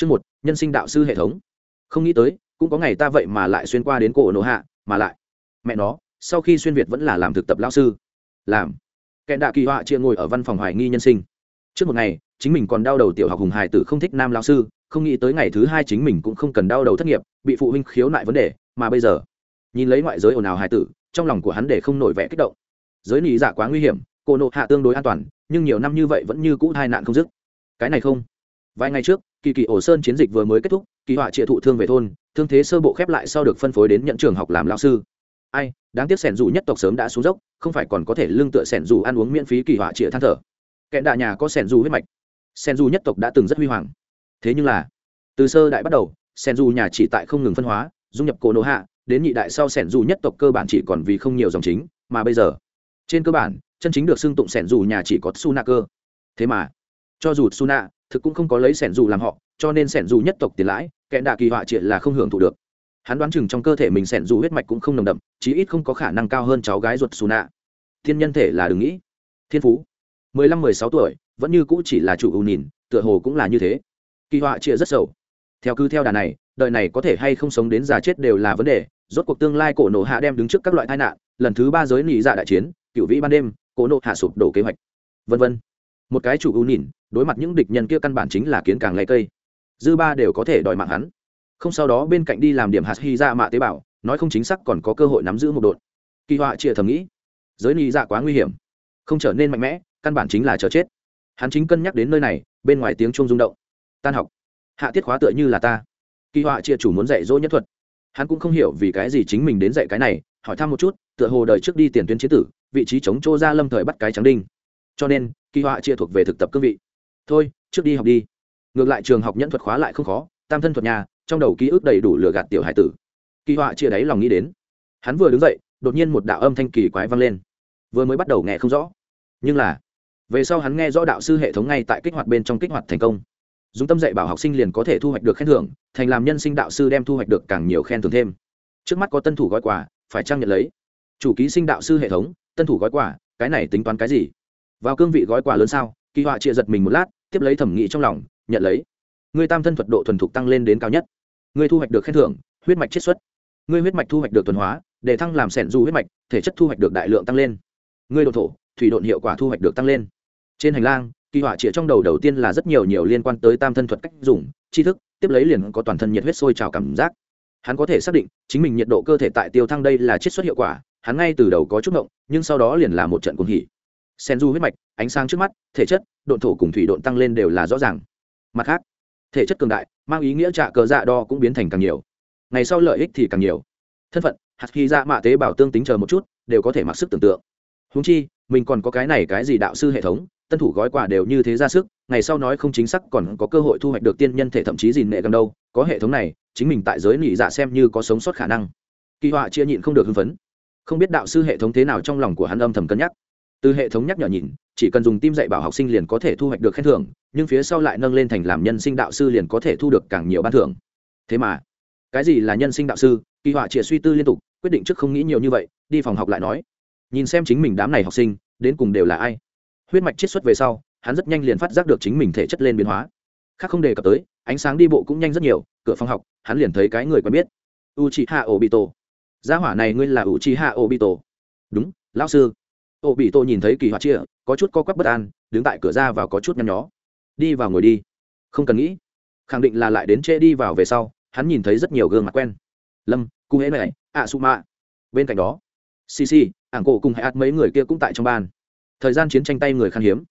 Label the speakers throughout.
Speaker 1: Chương một, nhân sinh đạo sư hệ thống. Không nghĩ tới, cũng có ngày ta vậy mà lại xuyên qua đến cổ nổ hạ, mà lại. Mẹ nó, sau khi xuyên việt vẫn là làm thực tập lão sư. Làm. Kẻ đạ kỳ họa chia ngồi ở văn phòng hoài nghi nhân sinh. Trước một ngày, chính mình còn đau đầu tiểu học hùng hài tử không thích nam lão sư, không nghĩ tới ngày thứ hai chính mình cũng không cần đau đầu thất nghiệp, bị phụ huynh khiếu nại vấn đề, mà bây giờ, nhìn lấy ngoại giới ồn ào hài tử, trong lòng của hắn để không nổi vẻ kích động. Giới nỉ dạ quá nguy hiểm, cô nộ hạ tương đối an toàn, nhưng nhiều năm như vậy vẫn như cũ tai nạn không dứt. Cái này không vài ngày trước, kỳ kỳ ổ sơn chiến dịch vừa mới kết thúc, kỳ họa trịa thụ thương về thôn, thương thế sơ bộ khép lại sau được phân phối đến nhận trường học làm lão sư. Ai, đáng tiếc sẻn dù nhất tộc sớm đã xuống dốc, không phải còn có thể lương tựa sẻn dù ăn uống miễn phí kỳ họa trịa than thở. Kẹn đạ nhà có sẻn dù huyết mạch. Sẻn dù nhất tộc đã từng rất huy hoàng. Thế nhưng là, từ sơ đại bắt đầu, sẻn dù nhà chỉ tại không ngừng phân hóa, dung nhập cổ nổ hạ, đến nhị đại sau sẻn dù nhất tộc cơ bản chỉ còn vì không nhiều dòng chính, mà bây giờ, trên cơ bản, chân chính được xưng tụng sẻn dù nhà chỉ có suna cơ thế mà cho dù suna thực cũng không có lấy sẻn dù làm họ, cho nên sẻn dù nhất tộc tiền lãi kẽ đạ kỳ họa triệt là không hưởng thụ được. Hắn đoán chừng trong cơ thể mình sẻn dù huyết mạch cũng không nồng đậm, chí ít không có khả năng cao hơn cháu gái ruột Suna. nạ thiên nhân thể là đừng nghĩ. Thiên phú. Mười lăm, mười sáu tuổi, vẫn như cũ chỉ là chủ ưu nhìn, tựa hồ cũng là như thế. Kỳ họa chia rất sầu. Theo cứ theo đà này, đời này có thể hay không sống đến già chết đều là vấn đề, rốt cuộc tương lai cổ nổ hạ đem đứng trước các loại tai nạn, lần thứ ba giới nị dạ đại chiến, cựu vĩ ban đêm, cổ nổ hạ sụp đổ kế hoạch. Vân vân một cái chủ ưu nhìn, đối mặt những địch nhân kia căn bản chính là kiến càng lấy cây. Dư ba đều có thể đòi mạng hắn. Không sau đó bên cạnh đi làm điểm hạt hy ra mạ tế bào, nói không chính xác còn có cơ hội nắm giữ một đột kỳ họa chia thầm nghĩ, giới ni dạ quá nguy hiểm, không trở nên mạnh mẽ, căn bản chính là chờ chết. Hắn chính cân nhắc đến nơi này, bên ngoài tiếng chuông rung động. Tan học. Hạ tiết khóa tựa như là ta. Kỳ họa chia chủ muốn dạy dỗ nhất thuật. Hắn cũng không hiểu vì cái gì chính mình đến dạy cái này, hỏi thăm một chút, tựa hồ đời trước đi tiền tuyến chế tử, vị trí chống chô ra lâm thời bắt cái trắng đinh cho nên, kỳ họa chia thuộc về thực tập cương vị. Thôi, trước đi học đi. Ngược lại trường học nhẫn thuật khóa lại không khó, tam thân thuật nhà, trong đầu ký ức đầy đủ lừa gạt tiểu hải tử. Kỳ họa chia đáy lòng nghĩ đến. Hắn vừa đứng dậy, đột nhiên một đạo âm thanh kỳ quái vang lên. Vừa mới bắt đầu nghe không rõ. Nhưng là, về sau hắn nghe rõ đạo sư hệ thống ngay tại kích hoạt bên trong kích hoạt thành công. Dùng tâm dạy bảo học sinh liền có thể thu hoạch được khen thưởng, thành làm nhân sinh đạo sư đem thu hoạch được càng nhiều khen thưởng thêm. Trước mắt có tân thủ gói quà, phải trang nhận lấy? Chủ ký sinh đạo sư hệ thống, tân thủ gói quà, cái này tính toán cái gì? Vào cương vị gói quà lớn sao? Kỳ họa chia giật mình một lát, tiếp lấy thẩm nghĩ trong lòng, nhận lấy. Người tam thân thuật độ thuần thục tăng lên đến cao nhất. Người thu hoạch được khen thưởng, huyết mạch chiết xuất. Người huyết mạch thu hoạch được tuần hóa, để thăng làm sẻn du huyết mạch, thể chất thu hoạch được đại lượng tăng lên. Người độ thổ, thủy độn hiệu quả thu hoạch được tăng lên. Trên hành lang, kỳ họa chĩa trong đầu đầu tiên là rất nhiều nhiều liên quan tới tam thân thuật cách dùng, tri thức, tiếp lấy liền có toàn thân nhiệt huyết sôi trào cảm giác. Hắn có thể xác định, chính mình nhiệt độ cơ thể tại tiêu thăng đây là chiết xuất hiệu quả, hắn ngay từ đầu có chút ngộng, nhưng sau đó liền là một trận cuồng hỉ sen du huyết mạch, ánh sáng trước mắt, thể chất, độn thổ cùng thủy độn tăng lên đều là rõ ràng. Mặt khác, thể chất cường đại, mang ý nghĩa trạ cờ dạ đo cũng biến thành càng nhiều. Ngày sau lợi ích thì càng nhiều. Thân phận, hạt khi dạ mạ tế bào tương tính chờ một chút, đều có thể mặc sức tưởng tượng. Húng chi, mình còn có cái này cái gì đạo sư hệ thống, tân thủ gói quà đều như thế ra sức, ngày sau nói không chính xác còn có cơ hội thu hoạch được tiên nhân thể thậm chí gì nệ gần đâu, có hệ thống này, chính mình tại giới nỉ dạ xem như có sống sót khả năng. Kỳ họa chia nhịn không được hưng phấn. Không biết đạo sư hệ thống thế nào trong lòng của hắn âm thầm cân nhắc từ hệ thống nhắc nhở nhìn, chỉ cần dùng tim dạy bảo học sinh liền có thể thu hoạch được khen thưởng, nhưng phía sau lại nâng lên thành làm nhân sinh đạo sư liền có thể thu được càng nhiều ban thưởng. Thế mà, cái gì là nhân sinh đạo sư? Kỳ họa chĩa suy tư liên tục, quyết định trước không nghĩ nhiều như vậy, đi phòng học lại nói. Nhìn xem chính mình đám này học sinh, đến cùng đều là ai? Huyết mạch chiết xuất về sau, hắn rất nhanh liền phát giác được chính mình thể chất lên biến hóa. Khác không đề cập tới, ánh sáng đi bộ cũng nhanh rất nhiều, cửa phòng học, hắn liền thấy cái người quen biết. U chị hạ ô bị tổ gia hỏa này ngươi là u chị hạ ô bị đúng, lão sư ô bị tô nhìn thấy kỳ họa chia, có chút co quắp bất an, đứng tại cửa ra vào có chút nhăn nhó. Đi vào ngồi đi. Không cần nghĩ. Khẳng định là lại đến trễ đi vào về sau, hắn nhìn thấy rất nhiều gương mặt quen. Lâm, cung hễ này ạ su mạ bên cạnh đó, xì ảng cổ cùng hãy mấy người kia cũng tại trong ban. Thời gian chiến tranh tay người khan hiếm.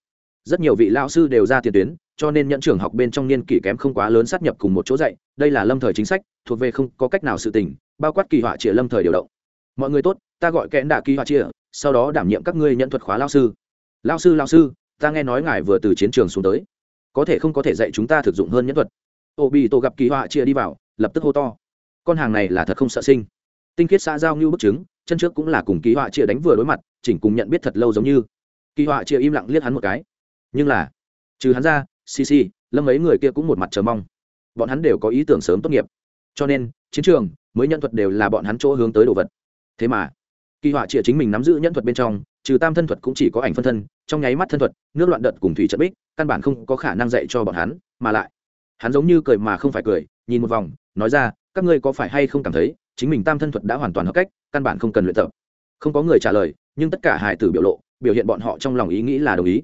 Speaker 1: Rất nhiều vị lao sư đều ra tiền tuyến, cho nên nhận trường học bên trong niên kỷ kém không quá lớn sát nhập cùng một chỗ dạy. Đây là lâm thời chính sách, thuộc về không có cách nào sự tình, bao quát kỳ họa chĩa lâm thời điều động. Mọi người tốt, ta gọi kẽn đạ kỳ họa chĩa sau đó đảm nhiệm các ngươi nhận thuật khóa lao sư. Lao sư lao sư, ta nghe nói ngài vừa từ chiến trường xuống tới. Có thể không có thể dạy chúng ta thực dụng hơn nhẫn thuật. Ô bị tổ gặp kỳ họa chia đi vào, lập tức hô to. Con hàng này là thật không sợ sinh. Tinh khiết xã giao như bức chứng, chân trước cũng là cùng kỳ họa chia đánh vừa đối mặt, chỉnh cùng nhận biết thật lâu giống như. Kỳ họa chia im lặng liếc hắn một cái. Nhưng là, trừ hắn ra, xì xì, lâm ấy người kia cũng một mặt chờ mong. Bọn hắn đều có ý tưởng sớm tốt nghiệp. Cho nên, chiến trường, mới nhẫn thuật đều là bọn hắn chỗ hướng tới đồ vật. Thế mà kỳ họa chĩa chính mình nắm giữ nhẫn thuật bên trong, trừ tam thân thuật cũng chỉ có ảnh phân thân, trong nháy mắt thân thuật, nước loạn đợt cùng thủy trận bích, căn bản không có khả năng dạy cho bọn hắn, mà lại, hắn giống như cười mà không phải cười, nhìn một vòng, nói ra, các ngươi có phải hay không cảm thấy, chính mình tam thân thuật đã hoàn toàn hợp cách, căn bản không cần luyện tập? Không có người trả lời, nhưng tất cả hài tử biểu lộ, biểu hiện bọn họ trong lòng ý nghĩ là đồng ý.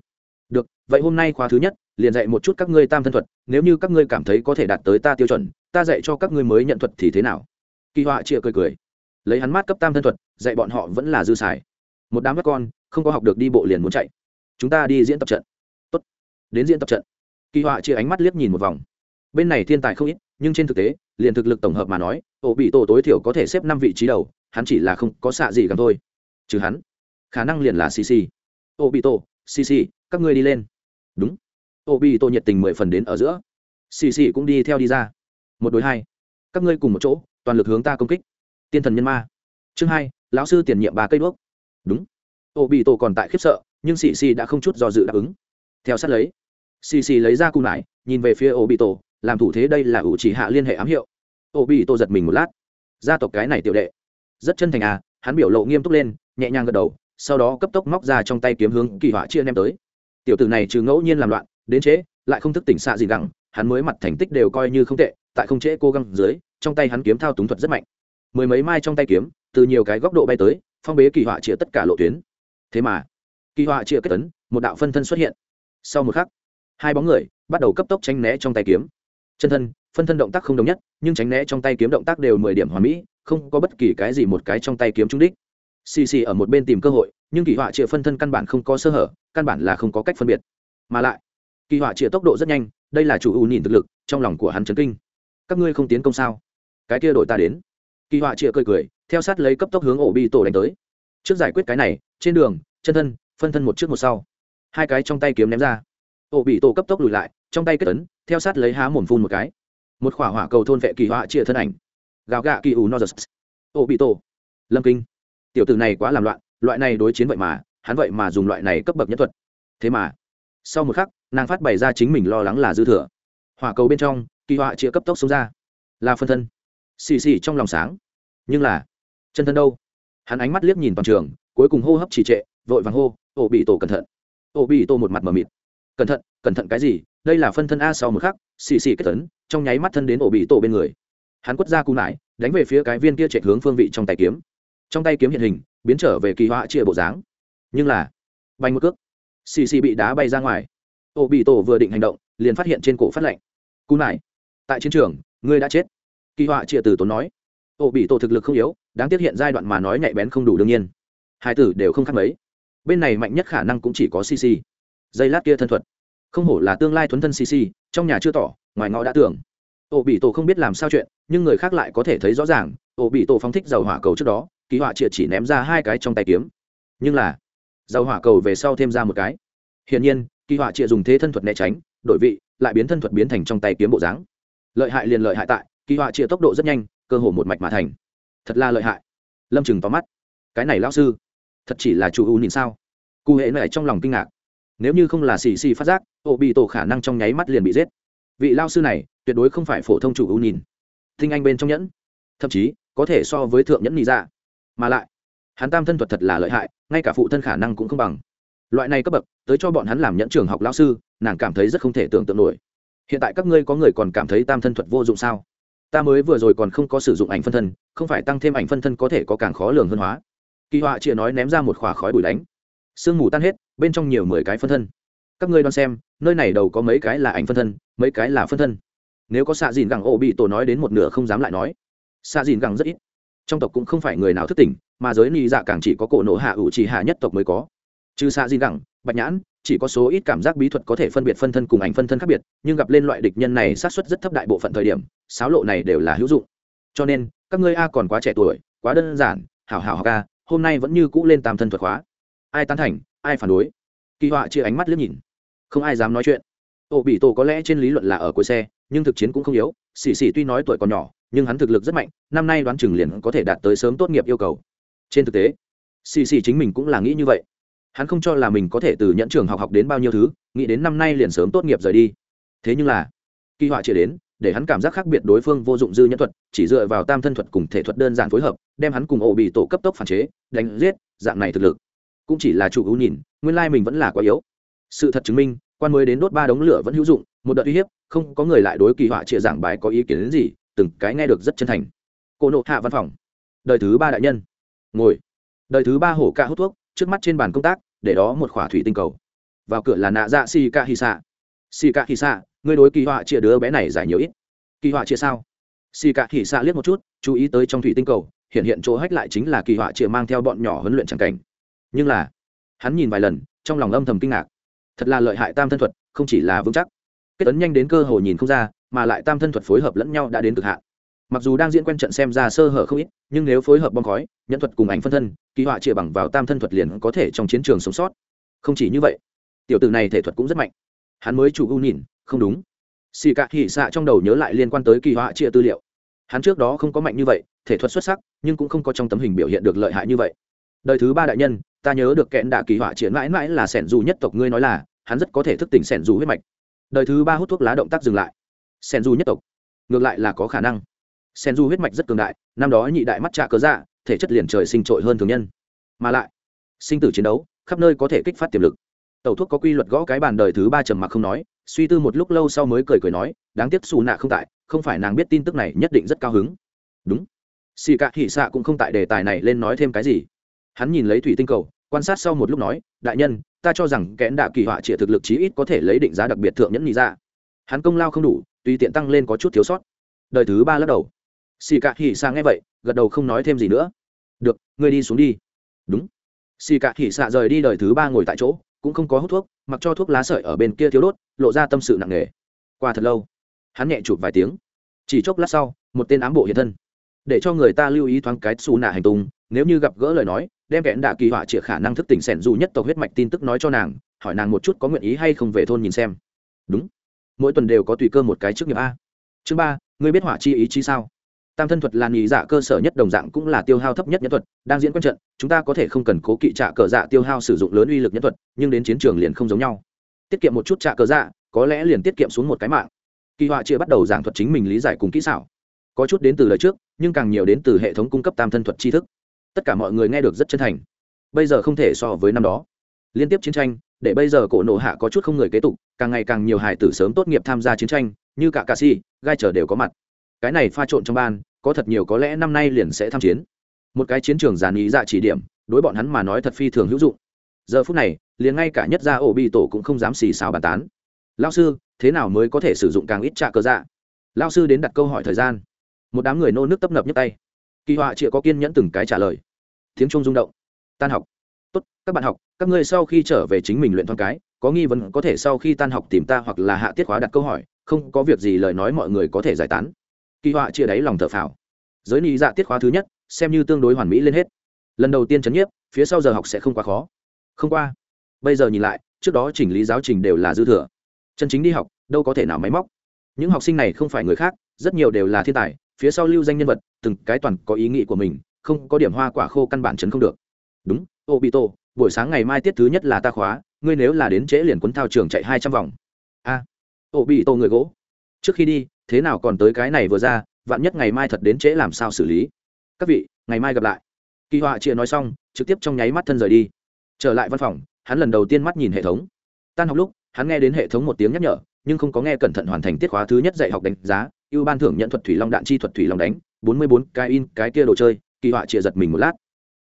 Speaker 1: Được, vậy hôm nay khóa thứ nhất, liền dạy một chút các ngươi tam thân thuật, nếu như các ngươi cảm thấy có thể đạt tới ta tiêu chuẩn, ta dạy cho các ngươi mới nhận thuật thì thế nào? Kỳ họa chia cười cười lấy hắn mát cấp tam thân thuật, dạy bọn họ vẫn là dư xài. Một đám các con, không có học được đi bộ liền muốn chạy. Chúng ta đi diễn tập trận. Tốt. đến diễn tập trận. Kỳ họa chia ánh mắt liếc nhìn một vòng. Bên này thiên tài không ít, nhưng trên thực tế, liền thực lực tổng hợp mà nói, ổ bị tổ tối thiểu có thể xếp năm vị trí đầu, hắn chỉ là không có xạ gì gần thôi. Trừ hắn, khả năng liền là cc ổ bị tổ cc các ngươi đi lên. Đúng. Ổ bị tổ nhiệt tình mười phần đến ở giữa. Cc cũng đi theo đi ra. Một đối hai. Các ngươi cùng một chỗ, toàn lực hướng ta công kích tiên thần nhân ma. Chương hai, lão sư tiền nhiệm ba cây đuốc. Đúng. Ô bị tổ còn tại khiếp sợ, nhưng cc đã không chút do dự đáp ứng. Theo sát lấy cc lấy ra cung lại nhìn về phía ô bị tổ, làm thủ thế đây là ủ chỉ hạ liên hệ ám hiệu. Ô bị tổ giật mình một lát. Gia tộc cái này tiểu đệ. Rất chân thành à hắn biểu lộ nghiêm túc lên, nhẹ nhàng gật đầu, sau đó cấp tốc móc ra trong tay kiếm hướng kỳ họa chia nem tới. Tiểu tử này trừ ngẫu nhiên làm loạn, đến trễ, lại không thức tỉnh xạ gì gẳng, hắn mới mặt thành tích đều coi như không tệ, tại không trễ cố gắng dưới, trong tay hắn kiếm thao túng thuật rất mạnh mười mấy mai trong tay kiếm, từ nhiều cái góc độ bay tới, phong bế kỳ họa chia tất cả lộ tuyến. Thế mà, kỳ họa chia kết tấn, một đạo phân thân xuất hiện. Sau một khắc, hai bóng người bắt đầu cấp tốc tránh né trong tay kiếm. Chân thân, phân thân động tác không đồng nhất, nhưng tránh né trong tay kiếm động tác đều mười điểm hoàn mỹ, không có bất kỳ cái gì một cái trong tay kiếm trúng đích. Xì xì ở một bên tìm cơ hội, nhưng kỳ họa chĩa phân thân căn bản không có sơ hở, căn bản là không có cách phân biệt. Mà lại, kỳ họa chĩa tốc độ rất nhanh, đây là chủ ưu nhìn thực lực, trong lòng của hắn chấn kinh. Các ngươi không tiến công sao? Cái kia đội ta đến kỳ họa chịa cười cười, theo sát lấy cấp tốc hướng ổ bị tổ đánh tới. Trước giải quyết cái này, trên đường, chân thân, phân thân một trước một sau. Hai cái trong tay kiếm ném ra. Ổ bị tổ cấp tốc lùi lại, trong tay kết tấn theo sát lấy há mồm phun một cái. Một khỏa hỏa cầu thôn vệ kỳ họa chĩa thân ảnh. Gào gạ kỳ ủ nozers ổ bị tổ. Lâm kinh. Tiểu tử này quá làm loạn, loại này đối chiến vậy mà, hắn vậy mà dùng loại này cấp bậc nhất thuật. Thế mà, sau một khắc, nàng phát bày ra chính mình lo lắng là dư thừa. Hỏa cầu bên trong, kỳ họa chĩa cấp tốc xuống ra. Là phân thân xì xì trong lòng sáng. Nhưng là, chân thân đâu? Hắn ánh mắt liếc nhìn toàn trường, cuối cùng hô hấp trì trệ, vội vàng hô ổ bị tổ cẩn thận. Ổ bị tổ một mặt mờ mịt. Cẩn thận cẩn thận cái gì? Đây là phân thân a sau một khắc, xì xì kết tấn, trong nháy mắt thân đến ổ bị tổ bên người. Hắn quất ra cung lại đánh về phía cái viên kia chạy hướng phương vị trong tay kiếm. Trong tay kiếm hiện hình, biến trở về kỳ họa chia bộ dáng. Nhưng là, bay một cước, xì xì bị đá bay ra ngoài. Ổ bị tổ vừa định hành động, liền phát hiện trên cổ phát lạnh. Cung lại tại chiến trường, ngươi đã chết kỳ họa chia từ tốn nói ổ bị tổ thực lực không yếu, đáng tiếc hiện giai đoạn mà nói nhạy bén không đủ đương nhiên. Hai tử đều không khác mấy. Bên này mạnh nhất khả năng cũng chỉ có cc dây lát kia thân thuật. Không hổ là tương lai thuấn thân cc trong nhà chưa tỏ, ngoài ngõ đã tưởng. Ổ bị tổ không biết làm sao chuyện, nhưng người khác lại có thể thấy rõ ràng ổ bị tổ phóng thích dầu hỏa cầu trước đó, kỳ họa triệt chỉ ném ra hai cái trong tay kiếm. Nhưng là, dầu hỏa cầu về sau thêm ra một cái. Hiển nhiên, kỳ họa triệt dùng thế thân thuật né tránh, đổi vị, lại biến thân thuật biến thành trong tay kiếm bộ dáng. Lợi hại liền lợi hại tại kỳ họa chia tốc độ rất nhanh, cơ hồ một mạch mà thành. Thật là lợi hại. Lâm chừng tóm mắt. Cái này lao sư, thật chỉ là chủ u nhìn sao? Cụ hệ này trong lòng kinh ngạc. Nếu như không là xì xì phát giác ổ bị tổ khả năng trong nháy mắt liền bị giết. Vị lao sư này, tuyệt đối không phải phổ thông chủ ưu nhìn. Tinh anh bên trong nhẫn. Thậm chí, có thể so với thượng nhẫn nhị ra dạ. mà lại, hắn tam thân thuật thật là lợi hại, ngay cả phụ thân khả năng cũng không bằng. Loại này cấp bậc, tới cho bọn hắn làm nhẫn trường học lao sư, nàng cảm thấy rất không thể tưởng tượng nổi. Hiện tại các ngươi có người còn cảm thấy tam thân thuật vô dụng sao? Ta mới vừa rồi còn không có sử dụng ảnh phân thân, không phải tăng thêm ảnh phân thân có thể có càng khó lường hơn hóa. Kỳ họa chịa nói ném ra một khỏa khói bụi đánh. Sương mù tan hết, bên trong nhiều mười cái phân thân. Các ngươi đoán xem, nơi này đầu có mấy cái là ảnh phân thân, mấy cái là phân thân? Nếu có xạ dìn gẳng ổ bị tổ nói đến một nửa không dám lại nói. Xạ dìn gẳng rất ít. Trong tộc cũng không phải người nào thức tỉnh, mà giới ni dạ càng chỉ có cổ nộ hạ ủ chỉ hạ nhất tộc mới có. Trừ xạ dìn gẳng, bạch nhãn chỉ có số ít cảm giác bí thuật có thể phân biệt phân thân cùng ảnh phân thân khác biệt, nhưng gặp lên loại địch nhân này sát xuất rất thấp đại bộ phận thời điểm sáo lộ này đều là hữu dụng. Cho nên, các ngươi a còn quá trẻ tuổi, quá đơn giản, hảo hảo học a, hôm nay vẫn như cũ lên tam thân thuật hóa ai tán thành, ai phản đối? Kỳ họa chia ánh mắt liếc nhìn. Không ai dám nói chuyện. Ổ bị tổ có lẽ trên lý luận là ở cuối xe, nhưng thực chiến cũng không yếu. Xì xì tuy nói tuổi còn nhỏ, nhưng hắn thực lực rất mạnh, năm nay đoán chừng liền có thể đạt tới sớm tốt nghiệp yêu cầu. Trên thực tế xì xì chính mình cũng là nghĩ như vậy hắn không cho là mình có thể từ nhẫn trường học học đến bao nhiêu thứ, nghĩ đến năm nay liền sớm tốt nghiệp rời đi. Thế nhưng là, kỳ họa chỉ đến, để hắn cảm giác khác biệt đối phương vô dụng dư nhẫn thuật, chỉ dựa vào tam thân thuật cùng thể thuật đơn giản phối hợp, đem hắn cùng ổ bị tổ cấp tốc phản chế, đánh giết, dạng này thực lực. Cũng chỉ là chủ ưu nhìn, nguyên lai mình vẫn là quá yếu. Sự thật chứng minh, quan mới đến đốt ba đống lửa vẫn hữu dụng, một đợt uy hiếp, không có người lại đối kỳ họa chia giảng bài có ý kiến đến gì, từng cái nghe được rất chân thành. Cô nộ hạ văn phòng. Đời thứ ba đại nhân. Ngồi. Đời thứ ba hổ ca hút thuốc trước mắt trên bàn công tác, để đó một khỏa thủy tinh cầu. Vào cửa là nạ dạ xì ca hi xạ xì ca hi xạ ngươi đối kỳ họa chia đứa bé này giải nhiều ít. Kỳ họa chia sao? Xì ca hi xạ liếc một chút, chú ý tới trong thủy tinh cầu, hiện hiện chỗ hách lại chính là kỳ họa chia mang theo bọn nhỏ huấn luyện c cảnh. Nhưng là, hắn nhìn vài lần, trong lòng âm thầm kinh ngạc. Thật là lợi hại tam thân thuật, không chỉ là vững chắc. Kết ấn nhanh đến cơ hồ nhìn không ra, mà lại tam thân thuật phối hợp lẫn nhau đã đến cực hạn mặc dù đang diễn quen trận xem ra sơ hở không ít, nhưng nếu phối hợp bom khói, nhẫn thuật cùng ảnh phân thân, kỳ họa chĩa bằng vào tam thân thuật liền có thể trong chiến trường sống sót. Không chỉ như vậy, tiểu tử này thể thuật cũng rất mạnh. Hắn mới chủ ưu nhìn, không đúng. Xì cạ hỉ xạ trong đầu nhớ lại liên quan tới kỳ họa chia tư liệu. Hắn trước đó không có mạnh như vậy, thể thuật xuất sắc, nhưng cũng không có trong tấm hình biểu hiện được lợi hại như vậy. Đời thứ ba đại nhân, ta nhớ được kẽn đạ kỳ họa triển mãi mãi là sẻn dù nhất tộc, ngươi nói là, hắn rất có thể thức tỉnh sẻn dù huyết mạch. Đời thứ ba hút thuốc lá động tác dừng lại. Sẻn dù nhất tộc. Ngược lại là có khả năng sen du huyết mạch rất cường đại, năm đó nhị đại mắt trạ cớ dạ thể chất liền trời sinh trội hơn thường nhân. Mà lại, sinh tử chiến đấu, khắp nơi có thể kích phát tiềm lực. Tẩu thuốc có quy luật gõ cái bàn đời thứ ba trầm mặc không nói, suy tư một lúc lâu sau mới cười cười nói, đáng tiếc xù nạ không tại, không phải nàng biết tin tức này nhất định rất cao hứng. Đúng. Xì cạ thị xạ cũng không tại đề tài này lên nói thêm cái gì. Hắn nhìn lấy thủy tinh cầu, quan sát sau một lúc nói, đại nhân, ta cho rằng kẽn đạ kỳ họa trịa thực lực chí ít có thể lấy định giá đặc biệt thượng nhẫn nghĩ ra dạ. hắn công lao không đủ, tùy tiện tăng lên có chút thiếu sót. Đời thứ ba lắc đầu xì cạ hỉ xạ nghe vậy, gật đầu không nói thêm gì nữa. Được, ngươi đi xuống đi. Đúng. Xì cạ hỉ xạ rời đi đời thứ ba ngồi tại chỗ, cũng không có hút thuốc, mặc cho thuốc lá sợi ở bên kia thiếu đốt, lộ ra tâm sự nặng nề. Qua thật lâu, hắn nhẹ chụp vài tiếng. Chỉ chốc lát sau, một tên ám bộ hiện thân. Để cho người ta lưu ý thoáng cái xù nạ hành tung, nếu như gặp gỡ lời nói, đem kẽn đạ kỳ họa chĩa khả năng thức tỉnh sẻn dù nhất tộc huyết mạch tin tức nói cho nàng, hỏi nàng một chút có nguyện ý hay không về thôn nhìn xem. Đúng. Mỗi tuần đều có tùy cơ một cái trước nghiệp a. Chương ba, ngươi biết hỏa chi ý chí sao? Tam thân thuật là nghỉ dạ cơ sở nhất đồng dạng cũng là tiêu hao thấp nhất nhân thuật, đang diễn quân trận, chúng ta có thể không cần cố kỵ trạ cờ dạ tiêu hao sử dụng lớn uy lực nhân thuật, nhưng đến chiến trường liền không giống nhau. Tiết kiệm một chút trạ cờ dạ có lẽ liền tiết kiệm xuống một cái mạng. Kỳ họa chia bắt đầu giảng thuật chính mình lý giải cùng kỹ xảo. Có chút đến từ lời trước, nhưng càng nhiều đến từ hệ thống cung cấp tam thân thuật tri thức. Tất cả mọi người nghe được rất chân thành. Bây giờ không thể so với năm đó. Liên tiếp chiến tranh, để bây giờ cổ nộ hạ có chút không người kế tục, càng ngày càng nhiều hải tử sớm tốt nghiệp tham gia chiến tranh, như cả ca si gai trở đều có mặt cái này pha trộn trong ban, có thật nhiều có lẽ năm nay liền sẽ tham chiến. Một cái chiến trường giàn ý dạ chỉ điểm, đối bọn hắn mà nói thật phi thường hữu dụng. Giờ phút này, liền ngay cả nhất gia ổ bị tổ cũng không dám xì xào bàn tán. Lao sư, thế nào mới có thể sử dụng càng ít trạ cơ dạ? Lao sư đến đặt câu hỏi thời gian. Một đám người nô nước tấp nập nhấp tay. Kỳ họa chịa có kiên nhẫn từng cái trả lời. Tiếng trung rung động. Tan học. Tốt, các bạn học, các ngươi sau khi trở về chính mình luyện thoáng cái, có nghi vấn có thể sau khi tan học tìm ta hoặc là hạ tiết khóa đặt câu hỏi, không có việc gì lời nói mọi người có thể giải tán kỳ họa chia đáy lòng thợ phào. Giới nị dạ tiết khóa thứ nhất, xem như tương đối hoàn mỹ lên hết. Lần đầu tiên chấn nhiếp, phía sau giờ học sẽ không quá khó. Không qua, bây giờ nhìn lại, trước đó chỉnh lý giáo trình đều là dư thừa. Chân chính đi học, đâu có thể nào máy móc. Những học sinh này không phải người khác, rất nhiều đều là thiên tài, phía sau lưu danh nhân vật, từng cái toàn có ý nghĩ của mình, không có điểm hoa quả khô căn bản chấn không được. Đúng ô bị tô buổi sáng ngày mai tiết thứ nhất là ta khóa, ngươi nếu là đến trễ liền quấn thao trường chạy hai trăm vòng. A ô bị tô người gỗ. Trước khi đi thế nào còn tới cái này vừa ra, vạn nhất ngày mai thật đến trễ làm sao xử lý. Các vị, ngày mai gặp lại. Kỳ họa chia nói xong, trực tiếp trong nháy mắt thân rời đi. Trở lại văn phòng, hắn lần đầu tiên mắt nhìn hệ thống. Tan học lúc, hắn nghe đến hệ thống một tiếng nhắc nhở, nhưng không có nghe cẩn thận hoàn thành tiết khóa thứ nhất dạy học đánh giá, ưu ban thưởng nhận thuật thủy long đạn chi thuật thủy long đánh, bốn mươi bốn cái in, cái kia đồ chơi, kỳ họa chia giật mình một lát.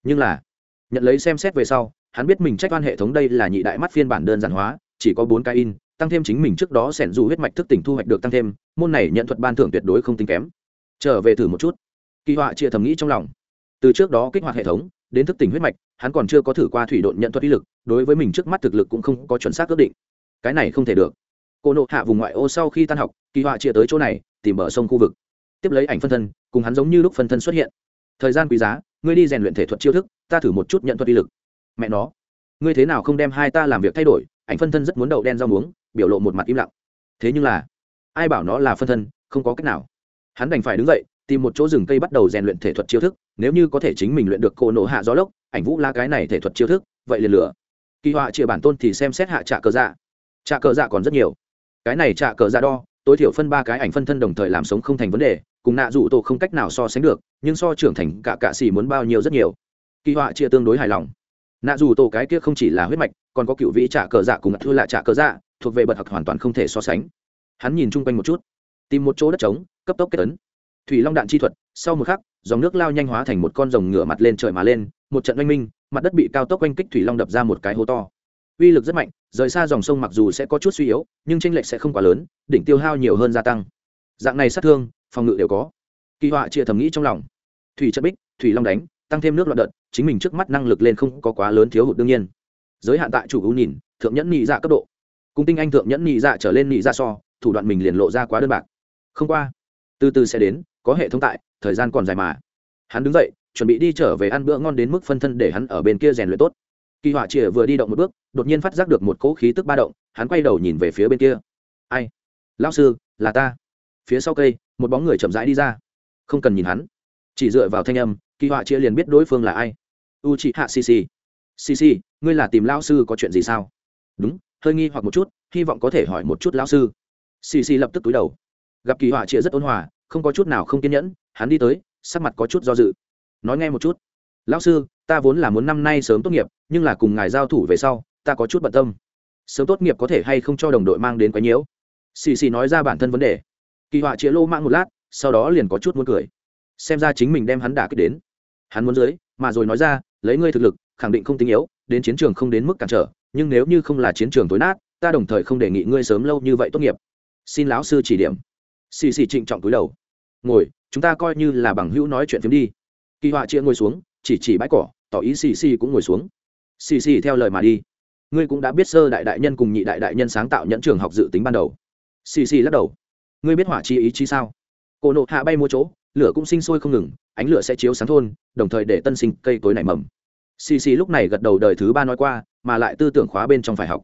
Speaker 1: Nhưng là, nhận lấy xem xét về sau, hắn biết mình trách oan hệ thống đây là nhị đại mắt phiên bản đơn giản hóa, chỉ có bốn cái in tăng thêm chính mình trước đó sẻn dù huyết mạch thức tỉnh thu hoạch được tăng thêm, môn này nhận thuật ban thưởng tuyệt đối không tính kém. Trở về thử một chút. Kỳ họa chia thầm nghĩ trong lòng. Từ trước đó kích hoạt hệ thống, đến thức tỉnh huyết mạch, hắn còn chưa có thử qua thủy độn nhận thuật uy lực, đối với mình trước mắt thực lực cũng không có chuẩn xác ước định. Cái này không thể được. Cô nộ hạ vùng ngoại ô sau khi tan học, kỳ họa chia tới chỗ này, tìm bờ sông khu vực. Tiếp lấy ảnh phân thân, cùng hắn giống như lúc phân thân xuất hiện. Thời gian quý giá, ngươi đi rèn luyện thể thuật chiêu thức, ta thử một chút nhận thuật uy lực. Mẹ nó. Ngươi thế nào không đem hai ta làm việc thay đổi, ảnh phân thân rất muốn đậu đen rau muống biểu lộ một mặt im lặng. Thế nhưng là, ai bảo nó là phân thân, không có cách nào. Hắn đành phải đứng dậy, tìm một chỗ rừng cây bắt đầu rèn luyện thể thuật chiêu thức, nếu như có thể chính mình luyện được cô nổ hạ gió lốc, ảnh vũ la cái này thể thuật chiêu thức, vậy liền lửa. Kỳ họa chia bản tôn thì xem xét hạ trạ cờ dạ. Trạ cờ dạ còn rất nhiều. Cái này trạ cờ dạ đo, tối thiểu phân ba cái ảnh phân thân đồng thời làm sống không thành vấn đề, cùng nạ dụ tổ không cách nào so sánh được, nhưng so trưởng thành cả cạ xì muốn bao nhiêu rất nhiều. Kỳ họa chia tương đối hài lòng. Nạ dù tổ cái kia không chỉ là huyết mạch, còn có cựu vĩ trả cờ dạ cùng thư là trả cờ dạ thuộc về bật học hoàn toàn không thể so sánh. Hắn nhìn chung quanh một chút, tìm một chỗ đất trống, cấp tốc kết tấn. Thủy long đạn chi thuật, sau một khắc, dòng nước lao nhanh hóa thành một con rồng ngửa mặt lên trời mà lên, một trận oanh minh, mặt đất bị cao tốc oanh kích thủy long đập ra một cái hố to. Uy lực rất mạnh, rời xa dòng sông mặc dù sẽ có chút suy yếu, nhưng tranh lệch sẽ không quá lớn, đỉnh tiêu hao nhiều hơn gia tăng. Dạng này sát thương, phòng ngự đều có. Kỳ họa chia thầm nghĩ trong lòng. Thủy chất bích, thủy long đánh, tăng thêm nước loạn đợt, chính mình trước mắt năng lực lên không có quá lớn thiếu hụt đương nhiên. Giới hạn tại chủ ưu nhìn, thượng nhẫn nhị dạ cấp độ cùng tinh anh thượng nhẫn nhị dạ trở lên nhị dạ so, thủ đoạn mình liền lộ ra quá đơn bạc. Không qua, từ từ sẽ đến, có hệ thống tại, thời gian còn dài mà. Hắn đứng dậy, chuẩn bị đi trở về ăn bữa ngon đến mức phân thân để hắn ở bên kia rèn luyện tốt. Kỳ họa chĩa vừa đi động một bước, đột nhiên phát giác được một cỗ khí tức ba động, hắn quay đầu nhìn về phía bên kia. Ai? Lão sư, là ta. Phía sau cây, một bóng người chậm rãi đi ra. Không cần nhìn hắn. Chỉ dựa vào thanh âm, kỳ họa chia liền biết đối phương là ai. U chị hạ cc cc ngươi là tìm lao sư có chuyện gì sao? Đúng hơi nghi hoặc một chút, hy vọng có thể hỏi một chút lão sư. Xì xì lập tức túi đầu. Gặp kỳ họa chia rất ôn hòa, không có chút nào không kiên nhẫn, hắn đi tới, sắc mặt có chút do dự. Nói nghe một chút. Lão sư, ta vốn là muốn năm nay sớm tốt nghiệp, nhưng là cùng ngài giao thủ về sau, ta có chút bận tâm. Sớm tốt nghiệp có thể hay không cho đồng đội mang đến quái nhiễu? Xì xì nói ra bản thân vấn đề. Kỳ họa chĩa lô mạng một lát, sau đó liền có chút muốn cười. Xem ra chính mình đem hắn đả kích đến. Hắn muốn dưới, mà rồi nói ra, lấy ngươi thực lực, khẳng định không tinh yếu, đến chiến trường không đến mức cản trở nhưng nếu như không là chiến trường tối nát, ta đồng thời không đề nghị ngươi sớm lâu như vậy tốt nghiệp. Xin lão sư chỉ điểm. Xì xì trịnh trọng túi đầu. Ngồi, chúng ta coi như là bằng hữu nói chuyện phiếm đi. Kỳ họa chia ngồi xuống, chỉ chỉ bãi cỏ, tỏ ý xì xì cũng ngồi xuống. Xì xì theo lời mà đi. Ngươi cũng đã biết sơ đại đại nhân cùng nhị đại đại nhân sáng tạo nhẫn trường học dự tính ban đầu. Xì xì lắc đầu. Ngươi biết hỏa chi ý chí sao? Cổ nộ hạ bay mua chỗ, lửa cũng sinh sôi không ngừng, ánh lửa sẽ chiếu sáng thôn, đồng thời để tân sinh cây tối nảy mầm. Xì xì lúc này gật đầu đời thứ ba nói qua mà lại tư tưởng khóa bên trong phải học.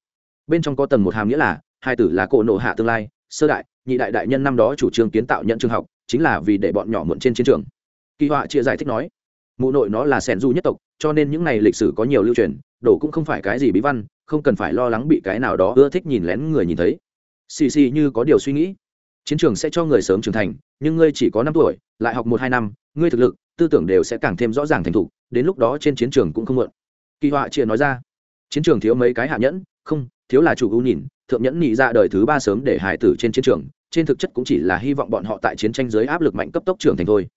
Speaker 1: Bên trong có tầng một hàm nghĩa là, hai tử là cổ nộ hạ tương lai, sơ đại, nhị đại đại nhân năm đó chủ trương kiến tạo nhận trường học, chính là vì để bọn nhỏ mượn trên chiến trường. Kỳ họa chia giải thích nói, mụ nội nó là sẻn du nhất tộc, cho nên những ngày lịch sử có nhiều lưu truyền đổ cũng không phải cái gì bí văn, không cần phải lo lắng bị cái nào đó ưa thích nhìn lén người nhìn thấy. Xì xì như có điều suy nghĩ. Chiến trường sẽ cho người sớm trưởng thành, nhưng ngươi chỉ có năm tuổi, lại học một hai năm, ngươi thực lực, tư tưởng đều sẽ càng thêm rõ ràng thành thục, đến lúc đó trên chiến trường cũng không mượn kỳ họa chia nói ra chiến trường thiếu mấy cái hạ nhẫn, không, thiếu là chủ ưu nhìn, thượng nhẫn nhị ra dạ đời thứ ba sớm để hải tử trên chiến trường, trên thực chất cũng chỉ là hy vọng bọn họ tại chiến tranh giới áp lực mạnh cấp tốc trưởng thành thôi.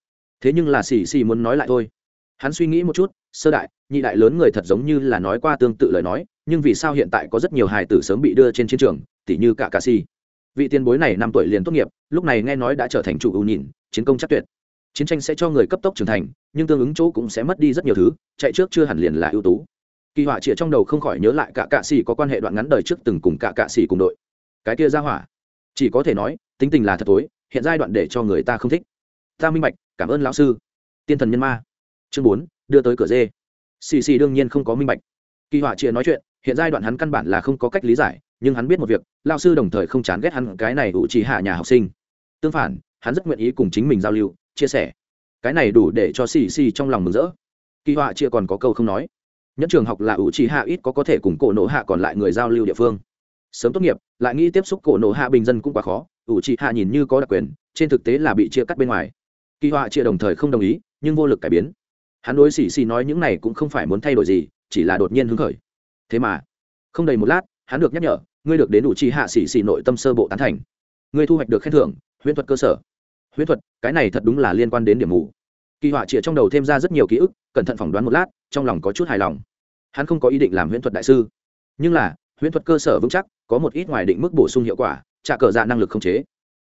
Speaker 1: Thế nhưng là xì xì muốn nói lại thôi. Hắn suy nghĩ một chút, sơ đại, nhị đại lớn người thật giống như là nói qua tương tự lời nói, nhưng vì sao hiện tại có rất nhiều hài tử sớm bị đưa trên chiến trường, tỉ như cả cà si? Vị tiền bối này năm tuổi liền tốt nghiệp, lúc này nghe nói đã trở thành chủ ưu nhìn, chiến công chắc tuyệt. Chiến tranh sẽ cho người cấp tốc trưởng thành, nhưng tương ứng chỗ cũng sẽ mất đi rất nhiều thứ, chạy trước chưa hẳn liền là ưu tú kỳ họa chĩa trong đầu không khỏi nhớ lại cả cạ xì có quan hệ đoạn ngắn đời trước từng cùng cả cạ xì cùng đội. Cái kia ra hỏa. Chỉ có thể nói, tính tình là thật tối hiện giai đoạn để cho người ta không thích. Ta minh bạch, cảm ơn lão sư. Tiên thần nhân ma. Chương bốn, đưa tới cửa dê. Xì xì đương nhiên không có minh bạch. Kỳ họa chia nói chuyện, hiện giai đoạn hắn căn bản là không có cách lý giải, nhưng hắn biết một việc lao sư đồng thời không chán ghét hắn cái này ủ trì hạ nhà học sinh. Tương phản, hắn rất nguyện ý cùng chính mình giao lưu, chia sẻ. Cái này đủ để cho xì xì trong lòng mừng rỡ. Kỳ họa chia còn có câu không nói nhất trường học là ủ trì hạ ít có có thể cùng cổ nổ hạ còn lại người giao lưu địa phương. Sớm tốt nghiệp, lại nghĩ tiếp xúc cổ nổ hạ bình dân cũng quá khó, ủ trì hạ nhìn như có đặc quyền, trên thực tế là bị chia cắt bên ngoài. Kỳ họa chia đồng thời không đồng ý, nhưng vô lực cải biến. Hắn đối xì xì nói những này cũng không phải muốn thay đổi gì, chỉ là đột nhiên hứng khởi. Thế mà, không đầy một lát, hắn được nhắc nhở, ngươi được đến ủ trì hạ xì xì nội tâm sơ bộ tán thành. Ngươi thu hoạch được khen thưởng, huyễn thuật cơ sở. Huyễn thuật, cái này thật đúng là liên quan đến điểm mù. Kỳ họa chia trong đầu thêm ra rất nhiều ký ức, cẩn thận phỏng đoán một lát, trong lòng có chút hài lòng hắn không có ý định làm huyễn thuật đại sư. Nhưng là, huyễn thuật cơ sở vững chắc, có một ít ngoài định mức bổ sung hiệu quả, trả cờ dạ năng lực không chế.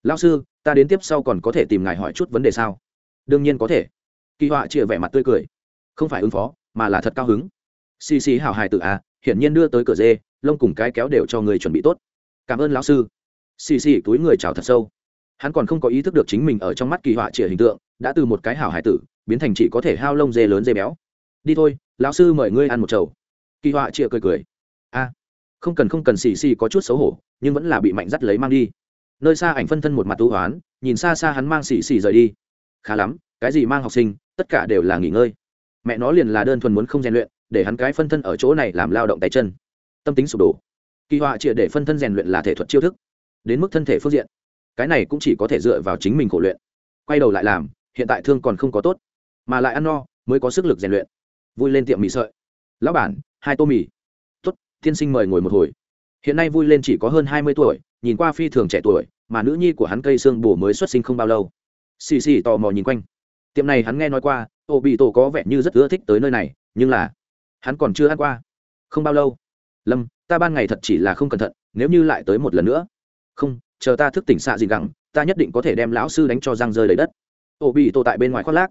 Speaker 1: Lao sư, ta đến tiếp sau còn có thể tìm ngài hỏi chút vấn đề sao? Đương nhiên có thể. Kỳ họa chia vẻ mặt tươi cười. Không phải ứng phó, mà là thật cao hứng. Xì xì hào hài tự à hiển nhiên đưa tới cửa dê, lông cùng cái kéo đều cho người chuẩn bị tốt. Cảm ơn lão sư. Xì xì túi người chào thật sâu. Hắn còn không có ý thức được chính mình ở trong mắt kỳ họa chia hình tượng, đã từ một cái hảo hải tử, biến thành chỉ có thể hao lông dê lớn dê béo. Đi thôi lão sư mời ngươi ăn một chầu. Kỳ họa chịa cười cười. A, không cần không cần, xì xì có chút xấu hổ, nhưng vẫn là bị mạnh dắt lấy mang đi. Nơi xa ảnh phân thân một mặt tu hoán, nhìn xa xa hắn mang xì xì rời đi. Khá lắm, cái gì mang học sinh, tất cả đều là nghỉ ngơi. Mẹ nó liền là đơn thuần muốn không rèn luyện, để hắn cái phân thân ở chỗ này làm lao động tay chân. Tâm tính sụp đổ. Kỳ họa chịa để phân thân rèn luyện là thể thuật chiêu thức. Đến mức thân thể phương diện, cái này cũng chỉ có thể dựa vào chính mình khổ luyện. Quay đầu lại làm, hiện tại thương còn không có tốt, mà lại ăn no, mới có sức lực rèn luyện vui lên tiệm mì sợi. Lão bản, hai tô mì. Tuất tiên sinh mời ngồi một hồi. Hiện nay vui lên chỉ có hơn hai mươi tuổi, nhìn qua phi thường trẻ tuổi, mà nữ nhi của hắn cây xương bổ mới xuất sinh không bao lâu. Xì xì tò mò nhìn quanh. Tiệm này hắn nghe nói qua, ô bị tổ có vẻ như rất ưa thích tới nơi này, nhưng là hắn còn chưa ăn qua. Không bao lâu. Lâm, ta ban ngày thật chỉ là không cẩn thận, nếu như lại tới một lần nữa. Không, chờ ta thức tỉnh xạ gì gẳng ta nhất định có thể đem lão sư đánh cho răng rơi lấy đất. Ô bị tổ tại bên ngoài khoác lác.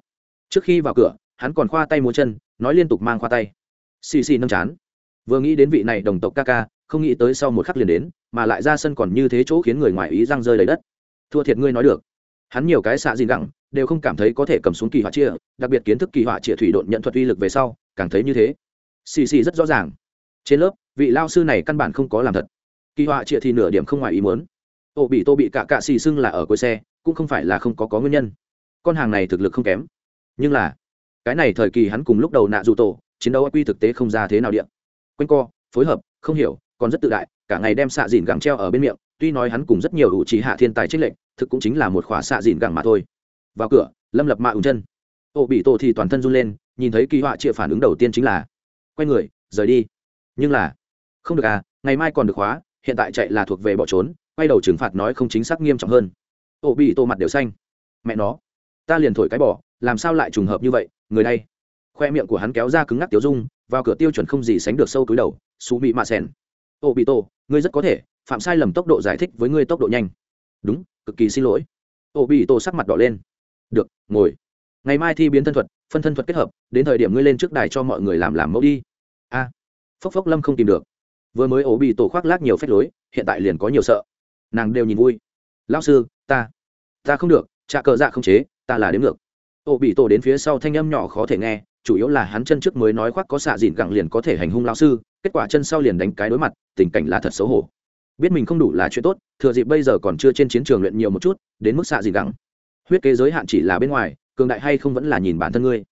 Speaker 1: Trước khi vào cửa hắn còn khoa tay múa chân, nói liên tục mang khoa tay. Xì xì nâng chán. Vừa nghĩ đến vị này đồng tộc ca ca, không nghĩ tới sau một khắc liền đến, mà lại ra sân còn như thế chỗ khiến người ngoài ý răng rơi lấy đất. Thua thiệt ngươi nói được. Hắn nhiều cái xạ gì gẳng đều không cảm thấy có thể cầm xuống kỳ họa chia, đặc biệt kiến thức kỳ họa chia thủy độn nhận thuật uy lực về sau, càng thấy như thế. Xì xì rất rõ ràng. Trên lớp, vị lao sư này căn bản không có làm thật. Kỳ họa chia thì nửa điểm không ngoài ý muốn. Ô bị tô bị cả cạ xì xưng là ở cuối xe, cũng không phải là không có có nguyên nhân. Con hàng này thực lực không kém. Nhưng là cái này thời kỳ hắn cùng lúc đầu nạ dù tổ, chiến đấu quy thực tế không ra thế nào điện quanh co, phối hợp, không hiểu, còn rất tự đại, cả ngày đem xạ dìn gẳng treo ở bên miệng, tuy nói hắn cùng rất nhiều ủ trí hạ thiên tài trích lệnh thực cũng chính là một khóa xạ dìn gẳng mà thôi. Vào cửa, lâm lập mạ ủng chân. Ô bị tổ thì toàn thân run lên, nhìn thấy kỳ họa chịa phản ứng đầu tiên chính là, quay người, rời đi. Nhưng là, không được à ngày mai còn được khóa, hiện tại chạy là thuộc về bỏ trốn, quay đầu trừng phạt nói không chính xác nghiêm trọng hơn. Ô bị tổ mặt đều xanh. Mẹ nó, ta liền thổi cái bỏ, làm sao lại trùng hợp như vậy? Người đây khoe miệng của hắn kéo ra cứng ngắc tiêu dung, vào cửa tiêu chuẩn không gì sánh được sâu túi đầu xú bị mạ sen. Ô bị tổ ngươi rất có thể, phạm sai lầm tốc độ giải thích với ngươi tốc độ nhanh. Đúng, cực kỳ xin lỗi. Ô bị tổ sắc mặt đỏ lên. Được, ngồi. Ngày mai thi biến thân thuật, phân thân thuật kết hợp, đến thời điểm ngươi lên trước đài cho mọi người làm làm mẫu đi. A. Phốc phốc lâm không tìm được. Vừa mới ổ bị tổ khoác lác nhiều phép lối, hiện tại liền có nhiều sợ. Nàng đều nhìn vui. Lão sư, ta ta không được trà cờ dạ không chế, ta là đến ngược. Ô bị tổ đến phía sau thanh âm nhỏ khó thể nghe chủ yếu là hắn chân trước mới nói khoác có xạ dịn gẳng liền có thể hành hung lão sư kết quả chân sau liền đánh cái đối mặt tình cảnh là thật xấu hổ. Biết mình không đủ là chuyện tốt thừa dịp bây giờ còn chưa trên chiến trường luyện nhiều một chút đến mức xạ dịn gẳng, huyết kế giới hạn chỉ là bên ngoài cường đại hay không vẫn là nhìn bản thân ngươi.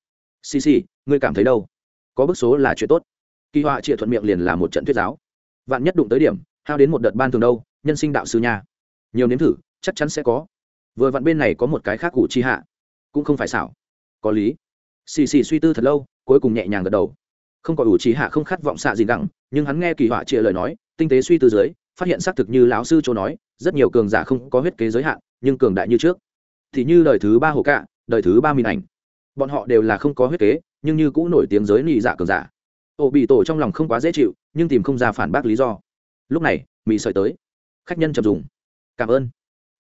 Speaker 1: Xì xì ngươi cảm thấy đâu? Có bức số là chuyện tốt. Kỳ họa trịa thuận miệng liền là một trận thuyết giáo. Vạn nhất đụng tới điểm hao đến một đợt ban thường đâu nhân sinh đạo sư nhà. nhiều nếm thử chắc chắn sẽ có. Vừa vặn bên này có một cái khác cụ chi hạ cũng không phải xảo. Có lý. Xì xì suy tư thật lâu, cuối cùng nhẹ nhàng gật đầu. Không có ủ trí hạ không khát vọng xạ gì đẳng nhưng hắn nghe kỳ họa trịa lời nói, tinh tế suy tư dưới, phát hiện xác thực như lão sư châu nói, rất nhiều cường giả không có huyết kế giới hạn, nhưng cường đại như trước. Thì như đời thứ ba hồ cạ, đời thứ ba minh ảnh. Bọn họ đều là không có huyết kế, nhưng như cũng nổi tiếng giới nị dạ cường giả. Ổ bị tổ trong lòng không quá dễ chịu, nhưng tìm không ra phản bác lý do. Lúc này mỹ sợi tới. Khách nhân chậm dùng. Cảm ơn.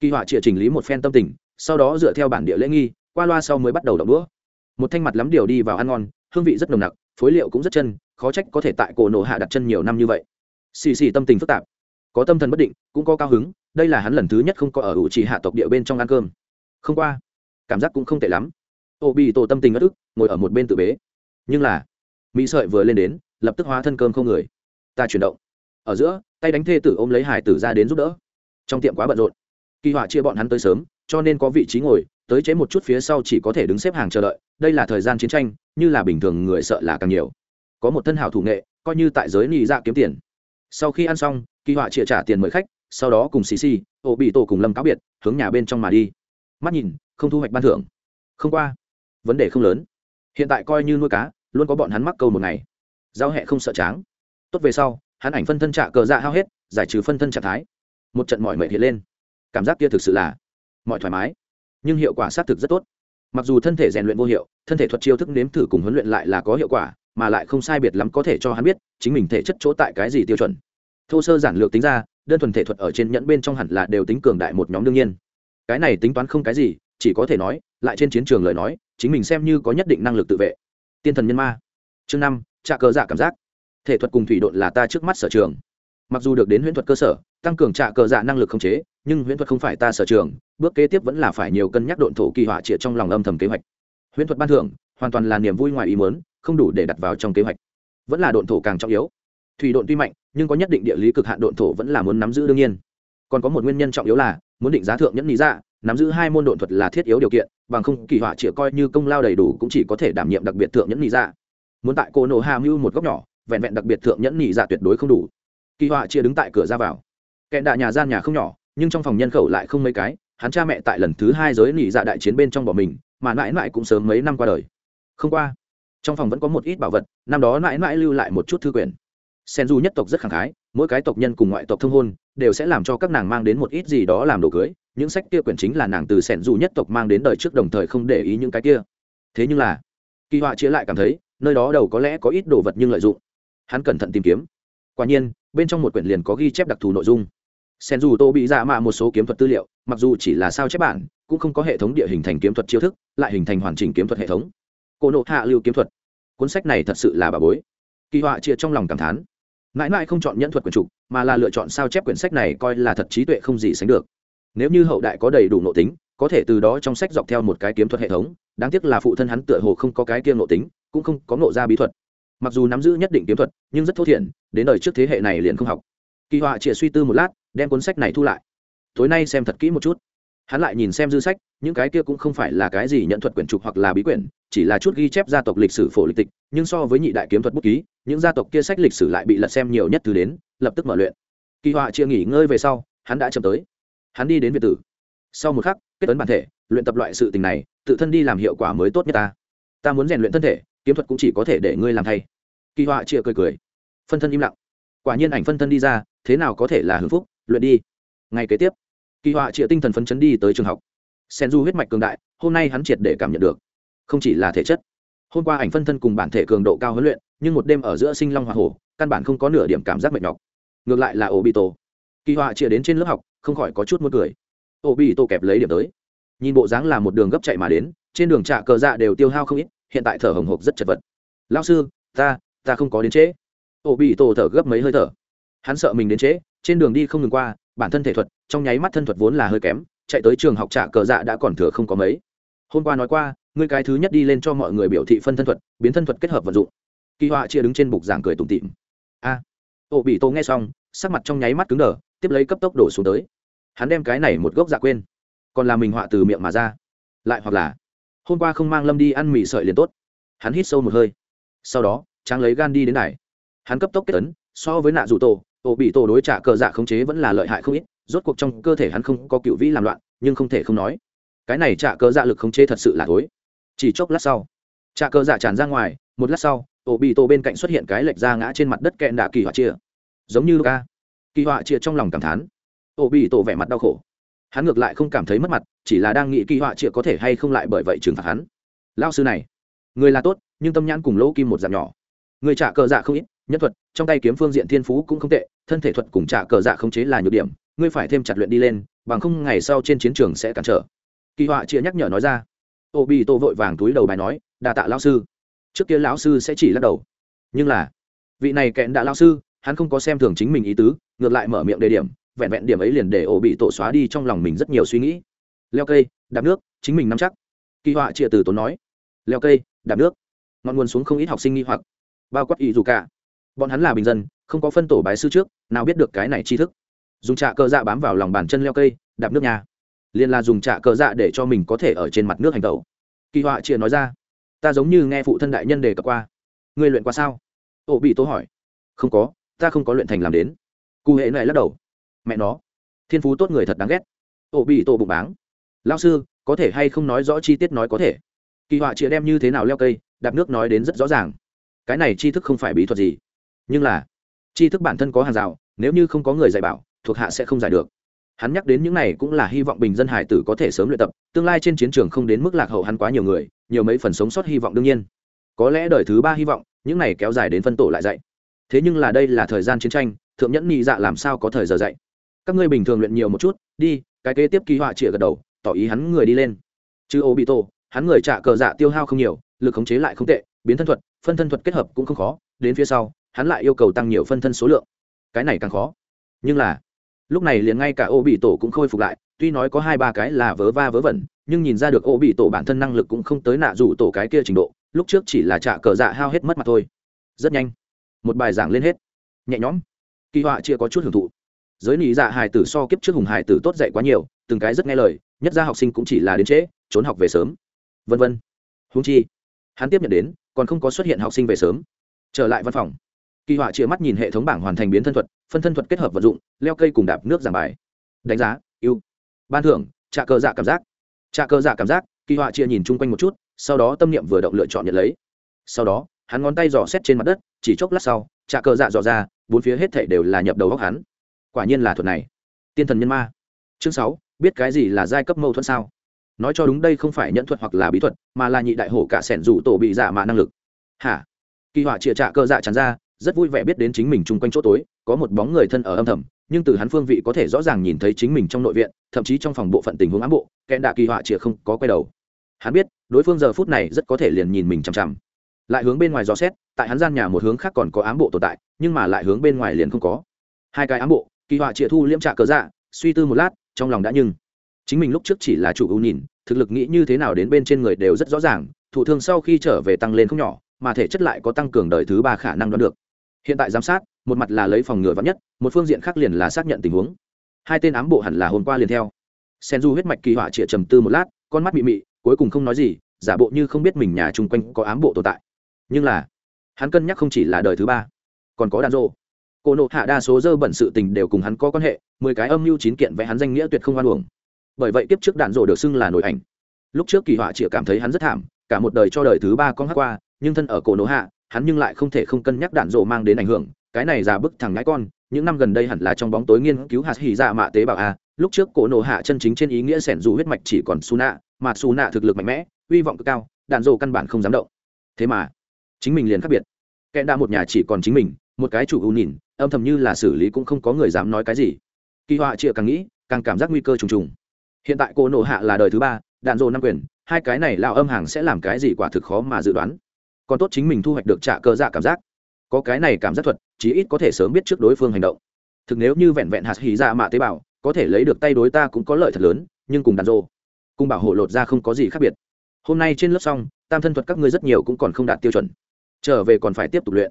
Speaker 1: Kỳ họa trịa chỉnh lý một phen tâm tình, sau đó dựa theo bản địa lễ nghi qua loa sau mới bắt đầu đậu đũa. Một thanh mặt lắm điều đi vào ăn ngon, hương vị rất nồng nặc, phối liệu cũng rất chân, khó trách có thể tại cổ nổ hạ đặt chân nhiều năm như vậy. Xì xì tâm tình phức tạp. Có tâm thần bất định, cũng có cao hứng, đây là hắn lần thứ nhất không có ở ủ trì hạ tộc địa bên trong ăn cơm. Không qua, cảm giác cũng không tệ lắm. Ô bị tổ tâm tình ngất ức, ngồi ở một bên tự bế. Nhưng là, mỹ sợi vừa lên đến, lập tức hóa thân cơm không người. Ta chuyển động. Ở giữa, tay đánh thê tử ôm lấy hải tử ra đến giúp đỡ. Trong tiệm quá bận rộn. Kỳ họa chia bọn hắn tới sớm, cho nên có vị trí ngồi tới chế một chút phía sau chỉ có thể đứng xếp hàng chờ đợi, đây là thời gian chiến tranh, như là bình thường người sợ là càng nhiều. Có một thân hảo thủ nghệ, coi như tại giới nị dạ kiếm tiền. Sau khi ăn xong, kỳ họa chia trả tiền mời khách, sau đó cùng xì xì ô bị tổ cùng lâm cáo biệt, hướng nhà bên trong mà đi. Mắt nhìn, không thu hoạch ban thưởng. Không qua. Vấn đề không lớn. Hiện tại coi như nuôi cá, luôn có bọn hắn mắc câu một ngày. Giao hẹ không sợ tráng. Tốt về sau, hắn ảnh phân thân trả cờ dạ hao hết, giải trừ phân thân trạng thái. Một trận mọi mệt hiện lên. Cảm giác kia thực sự là mọi thoải mái nhưng hiệu quả xác thực rất tốt. Mặc dù thân thể rèn luyện vô hiệu, thân thể thuật chiêu thức nếm thử cùng huấn luyện lại là có hiệu quả, mà lại không sai biệt lắm có thể cho hắn biết chính mình thể chất chỗ tại cái gì tiêu chuẩn. Thô sơ giản lược tính ra, đơn thuần thể thuật ở trên nhẫn bên trong hẳn là đều tính cường đại một nhóm đương nhiên. Cái này tính toán không cái gì, chỉ có thể nói, lại trên chiến trường lời nói, chính mình xem như có nhất định năng lực tự vệ. Tiên thần nhân ma. Chương năm, trạ cờ giả dạ cảm giác. Thể thuật cùng thủy độn là ta trước mắt sở trường mặc dù được đến huyễn thuật cơ sở, tăng cường trạ cờ dạ năng lực không chế, nhưng huyễn thuật không phải ta sở trường, bước kế tiếp vẫn là phải nhiều cân nhắc độn thổ kỳ họa triệt trong lòng âm thầm kế hoạch. Huyễn thuật ban thưởng, hoàn toàn là niềm vui ngoài ý muốn, không đủ để đặt vào trong kế hoạch. Vẫn là độn thổ càng trọng yếu. Thủy độn tuy mạnh, nhưng có nhất định địa lý cực hạn độn thổ vẫn là muốn nắm giữ đương nhiên. Còn có một nguyên nhân trọng yếu là, muốn định giá thượng nhẫn lý ra dạ, nắm giữ hai môn độn thuật là thiết yếu điều kiện, bằng không kỳ họa chỉ coi như công lao đầy đủ cũng chỉ có thể đảm nhiệm đặc biệt thượng nhẫn lý ra dạ. muốn tại cô nổ hà mưu một góc nhỏ, vẹn vẹn đặc biệt thượng nhẫn nhị dạ tuyệt đối không đủ kỳ họa chia đứng tại cửa ra vào. Kẹn đạ nhà gian nhà không nhỏ, nhưng trong phòng nhân khẩu lại không mấy cái, hắn cha mẹ tại lần thứ hai giới nhị dạ đại chiến bên trong bỏ mình, mà mãi mãi cũng sớm mấy năm qua đời. Không qua, trong phòng vẫn có một ít bảo vật, năm đó mãi mãi lưu lại một chút thư quyển. Sen du nhất tộc rất khẳng khái, mỗi cái tộc nhân cùng ngoại tộc thông hôn, đều sẽ làm cho các nàng mang đến một ít gì đó làm đồ cưới, những sách kia quyển chính là nàng từ sẻn dù nhất tộc mang đến đời trước đồng thời không để ý những cái kia. Thế nhưng là, kỳ họa chia lại cảm thấy, nơi đó đầu có lẽ có ít đồ vật nhưng lợi dụng. Hắn cẩn thận tìm kiếm quả nhiên, bên trong một quyển liền có ghi chép đặc thù nội dung. Sen dù tô bị dạ mạ một số kiếm thuật tư liệu, mặc dù chỉ là sao chép bản, cũng không có hệ thống địa hình thành kiếm thuật chiêu thức, lại hình thành hoàn chỉnh kiếm thuật hệ thống. Cô nộ hạ lưu kiếm thuật. Cuốn sách này thật sự là bà bối. Kỳ họa chia trong lòng cảm thán. Mãi mãi không chọn nhân thuật quyển trục, mà là lựa chọn sao chép quyển sách này coi là thật trí tuệ không gì sánh được. Nếu như hậu đại có đầy đủ nội tính, có thể từ đó trong sách dọc theo một cái kiếm thuật hệ thống, đáng tiếc là phụ thân hắn tựa hồ không có cái kia nội tính, cũng không có nộ ra bí thuật mặc dù nắm giữ nhất định kiếm thuật, nhưng rất thô thiển, đến đời trước thế hệ này liền không học. Kỳ họa chỉ suy tư một lát, đem cuốn sách này thu lại. Tối nay xem thật kỹ một chút. Hắn lại nhìn xem dư sách, những cái kia cũng không phải là cái gì nhận thuật quyển trục hoặc là bí quyển, chỉ là chút ghi chép gia tộc lịch sử phổ lịch tịch, nhưng so với nhị đại kiếm thuật bút ký, những gia tộc kia sách lịch sử lại bị lật xem nhiều nhất từ đến, lập tức mở luyện. Kỳ họa chia nghỉ ngơi về sau, hắn đã chậm tới. Hắn đi đến việt tử. Sau một khắc, kết ấn bản thể, luyện tập loại sự tình này, tự thân đi làm hiệu quả mới tốt nhất ta. Ta muốn rèn luyện thân thể kiếm thuật cũng chỉ có thể để ngươi làm thay. Kỳ họa chia cười cười. Phân thân im lặng. Quả nhiên ảnh phân thân đi ra, thế nào có thể là hưng phúc, luyện đi. Ngày kế tiếp, kỳ họa chia tinh thần phấn chấn đi tới trường học. Sen du huyết mạch cường đại, hôm nay hắn triệt để cảm nhận được. Không chỉ là thể chất. Hôm qua ảnh phân thân cùng bản thể cường độ cao huấn luyện, nhưng một đêm ở giữa sinh long hoa hổ, căn bản không có nửa điểm cảm giác mệt nhọc. Ngược lại là ổ bị tổ kỳ họa chia đến trên lớp học, không khỏi có chút muốn cười. Ổ bị tổ kẹp lấy điểm tới. Nhìn bộ dáng là một đường gấp chạy mà đến, trên đường trạ cờ dạ đều tiêu hao không ít hiện tại thở hồng hộc rất chật vật. Lao sư ta ta không có đến trễ. Ổ bị tổ thở gấp mấy hơi thở. Hắn sợ mình đến trễ trên đường đi không ngừng qua bản thân thể thuật trong nháy mắt thân thuật vốn là hơi kém chạy tới trường học trạ cờ dạ đã còn thừa không có mấy. Hôm qua nói qua ngươi cái thứ nhất đi lên cho mọi người biểu thị phân thân thuật biến thân thuật kết hợp vận dụng. Kỳ họa chia đứng trên bục giảng cười tủm tịm a. À, ổ bị tô nghe xong sắc mặt trong nháy mắt cứng đờ tiếp lấy cấp tốc đổ xuống tới. Hắn đem cái này một gốc dạ quên. Còn là mình họa từ miệng mà ra. Lại hoặc là hôm qua không mang lâm đi ăn mì sợi liền tốt. Hắn hít sâu một hơi. Sau đó, tráng lấy gan đi đến này hắn cấp tốc kết tấn so với nạ dù tổ tổ bị tổ đối trả cờ dạ khống chế vẫn là lợi hại không ít, rốt cuộc trong cơ thể hắn không có cựu vĩ làm loạn, nhưng không thể không nói. Cái này trả cờ dạ lực khống chế thật sự là thối. Chỉ chốc lát sau, trả cờ dạ tràn ra ngoài, một lát sau, tổ bị tổ bên cạnh xuất hiện cái lệch ra ngã trên mặt đất kẹn đạ kỳ họa chia giống như ca kỳ họa chia trong lòng cảm thán. Tổ bị tổ vẻ mặt đau khổ hắn ngược lại không cảm thấy mất mặt, chỉ là đang nghĩ kỳ họa chia có thể hay không lại bởi vậy trừng phạt hắn. Lao sư này, người là tốt, nhưng tâm nhãn cùng lỗ kim một dạng nhỏ. Người trả cờ dạ không ít nhất thuật, trong tay kiếm phương diện thiên phú cũng không tệ, thân thể thuật cùng trả cờ dạ không chế là nhược điểm, ngươi phải thêm chặt luyện đi lên, bằng không ngày sau trên chiến trường sẽ cản trở. Kỳ họa chia nhắc nhở nói ra. Ô bi tô vội vàng túi đầu bài nói, đa tạ lão sư. Trước kia lão sư sẽ chỉ lắc đầu. Nhưng là, vị này kẹn đã lão sư, hắn không có xem thường chính mình ý tứ, ngược lại mở miệng đề điểm vẹn vẹn điểm ấy liền để ổ bị tổ xóa đi trong lòng mình rất nhiều suy nghĩ. Leo cây, đạp nước, chính mình nắm chắc. Kỳ họa chia từ tốn nói. Leo cây, đạp nước. Ngọn nguồn xuống không ít học sinh nghi hoặc. Bao quát ý dù cả. Bọn hắn là bình dân, không có phân tổ bái sư trước, nào biết được cái này tri thức. Dùng trạ cơ dạ bám vào lòng bàn chân leo cây, đạp nước nhà. Liền là dùng trạ cơ dạ để cho mình có thể ở trên mặt nước hành tẩu. Kỳ họa chia nói ra. Ta giống như nghe phụ thân đại nhân đề cập qua. Ngươi luyện qua sao? Ổ bị tố hỏi. Không có, ta không có luyện thành làm đến. Cụ hệ này lắc đầu mẹ nó, thiên phú tốt người thật đáng ghét. Ổ bị tổ bụng báng. Lao sư, có thể hay không nói rõ chi tiết nói có thể? Kỳ họa chia đem như thế nào leo cây, đạp nước nói đến rất rõ ràng. Cái này tri thức không phải bí thuật gì. Nhưng là, tri thức bản thân có hàng rào, nếu như không có người dạy bảo, thuộc hạ sẽ không giải được. Hắn nhắc đến những này cũng là hy vọng bình dân hải tử có thể sớm luyện tập, tương lai trên chiến trường không đến mức lạc hậu hắn quá nhiều người, nhiều mấy phần sống sót hy vọng đương nhiên. Có lẽ đời thứ ba hy vọng, những này kéo dài đến phân tổ lại dạy. Thế nhưng là đây là thời gian chiến tranh, thượng nhẫn nhị dạ làm sao có thời giờ dạy? Các ngươi bình thường luyện nhiều một chút, đi, cái kế tiếp kỳ họa chĩa gật đầu, tỏ ý hắn người đi lên. Chứ ô bị tổ, hắn người trả cờ dạ tiêu hao không nhiều, lực khống chế lại không tệ, biến thân thuật, phân thân thuật kết hợp cũng không khó, đến phía sau, hắn lại yêu cầu tăng nhiều phân thân số lượng. Cái này càng khó. Nhưng là, lúc này liền ngay cả ô bị tổ cũng khôi phục lại, tuy nói có hai ba cái là vớ va vớ vẩn, nhưng nhìn ra được ô bị tổ bản thân năng lực cũng không tới nạ dù tổ cái kia trình độ, lúc trước chỉ là trả cờ dạ hao hết mất mặt thôi. Rất nhanh. Một bài giảng lên hết. Nhẹ nhõm. Kỳ họa chưa có chút hưởng thụ giới nị dạ hài tử so kiếp trước hùng hài tử tốt dạy quá nhiều, từng cái rất nghe lời, nhất ra học sinh cũng chỉ là đến trễ, trốn học về sớm. Vân vân. Húng chi, hắn tiếp nhận đến, còn không có xuất hiện học sinh về sớm. Trở lại văn phòng. Kỳ họa chia mắt nhìn hệ thống bảng hoàn thành biến thân thuật, phân thân thuật kết hợp vật dụng, leo cây cùng đạp nước giảng bài. Đánh giá yêu ban thưởng, trạ cơ dạ cảm giác. Trạ cơ dạ cảm giác, kỳ họa chia nhìn chung quanh một chút, sau đó tâm niệm vừa động lựa chọn nhận lấy. Sau đó, hắn ngón tay dò xét trên mặt đất, chỉ chốc lát sau, trạ cơ dạ dò ra, bốn phía hết thảy đều là nhập đầu góc hắn quả nhiên là thuật này. Tiên thần nhân ma. Chương sáu, biết cái gì là giai cấp mâu thuẫn sao? Nói cho đúng đây không phải nhẫn thuật hoặc là bí thuật, mà là nhị đại hổ cả sẻn rủ tổ bị giả mạ năng lực. Hả? Kỳ họa chĩa trạ cơ dạ tràn ra, rất vui vẻ biết đến chính mình chung quanh chỗ tối, có một bóng người thân ở âm thầm, nhưng từ hắn phương vị có thể rõ ràng nhìn thấy chính mình trong nội viện, thậm chí trong phòng bộ phận tình huống ám bộ kẽn đạ kỳ họa chĩa không có quay đầu. Hắn biết, đối phương giờ phút này rất có thể liền nhìn mình chằm chằm. Lại hướng bên ngoài dò xét, tại hắn gian nhà một hướng khác còn có ám bộ tồn tại, nhưng mà lại hướng bên ngoài liền không có. Hai cái ám bộ kỳ họa triệt thu liễm trạ cờ dạ suy tư một lát, trong lòng đã nhưng. Chính mình lúc trước chỉ là chủ ưu nhìn, thực lực nghĩ như thế nào đến bên trên người đều rất rõ ràng Thủ thương sau khi trở về tăng lên không nhỏ, mà thể chất lại có tăng cường đời thứ ba khả năng đoán được. Hiện tại giám sát, một mặt là lấy phòng ngừa vắn nhất, một phương diện khác liền là xác nhận tình huống. Hai tên ám bộ hẳn là hôm qua liền theo. Sen du huyết mạch kỳ họa chĩa trầm tư một lát, con mắt mị mị, cuối cùng không nói gì, giả bộ như không biết mình nhà chung quanh có ám bộ tồn tại. Nhưng là, hắn cân nhắc không chỉ là đời thứ ba, còn có đàn rô cô nộ hạ đa số dơ bẩn sự tình đều cùng hắn có quan hệ, mười cái âm mưu chín kiện vẽ hắn danh nghĩa tuyệt không hoan uổng. Bởi vậy tiếp trước đạn rổ được xưng là nổi ảnh. Lúc trước kỳ họa chỉ cảm thấy hắn rất thảm, cả một đời cho đời thứ ba con hát qua, nhưng thân ở cổ nổ hạ, hắn nhưng lại không thể không cân nhắc đạn rộ mang đến ảnh hưởng, cái này già bức thằng ngãi con, những năm gần đây hẳn là trong bóng tối nghiên cứu hạt hỉ dạ mạ tế bào a, lúc trước cổ nổ hạ chân chính trên ý nghĩa sẻn dù huyết mạch chỉ còn su nạ, mà su nạ thực lực mạnh mẽ, uy vọng cực cao, đạn rộ căn bản không dám động. Thế mà, chính mình liền khác biệt. Kẽ đa một nhà chỉ còn chính mình một cái chủ ưu nhìn, âm thầm như là xử lý cũng không có người dám nói cái gì. Kỳ họa chịa càng nghĩ, càng cảm giác nguy cơ trùng trùng. Hiện tại cô nộ hạ là đời thứ ba, đạn dộ năm quyền, hai cái này lao âm hàng sẽ làm cái gì quả thực khó mà dự đoán. Còn tốt chính mình thu hoạch được trả cơ dạ cảm giác. Có cái này cảm giác thuật, chí ít có thể sớm biết trước đối phương hành động. Thực nếu như vẹn vẹn hạt hỉ dạ mạ tế bào, có thể lấy được tay đối ta cũng có lợi thật lớn, nhưng cùng đàn rô cùng bảo hộ lột ra không có gì khác biệt. Hôm nay trên lớp xong, tam thân thuật các ngươi rất nhiều cũng còn không đạt tiêu chuẩn. Trở về còn phải tiếp tục luyện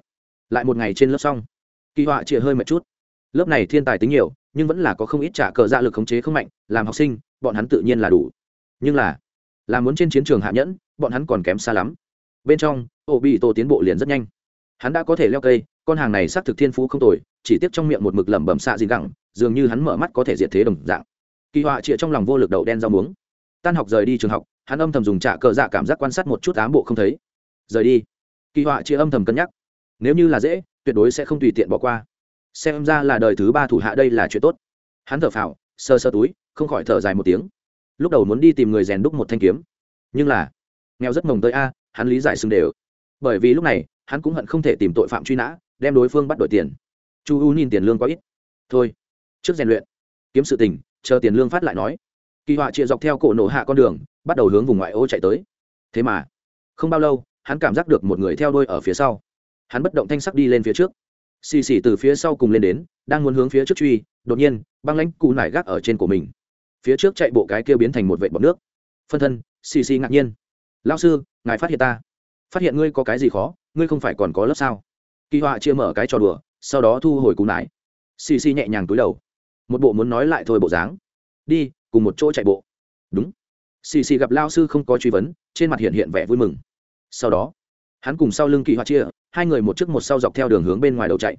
Speaker 1: lại một ngày trên lớp xong. Kỳ họa chịa hơi một chút. Lớp này thiên tài tính nhiều, nhưng vẫn là có không ít trả cờ dạ lực khống chế không mạnh, làm học sinh, bọn hắn tự nhiên là đủ. Nhưng là là muốn trên chiến trường hạ nhẫn, bọn hắn còn kém xa lắm. Bên trong ổ bị tổ tiến bộ liền rất nhanh. Hắn đã có thể leo cây, con hàng này xác thực thiên phú không tồi, chỉ tiếp trong miệng một mực lẩm bẩm xạ gì gẳng, dường như hắn mở mắt có thể diệt thế đồng dạng. Kỳ họa chĩa trong lòng vô lực đậu đen rau muống. Tan học rời đi trường học, hắn âm thầm dùng trả cờ dạ cảm giác quan sát một chút ám bộ không thấy. Rời đi. Kỳ họa chĩa âm thầm cân nhắc nếu như là dễ, tuyệt đối sẽ không tùy tiện bỏ qua. Xem ra là đời thứ ba thủ hạ đây là chuyện tốt. Hắn thở phào sơ sơ túi, không khỏi thở dài một tiếng. Lúc đầu muốn đi tìm người rèn đúc một thanh kiếm, nhưng là, nghèo rất mồng tới a, hắn lý giải xưng đều. Bởi vì lúc này, hắn cũng hận không thể tìm tội phạm truy nã, đem đối phương bắt đổi tiền. Chu u nhìn tiền lương quá ít. Thôi, trước rèn luyện. Kiếm sự tình, chờ tiền lương phát lại nói. Kỳ họa chia dọc theo cổ nổ hạ con đường, bắt đầu hướng vùng ngoại ô chạy tới. Thế mà, không bao lâu, hắn cảm giác được một người theo đôi ở phía sau hắn bất động thanh sắc đi lên phía trước. Xì xì từ phía sau cùng lên đến, đang muốn hướng phía trước truy, đột nhiên, băng lãnh cụ nải gác ở trên của mình. Phía trước chạy bộ cái kia biến thành một vệ bọc nước. Phân thân, xì xì ngạc nhiên. Lao sư, ngài phát hiện ta. Phát hiện ngươi có cái gì khó, ngươi không phải còn có lớp sao? Kỳ họa chia mở cái trò đùa, sau đó thu hồi cù nải. Xì xì nhẹ nhàng túi đầu. Một bộ muốn nói lại thôi bộ dáng. Đi, cùng một chỗ chạy bộ. Đúng. Xì xì gặp lao sư không có truy vấn, trên mặt hiện hiện vẻ vui mừng. Sau đó, hắn cùng sau lưng kỳ họa chia hai người một trước một sau dọc theo đường hướng bên ngoài đầu chạy.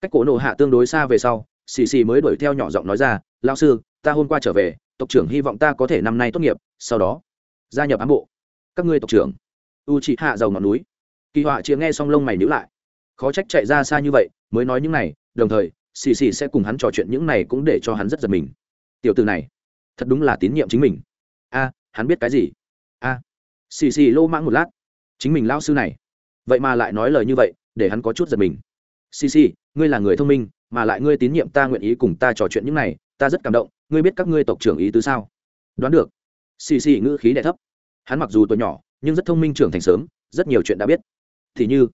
Speaker 1: Cách cổ nổ hạ tương đối xa về sau, xì xì mới đuổi theo nhỏ giọng nói ra lao sư, ta hôm qua trở về, tộc trưởng hy vọng ta có thể năm nay tốt nghiệp, sau đó gia nhập ám bộ. Các ngươi tộc trưởng? U chị hạ giàu ngọn núi. Kỳ họa chia nghe xong lông mày nhữ lại. Khó trách chạy ra xa như vậy, mới nói những này, đồng thời, xì xì sẽ cùng hắn trò chuyện những này cũng để cho hắn rất giật mình. Tiểu từ này, thật đúng là tín nhiệm chính mình. A, hắn biết cái gì? A. Xì xì lô mãng một lát. Chính mình lao sư này vậy mà lại nói lời như vậy, để hắn có chút giật mình. Xì xì, ngươi là người thông minh, mà lại ngươi tín nhiệm ta nguyện ý cùng ta trò chuyện những này, ta rất cảm động, ngươi biết các ngươi tộc trưởng ý tứ sao? Đoán được. Xì xì ngữ khí đẻ thấp. Hắn mặc dù tuổi nhỏ, nhưng rất thông minh trưởng thành sớm, rất nhiều chuyện đã biết. Thì như,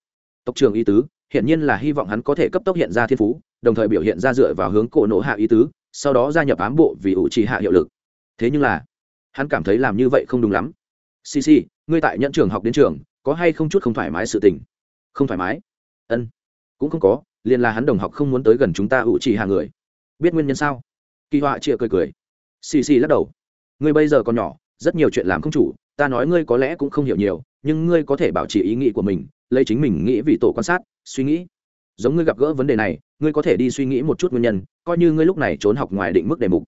Speaker 1: tộc trưởng ý tứ hiện nhiên là hy vọng hắn có thể cấp tốc hiện ra thiên phú, đồng thời biểu hiện ra dựa vào hướng cổ nộ hạ ý tứ, sau đó gia nhập ám bộ vì ủ trì hạ hiệu lực. Thế nhưng là, hắn cảm thấy làm như vậy không đúng lắm. Xì xì, ngươi tại nhận trường học đến trường có hay không chút không thoải mái sự tình? Không thoải mái? Ân, cũng không có, liền là hắn đồng học không muốn tới gần chúng ta ủ chỉ hạ người. Biết nguyên nhân sao? Kỳ họa chịa cười cười. Xì xì lắc đầu. Ngươi bây giờ còn nhỏ, rất nhiều chuyện làm không chủ, ta nói ngươi có lẽ cũng không hiểu nhiều, nhưng ngươi có thể bảo trì ý nghĩ của mình, lấy chính mình nghĩ vì tổ quan sát, suy nghĩ. Giống ngươi gặp gỡ vấn đề này, ngươi có thể đi suy nghĩ một chút nguyên nhân, coi như ngươi lúc này trốn học ngoài định mức đề mục.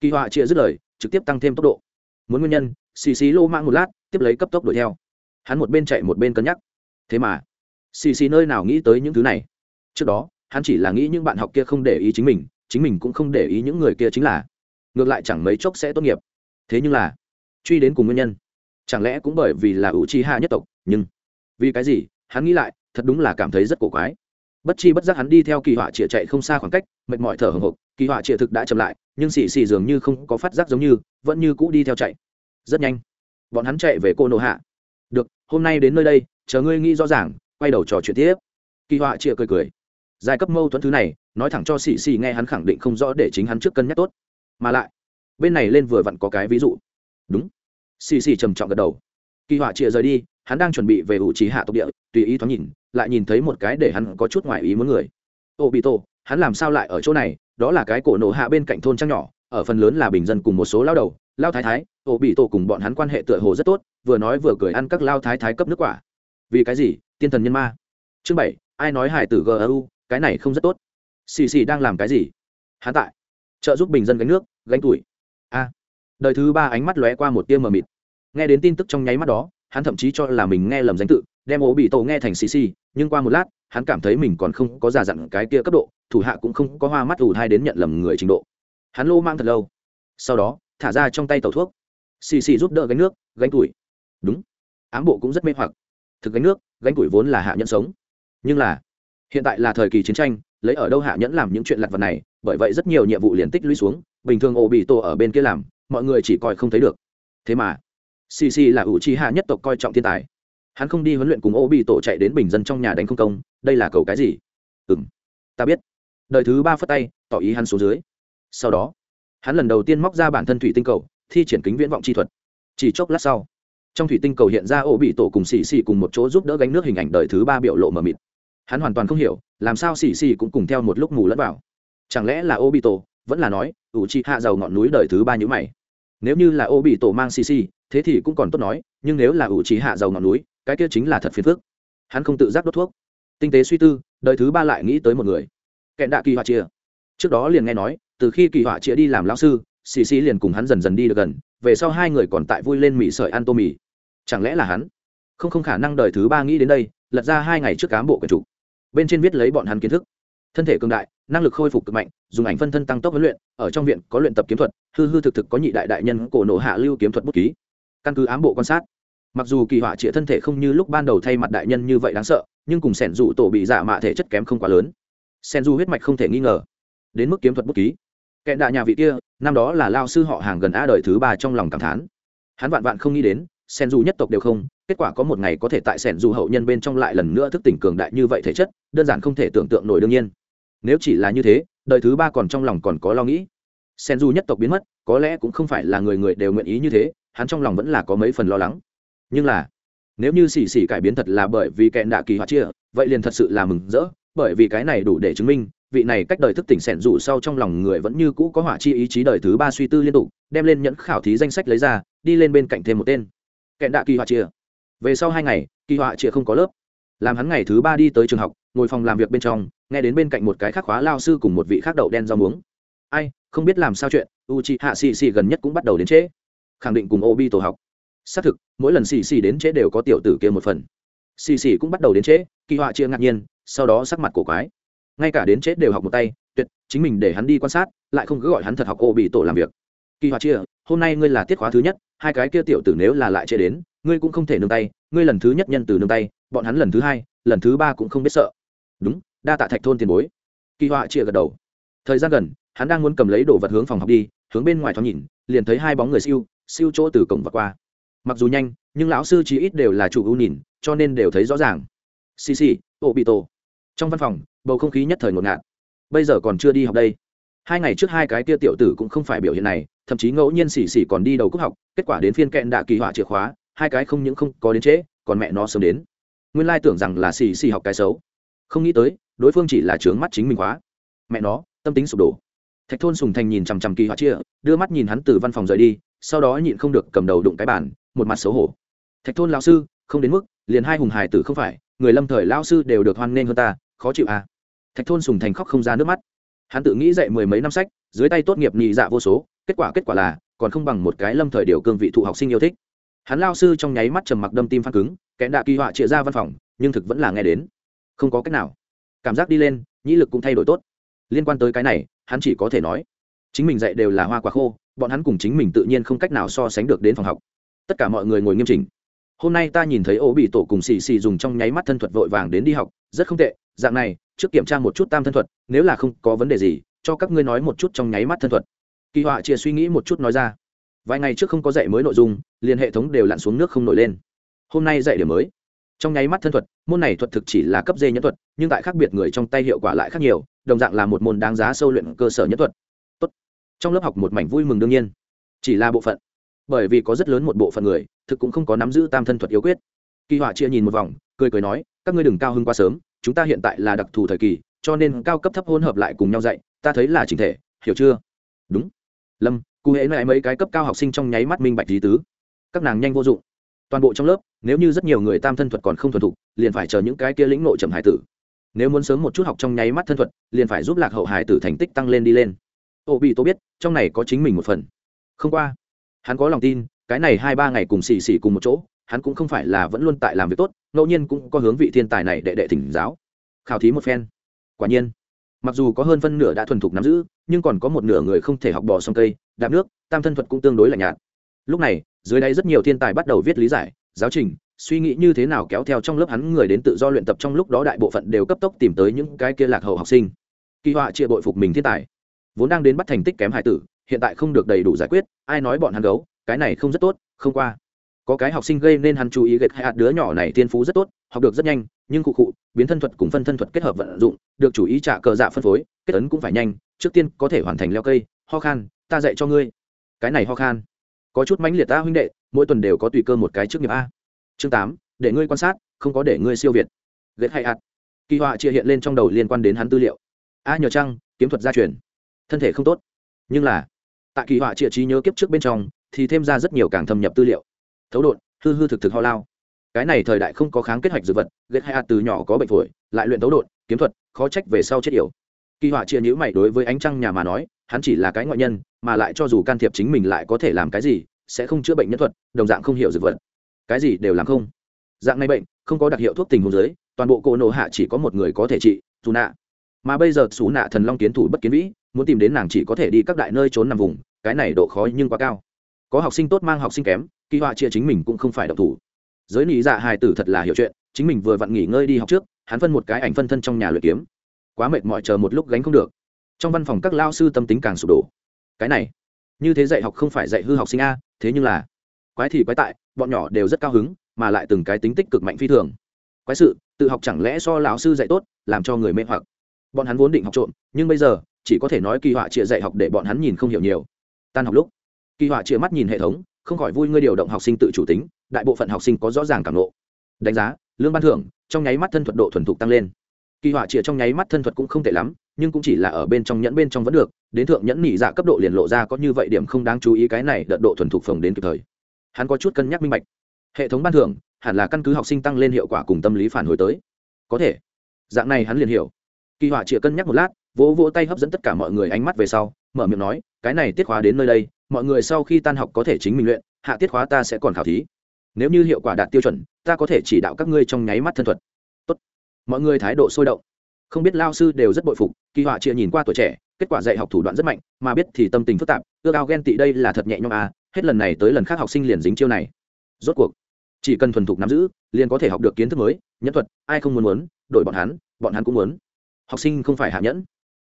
Speaker 1: Kỳ họa chia dứt lời, trực tiếp tăng thêm tốc độ. Muốn nguyên nhân, xì xì lô mang một lát, tiếp lấy cấp tốc đuổi theo hắn một bên chạy một bên cân nhắc. Thế mà, xì xì nơi nào nghĩ tới những thứ này? Trước đó, hắn chỉ là nghĩ những bạn học kia không để ý chính mình chính mình cũng không để ý những người kia chính là. Ngược lại chẳng mấy chốc sẽ tốt nghiệp. Thế nhưng là, truy đến cùng nguyên nhân, chẳng lẽ cũng bởi vì là ủ chi hạ nhất tộc, nhưng vì cái gì, hắn nghĩ lại, thật đúng là cảm thấy rất cổ quái. Bất chi bất giác hắn đi theo kỳ họa chĩa chạy không xa khoảng cách, mệt mỏi thở hồng hộc, kỳ họa chĩa thực đã chậm lại, nhưng xì xì dường như không có phát giác giống như, vẫn như cũ đi theo chạy. Rất nhanh, bọn hắn chạy về cô nộ hạ hôm nay đến nơi đây, chờ ngươi nghĩ rõ ràng, quay đầu trò chuyện tiếp. Kỳ họa chĩa cười cười. Giai cấp mâu thuẫn thứ này, nói thẳng cho xì xì nghe hắn khẳng định không rõ để chính hắn trước cân nhắc tốt. Mà lại, bên này lên vừa vặn có cái ví dụ. Đúng. Xì xì trầm trọng gật đầu. Kỳ họa chĩa rời đi, hắn đang chuẩn bị về ủ trí hạ tộc địa, tùy ý thoáng nhìn, lại nhìn thấy một cái để hắn có chút ngoại ý muốn người. Ô bị tổ, hắn làm sao lại ở chỗ này? Đó là cái cổ nổ hạ bên cạnh thôn trang nhỏ, ở phần lớn là bình dân cùng một số lao đầu lao thái thái Ổ bị tổ cùng bọn hắn quan hệ tựa hồ rất tốt vừa nói vừa cười ăn các lao thái thái cấp nước quả. Vì cái gì? Tiên thần nhân ma. Chương bảy ai nói hải tử Gru, cái này không rất tốt. Xì xì đang làm cái gì? Hắn tại. Trợ giúp bình dân gánh nước gánh tuổi. A. À. Đời thứ ba ánh mắt lóe qua một tia mờ mịt. Nghe đến tin tức trong nháy mắt đó hắn thậm chí cho là mình nghe lầm danh tự đem Ổ bị tổ nghe thành xì xì nhưng qua một lát hắn cảm thấy mình còn không có giả dặn cái kia cấp độ thủ hạ cũng không có hoa mắt ủ thai đến nhận lầm người trình độ. Hắn lô mang thật lâu. Sau đó thả ra trong tay tàu thuốc. Xì xì giúp đỡ gánh nước, gánh tuổi. Đúng. Ám bộ cũng rất mê hoặc. Thực gánh nước, gánh tuổi vốn là hạ nhẫn sống. Nhưng là, hiện tại là thời kỳ chiến tranh, lấy ở đâu hạ nhẫn làm những chuyện lặt vặt này, bởi vậy rất nhiều nhiệm vụ liền tích lũy xuống, bình thường ổ bị tổ ở bên kia làm, mọi người chỉ coi không thấy được. Thế mà cc là ủ chi hạ nhất tộc coi trọng thiên tài. Hắn không đi huấn luyện cùng ô bị tổ chạy đến bình dân trong nhà đánh không công, đây là cầu cái gì? Ừ m ta biết. Đời thứ ba phất tay, tỏ ý hắn xuống dưới. Sau đó hắn lần đầu tiên móc ra bản thân thủy tinh cầu, thi triển kính viễn vọng chi thuật. Chỉ chốc lát sau, trong thủy tinh cầu hiện ra ô bị tổ cùng xì xì cùng một chỗ giúp đỡ gánh nước hình ảnh đời thứ ba biểu lộ mờ mịt. Hắn hoàn toàn không hiểu, làm sao xì xì cũng cùng theo một lúc mù lẫn vào. Chẳng lẽ là ô bị tổ, vẫn là nói, ủ chi hạ giàu ngọn núi đời thứ ba nhữ mày. Nếu như là ô bị tổ mang xì xì, thế thì cũng còn tốt nói, nhưng nếu là ủ chi hạ giàu ngọn núi, cái kia chính là thật phiền phức. Hắn không tự giác đốt thuốc. Tinh tế suy tư, đời thứ ba lại nghĩ tới một người. Kẹn đạ kỳ hoa chia trước đó liền nghe nói, từ khi kỳ họa chĩa đi làm lão sư, xì xì liền cùng hắn dần dần đi được gần, về sau hai người còn tại vui lên mì sợi ăn tô mì. Chẳng lẽ là hắn? Không không khả năng đời thứ ba nghĩ đến đây, lật ra hai ngày trước cám bộ quyền chủ. Bên trên viết lấy bọn hắn kiến thức. Thân thể cường đại, năng lực khôi phục cực mạnh, dùng ảnh phân thân tăng tốc huấn luyện, ở trong viện có luyện tập kiếm thuật, hư hư thực thực có nhị đại đại nhân cổ nộ hạ lưu kiếm thuật bút ký. Căn cứ ám bộ quan sát, mặc dù kỳ họa trịa thân thể không như lúc ban đầu thay mặt đại nhân như vậy đáng sợ, nhưng cùng sẻn dù tổ bị giả mạ thể chất kém không quá lớn. Sen du huyết mạch không thể nghi ngờ đến mức kiếm thuật bút ký. Kẹn đạ nhà vị kia, năm đó là lao sư họ hàng gần a đời thứ ba trong lòng cảm thán. Hắn vạn vạn không nghĩ đến, sen du nhất tộc đều không, kết quả có một ngày có thể tại sen du hậu nhân bên trong lại lần nữa thức tỉnh cường đại như vậy thể chất, đơn giản không thể tưởng tượng nổi đương nhiên. Nếu chỉ là như thế, đời thứ ba còn trong lòng còn có lo nghĩ. Sen du nhất tộc biến mất, có lẽ cũng không phải là người người đều nguyện ý như thế, hắn trong lòng vẫn là có mấy phần lo lắng. Nhưng là, nếu như xì xì cải biến thật là bởi vì kẹn đạ kỳ hoạt chia, vậy liền thật sự là mừng rỡ, bởi vì cái này đủ để chứng minh vị này cách đời thức tỉnh sẻn rủ sau trong lòng người vẫn như cũ có hỏa chi ý chí đời thứ ba suy tư liên tục, đem lên nhẫn khảo thí danh sách lấy ra, đi lên bên cạnh thêm một tên. Kẹn đạ kỳ họa chia về sau hai ngày, kỳ họa chia không có lớp. Làm hắn ngày thứ ba đi tới trường học, ngồi phòng làm việc bên trong, nghe đến bên cạnh một cái khác khóa lao sư cùng một vị khác đậu đen rau muống. Ai, không biết làm sao chuyện u chi hạ xì xì gần nhất cũng bắt đầu đến trễ. Khẳng định cùng obi tổ học. Xác thực, mỗi lần xì xì đến trễ đều có tiểu tử kia một phần. Xì xì cũng bắt đầu đến trễ, kỳ họa chia ngạc nhiên, sau đó sắc mặt cổ quái ngay cả đến chết đều học một tay, tuyệt, chính mình để hắn đi quan sát, lại không cứ gọi hắn thật học ô bị tổ làm việc. Kỳ họa chia, hôm nay ngươi là tiết khóa thứ nhất, hai cái kia tiểu tử nếu là lại chế đến, ngươi cũng không thể nương tay, ngươi lần thứ nhất nhân từ nương tay, bọn hắn lần thứ hai, lần thứ ba cũng không biết sợ. Đúng, đa tạ thạch thôn tiền bối. Kỳ họa chia gật đầu. Thời gian gần, hắn đang muốn cầm lấy đồ vật hướng phòng học đi, hướng bên ngoài thoáng nhìn, liền thấy hai bóng người siêu siêu chỗ từ cổng và qua. Mặc dù nhanh, nhưng lão sư chí ít đều là chủ ưu nhìn, cho nên đều thấy rõ ràng. Xì xì, ô bị tổ. Trong văn phòng bầu không khí nhất thời ngột ngạt. Bây giờ còn chưa đi học đây. Hai ngày trước hai cái kia tiểu tử cũng không phải biểu hiện này, thậm chí ngẫu nhiên xì xì còn đi đầu cúc học, kết quả đến phiên kẹn đạ kỳ họa chìa khóa, hai cái không những không có đến trễ, còn mẹ nó sớm đến. Nguyên lai tưởng rằng là xì xì học cái xấu. Không nghĩ tới, đối phương chỉ là trướng mắt chính mình khóa mẹ nó, tâm tính sụp đổ. Thạch thôn sùng thành nhìn chằm chằm kỳ họa chia đưa mắt nhìn hắn từ văn phòng rời đi, sau đó nhịn không được cầm đầu đụng cái bàn, một mặt xấu hổ. Thạch thôn lão sư, không đến mức, liền hai hùng hải tử không phải, người lâm thời lão sư đều được hoan nghênh hơn ta khó chịu à. Thạch thôn sùng thành khóc không ra nước mắt. Hắn tự nghĩ dạy mười mấy năm sách, dưới tay tốt nghiệp nhị dạ vô số, kết quả kết quả là, còn không bằng một cái lâm thời điều cương vị thụ học sinh yêu thích. Hắn lao sư trong nháy mắt trầm mặc đâm tim phan cứng kẽ đạ kỳ họa chia ra văn phòng, nhưng thực vẫn là nghe đến. Không có cách nào. Cảm giác đi lên, nhĩ lực cũng thay đổi tốt. Liên quan tới cái này, hắn chỉ có thể nói, chính mình dạy đều là hoa quả khô, bọn hắn cùng chính mình tự nhiên không cách nào so sánh được đến phòng học. Tất cả mọi người ngồi nghiêm chỉnh hôm nay ta nhìn thấy ô bị tổ cùng xì xì dùng trong nháy mắt thân thuật vội vàng đến đi học, rất không tệ, dạng này, trước kiểm tra một chút tam thân thuật, nếu là không có vấn đề gì, cho các ngươi nói một chút trong nháy mắt thân thuật. Kỳ họa chia suy nghĩ một chút nói ra. Vài ngày trước không có dạy mới nội dung, liền hệ thống đều lặn xuống nước không nổi lên. Hôm nay dạy điểm mới. Trong nháy mắt thân thuật, môn này thuật thực chỉ là cấp dê nhẫn thuật, nhưng tại khác biệt người trong tay hiệu quả lại khác nhiều, đồng dạng là một môn đáng giá sâu luyện cơ sở nhẫn thuật. Tốt. trong lớp học một mảnh vui mừng đương nhiên. Chỉ là bộ phận bởi vì có rất lớn một bộ phận người, thực cũng không có nắm giữ tam thân thuật yếu quyết. Kỳ họa chia nhìn một vòng, cười cười nói, các ngươi đừng cao hơn quá sớm, chúng ta hiện tại là đặc thù thời kỳ, cho nên cao cấp thấp hôn hợp lại cùng nhau dạy, ta thấy là chỉnh thể, hiểu chưa? Đúng. Lâm, cụ hễ lại mấy cái cấp cao học sinh trong nháy mắt minh bạch lý tứ. Các nàng nhanh vô dụng. Toàn bộ trong lớp, nếu như rất nhiều người tam thân thuật còn không thuần thục, liền phải chờ những cái kia lĩnh nội trầm hải tử. Nếu muốn sớm một chút học trong nháy mắt thân thuật, liền phải giúp lạc hậu hải tử thành tích tăng lên đi lên. Ô bị tôi biết, trong này có chính mình một phần. Không qua hắn có lòng tin, cái này hai ba ngày cùng xì xì cùng một chỗ, hắn cũng không phải là vẫn luôn tại làm việc tốt, ngẫu nhiên cũng có hướng vị thiên tài này đệ đệ thỉnh giáo. Khảo thí một phen. Quả nhiên, mặc dù có hơn phân nửa đã thuần thục nắm giữ, nhưng còn có một nửa người không thể học bò sông cây, đạp nước, tam thân thuật cũng tương đối lạnh nhạt. Lúc này, dưới đây rất nhiều thiên tài bắt đầu viết lý giải, giáo trình, suy nghĩ như thế nào kéo theo trong lớp hắn người đến tự do luyện tập trong lúc đó đại bộ phận đều cấp tốc tìm tới những cái kia lạc hậu học sinh. Kỳ họa chia bội phục mình thiên tài, vốn đang đến bắt thành tích kém hải tử hiện tại không được đầy đủ giải quyết, ai nói bọn hắn gấu, cái này không rất tốt, không qua. Có cái học sinh gây nên hắn chú ý gệt hạt đứa nhỏ này thiên phú rất tốt, học được rất nhanh, nhưng cụ cụ, biến thân thuật cùng phân thân thuật kết hợp vận dụng, được chủ ý trả cờ dạ phân phối, kết ấn cũng phải nhanh, trước tiên có thể hoàn thành leo cây, ho khan, ta dạy cho ngươi. Cái này ho khan. Có chút mãnh liệt ta huynh đệ, mỗi tuần đều có tùy cơ một cái trước nghiệp a. Chương tám, để ngươi quan sát, không có để ngươi siêu việt. Ghét hay ạt kỳ họa chia hiện lên trong đầu liên quan đến hắn tư liệu. A nhờ trăng kiếm thuật gia truyền. Thân thể không tốt. Nhưng là tại kỳ họa chia trí nhớ kiếp trước bên trong, thì thêm ra rất nhiều càng thâm nhập tư liệu. Thấu đột hư hư thực thực ho lao. Cái này thời đại không có kháng kết hoạch dược vật ghét hay ạt từ nhỏ có bệnh phổi, lại luyện thấu đột kiếm thuật, khó trách về sau chết yểu. Kỳ họa chia nhữ mày đối với ánh trăng nhà mà nói, hắn chỉ là cái ngoại nhân, mà lại cho dù can thiệp chính mình lại có thể làm cái gì, sẽ không chữa bệnh nhân thuật, đồng dạng không hiểu dược vật. Cái gì đều làm không. Dạng này bệnh, không có đặc hiệu thuốc tình hồ dưới toàn bộ cỗ nổ hạ chỉ có một người có thể trị dù nạ mà bây giờ xú nạ thần long kiến thủ bất kiến vĩ muốn tìm đến nàng chỉ có thể đi các đại nơi trốn nằm vùng, cái này độ khó nhưng quá cao. Có học sinh tốt mang học sinh kém, kỳ họa chia chính mình cũng không phải độc thủ. Giới lý dạ hài tử thật là hiểu chuyện, chính mình vừa vặn nghỉ ngơi đi học trước, hắn phân một cái ảnh phân thân trong nhà luyện kiếm. Quá mệt mỏi chờ một lúc gánh không được. Trong văn phòng các lao sư tâm tính càng sụp đổ. Cái này, như thế dạy học không phải dạy hư học sinh a, thế nhưng là, quái thì quái tại, bọn nhỏ đều rất cao hứng, mà lại từng cái tính tích cực mạnh phi thường. Quái sự, tự học chẳng lẽ so lão sư dạy tốt, làm cho người mê hoặc. Bọn hắn vốn định học trộm, nhưng bây giờ chỉ có thể nói kỳ họa chia dạy học để bọn hắn nhìn không hiểu nhiều. Tan học lúc, kỳ họa chia mắt nhìn hệ thống, không khỏi vui ngươi điều động học sinh tự chủ tính, đại bộ phận học sinh có rõ ràng cảm lộ đánh giá, lương ban thưởng, trong nháy mắt thân thuật độ thuần thục tăng lên. Kỳ họa chia trong nháy mắt thân thuật cũng không tệ lắm, nhưng cũng chỉ là ở bên trong nhẫn bên trong vẫn được, đến thượng nhẫn nhị dạ cấp độ liền lộ ra có như vậy điểm không đáng chú ý cái này đợt độ thuần thục phồng đến kịp thời. Hắn có chút cân nhắc minh bạch. Hệ thống ban thưởng, hẳn là căn cứ học sinh tăng lên hiệu quả cùng tâm lý phản hồi tới. Có thể. Dạng này hắn liền hiểu. Kỳ họa chia cân nhắc một lát vỗ vỗ tay hấp dẫn tất cả mọi người ánh mắt về sau, mở miệng nói, cái này tiết khóa đến nơi đây, mọi người sau khi tan học có thể chính mình luyện, hạ tiết khóa ta sẽ còn khảo thí. Nếu như hiệu quả đạt tiêu chuẩn, ta có thể chỉ đạo các ngươi trong nháy mắt thân thuật. Tốt. mọi người thái độ sôi động. Không biết lao sư đều rất bội phục, kỳ họa chia nhìn qua tuổi trẻ, kết quả dạy học thủ đoạn rất mạnh, mà biết thì tâm tình phức tạp, ước ao ghen tị đây là thật nhẹ nhõm à hết lần này tới lần khác học sinh liền dính chiêu này. Rốt cuộc, chỉ cần thuần thục nắm giữ, liền có thể học được kiến thức mới nhân thuật, ai không muốn muốn, đổi bọn hắn bọn hắn cũng muốn. Học sinh không phải hạ nhẫn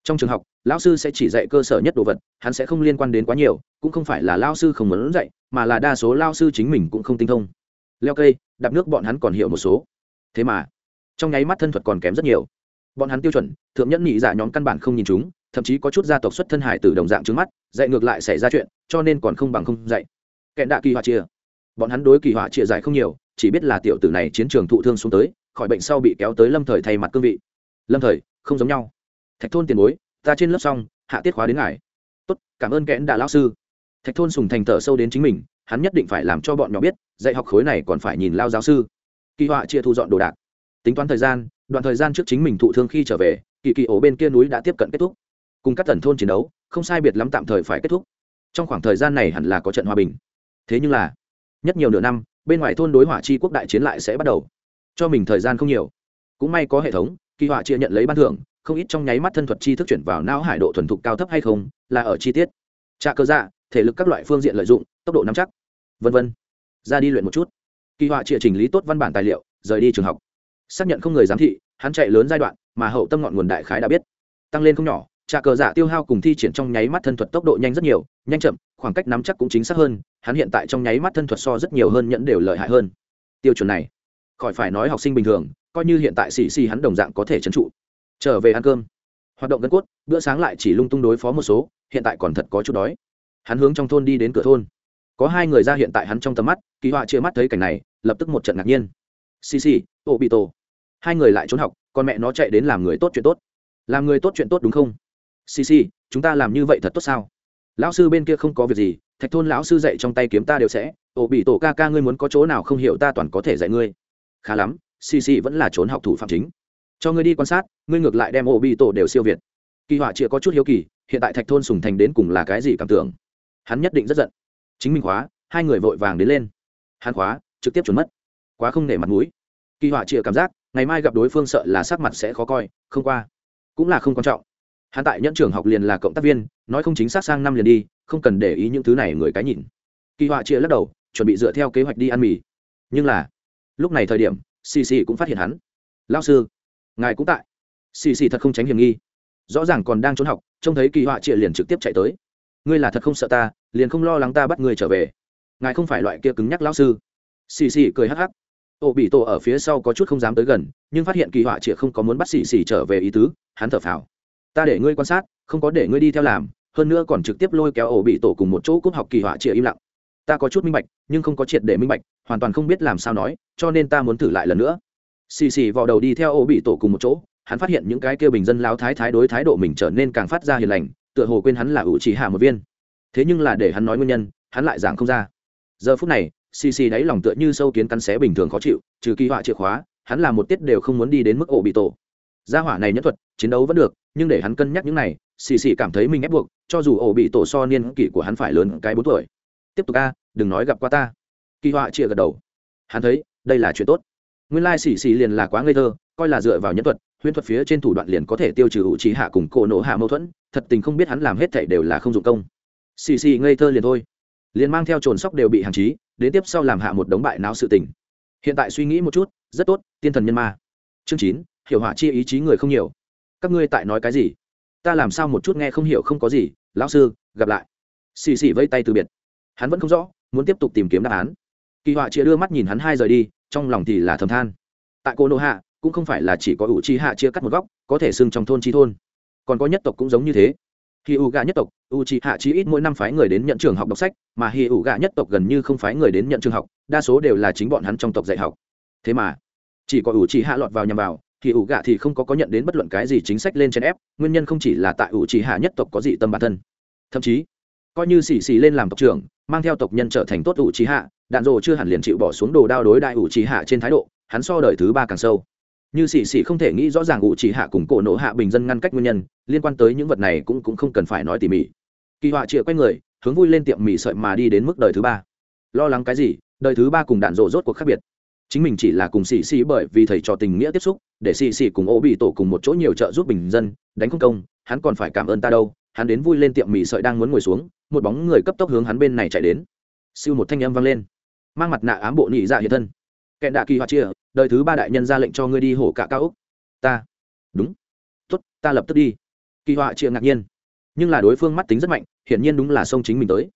Speaker 1: trong trường học, lão sư sẽ chỉ dạy cơ sở nhất đồ vật, hắn sẽ không liên quan đến quá nhiều, cũng không phải là lao sư không muốn dạy, mà là đa số lao sư chính mình cũng không tinh thông. Leo cây, đạp nước bọn hắn còn hiểu một số. Thế mà, trong nháy mắt thân thuật còn kém rất nhiều. Bọn hắn tiêu chuẩn, thượng nhẫn nhị giả nhóm căn bản không nhìn chúng, thậm chí có chút gia tộc xuất thân hải từ đồng dạng trước mắt, dạy ngược lại xảy ra chuyện, cho nên còn không bằng không dạy. Kẹn đạ kỳ họa chia. Bọn hắn đối kỳ họa chia giải không nhiều, chỉ biết là tiểu tử này chiến trường thụ thương xuống tới, khỏi bệnh sau bị kéo tới lâm thời thay mặt cương vị. Lâm thời, không giống nhau thạch thôn tiền bối, ta trên lớp xong, hạ tiết khóa đến ngài. Tốt, cảm ơn kẽn đã lão sư. Thạch thôn sùng thành thở sâu đến chính mình, hắn nhất định phải làm cho bọn nhỏ biết, dạy học khối này còn phải nhìn lao giáo sư. Kỳ họa chia thu dọn đồ đạc. Tính toán thời gian, đoạn thời gian trước chính mình thụ thương khi trở về, kỳ kỳ ổ bên kia núi đã tiếp cận kết thúc. Cùng các tần thôn chiến đấu, không sai biệt lắm tạm thời phải kết thúc. Trong khoảng thời gian này hẳn là có trận hòa bình. Thế nhưng là, nhất nhiều nửa năm, bên ngoài thôn đối hỏa chi quốc đại chiến lại sẽ bắt đầu. Cho mình thời gian không nhiều. Cũng may có hệ thống, kỳ họa chia nhận lấy ban thưởng không ít trong nháy mắt thân thuật chi thức chuyển vào não hải độ thuần thục cao thấp hay không, là ở chi tiết. Trạ cơ dạ thể lực các loại phương diện lợi dụng, tốc độ nắm chắc. Vân vân. Ra đi luyện một chút. Kỳ họa trịa chỉnh lý tốt văn bản tài liệu, rời đi trường học. Xác nhận không người giám thị, hắn chạy lớn giai đoạn, mà hậu tâm ngọn nguồn đại khái đã biết. Tăng lên không nhỏ trà cờ dạ tiêu hao cùng thi triển trong nháy mắt thân thuật tốc độ nhanh rất nhiều, nhanh chậm, khoảng cách nắm chắc cũng chính xác hơn, hắn hiện tại trong nháy mắt thân thuật so rất nhiều hơn nhẫn đều lợi hại hơn. Tiêu chuẩn này, khỏi phải nói học sinh bình thường, coi như hiện tại xì xì hắn đồng dạng có thể trấn trụ trở về ăn cơm. Hoạt động gân cốt, bữa sáng lại chỉ lung tung đối phó một số, hiện tại còn thật có chút đói. Hắn hướng trong thôn đi đến cửa thôn. Có hai người ra hiện tại hắn trong tầm mắt, kỳ họa chia mắt thấy cảnh này, lập tức một trận ngạc nhiên. Xì xì ô bị tổ hai người lại trốn học, con mẹ nó chạy đến làm người tốt chuyện tốt. Làm người tốt chuyện tốt đúng không? Xì xì, chúng ta làm như vậy thật tốt sao? Lão sư bên kia không có việc gì, thạch thôn lão sư dạy trong tay kiếm ta đều sẽ. Ô bị tổ ca ca ngươi muốn có chỗ nào không hiểu ta toàn có thể dạy ngươi. Khá lắm, xì xì vẫn là trốn học thủ phạm chính cho ngươi đi quan sát, ngươi ngược lại đem ô bị tổ đều siêu việt. Kỳ họa chỉ có chút hiếu kỳ, hiện tại thạch thôn sùng thành đến cùng là cái gì cảm tưởng? Hắn nhất định rất giận. Chính mình khóa, hai người vội vàng đến lên. Hắn khóa, trực tiếp trốn mất. Quá không nể mặt mũi. Kỳ họa chịa cảm giác, ngày mai gặp đối phương sợ là sắc mặt sẽ khó coi, không qua. Cũng là không quan trọng. Hắn tại nhẫn trường học liền là cộng tác viên, nói không chính xác sang năm liền đi, không cần để ý những thứ này người cái nhìn. Kỳ họa chia lắc đầu, chuẩn bị dựa theo kế hoạch đi ăn mì. Nhưng là, lúc này thời điểm, xì cũng phát hiện hắn. Lao sư ngài cũng tại. Xì xì thật không tránh hiểm nghi. Rõ ràng còn đang trốn học, trông thấy kỳ họa trịa liền trực tiếp chạy tới. Ngươi là thật không sợ ta, liền không lo lắng ta bắt ngươi trở về. Ngài không phải loại kia cứng nhắc lão sư. Xì xì cười hắc hắc. Ô bị tổ ở phía sau có chút không dám tới gần, nhưng phát hiện kỳ họa trịa không có muốn bắt xì xì trở về ý tứ, hắn thở phào. Ta để ngươi quan sát, không có để ngươi đi theo làm, hơn nữa còn trực tiếp lôi kéo ổ bị tổ cùng một chỗ cúp học kỳ họa trịa im lặng. Ta có chút minh bạch, nhưng không có triệt để minh bạch, hoàn toàn không biết làm sao nói, cho nên ta muốn thử lại lần nữa xì xì vào đầu đi theo ô bị tổ cùng một chỗ, hắn phát hiện những cái kêu bình dân lao thái thái đối thái độ mình trở nên càng phát ra hiền lành, tựa hồ quên hắn là ủ chỉ hạ một viên. Thế nhưng là để hắn nói nguyên nhân, hắn lại giảng không ra. Giờ phút này, xì xì đáy lòng tựa như sâu kiến cắn xé bình thường khó chịu, trừ kỳ họa chìa khóa, hắn là một tiết đều không muốn đi đến mức ổ bị tổ. Gia hỏa này nhất thuật, chiến đấu vẫn được, nhưng để hắn cân nhắc những này, xì xì cảm thấy mình ép buộc, cho dù ổ bị tổ so niên kỷ của hắn phải lớn cái bốn tuổi. Tiếp tục a, đừng nói gặp qua ta. Kỳ họa chìa gật đầu. Hắn thấy, đây là chuyện tốt nguyên lai xì xì liền là quá ngây thơ coi là dựa vào nhân thuật huyễn thuật phía trên thủ đoạn liền có thể tiêu trừ hữu trí hạ cùng cổ nổ hạ mâu thuẫn thật tình không biết hắn làm hết thảy đều là không dụng công. Xì xì ngây thơ liền thôi. Liền mang theo trồn sóc đều bị hạn chế, đến tiếp sau làm hạ một đống bại não sự tình. Hiện tại suy nghĩ một chút rất tốt tiên thần nhân ma. Chương chín hiểu họa chi ý chí người không nhiều. Các ngươi tại nói cái gì? Ta làm sao một chút nghe không hiểu không có gì lão sư gặp lại. Xì xì vây tay từ biệt. Hắn vẫn không rõ muốn tiếp tục tìm kiếm đáp án. Kỳ họa chia đưa mắt nhìn hắn hai rời đi trong lòng thì là thầm than. Tại cô nô hạ, cũng không phải là chỉ có ủ chi hạ chia cắt một góc, có thể xưng trong thôn chi thôn. Còn có nhất tộc cũng giống như thế. Khi u gà nhất tộc u chi hạ chi ít mỗi năm phái người đến nhận trường học đọc sách, mà hi u gà nhất tộc gần như không phái người đến nhận trường học, đa số đều là chính bọn hắn trong tộc dạy học. Thế mà, chỉ có u chi hạ lọt vào nhằm vào thì ủ gạ thì không có có nhận đến bất luận cái gì chính sách lên trên ép, nguyên nhân không chỉ là tại ủ trì hạ nhất tộc có dị tâm bản thân. Thậm chí, coi như xì xì lên làm tộc trưởng mang theo tộc nhân trở thành tốt ủ trí hạ đạn dồ chưa hẳn liền chịu bỏ xuống đồ đao đối đại ủ trí hạ trên thái độ, hắn so đời thứ ba càng sâu. Như xì xì không thể nghĩ rõ ràng ủ trí hạ cùng cổ nổ hạ bình dân ngăn cách nguyên nhân, liên quan tới những vật này cũng cũng không cần phải nói tỉ mỉ. Kỳ họa chịa quay người, hướng vui lên tiệm mì sợi mà đi đến mức đời thứ ba. Lo lắng cái gì? Đời thứ ba cùng đạn rồ rốt cuộc khác biệt. Chính mình chỉ là cùng xì xì bởi vì thầy trò tình nghĩa tiếp xúc, để xì xì cùng ô bị tổ cùng một chỗ nhiều trợ giúp bình dân, đánh không công, hắn còn phải cảm ơn ta đâu hắn đến vui lên tiệm mì sợi đang muốn ngồi xuống, một bóng người cấp tốc hướng hắn bên này chạy đến. Siêu một thanh âm vang lên. Mang mặt nạ ám bộ nhị dạ hiện thân. Kẹn đạ kỳ hoa chia, đời thứ ba đại nhân ra lệnh cho ngươi đi hổ cả cao úc ta. Đúng. Tốt, ta lập tức đi. Kỳ họa chia ngạc nhiên. Nhưng là đối phương mắt tính rất mạnh, hiển nhiên đúng là sông chính mình tới.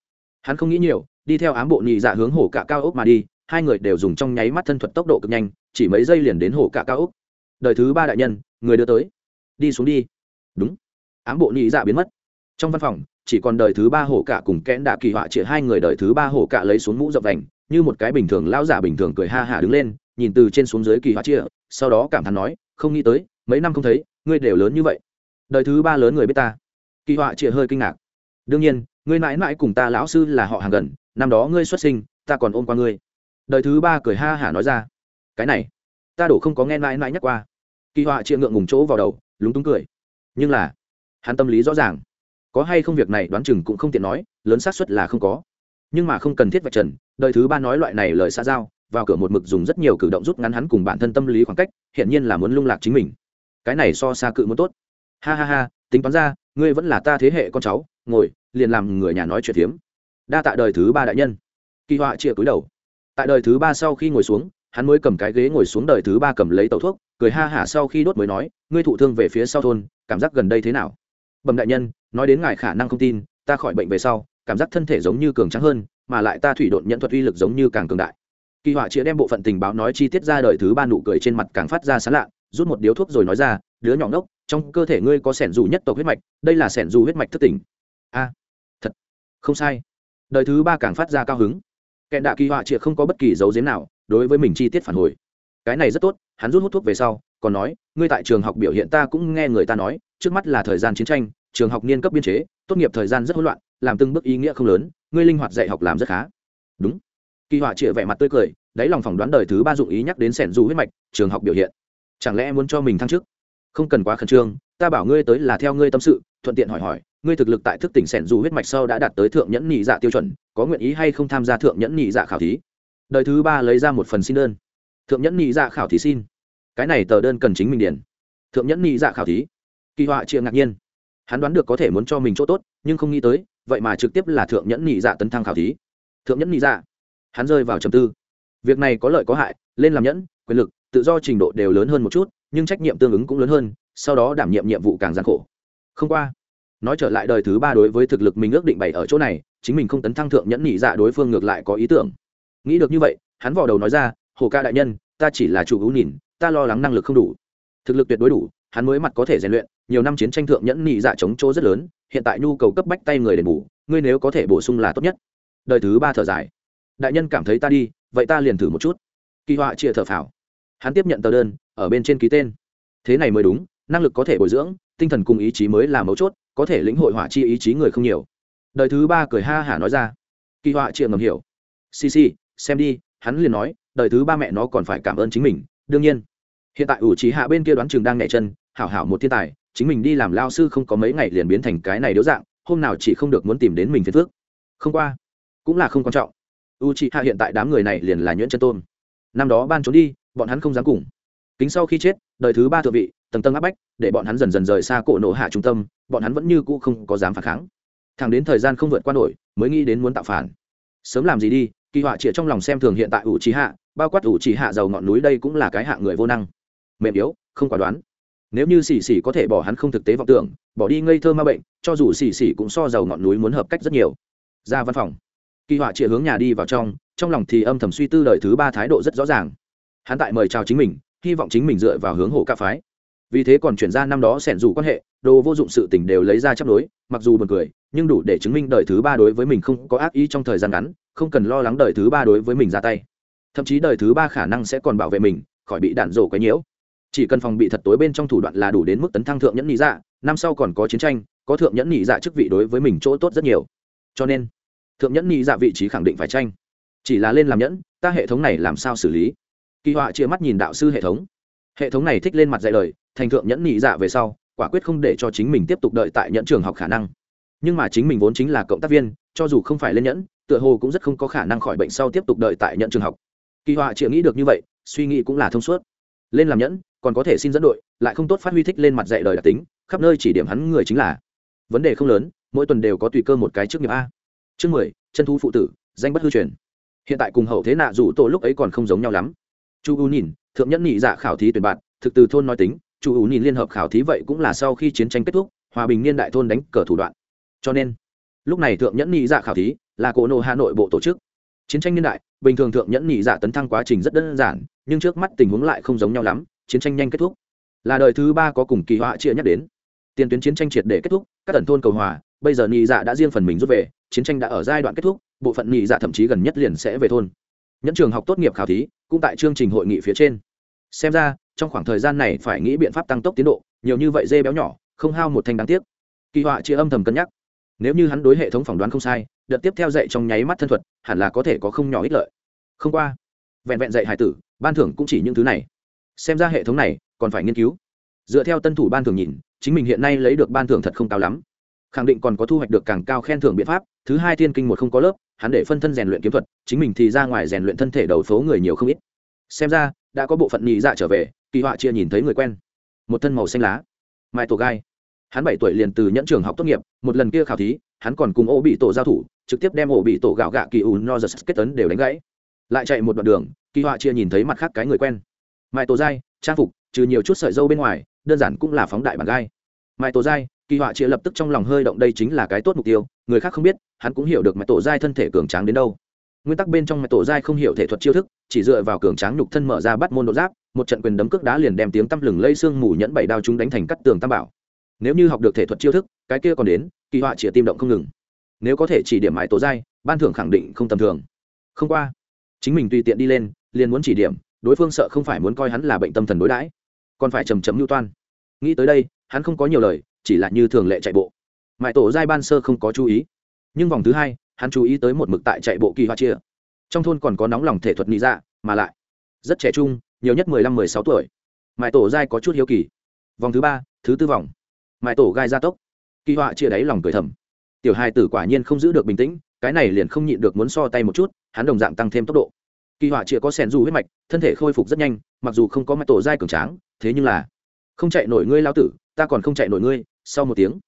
Speaker 1: Hắn không nghĩ nhiều, đi theo ám bộ nhị dạ hướng hổ cả cao úc mà đi, hai người đều dùng trong nháy mắt thân thuật tốc độ cực nhanh, chỉ mấy giây liền đến hổ cả cao úc. đời thứ ba đại nhân, người đưa tới. Đi xuống đi. Đúng. Ám bộ nhị dạ biến mất trong văn phòng, chỉ còn đời thứ ba hổ cả cùng kẽn đạ kỳ họa chỉ hai người đời thứ ba hổ cả lấy xuống mũ dập vành, như một cái bình thường lão giả bình thường cười ha hả đứng lên, nhìn từ trên xuống dưới kỳ họa chia sau đó cảm thán nói, không nghĩ tới, mấy năm không thấy, ngươi đều lớn như vậy. Đời thứ ba lớn người biết ta. Kỳ họa chia hơi kinh ngạc. Đương nhiên, ngươi mãi mãi cùng ta lão sư là họ hàng gần, năm đó ngươi xuất sinh, ta còn ôm qua ngươi. Đời thứ ba cười ha hả nói ra. Cái này, ta đổ không có nghe mãi mãi nhắc qua. Kỳ họa chia ngượng ngùng chỗ vào đầu, lúng túng cười. Nhưng là, hắn tâm lý rõ ràng có hay không việc này đoán chừng cũng không tiện nói, lớn xác suất là không có. Nhưng mà không cần thiết vạch trần, đời thứ ba nói loại này lời xa giao, vào cửa một mực dùng rất nhiều cử động rút ngắn hắn cùng bản thân tâm lý khoảng cách hiện nhiên là muốn lung lạc chính mình. Cái này so xa cự muốn tốt. Ha ha ha, tính toán ra, ngươi vẫn là ta thế hệ con cháu, ngồi, liền làm người nhà nói chuyện phiếm đa tạ đời thứ ba đại nhân. Kỳ họa chia cúi đầu. Tại đời thứ ba sau khi ngồi xuống, hắn mới cầm cái ghế ngồi xuống đời thứ ba cầm lấy tàu thuốc, cười ha hả sau khi đốt mới nói, ngươi thụ thương về phía sau thôn, cảm giác gần đây thế nào? Bẩm đại nhân, nói đến ngài khả năng không tin, ta khỏi bệnh về sau, cảm giác thân thể giống như cường trắng hơn, mà lại ta thủy độn nhận thuật uy lực giống như càng cường đại. Kỳ họa chĩa đem bộ phận tình báo nói chi tiết ra đời thứ ba nụ cười trên mặt càng phát ra sán lạ, rút một điếu thuốc rồi nói ra, đứa nhỏ ngốc, trong cơ thể ngươi có sẻn dù nhất tộc huyết mạch, đây là sẻn dù huyết mạch thất tỉnh. A, thật, không sai. Đời thứ ba càng phát ra cao hứng. Kẹn đạ kỳ họa chĩa không có bất kỳ dấu diếm nào, đối với mình chi tiết phản hồi. Cái này rất tốt hắn rút hút thuốc về sau, còn nói, ngươi tại trường học biểu hiện ta cũng nghe người ta nói, trước mắt là thời gian chiến tranh, trường học niên cấp biên chế, tốt nghiệp thời gian rất hỗn loạn, làm từng bước ý nghĩa không lớn, ngươi linh hoạt dạy học làm rất khá. Đúng. Kỳ họa chĩa vẻ mặt tươi cười, đáy lòng phỏng đoán đời thứ ba dụng ý nhắc đến sẻn dù huyết mạch, trường học biểu hiện. Chẳng lẽ muốn cho mình thăng chức? Không cần quá khẩn trương, ta bảo ngươi tới là theo ngươi tâm sự, thuận tiện hỏi hỏi, ngươi thực lực tại thức tỉnh sẻn dù huyết mạch sau đã đạt tới thượng nhẫn nhị dạ tiêu chuẩn, có nguyện ý hay không tham gia thượng nhẫn nhị dạ khảo thí? Đời thứ ba lấy ra một phần xin đơn thượng nhẫn nhị dạ khảo thí xin. Cái này tờ đơn cần chính mình điền. Thượng nhẫn nhị dạ khảo thí. Kỳ họa chia ngạc nhiên. Hắn đoán được có thể muốn cho mình chỗ tốt, nhưng không nghĩ tới, vậy mà trực tiếp là thượng nhẫn nhị dạ tấn thăng khảo thí. Thượng nhẫn nhị dạ. Hắn rơi vào trầm tư. Việc này có lợi có hại, lên làm nhẫn, quyền lực, tự do trình độ đều lớn hơn một chút, nhưng trách nhiệm tương ứng cũng lớn hơn, sau đó đảm nhiệm nhiệm vụ càng gian khổ. Không qua, nói trở lại đời thứ ba đối với thực lực mình ước định bày ở chỗ này, chính mình không tấn thăng thượng nhẫn nhị dạ đối phương ngược lại có ý tưởng. Nghĩ được như vậy, hắn vò đầu nói ra hồ ca đại nhân, ta chỉ là chủ hữu nhìn, ta lo lắng năng lực không đủ. Thực lực tuyệt đối đủ, hắn mới mặt có thể rèn luyện, nhiều năm chiến tranh thượng nhẫn nhị dạ chống chỗ rất lớn, hiện tại nhu cầu cấp bách tay người đền bù, ngươi nếu có thể bổ sung là tốt nhất. Đời thứ ba thở dài. Đại nhân cảm thấy ta đi, vậy ta liền thử một chút. Kỳ họa chia thở phào. Hắn tiếp nhận tờ đơn, ở bên trên ký tên. Thế này mới đúng, năng lực có thể bồi dưỡng, tinh thần cùng ý chí mới là mấu chốt, có thể lĩnh hội họa chi ý chí người không nhiều. Đời thứ ba cười ha hả nói ra. Kỳ họa chia ngầm hiểu. Xì xì, xem đi, hắn liền nói đời thứ ba mẹ nó còn phải cảm ơn chính mình, đương nhiên. Hiện tại ủ trí hạ bên kia đoán chừng đang nhảy chân, hảo hảo một thiên tài, chính mình đi làm lao sư không có mấy ngày liền biến thành cái này điếu dạng, hôm nào chỉ không được muốn tìm đến mình phiền phước không qua, cũng là không quan trọng. U chị hạ hiện tại đám người này liền là nhuyễn chân tôn. Năm đó ban trốn đi, bọn hắn không dám cùng. Kính sau khi chết, đời thứ ba thượng vị, tầng tầng áp bách, để bọn hắn dần dần rời xa cổ nổ hạ trung tâm, bọn hắn vẫn như cũ không có dám phản kháng. Thẳng đến thời gian không vượt qua nổi, mới nghĩ đến muốn tạo phản. Sớm làm gì đi kỳ họa chĩa trong lòng xem thường hiện tại ủ trí hạ bao quát ủ trí hạ giàu ngọn núi đây cũng là cái hạng người vô năng. Mềm yếu, không quả đoán. Nếu như xì xì có thể bỏ hắn không thực tế vọng tưởng, bỏ đi ngây thơ ma bệnh, cho dù xì xì cũng so giàu ngọn núi muốn hợp cách rất nhiều. Ra văn phòng. Kỳ họa chĩa hướng nhà đi vào trong trong lòng thì âm thầm suy tư đời thứ ba thái độ rất rõ ràng. Hắn tại mời chào chính mình, hy vọng chính mình dựa vào hướng hộ ca phái vì thế còn chuyển ra năm đó sẻn dù quan hệ, đồ vô dụng sự tình đều lấy ra chấp đối mặc dù buồn cười, nhưng đủ để chứng minh đời thứ ba đối với mình không có ác ý trong thời gian ngắn, không cần lo lắng đời thứ ba đối với mình ra tay. Thậm chí đời thứ ba khả năng sẽ còn bảo vệ mình, khỏi bị đạn rổ quấy nhiễu. Chỉ cần phòng bị thật tối bên trong thủ đoạn là đủ đến mức tấn thăng thượng nhẫn nhị dạ năm sau còn có chiến tranh, có thượng nhẫn nhị dạ chức vị đối với mình chỗ tốt rất nhiều. Cho nên, thượng nhẫn nhị dạ vị trí khẳng định phải tranh. Chỉ là lên làm nhẫn, ta hệ thống này làm sao xử lý? Kỳ họa chia mắt nhìn đạo sư hệ thống. Hệ thống này thích lên mặt dạy lời thành thượng nhẫn nhị dạ về sau, quả quyết không để cho chính mình tiếp tục đợi tại nhẫn trường học khả năng. Nhưng mà chính mình vốn chính là cộng tác viên, cho dù không phải lên nhẫn, tựa hồ cũng rất không có khả năng khỏi bệnh sau tiếp tục đợi tại nhận trường học. Kỳ họa chịa nghĩ được như vậy, suy nghĩ cũng là thông suốt. Lên làm nhẫn, còn có thể xin dẫn đội, lại không tốt phát huy thích lên mặt dạy đời đặc tính, khắp nơi chỉ điểm hắn người chính là. Vấn đề không lớn, mỗi tuần đều có tùy cơ một cái trước nghiệp a. Chương mười, chân thu phụ tử, danh bất hư truyền. Hiện tại cùng hậu thế nạ dù tổ lúc ấy còn không giống nhau lắm. Chu u nhìn, thượng nhẫn nhị dạ khảo thí tuyển bạn, thực từ thôn nói tính chủ ủ nhìn liên hợp khảo thí vậy cũng là sau khi chiến tranh kết thúc, hòa bình niên đại thôn đánh cờ thủ đoạn. Cho nên, lúc này thượng nhẫn nhị dạ khảo thí là cổ nộ hà nội bộ tổ chức. Chiến tranh niên đại, bình thường thượng nhẫn nhị dạ tấn thăng quá trình rất đơn giản, nhưng trước mắt tình huống lại không giống nhau lắm, chiến tranh nhanh kết thúc. Là đời thứ ba có cùng kỳ họa chia nhắc đến. Tiền tuyến chiến tranh triệt để kết thúc, các tần thôn cầu hòa, bây giờ nhị dạ đã riêng phần mình rút về, chiến tranh đã ở giai đoạn kết thúc, bộ phận nhị dạ thậm chí gần nhất liền sẽ về thôn. Nhẫn trường học tốt nghiệp khảo thí, cũng tại chương trình hội nghị phía trên. Xem ra trong khoảng thời gian này phải nghĩ biện pháp tăng tốc tiến độ, nhiều như vậy dê béo nhỏ, không hao một thanh đáng tiếc. Kỳ họa chia âm thầm cân nhắc. Nếu như hắn đối hệ thống phỏng đoán không sai, đợt tiếp theo dạy trong nháy mắt thân thuật, hẳn là có thể có không nhỏ ích lợi. Không qua, vẹn vẹn dạy hải tử, ban thưởng cũng chỉ những thứ này. Xem ra hệ thống này còn phải nghiên cứu. Dựa theo tân thủ ban thưởng nhìn, chính mình hiện nay lấy được ban thưởng thật không cao lắm. Khẳng định còn có thu hoạch được càng cao khen thưởng biện pháp, thứ hai thiên kinh một không có lớp, hắn để phân thân rèn luyện kiếm thuật, chính mình thì ra ngoài rèn luyện thân thể đầu phố người nhiều không ít. Xem ra, đã có bộ phận nhị dạ trở về kỳ họa chia nhìn thấy người quen. Một thân màu xanh lá. Mai tổ gai hắn bảy tuổi liền từ nhẫn trường học tốt nghiệp, một lần kia khảo thí, hắn còn cùng ô bị tổ giao thủ, trực tiếp đem ổ bị tổ gạo gạ kỳ ủ no giật kết tấn đều đánh gãy. Lại chạy một đoạn đường, kỳ họa chia nhìn thấy mặt khác cái người quen. Mai tổ dai trang phục, trừ nhiều chút sợi dâu bên ngoài, đơn giản cũng là phóng đại bản gai. Mai tổ dai kỳ họa chia lập tức trong lòng hơi động đây chính là cái tốt mục tiêu, người khác không biết, hắn cũng hiểu được mai tổ dai thân thể cường tráng đến đâu nguyên tắc bên trong mai tổ giai không hiểu thể thuật chiêu thức, chỉ dựa vào cường tráng nhục thân mở ra bắt môn đột giáp, một trận quyền đấm cước đá liền đem tiếng tăm lừng lây xương mù nhẫn bảy đao chúng đánh thành cắt tường tam bảo. Nếu như học được thể thuật chiêu thức, cái kia còn đến, kỳ họa chia tim động không ngừng. Nếu có thể chỉ điểm mãi tổ giai, ban thưởng khẳng định không tầm thường. Không qua, chính mình tùy tiện đi lên, liền muốn chỉ điểm, đối phương sợ không phải muốn coi hắn là bệnh tâm thần đối đãi, còn phải trầm chấm mưu toan. Nghĩ tới đây, hắn không có nhiều lời, chỉ là như thường lệ chạy bộ. Mãi tổ giai ban sơ không có chú ý. Nhưng vòng thứ hai hắn chú ý tới một mực tại chạy bộ kỳ hoa chia. Trong thôn còn có nóng lòng thể thuật nghĩ ra dạ, mà lại rất trẻ trung, nhiều nhất mười lăm, mười sáu tuổi. Mãi tổ giai có chút hiếu kỳ. Vòng thứ ba, thứ tư vòng. Mãi tổ gai ra tốc. Kỳ họa chia đáy lòng cười thầm. Tiểu hai tử quả nhiên không giữ được bình tĩnh, cái này liền không nhịn được muốn so tay một chút, hắn đồng dạng tăng thêm tốc độ. Kỳ họa chia có sẻn du huyết mạch, thân thể khôi phục rất nhanh, mặc dù không có mãi tổ dai cường tráng, thế nhưng là không chạy nổi ngươi lao tử, ta còn không chạy nổi ngươi, sau một tiếng.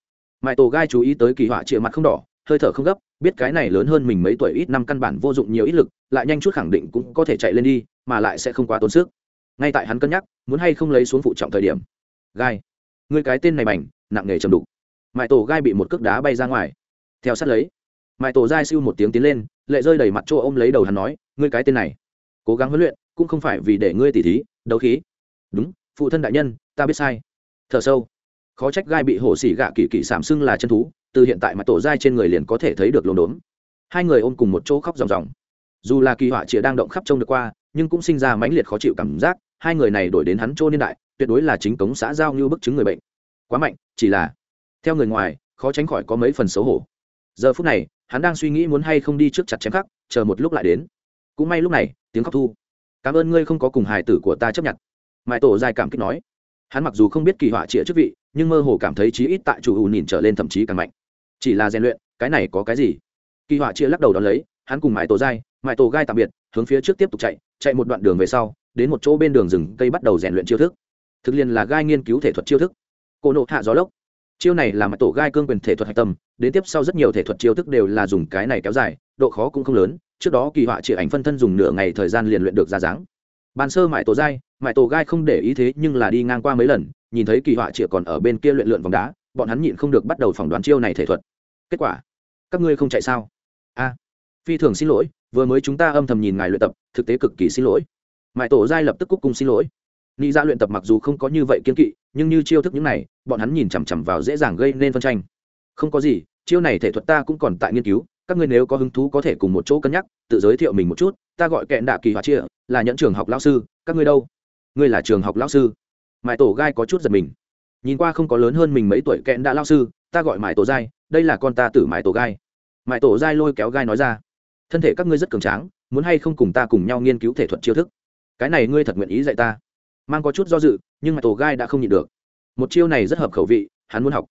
Speaker 1: Mãi tổ gai chú ý tới kỳ họa chia mặt không đỏ hơi thở không gấp biết cái này lớn hơn mình mấy tuổi ít năm căn bản vô dụng nhiều ít lực lại nhanh chút khẳng định cũng có thể chạy lên đi mà lại sẽ không quá tốn sức. Ngay tại hắn cân nhắc muốn hay không lấy xuống phụ trọng thời điểm. Gai người cái tên này mảnh, nặng nề chầm đục. Mãi tổ gai bị một cước đá bay ra ngoài. Theo sát lấy mãi tổ gai siêu một tiếng tiến lên lệ rơi đầy mặt chỗ ôm lấy đầu hắn nói ngươi cái tên này cố gắng huấn luyện cũng không phải vì để ngươi tỉ thí đấu khí. Đúng phụ thân đại nhân ta biết sai. Thở sâu. Khó trách gai bị hổ xỉ gạ kỳ kỳ sảm sưng là chân thú từ hiện tại mà tổ dai trên người liền có thể thấy được lồn đốn hai người ôm cùng một chỗ khóc ròng ròng. Dù là kỳ họa chĩa đang động khắp trông được qua, nhưng cũng sinh ra mãnh liệt khó chịu cảm giác, hai người này đổi đến hắn chỗ niên đại, tuyệt đối là chính cống xã giao như bức chứng người bệnh. Quá mạnh, chỉ là, theo người ngoài, khó tránh khỏi có mấy phần xấu hổ. Giờ phút này, hắn đang suy nghĩ muốn hay không đi trước chặt chém khắc, chờ một lúc lại đến. Cũng may lúc này, tiếng khóc thu. Cảm ơn ngươi không có cùng hài tử của ta chấp nhận. Mãi tổ dài cảm kích nói. Hắn mặc dù không biết kỳ họa trịa chức vị, nhưng mơ hồ cảm thấy chí ít tại chủ ủ nhìn trở lên thậm chí càng mạnh chỉ là rèn luyện, cái này có cái gì? Kỳ họa chia lắc đầu đón lấy, hắn cùng mãi tổ dai, mãi tổ gai tạm biệt, hướng phía trước tiếp tục chạy chạy một đoạn đường về sau, đến một chỗ bên đường rừng cây bắt đầu rèn luyện chiêu thức. Thực liền là gai nghiên cứu thể thuật chiêu thức. Cô nộ hạ gió lốc. Chiêu này là mãi tổ gai cương quyền thể thuật hạch tâm, đến tiếp sau rất nhiều thể thuật chiêu thức đều là dùng cái này kéo dài, độ khó cũng không lớn, trước đó kỳ họa chỉ ảnh phân thân dùng nửa ngày thời gian liền luyện được ra dáng. Bàn sơ mãi tổ gai mãi tổ gai không để ý thế nhưng là đi ngang qua mấy lần, nhìn thấy kỳ họa chỉ còn ở bên kia luyện lượn vòng đá bọn hắn nhịn không được bắt đầu phỏng đoán chiêu này thể thuật. Kết quả, các ngươi không chạy sao? A, phi thường xin lỗi, vừa mới chúng ta âm thầm nhìn ngài luyện tập, thực tế cực kỳ xin lỗi. Mại tổ giai lập tức cúc cung xin lỗi. Nghĩ ra dạ luyện tập mặc dù không có như vậy kiên kỵ, nhưng như chiêu thức những này, bọn hắn nhìn chằm chằm vào dễ dàng gây nên phân tranh. Không có gì, chiêu này thể thuật ta cũng còn tại nghiên cứu, các ngươi nếu có hứng thú có thể cùng một chỗ cân nhắc, tự giới thiệu mình một chút, ta gọi kẹn đạ kỳ hòa chia, là nhẫn trường học lão sư, các ngươi đâu? Ngươi là trường học lão sư. Mãi tổ gai có chút giật mình nhìn qua không có lớn hơn mình mấy tuổi kẹn đã lao sư, ta gọi mãi tổ gai đây là con ta tử mãi tổ gai. Mãi tổ gai lôi kéo gai nói ra, thân thể các ngươi rất cường tráng, muốn hay không cùng ta cùng nhau nghiên cứu thể thuật chiêu thức? Cái này ngươi thật nguyện ý dạy ta? Mang có chút do dự, nhưng mãi tổ gai đã không nhịn được. Một chiêu này rất hợp khẩu vị, hắn muốn học.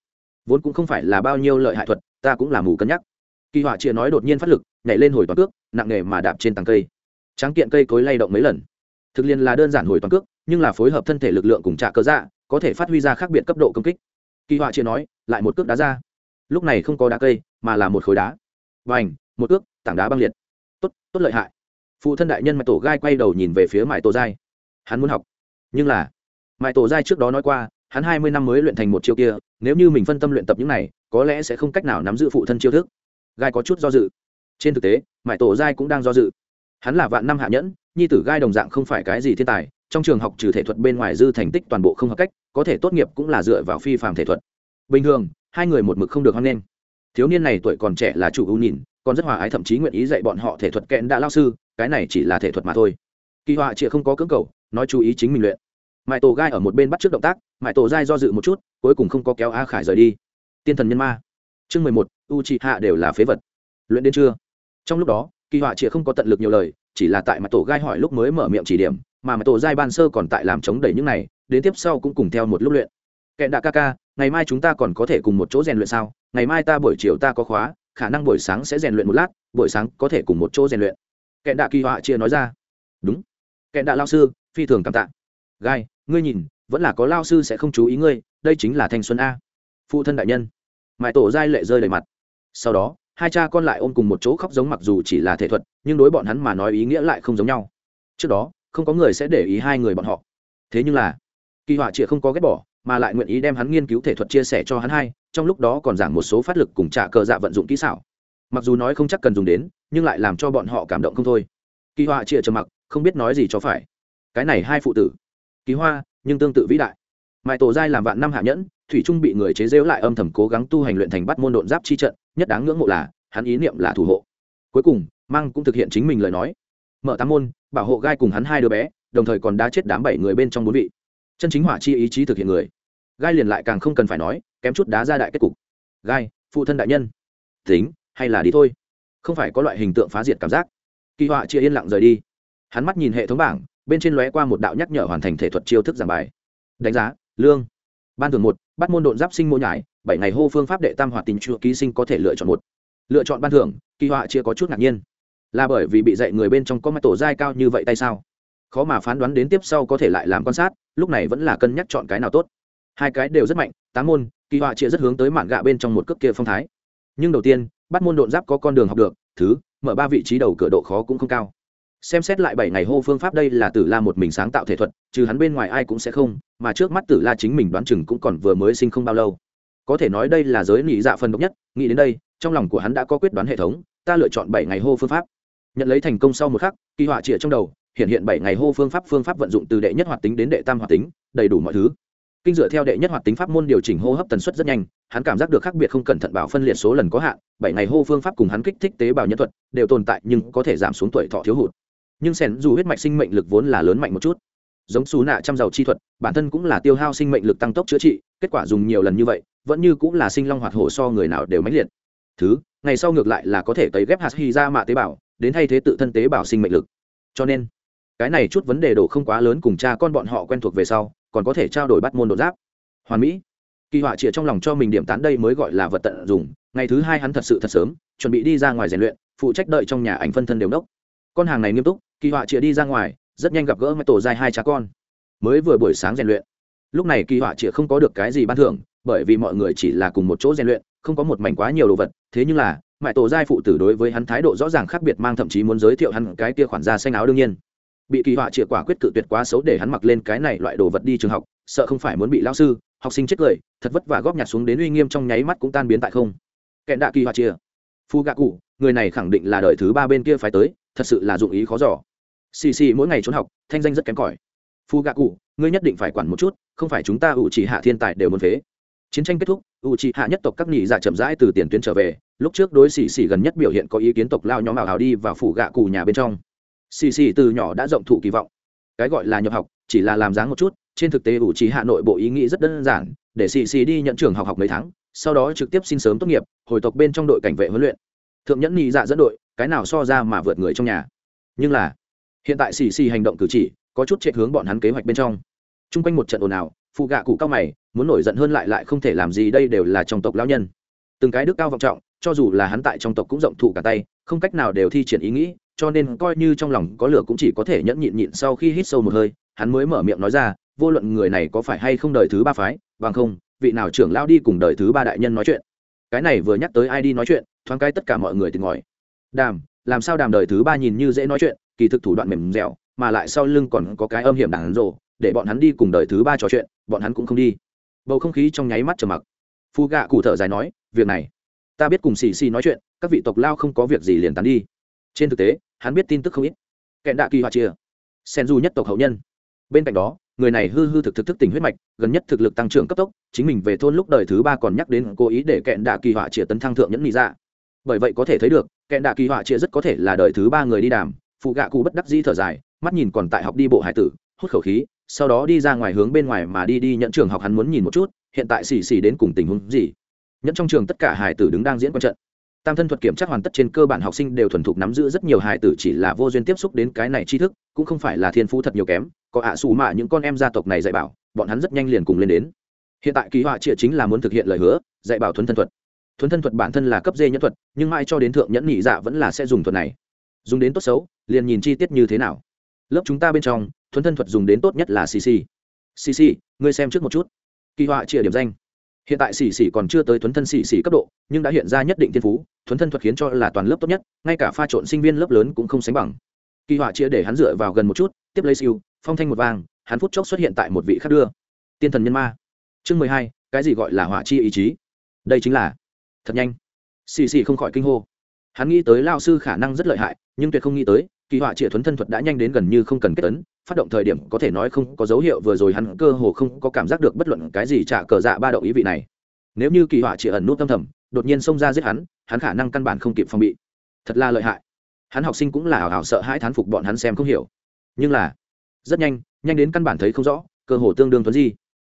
Speaker 1: Vốn cũng không phải là bao nhiêu lợi hại thuật, ta cũng là mù cân nhắc. Kỳ họa chia nói đột nhiên phát lực, nhảy lên hồi toàn cước, nặng nề mà đạp trên tàng cây. Tráng kiện cây cối lay động mấy lần. Thực liên là đơn giản hồi toàn cước, nhưng là phối hợp thân thể lực lượng cùng trạ cơ dạ có thể phát huy ra khác biệt cấp độ công kích. Kỳ họa chia nói, lại một cước đá ra. Lúc này không có đá cây, mà là một khối đá. Và một cước, tảng đá băng liệt. Tốt tốt lợi hại. Phụ thân đại nhân mãi tổ gai quay đầu nhìn về phía mãi tổ giai. Hắn muốn học. Nhưng là mãi tổ giai trước đó nói qua, hắn hai mươi năm mới luyện thành một chiêu kia, nếu như mình phân tâm luyện tập những này, có lẽ sẽ không cách nào nắm giữ phụ thân chiêu thức. Gai có chút do dự. Trên thực tế mãi tổ giai cũng đang do dự. Hắn là vạn năm hạ nhẫn, nhi tử gai đồng dạng không phải cái gì thiên tài trong trường học trừ thể thuật bên ngoài dư thành tích toàn bộ không hợp cách, có thể tốt nghiệp cũng là dựa vào phi phạm thể thuật. Bình thường, hai người một mực không được hoan nghênh. Thiếu niên này tuổi còn trẻ là chủ ưu nhìn, còn rất hòa ái thậm chí nguyện ý dạy bọn họ thể thuật kẽn đã lao sư, cái này chỉ là thể thuật mà thôi. Kỳ họa chịa không có cưỡng cầu, nói chú ý chính mình luyện. Mãi tổ gai ở một bên bắt trước động tác mãi tổ gai do dự một chút, cuối cùng không có kéo a khải rời đi. Tiên thần nhân ma. Chương mười một u chị hạ đều là phế vật. Luyện đến chưa trong lúc đó, kỳ họa chịa không có tận lực nhiều lời, chỉ là tại mặt tổ gai hỏi lúc mới mở miệng chỉ điểm mà mà tổ giai ban sơ còn tại làm chống đẩy những này, đến tiếp sau cũng cùng theo một lúc luyện. Kẹn đạ ca ca, ngày mai chúng ta còn có thể cùng một chỗ rèn luyện sao? Ngày mai ta buổi chiều ta có khóa, khả năng buổi sáng sẽ rèn luyện một lát, buổi sáng có thể cùng một chỗ rèn luyện. Kẹn đạ kỳ họa chia nói ra. Đúng. Kẹn đạ lao sư, phi thường cảm tạ. Gai, ngươi nhìn, vẫn là có lao sư sẽ không chú ý ngươi, đây chính là thanh xuân a. Phụ thân đại nhân. Mãi tổ giai lệ rơi đầy mặt. Sau đó, hai cha con lại ôm cùng một chỗ khóc giống mặc dù chỉ là thể thuật, nhưng đối bọn hắn mà nói ý nghĩa lại không giống nhau. Trước đó không có người sẽ để ý hai người bọn họ. Thế nhưng là, kỳ họa chịa không có ghét bỏ, mà lại nguyện ý đem hắn nghiên cứu thể thuật chia sẻ cho hắn hai, trong lúc đó còn giảng một số phát lực cùng trả cờ dạ vận dụng kỹ xảo. Mặc dù nói không chắc cần dùng đến, nhưng lại làm cho bọn họ cảm động không thôi. Kỳ họa chịa trầm mặc, không biết nói gì cho phải. Cái này hai phụ tử, kỳ hoa, nhưng tương tự vĩ đại. Mãi tổ giai làm vạn năm hạ nhẫn, thủy trung bị người chế rễu lại âm thầm cố gắng tu hành luyện thành bắt môn độn giáp chi trận, nhất đáng ngưỡng mộ là, hắn ý niệm là thủ hộ. Cuối cùng, mang cũng thực hiện chính mình lời nói mở tám môn, bảo hộ gai cùng hắn hai đứa bé, đồng thời còn đã chết đám bảy người bên trong bốn vị. Chân chính hỏa chi ý chí thực hiện người. Gai liền lại càng không cần phải nói, kém chút đá ra đại kết cục. Gai, phụ thân đại nhân. Tính, hay là đi thôi. Không phải có loại hình tượng phá diệt cảm giác. Kỳ họa chia yên lặng rời đi. Hắn mắt nhìn hệ thống bảng, bên trên lóe qua một đạo nhắc nhở hoàn thành thể thuật chiêu thức giảng bài. Đánh giá, lương. Ban thường một, bắt môn độn giáp sinh mô nhải, bảy ngày hô phương pháp đệ tam hoạt tình chua ký sinh có thể lựa chọn một. Lựa chọn ban thưởng, kỳ họa chia có chút ngạc nhiên là bởi vì bị dạy người bên trong có mặt tổ dai cao như vậy tay sao? Khó mà phán đoán đến tiếp sau có thể lại làm quan sát, lúc này vẫn là cân nhắc chọn cái nào tốt. Hai cái đều rất mạnh, tám môn, kỳ họa chia rất hướng tới mạn gạ bên trong một cước kia phong thái. Nhưng đầu tiên, bắt môn độn giáp có con đường học được, thứ, mở ba vị trí đầu cửa độ khó cũng không cao. Xem xét lại bảy ngày hô phương pháp đây là tử la một mình sáng tạo thể thuật, trừ hắn bên ngoài ai cũng sẽ không, mà trước mắt tử la chính mình đoán chừng cũng còn vừa mới sinh không bao lâu. Có thể nói đây là giới nghĩ dạ phần độc nhất, nghĩ đến đây, trong lòng của hắn đã có quyết đoán hệ thống, ta lựa chọn bảy ngày hô phương pháp nhận lấy thành công sau một khắc, kỳ họa chĩa trong đầu, hiện hiện bảy ngày hô phương pháp phương pháp vận dụng từ đệ nhất hoạt tính đến đệ tam hoạt tính, đầy đủ mọi thứ. Kinh dựa theo đệ nhất hoạt tính pháp môn điều chỉnh hô hấp tần suất rất nhanh, hắn cảm giác được khác biệt không cẩn thận bảo phân liệt số lần có hạn, bảy ngày hô phương pháp cùng hắn kích thích tế bào nhân thuật đều tồn tại nhưng có thể giảm xuống tuổi thọ thiếu hụt. Nhưng sẻn dù huyết mạch sinh mệnh lực vốn là lớn mạnh một chút. Giống xù nạ trăm giàu chi thuật, bản thân cũng là tiêu hao sinh mệnh lực tăng tốc chữa trị, kết quả dùng nhiều lần như vậy, vẫn như cũng là sinh long hoạt hổ so người nào đều mãnh liệt. Thứ, ngày sau ngược lại là có thể tấy ghép hạt hy ra mạ tế bào đến thay thế tự thân tế bào sinh mệnh lực. Cho nên, cái này chút vấn đề đổ không quá lớn cùng cha con bọn họ quen thuộc về sau, còn có thể trao đổi bắt môn đột giáp. Hoàn mỹ, kỳ họa chĩa trong lòng cho mình điểm tán đây mới gọi là vật tận dùng ngày thứ hai hắn thật sự thật sớm, chuẩn bị đi ra ngoài rèn luyện, phụ trách đợi trong nhà ảnh phân thân đều đốc. Con hàng này nghiêm túc, kỳ họa chĩa đi ra ngoài, rất nhanh gặp gỡ mấy tổ dài hai cha con. Mới vừa buổi sáng rèn luyện, lúc này kỳ họa chĩa không có được cái gì ban thưởng, bởi vì mọi người chỉ là cùng một chỗ rèn luyện, không có một mảnh quá nhiều đồ vật. Thế nhưng là mãi tổ giai phụ tử đối với hắn thái độ rõ ràng khác biệt mang thậm chí muốn giới thiệu hắn cái kia khoản da xanh áo đương nhiên. Bị kỳ họa chĩa quả quyết cự tuyệt quá xấu để hắn mặc lên cái này loại đồ vật đi trường học sợ không phải muốn bị lao sư học sinh chết cười thật vất vả góp nhặt xuống đến uy nghiêm trong nháy mắt cũng tan biến tại không. Kẹn đạ kỳ họa chia, phu gạ cụ người này khẳng định là đời thứ ba bên kia phải tới thật sự là dụng ý khó giỏ xì xì mỗi ngày trốn học thanh danh rất kém cỏi. Phu gạ cụ ngươi nhất định phải quản một chút không phải chúng ta ủ chỉ hạ thiên tài đều muốn phế. Chiến tranh kết thúc ủ trị hạ nhất tộc các nhị dạ chậm rãi từ tiền tuyến trở về. Lúc trước đối xì xì gần nhất biểu hiện có ý kiến tộc lao nhóm ảo hào đi vào phủ gạ cụ nhà bên trong. Xì xì từ nhỏ đã rộng thụ kỳ vọng. Cái gọi là nhập học, chỉ là làm dáng một chút, trên thực tế ủ trị hạ nội bộ ý nghĩ rất đơn giản, để xì xì đi nhận trường học học mấy tháng, sau đó trực tiếp xin sớm tốt nghiệp, hồi tộc bên trong đội cảnh vệ huấn luyện. Thượng nhẫn nhị dạ dẫn đội, cái nào so ra mà vượt người trong nhà. Nhưng là, hiện tại xì xì hành động cử chỉ, có chút chạy hướng bọn hắn kế hoạch bên trong. Chung quanh một trận ồn ào phụ gạ cụ cao mày muốn nổi giận hơn lại lại không thể làm gì, đây đều là trong tộc lão nhân. Từng cái đức cao vọng trọng, cho dù là hắn tại trong tộc cũng rộng thụ cả tay, không cách nào đều thi triển ý nghĩ, cho nên coi như trong lòng có lửa cũng chỉ có thể nhẫn nhịn nhịn sau khi hít sâu một hơi, hắn mới mở miệng nói ra, vô luận người này có phải hay không đời thứ ba phái, bằng không, vị nào trưởng lao đi cùng đời thứ ba đại nhân nói chuyện. Cái này vừa nhắc tới ai đi nói chuyện, thoáng cái tất cả mọi người tìm ngồi. Đàm, làm sao đàm đời thứ ba nhìn như dễ nói chuyện, kỳ thực thủ đoạn mềm dẻo, mà lại sau lưng còn có cái âm hiểm đàn rộ để bọn hắn đi cùng đời thứ ba trò chuyện, bọn hắn cũng không đi bầu không khí trong nháy mắt trầm mặc. Phu gạ cụ thở dài nói, việc này, ta biết cùng xì xì nói chuyện, các vị tộc lao không có việc gì liền tán đi. Trên thực tế, hắn biết tin tức không ít. Kẹn đạ kỳ hoa chia, sen du nhất tộc hậu nhân. Bên cạnh đó, người này hư hư thực thực thức tỉnh huyết mạch, gần nhất thực lực tăng trưởng cấp tốc, chính mình về thôn lúc đời thứ ba còn nhắc đến cố ý để kẹn đạ kỳ họa chia tấn thăng thượng nhẫn lý ra dạ. bởi vậy có thể thấy được, kẹn đạ kỳ họa chia rất có thể là đời thứ ba người đi đàm. Phụ gạ cụ bất đắc di thở dài, mắt nhìn còn tại học đi bộ hải tử, hút khẩu khí sau đó đi ra ngoài hướng bên ngoài mà đi đi nhận trường học hắn muốn nhìn một chút, hiện tại xì xì đến cùng tình huống gì. Nhận trong trường tất cả hải tử đứng đang diễn quan trận. Tam thân thuật kiểm tra hoàn tất trên cơ bản học sinh đều thuần thục nắm giữ rất nhiều hải tử chỉ là vô duyên tiếp xúc đến cái này tri thức, cũng không phải là thiên phú thật nhiều kém, có ạ à xù mạ những con em gia tộc này dạy bảo, bọn hắn rất nhanh liền cùng lên đến. Hiện tại kỳ họa trịa chính là muốn thực hiện lời hứa, dạy bảo thuấn thân thuật. Thuấn thân thuật bản thân là cấp dê nhẫn thuật, nhưng mai cho đến thượng nhẫn nhị dạ vẫn là sẽ dùng thuật này. Dùng đến tốt xấu, liền nhìn chi tiết như thế nào. Lớp chúng ta bên trong thuấn thân thuật dùng đến tốt nhất là cc cc ngươi xem trước một chút. Kỳ họa chia điểm danh. Hiện tại xì xì còn chưa tới thuấn thân xì xì cấp độ, nhưng đã hiện ra nhất định thiên phú, thuấn thân thuật khiến cho là toàn lớp tốt nhất, ngay cả pha trộn sinh viên lớp lớn cũng không sánh bằng. Kỳ họa chia để hắn dựa vào gần một chút, tiếp lấy siêu, phong thanh một vàng, hắn phút chốc xuất hiện tại một vị khác đưa. Tiên thần nhân ma. Chương mười hai, cái gì gọi là hỏa chi ý chí? Đây chính là thật nhanh. Xì xì không khỏi kinh hô. Hắn nghĩ tới lao sư khả năng rất lợi hại, nhưng tuyệt không nghĩ tới kỳ họa trịa thuấn thân thuật đã nhanh đến gần như không cần kết tấn phát động thời điểm có thể nói không có dấu hiệu vừa rồi hắn cơ hồ không có cảm giác được bất luận cái gì trả cờ dạ ba động ý vị này. Nếu như kỳ họa chỉ ẩn nút tâm thầm, đột nhiên xông ra giết hắn hắn khả năng căn bản không kịp phòng bị. Thật là lợi hại. Hắn học sinh cũng là ảo ảo sợ hãi thán phục bọn hắn xem không hiểu. Nhưng là, rất nhanh nhanh đến căn bản thấy không rõ, cơ hồ tương đương tuấn di.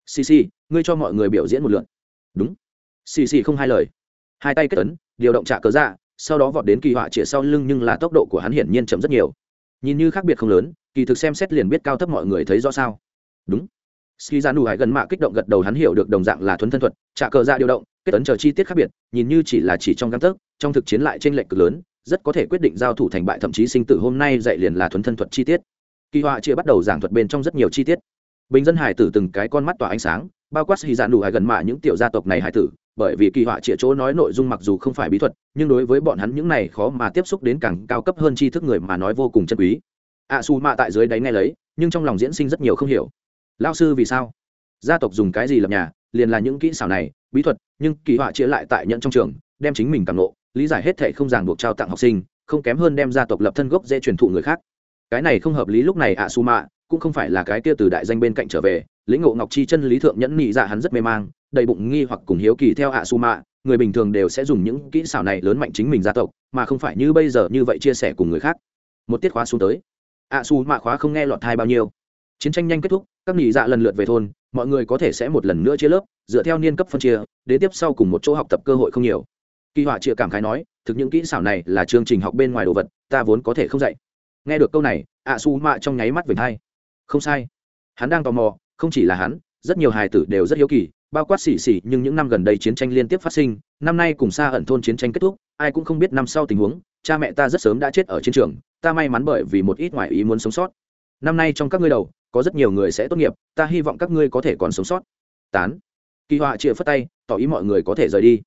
Speaker 1: Xì xì, ngươi cho mọi người biểu diễn một lượn đúng. Xì xì không hai lời. Hai tay kết tấn điều động trả cờ dạ sau đó vọt đến kỳ họa chĩa sau lưng nhưng là tốc độ của hắn hiển nhiên chậm rất nhiều. Nhìn như khác biệt không lớn, kỳ thực xem xét liền biết cao thấp mọi người thấy rõ sao. Đúng. Ski ra nụ hải gần mạ kích động gật đầu hắn hiểu được đồng dạng là thuấn thân thuật, trả cờ ra điều động, kết tấn chờ chi tiết khác biệt, nhìn như chỉ là chỉ trong căn tấc, trong thực chiến lại trên lệnh cực lớn, rất có thể quyết định giao thủ thành bại thậm chí sinh tử hôm nay dạy liền là thuấn thân thuật chi tiết. Kỳ họa chia bắt đầu giảng thuật bên trong rất nhiều chi tiết. Bình dân hải tử từng cái con mắt tỏa ánh sáng, bao quát hy dạ đủ hải gần mạ những tiểu gia tộc này hải tử bởi vì kỳ họa chĩa chỗ nói nội dung mặc dù không phải bí thuật nhưng đối với bọn hắn những này khó mà tiếp xúc đến càng cao cấp hơn tri thức người mà nói vô cùng chân quý. Ạ à, ma mạ tại dưới đáy nghe lấy nhưng trong lòng diễn sinh rất nhiều không hiểu. Lao sư vì sao? Gia tộc dùng cái gì lập nhà? Liền là những kỹ xảo này bí thuật nhưng kỳ họa chĩa lại tại nhận trong trường đem chính mình càng nộ lý giải hết thệ không ràng buộc trao tặng học sinh không kém hơn đem gia tộc lập thân gốc dễ truyền thụ người khác. Cái này không hợp lý lúc này ạ su ma mạ cũng không phải là cái kia từ đại danh bên cạnh trở về, lĩnh ngộ ngọc chi chân lý thượng nhẫn nhị dạ hắn rất mê mang, đầy bụng nghi hoặc cùng hiếu kỳ theo ạ su mạ người bình thường đều sẽ dùng những kỹ xảo này lớn mạnh chính mình gia tộc, mà không phải như bây giờ như vậy chia sẻ cùng người khác. Một tiết khóa xuống tới. Ạ su mạ khóa không nghe lọt thai bao nhiêu. Chiến tranh nhanh kết thúc, các nhị dạ lần lượt về thôn, mọi người có thể sẽ một lần nữa chia lớp, dựa theo niên cấp phân chia đến tiếp sau cùng một chỗ học tập cơ hội không nhiều. Kỳ họa chia cảm khái nói, thực những kỹ xảo này là chương trình học bên ngoài đồ vật, ta vốn có thể không dạy. Nghe được câu này ạ su mạ trong nháy mắt về thay không sai. Hắn đang tò mò, không chỉ là hắn, rất nhiều hài tử đều rất hiếu kỳ, bao quát xỉ xỉ, nhưng những năm gần đây chiến tranh liên tiếp phát sinh, năm nay cùng xa ẩn thôn chiến tranh kết thúc, ai cũng không biết năm sau tình huống, cha mẹ ta rất sớm đã chết ở chiến trường, ta may mắn bởi vì một ít ngoại ý muốn sống sót. Năm nay trong các ngươi đầu, có rất nhiều người sẽ tốt nghiệp, ta hy vọng các ngươi có thể còn sống sót. Tán. Kỳ họa chịa phất tay, tỏ ý mọi người có thể rời đi.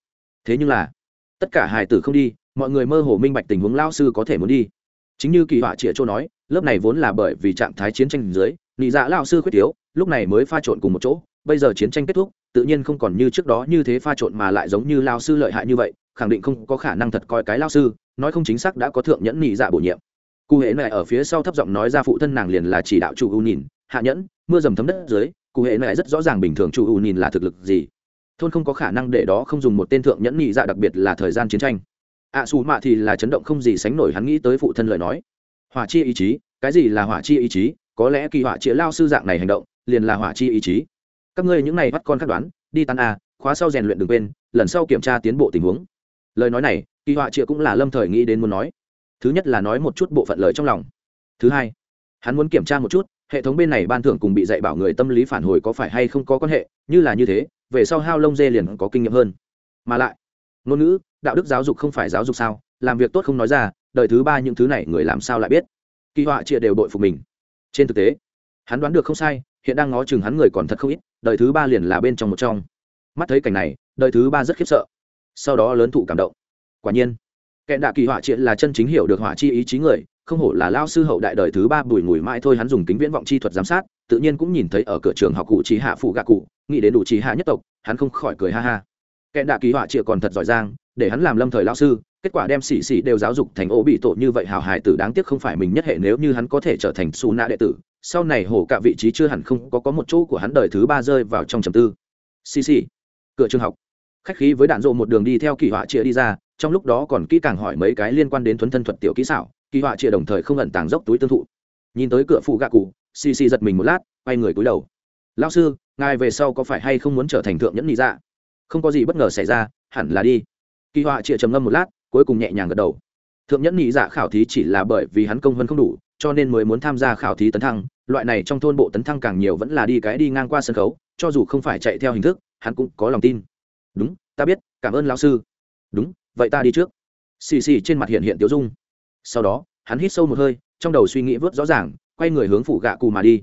Speaker 1: Thế nhưng là, tất cả hài tử không đi, mọi người mơ hồ minh bạch tình huống lao sư có thể muốn đi chính như kỳ họa chĩa châu nói, lớp này vốn là bởi vì trạng thái chiến tranh dưới, nị dạ lao sư khuyết yếu lúc này mới pha trộn cùng một chỗ, bây giờ chiến tranh kết thúc, tự nhiên không còn như trước đó như thế pha trộn mà lại giống như lao sư lợi hại như vậy, khẳng định không có khả năng thật coi cái lao sư, nói không chính xác đã có thượng nhẫn nhị dạ bổ nhiệm. Cụ hệ này ở phía sau thấp giọng nói ra phụ thân nàng liền là chỉ đạo chủ u nhìn, hạ nhẫn, mưa dầm thấm đất dưới, cụ hệ này rất rõ ràng bình thường chủ u nhìn là thực lực gì. Thôn không có khả năng để đó không dùng một tên thượng nhẫn nhị dạ đặc biệt là thời gian chiến tranh ạ à, xù mạ thì là chấn động không gì sánh nổi hắn nghĩ tới phụ thân lời nói. Hỏa chi ý chí cái gì là hỏa chi ý chí? Có lẽ kỳ hỏa chĩa lao sư dạng này hành động liền là hỏa chi ý chí. Các ngươi những này bắt con khắc đoán đi tan a khóa sau rèn luyện đừng quên lần sau kiểm tra tiến bộ tình huống. Lời nói này kỳ họa chịa cũng là lâm thời nghĩ đến muốn nói. Thứ nhất là nói một chút bộ phận lời trong lòng. Thứ hai hắn muốn kiểm tra một chút hệ thống bên này ban thưởng cùng bị dạy bảo người tâm lý phản hồi có phải hay không có quan hệ như là như thế về sau hao lông dê liền có kinh nghiệm hơn. Mà lại ngôn ngữ đạo đức giáo dục không phải giáo dục sao? Làm việc tốt không nói ra, đời thứ ba những thứ này người làm sao lại biết? Kỳ họa chia đều đội phục mình. Trên thực tế, hắn đoán được không sai, hiện đang ngó chừng hắn người còn thật không ít, đời thứ ba liền là bên trong một trong. Mắt thấy cảnh này, đời thứ ba rất khiếp sợ. Sau đó lớn thụ cảm động. Quả nhiên, kẻ đạ kỳ họa triện là chân chính hiểu được họa chi ý chí người, không hổ là lao sư hậu đại đời thứ ba bùi ngùi mãi thôi hắn dùng kính viễn vọng chi thuật giám sát, tự nhiên cũng nhìn thấy ở cửa trường học cụ trí hạ phụ gạ cụ, nghĩ đến đủ trí hạ nhất tộc, hắn không khỏi cười ha ha. Kẻ đạ kỳ họa triện còn thật giỏi giang để hắn làm lâm thời lao sư, kết quả đem xỉ xỉ đều giáo dục thành ố bị tổ như vậy hào hài tử đáng tiếc không phải mình nhất hệ nếu như hắn có thể trở thành su nạ đệ tử, sau này hổ cả vị trí chưa hẳn không có có một chỗ của hắn đời thứ ba rơi vào trong trầm tư. Xì xì cửa trường học. Khách khí với đạn dộ một đường đi theo kỳ họa chia đi ra, trong lúc đó còn kỹ càng hỏi mấy cái liên quan đến thuấn thân thuật tiểu kỹ xảo, kỳ họa chia đồng thời không ẩn tàng dốc túi tương thụ. Nhìn tới cửa phụ gạ cụ xì xì giật mình một lát, quay người cúi đầu. Lao sư, ngài về sau có phải hay không muốn trở thành thượng nhẫn lý dạ? Không có gì bất ngờ xảy ra, hẳn là đi kỳ họa chia trầm ngâm một lát, cuối cùng nhẹ nhàng gật đầu. Thượng nhẫn nhị dạ khảo thí chỉ là bởi vì hắn công hơn không đủ, cho nên mới muốn tham gia khảo thí tấn thăng. Loại này trong thôn bộ tấn thăng càng nhiều vẫn là đi cái đi ngang qua sân khấu, cho dù không phải chạy theo hình thức, hắn cũng có lòng tin. Đúng, ta biết, cảm ơn lão sư. Đúng, vậy ta đi trước. Xì xì trên mặt hiện hiện tiêu dung. Sau đó, hắn hít sâu một hơi, trong đầu suy nghĩ vớt rõ ràng, quay người hướng phụ gạ cụ mà đi.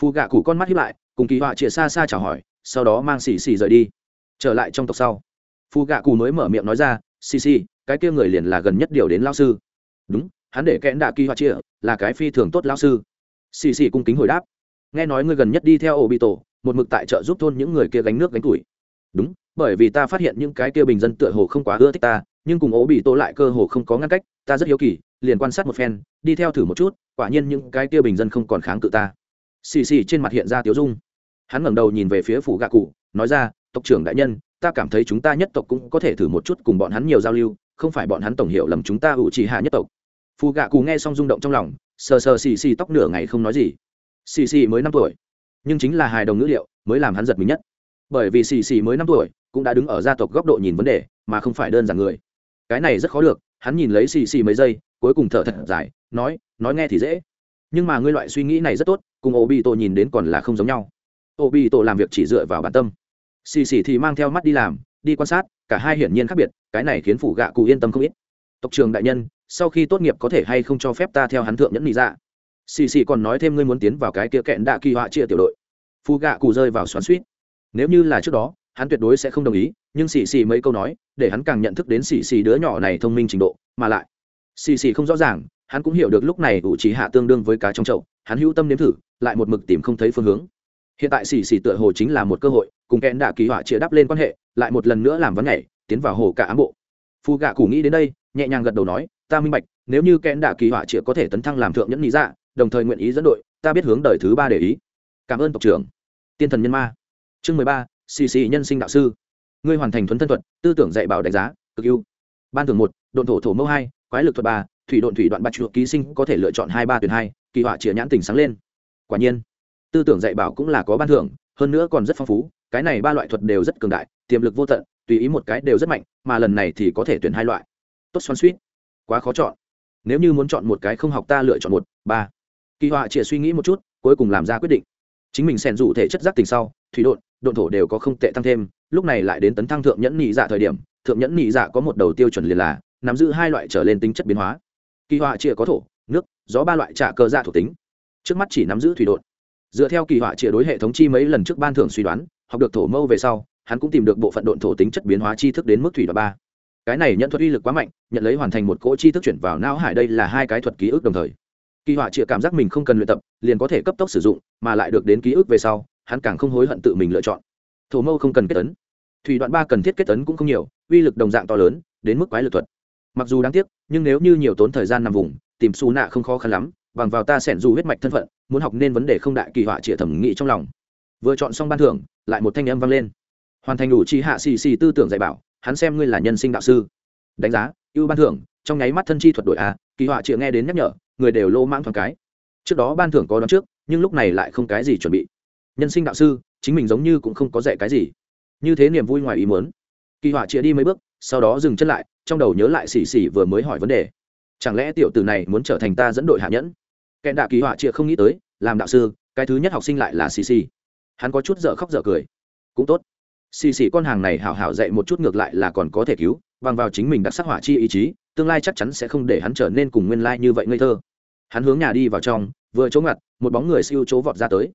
Speaker 1: Phụ gạ cụ con mắt hiếp lại, cùng kỳ họa chĩa xa xa chào hỏi, sau đó mang xì xì rời đi. Trở lại trong tộc sau phù gạ cù mới mở miệng nói ra, xì xì, cái kia người liền là gần nhất điều đến lao sư. Đúng, hắn để kẽn đạ kỳ hoa chia, là cái phi thường tốt lao sư. Xì xì cung kính hồi đáp. Nghe nói ngươi gần nhất đi theo ổ bị tổ một mực tại chợ giúp thôn những người kia gánh nước gánh tuổi. Đúng, bởi vì ta phát hiện những cái kia bình dân tựa hồ không quá ưa thích ta, nhưng cùng Ổ bị tổ lại cơ hồ không có ngăn cách, ta rất hiếu kỳ, liền quan sát một phen, đi theo thử một chút, quả nhiên những cái kia bình dân không còn kháng cự ta. Xì xì trên mặt hiện ra tiếu dung. Hắn ngẩng đầu nhìn về phía phủ gạ cụ, nói ra, tộc trưởng đại nhân ta cảm thấy chúng ta nhất tộc cũng có thể thử một chút cùng bọn hắn nhiều giao lưu, không phải bọn hắn tổng hiểu lầm chúng ta ủ trì hạ nhất tộc. Phù gạ cù nghe xong rung động trong lòng, sờ sờ xì xì tóc nửa ngày không nói gì. Xì xì mới năm tuổi, nhưng chính là hài đồng ngữ liệu, mới làm hắn giật mình nhất. Bởi vì xì xì mới năm tuổi, cũng đã đứng ở gia tộc góc độ nhìn vấn đề, mà không phải đơn giản người. Cái này rất khó được, hắn nhìn lấy xì xì mấy giây, cuối cùng thở thật dài, nói nói nghe thì dễ. Nhưng mà ngươi loại suy nghĩ này rất tốt, cùng ô bị tổ nhìn đến còn là không giống nhau. Ô bị tổ làm việc chỉ dựa vào bản tâm xì xì thì mang theo mắt đi làm, đi quan sát, cả hai hiển nhiên khác biệt, cái này khiến phủ gạ cụ yên tâm không ít. Tộc trường đại nhân, sau khi tốt nghiệp có thể hay không cho phép ta theo hắn thượng nhẫn nghĩ ra dạ? xì xì còn nói thêm ngươi muốn tiến vào cái kia kẹn đạ kỳ họa chia tiểu đội. Phù gạ cụ rơi vào xoắn suýt. Nếu như là trước đó, hắn tuyệt đối sẽ không đồng ý, nhưng xì xì mấy câu nói, để hắn càng nhận thức đến xì xì đứa nhỏ này thông minh trình độ, mà lại, xì xì không rõ ràng, hắn cũng hiểu được lúc này ủ trí hạ tương đương với cá trong chậu, hắn hữu tâm nếm thử, lại một mực tìm không thấy phương hướng hiện tại xì xì tựa hồ chính là một cơ hội, cùng kẽn đạ kỳ họa chia đắp lên quan hệ, lại một lần nữa làm vấn nhảy, tiến vào hồ cả ám bộ. Phù gạ cụ nghĩ đến đây, nhẹ nhàng gật đầu nói, ta minh bạch, nếu như kẽn đạ kỳ họa chia có thể tấn thăng làm thượng nhẫn lý dạ đồng thời nguyện ý dẫn đội, ta biết hướng đời thứ ba để ý. Cảm ơn tộc trưởng. Tiên thần nhân ma. Chương mười ba, xì xì nhân sinh đạo sư. Ngươi hoàn thành thuấn thân thuật, tư tưởng dạy bảo đánh giá, cực ưu. Ban thường một, độn thổ thổ mẫu hai, quái lực thuật ba, thủy độn thủy đoạn bạch chuột ký sinh có thể lựa chọn hai ba tuyển hai, kỳ họa chĩa nhãn tình sáng lên. Quả nhiên tư tưởng dạy bảo cũng là có ban thưởng, hơn nữa còn rất phong phú, cái này ba loại thuật đều rất cường đại, tiềm lực vô tận, tùy ý một cái đều rất mạnh, mà lần này thì có thể tuyển hai loại. Tốt xoắn suýt quá khó chọn. Nếu như muốn chọn một cái không học ta lựa chọn một, ba. Kỳ họa chỉ suy nghĩ một chút, cuối cùng làm ra quyết định. Chính mình xèn rủ thể chất giác tình sau, thủy độn độn thổ đều có không tệ tăng thêm, lúc này lại đến tấn thăng thượng nhẫn nhị dạ thời điểm, thượng nhẫn nhị dạ có một đầu tiêu chuẩn liền là nắm giữ hai loại trở lên tính chất biến hóa. Kỳ họa chia có thổ, nước, gió ba loại trả cơ dạ thuộc tính. Trước mắt chỉ nắm giữ thủy độn dựa theo kỳ họa chia đối hệ thống chi mấy lần trước ban thưởng suy đoán, học được thổ mâu về sau, hắn cũng tìm được bộ phận độn thổ tính chất biến hóa chi thức đến mức thủy đoạn ba. Cái này nhận thuật uy lực quá mạnh, nhận lấy hoàn thành một cỗ chi thức chuyển vào não hải đây là hai cái thuật ký ức đồng thời. Kỳ họa chịa cảm giác mình không cần luyện tập, liền có thể cấp tốc sử dụng, mà lại được đến ký ức về sau, hắn càng không hối hận tự mình lựa chọn. Thổ mâu không cần kết tấn thủy đoạn ba cần thiết kết tấn cũng không nhiều, uy lực đồng dạng to lớn, đến mức quái lực thuật. Mặc dù đáng tiếc, nhưng nếu như nhiều tốn thời gian nằm vùng, tìm xù nạ không khó khăn lắm bằng vào ta sẻn dù huyết mạch thân phận, muốn học nên vấn đề không đại kỳ họa trịa thẩm nghĩ trong lòng. Vừa chọn xong ban thưởng, lại một thanh âm vang lên. Hoàn thành đủ chi hạ xì xì tư tưởng dạy bảo, hắn xem ngươi là nhân sinh đạo sư. Đánh giá, ưu ban thưởng, trong nháy mắt thân chi thuật đội a, kỳ họa chĩa nghe đến nhắc nhở, người đều lô mãng thoáng cái. Trước đó ban thưởng có đón trước, nhưng lúc này lại không cái gì chuẩn bị. Nhân sinh đạo sư, chính mình giống như cũng không có dạy cái gì. Như thế niềm vui ngoài ý muốn. Kỳ họa chĩa đi mấy bước, sau đó dừng chân lại, trong đầu nhớ lại xì xì vừa mới hỏi vấn đề. Chẳng lẽ tiểu tử này muốn trở thành ta dẫn đội hạ nhẫn? Kẹn đạ kỳ họa chịa không nghĩ tới, làm đạo sư, cái thứ nhất học sinh lại là xì xì. Hắn có chút dở khóc dở cười. Cũng tốt. Xì xì con hàng này hảo hảo dạy một chút ngược lại là còn có thể cứu, bằng vào chính mình đặc sắc hỏa chi ý chí, tương lai chắc chắn sẽ không để hắn trở nên cùng nguyên lai như vậy ngây thơ. Hắn hướng nhà đi vào trong, vừa chỗ ngặt, một bóng người siêu chỗ vọt ra tới.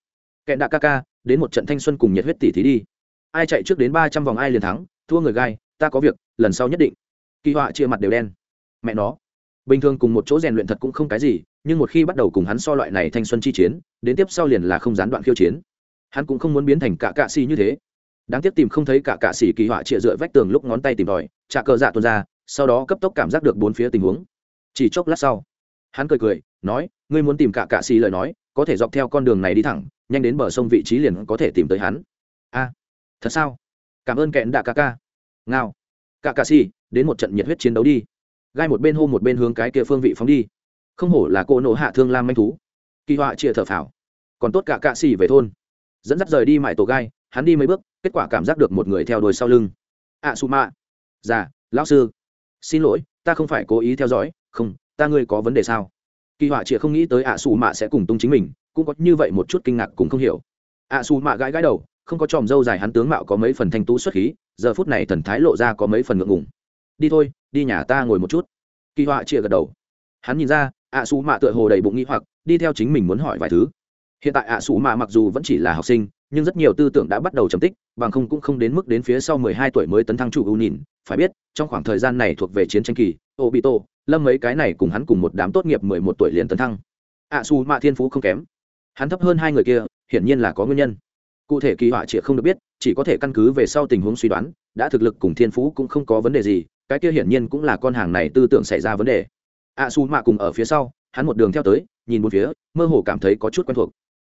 Speaker 1: Kẹn đạ ca ca, đến một trận thanh xuân cùng nhiệt huyết tỷ thí đi. Ai chạy trước đến ba trăm vòng ai liền thắng, thua người gai, ta có việc, lần sau nhất định. Kỳ họa chia mặt đều đen. Mẹ nó bình thường cùng một chỗ rèn luyện thật cũng không cái gì, nhưng một khi bắt đầu cùng hắn so loại này thanh xuân chi chiến, đến tiếp sau liền là không gián đoạn khiêu chiến. Hắn cũng không muốn biến thành cả cạ xì như thế. Đáng tiếc tìm không thấy cả cạ xì kỳ họa chĩa dựa vách tường lúc ngón tay tìm tòi trả cờ dạ tuôn ra, sau đó cấp tốc cảm giác được bốn phía tình huống. Chỉ chốc lát sau, hắn cười cười, nói, ngươi muốn tìm cả cạ xì lời nói, có thể dọc theo con đường này đi thẳng, nhanh đến bờ sông vị trí liền có thể tìm tới hắn. A, thật sao? Cảm ơn kẹn đạ ca ca. Ngao, cả cạ xì, đến một trận nhiệt huyết chiến đấu đi gai một bên hô một bên hướng cái kia phương vị phóng đi. Không hổ là cô nộ hạ thương lam manh thú. Kỳ họa chia thở phào. Còn tốt cả cạ xỉ về thôn. Dẫn dắt rời đi mãi tổ gai, hắn đi mấy bước, kết quả cảm giác được một người theo đuôi sau lưng. Ạ su mạ dạ, già lão sư. Xin lỗi, ta không phải cố ý theo dõi. Không, ta ngươi có vấn đề sao? Kỳ họa chia không nghĩ tới ạ su mạ sẽ cùng tung chính mình, cũng có như vậy một chút kinh ngạc cũng không hiểu. Ạ su mạ gãi gãi đầu, không có tròm dâu dài hắn tướng mạo có mấy phần thanh tú xuất khí, giờ phút này thần thái lộ ra có mấy phần ngượng ngùng. Đi thôi đi nhà ta ngồi một chút. Kỳ họa chia gật đầu. Hắn nhìn ra, ạ xù mạ tựa hồ đầy bụng nghĩ hoặc, đi theo chính mình muốn hỏi vài thứ. Hiện tại ạ xù mạ mặc dù vẫn chỉ là học sinh, nhưng rất nhiều tư tưởng đã bắt đầu chấm tích, bằng không cũng không đến mức đến phía sau mười hai tuổi mới tấn thăng chủ ưu nhìn. Phải biết, trong khoảng thời gian này thuộc về chiến tranh kỳ ô bị tô lâm mấy cái này cùng hắn cùng một đám tốt nghiệp mười một tuổi liền tấn thăng. Ạ xù mạ thiên phú không kém. Hắn thấp hơn hai người kia, hiển nhiên là có nguyên nhân. Cụ thể kỳ họa chịa không được biết, chỉ có thể căn cứ về sau tình huống suy đoán, đã thực lực cùng thiên phú cũng không có vấn đề gì cái kia hiển nhiên cũng là con hàng này tư tưởng xảy ra vấn đề. A su mạ cùng ở phía sau, hắn một đường theo tới, nhìn một phía, mơ hồ cảm thấy có chút quen thuộc.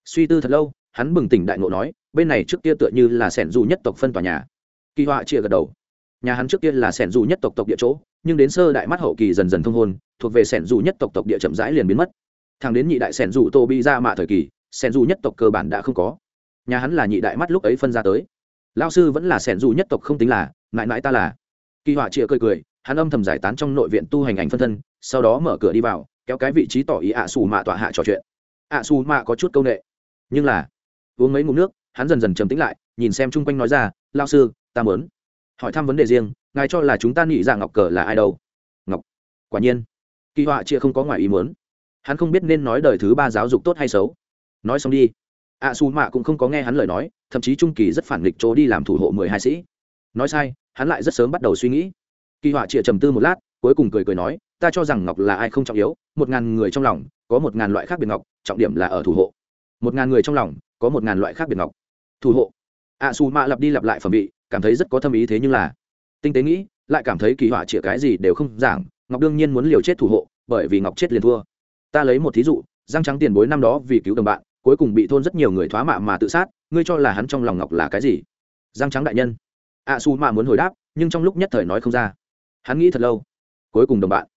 Speaker 1: Suy tư thật lâu, hắn bừng tỉnh đại ngộ nói, bên này trước kia tựa như là sẻn dù nhất tộc phân tòa nhà. Kỳ họa chia gật đầu. Nhà hắn trước kia là sẻn dù nhất tộc tộc địa chỗ, nhưng đến sơ đại mắt hậu kỳ dần dần thông hôn, thuộc về sẻn dù nhất tộc tộc địa chậm rãi liền biến mất. Thằng đến nhị đại sẻn dù tô bi ra mạ thời kỳ, sẻn dù nhất tộc cơ bản đã không có. Nhà hắn là nhị đại mắt lúc ấy phân ra tới. Lao sư vẫn là sẻn dù nhất tộc không tính là, mãi mãi ta là kỳ họa chia cười cười, hắn âm thầm giải tán trong nội viện tu hành ảnh phân thân, sau đó mở cửa đi vào, kéo cái vị trí tỏ ý ạ xù mạ tọa hạ trò chuyện. Ạ xù mạ có chút c â u n ệ nhưng là, uống mấy ngụm nước, hắn dần dần trầm tĩnh lại, nhìn xem chung quanh nói ra lao sư, ta mớn hỏi thăm vấn đề riêng, ngài cho là chúng ta nghĩ ra ngọc cờ là ai đâu? Ngọc, quả nhiên, kỳ họa chia không có ngoài ý mớn hắn không biết nên nói đời thứ ba giáo dục tốt hay xấu. Nói xong đi, ạ xù mạ cũng không có nghe hắn lời nói, thậm chí trung kỳ rất phản nghịch chỗ đi làm thủ hộ mười hai sĩ. Nói sai hắn lại rất sớm bắt đầu suy nghĩ. Kỳ họa chịa trầm tư một lát cuối cùng cười cười nói ta cho rằng ngọc là ai không trọng yếu một ngàn người trong lòng có một ngàn loại khác biệt ngọc trọng điểm là ở thủ hộ. Một ngàn người trong lòng có một ngàn loại khác biệt ngọc. Thủ hộ. Ạ à, xù mạ lặp đi lặp lại phẩm vị cảm thấy rất có tâm ý thế nhưng là tinh tế nghĩ lại cảm thấy kỳ họa chĩa cái gì đều không giảng ngọc đương nhiên muốn liều chết thủ hộ bởi vì ngọc chết liền thua. Ta lấy một thí dụ giang trắng tiền bối năm đó vì cứu đồng bạn cuối cùng bị thôn rất nhiều người thoá mạ mà tự sát ngươi cho là hắn trong lòng ngọc là cái gì? Giang trắng đại nhân a su mạ muốn hồi đáp, nhưng trong lúc nhất thời nói không ra. Hắn nghĩ thật lâu. Cuối cùng đồng bạn.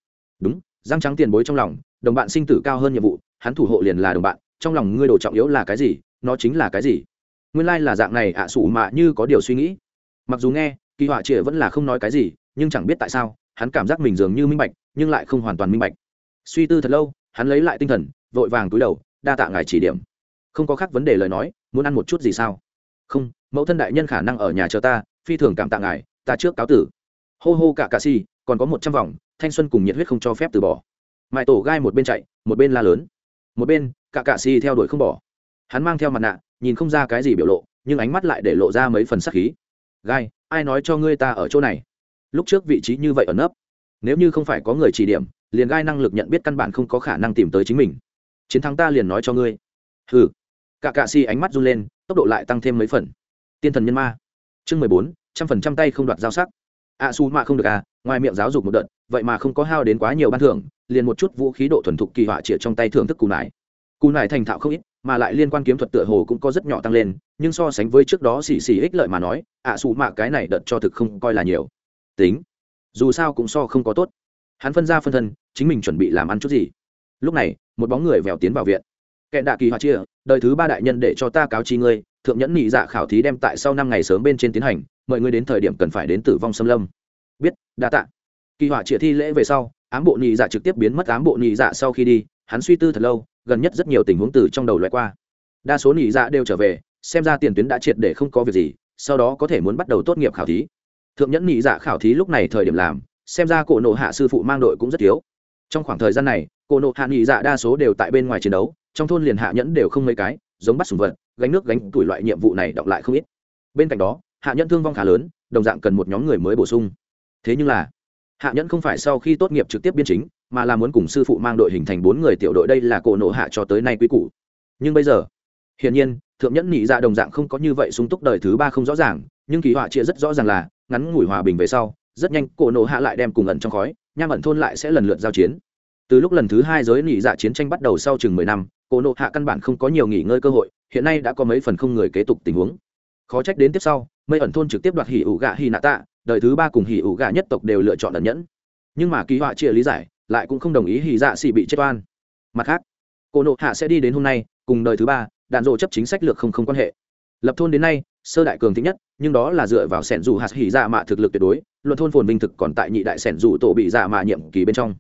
Speaker 1: Đúng, răng trắng tiền bối trong lòng, đồng bạn sinh tử cao hơn nhiệm vụ, hắn thủ hộ liền là đồng bạn, trong lòng ngươi đồ trọng yếu là cái gì, nó chính là cái gì? Nguyên lai、like、là dạng này ạ à sủ mạ như có điều suy nghĩ. Mặc dù nghe, kỳ họa trịa vẫn là không nói cái gì, nhưng chẳng biết tại sao, hắn cảm giác mình dường như minh bạch, nhưng lại không hoàn toàn minh bạch. Suy tư thật lâu, hắn lấy lại tinh thần, vội vàng túi đầu, đa tạ ngài chỉ điểm. Không có khác vấn đề lời nói, muốn ăn một chút gì sao? Không, mẫu thân đại nhân khả năng ở nhà chờ ta phi thường cảm tạ ngài, ta trước cáo tử. Hô hô cả cà si, còn có một trăm vòng, thanh xuân cùng nhiệt huyết không cho phép từ bỏ. Mãi tổ gai một bên chạy, một bên la lớn. Một bên, cả cà si theo đuổi không bỏ. Hắn mang theo mặt nạ, nhìn không ra cái gì biểu lộ, nhưng ánh mắt lại để lộ ra mấy phần sắc khí. Gai, ai nói cho ngươi ta ở chỗ này? Lúc trước vị trí như vậy ở nấp. Nếu như không phải có người chỉ điểm, liền gai năng lực nhận biết căn bản không có khả năng tìm tới chính mình. Chiến thắng ta liền nói cho ngươi. Hừ. Cả cạ si ánh mắt run lên, tốc độ lại tăng thêm mấy phần. Tiên thần nhân ma chương mười bốn, trăm phần trăm tay không đoạt giao sắc. A su mạ không được à ngoài miệng giáo dục một đợt, vậy mà không có hao đến quá nhiều ban thưởng, liền một chút vũ khí độ thuần thục kỳ họa chĩa trong tay thưởng thức cù nải. Cù nải thành thạo không ít, mà lại liên quan kiếm thuật tựa hồ cũng có rất nhỏ tăng lên, nhưng so sánh với trước đó xì xì ích lợi mà nói ạ à mạ cái này đợt cho thực không coi là nhiều. Tính, dù sao cũng so không có tốt. Hắn phân ra phân thân, chính mình chuẩn bị làm ăn chút gì. Lúc này, một bóng người vèo tiến vào viện. Kẹn đạ kỳ họa chia đời thứ ba đại nhân để cho ta cáo chi ngươi thượng nhẫn nhị dạ khảo thí đem tại sau năm ngày sớm bên trên tiến hành, mời ngươi đến thời điểm cần phải đến tử vong xâm lâm. Biết, đa tạ. Kỳ họa triệt thi lễ về sau, ám bộ nhị dạ trực tiếp biến mất ám bộ nhị dạ sau khi đi, hắn suy tư thật lâu, gần nhất rất nhiều tình huống từ trong đầu loại qua. Đa số nhị dạ đều trở về, xem ra tiền tuyến đã triệt để không có việc gì, sau đó có thể muốn bắt đầu tốt nghiệp khảo thí. Thượng nhẫn nhị dạ khảo thí lúc này thời điểm làm, xem ra cổ nộ hạ sư phụ mang đội cũng rất thiếu. Trong khoảng thời gian này, cổ nộ hạ nhị dạ đa số đều tại bên ngoài chiến đấu, trong thôn liền hạ nhẫn đều không mấy cái, giống bắt sùng vật gánh nước gánh tuổi loại nhiệm vụ này đọc lại không ít. Bên cạnh đó, hạ nhẫn thương vong khá lớn, đồng dạng cần một nhóm người mới bổ sung. Thế nhưng là, hạ nhẫn không phải sau khi tốt nghiệp trực tiếp biên chính, mà là muốn cùng sư phụ mang đội hình thành bốn người tiểu đội đây là cổ nộ hạ cho tới nay quý cụ nhưng bây giờ, hiển nhiên, thượng nhẫn nhị dạ đồng dạng không có như vậy sung túc đời thứ ba không rõ ràng, nhưng kỳ họa chia rất rõ ràng là, ngắn ngủi hòa bình về sau, rất nhanh cổ nộ hạ lại đem cùng ẩn trong khói, nham ẩn thôn lại sẽ lần lượt giao chiến. Từ lúc lần thứ hai giới nhị dạ chiến tranh bắt đầu sau chừng mười năm, cổ nộ hạ căn bản không có nhiều nghỉ ngơi cơ hội hiện nay đã có mấy phần không người kế tục tình huống. Khó trách đến tiếp sau, mây ẩn thôn trực tiếp đoạt hỉ ủ gạ hỉ nạ tạ, đời thứ ba cùng hỉ ủ gạ nhất tộc đều lựa chọn ẩn nhẫn. Nhưng mà kỳ họa chia lý giải, lại cũng không đồng ý hỉ dạ xỉ bị chết oan. Mặt khác, cô nộ hạ sẽ đi đến hôm nay, cùng đời thứ ba, đạn dộ chấp chính sách lược không không quan hệ. Lập thôn đến nay, sơ đại cường thích nhất, nhưng đó là dựa vào sẻn dù hạt hỉ dạ mạ thực lực tuyệt đối, luận thôn phồn vinh thực còn tại nhị đại sẻn dù tổ bị dạ mạ nhiệm kỳ bên trong.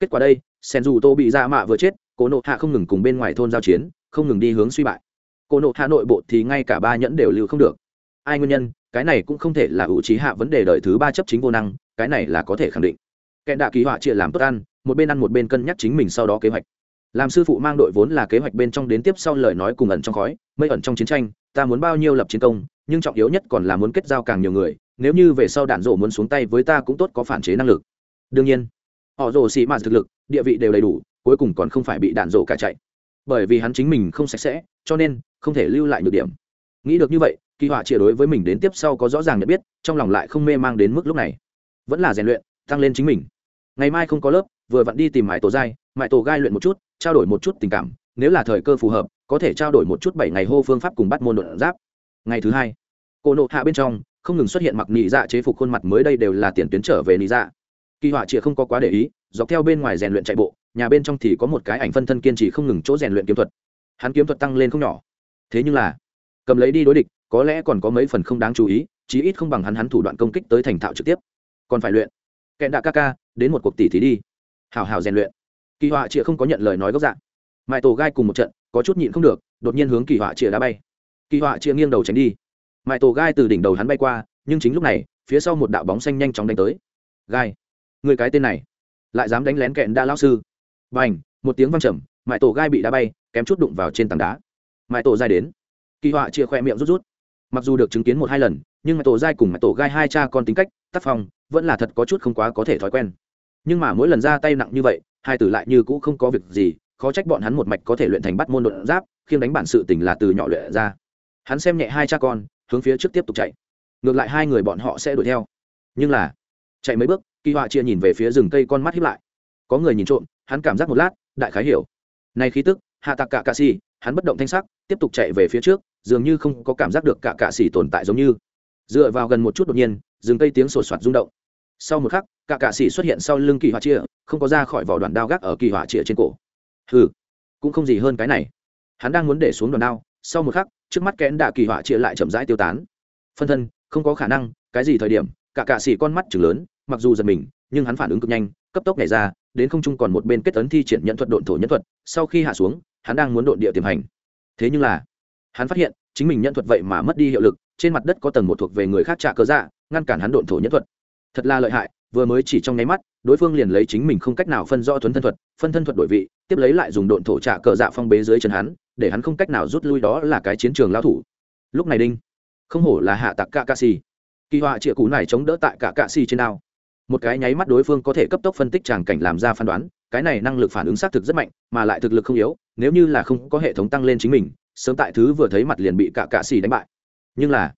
Speaker 1: Kết quả đây, sẻn dù tổ bị dạ mạ vừa chết, cô nộ hạ không ngừng cùng bên ngoài thôn giao chiến, không ngừng đi hướng suy bại cô nộ hạ nội bộ thì ngay cả ba nhẫn đều lưu không được. Ai nguyên nhân? Cái này cũng không thể là ủ trí hạ vấn đề đời thứ ba chấp chính vô năng, cái này là có thể khẳng định. Kẻ đạ kỳ họa chia làm tốt ăn, một bên ăn một bên cân nhắc chính mình sau đó kế hoạch. Làm sư phụ mang đội vốn là kế hoạch bên trong đến tiếp sau lời nói cùng ẩn trong khói, mây ẩn trong chiến tranh, ta muốn bao nhiêu lập chiến công, nhưng trọng yếu nhất còn là muốn kết giao càng nhiều người, nếu như về sau đạn rổ muốn xuống tay với ta cũng tốt có phản chế năng lực. Đương nhiên, họ rổ xì mạt thực lực, địa vị đều đầy đủ, cuối cùng còn không phải bị đạn rổ cả chạy. Bởi vì hắn chính mình không sạch sẽ, cho nên không thể lưu lại nhược điểm. Nghĩ được như vậy, kỳ họa chia đối với mình đến tiếp sau có rõ ràng nhận biết, trong lòng lại không mê mang đến mức lúc này. Vẫn là rèn luyện, tăng lên chính mình. Ngày mai không có lớp, vừa vặn đi tìm mãi tổ giai mãi tổ gai luyện một chút, trao đổi một chút tình cảm, nếu là thời cơ phù hợp, có thể trao đổi một chút bảy ngày hô phương pháp cùng bắt môn đột giáp. Ngày thứ hai cô nộ hạ bên trong, không ngừng xuất hiện mặc nị dạ chế phục khuôn mặt mới đây đều là tiền tuyến trở về nị dạ. Kỳ họa chịa không có quá để ý, dọc theo bên ngoài rèn luyện chạy bộ, nhà bên trong thì có một cái ảnh phân thân kiên trì không ngừng chỗ rèn luyện kiếm thuật. Hắn kiếm thuật tăng lên không nhỏ thế nhưng là, cầm lấy đi đối địch, có lẽ còn có mấy phần không đáng chú ý, chí ít không bằng hắn hắn thủ đoạn công kích tới thành thạo trực tiếp. Còn phải luyện. Kẹn đạ ca ca, đến một cuộc tỷ thí đi. Hào hào rèn luyện. Kỳ họa chịa không có nhận lời nói gốc dạng mãi tổ gai cùng một trận, có chút nhịn không được, đột nhiên hướng kỳ họa chịa đã bay. Kỳ họa chịa nghiêng đầu tránh đi. Mãi tổ gai từ đỉnh đầu hắn bay qua, nhưng chính lúc này, phía sau một đạo bóng xanh nhanh chóng đánh tới. Gai, người cái tên này, lại dám đánh lén kẹn đa lao sư. Và n h một tiếng văng trầm, mãi tổ gai bị đá bay, kém chút đụng vào trên tảng đá mãi tổ gai đến. Kỳ họa chia khoe miệng rút rút. Mặc dù được chứng kiến một hai lần, nhưng mãi tổ gai cùng mãi tổ gai hai cha con tính cách, tác phong, vẫn là thật có chút không quá có thể thói quen. Nhưng mà mỗi lần ra tay nặng như vậy, hai tử lại như cũ không có việc gì, khó trách bọn hắn một mạch có thể luyện thành bắt môn đột giáp khiêng đánh bản sự tình là từ nhỏ luyện ra. Hắn xem nhẹ hai cha con, hướng phía trước tiếp tục chạy. Ngược lại hai người bọn họ sẽ đuổi theo. Nhưng là, chạy mấy bước, kỳ họa chia nhìn về phía rừng cây con mắt hiếp lại. Có người nhìn trộm, hắn cảm giác một lát, đại khái hiểu. Nay khí tức, hạ tạc cả cạ si hắn bất động thanh sắc, tiếp tục chạy về phía trước, dường như không có cảm giác được cả cạ xì tồn tại giống như. Dựa vào gần một chút đột nhiên, rừng cây tiếng sột soạt rung động. Sau một khắc, cả cạ xì xuất hiện sau lưng kỳ họa chia không có ra khỏi vỏ đoạn đao gác ở kỳ họa chia trên cổ. Hừ, cũng không gì hơn cái này. Hắn đang muốn để xuống đoạn đao, sau một khắc, trước mắt kẽn đạ kỳ họa chia lại chậm rãi tiêu tán. Phân thân, không có khả năng, cái gì thời điểm, cả cạ xỉ con mắt chừng lớn, mặc dù giật mình, nhưng hắn phản ứng cực nhanh, cấp tốc nhảy ra, đến không trung còn một bên kết tấn thi triển nhận thuật độn thổ nhân thuật, sau khi hạ xuống hắn đang muốn độn địa tiềm hành. Thế nhưng là, hắn phát hiện, chính mình nhận thuật vậy mà mất đi hiệu lực, trên mặt đất có tầng một thuộc về người khác trả cơ dạ ngăn cản hắn độn thổ nhân thuật. Thật là lợi hại, vừa mới chỉ trong nháy mắt, đối phương liền lấy chính mình không cách nào phân rõ thuấn thân thuật, phân thân thuật đổi vị, tiếp lấy lại dùng độn thổ trả cờ dạ phong bế dưới chân hắn, để hắn không cách nào rút lui đó là cái chiến trường lao thủ. Lúc này đinh, không hổ là hạ tặc cạ cạ xì kỳ họa triệu cũ này chống đỡ tại cả cạ xì trên ao một cái nháy mắt đối phương có thể cấp tốc phân tích tràng cảnh làm ra phán đoán cái này năng lực phản ứng xác thực rất mạnh, mà lại thực lực không yếu, nếu như là không có hệ thống tăng lên chính mình, sớm tại thứ vừa thấy mặt liền bị cả cạ xì đánh bại. Nhưng là,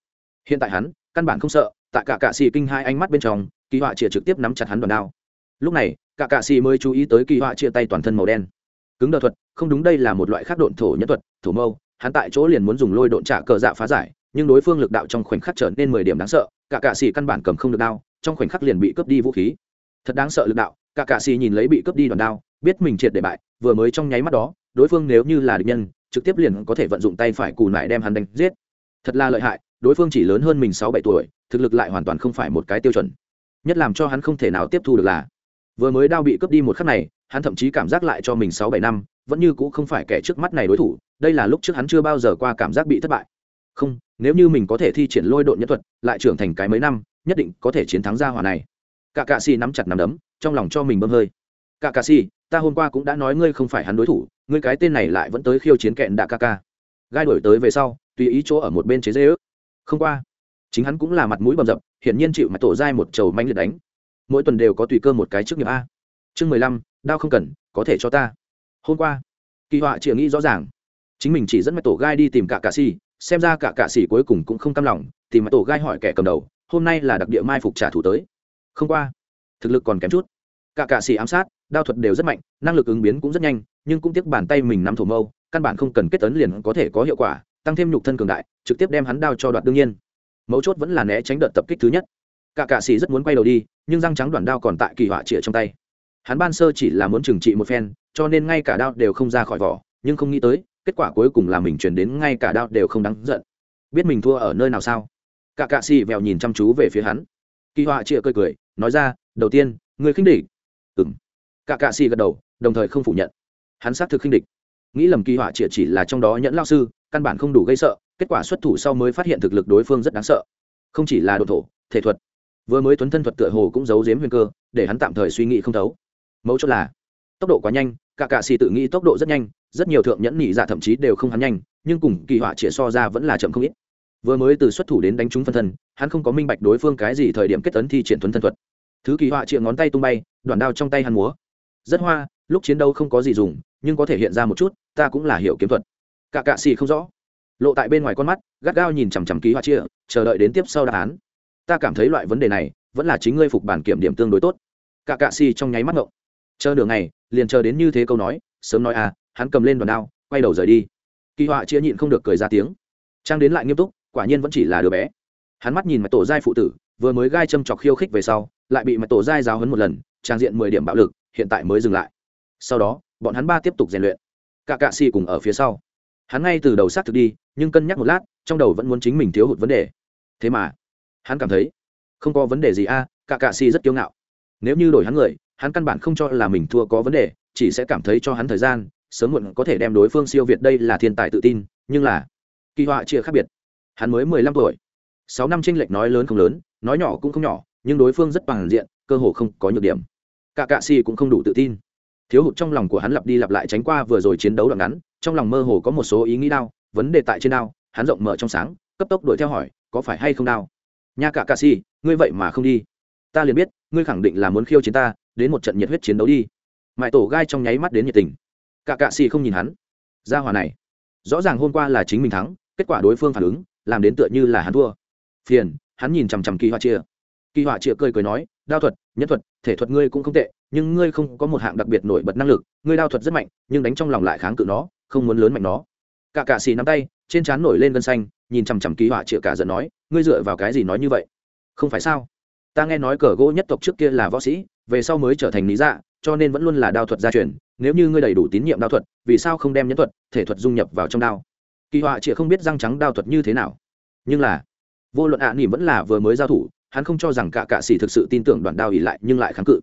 Speaker 1: hiện tại hắn, căn bản không sợ, tại cả cạ xì kinh hai ánh mắt bên trong, kỳ họa chia trực tiếp nắm chặt hắn đòn đao. Lúc này, cả cạ xì mới chú ý tới kỳ họa chia tay toàn thân màu đen. Cứng đờ thuật, không đúng đây là một loại khác độn thổ nhất thuật, thổ mâu, hắn tại chỗ liền muốn dùng lôi độn trả cờ dạ phá giải, nhưng đối phương lực đạo trong khoảnh khắc trở nên mười điểm đáng sợ, cả cạ xì căn bản cầm không được đao, trong khoảnh khắc liền bị cướp đi vũ khí. Thật đáng sợ lực đạo cả cạ xì nhìn lấy bị cướp đi đòn đao, biết mình triệt để bại, vừa mới trong nháy mắt đó, đối phương nếu như là địch nhân, trực tiếp liền có thể vận dụng tay phải cù nại đem hắn đánh giết. Thật là lợi hại, đối phương chỉ lớn hơn mình sáu bảy tuổi, thực lực lại hoàn toàn không phải một cái tiêu chuẩn. Nhất làm cho hắn không thể nào tiếp thu được là, vừa mới đao bị cướp đi một khắc này, hắn thậm chí cảm giác lại cho mình sáu bảy năm, vẫn như cũ không phải kẻ trước mắt này đối thủ, đây là lúc trước hắn chưa bao giờ qua cảm giác bị thất bại. Không, nếu như mình có thể thi triển lôi độn nhân thuật, lại trưởng thành cái mấy năm, nhất định có thể chiến thắng gia hỏa này cả cạ xì nắm chặt nắm đấm, trong lòng cho mình bơm hơi. Cả cạ xì, ta hôm qua cũng đã nói ngươi không phải hắn đối thủ, ngươi cái tên này lại vẫn tới khiêu chiến kẹn đạ ca ca. Gai đổi tới về sau, tùy ý chỗ ở một bên chế dê ước. Không qua, chính hắn cũng là mặt mũi bầm dập, hiển nhiên chịu mặt tổ dai một trầu manh liệt đánh. Mỗi tuần đều có tùy cơ một cái trước nghiệp a. Chương mười lăm, đao không cần, có thể cho ta. Hôm qua, kỳ họa chịa nghĩ rõ ràng. Chính mình chỉ dẫn mặt tổ gai đi tìm cả cạ xì, xem ra cả cạ xì cuối cùng cũng không cam lòng, tìm mặt tổ gai hỏi kẻ cầm đầu, hôm nay là đặc địa mai phục trả thù tới không qua, thực lực còn kém chút. Cả cạ xỉ ám sát, đao thuật đều rất mạnh, năng lực ứng biến cũng rất nhanh, nhưng cũng tiếc bàn tay mình nắm thổ mâu, căn bản không cần kết tấn liền có thể có hiệu quả, tăng thêm nhục thân cường đại, trực tiếp đem hắn đao cho đoạt đương nhiên. Mấu chốt vẫn là né tránh đợt tập kích thứ nhất. Cả cạ xỉ rất muốn quay đầu đi, nhưng răng trắng đoạn đao còn tại kỳ họa chĩa trong tay. Hắn ban sơ chỉ là muốn trừng trị một phen, cho nên ngay cả đao đều không ra khỏi vỏ, nhưng không nghĩ tới, kết quả cuối cùng là mình chuyển đến ngay cả đao đều không đáng giận. Biết mình thua ở nơi nào sao? Cả cạ xỉ vèo nhìn chăm chú về phía hắn kỳ họa chĩa cười cười, nói ra, đầu tiên, người khinh địch. Ừng cả cạ xì gật đầu, đồng thời không phủ nhận. Hắn xác thực khinh địch. Nghĩ lầm kỳ họa chĩa chỉ là trong đó nhẫn lao sư, căn bản không đủ gây sợ, kết quả xuất thủ sau mới phát hiện thực lực đối phương rất đáng sợ. Không chỉ là đồ thổ, thể thuật. Vừa mới tuấn thân thuật tựa hồ cũng giấu giếm huyền cơ, để hắn tạm thời suy nghĩ không thấu. Mấu chốt là, tốc độ quá nhanh, cả cạ xì tự nghĩ tốc độ rất nhanh, rất nhiều thượng nhẫn nhị dạ thậm chí đều không hắn nhanh, nhưng cùng kỳ họa chĩa so ra vẫn là chậm không ít vừa mới từ xuất thủ đến đánh trúng phân thân, hắn không có minh bạch đối phương cái gì thời điểm kết tấn thi triển thuấn thân thuật. Thứ kỳ họa chĩa ngón tay tung bay, đoạn đao trong tay hắn múa. Rất hoa, lúc chiến đấu không có gì dùng, nhưng có thể hiện ra một chút, ta cũng là hiểu kiếm thuật. Cả cạ xì không rõ. Lộ tại bên ngoài con mắt, gắt gao nhìn chằm chằm ký họa chia chờ đợi đến tiếp sau đáp án. Ta cảm thấy loại vấn đề này, vẫn là chính ngươi phục bản kiểm điểm tương đối tốt. Cả cạ xì trong nháy mắt ngộng. Chờ đường này liền chờ đến như thế câu nói, sớm nói à hắn cầm lên đoàn đao, quay đầu rời đi. Kỳ họa chia nhịn không được cười ra tiếng. Trang đến lại nghiêm túc quả nhiên vẫn chỉ là đứa bé. Hắn mắt nhìn mặt tổ giai phụ tử, vừa mới gai châm chọc khiêu khích về sau, lại bị mặt tổ giai giáo hấn một lần, trang diện mười điểm bạo lực, hiện tại mới dừng lại. Sau đó, bọn hắn ba tiếp tục rèn luyện. Cả cạ xì cùng ở phía sau. Hắn ngay từ đầu xác thực đi, nhưng cân nhắc một lát, trong đầu vẫn muốn chính mình thiếu hụt vấn đề. Thế mà, hắn cảm thấy, không có vấn đề gì a, cả cạ xì rất kiêu ngạo. Nếu như đổi hắn người, hắn căn bản không cho là mình thua có vấn đề, chỉ sẽ cảm thấy cho hắn thời gian, sớm muộn có thể đem đối phương siêu việt đây là thiên tài tự tin, nhưng là, kỳ họa chia khác biệt hắn mới mười lăm tuổi. Sáu năm tranh lệch nói lớn không lớn, nói nhỏ cũng không nhỏ, nhưng đối phương rất bằng diện, cơ hồ không có nhược điểm. Cả cạ xì cũng không đủ tự tin. Thiếu hụt trong lòng của hắn lặp đi lặp lại tránh qua vừa rồi chiến đấu đoạn ngắn, trong lòng mơ hồ có một số ý nghĩ đau, vấn đề tại trên đao, hắn rộng mở trong sáng, cấp tốc đuổi theo hỏi, có phải hay không đau? Nha cả cạ xì ngươi vậy mà không đi. Ta liền biết, ngươi khẳng định là muốn khiêu chiến ta, đến một trận nhiệt huyết chiến đấu đi. Mãi tổ gai trong nháy mắt đến nhiệt tình. Cả cạ xì không nhìn hắn. Ra hòa này, rõ ràng hôm qua là chính mình thắng, kết quả đối phương phản ứng làm đến tựa như là hắn thua. Phiền, hắn nhìn chằm chằm kỳ họa chia kỳ họa chia cười cười nói, đao thuật, nhân thuật, thể thuật ngươi cũng không tệ, nhưng ngươi không có một hạng đặc biệt nổi bật năng lực. Ngươi đao thuật rất mạnh, nhưng đánh trong lòng lại kháng cự nó, không muốn lớn mạnh nó. Cả cạ xì nắm tay, trên trán nổi lên gân xanh, nhìn chằm chằm kỳ họa chia cả giận nói, ngươi dựa vào cái gì nói như vậy? Không phải sao? Ta nghe nói cờ gỗ nhất tộc trước kia là võ sĩ, về sau mới trở thành lý dạ cho nên vẫn luôn là đao thuật gia truyền. Nếu như ngươi đầy đủ tín nhiệm đao thuật, vì sao không đem nhân thuật, thể thuật dung nhập vào trong đao? Kỳ họa chỉ không biết răng trắng đao thuật như thế nào. Nhưng là, vô luận ạ à nỉ vẫn là vừa mới giao thủ, hắn không cho rằng cả cạ xì thực sự tin tưởng đoạn đao ỉ lại nhưng lại kháng cự.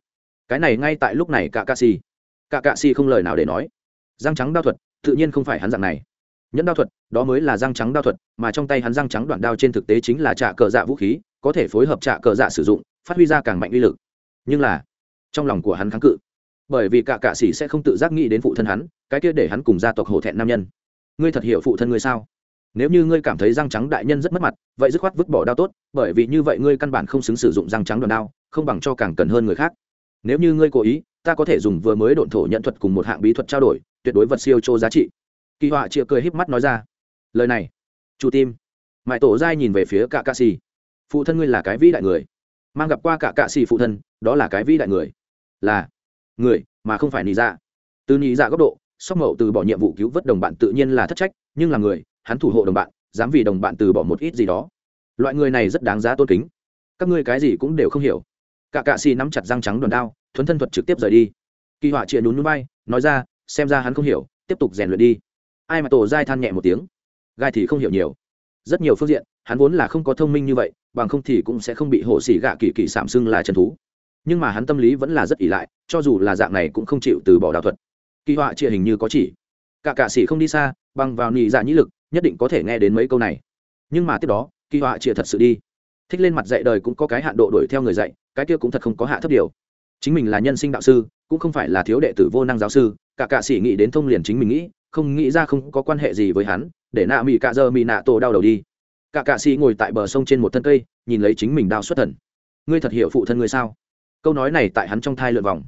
Speaker 1: Cái này ngay tại lúc này cả cạ xì. Cả cạ xì không lời nào để nói. Răng trắng đao thuật, tự nhiên không phải hắn dạng này. Nhẫn đao thuật, đó mới là răng trắng đao thuật, mà trong tay hắn răng trắng đoạn đao trên thực tế chính là trạ cờ dạ vũ khí, có thể phối hợp trạ cờ dạ sử dụng, phát huy ra càng mạnh uy lực. Nhưng là, trong lòng của hắn kháng cự. Bởi vì cả cạ sĩ sẽ không tự giác nghĩ đến phụ thân hắn, cái kia để hắn cùng gia tộc hổ thẹn nam nhân ngươi thật hiểu phụ thân ngươi sao? Nếu như ngươi cảm thấy răng trắng đại nhân rất mất mặt, vậy dứt khoát vứt bỏ đao tốt, bởi vì như vậy ngươi căn bản không xứng sử dụng răng trắng đòn đao, không bằng cho càng cần hơn người khác. Nếu như ngươi cố ý, ta có thể dùng vừa mới độn thổ nhận thuật cùng một hạng bí thuật trao đổi, tuyệt đối vật siêu chô giá trị. Kỳ họa chịa cười híp mắt nói ra. Lời này, chủ tim. Mãi tổ giai nhìn về phía cả cạ xì. Phụ thân ngươi là cái vĩ đại người. Mang gặp qua cả cạ xì phụ thân, đó là cái vĩ đại người. Là người, mà không phải nị dạ. Từ nị dạ góc độ sóc mậu từ bỏ nhiệm vụ cứu vớt đồng bạn tự nhiên là thất trách, nhưng là người, hắn thủ hộ đồng bạn, dám vì đồng bạn từ bỏ một ít gì đó. Loại người này rất đáng giá tôn kính. Các ngươi cái gì cũng đều không hiểu. Cả cạ xì nắm chặt răng trắng đòn đao, thuấn thân thuật trực tiếp rời đi. Kỳ họa chịa nhún núi bay, nói ra, xem ra hắn không hiểu, tiếp tục rèn luyện đi. Ai mà tổ dai than nhẹ một tiếng? Gai thì không hiểu nhiều. Rất nhiều phương diện, hắn vốn là không có thông minh như vậy, bằng không thì cũng sẽ không bị hộ xỉ gạ kỳ kỳ sảm xưng là trần thú. Nhưng mà hắn tâm lý vẫn là rất ỷ lại, cho dù là dạng này cũng không chịu từ bỏ đạo thuật kỳ họa chia hình như có chỉ. Cả cạ sĩ không đi xa, bằng vào nị dạ nhĩ lực, nhất định có thể nghe đến mấy câu này. Nhưng mà tiếp đó, kỳ họa chia thật sự đi. Thích lên mặt dạy đời cũng có cái hạn độ đuổi theo người dạy, cái kia cũng thật không có hạ thấp điều. Chính mình là nhân sinh đạo sư, cũng không phải là thiếu đệ tử vô năng giáo sư, cả cạ sĩ nghĩ đến thông liền chính mình nghĩ, không nghĩ ra không có quan hệ gì với hắn, để nạ mỹ cạ dơ mỹ nạ tổ đau đầu đi. Cả cạ sĩ ngồi tại bờ sông trên một thân cây, nhìn lấy chính mình đau xuất thần. Ngươi thật hiểu phụ thân ngươi sao? Câu nói này tại hắn trong thai lượn vòng.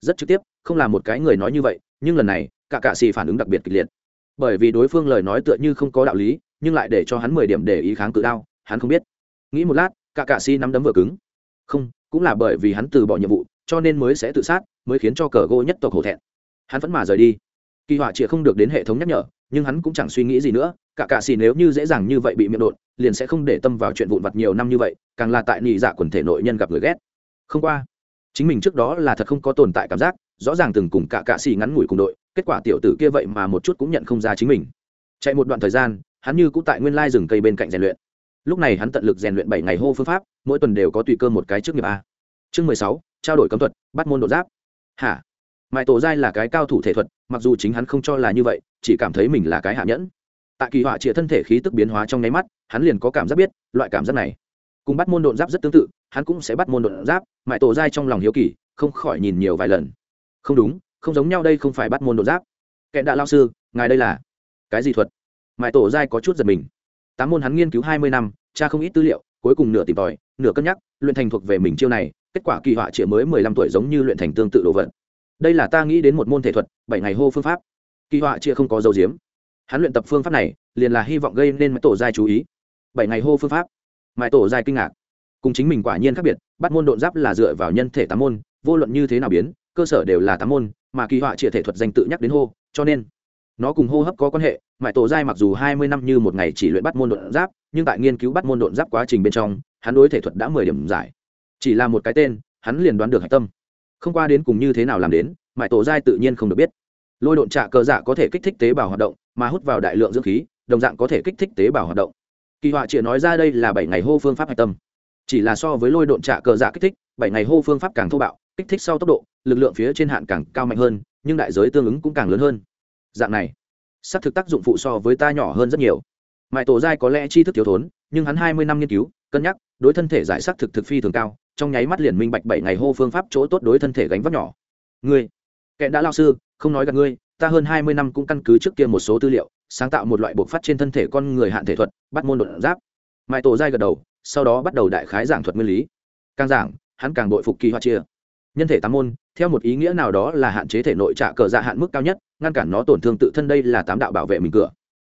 Speaker 1: Rất trực tiếp, không là một cái người nói như vậy nhưng lần này, cả cạ xì phản ứng đặc biệt kịch liệt. Bởi vì đối phương lời nói tựa như không có đạo lý, nhưng lại để cho hắn mười điểm để ý kháng cự đao, hắn không biết. Nghĩ một lát, cả cạ xì nắm đấm vừa cứng. Không, cũng là bởi vì hắn từ bỏ nhiệm vụ, cho nên mới sẽ tự sát, mới khiến cho cờ gỗ nhất tộc hổ thẹn. Hắn vẫn mà rời đi. Kỳ họa chịa không được đến hệ thống nhắc nhở, nhưng hắn cũng chẳng suy nghĩ gì nữa, cả cạ xì nếu như dễ dàng như vậy bị miệng đột, liền sẽ không để tâm vào chuyện vụn vặt nhiều năm như vậy, càng là tại nị dạ quần thể nội nhân gặp người ghét. Không qua, chính mình trước đó là thật không có tồn tại cảm giác rõ ràng từng cùng cả cạ xì ngắn ngủi cùng đội, kết quả tiểu tử kia vậy mà một chút cũng nhận không ra chính mình. Chạy một đoạn thời gian, hắn như cũng tại nguyên lai rừng cây bên cạnh rèn luyện. Lúc này hắn tận lực rèn luyện bảy ngày hô phương pháp, mỗi tuần đều có tùy cơ một cái trước nghiệp a. Chương mười sáu, trao đổi cấm thuật, bắt môn độ giáp. Hả? Mãi tổ giai là cái cao thủ thể thuật, mặc dù chính hắn không cho là như vậy, chỉ cảm thấy mình là cái hạ nhẫn. Tại kỳ họa chĩa thân thể khí tức biến hóa trong nháy mắt, hắn liền có cảm giác biết, loại cảm giác này. Cùng bắt môn độn giáp rất tương tự, hắn cũng sẽ bắt môn độn giáp, mãi tổ giai trong lòng hiếu kỳ, không khỏi nhìn nhiều vài lần không đúng, không giống nhau đây không phải bắt môn đột giáp. Kẹn đã lao sư, ngài đây là cái gì thuật? Mãi tổ giai có chút giật mình. Tám môn hắn nghiên cứu hai mươi năm cha không ít tư liệu, cuối cùng nửa tìm tòi, nửa cân nhắc, luyện thành thuộc về mình chiêu này, kết quả kỳ họa chỉ mới mười lăm tuổi giống như luyện thành tương tự đồ vật. Đây là ta nghĩ đến một môn thể thuật, bảy ngày hô phương pháp. Kỳ họa chia không có dấu diếm. Hắn luyện tập phương pháp này, liền là hy vọng gây nên mãi tổ giai chú ý. Bảy ngày hô phương pháp. Mãi tổ giai kinh ngạc. Cùng chính mình quả nhiên khác biệt, bắt môn độn giáp là dựa vào nhân thể tám môn, vô luận như thế nào biến cơ sở đều là tám môn, mà kỳ họa chia thể thuật danh tự nhắc đến hô, cho nên nó cùng hô hấp có quan hệ. Mãi tổ giai mặc dù hai mươi năm như một ngày chỉ luyện bắt môn độn giáp, nhưng tại nghiên cứu bắt môn độn giáp quá trình bên trong, hắn đối thể thuật đã mười điểm giải. Chỉ là một cái tên, hắn liền đoán được hạch tâm. Không qua đến cùng như thế nào làm đến, mãi tổ giai tự nhiên không được biết. Lôi độn trạ cơ dạ có thể kích thích tế bào hoạt động, mà hút vào đại lượng dưỡng khí, đồng dạng có thể kích thích tế bào hoạt động. Kỳ họa chỉ nói ra đây là bảy ngày hô phương pháp hạch tâm. Chỉ là so với lôi độn trạ cơ dạ kích thích, bảy ngày hô phương pháp càng thô bạo kích thích sau tốc độ, lực lượng phía trên hạn càng cao mạnh hơn, nhưng đại giới tương ứng cũng càng lớn hơn. Dạng này s á c thực tác dụng phụ so với ta nhỏ hơn rất nhiều. Mãi tổ giai có lẽ chi thức thiếu thốn, nhưng hắn hai mươi năm nghiên cứu, cân nhắc, đối thân thể giải sắc thực thực phi thường cao, trong nháy mắt liền minh bạch bảy ngày hô phương pháp chỗ tốt đối thân thể gánh vác nhỏ. Ngươi, kẻ đã lao sư, không nói gặp ngươi, ta hơn hai mươi năm cũng căn cứ trước kia một số tư liệu, sáng tạo một loại buộc phát trên thân thể con người hạn thể thuật, bắt môn đột giáp. Mãi tổ giai gật đầu, sau đó bắt đầu đại khái giảng thuật nguyên lý. Càng giảng, hắn càng bội phục kỳ hoa chia nhân thể tám môn, theo một ý nghĩa nào đó là hạn chế thể nội trả cờ dạ hạn mức cao nhất, ngăn cản nó tổn thương tự thân đây là tám đạo bảo vệ mình cửa.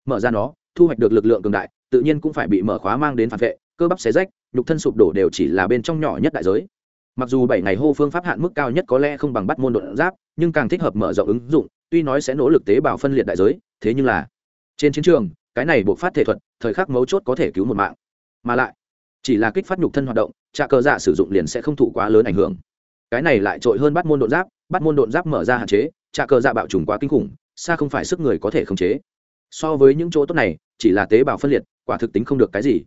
Speaker 1: Mở ra nó, thu hoạch được lực lượng cường đại, tự nhiên cũng phải bị mở khóa mang đến phản vệ, cơ bắp xé rách, nhục thân sụp đổ đều chỉ là bên trong nhỏ nhất đại giới. Mặc dù bảy ngày hô phương pháp hạn mức cao nhất có lẽ không bằng bắt môn đột giáp, nhưng càng thích hợp mở rộng ứng dụng, tuy nói sẽ nỗ lực tế bào phân liệt đại giới, thế nhưng là trên chiến trường, cái này buộc phát thể thuật, thời khắc mấu chốt có thể cứu một mạng. Mà lại, chỉ là kích phát nhục thân hoạt động trà cờ dạ sử dụng liền sẽ không thụ quá lớn ảnh hưởng cái này lại trội hơn bắt môn độn giáp, bắt môn độn giáp mở ra hạn chế trà cờ dạ bạo trùng quá kinh khủng, xa không phải sức người có thể khống chế. So với những chỗ tốt này, chỉ là tế bào phân liệt, quả thực tính không được cái gì.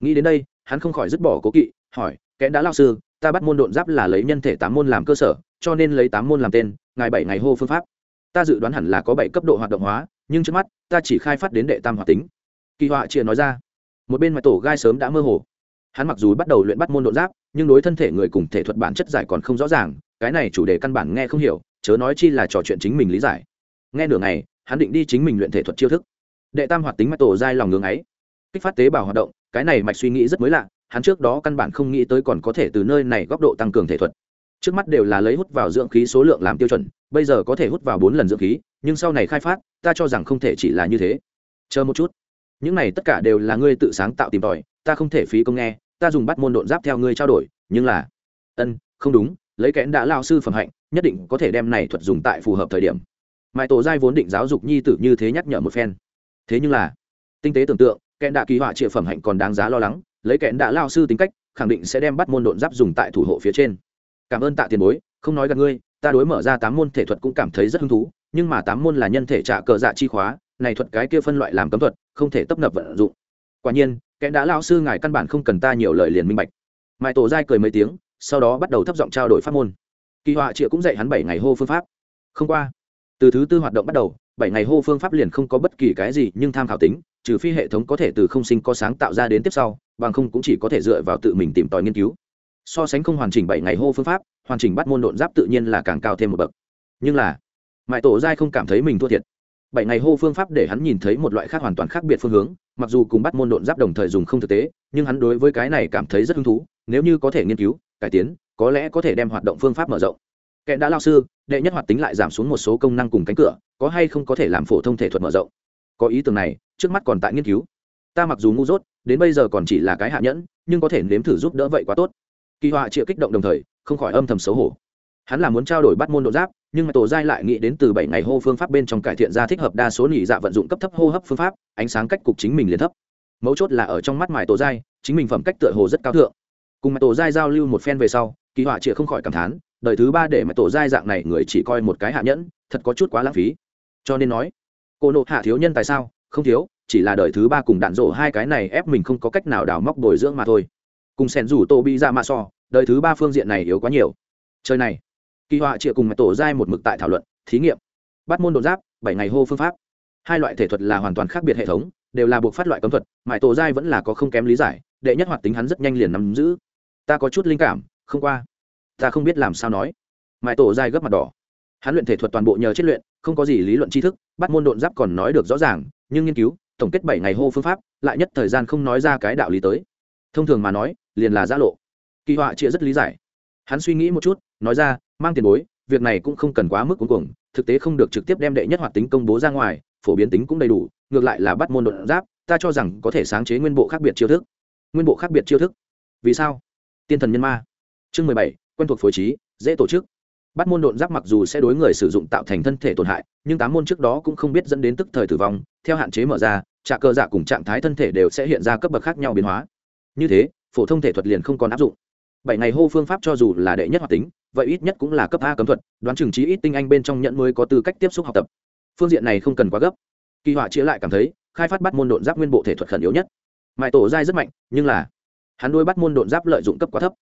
Speaker 1: Nghĩ đến đây, hắn không khỏi dứt bỏ cố kỵ, hỏi kẽ đã lao sư, ta bắt môn độn giáp là lấy nhân thể tám môn làm cơ sở, cho nên lấy tám môn làm tên ngày bảy ngày hô phương pháp. Ta dự đoán hẳn là có bảy cấp độ hoạt động hóa, nhưng trước mắt, ta chỉ khai phát đến đệ tam hoạt tính. Kỳ họa chia nói ra. Một bên mặt tổ gai sớm đã mơ hồ hắn mặc dù bắt đầu luyện bắt môn đột giáp, nhưng đối thân thể người cùng thể thuật bản chất giải còn không rõ ràng, cái này chủ đề căn bản nghe không hiểu, chớ nói chi là trò chuyện chính mình lý giải. Nghe nửa ngày, hắn định đi chính mình luyện thể thuật chiêu thức. Đệ tam hoạt tính mắt tổ dai lòng ngưng ấy. Kích phát tế bào hoạt động, cái này mạch suy nghĩ rất mới lạ, hắn trước đó căn bản không nghĩ tới còn có thể từ nơi này góc độ tăng cường thể thuật. Trước mắt đều là lấy hút vào dưỡng khí số lượng làm tiêu chuẩn, bây giờ có thể hút vào bốn lần dưỡng khí, nhưng sau này khai phát, ta cho rằng không thể chỉ là như thế. Chờ một chút những này tất cả đều là ngươi tự sáng tạo tìm tòi, ta không thể phí công nghe, ta dùng bắt môn độn giáp theo ngươi trao đổi, nhưng là, ân, không đúng, lấy kẽn đã lao sư phẩm hạnh, nhất định có thể đem này thuật dùng tại phù hợp thời điểm. Mãi tổ giai vốn định giáo dục nhi tử như thế nhắc nhở một phen. Thế nhưng là, tinh tế tưởng tượng, kẽn đã kỳ họa triệu phẩm hạnh còn đáng giá lo lắng, lấy kẽn đã lao sư tính cách, khẳng định sẽ đem bắt môn độn giáp dùng tại thủ hộ phía trên. Cảm ơn tạ tiền bối, không nói gặp ngươi, ta đối mở ra tám môn thể thuật cũng cảm thấy rất hứng thú, nhưng mà tám môn là nhân thể trả cờ dạ chi khóa, này thuật cái kia phân loại làm cấm thuật không thể tấp nập vận dụng. Quả nhiên, kẻ đã lao sư ngài căn bản không cần ta nhiều lời liền minh bạch. Mãi tổ giai cười mấy tiếng, sau đó bắt đầu thấp giọng trao đổi pháp môn. Kỳ họa triệu cũng dạy hắn bảy ngày hô phương pháp. Không qua, từ thứ tư hoạt động bắt đầu, bảy ngày hô phương pháp liền không có bất kỳ cái gì nhưng tham khảo tính, trừ phi hệ thống có thể từ không sinh có sáng tạo ra đến tiếp sau, bằng không cũng chỉ có thể dựa vào tự mình tìm tòi nghiên cứu. So sánh không hoàn chỉnh bảy ngày hô phương pháp, hoàn chỉnh bắt môn độn giáp tự nhiên là càng cao thêm một bậc. Nhưng là, mãi tổ giai không cảm thấy mình thua thiệt bảy ngày hô phương pháp để hắn nhìn thấy một loại khác hoàn toàn khác biệt phương hướng, mặc dù cùng bắt môn độn giáp đồng thời dùng không thực tế, nhưng hắn đối với cái này cảm thấy rất hứng thú, nếu như có thể nghiên cứu, cải tiến, có lẽ có thể đem hoạt động phương pháp mở rộng. Kẻ đã lao sư, đệ nhất hoạt tính lại giảm xuống một số công năng cùng cánh cửa, có hay không có thể làm phổ thông thể thuật mở rộng? Có ý tưởng này, trước mắt còn tại nghiên cứu. Ta mặc dù ngu dốt, đến bây giờ còn chỉ là cái hạ nhẫn, nhưng có thể nếm thử giúp đỡ vậy quá tốt. Kỳ họa chịa kích động đồng thời, không khỏi âm thầm xấu hổ. Hắn là muốn trao đổi bắt môn độ giáp nhưng mà tổ giai lại nghĩ đến từ bảy ngày hô phương pháp bên trong cải thiện ra thích hợp đa số nhị dạ vận dụng cấp thấp hô hấp phương pháp, ánh sáng cách cục chính mình liền thấp. Mấu chốt là ở trong mắt mài tổ giai, chính mình phẩm cách tựa hồ rất cao thượng. Cùng mài tổ giai giao lưu một phen về sau, kỳ họa chịa không khỏi cảm thán, đời thứ ba để mà tổ giai dạng này người chỉ coi một cái hạ nhẫn, thật có chút quá lãng phí. Cho nên nói, cô nộ hạ thiếu nhân tại sao? Không thiếu, chỉ là đời thứ ba cùng đạn rổ hai cái này ép mình không có cách nào đào móc bồi dưỡng mà thôi. Cùng sẻn rủ tô bị ra mạ so, đời thứ ba phương diện này yếu quá nhiều. Chơi này kỳ họa chịa cùng mạch tổ giai một mực tại thảo luận, thí nghiệm, bắt môn đột giáp, bảy ngày hô phương pháp. Hai loại thể thuật là hoàn toàn khác biệt hệ thống, đều là buộc phát loại cấm thuật mãi tổ giai vẫn là có không kém lý giải, đệ nhất hoạt tính hắn rất nhanh liền nắm giữ. Ta có chút linh cảm, không qua. Ta không biết làm sao nói. Mãi tổ giai gấp mặt đỏ. Hắn luyện thể thuật toàn bộ nhờ chất luyện, không có gì lý luận tri thức, bắt môn đột giáp còn nói được rõ ràng, nhưng nghiên cứu, tổng kết bảy ngày hô phương pháp, lại nhất thời gian không nói ra cái đạo lý tới. Thông thường mà nói, liền là giã lộ. Kỳ họa chia rất lý giải. Hắn suy nghĩ một chút, nói ra mang tiền bối, việc này cũng không cần quá mức cuối cùng thực tế không được trực tiếp đem đệ nhất hoạt tính công bố ra ngoài, phổ biến tính cũng đầy đủ, ngược lại là bắt môn đột giáp, ta cho rằng có thể sáng chế nguyên bộ khác biệt chiêu thức. Nguyên bộ khác biệt chiêu thức? Vì sao? Tiên thần nhân ma. Chương mười bảy, quen thuộc phối trí, dễ tổ chức. Bắt môn đột giáp mặc dù sẽ đối người sử dụng tạo thành thân thể tổn hại, nhưng tám môn trước đó cũng không biết dẫn đến tức thời tử vong, theo hạn chế mở ra, trạ cơ dạ cùng trạng thái thân thể đều sẽ hiện ra cấp bậc khác nhau biến hóa. Như thế, phổ thông thể thuật liền không còn áp dụng bảy ngày hô phương pháp cho dù là đệ nhất hoạt tính, vậy ít nhất cũng là cấp a cấm thuật, đoán chừng trí ít tinh anh bên trong nhận mới có tư cách tiếp xúc học tập. Phương diện này không cần quá gấp. Kỳ họa chia lại cảm thấy, khai phát bắt môn độn giáp nguyên bộ thể thuật khẩn yếu nhất. Mãi tổ giai rất mạnh, nhưng là, hắn đôi bắt môn độn giáp lợi dụng cấp quá thấp.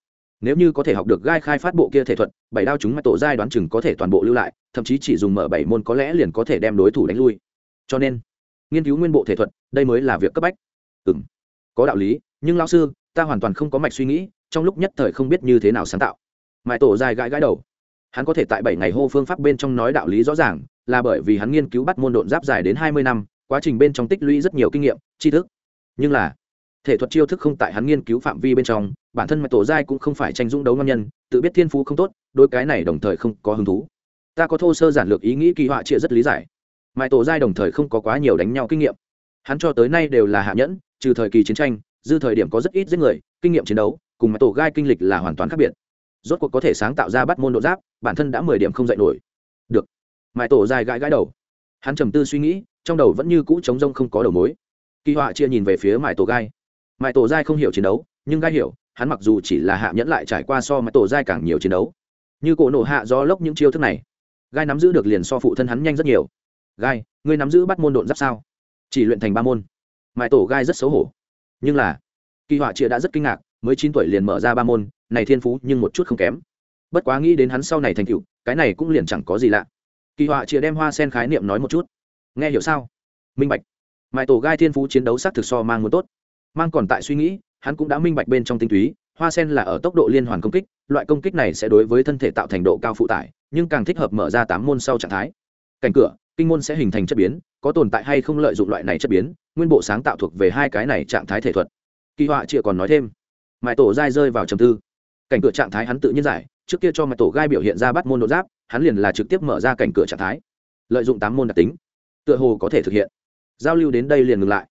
Speaker 1: Nếu như có thể học được gai khai phát bộ kia thể thuật, bảy đao chúng mãi tổ giai đoán chừng có thể toàn bộ lưu lại, thậm chí chỉ dùng mở bảy môn có lẽ liền có thể đem đối thủ đánh lui. Cho nên, nghiên cứu nguyên bộ thể thuật, đây mới là việc cấp bách. Ừ m có đạo lý, nhưng lao sư, ta hoàn toàn không có mạch suy nghĩ trong lúc nhất thời không biết như thế nào sáng tạo. Mãi tổ dài gãi gãi đầu. Hắn có thể tại bảy ngày hô phương pháp bên trong nói đạo lý rõ ràng, là bởi vì hắn nghiên cứu bắt môn độn giáp dài đến hai mươi năm, quá trình bên trong tích lũy rất nhiều kinh nghiệm, tri thức. Nhưng là, thể thuật chiêu thức không tại hắn nghiên cứu phạm vi bên trong, bản thân mạch tổ giai cũng không phải tranh dũng đấu ngon nhân, tự biết thiên phú không tốt đôi cái này đồng thời không có hứng thú. Ta có thô sơ giản lược ý nghĩ kỳ họa chia rất lý giải. Mạch tổ giai đồng thời không có quá nhiều đánh nhau kinh nghiệm. Hắn cho tới nay đều là hạ nhẫn, trừ thời kỳ chiến tranh, dư thời điểm có rất ít giết người, kinh nghiệm chiến đấu cùng mặt tổ gai kinh lịch là hoàn toàn khác biệt. Rốt cuộc có thể sáng tạo ra bắt môn độ giáp, bản thân đã mười điểm không dạy nổi. Được. Mãi tổ dài gãi gãi đầu. Hắn trầm tư suy nghĩ, trong đầu vẫn như cũ trống rông không có đầu mối. Kỳ họa chia nhìn về phía mãi tổ gai. Mãi tổ gai không hiểu chiến đấu, nhưng gai hiểu, hắn mặc dù chỉ là hạ nhẫn lại trải qua so mãi tổ gai càng nhiều chiến đấu. Như cổ nổ hạ do lốc những chiêu thức này, gai nắm giữ được liền so phụ thân hắn nhanh rất nhiều. Gai, ngươi nắm giữ bắt môn độn giáp sao? Chỉ luyện thành ba môn. Mãi tổ gai rất xấu hổ. Nhưng là, kỳ họa chia đã rất kinh ngạc mới chín tuổi liền mở ra ba môn, này thiên phú nhưng một chút không kém. Bất quá nghĩ đến hắn sau này thành tựu, cái này cũng liền chẳng có gì lạ. Kỳ họa chia đem hoa sen khái niệm nói một chút. Nghe hiểu sao? Minh bạch. Mãi tổ gai thiên phú chiến đấu xác thực so mang muốn tốt. Mang còn tại suy nghĩ, hắn cũng đã minh bạch bên trong tinh túy, hoa sen là ở tốc độ liên hoàn công kích, loại công kích này sẽ đối với thân thể tạo thành độ cao phụ tải, nhưng càng thích hợp mở ra tám môn sau trạng thái. Cảnh cửa, kinh môn sẽ hình thành chất biến, có tồn tại hay không lợi dụng loại này chất biến, nguyên bộ sáng tạo thuộc về hai cái này trạng thái thể thuật. Kỳ họa chịa còn nói thêm mãi tổ gai rơi vào trầm tư. Cảnh cửa trạng thái hắn tự nhiên giải, trước kia cho mãi tổ gai biểu hiện ra bắt môn đột giáp, hắn liền là trực tiếp mở ra cảnh cửa trạng thái. Lợi dụng tám môn đặc tính, tựa hồ có thể thực hiện. Giao lưu đến đây liền ngừng lại.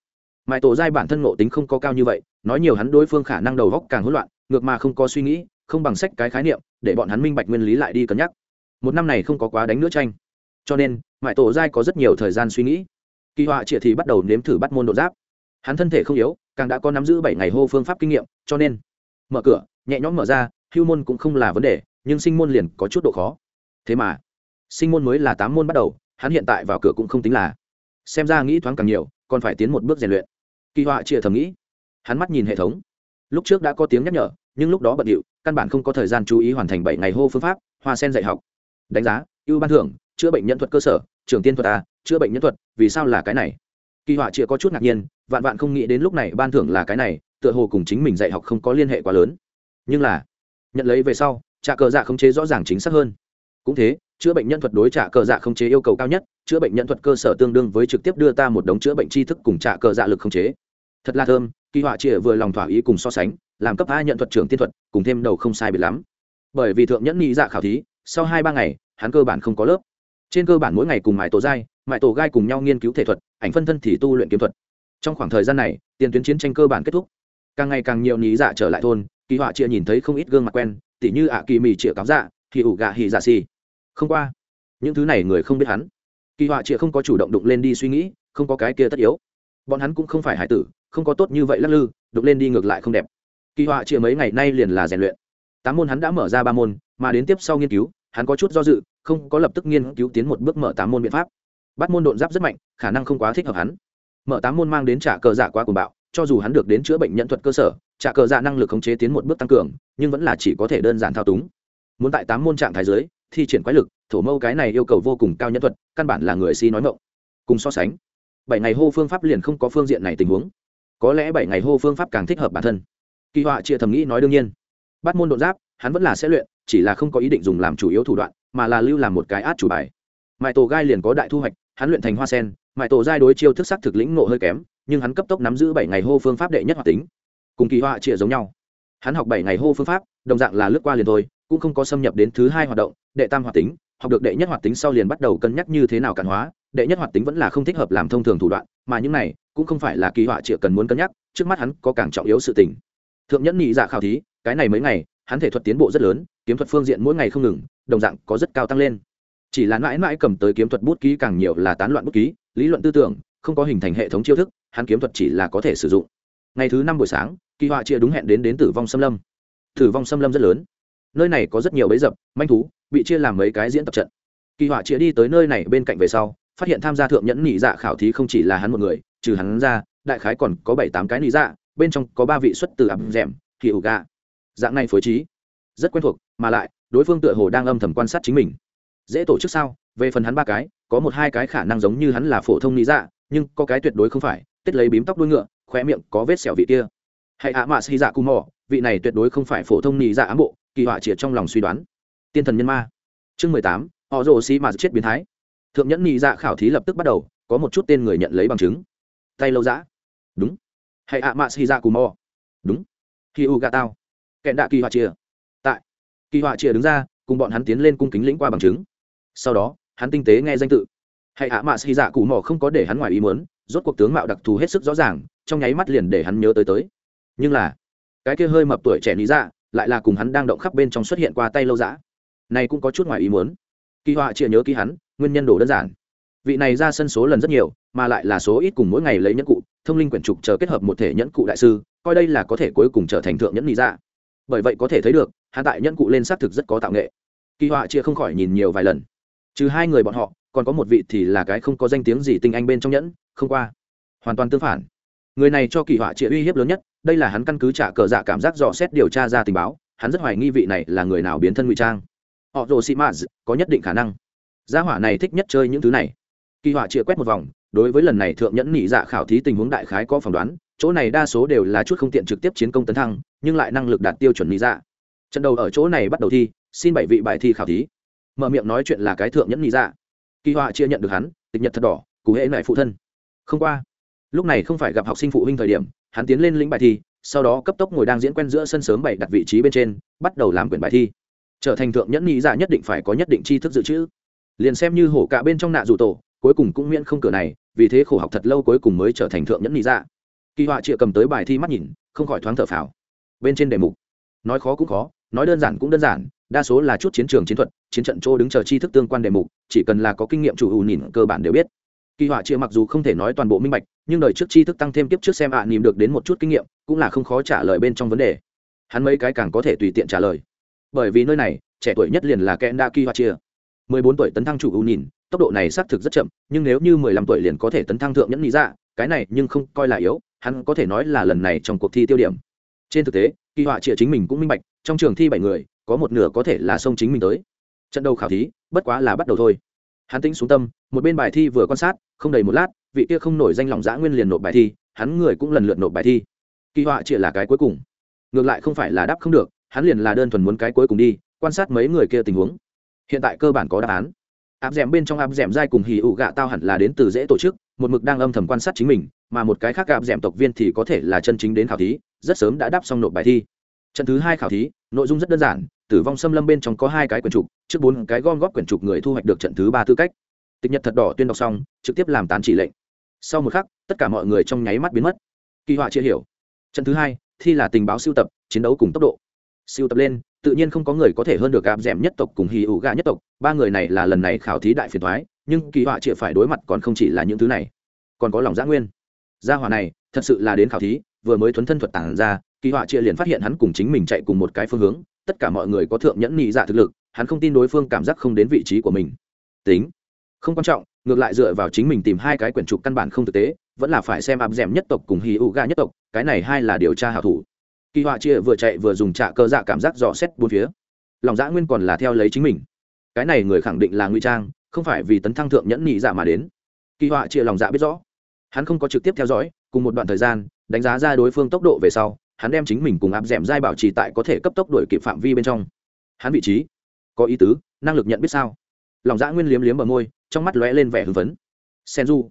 Speaker 1: Mãi tổ gai bản thân ngộ tính không có cao như vậy, nói nhiều hắn đối phương khả năng đầu góc càng hỗn loạn, ngược mà không có suy nghĩ, không bằng sách cái khái niệm, để bọn hắn minh bạch nguyên lý lại đi cân nhắc. Một năm này không có quá đánh nữa tranh. Cho nên mãi tổ giai có rất nhiều thời gian suy nghĩ. Kỳ họa triệt thì bắt đầu nếm thử bắt môn độ giáp. Hắn thân thể không yếu càng đã có nắm giữ bảy ngày hô phương pháp kinh nghiệm, cho nên, mở cửa, nhẹ nhõm mở ra, hưu môn cũng không là vấn đề, nhưng sinh môn liền có chút độ khó. Thế mà, sinh môn mới là tám môn bắt đầu, hắn hiện tại vào cửa cũng không tính là. Xem ra nghĩ thoáng càng nhiều, còn phải tiến một bước rèn luyện. Kỳ họa chia thầm nghĩ. Hắn mắt nhìn hệ thống. Lúc trước đã có tiếng nhắc nhở, nhưng lúc đó bận điệu, căn bản không có thời gian chú ý hoàn thành bảy ngày hô phương pháp, hoa sen dạy học. Đánh giá, ưu ban thưởng, chữa bệnh nhân thuật cơ sở, trường tiên thuật a chữa bệnh nhân thuật, vì sao là cái này? Kỳ họa chia có chút ngạc nhiên, vạn vạn không nghĩ đến lúc này ban thưởng là cái này, tựa hồ cùng chính mình dạy học không có liên hệ quá lớn. Nhưng là, nhận lấy về sau, trả cờ dạ khống chế rõ ràng chính xác hơn. Cũng thế, chữa bệnh nhân thuật đối trả cờ dạ khống chế yêu cầu cao nhất, chữa bệnh nhân thuật cơ sở tương đương với trực tiếp đưa ta một đống chữa bệnh tri thức cùng trả cờ dạ lực khống chế. Thật là thơm, kỳ họa chia vừa lòng thỏa ý cùng so sánh, làm cấp hai nhận thuật trưởng tiên thuật, cùng thêm đầu không sai biệt lắm. Bởi vì thượng nhẫn nghĩ dạ khảo thí, sau hai ba ngày, hắn cơ bản không có lớp. Trên cơ bản mỗi ngày cùng mãi tổ giai mãi tổ gai cùng nhau nghiên cứu thể thuật, ảnh phân thân thì tu luyện kiếm thuật. Trong khoảng thời gian này, tiền tuyến chiến tranh cơ bản kết thúc. Càng ngày càng nhiều lý dạ trở lại thôn, kỳ họa chia nhìn thấy không ít gương mặt quen, tỉ như ạ kỳ mì chĩa cáo dạ thì ủ gạ hì dạ xì. Không qua, những thứ này người không biết hắn. Kỳ họa chịa không có chủ động đụng lên đi suy nghĩ, không có cái kia tất yếu. Bọn hắn cũng không phải hải tử, không có tốt như vậy lắc lư, đụng lên đi ngược lại không đẹp. Kỳ họa chịa mấy ngày nay liền là rèn luyện. Tám môn hắn đã mở ra ba môn, mà đến tiếp sau nghiên cứu, hắn có chút do dự, không có lập tức nghiên cứu tiến một bước mở tám môn biện pháp bắt môn độn giáp rất mạnh, khả năng không quá thích hợp hắn. Mở tám môn mang đến trả cờ dạ quá cuồng bạo, cho dù hắn được đến chữa bệnh nhận thuật cơ sở, trả cờ dạ năng lực khống chế tiến một bước tăng cường, nhưng vẫn là chỉ có thể đơn giản thao túng. Muốn tại tám môn trạng thái giới thi triển quái lực, thổ mâu cái này yêu cầu vô cùng cao nhân thuật, căn bản là người si nói mộng. Cùng so sánh, bảy ngày hô phương pháp liền không có phương diện này tình huống. Có lẽ bảy ngày hô phương pháp càng thích hợp bản thân. Kỳ họa chia thầm nghĩ nói đương nhiên. Bắt môn đột giáp, hắn vẫn là sẽ luyện, chỉ là không có ý định dùng làm chủ yếu thủ đoạn, mà là lưu làm một cái át chủ bài. Mãi tổ gai liền có đại thu hoạch hắn luyện thành hoa sen, mãi tổ giai đối chiêu thức sắc thực lĩnh ngộ hơi kém, nhưng hắn cấp tốc nắm giữ bảy ngày hô phương pháp đệ nhất hoạt tính. Cùng kỳ họa trịa giống nhau. Hắn học bảy ngày hô phương pháp, đồng dạng là lướt qua liền thôi, cũng không có xâm nhập đến thứ hai hoạt động, đệ tam hoạt tính, học được đệ nhất hoạt tính sau liền bắt đầu cân nhắc như thế nào cản hóa, đệ nhất hoạt tính vẫn là không thích hợp làm thông thường thủ đoạn, mà những này cũng không phải là kỳ họa trịa cần muốn cân nhắc, trước mắt hắn có càng trọng yếu sự tình. Thượng nhẫn nhị dạ khảo thí, cái này mấy ngày, hắn thể thuật tiến bộ rất lớn, kiếm thuật phương diện mỗi ngày không ngừng, đồng dạng có rất cao tăng lên chỉ là mãi mãi cầm tới kiếm thuật bút ký càng nhiều là tán loạn bút ký, lý luận tư tưởng, không có hình thành hệ thống chiêu thức, hắn kiếm thuật chỉ là có thể sử dụng. Ngày thứ năm buổi sáng, kỳ họa chia đúng hẹn đến đến tử vong xâm lâm. Tử vong xâm lâm rất lớn. Nơi này có rất nhiều bẫy dập, manh thú, bị chia làm mấy cái diễn tập trận. Kỳ họa chia đi tới nơi này bên cạnh về sau, phát hiện tham gia thượng nhẫn nhị dạ khảo thí không chỉ là hắn một người, trừ hắn ra, đại khái còn có bảy tám cái nhị dạ bên trong có ba vị xuất từ ẩm rèm, kỳ ủ gà. Dạng này phối trí. Rất quen thuộc, mà lại, đối phương tựa hồ đang âm thầm quan sát chính mình dễ tổ chức sao? Về phần hắn ba cái, có một hai cái khả năng giống như hắn là phổ thông lý dạ nhưng có cái tuyệt đối không phải tết lấy bím tóc đuôi ngựa, khóe miệng có vết sẹo vị kia. Hãy ạ, mạ xì dạ cù mò, vị này tuyệt đối không phải phổ thông nhị dạ ám bộ, kỳ họa triệt trong lòng suy đoán. Tiên thần nhân ma. Chương mười tám, họ rồ xì mà chết biến thái. Thượng nhẫn nhị dạ khảo thí lập tức bắt đầu, có một chút tên người nhận lấy bằng chứng. Tay lâu dã. Đúng. Hãy ạ, mạ xì dạ cù mò. Đúng. Khi u gà tao. Kẹn đạ kỳ họa chìa. Tại. Kỳ họa chìa đứng ra, cùng bọn hắn tiến lên cung kính lĩnh qua bằng chứng sau đó, hắn tinh tế nghe danh tự. Hãy ạ, mạ xì dạ cụ mò không có để hắn ngoài ý muốn, rốt cuộc tướng mạo đặc thù hết sức rõ ràng, trong nháy mắt liền để hắn nhớ tới tới. Nhưng là, cái kia hơi mập tuổi trẻ lý dạ lại là cùng hắn đang động khắp bên trong xuất hiện qua tay lâu dã. Này cũng có chút ngoài ý muốn. Kỳ họa chia nhớ ký hắn, nguyên nhân đồ đơn giản. Vị này ra sân số lần rất nhiều, mà lại là số ít cùng mỗi ngày lấy nhẫn cụ, thông linh quyển trục chờ kết hợp một thể nhẫn cụ đại sư, coi đây là có thể cuối cùng trở thành thượng nhẫn lý dạ. Bởi vậy có thể thấy được hạ tại nhẫn cụ lên xác thực rất có tạo nghệ. Kỳ họa chia không khỏi nhìn nhiều vài lần trừ hai người bọn họ, còn có một vị thì là cái không có danh tiếng gì tinh anh bên trong nhẫn, không qua. Hoàn toàn tương phản. Người này cho kỳ họa chia uy hiếp lớn nhất, đây là hắn căn cứ trả cờ dạ cảm giác dò xét điều tra ra tình báo, hắn rất hoài nghi vị này là người nào biến thân ngụy trang. Họ rồ sĩ maz có nhất định khả năng. Gia hỏa này thích nhất chơi những thứ này. Kỳ họa chia quét một vòng, đối với lần này thượng nhẫn nhị dạ khảo thí tình huống đại khái có phỏng đoán, chỗ này đa số đều là chút không tiện trực tiếp chiến công tấn thăng, nhưng lại năng lực đạt tiêu chuẩn nhị dạ. Trận đầu ở chỗ này bắt đầu thi, xin bảy vị bài thi khảo thí mở miệng nói chuyện là cái thượng nhẫn nhị dạ. Kỳ họa chia nhận được hắn, tịch nhật thật đỏ cụ hễ lại phụ thân. Không qua, lúc này không phải gặp học sinh phụ huynh thời điểm, hắn tiến lên lĩnh bài thi, sau đó cấp tốc ngồi đang diễn quen giữa sân sớm bảy đặt vị trí bên trên, bắt đầu làm quyển bài thi. Trở thành thượng nhẫn nhị dạ nhất định phải có nhất định tri thức dự trữ. Liền xem như hổ cả bên trong nạ dù tổ, cuối cùng cũng miễn không cửa này, vì thế khổ học thật lâu cuối cùng mới trở thành thượng nhẫn nhị dạ. Kỳ họa chịa cầm tới bài thi mắt nhìn, không khỏi thoáng thở phào. Bên trên đề mục, nói khó cũng khó, nói đơn giản cũng đơn giản đa số là chút chiến trường chiến thuật chiến trận chỗ đứng chờ tri thức tương quan đề mục chỉ cần là có kinh nghiệm chủ ưu nhìn cơ bản đều biết. Kỳ họa chia mặc dù không thể nói toàn bộ minh bạch nhưng đời trước tri thức tăng thêm tiếp trước xem ạ à, nìm được đến một chút kinh nghiệm cũng là không khó trả lời bên trong vấn đề. Hắn mấy cái càng có thể tùy tiện trả lời. Bởi vì nơi này trẻ tuổi nhất liền là kenda kỳ họa chia. Mười bốn tuổi tấn thăng chủ ưu nhìn tốc độ này xác thực rất chậm nhưng nếu như mười lăm tuổi liền có thể tấn thăng thượng nhẫn lý ra dạ, cái này nhưng không coi là yếu hắn có thể nói là lần này trong cuộc thi tiêu điểm. Trên thực tế kỳ họa chia chính mình cũng minh bạch trong trường thi bảy người có một nửa có thể là sông chính mình tới. Trận đầu khảo thí, bất quá là bắt đầu thôi. Hắn tính xuống tâm, một bên bài thi vừa quan sát, không đầy một lát, vị kia không nổi danh lòng giã nguyên liền nộp bài thi, hắn người cũng lần lượt nộp bài thi. Kỳ họa chỉ là cái cuối cùng. Ngược lại không phải là đáp không được, hắn liền là đơn thuần muốn cái cuối cùng đi, quan sát mấy người kia tình huống. Hiện tại cơ bản có đáp án. Áp d ẻ m bên trong áp d ẻ m dai cùng hì ụ gạ tao hẳn là đến từ dễ tổ chức, một mực đang âm thầm quan sát chính mình, mà một cái khác áp d ẻ m tộc viên thì có thể là chân chính đến khảo thí, rất sớm đã đáp xong nộp bài thi. Trận thứ hai khảo thí, nội dung rất đơn giản tử vong xâm lâm bên trong có hai cái quyển trục, trước bốn cái gom góp quyển trục người thu hoạch được trận thứ ba tư cách. Tịch nhật thật đỏ tuyên đọc xong, trực tiếp làm tán chỉ lệnh. Sau một khắc, tất cả mọi người trong nháy mắt biến mất. Kỳ họa chưa hiểu. Trận thứ hai, thi là tình báo siêu tập, chiến đấu cùng tốc độ. Siêu tập lên, tự nhiên không có người có thể hơn được gạp d nhất tộc cùng hì ủ gà nhất tộc. Ba người này là lần này khảo thí đại phiền thoái nhưng kỳ họa chịa phải đối mặt còn không chỉ là những thứ này. Còn có lòng giã nguyên. Gia hỏa này, thật sự là đến khảo thí, vừa mới thuấn thân thuật tản ra, kỳ họa chịa liền phát hiện hắn cùng chính mình chạy cùng một cái phương hướng tất cả mọi người có thượng nhẫn nhị dạ thực lực, hắn không tin đối phương cảm giác không đến vị trí của mình. Tính. Không quan trọng, ngược lại dựa vào chính mình tìm hai cái quyển trục căn bản không thực tế, vẫn là phải xem áp d nhất tộc cùng hì ụ ga nhất tộc, cái này hai là điều tra hảo thủ. Kỳ họa chia vừa chạy vừa dùng trạ cơ dạ cảm giác dò xét bốn phía. Lòng dã nguyên còn là theo lấy chính mình. Cái này người khẳng định là nguy trang, không phải vì tấn thăng thượng nhẫn nhị dạ mà đến. Kỳ họa chia lòng dạ biết rõ. Hắn không có trực tiếp theo dõi, cùng một đoạn thời gian, đánh giá ra đối phương tốc độ về sau hắn đem chính mình cùng áp d ẻ m bảo trì tại có thể cấp tốc đổi kịp phạm vi bên trong. Hắn vị trí, có ý tứ, năng lực nhận biết sao? Lòng dã nguyên liếm liếm ở môi, trong mắt lóe lên vẻ hưng phấn. Sen du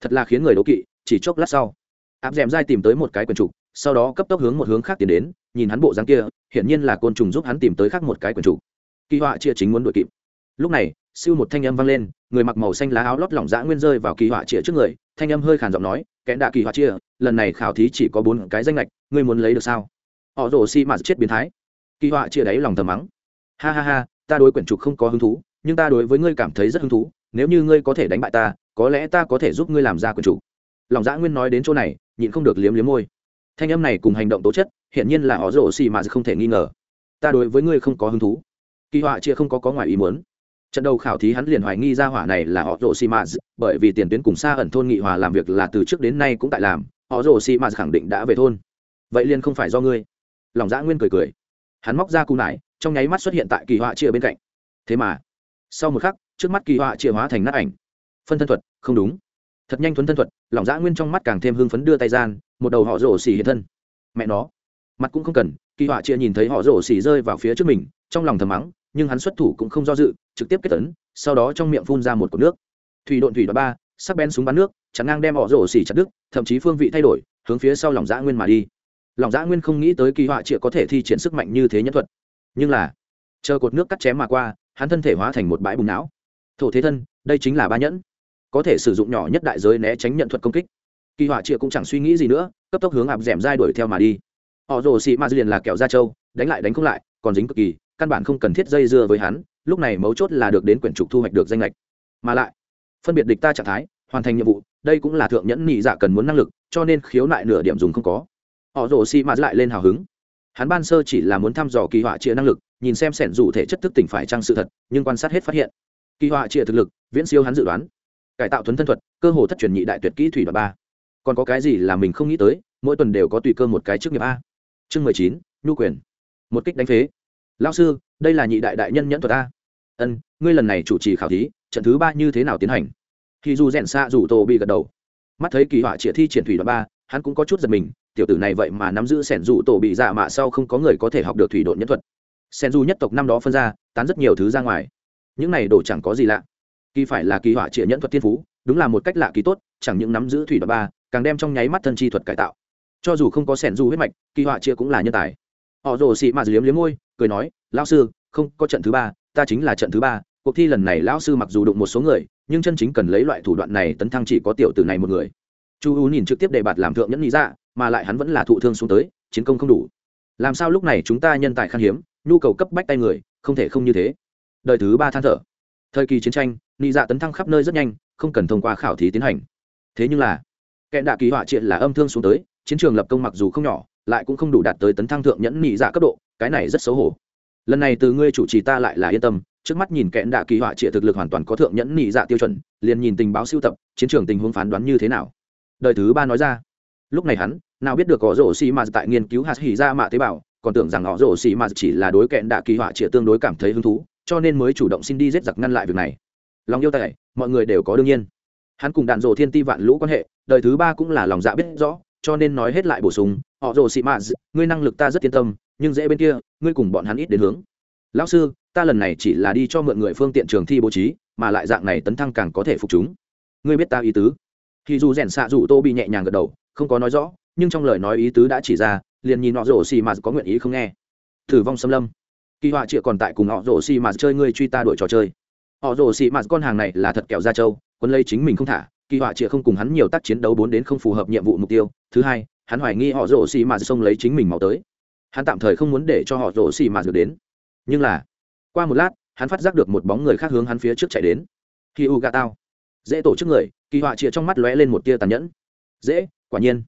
Speaker 1: thật là khiến người đố kỵ, chỉ chốc lát sau, áp d ẻ m dai tìm tới một cái quần trục, sau đó cấp tốc hướng một hướng khác tiến đến, nhìn hắn bộ dáng kia, hiển nhiên là côn trùng giúp hắn tìm tới khác một cái quần trục. Kỳ họa chia chính muốn đuổi kịp. Lúc này siêu một thanh âm vang lên, người mặc màu xanh lá áo lót lỏng dã nguyên rơi vào kỳ họa chia trước người, thanh âm hơi khàn giọng nói kẽ đạ kỳ họa chia lần này khảo thí chỉ có bốn cái danh lệch ngươi muốn lấy được sao? Họ rồ xi mà chết biến thái. Kỳ họa chia đáy lòng thầm mắng. Ha ha ha, ta đối quyển trục không có hứng thú, nhưng ta đối với ngươi cảm thấy rất hứng thú, nếu như ngươi có thể đánh bại ta, có lẽ ta có thể giúp ngươi làm ra quyển trục. Lòng dã nguyên nói đến chỗ này, nhịn không được liếm liếm môi. Thanh âm này cùng hành động tố chất, hiển nhiên là họ rồ si mà không thể nghi ngờ. Ta đối với ngươi không có hứng thú. Kỳ họa chia không có có ngoài ý muốn trận đầu khảo thí hắn liền hoài nghi ra hỏa này là họ rồ xì mà bởi vì tiền tuyến cùng xa ẩn thôn nghị hòa làm việc là từ trước đến nay cũng tại làm họ rồ xì mà khẳng định đã về thôn. Vậy liền không phải do ngươi. Lòng dã nguyên cười cười. Hắn móc ra cù nải, trong nháy mắt xuất hiện tại kỳ họa chia bên cạnh. Thế mà, sau một khắc, trước mắt kỳ họa chia hóa thành nát ảnh. Phân thân thuật, không đúng. Thật nhanh thuấn thân thuật, lòng dã nguyên trong mắt càng thêm hưng phấn đưa tay gian, một đầu họ rổ xỉ hiện thân. Mẹ nó. Mặt cũng không cần, kỳ họa chia nhìn thấy họ rổ xỉ rơi vào phía trước mình, trong lòng thầm mắng nhưng hắn xuất thủ cũng không do dự, trực tiếp kết tấn, sau đó trong miệng phun ra một cột nước. Thủy độn thủy đoạn ba, sắc bén súng bắn nước chắn ngang đem họ rổ xỉ chặt đứt, thậm chí phương vị thay đổi, hướng phía sau lòng dã nguyên mà đi. Lòng dã nguyên không nghĩ tới kỳ họa chia có thể thi triển sức mạnh như thế nhân thuật. Nhưng là, chờ cột nước cắt chém mà qua, hắn thân thể hóa thành một bãi bùng não. Thổ thế thân, đây chính là ba nhẫn. Có thể sử dụng nhỏ nhất đại giới né tránh nhận thuật công kích. Kỳ họa chia cũng chẳng suy nghĩ gì nữa, cấp tốc hướng ạp d ẻ m dai đuổi theo mà đi. Họ rồ xị ma liền là kẹo da trâu, đánh lại đánh không lại, còn dính cực kỳ căn bản không cần thiết dây dưa với hắn, lúc này mấu chốt là được đến quyển trục thu hoạch được danh lệch. Mà lại, phân biệt địch ta trạng thái, hoàn thành nhiệm vụ, đây cũng là thượng nhẫn nhị dạ cần muốn năng lực, cho nên khiếu nại nửa điểm dùng không có. Họ rồ xì mạt lại lên hào hứng. Hắn ban sơ chỉ là muốn thăm dò kỳ họa chia năng lực, nhìn xem sẻn dù thể chất thức tỉnh phải trang sự thật, nhưng quan sát hết phát hiện. Kỳ họa chia thực lực, viễn siêu hắn dự đoán. Cải tạo thuấn thân thuật, cơ hồ thất truyền nhị đại tuyệt kỹ thủy đoạn ba. Còn có cái gì là mình không nghĩ tới, mỗi tuần đều có tùy cơ một cái trước nghiệp a. Chương mười chín, nhu quyền. Một kích đánh phế lao sư, đây là nhị đại đại nhân nhẫn thuật ta. ân, ngươi lần này chủ trì khảo thí, trận thứ ba như thế nào tiến hành? Thì dù rèn xa dù tô bị gật đầu. Mắt thấy kỳ họa triệt thi triển thủy đoạn ba, hắn cũng có chút giật mình, tiểu tử này vậy mà nắm giữ sẻn dù tổ bị dạ mạ sau không có người có thể học được thủy độn nhẫn thuật. Sẻn dù nhất tộc năm đó phân ra, tán rất nhiều thứ ra ngoài. Những này đổ chẳng có gì lạ. Kỳ phải là kỳ họa triệt nhẫn thuật thiên phú, đúng là một cách lạ kỳ tốt, chẳng những nắm giữ thủy đoạn ba, càng đem trong nháy mắt thân chi thuật cải tạo. Cho dù không có sẻn du huyết mạch, kỳ họa chia cũng là nhân tài họ rồ xị mạt liếm liếm môi, cười nói, lão sư, không có trận thứ ba, ta chính là trận thứ ba. Cuộc thi lần này lão sư mặc dù đụng một số người, nhưng chân chính cần lấy loại thủ đoạn này tấn thăng chỉ có tiểu tử này một người. Chu u nhìn trực tiếp đề bạt làm thượng nhẫn nghĩ ra dạ, mà lại hắn vẫn là thụ thương xuống tới, chiến công không đủ. Làm sao lúc này chúng ta nhân tài khan hiếm, nhu cầu cấp bách tay người, không thể không như thế. Đời thứ ba than thở. Thời kỳ chiến tranh nghĩ dạ tấn thăng khắp nơi rất nhanh, không cần thông qua khảo thí tiến hành. Thế nhưng là, kẻ đạ kỳ họa triện là âm thương xuống tới, chiến trường lập công mặc dù không nhỏ lại cũng không đủ đạt tới tấn thăng thượng nhẫn nhị dạ cấp độ, cái này rất xấu hổ. Lần này từ ngươi chủ trì ta lại là yên tâm, trước mắt nhìn kẽn đạ kỳ họa trịa thực lực hoàn toàn có thượng nhẫn nhị dạ tiêu chuẩn, liền nhìn tình báo siêu tập, chiến trường tình huống phán đoán như thế nào. Đời thứ ba nói ra. Lúc này hắn, nào biết được có rổ xì mà tại nghiên cứu hạt hỉ ra mạ tế bào, còn tưởng rằng họ rổ xì mà chỉ là đối kẽn đạ kỳ họa trịa tương đối cảm thấy hứng thú, cho nên mới chủ động xin đi giết giặc ngăn lại việc này. Lòng yêu tài, mọi người đều có đương nhiên. Hắn cùng đạn rổ thiên ti vạn lũ quan hệ, đời thứ ba cũng là lòng dạ biết rõ, cho nên nói hết lại bổ sung họ rồ xị mạ ngươi năng lực ta rất yên tâm, nhưng dễ bên kia, ngươi cùng bọn hắn ít đến hướng. Lão sư, ta lần này chỉ là đi cho mượn người phương tiện trường thi bố trí, mà lại dạng này tấn thăng càng có thể phục chúng. Ngươi biết ta ý tứ. Thì dù rèn xạ dù tô bị nhẹ nhàng gật đầu, không có nói rõ, nhưng trong lời nói ý tứ đã chỉ ra, liền nhìn họ rồ xì mà có nguyện ý không nghe. Thử vong xâm lâm. Kỳ họa chịa còn tại cùng họ rồ xì mà chơi ngươi truy ta đuổi trò chơi. Họ rồ xì mà con hàng này là thật kẹo ra châu quân lây chính mình không thả, kỳ họa chịa không cùng hắn nhiều tác chiến đấu bốn đến không phù hợp nhiệm vụ mục tiêu. Thứ hai hắn hoài nghi họ rổ xì mà xông lấy chính mình máu tới. Hắn tạm thời không muốn để cho họ rổ xì mà được đến. Nhưng là, qua một lát, hắn phát giác được một bóng người khác hướng hắn phía trước chạy đến. Khi u gà tao. Dễ tổ chức người kỳ họa chĩa trong mắt lóe lên một tia tàn nhẫn. Dễ, quả nhiên.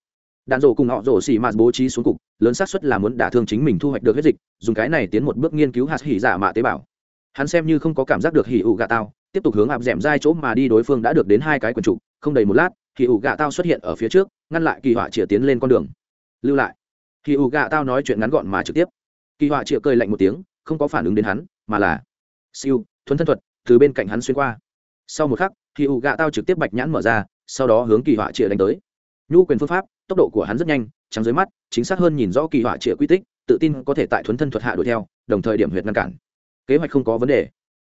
Speaker 1: Đạn rổ cùng họ rổ xì mà bố trí xuống cục, lớn xác suất là muốn đả thương chính mình thu hoạch được huyết dịch, dùng cái này tiến một bước nghiên cứu hạt hỉ giả mạ tế bào. Hắn xem như không có cảm giác được hỉ ủ gà tao, tiếp tục hướng áp d ẻ m dai chỗ mà đi đối phương đã được đến hai cái quần trụ. Không đầy một lát hỉ ủ gà tao xuất hiện ở phía trước ngăn lại kỳ họa chĩa tiến lên con đường. Lưu lại. Hỉ ủ gạ tao nói chuyện ngắn gọn mà trực tiếp. Kỳ họa chĩa cơi lạnh một tiếng, không có phản ứng đến hắn, mà là, siêu, thuấn thân thuật, từ bên cạnh hắn xuyên qua. Sau một khắc hỉ ủ gạ tao trực tiếp bạch nhãn mở ra, sau đó hướng kỳ họa chĩa đánh tới. Nhu quyền phương pháp, tốc độ của hắn rất nhanh, trắng dưới mắt, chính xác hơn nhìn rõ kỳ họa chĩa quy tích, tự tin có thể tại thuấn thân thuật hạ đuổi theo, đồng thời điểm huyệt ngăn cản. Kế hoạch không có vấn đề.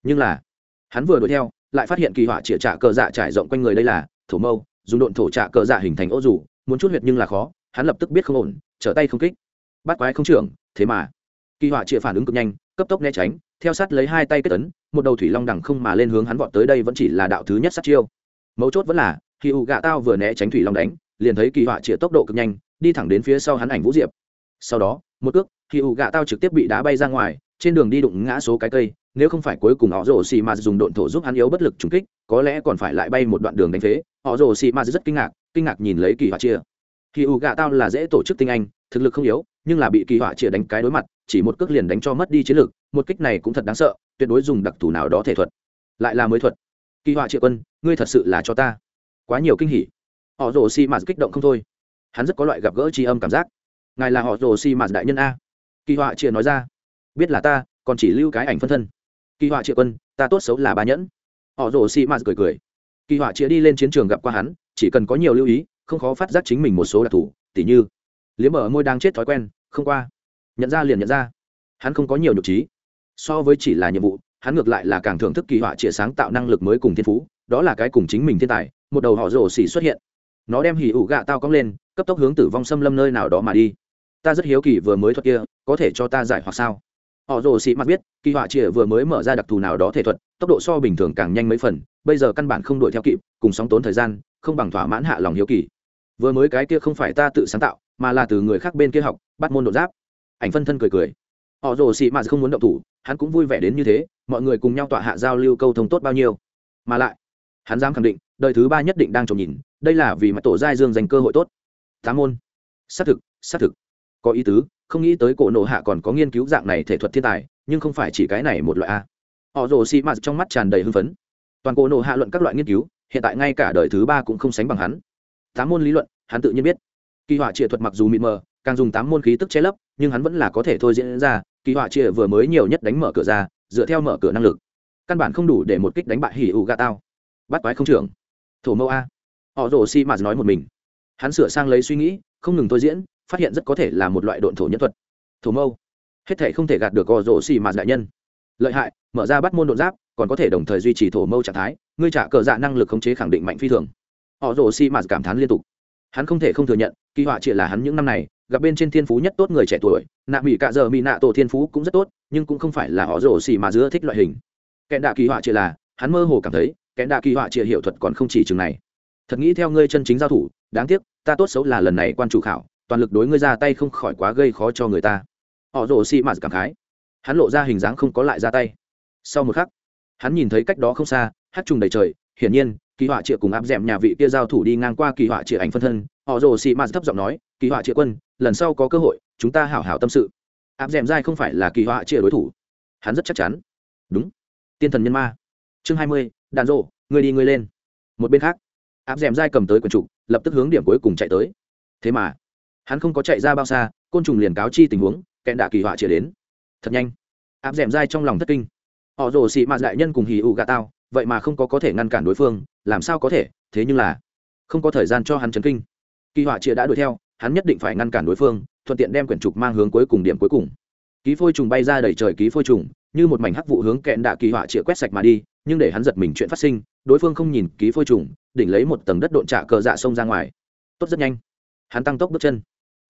Speaker 1: Nhưng là, hắn vừa đuổi theo, lại phát hiện kỳ họa chĩa trả cờ dạ trải rộng quanh người đây là, thổ mâu dùng độn thổ trạ cờ dạ hình thành ô dù, muốn chút huyệt nhưng là khó, hắn lập tức biết không ổn, trở tay không kích. Bắt quái không trưởng, thế mà. Kỳ họa chịa phản ứng cực nhanh, cấp tốc né tránh, theo sát lấy hai tay kết tấn, một đầu thủy long đằng không mà lên hướng hắn vọt tới đây vẫn chỉ là đạo thứ nhất sát chiêu. Mấu chốt vẫn là, khi ụ gạ tao vừa né tránh thủy long đánh, liền thấy kỳ họa chĩa tốc độ cực nhanh, đi thẳng đến phía sau hắn ảnh vũ diệp. Sau đó, một cước, khi ụ gạ tao trực tiếp bị đá bay ra ngoài, trên đường đi đụng ngã số cái cây nếu không phải cuối cùng họ rồ xì ma dùng độn thổ giúp hắn yếu bất lực trúng kích, có lẽ còn phải lại bay một đoạn đường đánh phế. Họ rồ xì ma rất kinh ngạc kinh ngạc nhìn lấy kỳ họa chia. Khi ụ gạ tao là dễ tổ chức tinh anh, thực lực không yếu, nhưng là bị kỳ họa chia đánh cái đối mặt, chỉ một cước liền đánh cho mất đi chiến lược một kích này cũng thật đáng sợ, tuyệt đối dùng đặc thù nào đó thể thuật. Lại là mới thuật. Kỳ họa triệu quân, ngươi thật sự là cho ta quá nhiều kinh hỉ. Họ rồ xi mạt kích động không thôi. Hắn rất có loại gặp gỡ tri âm cảm giác. Ngài là họ rồ xi mạt đại nhân a. Kỳ họa chia nói ra. Biết là ta, còn chỉ lưu cái ảnh phân thân kỳ họa triệu quân, ta tốt xấu là ba nhẫn. Họ rồ xi mạt cười cười. Kỳ họa triệu đi lên chiến trường gặp qua hắn, chỉ cần có nhiều lưu ý, không khó phát giác chính mình một số đặc thù, tỉ như, liếm ở môi đang chết thói quen, không qua. Nhận ra liền nhận ra. Hắn không có nhiều nhục trí. So với chỉ là nhiệm vụ, hắn ngược lại là càng thưởng thức kỳ họa chĩa sáng tạo năng lực mới cùng thiên phú, đó là cái cùng chính mình thiên tài, một đầu họ rồ xỉ xuất hiện. Nó đem hỉ ủ gạ tao cong lên, cấp tốc hướng tử vong xâm lâm nơi nào đó mà đi. Ta rất hiếu kỳ vừa mới thuật kia, có thể cho ta giải hoặc sao? Họ rồ xị mặt biết, kỳ họa trịa vừa mới mở ra đặc thù nào đó thể thuật, tốc độ so bình thường càng nhanh mấy phần, bây giờ căn bản không đuổi theo kịp, cùng sóng tốn thời gian, không bằng thỏa mãn hạ lòng hiếu kỳ. Vừa mới cái kia không phải ta tự sáng tạo, mà là từ người khác bên kia học, bắt môn độ giáp. Ảnh phân thân cười cười. Họ rồ xị mà không muốn động thủ, hắn cũng vui vẻ đến như thế, mọi người cùng nhau tọa hạ giao lưu câu thông tốt bao nhiêu. Mà lại, hắn dám khẳng định, đời thứ ba nhất định đang trông nhìn, đây là vì mà tổ giai dương dành cơ hội tốt. Tám môn. Xác thực xác thực. Có ý tứ không nghĩ tới cổ nộ hạ còn có nghiên cứu dạng này thể thuật thiên tài, nhưng không phải chỉ cái này một loại a. Họ rồ xị mạt trong mắt tràn đầy hưng phấn. Toàn cổ nộ hạ luận các loại nghiên cứu, hiện tại ngay cả đời thứ ba cũng không sánh bằng hắn. Tám môn lý luận, hắn tự nhiên biết. Kỳ họa trịa thuật mặc dù mịt mờ, càng dùng tám môn khí tức che lấp, nhưng hắn vẫn là có thể thôi diễn ra. Kỳ họa trịa vừa mới nhiều nhất đánh mở cửa ra, dựa theo mở cửa năng lực. Căn bản không đủ để một kích đánh bại hỉ ủ gà tao. Bắt quái không trưởng. Thổ mẫu a. Họ rồ xi mạt nói một mình. Hắn sửa sang lấy suy nghĩ, không ngừng thôi diễn phát hiện rất có thể là một loại độn thổ nhân thuật. Thổ mâu. Hết thể không thể gạt được gò rổ xì mạt đại nhân. Lợi hại, mở ra bắt môn đột giáp, còn có thể đồng thời duy trì thổ mâu trạng thái, ngươi trả cờ dạ năng lực khống chế khẳng định mạnh phi thường. Họ rổ xì mạt cảm thán liên tục. Hắn không thể không thừa nhận, kỳ họa chỉ là hắn những năm này, gặp bên trên thiên phú nhất tốt người trẻ tuổi, nạ mỹ cạ giờ mỹ nạ tổ thiên phú cũng rất tốt, nhưng cũng không phải là họ rổ xì mà giữa thích loại hình. Kẽn đạ kỳ họa chỉ là, hắn mơ hồ cảm thấy kẽn đạ kỳ họa chỉ hiệu thuật còn không chỉ chừng này. Thật nghĩ theo ngươi chân chính giao thủ, đáng tiếc, ta tốt xấu là lần này quan chủ khảo toàn lực đối ngươi ra tay không khỏi quá gây khó cho người ta. Họ rồ xì mạt cảm khái. Hắn lộ ra hình dáng không có lại ra tay. Sau một khắc, hắn nhìn thấy cách đó không xa, hát trùng đầy trời, hiển nhiên, kỳ họa triệu cùng áp d ẹ m nhà vị kia giao thủ đi ngang qua kỳ họa triệu ảnh phân thân. Họ rồ xì mạt thấp giọng nói, kỳ họa triệu quân, lần sau có cơ hội, chúng ta hảo hảo tâm sự. Áp d ẹ m dai không phải là kỳ họa triệu đối thủ. Hắn rất chắc chắn. Đúng. Tiên thần nhân ma. Chương hai mươi, đàn rộ người đi người lên. Một bên khác, áp d ẹ m dai cầm tới quần trục, lập tức hướng điểm cuối cùng chạy tới. Thế mà hắn không có chạy ra bao xa, côn trùng liền cáo chi tình huống, kẹn đạ kỳ họa triệu đến. Thật nhanh. Áp d ẻ m dai trong lòng thất kinh. Họ rồ xị mạt đại nhân cùng hì ụ gà tao, vậy mà không có có thể ngăn cản đối phương, làm sao có thể? Thế nhưng là, không có thời gian cho hắn chấn kinh. Kỳ họa chia đã đuổi theo, hắn nhất định phải ngăn cản đối phương, thuận tiện đem quyển trục mang hướng cuối cùng điểm cuối cùng. Ký phôi trùng bay ra đầy trời ký phôi trùng, như một mảnh hắc vụ hướng kẹn đạ kỳ họa chia quét sạch mà đi, nhưng để hắn giật mình chuyện phát sinh, đối phương không nhìn ký phôi trùng, đỉnh lấy một tầng đất độn trả cờ dạ sông ra ngoài. Tốt rất nhanh. Hắn tăng tốc bước chân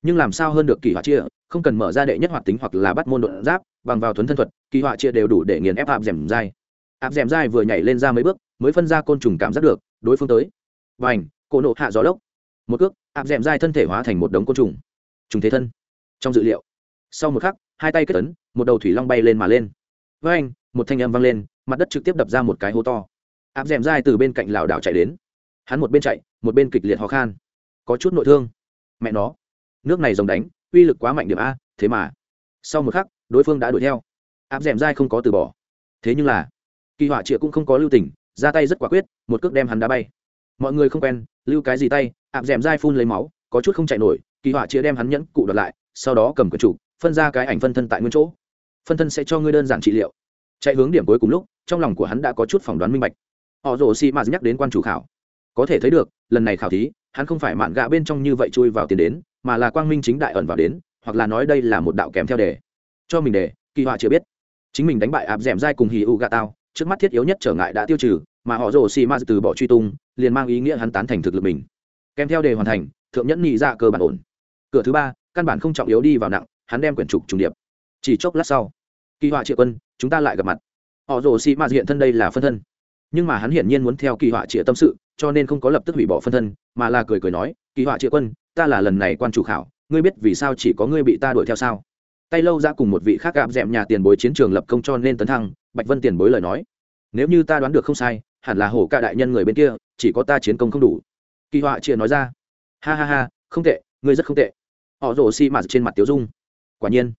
Speaker 1: nhưng làm sao hơn được kỳ họa chia? Không cần mở ra đệ nhất hoạt tính hoặc là bắt môn đột giáp, bằng vào thuấn thân thuật, kỳ họa chia đều đủ để nghiền ép áp dẻm dai. Áp d ẻ m dai vừa nhảy lên ra mấy bước, mới phân ra côn trùng cảm giác được, đối phương tới. Và ảnh cổ nộ hạ gió lốc. Một cước, áp d ẻ m dai thân thể hóa thành một đống côn trùng. Trùng thế thân. Trong dự liệu, sau một khắc, hai tay kết tấn một đầu thủy long bay lên mà lên. Với anh một thanh âm vang lên, mặt đất trực tiếp đập ra một cái hố to. Áp dẻm dai từ bên cạnh lảo đảo chạy đến. Hắn một bên chạy, một bên kịch liệt ho khan. Có chút nội thương. Mẹ nó nước này rồng đánh, uy lực quá mạnh điểm a, thế mà. Sau một khắc, đối phương đã đuổi theo. Áp d ẻ m dai không có từ bỏ. Thế nhưng là, kỳ họa triệu cũng không có lưu tình, ra tay rất quả quyết, một cước đem hắn đá bay. Mọi người không quen, lưu cái gì tay, áp d ẻ m dai phun lấy máu, có chút không chạy nổi, kỳ họa triệu đem hắn nhẫn cụ đợt lại, sau đó cầm quần chủ, phân ra cái ảnh phân thân tại nguyên chỗ. Phân thân sẽ cho ngươi đơn giản trị liệu. Chạy hướng điểm cuối cùng lúc, trong lòng của hắn đã có chút phỏng đoán minh bạch. Họ rồ xì m nhắc đến quan chủ khảo. Có thể thấy được, lần này khảo thí, hắn không phải mạn gạ bên trong như vậy chui vào tiền đến mà là quang minh chính đại ẩn vào đến, hoặc là nói đây là một đạo kèm theo đề. Cho mình đề, kỳ họa chưa biết. Chính mình đánh bại áp d ẻ m dai cùng hì u gà tao, trước mắt thiết yếu nhất trở ngại đã tiêu trừ, mà họ rồ xì ma từ bỏ truy tung, liền mang ý nghĩa hắn tán thành thực lực mình. Kèm theo đề hoàn thành, thượng nhẫn nhị ra cơ bản ổn. Cửa thứ ba, căn bản không trọng yếu đi vào nặng, hắn đem quyển trục trùng điệp. Chỉ chốc lát sau, kỳ họa triệu quân, chúng ta lại gặp mặt. Họ rồ xì ma hiện thân đây là phân thân. Nhưng mà hắn hiển nhiên muốn theo kỳ họa triệu tâm sự, cho nên không có lập tức hủy bỏ phân thân, mà là cười cười nói, kỳ họa triệu quân ta là lần này quan chủ khảo, ngươi biết vì sao chỉ có ngươi bị ta đuổi theo sao? Tay lâu ra cùng một vị khác gạm d nhà tiền bối chiến trường lập công cho nên tấn thăng, bạch vân tiền bối lời nói. Nếu như ta đoán được không sai, hẳn là hổ ca đại nhân người bên kia, chỉ có ta chiến công không đủ. Kỳ họa chia nói ra. Ha ha ha, không tệ, ngươi rất không tệ. Họ rổ xi mạt trên mặt tiếu dung. Quả nhiên,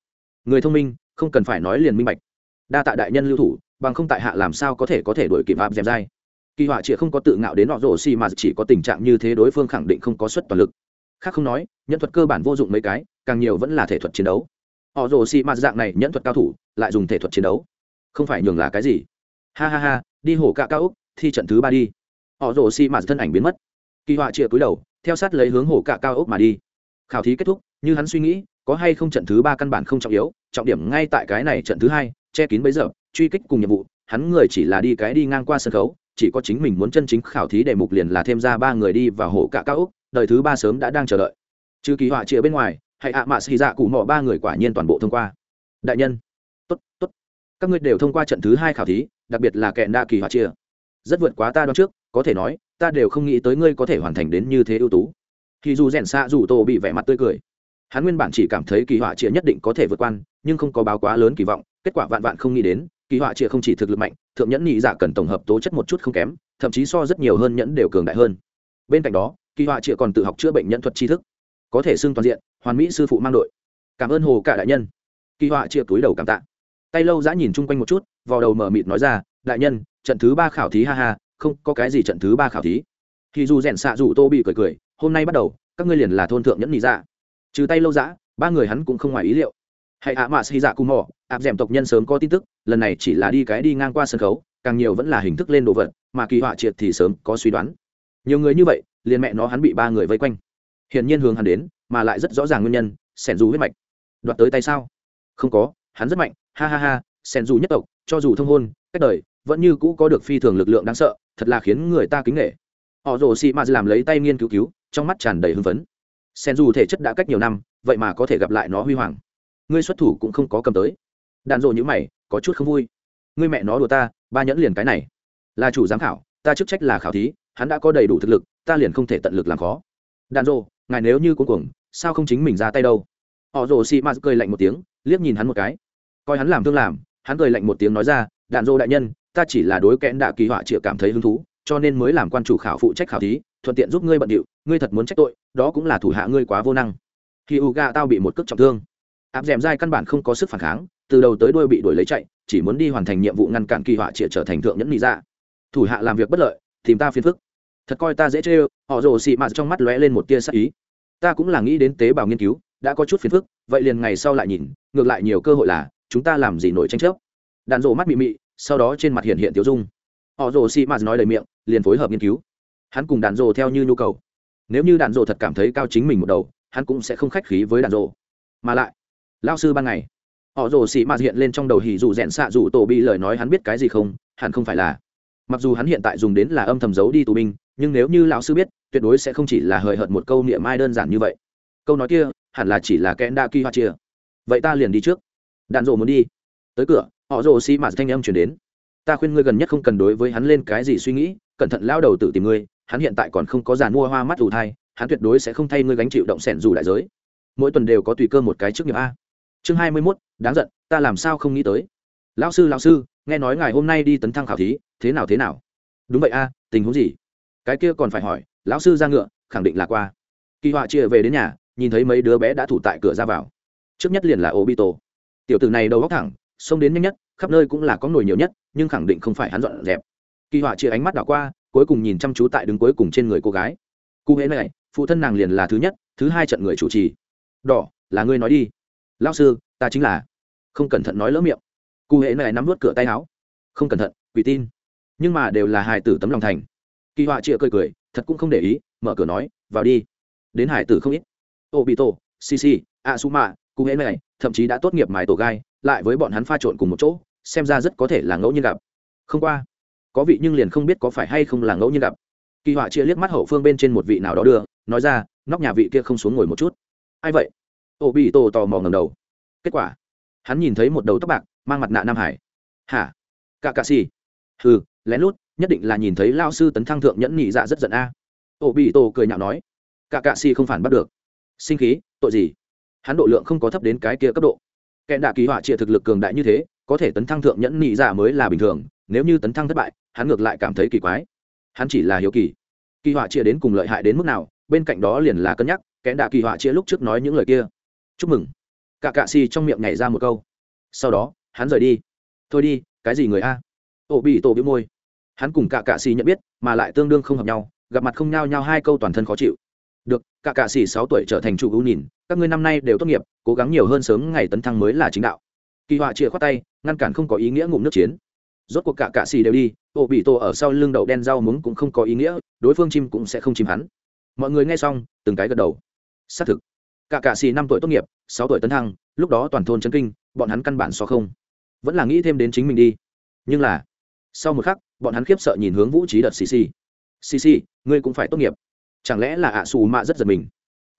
Speaker 1: người thông minh, không cần phải nói liền minh bạch. Đa tạ đại nhân lưu thủ, bằng không tại hạ làm sao có thể có thể đổi kịp áp dèm dai. Kỳ họa chia không có tự ngạo đến họ rổ xi mạt, chỉ có tình trạng như thế đối phương khẳng định không có suất toàn lực khác không nói, nhân thuật cơ bản vô dụng mấy cái, càng nhiều vẫn là thể thuật chiến đấu. Họ rồ xị mạt dạng này nhân thuật cao thủ, lại dùng thể thuật chiến đấu. Không phải nhường là cái gì. Ha ha ha, đi hổ cạ cao úc, thi trận thứ ba đi. Họ rồ xị mạt thân ảnh biến mất. Kỳ họa chĩa cúi đầu, theo sát lấy hướng hổ cạ cao úc mà đi. Khảo thí kết thúc, như hắn suy nghĩ, có hay không trận thứ ba căn bản không trọng yếu, trọng điểm ngay tại cái này trận thứ hai, che kín bấy giờ, truy kích cùng nhiệm vụ, hắn người chỉ là đi cái đi ngang qua sân khấu, chỉ có chính mình muốn chân chính khảo thí đề mục liền là thêm ra ba người đi vào hổ cạ cao úc đời thứ ba sớm đã đang chờ đợi. Trừ kỳ họa chĩa bên ngoài hãy ạ mạ xì dạ cụ mọ ba người quả nhiên toàn bộ thông qua. Đại nhân. Tốt tốt. Các ngươi đều thông qua trận thứ hai khảo thí, đặc biệt là kẹn đa kỳ họa chia rất vượt quá ta đoán trước, có thể nói, ta đều không nghĩ tới ngươi có thể hoàn thành đến như thế ưu tú. Thì dù rèn xạ dù tô bị vẻ mặt tươi cười. Hắn nguyên bản chỉ cảm thấy kỳ họa chia nhất định có thể vượt quan nhưng không có báo quá lớn kỳ vọng, kết quả vạn vạn không nghĩ đến, kỳ họa chia không chỉ thực lực mạnh, thượng nhẫn nhị giả cần tổng hợp tố chất một chút không kém, thậm chí so rất nhiều hơn nhẫn đều cường đại hơn. Bên cạnh đó kỳ họa chia còn tự học chữa bệnh nhân thuật tri thức. Có thể xưng toàn diện, hoàn mỹ sư phụ mang đội. Cảm ơn hồ cả đại nhân. Kỳ họa chia túi đầu cảm tạ. Tay lâu giã nhìn chung quanh một chút vào đầu mở mịt nói ra, đại nhân, trận thứ ba khảo thí ha ha, không có cái gì trận thứ ba khảo thí. Thì dù rèn xạ dù tô bị cười cười, hôm nay bắt đầu, các ngươi liền là thôn thượng nhẫn nhị dạ. trừ tay lâu giã ba người hắn cũng không ngoài ý liệu. Hãy ạ mạ xì dạ cù mò áp d tộc nhân sớm có tin tức, lần này chỉ là đi cái đi ngang qua sân khấu, càng nhiều vẫn là hình thức lên đồ vật, mà kỳ họa triệt thì sớm có suy đoán. Nhiều người như vậy liền mẹ nó hắn bị ba người vây quanh. Hiển nhiên hướng hắn đến, mà lại rất rõ ràng nguyên nhân, sẻn dù huyết mạch. Đoạt tới tay sao? Không có, hắn rất mạnh, ha ha ha, sẻn dù nhất tộc, cho dù thông hôn, cách đời, vẫn như cũ có được phi thường lực lượng đáng sợ, thật là khiến người ta kính nghệ họ rồ xị m làm lấy tay nghiên cứu cứu, trong mắt tràn đầy hưng phấn. Sen dù thể chất đã cách nhiều năm, vậy mà có thể gặp lại nó huy hoàng. Ngươi xuất thủ cũng không có cầm tới. Đàn dộ như mày, có chút không vui. Ngươi mẹ nó đùa ta, ba nhẫn liền cái này. Là chủ giám khảo, ta chức trách là khảo thí, hắn đã có đầy đủ thực lực ta liền không thể tận lực làm khó. Đạn rô, ngài nếu như cuối cùng sao không chính mình ra tay đâu? Họ rồ xì m cười lạnh một tiếng liếc nhìn hắn một cái. Coi hắn làm thương làm hắn cười lạnh một tiếng nói ra đạn dô đại nhân ta chỉ là đối kẽn đạ kỳ họa chịa cảm thấy hứng thú cho nên mới làm quan chủ khảo phụ trách khảo thí thuận tiện giúp ngươi bận điệu ngươi thật muốn trách tội đó cũng là thủ hạ ngươi quá vô năng. Khi u ga tao bị một cước trọng thương áp d m dai căn bản không có sức phản kháng từ đầu tới đuôi bị đuổi lấy chạy chỉ muốn đi hoàn thành nhiệm vụ ngăn cản kỳ họa chịa trở thành thượng nhẫn lý ra dạ. thủ hạ làm việc bất lợi tìm ta phiền phức thật coi ta dễ chê họ rồ xị mạt trong mắt lóe lên một tia sắc ý. Ta cũng là nghĩ đến tế bào nghiên cứu, đã có chút phiền phức, vậy liền ngày sau lại nhìn, ngược lại nhiều cơ hội là, chúng ta làm gì nổi tranh chấp. Đạn rộ mắt mị mị, sau đó trên mặt hiện hiện tiêu dung. Họ rồ xị mạt nói lời miệng, liền phối hợp nghiên cứu. Hắn cùng đạn rộ theo như nhu cầu. Nếu như đạn rộ thật cảm thấy cao chính mình một đầu, hắn cũng sẽ không khách khí với đạn rộ mà lại lao sư ban ngày, họ rồ xị mạt hiện lên trong đầu hỉ dù rẽn xạ dù tổ bị lời nói hắn biết cái gì không, hẳn không phải là. Mặc dù hắn hiện tại dùng đến là âm thầm giấu đi tù binh nhưng nếu như lão sư biết, tuyệt đối sẽ không chỉ là hời hợt một câu niệm mai đơn giản như vậy. Câu nói kia, hẳn là chỉ là kẽn đa kỳ hoa chia. Vậy ta liền đi trước. Đạn rộ muốn đi. Tới cửa, họ rồ xi mạt thanh âm chuyển đến. Ta khuyên ngươi gần nhất không cần đối với hắn lên cái gì suy nghĩ, cẩn thận lao đầu tự tìm ngươi, hắn hiện tại còn không có giàn mua hoa mắt ủ thai, hắn tuyệt đối sẽ không thay ngươi gánh chịu động sẻn dù đại giới. Mỗi tuần đều có tùy cơ một cái trước nghiệp a. Chương hai mươi mốt, đáng giận, ta làm sao không nghĩ tới? Lão sư lão sư, nghe nói ngài hôm nay đi tấn thăng khảo thí, thế nào thế nào? Đúng vậy a, tình huống gì? Cái kia còn phải hỏi, lão sư ra ngựa, khẳng định là qua. Kỳ họa chia về đến nhà, nhìn thấy mấy đứa bé đã thủ tại cửa ra vào. Trước nhất liền là obito. Tiểu tử này đầu góc thẳng, xông đến nhanh nhất, khắp nơi cũng là có nổi nhiều nhất, nhưng khẳng định không phải hắn dọn dẹp. Kỳ họa chia ánh mắt đảo qua, cuối cùng nhìn chăm chú tại đứng cuối cùng trên người cô gái. Cụ hễ này, phụ thân nàng liền là thứ nhất, thứ hai trận người chủ trì. Đỏ, là ngươi nói đi. Lão sư, ta chính là. Không cẩn thận nói lỡ miệng. Cụ hễ này nắm vớt cửa tay áo. Không cẩn thận, quỷ tin. Nhưng mà đều là hài tử tấm lòng thành kỳ họa chia cười cười, thật cũng không để ý, mở cửa nói, vào đi. Đến hải tử không ít. Ô bị tổ cc a su mạ cụ hễ này thậm chí đã tốt nghiệp mài tổ gai, lại với bọn hắn pha trộn cùng một chỗ, xem ra rất có thể là ngẫu nhiên gặp. Không qua, có vị nhưng liền không biết có phải hay không là ngẫu nhiên gặp. Kỳ họa chia liếc mắt hậu phương bên trên một vị nào đó đưa, nói ra, nóc nhà vị kia không xuống ngồi một chút. Ai vậy? Ô bị tổ tò mò ngầm đầu. Kết quả, hắn nhìn thấy một đầu tóc bạc, mang mặt nạ nam hải. Hả? Cả cà xì hừ, lén lút nhất định là nhìn thấy lao sư tấn thăng thượng nhẫn nhị dạ rất giận a. Ô bị tổ cười nhạo nói, cả cạ si không phản bắt được. Sinh khí, tội gì? Hắn độ lượng không có thấp đến cái kia cấp độ. Kẻ đạ kỳ họa trịa thực lực cường đại như thế, có thể tấn thăng thượng nhẫn nhị dạ mới là bình thường, nếu như tấn thăng thất bại, hắn ngược lại cảm thấy kỳ quái. Hắn chỉ là hiếu kỳ. Kỳ họa chia đến cùng lợi hại đến mức nào, bên cạnh đó liền là cân nhắc kẽ đạ kỳ họa chia lúc trước nói những lời kia. Chúc mừng. Cả cạ xì trong miệng nhảy ra một câu. Sau đó, hắn rời đi. Thôi đi, cái gì người a? Ổ bị tổ bị môi hắn cùng cả cạ xì nhận biết, mà lại tương đương không hợp nhau, gặp mặt không nhao nhao hai câu toàn thân khó chịu. Được cả cạ xì sáu tuổi trở thành chủ ưu nhìn, các ngươi năm nay đều tốt nghiệp, cố gắng nhiều hơn sớm ngày tấn thăng mới là chính đạo. Kỳ họa chia khoát tay, ngăn cản không có ý nghĩa ngụm nước chiến. Rốt cuộc cả cạ xì đều đi ổ bị tổ ở sau lưng đậu đen rau muống cũng không có ý nghĩa, đối phương chim cũng sẽ không chìm hắn. Mọi người nghe xong, từng cái gật đầu. Xác thực cả cạ xì năm tuổi tốt nghiệp, sáu tuổi tấn thăng, lúc đó toàn thôn chấn kinh, bọn hắn căn bản so không. Vẫn là nghĩ thêm đến chính mình đi. Nhưng là, sau một khắc bọn hắn khiếp sợ nhìn hướng vũ trí đợt xì xì. Xì xì, ngươi cũng phải tốt nghiệp. Chẳng lẽ là ạ xù mạ rất giật mình?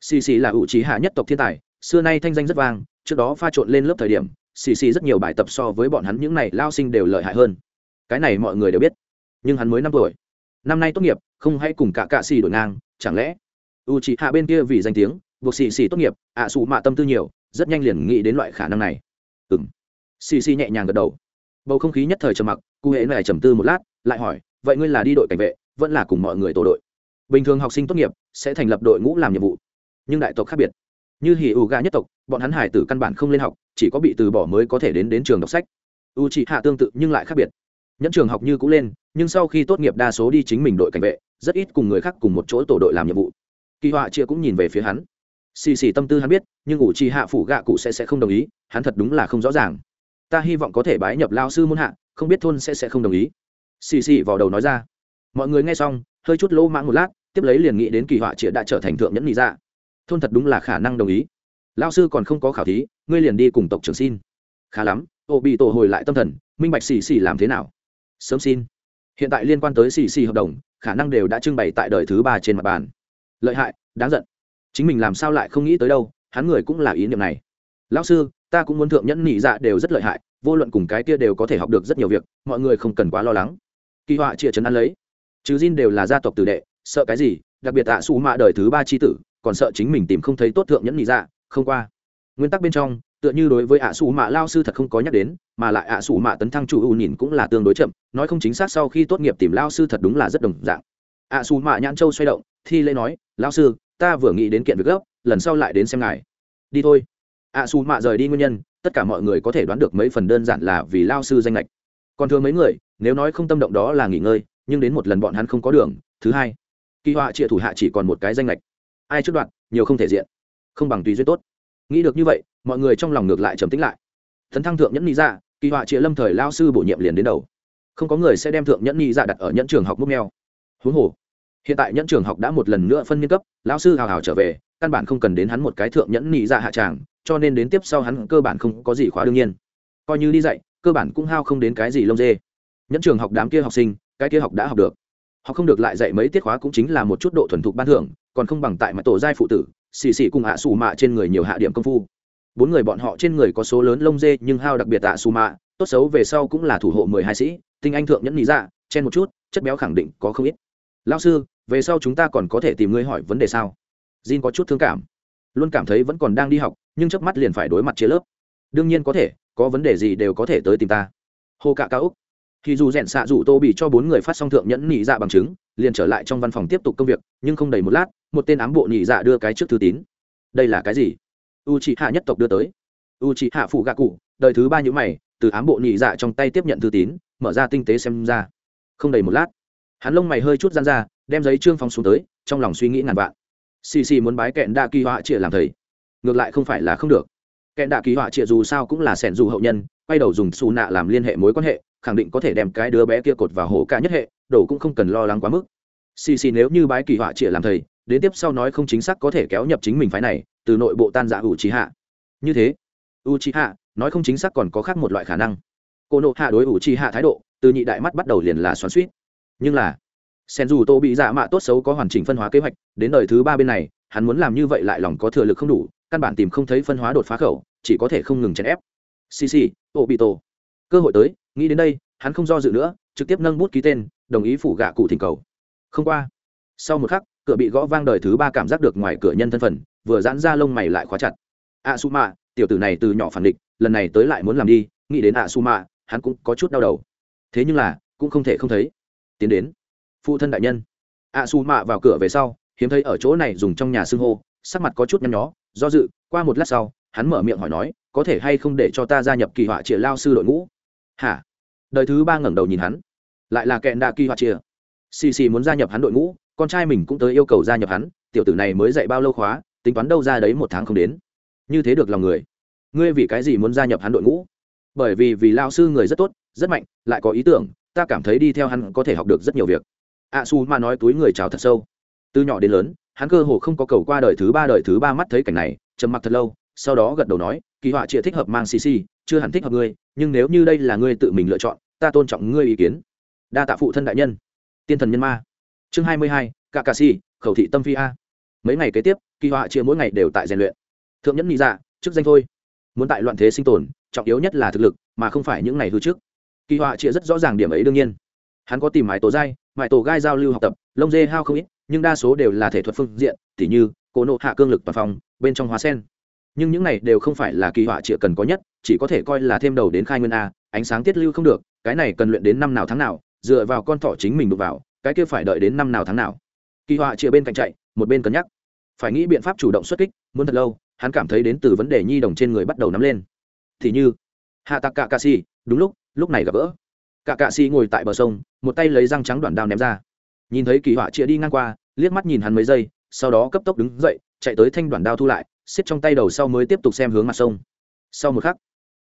Speaker 1: Xì xì là ủ trí hạ nhất tộc thiên tài, xưa nay thanh danh rất vang, trước đó pha trộn lên lớp thời điểm, xì xì rất nhiều bài tập so với bọn hắn những này lao sinh đều lợi hại hơn. Cái này mọi người đều biết. Nhưng hắn mới năm tuổi. Năm nay tốt nghiệp, không hay cùng cả cạ xì đổi ngang, chẳng lẽ? U trí hạ bên kia vì danh tiếng, buộc xì xì tốt nghiệp, ạ à xù mạ tâm tư nhiều, rất nhanh liền nghĩ đến loại khả năng này. Ừng xì xì nhẹ nhàng gật đầu bầu không khí nhất thời trầm mặc, cụ hệ này trầm tư một lát, lại hỏi, vậy ngươi là đi đội cảnh vệ, vẫn là cùng mọi người tổ đội? Bình thường học sinh tốt nghiệp sẽ thành lập đội ngũ làm nhiệm vụ, nhưng đại tộc khác biệt. Như hỉ ủ gà nhất tộc, bọn hắn hải tử căn bản không lên học, chỉ có bị từ bỏ mới có thể đến đến trường đọc sách. U chị hạ tương tự nhưng lại khác biệt. Nhẫn trường học như cũ lên, nhưng sau khi tốt nghiệp đa số đi chính mình đội cảnh vệ, rất ít cùng người khác cùng một chỗ tổ đội làm nhiệm vụ. Kỳ họa chia cũng nhìn về phía hắn. Xì xì tâm tư hắn biết, nhưng ủ trì hạ phủ gạ cụ sẽ sẽ không đồng ý, hắn thật đúng là không rõ ràng ta hy vọng có thể bái nhập lao sư môn hạ, không biết thôn sẽ sẽ không đồng ý. Xì xì vào đầu nói ra. Mọi người nghe xong, hơi chút lỗ mãng một lát, tiếp lấy liền nghĩ đến kỳ họa triệt đã trở thành thượng nhẫn lý ra dạ. thôn thật đúng là khả năng đồng ý. Lao sư còn không có khảo thí, ngươi liền đi cùng tộc trưởng xin. Khá lắm, ô bị tổ hồi lại tâm thần, minh bạch xì xì làm thế nào? Sớm xin. Hiện tại liên quan tới xì xì hợp đồng, khả năng đều đã trưng bày tại đời thứ ba trên mặt bàn. Lợi hại, đáng giận. Chính mình làm sao lại không nghĩ tới đâu, hắn người cũng là ý niệm này. Lão sư ta cũng muốn thượng nhẫn nhị dạ đều rất lợi hại, vô luận cùng cái kia đều có thể học được rất nhiều việc, mọi người không cần quá lo lắng. Kỳ họa chia chấn ăn lấy. Chứ Jin đều là gia tộc tử đệ, sợ cái gì, đặc biệt tạ su mạ đời thứ ba chi tử, còn sợ chính mình tìm không thấy tốt thượng nhẫn nhị dạ không qua. Nguyên tắc bên trong, tựa như đối với ạ xù mạ lao sư thật không có nhắc đến, mà lại ạ xù mạ tấn thăng chủ ưu nhìn cũng là tương đối chậm, nói không chính xác sau khi tốt nghiệp tìm lao sư thật đúng là rất đồng dạng. Ạ xù mạ nhãn châu xoay động, thi lễ nói, lao sư, ta vừa nghĩ đến kiện việc gấp, lần sau lại đến xem ngài. Đi thôi ạ xù mạ rời đi nguyên nhân, tất cả mọi người có thể đoán được mấy phần đơn giản là vì lao sư danh lệch còn thưa mấy người, nếu nói không tâm động đó là nghỉ ngơi, nhưng đến một lần bọn hắn không có đường, thứ hai, kỳ họa trịa thủ hạ chỉ còn một cái danh lệch ai trước đoạn nhiều không thể diện. Không bằng tùy duyên tốt. Nghĩ được như vậy, mọi người trong lòng ngược lại trầm tính lại. Thần thăng thượng nhẫn nghĩ ra dạ, kỳ họa trịa lâm thời lao sư bổ nhiệm liền đến đầu. Không có người sẽ đem thượng nhẫn nghĩ ra dạ đặt ở nhẫn trường học múc neo huống hồ, hiện tại nhẫn trường học đã một lần nữa phân niên cấp, lao sư hào hào trở về căn bản không cần đến hắn một cái thượng nhẫn nhị dạ hạ tràng cho nên đến tiếp sau hắn cơ bản không có gì khóa đương nhiên. Coi như đi dạy cơ bản cũng hao không đến cái gì lông dê. Nhẫn trường học đám kia học sinh cái kia học đã học được. Họ không được lại dạy mấy tiết khóa cũng chính là một chút độ thuần thục ban thưởng còn không bằng tại mặt tổ giai phụ tử xì xì cùng hạ xù mạ trên người nhiều hạ điểm công phu. Bốn người bọn họ trên người có số lớn lông dê nhưng hao đặc biệt tạ xù mạ tốt xấu về sau cũng là thủ hộ mười hai sĩ tinh anh thượng nhẫn lý dạ, chen một chút chất béo khẳng định có không ít. Lao sư về sau chúng ta còn có thể tìm ngươi hỏi vấn đề sao? Jin có chút thương cảm. Luôn cảm thấy vẫn còn đang đi học, nhưng chớp mắt liền phải đối mặt chia lớp. Đương nhiên có thể, có vấn đề gì đều có thể tới tìm ta. Hồ cạ cao úc. Thì dù rèn xạ rủ tô bị cho bốn người phát xong thượng nhẫn nhị dạ bằng chứng, liền trở lại trong văn phòng tiếp tục công việc, nhưng không đầy một lát, một tên ám bộ nhị dạ đưa cái trước thư tín. Đây là cái gì? U chị hạ nhất tộc đưa tới. U chị hạ phụ gạ cụ, đời thứ ba nhữ mày, từ ám bộ nhị dạ trong tay tiếp nhận thư tín, mở ra tinh tế xem ra. Không đầy một lát, hắn lông mày hơi chút gian ra, đem giấy trương phong xuống tới, trong lòng suy nghĩ ngàn vạn xì xì muốn bái kẹn đa kỳ họa trịa làm thầy. Ngược lại không phải là không được. Kẹn đa kỳ họa trịa dù sao cũng là sẻn dù hậu nhân, quay đầu dùng xù nạ làm liên hệ mối quan hệ, khẳng định có thể đem cái đứa bé kia cột vào hổ ca nhất hệ đổ cũng không cần lo lắng quá mức. Xì xì nếu như bái kỳ họa trịa làm thầy, đến tiếp sau nói không chính xác có thể kéo nhập chính mình phái này, từ nội bộ tan dạ u trí hạ như thế u trí hạ nói không chính xác còn có khác một loại khả năng. Cô nộ hạ đối u trí hạ thái độ, từ nhị đại mắt bắt đầu liền là xoắn suýt nhưng là sen dù tô bị dạ mạ tốt xấu có hoàn chỉnh phân hóa kế hoạch, đến đời thứ ba bên này, hắn muốn làm như vậy lại lòng có thừa lực không đủ, căn bản tìm không thấy phân hóa đột phá khẩu, chỉ có thể không ngừng chèn ép. Cc xì, ô bị tổ. Cơ hội tới, nghĩ đến đây, hắn không do dự nữa, trực tiếp nâng bút ký tên, đồng ý phủ gạ cụ thỉnh cầu. Không qua. Sau một khắc, cửa bị gõ vang đời thứ ba cảm giác được ngoài cửa nhân thân phần, vừa giãn ra lông mày lại khóa chặt. A su mạ tiểu tử này từ nhỏ phản địch, lần này tới lại muốn làm đi, nghĩ đến a su mạ hắn cũng có chút đau đầu. Thế nhưng là, cũng không thể không thấy. Tiến đến phụ thân đại nhân. A xù mạ vào cửa về sau, hiếm thấy ở chỗ này dùng trong nhà xưng hô, sắc mặt có chút nhăn nhó, do dự, qua một lát sau, hắn mở miệng hỏi nói, có thể hay không để cho ta gia nhập kỳ họa triệt lao sư đội ngũ? Hả? Đời thứ ba ngẩng đầu nhìn hắn. Lại là kẹn đạ kỳ họa chia xì xì muốn gia nhập hắn đội ngũ, con trai mình cũng tới yêu cầu gia nhập hắn, tiểu tử này mới dạy bao lâu khóa, tính toán đâu ra đấy một tháng không đến. Như thế được lòng người. Ngươi vì cái gì muốn gia nhập hắn đội ngũ? Bởi vì vì lao sư người rất tốt, rất mạnh, lại có ý tưởng, ta cảm thấy đi theo hắn có thể học được rất nhiều việc a su mà nói túi người chào thật sâu. Từ nhỏ đến lớn, hắn cơ hồ không có cầu qua đời thứ ba đời thứ ba mắt thấy cảnh này, trầm mặc thật lâu, sau đó gật đầu nói, kỳ họa chịa thích hợp mang cc chưa hẳn thích hợp ngươi, nhưng nếu như đây là ngươi tự mình lựa chọn, ta tôn trọng ngươi ý kiến. Đa tạ phụ thân đại nhân. Tiên thần nhân ma. Chương hai mươi hai cả cà si khẩu thị tâm phi a. Mấy ngày kế tiếp, kỳ họa chia mỗi ngày đều tại rèn luyện. Thượng nhẫn nghĩ dạ chức danh thôi. Muốn tại loạn thế sinh tồn, trọng yếu nhất là thực lực, mà không phải những ngày hư trước. Kỳ họa chia rất rõ ràng điểm ấy đương nhiên. Hắn có tìm mái tố dai mại tổ gai giao lưu học tập, lông dê hao không ít, nhưng đa số đều là thể thuật phương diện, tỉ như, cổ nộ hạ cương lực toàn phòng bên trong hóa sen. Nhưng những này đều không phải là kỳ họa trịa cần có nhất, chỉ có thể coi là thêm đầu đến khai nguyên a, ánh sáng tiết lưu không được, cái này cần luyện đến năm nào tháng nào, dựa vào con thỏ chính mình đục vào, cái kia phải đợi đến năm nào tháng nào. Kỳ họa trịa bên cạnh chạy, một bên cân nhắc. Phải nghĩ biện pháp chủ động xuất kích, muốn thật lâu, hắn cảm thấy đến từ vấn đề nhi đồng trên người bắt đầu nắm lên. Thì như hạ tạc cạ ca si đúng lúc lúc này gặp gỡ. Cả cạ xì ngồi tại bờ sông, một tay lấy răng trắng đoạn đao ném ra. Nhìn thấy kỳ họa chia đi ngang qua, liếc mắt nhìn hắn mấy giây, sau đó cấp tốc đứng dậy, chạy tới thanh đoạn đao thu lại, xiết trong tay đầu sau mới tiếp tục xem hướng mặt sông. Sau một khắc,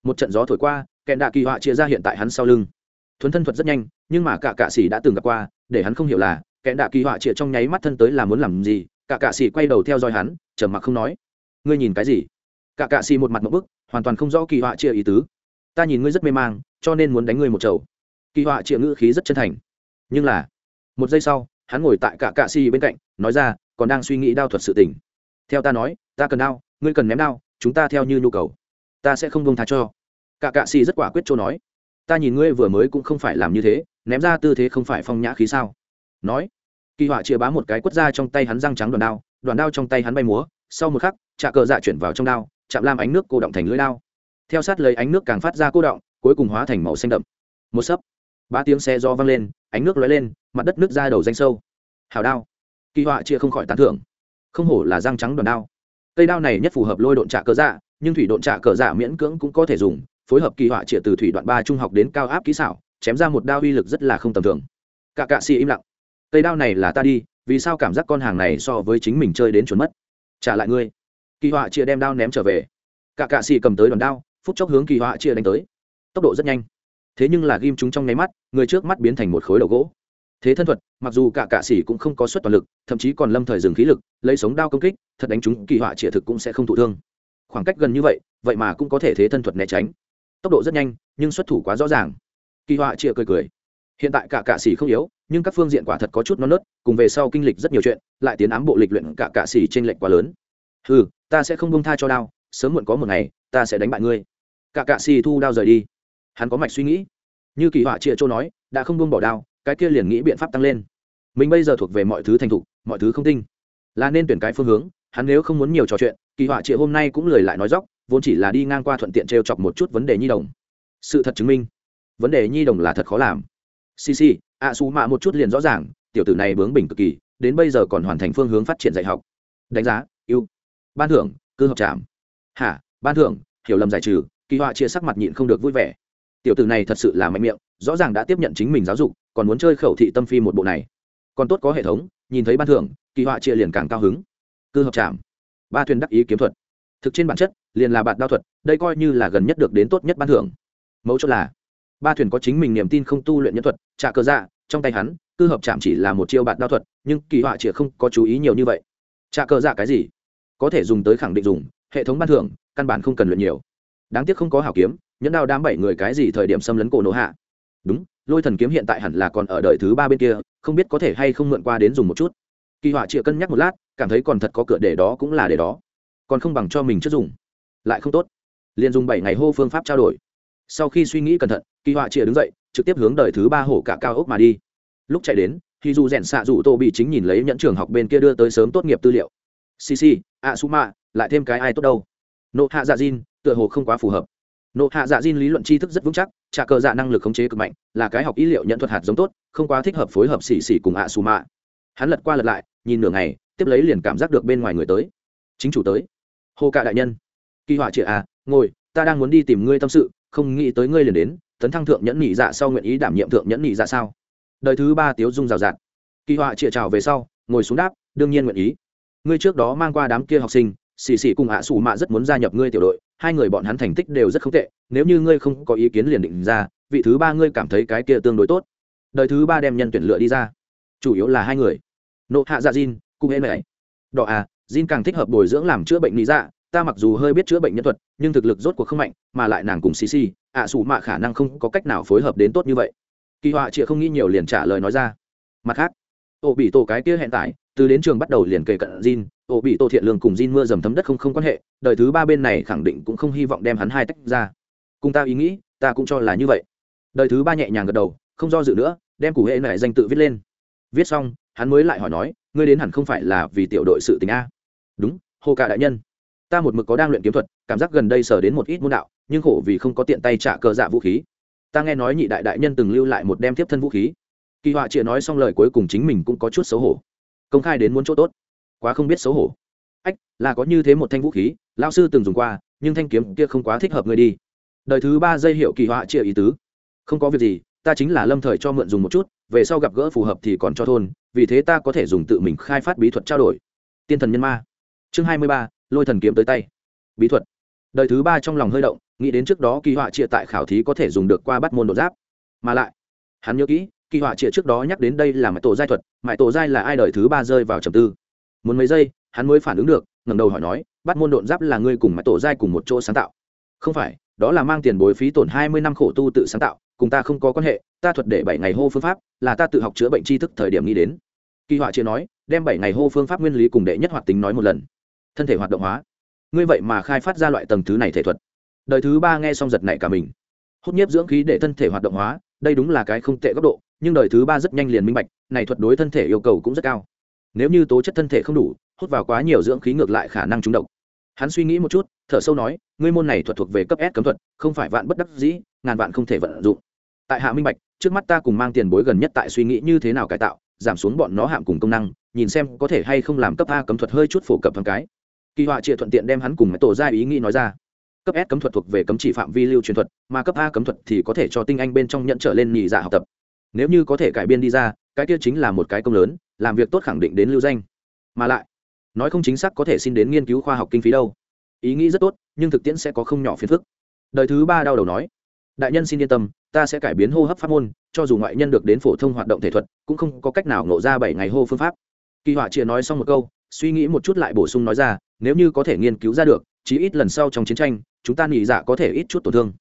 Speaker 1: một trận gió thổi qua, kẹn đạ kỳ họa chia ra hiện tại hắn sau lưng. Thuấn thân thuật rất nhanh, nhưng mà cả cạ xì đã từng gặp qua, để hắn không hiểu là, kẹn đạ kỳ họa chia trong nháy mắt thân tới là muốn làm gì, cả cạ xì quay đầu theo dõi hắn, trầm mặc không nói. Ngươi nhìn cái gì? Cả cạ xì một mặt một bức, hoàn toàn không rõ kỳ họa chia ý tứ. Ta nhìn ngươi rất mê mang, cho nên muốn đánh ngươi một chầu kỳ họa chia ngữ khí rất chân thành. Nhưng là, một giây sau, hắn ngồi tại cả cạ sĩ bên cạnh, nói ra, còn đang suy nghĩ đao thuật sự tình. Theo ta nói, ta cần đao, ngươi cần ném đao, chúng ta theo như nhu cầu. Ta sẽ không bông tha cho. Cả cạ xì rất quả quyết chỗ nói. Ta nhìn ngươi vừa mới cũng không phải làm như thế, ném ra tư thế không phải phong nhã khí sao? Nói, kỳ họa chia bá một cái quất ra trong tay hắn răng trắng đoàn đao đoàn đao trong tay hắn bay múa, sau một khắc trà cờ dạ chuyển vào trong đao, chạm lam ánh nước cô động thành lưỡi đao. Theo sát lấy ánh nước càng phát ra cô động, cuối cùng hóa thành màu xanh đậm. Một sấp ba tiếng xe do văng lên, ánh nước lóe lên, mặt đất nước ra đầu danh sâu. Hào đao. Kỳ họa chia không khỏi tán thưởng. Không hổ là răng trắng đoàn đao. Cây đao này nhất phù hợp lôi độn trạ cờ dạ nhưng thủy độn trạ cờ dạ miễn cưỡng cũng có thể dùng, phối hợp kỳ họa chia từ thủy đoạn ba trung học đến cao áp kỹ xảo, chém ra một đao uy lực rất là không tầm thường. Cả cạ xì im lặng. Cây đao này là ta đi, vì sao cảm giác con hàng này so với chính mình chơi đến chuẩn mất? Trả lại ngươi. Kỳ họa chia đem đao ném trở về. Cả cạ xì cầm tới đòn đao, phút chốc hướng kỳ họa chia đánh tới. Tốc độ rất nhanh thế nhưng là ghim chúng trong nháy mắt, người trước mắt biến thành một khối đầu gỗ. Thế thân thuật, mặc dù cả cạ sĩ cũng không có suất toàn lực, thậm chí còn lâm thời dừng khí lực, lấy sống đao công kích, thật đánh chúng, kỳ họa trịa thực cũng sẽ không thụ thương. Khoảng cách gần như vậy vậy mà cũng có thể thế thân thuật né tránh. Tốc độ rất nhanh, nhưng xuất thủ quá rõ ràng. Kỳ họa trịa cười cười. Hiện tại cả cạ sĩ không yếu, nhưng các phương diện quả thật có chút non nớt, cùng về sau kinh lịch rất nhiều chuyện, lại tiến ám bộ lịch luyện cả cạ sĩ trên lệnh quá lớn. Ừ ta sẽ không bông tha cho đao, sớm muộn có một ngày, ta sẽ đánh bại ngươi. Cả cạ sĩ thu đao rời đi hắn có mạch suy nghĩ. Như kỳ họa trịa châu nói, đã không buông bỏ đao, cái kia liền nghĩ biện pháp tăng lên. Mình bây giờ thuộc về mọi thứ thành thục, mọi thứ không tinh. Là nên tuyển cái phương hướng, hắn nếu không muốn nhiều trò chuyện, kỳ họa triệu hôm nay cũng lời lại nói dóc, vốn chỉ là đi ngang qua thuận tiện t r e o chọc một chút vấn đề nhi đồng. Sự thật chứng minh, vấn đề nhi đồng là thật khó làm. Cc ạ xù mạ một chút liền rõ ràng, tiểu tử này bướng bỉnh cực kỳ, đến bây giờ còn hoàn thành phương hướng phát triển dạy học. Đánh giá, ưu. Ban thưởng, cư học trảm. Hả, ban thưởng, hiểu lầm giải trừ, kỳ họa chia sắc mặt nhịn không được vui vẻ tiểu tử này thật sự là mạnh miệng rõ ràng đã tiếp nhận chính mình giáo dục còn muốn chơi khẩu thị tâm phi một bộ này. Còn tốt có hệ thống nhìn thấy ban thưởng kỳ họa chia liền càng cao hứng. Cư hợp chạm, ba thuyền đắc ý kiếm thuật. Thực trên bản chất liền là bạn đao thuật đây coi như là gần nhất được đến tốt nhất ban thưởng. Mẫu chốt là ba thuyền có chính mình niềm tin không tu luyện nhân thuật trả cơ dạ trong tay hắn cư hợp chạm chỉ là một chiêu bạn đao thuật nhưng kỳ họa chia không có chú ý nhiều như vậy. Trả cơ dạ cái gì? Có thể dùng tới khẳng định dùng hệ thống ban thưởng căn bản không cần luyện nhiều. Đáng tiếc không có hảo kiếm nhẫn đao đám bảy người cái gì thời điểm xâm lấn cổ nổ hạ? Đúng, lôi thần kiếm hiện tại hẳn là còn ở đời thứ ba bên kia, không biết có thể hay không mượn qua đến dùng một chút. Kỳ họa chịa cân nhắc một lát, cảm thấy còn thật có cửa để đó cũng là để đó. Còn không bằng cho mình trước dùng. Lại không tốt. Liền dùng bảy ngày hô phương pháp trao đổi. Sau khi suy nghĩ cẩn thận, kỳ họa chịa đứng dậy, trực tiếp hướng đời thứ ba hổ cả cao ốc mà đi. Lúc chạy đến khi dù rèn xạ dù tô bị chính nhìn lấy nhẫn trường học bên kia đưa tới sớm tốt nghiệp tư liệu. Cc a su ma lại thêm cái ai tốt đâu? Nộ hạ dạ diên tựa hồ không quá phù hợp nộ hạ dạ diên lý luận tri thức rất vững chắc, trả cờ dạ năng lực khống chế cực mạnh, là cái học ý liệu nhận thuật hạt giống tốt, không quá thích hợp phối hợp xỉ xỉ cùng ạ xù mạ. Hắn lật qua lật lại, nhìn nửa ngày, tiếp lấy liền cảm giác được bên ngoài người tới. Chính chủ tới. Hô cạ đại nhân. Kỳ họa chị à ngồi, ta đang muốn đi tìm ngươi tâm sự, không nghĩ tới ngươi liền đến, tấn thăng thượng nhẫn nhị dạ sau nguyện ý đảm nhiệm thượng nhẫn nhị dạ sao? Đời thứ ba tiếu dung rào rạt. Kỳ họa chịa trào về sau, ngồi xuống đáp, đương nhiên nguyện ý. Ngươi trước đó mang qua đám kia học sinh, xì xì cùng ạ xù mạ rất muốn gia nhập ngươi tiểu đội hai người bọn hắn thành tích đều rất không tệ nếu như ngươi không có ý kiến liền định ra vị thứ ba ngươi cảm thấy cái kia tương đối tốt. Đời thứ ba đem nhân tuyển lựa đi ra. Chủ yếu là hai người. Nộ hạ dạ Jin, cung hễ này đỏ à Jin càng thích hợp bồi dưỡng làm chữa bệnh lý dạ ta mặc dù hơi biết chữa bệnh nhân thuật nhưng thực lực rốt cuộc không mạnh mà lại nàng cùng xì xì ạ xù mạ khả năng không có cách nào phối hợp đến tốt như vậy. Kỳ họa chị không nghĩ nhiều liền trả lời nói ra. Mặt khác ô bị tổ cái kia hiện tại từ đến trường bắt đầu liền kề cận Jin, ổ bị tô thiện lương cùng Jin mưa dầm thấm đất không không quan hệ, đời thứ ba bên này khẳng định cũng không hy vọng đem hắn hai tách ra. Cùng ta ý nghĩ, ta cũng cho là như vậy. Đời thứ ba nhẹ nhàng gật đầu, không do dự nữa, đem củ hệ này danh tự viết lên. Viết xong, hắn mới lại hỏi nói, ngươi đến hẳn không phải là vì tiểu đội sự tình a? Đúng, hồ cả đại nhân. Ta một mực có đang luyện kiếm thuật, cảm giác gần đây sở đến một ít môn đạo, nhưng khổ vì không có tiện tay trả cờ dạ vũ khí. Ta nghe nói nhị đại đại nhân từng lưu lại một đem tiếp thân vũ khí. Kỳ họa chịa nói xong lời cuối cùng chính mình cũng có chút xấu hổ. Công khai đến muốn chỗ tốt quá không biết xấu hổ. Ách, là có như thế một thanh vũ khí lao sư từng dùng qua, nhưng thanh kiếm kia không quá thích hợp ngươi đi. Đời thứ ba dây hiệu kỳ họa chia ý tứ. Không có việc gì, ta chính là lâm thời cho mượn dùng một chút, về sau gặp gỡ phù hợp thì còn cho thôn, vì thế ta có thể dùng tự mình khai phát bí thuật trao đổi. Tiên thần nhân ma. Chương hai mươi ba, lôi thần kiếm tới tay. Bí thuật. Đời thứ ba trong lòng hơi động, nghĩ đến trước đó kỳ họa chia tại khảo thí có thể dùng được qua bắt môn đột giáp. Mà lại, hắn nhớ kỹ, kỳ họa chia trước đó nhắc đến đây là mãi tổ giai thuật, mãi tổ giai là ai đời thứ ba rơi vào trầm tư muốn mấy giây, hắn mới phản ứng được, ngẩng đầu hỏi nói bắt môn đột giáp là ngươi cùng mãi tổ giai cùng một chỗ sáng tạo? Không phải, đó là mang tiền bối phí tổn hai mươi năm khổ tu tự sáng tạo, cùng ta không có quan hệ, ta thuật để bảy ngày hô phương pháp, là ta tự học chữa bệnh tri thức thời điểm nghĩ đến. Kỳ họa chia nói, đem bảy ngày hô phương pháp nguyên lý cùng đệ nhất hoạt tính nói một lần. Thân thể hoạt động hóa. Ngươi vậy mà khai phát ra loại tầng thứ này thể thuật. Đời thứ ba nghe xong giật này cả mình. Hút nhiếp dưỡng khí để thân thể hoạt động hóa, đây đúng là cái không tệ góc độ, nhưng đời thứ ba rất nhanh liền minh bạch, này thuật đối thân thể yêu cầu cũng rất cao nếu như tố chất thân thể không đủ, hút vào quá nhiều dưỡng khí ngược lại khả năng trúng độc. Hắn suy nghĩ một chút, thở sâu nói, ngươi môn này thuật thuộc về cấp s cấm thuật, không phải vạn bất đắc dĩ, ngàn vạn không thể vận dụng. Tại hạ minh bạch, trước mắt ta cùng mang tiền bối gần nhất tại suy nghĩ như thế nào cải tạo, giảm xuống bọn nó hạm cùng công năng, nhìn xem có thể hay không làm cấp a cấm thuật hơi chút phổ cập thằng cái. Kỳ họa trịa thuận tiện đem hắn cùng máy tổ ra ý nghĩ nói ra. Cấp s cấm thuật thuộc về cấm chỉ phạm vi lưu truyền thuật, mà cấp a cấm thuật thì có thể cho tinh anh bên trong nhận trở lên nhị dạ học tập nếu như có thể cải biên đi ra, cái kia chính là một cái công lớn, làm việc tốt khẳng định đến lưu danh. Mà lại, nói không chính xác có thể xin đến nghiên cứu khoa học kinh phí đâu. Ý nghĩ rất tốt, nhưng thực tiễn sẽ có không nhỏ phiền phức. Đời thứ ba đau đầu nói, đại nhân xin yên tâm, ta sẽ cải biến hô hấp pháp môn, cho dù ngoại nhân được đến phổ thông hoạt động thể thuật, cũng không có cách nào ngộ ra bảy ngày hô phương pháp. Kỳ họa chia nói xong một câu, suy nghĩ một chút lại bổ sung nói ra, nếu như có thể nghiên cứu ra được, chí ít lần sau trong chiến tranh, chúng ta nghĩ dạ có thể ít chút tổn thương.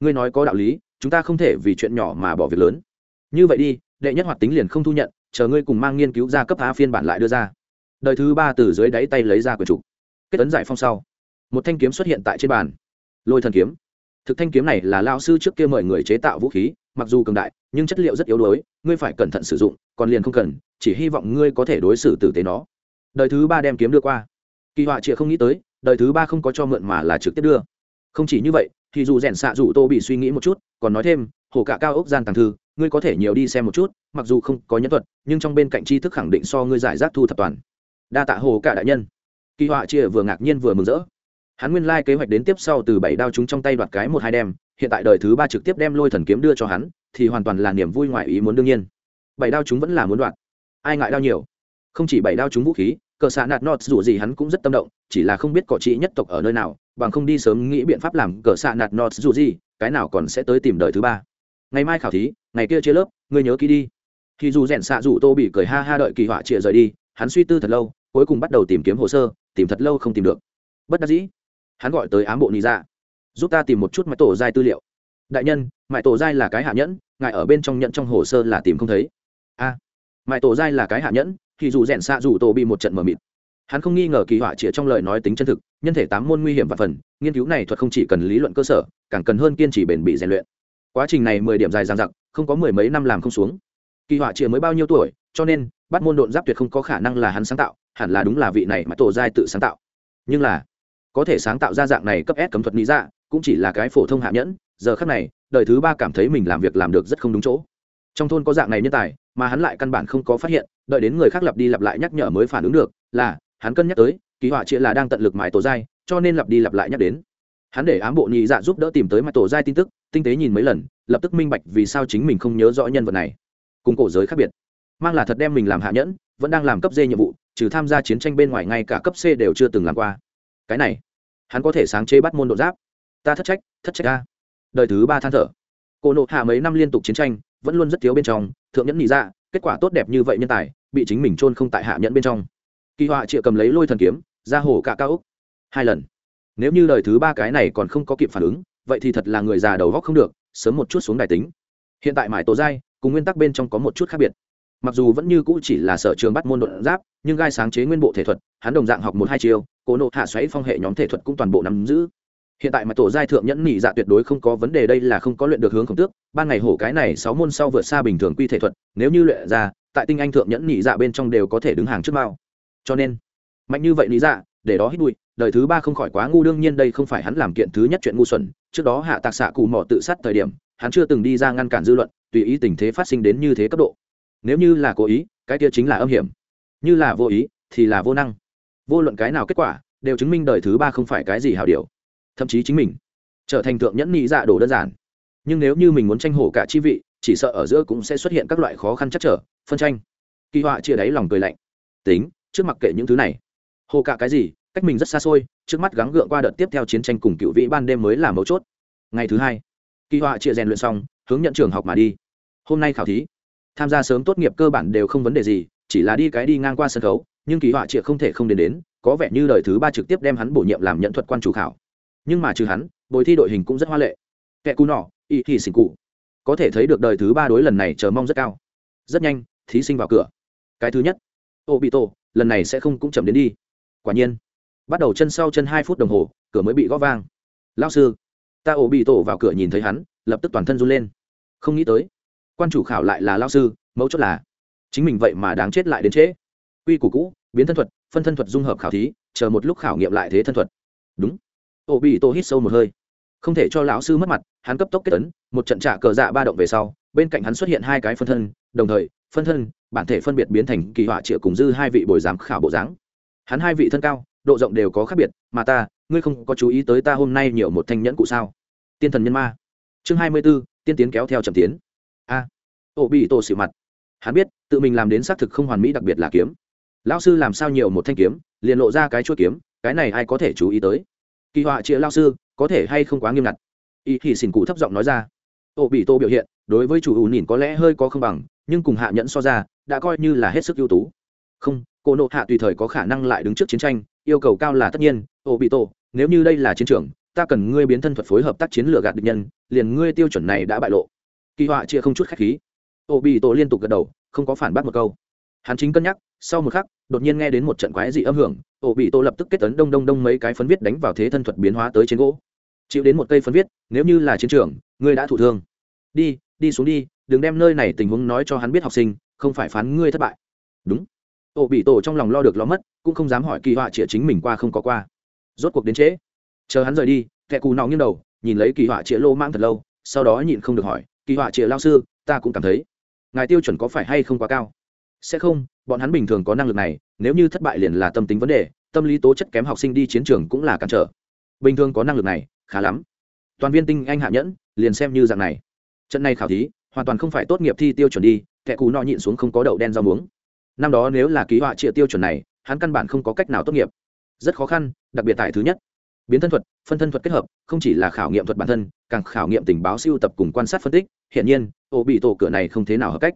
Speaker 1: Ngươi nói có đạo lý, chúng ta không thể vì chuyện nhỏ mà bỏ việc lớn như vậy đi, đệ nhất hoạt tính liền không thu nhận, chờ ngươi cùng mang nghiên cứu ra cấp a phiên bản lại đưa ra. Đời thứ ba từ dưới đáy tay lấy ra quyển trục kết tấn giải phong sau. Một thanh kiếm xuất hiện tại trên bàn. Lôi thần kiếm. Thực thanh kiếm này là lao sư trước kia mời người chế tạo vũ khí, mặc dù cường đại, nhưng chất liệu rất yếu đuối, ngươi phải cẩn thận sử dụng, còn liền không cần, chỉ hy vọng ngươi có thể đối xử tử tế nó. Đời thứ ba đem kiếm đưa qua. Kỳ họa chịa không nghĩ tới, đời thứ ba không có cho mượn mà là trực tiếp đưa. Không chỉ như vậy, thì dù rèn xạ dù tô bị suy nghĩ một chút, còn nói thêm, hồ cả cao ốc gian tàng thư ngươi có thể nhiều đi xem một chút, mặc dù không có nhân thuật, nhưng trong bên cạnh tri thức khẳng định so ngươi giải rác thu thập toàn. Đa tạ hồ cả đại nhân. Kỳ họa chia vừa ngạc nhiên vừa mừng rỡ. Hắn nguyên lai kế hoạch đến tiếp sau từ bảy đao chúng trong tay đoạt cái một hai đem, hiện tại đời thứ ba trực tiếp đem lôi thần kiếm đưa cho hắn, thì hoàn toàn là niềm vui ngoài ý muốn đương nhiên. Bảy đao chúng vẫn là muốn đoạt. Ai ngại đao nhiều? Không chỉ bảy đao chúng vũ khí, cờ xạ nạt nọt dù gì hắn cũng rất tâm động, chỉ là không biết cỏ trị nhất tộc ở nơi nào, bằng không đi sớm nghĩ biện pháp làm cờ xạ nạt nọt dù gì, cái nào còn sẽ tới tìm đời thứ ba ngày mai khảo thí, ngày kia chia lớp, ngươi nhớ kỹ đi. Thì dù rèn xạ dù tô bị cười ha ha đợi kỳ họa chịa rời đi, hắn suy tư thật lâu, cuối cùng bắt đầu tìm kiếm hồ sơ, tìm thật lâu không tìm được. Bất đắc dĩ, hắn gọi tới ám bộ nị dạ. Giúp ta tìm một chút mãi tổ giai tư liệu. Đại nhân, mãi tổ giai là cái hạ nhẫn, ngài ở bên trong nhận trong hồ sơ là tìm không thấy. A, mãi tổ giai là cái hạ nhẫn thì dù rèn xạ dù tô bị một trận mờ mịt. Hắn không nghi ngờ kỳ họa chĩa trong lời nói tính chân thực, nhân thể tám môn nguy hiểm và phần, nghiên cứu này thuật không chỉ cần lý luận cơ sở, càng cần hơn kiên trì bền bỉ rèn luyện quá trình này mười điểm dài dằng dặc, không có mười mấy năm làm không xuống. Kỳ họa chĩa mới bao nhiêu tuổi, cho nên, bắt môn độn giáp tuyệt không có khả năng là hắn sáng tạo, hẳn là đúng là vị này mà tổ giai tự sáng tạo. Nhưng là, có thể sáng tạo ra dạng này cấp s cấm thuật lý dạ cũng chỉ là cái phổ thông hạ nhẫn, giờ khác này, đời thứ ba cảm thấy mình làm việc làm được rất không đúng chỗ. Trong thôn có dạng này nhân tài, mà hắn lại căn bản không có phát hiện, đợi đến người khác lặp đi lặp lại nhắc nhở mới phản ứng được, là, hắn cân nhắc tới, kỳ họa chia là đang tận lực mãi tổ giai, cho nên lặp đi lặp lại nhắc đến hắn để ám bộ nhị dạ giúp đỡ tìm tới mặt tổ giai tin tức, tinh tế nhìn mấy lần, lập tức minh bạch vì sao chính mình không nhớ rõ nhân vật này. Cùng cổ giới khác biệt. Mang là thật đem mình làm hạ nhẫn, vẫn đang làm cấp d nhiệm vụ, trừ tham gia chiến tranh bên ngoài ngay cả cấp c đều chưa từng làm qua. Cái này, hắn có thể sáng chế bắt môn độ giáp. Ta thất trách thất trách ta đời thứ ba than thở. Cổ nộ hạ mấy năm liên tục chiến tranh, vẫn luôn rất thiếu bên trong, thượng nhẫn nhị dạ kết quả tốt đẹp như vậy nhân tài, bị chính mình chôn không tại hạ nhẫn bên trong. Kỳ họa chịa cầm lấy lôi thần kiếm, ra hồ cả cao úc. Hai lần nếu như lời thứ ba cái này còn không có kịp phản ứng, vậy thì thật là người già đầu góc không được, sớm một chút xuống đài tính. Hiện tại mải tổ giai, cùng nguyên tắc bên trong có một chút khác biệt. Mặc dù vẫn như cũ chỉ là sở trường bắt môn đột giáp, nhưng gai sáng chế nguyên bộ thể thuật, hắn đồng dạng học một hai chiều cố nộ hạ xoáy phong hệ nhóm thể thuật cũng toàn bộ nắm giữ. Hiện tại mà tổ giai thượng nhẫn nhị dạ tuyệt đối không có vấn đề, đây là không có luyện được hướng khổng tước, ban ngày hổ cái này sáu môn sau vượt xa bình thường quy thể thuật, nếu như luyện ra, tại tinh anh thượng nhẫn nhị dạ bên trong đều có thể đứng hàng trước mao cho nên, mạnh như vậy lý dạ để đó hít bụi đời thứ ba không khỏi quá ngu, đương nhiên đây không phải hắn làm kiện thứ nhất chuyện ngu xuẩn. Trước đó hạ tạc xạ cù mỏ tự sát thời điểm, hắn chưa từng đi ra ngăn cản dư luận, tùy ý tình thế phát sinh đến như thế cấp độ. Nếu như là cố ý, cái kia chính là âm hiểm. Như là vô ý, thì là vô năng. Vô luận cái nào kết quả, đều chứng minh đời thứ ba không phải cái gì hảo điều. Thậm chí chính mình trở thành thượng nhẫn nhị dạ đồ đơn giản. Nhưng nếu như mình muốn tranh hổ cả chi vị, chỉ sợ ở giữa cũng sẽ xuất hiện các loại khó khăn chắc trở, phân tranh. Kỳ họa chia đáy lòng cười lạnh. Tính, trước mặc kệ những thứ này. Hồ cả cái gì? Cách mình rất xa xôi, trước mắt gắng gượng qua đợt tiếp theo chiến tranh cùng cựu vĩ ban đêm mới là mấu chốt. Ngày thứ hai, kỳ họa chia rèn luyện xong, hướng nhận trường học mà đi. Hôm nay khảo thí, tham gia sớm tốt nghiệp cơ bản đều không vấn đề gì, chỉ là đi cái đi ngang qua sân khấu, nhưng kỳ họa chia không thể không đến đến, có vẻ như đời thứ ba trực tiếp đem hắn bổ nhiệm làm nhận thuật quan chủ khảo. Nhưng mà trừ hắn, bồi thi đội hình cũng rất hoa lệ. Kẻ cù nọ, y thì xỉn cụ. Có thể thấy được đời thứ ba đối lần này chờ mong rất cao. Rất nhanh, thí sinh vào cửa. Cái thứ nhất ô bị tổ lần này sẽ không cũng chậm đến đi. Quả nhiên bắt đầu chân sau chân hai phút đồng hồ, cửa mới bị gõ vang. Lao sư. Ta ổ bị tổ vào cửa nhìn thấy hắn, lập tức toàn thân run lên. Không nghĩ tới, quan chủ khảo lại là lao sư mẫu chốt là, chính mình vậy mà đáng chết lại đến trễ. Quy củ cũ, biến thân thuật, phân thân thuật dung hợp khảo thí, chờ một lúc khảo nghiệm lại thế thân thuật. Đúng. Ổ bị tổ hít sâu một hơi. Không thể cho lão sư mất mặt, hắn cấp tốc kết tấn một trận trả cờ dạ ba động về sau, bên cạnh hắn xuất hiện hai cái phân thân, đồng thời, phân thân, bản thể phân biệt biến thành kỳ họa triệu cùng dư hai vị bồi giám khảo bộ dáng. Hắn hai vị thân cao độ rộng đều có khác biệt mà ta ngươi không có chú ý tới ta hôm nay nhiều một thanh nhẫn cụ sao? Tiên thần nhân ma. Chương hai mươi b ố tiên tiến kéo theo trầm tiến. A. À, ổ bị tổ xịu mặt. Hắn biết tự mình làm đến xác thực không hoàn mỹ đặc biệt là kiếm. Lão sư làm sao nhiều một thanh kiếm liền lộ ra cái chuỗi kiếm cái này ai có thể chú ý tới? Kỳ họa chĩa lao sư có thể hay không quá nghiêm ngặt? Ý thì xỉn cụ thấp giọng nói ra. Ổ bị tô biểu hiện đối với chủ ủ nhìn có lẽ hơi có không bằng nhưng cùng hạ nhẫn so ra đã coi như là hết sức ưu tú. Không cô nộ hạ tùy thời có khả năng lại đứng trước chiến tranh yêu cầu cao là tất nhiên, ô bị tổ, nếu như đây là chiến trường, ta cần ngươi biến thân thuật phối hợp tác chiến lược gạt địch nhân, liền ngươi tiêu chuẩn này đã bại lộ. Kỳ họa chia không chút khách khí. Ô bị tổ liên tục gật đầu, không có phản bác một câu. Hắn chính cân nhắc, sau một khắc, đột nhiên nghe đến một trận quái dị âm hưởng, ô bị tổ lập tức kết tấn đông đông đông mấy cái phấn viết đánh vào thế thân thuật biến hóa tới trên gỗ. Chịu đến một cây phấn viết, nếu như là chiến trường, ngươi đã thụ thương. Đi đi xuống đi, đừng đem nơi này tình huống nói cho hắn biết học sinh, không phải phán ngươi thất bại. Đúng. Ô bị tổ trong lòng lo được lo mất cũng không dám hỏi kỳ họa chĩa chính mình qua không có qua. Rốt cuộc đến trễ. Chờ hắn rời đi, kẻ cù nọ nghiêng đầu, nhìn lấy kỳ họa chĩa lô mang thật lâu, sau đó nhịn không được hỏi, kỳ họa chĩa lao sư, ta cũng cảm thấy, ngài tiêu chuẩn có phải hay không quá cao? Sẽ không, bọn hắn bình thường có năng lực này, nếu như thất bại liền là tâm tính vấn đề, tâm lý tố chất kém học sinh đi chiến trường cũng là cản trở. Bình thường có năng lực này, khá lắm. Toàn viên tinh anh hạ nhẫn, liền xem như dạng này. Trận này khảo thí, hoàn toàn không phải tốt nghiệp thi tiêu chuẩn đi, kẻ cù nọ nhịn xuống không có đậu đen rau muống. Năm đó nếu là ký họa trịa tiêu chuẩn này hắn căn bản không có cách nào tốt nghiệp. Rất khó khăn, đặc biệt tại thứ nhất. Biến thân thuật, phân thân thuật kết hợp, không chỉ là khảo nghiệm thuật bản thân, càng khảo nghiệm tình báo siêu tập cùng quan sát phân tích hiện nhiên, ổ bị tổ cửa này không thế nào hợp cách.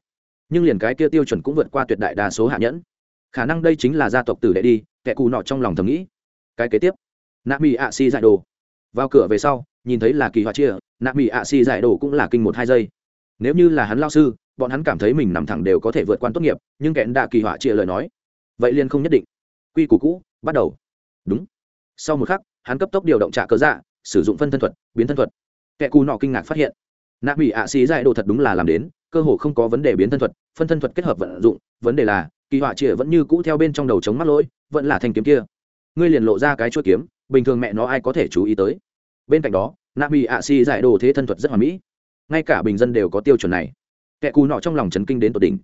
Speaker 1: Nhưng liền cái kia tiêu chuẩn cũng vượt qua tuyệt đại đa số hạ nhẫn. Khả năng đây chính là gia tộc tử đệ đi, kẻ cù nọ trong lòng thầm nghĩ. Cái kế tiếp nạ mỹ ạ si giải đồ. Vào cửa về sau, nhìn thấy là kỳ họa chia nạ mỹ ạ si giải đồ cũng là kinh một hai giây. Nếu như là hắn lao sư, bọn hắn cảm thấy mình nằm thẳng đều có thể vượt qua tốt nghiệp, nhưng kẹn đạ kỳ họa chia lời nói vậy liền không nhất định. Quy củ cũ, bắt đầu. Đúng. Sau một khắc, hắn cấp tốc điều động trả cớ dạ sử dụng phân thân thuật, biến thân thuật. Kẻ cù nọ kinh ngạc phát hiện, nạ bị ạ xí dại đồ thật đúng là làm đến, cơ hồ không có vấn đề biến thân thuật, phân thân thuật kết hợp vận dụng, vấn đề là, kỳ họa chĩa vẫn như cũ theo bên trong đầu chống mắt lỗi, vẫn là thanh kiếm kia. Ngươi liền lộ ra cái chuỗi kiếm, bình thường mẹ nó ai có thể chú ý tới. Bên cạnh đó, nạ bị ạ xí dại đồ thế thân thuật rất hoàn mỹ. Ngay cả bình dân đều có tiêu chuẩn này. Kẻ cù nọ trong lòng chấn kinh đến tột đỉnh.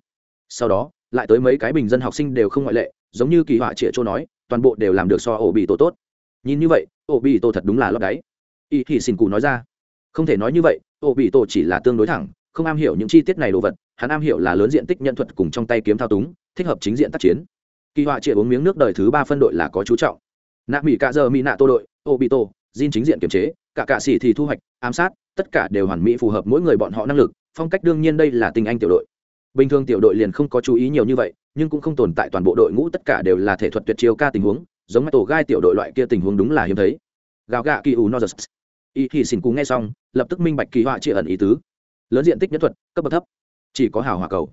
Speaker 1: Sau đó lại tới mấy cái bình dân học sinh đều không ngoại lệ giống như kỳ họa trịa châu nói toàn bộ đều làm được so ổ bị tổ tốt. Nhìn như vậy ổ bị tổ thật đúng là lót đáy. Y thì xin cụ nói ra. Không thể nói như vậy ổ bị tổ chỉ là tương đối thẳng không am hiểu những chi tiết này đồ vật hắn am hiểu là lớn diện tích nhận thuật cùng trong tay kiếm thao túng thích hợp chính diện tác chiến. Kỳ họa trịa uống miếng nước đời thứ ba phân đội là có chú trọng. Nạ mỹ cạ giờ mỹ nạ tô đội ổ bị tổ Jin chính diện kiểm chế, cả cạ xỉ thì thu hoạch, ám sát, tất cả đều hoàn mỹ phù hợp mỗi người bọn họ năng lực, phong cách đương nhiên đây là tinh anh tiểu đội. Bình thường tiểu đội liền không có chú ý nhiều như vậy, nhưng cũng không tồn tại toàn bộ đội ngũ tất cả đều là thể thuật tuyệt chiêu ca tình huống, giống tổ gai tiểu đội loại kia tình huống đúng là hiếm thấy. Gào gạ kỳ u nozers. Y thì xin cú nghe xong, lập tức minh bạch kỳ họa chia ẩn ý tứ. Lớn diện tích nhất thuật, cấp bậc thấp, chỉ có hào hòa cầu.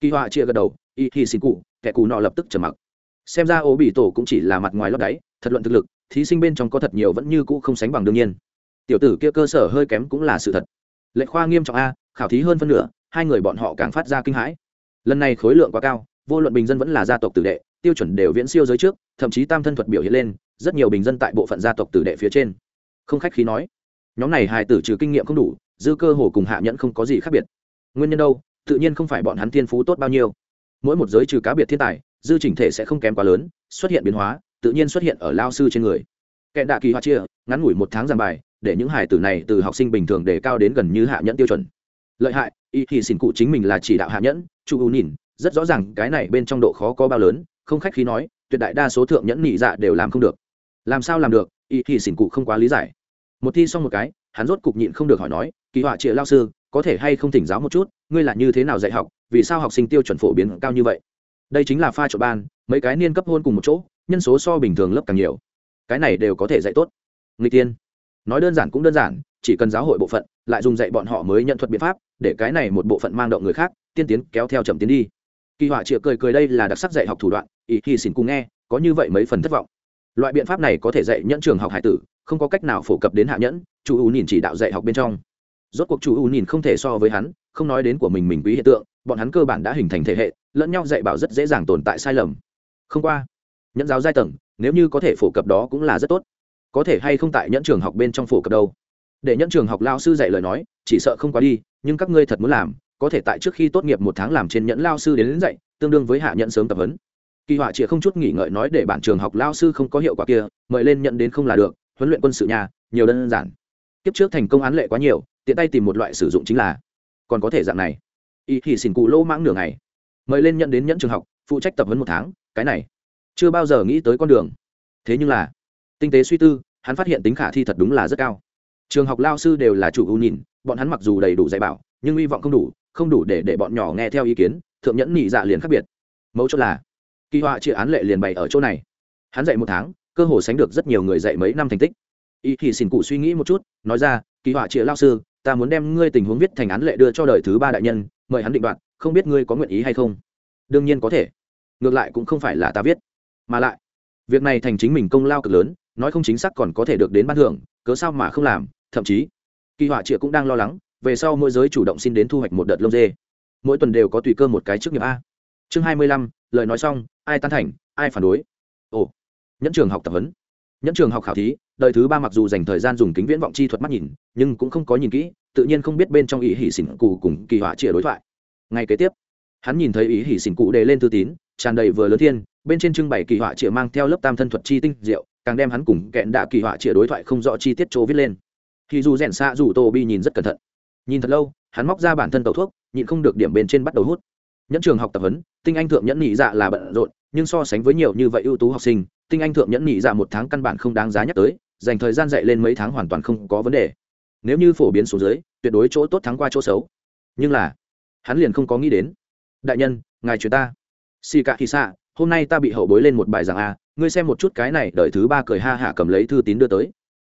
Speaker 1: Kỳ họa chia gật đầu, y thì xin cụ kẻ cù nọ lập tức trầm mặc. Xem ra ô bị tổ cũng chỉ là mặt ngoài lót đáy, thật luận thực lực, thí sinh bên trong có thật nhiều vẫn như cũ không sánh bằng đương nhiên tiểu tử kia cơ sở hơi kém cũng là sự thật lệ khoa nghiêm trọng a khảo thí hơn phân nửa hai người bọn họ càng phát ra kinh hãi. Lần này khối lượng quá cao, vô luận bình dân vẫn là gia tộc tử đệ, tiêu chuẩn đều viễn siêu giới trước, thậm chí tam thân thuật biểu hiện lên, rất nhiều bình dân tại bộ phận gia tộc tử đệ phía trên. Không khách khí nói, nhóm này hài tử trừ kinh nghiệm không đủ, dư cơ hồ cùng hạ nhẫn không có gì khác biệt. Nguyên nhân đâu? Tự nhiên không phải bọn hắn thiên phú tốt bao nhiêu. Mỗi một giới trừ cá biệt thiên tài, dư chỉnh thể sẽ không kém quá lớn, xuất hiện biến hóa, tự nhiên xuất hiện ở lao sư trên người. Kẻ đạ kỳ hoa chia, ngắn ngủi một tháng giảng bài, để những hải tử này từ học sinh bình thường để cao đến gần như hạ nhẫn tiêu chuẩn lợi hại y thì xin cụ chính mình là chỉ đạo hạ nhẫn chu u nhìn, rất rõ ràng cái này bên trong độ khó có bao lớn, không khách khí nói, tuyệt đại đa số thượng nhẫn nhị dạ đều làm không được. Làm sao làm được y thì xin cụ không quá lý giải. Một thi xong một cái, hắn rốt cục nhịn không được hỏi nói, kỳ họa triệu lao sư, có thể hay không thỉnh giáo một chút, ngươi là như thế nào dạy học, vì sao học sinh tiêu chuẩn phổ biến cao như vậy? Đây chính là pha trộn ban, mấy cái niên cấp hôn cùng một chỗ, nhân số so bình thường lớp càng nhiều. Cái này đều có thể dạy tốt. Người tiên. Nói đơn giản cũng đơn giản chỉ cần giáo hội bộ phận, lại dùng dạy bọn họ mới nhận thuật biện pháp, để cái này một bộ phận mang động người khác, tiên tiến kéo theo chậm tiến đi. Kỳ họa chịa cười cười đây là đặc sắc dạy học thủ đoạn, ý khi xin cùng nghe, có như vậy mấy phần thất vọng. Loại biện pháp này có thể dạy nhẫn trường học hải tử, không có cách nào phổ cập đến hạ nhẫn, chủ u nhìn chỉ đạo dạy học bên trong. Rốt cuộc chủ u nhìn không thể so với hắn, không nói đến của mình mình quý hiện tượng, bọn hắn cơ bản đã hình thành thể hệ, lẫn nhau dạy bảo rất dễ dàng tồn tại sai lầm. Không qua, nhẫn giáo giai tầng, nếu như có thể phổ cập đó cũng là rất tốt. Có thể hay không tại nhẫn trường học bên trong phổ cập đâu? Để nhẫn trường học lao sư dạy lời nói chỉ sợ không quá đi nhưng các ngươi thật muốn làm có thể tại trước khi tốt nghiệp một tháng làm trên nhẫn lao sư đến, đến dạy tương đương với hạ nhẫn sớm tập huấn. Kỳ họa chỉ không chút nghỉ ngợi nói để bản trường học lao sư không có hiệu quả kia mời lên nhận đến không là được huấn luyện quân sự nhà nhiều đơn giản. Kiếp trước thành công án lệ quá nhiều tiện tay tìm một loại sử dụng chính là còn có thể dạng này. Y thì xỉn cụ lỗ mãng nửa ngày. Mời lên nhận đến nhẫn trường học phụ trách tập huấn một tháng cái này. Chưa bao giờ nghĩ tới con đường. Thế nhưng là tinh tế suy tư hắn phát hiện tính khả thi thật đúng là rất cao trường học lao sư đều là chủ ưu nhìn, bọn hắn mặc dù đầy đủ dạy bảo, nhưng hy vọng không đủ không đủ để để bọn nhỏ nghe theo ý kiến, thượng nhẫn nhị dạ liền khác biệt. Mấu chốt là, kỳ họa trị án lệ liền bày ở chỗ này. Hắn dạy một tháng, cơ hồ sánh được rất nhiều người dạy mấy năm thành tích. Y thì xin cụ suy nghĩ một chút, nói ra, kỳ họa trị lao sư, ta muốn đem ngươi tình huống viết thành án lệ đưa cho đời thứ ba đại nhân, mời hắn định đoạt, không biết ngươi có nguyện ý hay không? Đương nhiên có thể. Ngược lại cũng không phải là ta viết. Mà lại, việc này thành chính mình công lao cực lớn, nói không chính xác còn có thể được đến ban thưởng, cớ sao mà không làm? Thậm chí kỳ họa triệu cũng đang lo lắng, về sau mỗi giới chủ động xin đến thu hoạch một đợt lông dê. Mỗi tuần đều có tùy cơ một cái trước nghiệp a. Chương hai mươi lăm, lời nói xong, ai tán thành, ai phản đối? Ồ, nhẫn trường học tập huấn. Nhẫn trường học khảo thí, đời thứ ba mặc dù dành thời gian dùng kính viễn vọng chi thuật mắt nhìn, nhưng cũng không có nhìn kỹ, tự nhiên không biết bên trong ý hỉ xỉn cụ cùng kỳ họa chĩa đối thoại. Ngay kế tiếp, hắn nhìn thấy ý hỉ xỉn cụ đề lên thư tín, tràn đầy vừa lớn thiên, bên trên trưng bày kỳ họa chĩa mang theo lớp tam thân thuật chi tinh diệu, càng đem hắn cùng kẹn đạ kỳ họa chĩa đối thoại không rõ chi tiết chỗ viết lên thì dù rèn xa dù tô bi nhìn rất cẩn thận. Nhìn thật lâu, hắn móc ra bản thân tàu thuốc, nhịn không được điểm bên trên bắt đầu hút. Nhẫn trường học tập huấn, tinh anh thượng nhẫn nhị dạ là bận rộn, nhưng so sánh với nhiều như vậy ưu tú học sinh, tinh anh thượng nhẫn nhị dạ một tháng căn bản không đáng giá nhắc tới, dành thời gian dạy lên mấy tháng hoàn toàn không có vấn đề. Nếu như phổ biến xuống dưới, tuyệt đối chỗ tốt thắng qua chỗ xấu. Nhưng là, hắn liền không có nghĩ đến. Đại nhân, ngài truyền ta. Xì cả thì xạ hôm nay ta bị hậu bối lên một bài giảng a, ngươi xem một chút cái này, đợi thứ ba cười ha hả cầm lấy thư tín đưa tới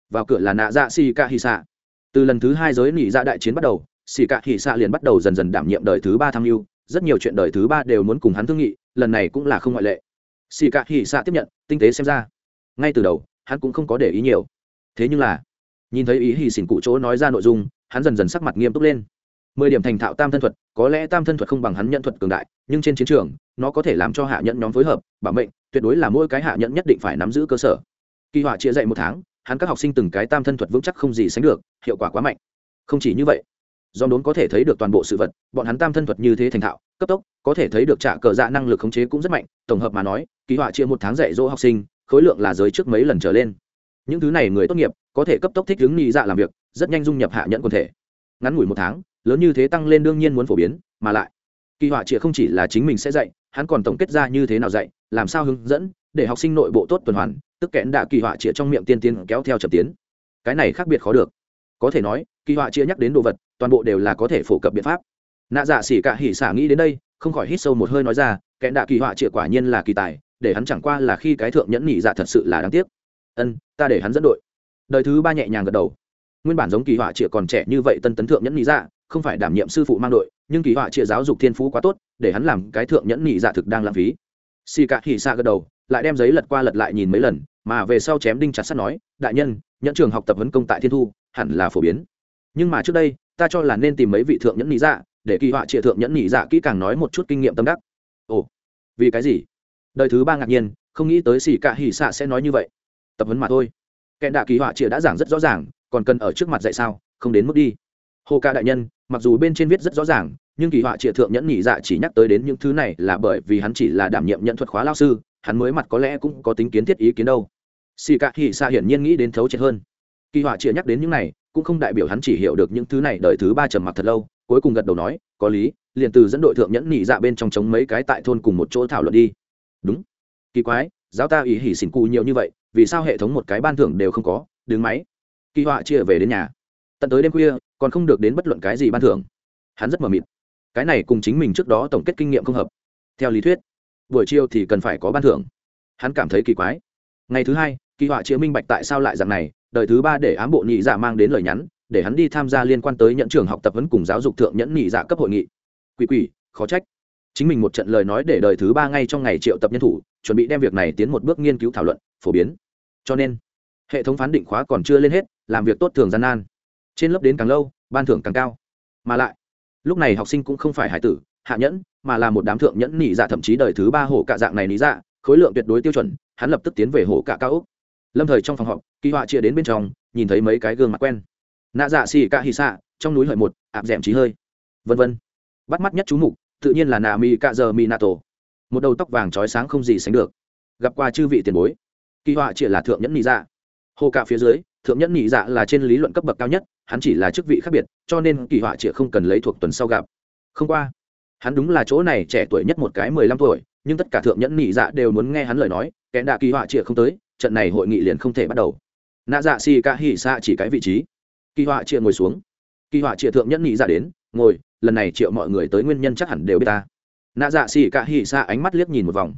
Speaker 1: vào cửa là nạ dạ xì cạ hì xạ. Từ lần thứ hai giới nỉ dạ đại chiến bắt đầu, xì cạ hỉ xạ liền bắt đầu dần dần đảm nhiệm đời thứ ba tham mưu. Rất nhiều chuyện đời thứ ba đều muốn cùng hắn thương nghị, lần này cũng là không ngoại lệ. Xì cạ hỉ xạ tiếp nhận, tinh tế xem ra. Ngay từ đầu, hắn cũng không có để ý nhiều. Thế nhưng là, nhìn thấy ý hỉ xỉn cụ chỗ nói ra nội dung, hắn dần dần sắc mặt nghiêm túc lên. Mười điểm thành thạo tam thân thuật, có lẽ tam thân thuật không bằng hắn nhận thuật cường đại, nhưng trên chiến trường, nó có thể làm cho hạ nhẫn nhóm phối hợp, bảo mệnh, tuyệt đối là mỗi cái hạ nhẫn nhất định phải nắm giữ cơ sở. Kỳ họa chia dạy một tháng hắn các học sinh từng cái tam thân thuật vững chắc không gì sánh được, hiệu quả quá mạnh. Không chỉ như vậy, do đốn có thể thấy được toàn bộ sự vật, bọn hắn tam thân thuật như thế thành thạo, cấp tốc, có thể thấy được trả cờ dạ năng lực khống chế cũng rất mạnh, tổng hợp mà nói, kỳ họa chia một tháng dạy dỗ học sinh, khối lượng là giới trước mấy lần trở lên. Những thứ này người tốt nghiệp, có thể cấp tốc thích ứng nghi dạ làm việc, rất nhanh dung nhập hạ nhẫn quần thể. Ngắn ngủi một tháng, lớn như thế tăng lên đương nhiên muốn phổ biến, mà lại, kỳ họa chia không chỉ là chính mình sẽ dạy, hắn còn tổng kết ra như thế nào dạy, làm sao hướng dẫn để học sinh nội bộ tốt tuần hoàn, tức kẽn đạ kỳ họa chĩa trong miệng tiên tiên kéo theo chậm tiến. Cái này khác biệt khó được. Có thể nói, kỳ họa chĩa nhắc đến đồ vật, toàn bộ đều là có thể phổ cập biện pháp. Nạ dạ xỉ cả hỉ xả nghĩ đến đây, không khỏi hít sâu một hơi nói ra, kẽn đạ kỳ họa chĩa quả nhiên là kỳ tài, để hắn chẳng qua là khi cái thượng nhẫn nhị dạ thật sự là đáng tiếc. Ân, ta để hắn dẫn đội. Đời thứ ba nhẹ nhàng gật đầu. Nguyên bản giống kỳ họa chĩa còn trẻ như vậy tân tấn thượng nhẫn nhị dạ không phải đảm nhiệm sư phụ mang đội, nhưng kỳ họa chĩa giáo dục thiên phú quá tốt, để hắn làm cái thượng nhẫn nhị dạ thực đang lãng phí. Xì cả hỉ xạ gật đầu lại đem giấy lật qua lật lại nhìn mấy lần, mà về sau chém đinh chặt sắt nói, đại nhân, nhẫn trường học tập huấn công tại thiên thu, hẳn là phổ biến. Nhưng mà trước đây, ta cho là nên tìm mấy vị thượng nhẫn nhị dạ để kỳ họa trịa thượng nhẫn nhị dạ kỹ càng nói một chút kinh nghiệm tâm đắc. Ồ, vì cái gì? Đời thứ ba ngạc nhiên, không nghĩ tới xì cả hỉ xạ sẽ nói như vậy. Tập huấn mà thôi. Kẹn đạ kỳ họa trịa đã giảng rất rõ ràng, còn cần ở trước mặt dạy sao, không đến mức đi. Hồ ca đại nhân, mặc dù bên trên viết rất rõ ràng, nhưng kỳ họa trịa thượng nhẫn nhị dạ chỉ nhắc tới đến những thứ này là bởi vì hắn chỉ là đảm nhiệm nhận thuật khóa lao sư hắn mới mặt có lẽ cũng có tính kiến thiết ý kiến đâu. Xì cạ hỉ xạ hiển nhiên nghĩ đến thấu triệt hơn. Kỳ họa chia nhắc đến những này, cũng không đại biểu hắn chỉ hiểu được những thứ này đời thứ ba trầm mặc thật lâu, cuối cùng gật đầu nói, có lý, liền từ dẫn đội thượng nhẫn nhị dạ bên trong chống mấy cái tại thôn cùng một chỗ thảo luận đi. Đúng. Kỳ quái, giáo ta ý hỉ xỉn cụ nhiều như vậy, vì sao hệ thống một cái ban thưởng đều không có, đứng máy? Kỳ họa chia về đến nhà. Tận tới đêm khuya, còn không được đến bất luận cái gì ban thưởng. Hắn rất mờ mịt. Cái này cùng chính mình trước đó tổng kết kinh nghiệm không hợp. Theo lý thuyết buổi chiều thì cần phải có ban thưởng. Hắn cảm thấy kỳ quái. Ngày thứ hai, kỳ họa chĩa minh bạch tại sao lại dạng này? Đợi thứ ba để ám bộ nhị dạ mang đến lời nhắn, để hắn đi tham gia liên quan tới nhận trường học tập vấn cùng giáo dục thượng nhẫn nhị dạ cấp hội nghị. Quỷ quỷ, khó trách. Chính mình một trận lời nói để đời thứ ba ngay trong ngày triệu tập nhân thủ, chuẩn bị đem việc này tiến một bước nghiên cứu thảo luận, phổ biến. Cho nên, hệ thống phán định khóa còn chưa lên hết, làm việc tốt thường gian nan. Trên lớp đến càng lâu, ban thưởng càng cao. Mà lại, lúc này học sinh cũng không phải hải tử hạ nhẫn, mà là một đám thượng nhẫn nỉ dạ thậm chí đời thứ ba hổ cạ dạng này nỉ dạ khối lượng tuyệt đối tiêu chuẩn, hắn lập tức tiến về hổ cạ cao úc lâm thời trong phòng họp, kỳ họa chia đến bên trong, nhìn thấy mấy cái gương mặt quen. Nạ dạ xì cạ hì xạ, trong núi hợi một áp d ẻ m trí hơi. Vân vân. Bắt mắt nhất chú mục, tự nhiên là nạ mi cạ giờ mỹ nạ tổ. Một đầu tóc vàng trói sáng không gì sánh được. Gặp qua chư vị tiền bối. Kỳ họa chia là thượng nhẫn nỉ dạ. Hồ cạ phía dưới, thượng nhẫn nỉ dạ là trên lý luận cấp bậc cao nhất, hắn chỉ là chức vị khác biệt, cho nên kỳ họa chia không cần lấy thuộc tuần sau gặp. Không qua hắn đúng là chỗ này trẻ tuổi nhất một cái mười lăm tuổi, nhưng tất cả thượng nhẫn nhị dạ đều muốn nghe hắn lời nói, kẻ đạ kỳ họa chỉ không tới, trận này hội nghị liền không thể bắt đầu. Nạ dạ xì ca hỉ xạ chỉ cái vị trí. Kỳ họa chia ngồi xuống. Kỳ họa chia thượng nhẫn nhị dạ đến, ngồi, lần này triệu mọi người tới nguyên nhân chắc hẳn đều biết ta. Nạ dạ xì ca hỉ xạ ánh mắt liếc nhìn một vòng.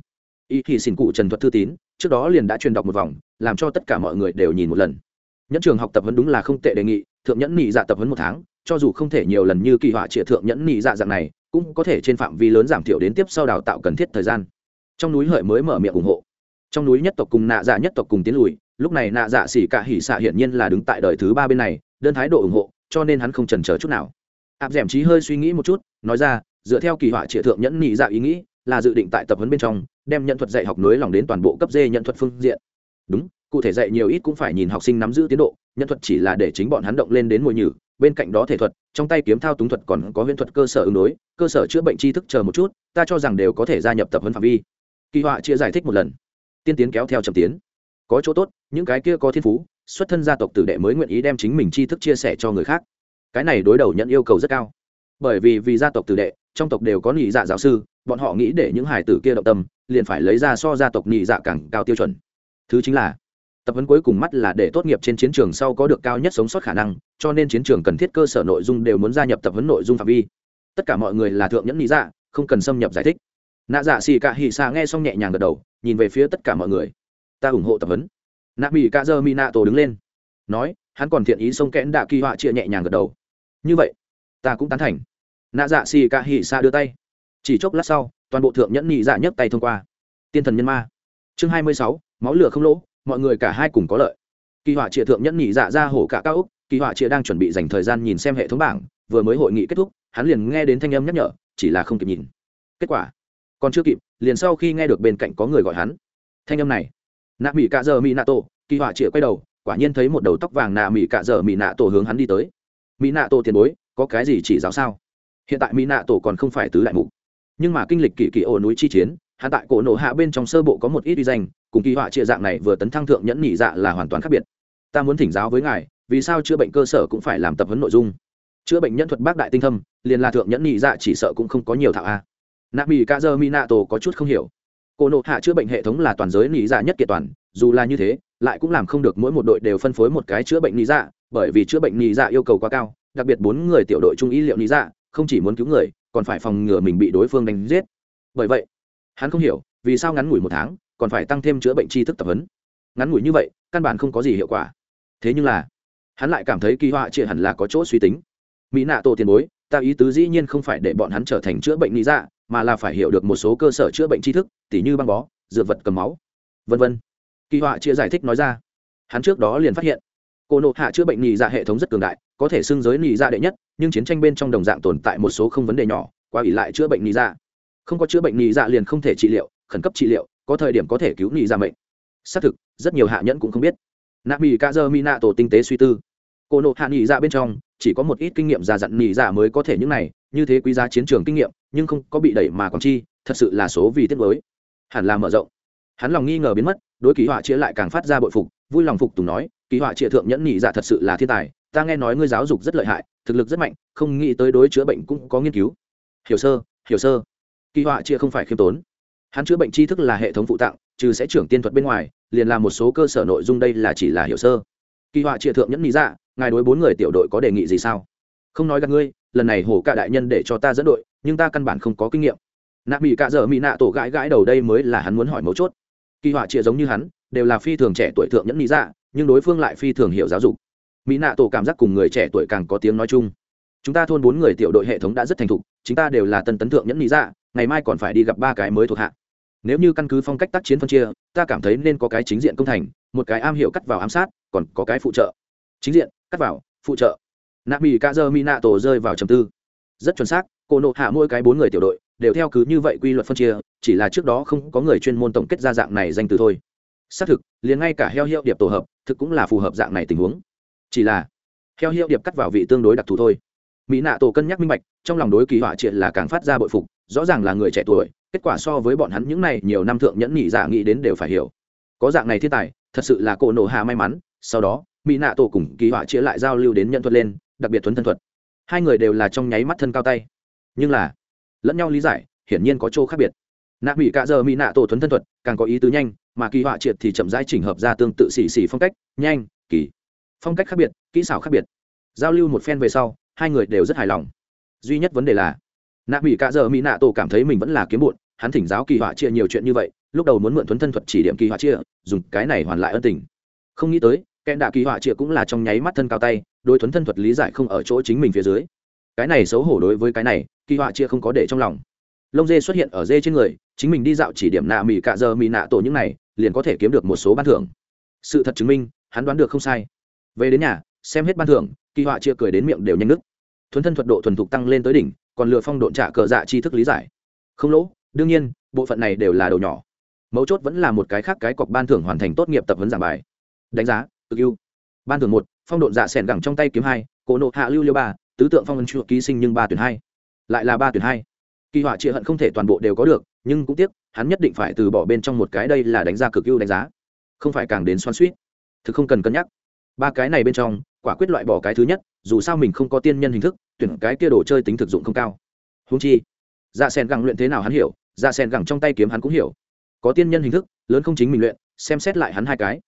Speaker 1: Y thì xin cụ trần thuật thư tín, trước đó liền đã truyền đọc một vòng, làm cho tất cả mọi người đều nhìn một lần. Nhẫn trường học tập huấn đúng là không tệ đề nghị, thượng nhẫn nhị dạ tập huấn một tháng, cho dù không thể nhiều lần như kỳ họa trịa thượng nhẫn nhị dạ dạng này cũng có thể trên phạm vi lớn giảm thiểu đến tiếp sau đào tạo cần thiết thời gian. Trong núi hợi mới mở miệng ủng hộ. Trong núi nhất tộc cùng nạ dạ nhất tộc cùng tiến lùi, lúc này nạ dạ xỉ cả hỉ xạ hiển nhiên là đứng tại đời thứ ba bên này, đơn thái độ ủng hộ, cho nên hắn không trần chờ chút nào. Áp d ẻ m trí hơi suy nghĩ một chút, nói ra, dựa theo kỳ họa trịa thượng nhẫn nhị dạ ý nghĩ, là dự định tại tập huấn bên trong, đem nhận thuật dạy học nối lòng đến toàn bộ cấp dê nhận thuật phương diện. Đúng, cụ thể dạy nhiều ít cũng phải nhìn học sinh nắm giữ tiến độ, nhận thuật chỉ là để chính bọn hắn động lên đến mùi nhử bên cạnh đó thể thuật, trong tay kiếm thao túng thuật còn có huyễn thuật cơ sở ứng đối, cơ sở chữa bệnh tri thức chờ một chút, ta cho rằng đều có thể gia nhập tập huấn phạm vi. Kỳ họa chia giải thích một lần. Tiên tiến kéo theo trầm tiến. Có chỗ tốt, những cái kia có thiên phú, xuất thân gia tộc tử đệ mới nguyện ý đem chính mình tri thức chia sẻ cho người khác. Cái này đối đầu nhận yêu cầu rất cao. Bởi vì vì gia tộc tử đệ, trong tộc đều có nhị dạ giáo sư, bọn họ nghĩ để những hải tử kia động tâm, liền phải lấy ra so gia tộc nhị dạ càng cao tiêu chuẩn. Thứ chính là tập huấn cuối cùng mắt là để tốt nghiệp trên chiến trường sau có được cao nhất sống sót khả năng, cho nên chiến trường cần thiết cơ sở nội dung đều muốn gia nhập tập huấn nội dung phạm vi. Tất cả mọi người là thượng nhẫn nhị dạ không cần xâm nhập giải thích. Nạ dạ xì cả hỉ xa nghe xong nhẹ nhàng gật đầu, nhìn về phía tất cả mọi người. Ta ủng hộ tập huấn. Nạ mỹ ca dơ mi nạ tổ đứng lên. Nói, hắn còn thiện ý sông kẽn đạ kỳ họa chia nhẹ nhàng gật đầu. Như vậy, ta cũng tán thành. Nạ dạ xì cả hỉ xa đưa tay. Chỉ chốc lát sau, toàn bộ thượng nhẫn nhị dạ nhấc tay thông qua. Tiên thần nhân ma. Chương hai mươi sáu, máu lửa không lỗ mọi người cả hai cùng có lợi. Kỳ họa trịa thượng nhẫn nhị dạ ra hổ cả cao úc, kỳ họa trịa đang chuẩn bị dành thời gian nhìn xem hệ thống bảng, vừa mới hội nghị kết thúc, hắn liền nghe đến thanh âm nhắc nhở, chỉ là không kịp nhìn. Kết quả, còn chưa kịp, liền sau khi nghe được bên cạnh có người gọi hắn. Thanh âm này, nạ mỹ cạ giờ mỹ nạ tổ, kỳ họa trịa quay đầu, quả nhiên thấy một đầu tóc vàng nạ mỹ cạ giờ mỹ nạ tổ hướng hắn đi tới. Mỹ nạ tổ tiền bối, có cái gì chỉ giáo sao? Hiện tại mỹ nạ tổ còn không phải tứ đại mục. Nhưng mà kinh lịch kỳ kỳ ổ núi chi chiến hạ tại cổ nổ hạ bên trong sơ bộ có một ít uy danh, cùng kỳ họa trịa dạng này vừa tấn thăng thượng nhẫn nhị dạ là hoàn toàn khác biệt. Ta muốn thỉnh giáo với ngài, vì sao chữa bệnh cơ sở cũng phải làm tập huấn nội dung. Chữa bệnh nhân thuật bác đại tinh thâm, liền là thượng nhẫn nhị dạ chỉ sợ cũng không có nhiều thạo a. Nạp mỹ ca dơ mỹ nạ tổ có chút không hiểu. Cổ nộ hạ chữa bệnh hệ thống là toàn giới nhị dạ nhất kiện toàn, dù là như thế, lại cũng làm không được mỗi một đội đều phân phối một cái chữa bệnh nhị dạ bởi vì chữa bệnh nhị dạ yêu cầu quá cao, đặc biệt bốn người tiểu đội trung y liệu nhị dạ không chỉ muốn cứu người, còn phải phòng ngừa mình bị đối phương đánh giết. Bởi vậy hắn không hiểu, vì sao ngắn ngủi một tháng, còn phải tăng thêm chữa bệnh tri thức tập huấn. Ngắn ngủi như vậy, căn bản không có gì hiệu quả. Thế nhưng là, hắn lại cảm thấy kỳ họa triệt hẳn là có chỗ suy tính. Mỹ nạ tổ tiền bối, ta ý tứ dĩ nhiên không phải để bọn hắn trở thành chữa bệnh lý dạ mà là phải hiểu được một số cơ sở chữa bệnh tri thức, tỉ như băng bó, dược vật cầm máu, vân vân. kỳ họa chia giải thích nói ra. Hắn trước đó liền phát hiện, cô nộ hạ chữa bệnh nhị dạ hệ thống rất cường đại, có thể xưng giới nhị dạ đệ nhất, nhưng chiến tranh bên trong đồng dạng tồn tại một số không vấn đề nhỏ, qua ỉ lại chữa bệnh nhị dạ không có chữa bệnh nhị dạ liền không thể trị liệu, khẩn cấp trị liệu, có thời điểm có thể cứu nhị dạ mệnh. Xác thực, rất nhiều hạ nhẫn cũng không biết. Nạ mỹ ca dơ mi nạ tổ tinh tế suy tư. Cô nộ hạ nhị dạ bên trong, chỉ có một ít kinh nghiệm già dặn nhị dạ mới có thể những này, như thế quý giá chiến trường kinh nghiệm, nhưng không có bị đẩy mà còn chi, thật sự là số vì tiết mới. Hẳn là mở rộng. Hắn lòng nghi ngờ biến mất, đối ký họa chia lại càng phát ra bội phục, vui lòng phục tùng nói, ký họa chia thượng nhẫn nhị dạ thật sự là thiên tài, ta nghe nói ngươi giáo dục rất lợi hại, thực lực rất mạnh, không nghĩ tới đối chữa bệnh cũng có nghiên cứu. Hiểu sơ hiểu sơ kỳ họa chia không phải khiêm tốn. Hắn chữa bệnh tri thức là hệ thống phụ tặng, trừ sẽ trưởng tiên thuật bên ngoài, liền là một số cơ sở nội dung đây là chỉ là hiểu sơ. Kỳ họa chia thượng nhẫn lý dạ ngài đối bốn người tiểu đội có đề nghị gì sao? Không nói gặp ngươi, lần này hổ cả đại nhân để cho ta dẫn đội, nhưng ta căn bản không có kinh nghiệm. Nạ mỹ cạ dở mỹ nạ tổ gãi gãi đầu đây mới là hắn muốn hỏi mấu chốt. Kỳ họa chia giống như hắn, đều là phi thường trẻ tuổi thượng nhẫn lý dạ nhưng đối phương lại phi thường hiểu giáo dục. Mỹ nạ tổ cảm giác cùng người trẻ tuổi càng có tiếng nói chung. Chúng ta thôn bốn người tiểu đội hệ thống đã rất thành thục, chúng ta đều là tân tấn thượng nhẫn lý dạ ngày mai còn phải đi gặp ba cái mới thuộc hạ. Nếu như căn cứ phong cách tác chiến phân chia, ta cảm thấy nên có cái chính diện công thành, một cái am hiểu cắt vào ám sát, còn có cái phụ trợ. Chính diện, cắt vào, phụ trợ. Nạ mỹ ca dơ mỹ nạ tổ rơi vào trầm tư. Rất chuẩn xác, cô nộ hạ mỗi cái bốn người tiểu đội đều theo cứ như vậy quy luật phân chia, chỉ là trước đó không có người chuyên môn tổng kết ra dạng này danh từ thôi. Xác thực, liền ngay cả heo hiệu điệp tổ hợp, thực cũng là phù hợp dạng này tình huống. Chỉ là, heo hiệu điệp cắt vào vị tương đối đặc thù thôi. Mỹ nạ tổ cân nhắc minh bạch, trong lòng đối kỳ họa triệt là càng phát ra bội phục rõ ràng là người trẻ tuổi, kết quả so với bọn hắn những này nhiều năm thượng nhẫn nhị giả nghĩ đến đều phải hiểu. Có dạng này thiên tài, thật sự là cổ nổ hà may mắn, sau đó, mỹ nạ tổ cùng kỳ họa chia lại giao lưu đến nhận thuật lên, đặc biệt thuấn thân thuật. Hai người đều là trong nháy mắt thân cao tay. Nhưng là, lẫn nhau lý giải, hiển nhiên có chỗ khác biệt. Nạ mỹ cạ giờ mỹ nạ tổ thuấn thân thuật, càng có ý tứ nhanh, mà kỳ họa triệt thì chậm rãi chỉnh hợp ra tương tự xì xì phong cách, nhanh, kỳ. Phong cách khác biệt, kỹ xảo khác biệt. Giao lưu một phen về sau, hai người đều rất hài lòng. Duy nhất vấn đề là nạ mỹ cạ giờ mỹ nạ tổ cảm thấy mình vẫn là kiếm bụn hắn thỉnh giáo kỳ họa chia nhiều chuyện như vậy, lúc đầu muốn mượn thuấn thân thuật chỉ điểm kỳ họa chia, dùng cái này hoàn lại ân tình. Không nghĩ tới kẽn đạ kỳ họa chia cũng là trong nháy mắt thân cao tay đôi thuấn thân thuật lý giải không ở chỗ chính mình phía dưới. Cái này xấu hổ đối với cái này, kỳ họa chia không có để trong lòng. Lông dê xuất hiện ở dê trên người, chính mình đi dạo chỉ điểm nạ mỹ cạ giờ mỹ nạ tổ những này, liền có thể kiếm được một số ban thưởng. Sự thật chứng minh, hắn đoán được không sai. Về đến nhà, xem hết ban thưởng, kỳ họa chia cười đến miệng đều nhanh nứt. Thuấn thân thuật độ thuần thục tăng lên tới đỉnh còn lừa phong độn trả cờ dạ tri thức lý giải. Không lỗ, đương nhiên, bộ phận này đều là đầu nhỏ. Mấu chốt vẫn là một cái khác cái cọc ban thưởng hoàn thành tốt nghiệp tập huấn giảng bài. Đánh giá cực ưu. Ban thưởng một, phong độn dạ sẻn gẳng trong tay kiếm hai, cổ nộ hạ lưu liêu ba, tứ tượng phong ấn chuột ký sinh nhưng ba tuyển hai. Lại là ba tuyển hai. Kỳ họa chia hận không thể toàn bộ đều có được, nhưng cũng tiếc, hắn nhất định phải từ bỏ bên trong một cái đây là đánh giá cực ưu đánh giá. Không phải càng đến xoan suýt thực không cần cân nhắc. Ba cái này bên trong quả quyết loại bỏ cái thứ nhất, dù sao mình không có tiên nhân hình thức, tuyển cái kia đồ chơi tính thực dụng không cao. Húng chi dạ sen gẳng luyện thế nào hắn hiểu dạ sen gẳng trong tay kiếm hắn cũng hiểu. Có tiên nhân hình thức, lớn không chính mình luyện, xem xét lại hắn hai cái.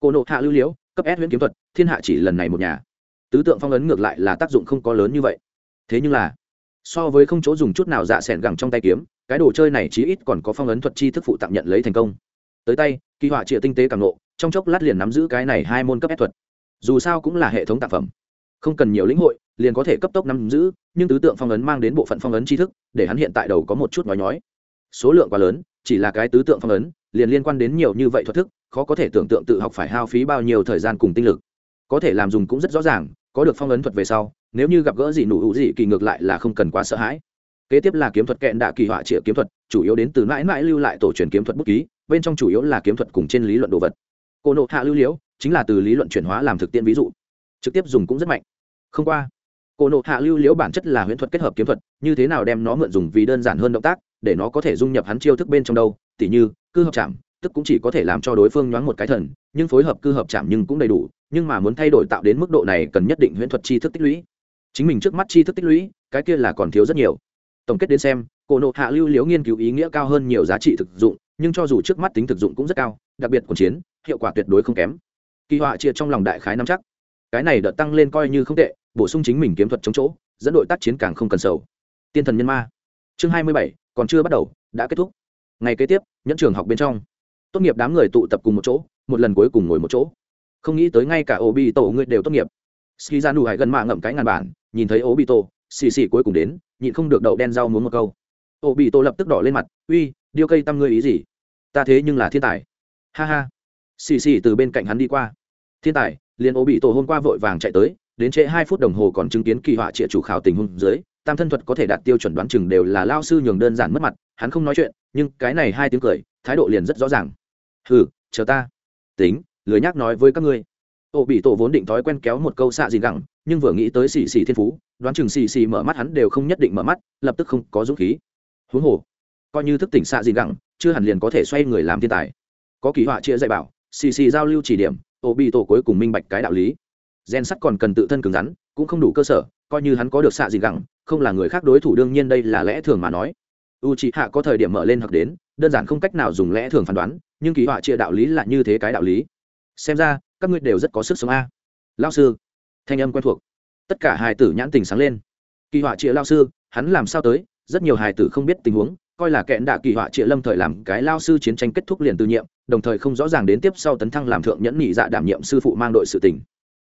Speaker 1: Cô nộ hạ lưu liễu, cấp s huyễn kiếm thuật, thiên hạ chỉ lần này một nhà. Tứ tượng phong ấn ngược lại là tác dụng không có lớn như vậy. Thế nhưng là, so với không chỗ dùng chút nào dạ sẻn gẳng trong tay kiếm, cái đồ chơi này chí ít còn có phong ấn thuật chi thức phụ tặng nhận lấy thành công. Tới tay, kỳ họa trịa tinh tế càng nộ, trong chốc lát liền nắm giữ cái này hai môn cấp ép thuật dù sao cũng là hệ thống tạp phẩm. Không cần nhiều lĩnh hội, liền có thể cấp tốc nắm giữ, nhưng tứ tượng phong ấn mang đến bộ phận phong ấn tri thức, để hắn hiện tại đầu có một chút nói nhói. Số lượng quá lớn, chỉ là cái tứ tượng phong ấn, liền liên quan đến nhiều như vậy thuật thức, khó có thể tưởng tượng tự học phải hao phí bao nhiêu thời gian cùng tinh lực. Có thể làm dùng cũng rất rõ ràng, có được phong ấn thuật về sau, nếu như gặp gỡ gì nụ hữu gì kỳ ngược lại là không cần quá sợ hãi. Kế tiếp là kiếm thuật kẹn đạ kỳ họa trịa kiếm thuật, chủ yếu đến từ mãi mãi lưu lại tổ truyền kiếm thuật bút ký, bên trong chủ yếu là kiếm thuật cùng trên lý luận đồ vật. Cô nộ hạ lưu liễu chính là từ lý luận chuyển hóa làm thực tiễn ví dụ. Trực tiếp dùng cũng rất mạnh. Không qua, cổ nộ hạ lưu liễu bản chất là huyễn thuật kết hợp kiếm thuật, như thế nào đem nó mượn dùng vì đơn giản hơn động tác, để nó có thể dung nhập hắn chiêu thức bên trong đâu, tỉ như, cư hợp chạm, tức cũng chỉ có thể làm cho đối phương nhoáng một cái thần, nhưng phối hợp cư hợp chạm nhưng cũng đầy đủ, nhưng mà muốn thay đổi tạo đến mức độ này cần nhất định huyễn thuật chi thức tích lũy. Chính mình trước mắt chi thức tích lũy, cái kia là còn thiếu rất nhiều. Tổng kết đến xem, cổ nộ hạ lưu liễu nghiên cứu ý nghĩa cao hơn nhiều giá trị thực dụng, nhưng cho dù trước mắt tính thực dụng cũng rất cao, đặc biệt còn chiến, hiệu quả tuyệt đối không kém kỳ họa chia trong lòng đại khái nắm chắc. Cái này đợt tăng lên coi như không tệ, bổ sung chính mình kiếm thuật chống chỗ, dẫn đội tác chiến càng không cần sầu. Tiên thần nhân ma. Chương hai mươi bảy, còn chưa bắt đầu, đã kết thúc. Ngày kế tiếp, nhẫn trường học bên trong. Tốt nghiệp đám người tụ tập cùng một chỗ, một lần cuối cùng ngồi một chỗ. Không nghĩ tới ngay cả ô bi tổ người đều tốt nghiệp. Ski ra nụ hải gần mạ ngậm cái ngàn bản, nhìn thấy ô bi tổ xì xì cuối cùng đến, nhịn không được đậu đen rau muốn một câu. Ô bị tổ lập tức đỏ lên mặt, uy, điêu cây tăm ngươi ý gì? Ta thế nhưng là thiên tài. Ha ha. Xì xì từ bên cạnh hắn đi qua thiên tài, liền ô bị tổ hôm qua vội vàng chạy tới, đến trễ hai phút đồng hồ còn chứng kiến kỳ họa trịa chủ khảo tình hôn dưới, tam thân thuật có thể đạt tiêu chuẩn đoán chừng đều là lao sư nhường đơn giản mất mặt, hắn không nói chuyện, nhưng cái này hai tiếng cười, thái độ liền rất rõ ràng. Hừ, chờ ta. Tính, lười nhác nói với các ngươi. Ô bị tổ vốn định thói quen kéo một câu xạ gì gẳng, nhưng vừa nghĩ tới xì xì thiên phú, đoán chừng xì xì mở mắt hắn đều không nhất định mở mắt, lập tức không có dũng khí. Huống hồ, coi như thức tỉnh xạ gì gẳng, chưa hẳn liền có thể xoay người làm thiên tài. Có kỳ họa chia dạy bảo, xì xì giao lưu chỉ điểm ô bị tổ cuối cùng minh bạch cái đạo lý. Gen sắt còn cần tự thân cứng rắn, cũng không đủ cơ sở, coi như hắn có được xạ gì gẳng, không là người khác đối thủ đương nhiên đây là lẽ thường mà nói. U c hạ có thời điểm mở lên hoặc đến, đơn giản không cách nào dùng lẽ thường phán đoán, nhưng kỳ họa chia đạo lý là như thế cái đạo lý. Xem ra, các ngươi đều rất có sức sống a. Lao sư, thanh âm quen thuộc. Tất cả hài tử nhãn tình sáng lên. Kỳ họa chia lao sư, hắn làm sao tới? Rất nhiều hài tử không biết tình huống coi là kẽn đạ kỳ họa triệu lâm thời làm cái lao sư chiến tranh kết thúc liền từ nhiệm, đồng thời không rõ ràng đến tiếp sau tấn thăng làm thượng nhẫn nhị dạ đảm nhiệm sư phụ mang đội sự tình.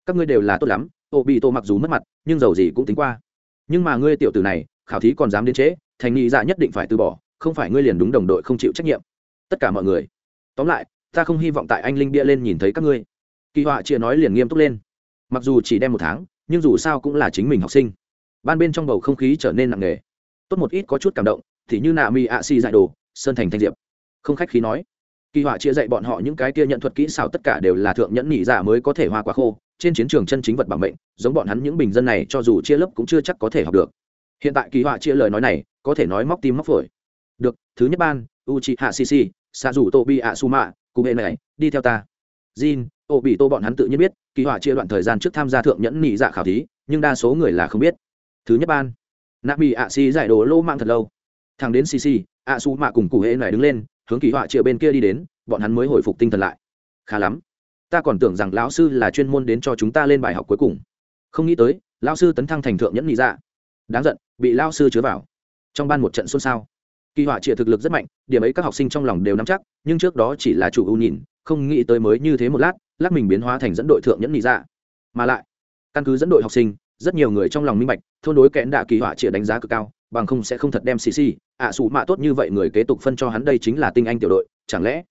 Speaker 1: Các ngươi đều là tốt lắm ô bị tô mặc dù mất mặt, nhưng giàu gì cũng tính qua. Nhưng mà ngươi tiểu tử này, khảo thí còn dám đến trễ thành nhị dạ nhất định phải từ bỏ, không phải ngươi liền đúng đồng đội không chịu trách nhiệm. Tất cả mọi người. Tóm lại, ta không hy vọng tại anh linh bia lên nhìn thấy các ngươi. Kỳ họa chia nói liền nghiêm túc lên. Mặc dù chỉ đem một tháng, nhưng dù sao cũng là chính mình học sinh. Ban bên trong bầu không khí trở nên nặng nề. Tốt một ít có chút cảm động thì như nạ mi ạ xì dạy đồ, sơn thành thanh diệp. Không khách khí nói. Kỳ họa chia dạy bọn họ những cái kia nhận thuật kỹ xảo tất cả đều là thượng nhẫn nhị giả mới có thể hoa quá khô, trên chiến trường chân chính vật bảo mệnh, giống bọn hắn những bình dân này cho dù chia lớp cũng chưa chắc có thể học được. Hiện tại kỳ họa chia lời nói này, có thể nói móc tim móc phổi. Được, thứ nhất ban u chị hạ sisi xa rủ tô bi ạ su mạ cụ hệ này, đi theo ta. Jin ô bị tô bọn hắn tự nhiên biết, kỳ họa chia đoạn thời gian trước tham gia thượng nhẫn nhị dạ khảo thí, nhưng đa số người là không biết. Thứ nhất ban nạp bị ạ si giải đồ lô mạng thật lâu thằng đến cc ạ su mạ cùng cụ hễ này đứng lên, hướng kỳ họa chịa bên kia đi đến, bọn hắn mới hồi phục tinh thần lại. Khá lắm. Ta còn tưởng rằng lão sư là chuyên môn đến cho chúng ta lên bài học cuối cùng. Không nghĩ tới, lão sư tấn thăng thành thượng nhẫn nhị ra đáng giận, bị lão sư chứa vào. Trong ban một trận xôn xao. Kỳ họa chịa thực lực rất mạnh, điểm ấy các học sinh trong lòng đều nắm chắc, nhưng trước đó chỉ là chủ ưu nhìn, không nghĩ tới mới như thế một lát lát mình biến hóa thành dẫn đội thượng nhẫn nhị ra mà lại, căn cứ dẫn đội học sinh, rất nhiều người trong lòng minh bạch, thôn đối kẽn đạ kỳ họa chịa đánh giá cực cao, bằng không sẽ không thật đem xì xì ạ Sủ mạ tốt như vậy người kế tục phân cho hắn đây chính là tinh anh tiểu đội, chẳng lẽ?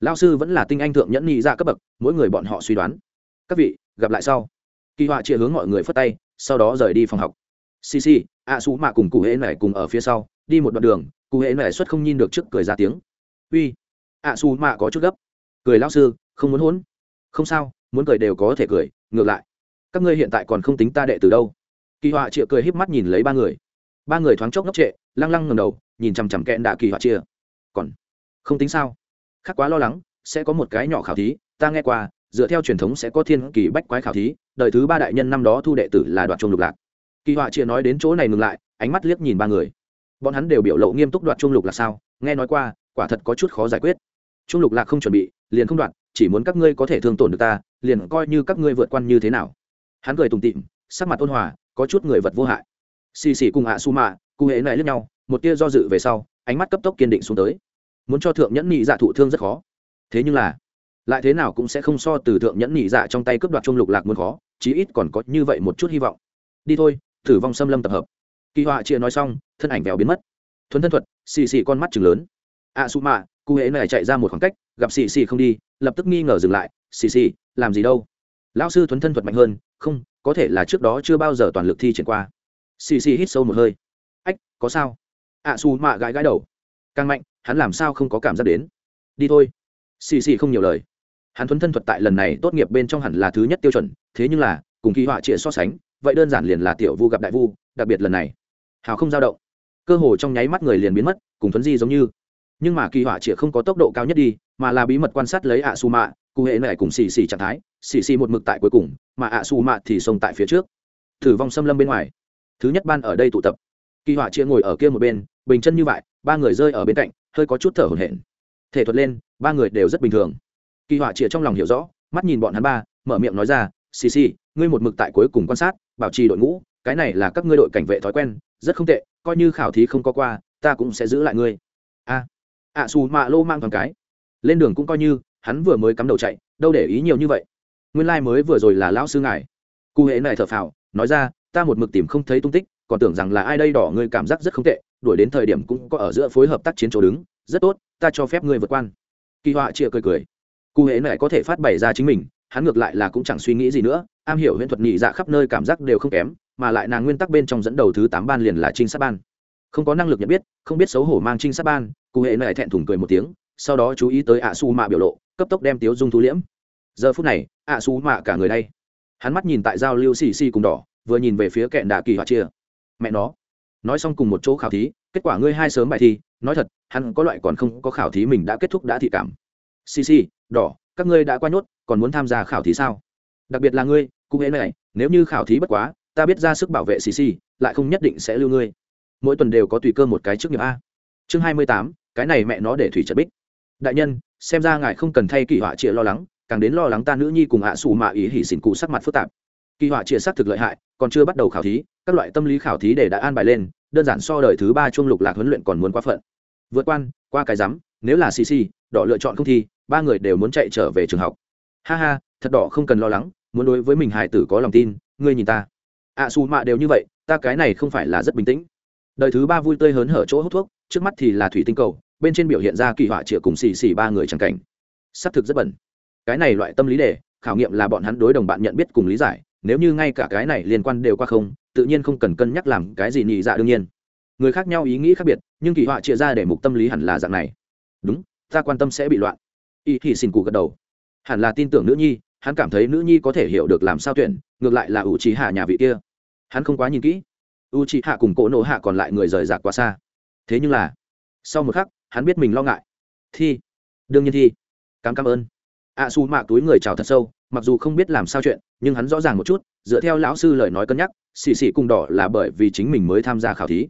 Speaker 1: Lao sư vẫn là tinh anh thượng nhẫn nhị ra cấp bậc, mỗi người bọn họ suy đoán. Các vị, gặp lại sau. Kỳ họa chia hướng mọi người phất tay, sau đó rời đi phòng học. Xì xì, ạ Sủ mạ cùng cụ hễ này cùng ở phía sau, đi một đoạn đường, cụ hễ này xuất không nhìn được trước cười ra tiếng. Uy, ạ Sủ mạ có chút gấp. Cười lao sư, không muốn hôn không sao, muốn cười đều có thể cười, ngược lại. Các ngươi hiện tại còn không tính ta đệ từ đâu. Kỳ họa chịa cười híp mắt nhìn lấy ba người. Ba người thoáng chốc ngốc trệ, lăng lăng ngầm đầu nhìn chằm chằm kẹn đạ kỳ họa chia. Còn không tính sao? Khác quá lo lắng, sẽ có một cái nhỏ khảo thí, ta nghe qua, dựa theo truyền thống sẽ có thiên kỳ bách quái khảo thí, đời thứ ba đại nhân năm đó thu đệ tử là đoạn trung lục lạc. Kỳ họa chia nói đến chỗ này ngừng lại, ánh mắt liếc nhìn ba người. Bọn hắn đều biểu lộ nghiêm túc đoạt trung lục là sao? Nghe nói qua, quả thật có chút khó giải quyết. Trung lục lạc không chuẩn bị, liền không đoạt, chỉ muốn các ngươi có thể thương tổn được ta, liền coi như các ngươi vượt qua như thế nào. Hắn cười tùng tịm sắc mặt ôn hòa, có chút người vật vô hại. Xì xì cùng ạ su mạ cụ hệ này lướt nhau một tia do dự về sau, ánh mắt cấp tốc kiên định xuống tới. Muốn cho thượng nhẫn nhị dạ thụ thương rất khó. Thế nhưng là, lại thế nào cũng sẽ không so từ thượng nhẫn nhị dạ trong tay cướp đoạt trung lục lạc muốn khó, chí ít còn có như vậy một chút hy vọng. Đi thôi thử vong xâm lâm tập hợp. Kỳ họa chia nói xong, thân ảnh vèo biến mất. Thuấn thân thuật, xì xì con mắt chừng lớn. A su mạ cụ hễ này chạy ra một khoảng cách, gặp xì xì không đi, lập tức nghi ngờ dừng lại, xì xì, làm gì đâu? Lão sư thuấn thân thuật mạnh hơn, không, có thể là trước đó chưa bao giờ toàn lực thi triển qua. Xì xì hít sâu một hơi. Ách, có sao? A su mạ gãi gãi đầu. Càng mạnh, hắn làm sao không có cảm giác đến? Đi thôi. Xì xì không nhiều lời. Hắn thuấn thân thuật tại lần này tốt nghiệp bên trong hẳn là thứ nhất tiêu chuẩn, thế nhưng là, cùng kỳ họa trịa so sánh, vậy đơn giản liền là tiểu vu gặp đại vu, đặc biệt lần này. Hào không dao động. Cơ hồ trong nháy mắt người liền biến mất, cùng thuấn di giống như. Nhưng mà kỳ họa trịa không có tốc độ cao nhất đi, mà là bí mật quan sát lấy ạ su mạ, cụ hệ này cùng xì xì trạng thái, xì xì một mực tại cuối cùng, mà ạ su mạ thì xông tại phía trước. Thử vong xâm lâm bên ngoài. Thứ nhất ban ở đây tụ tập kỳ họa chia ngồi ở kia một bên, bình chân như vậy, ba người rơi ở bên cạnh, hơi có chút thở hổn hển. Thể thuật lên, ba người đều rất bình thường. Kỳ họa chia trong lòng hiểu rõ, mắt nhìn bọn hắn ba, mở miệng nói ra, xì xì, ngươi một mực tại cuối cùng quan sát, bảo trì đội ngũ, cái này là các ngươi đội cảnh vệ thói quen, rất không tệ, coi như khảo thí không có qua, ta cũng sẽ giữ lại ngươi. A ạ xù mạ lô mang thằng cái. Lên đường cũng coi như, hắn vừa mới cắm đầu chạy, đâu để ý nhiều như vậy. Nguyên lai、like、mới vừa rồi là lão sư ngài. Cụ hệ này thở phào, nói ra, ta một mực tìm không thấy tung tích còn tưởng rằng là ai đây đỏ ngươi cảm giác rất không tệ, đuổi đến thời điểm cũng có ở giữa phối hợp tác chiến chỗ đứng, rất tốt, ta cho phép ngươi vượt quan. Kỳ họa chia cười cười. Cụ hệ này có thể phát bày ra chính mình, hắn ngược lại là cũng chẳng suy nghĩ gì nữa, am hiểu huyễn thuật nhị dạ khắp nơi cảm giác đều không kém, mà lại nàng nguyên tắc bên trong dẫn đầu thứ tám ban liền là trinh sát ban. Không có năng lực nhận biết, không biết xấu hổ mang trinh sát ban, cụ hệ này thẹn thùng cười một tiếng, sau đó chú ý tới ạ su mạ biểu lộ, cấp tốc đem tiếu dung thu liễm. Giờ phút này, ạ su mạ cả người đây hắn mắt nhìn tại giao lưu xì xì cùng đỏ, vừa nhìn về phía kẹn đạ kỳ họa chia mẹ nó. Nói xong cùng một chỗ khảo thí, kết quả ngươi hai sớm bài thi, nói thật, hắn có loại còn không có khảo thí mình đã kết thúc đã thị cảm. Xì xì, đỏ, các ngươi đã qua nhốt, còn muốn tham gia khảo thí sao? Đặc biệt là ngươi, cũng hễ này nếu như khảo thí bất quá, ta biết ra sức bảo vệ xì xì, lại không nhất định sẽ lưu ngươi. Mỗi tuần đều có tùy cơ một cái trước nghiệp a. Chương hai mươi tám, cái này mẹ nó để thủy trật bích. Đại nhân, xem ra ngài không cần thay kỳ họa chịa lo lắng, càng đến lo lắng ta nữ nhi cùng hạ xù mạ ý hỉ xỉn cụ sắc mặt phức tạp. Kỳ họa chịa xác thực lợi hại, còn chưa bắt đầu khảo thí các loại tâm lý khảo thí để đã an bài lên đơn giản so đời thứ ba chuông lục lạc huấn luyện còn muốn quá phận. Vượt quan qua cái rắm nếu là cc đỏ lựa chọn không thi ba người đều muốn chạy trở về trường học. Ha ha thật đỏ không cần lo lắng muốn đối với mình hải tử có lòng tin ngươi nhìn ta. Ạ à, xù mạ đều như vậy ta cái này không phải là rất bình tĩnh. Đời thứ ba vui tươi hớn hở chỗ hút thuốc trước mắt thì là thủy tinh cầu bên trên biểu hiện ra kỳ họa chĩa cùng xì xì ba người chẳng cảnh. Xác thực rất bẩn. Cái này loại tâm lý đề khảo nghiệm là bọn hắn đối đồng bạn nhận biết cùng lý giải nếu như ngay cả cái này liên quan đều qua không tự nhiên không cần cân nhắc làm cái gì nhị dạ đương nhiên. Người khác nhau ý nghĩ khác biệt nhưng kỳ họa chia ra để mục tâm lý hẳn là dạng này. Đúng ta quan tâm sẽ bị loạn. Y thì xin cụ gật đầu. Hẳn là tin tưởng nữ nhi hắn cảm thấy nữ nhi có thể hiểu được làm sao tuyển ngược lại là ủ trí hạ nhà vị kia. Hắn không quá nhìn kỹ. U trí hạ cùng cỗ nổ hạ còn lại người rời rạc quá xa. Thế nhưng là sau một khắc hắn biết mình lo ngại. Thi. Đương nhiên thi. Cảm cảm ơn. Ạ à, su mạ túi người chào thật sâu mặc dù không biết làm sao chuyện nhưng hắn rõ ràng một chút dựa theo lão sư lời nói cân nhắc xì xì cùng đỏ là bởi vì chính mình mới tham gia khảo thí.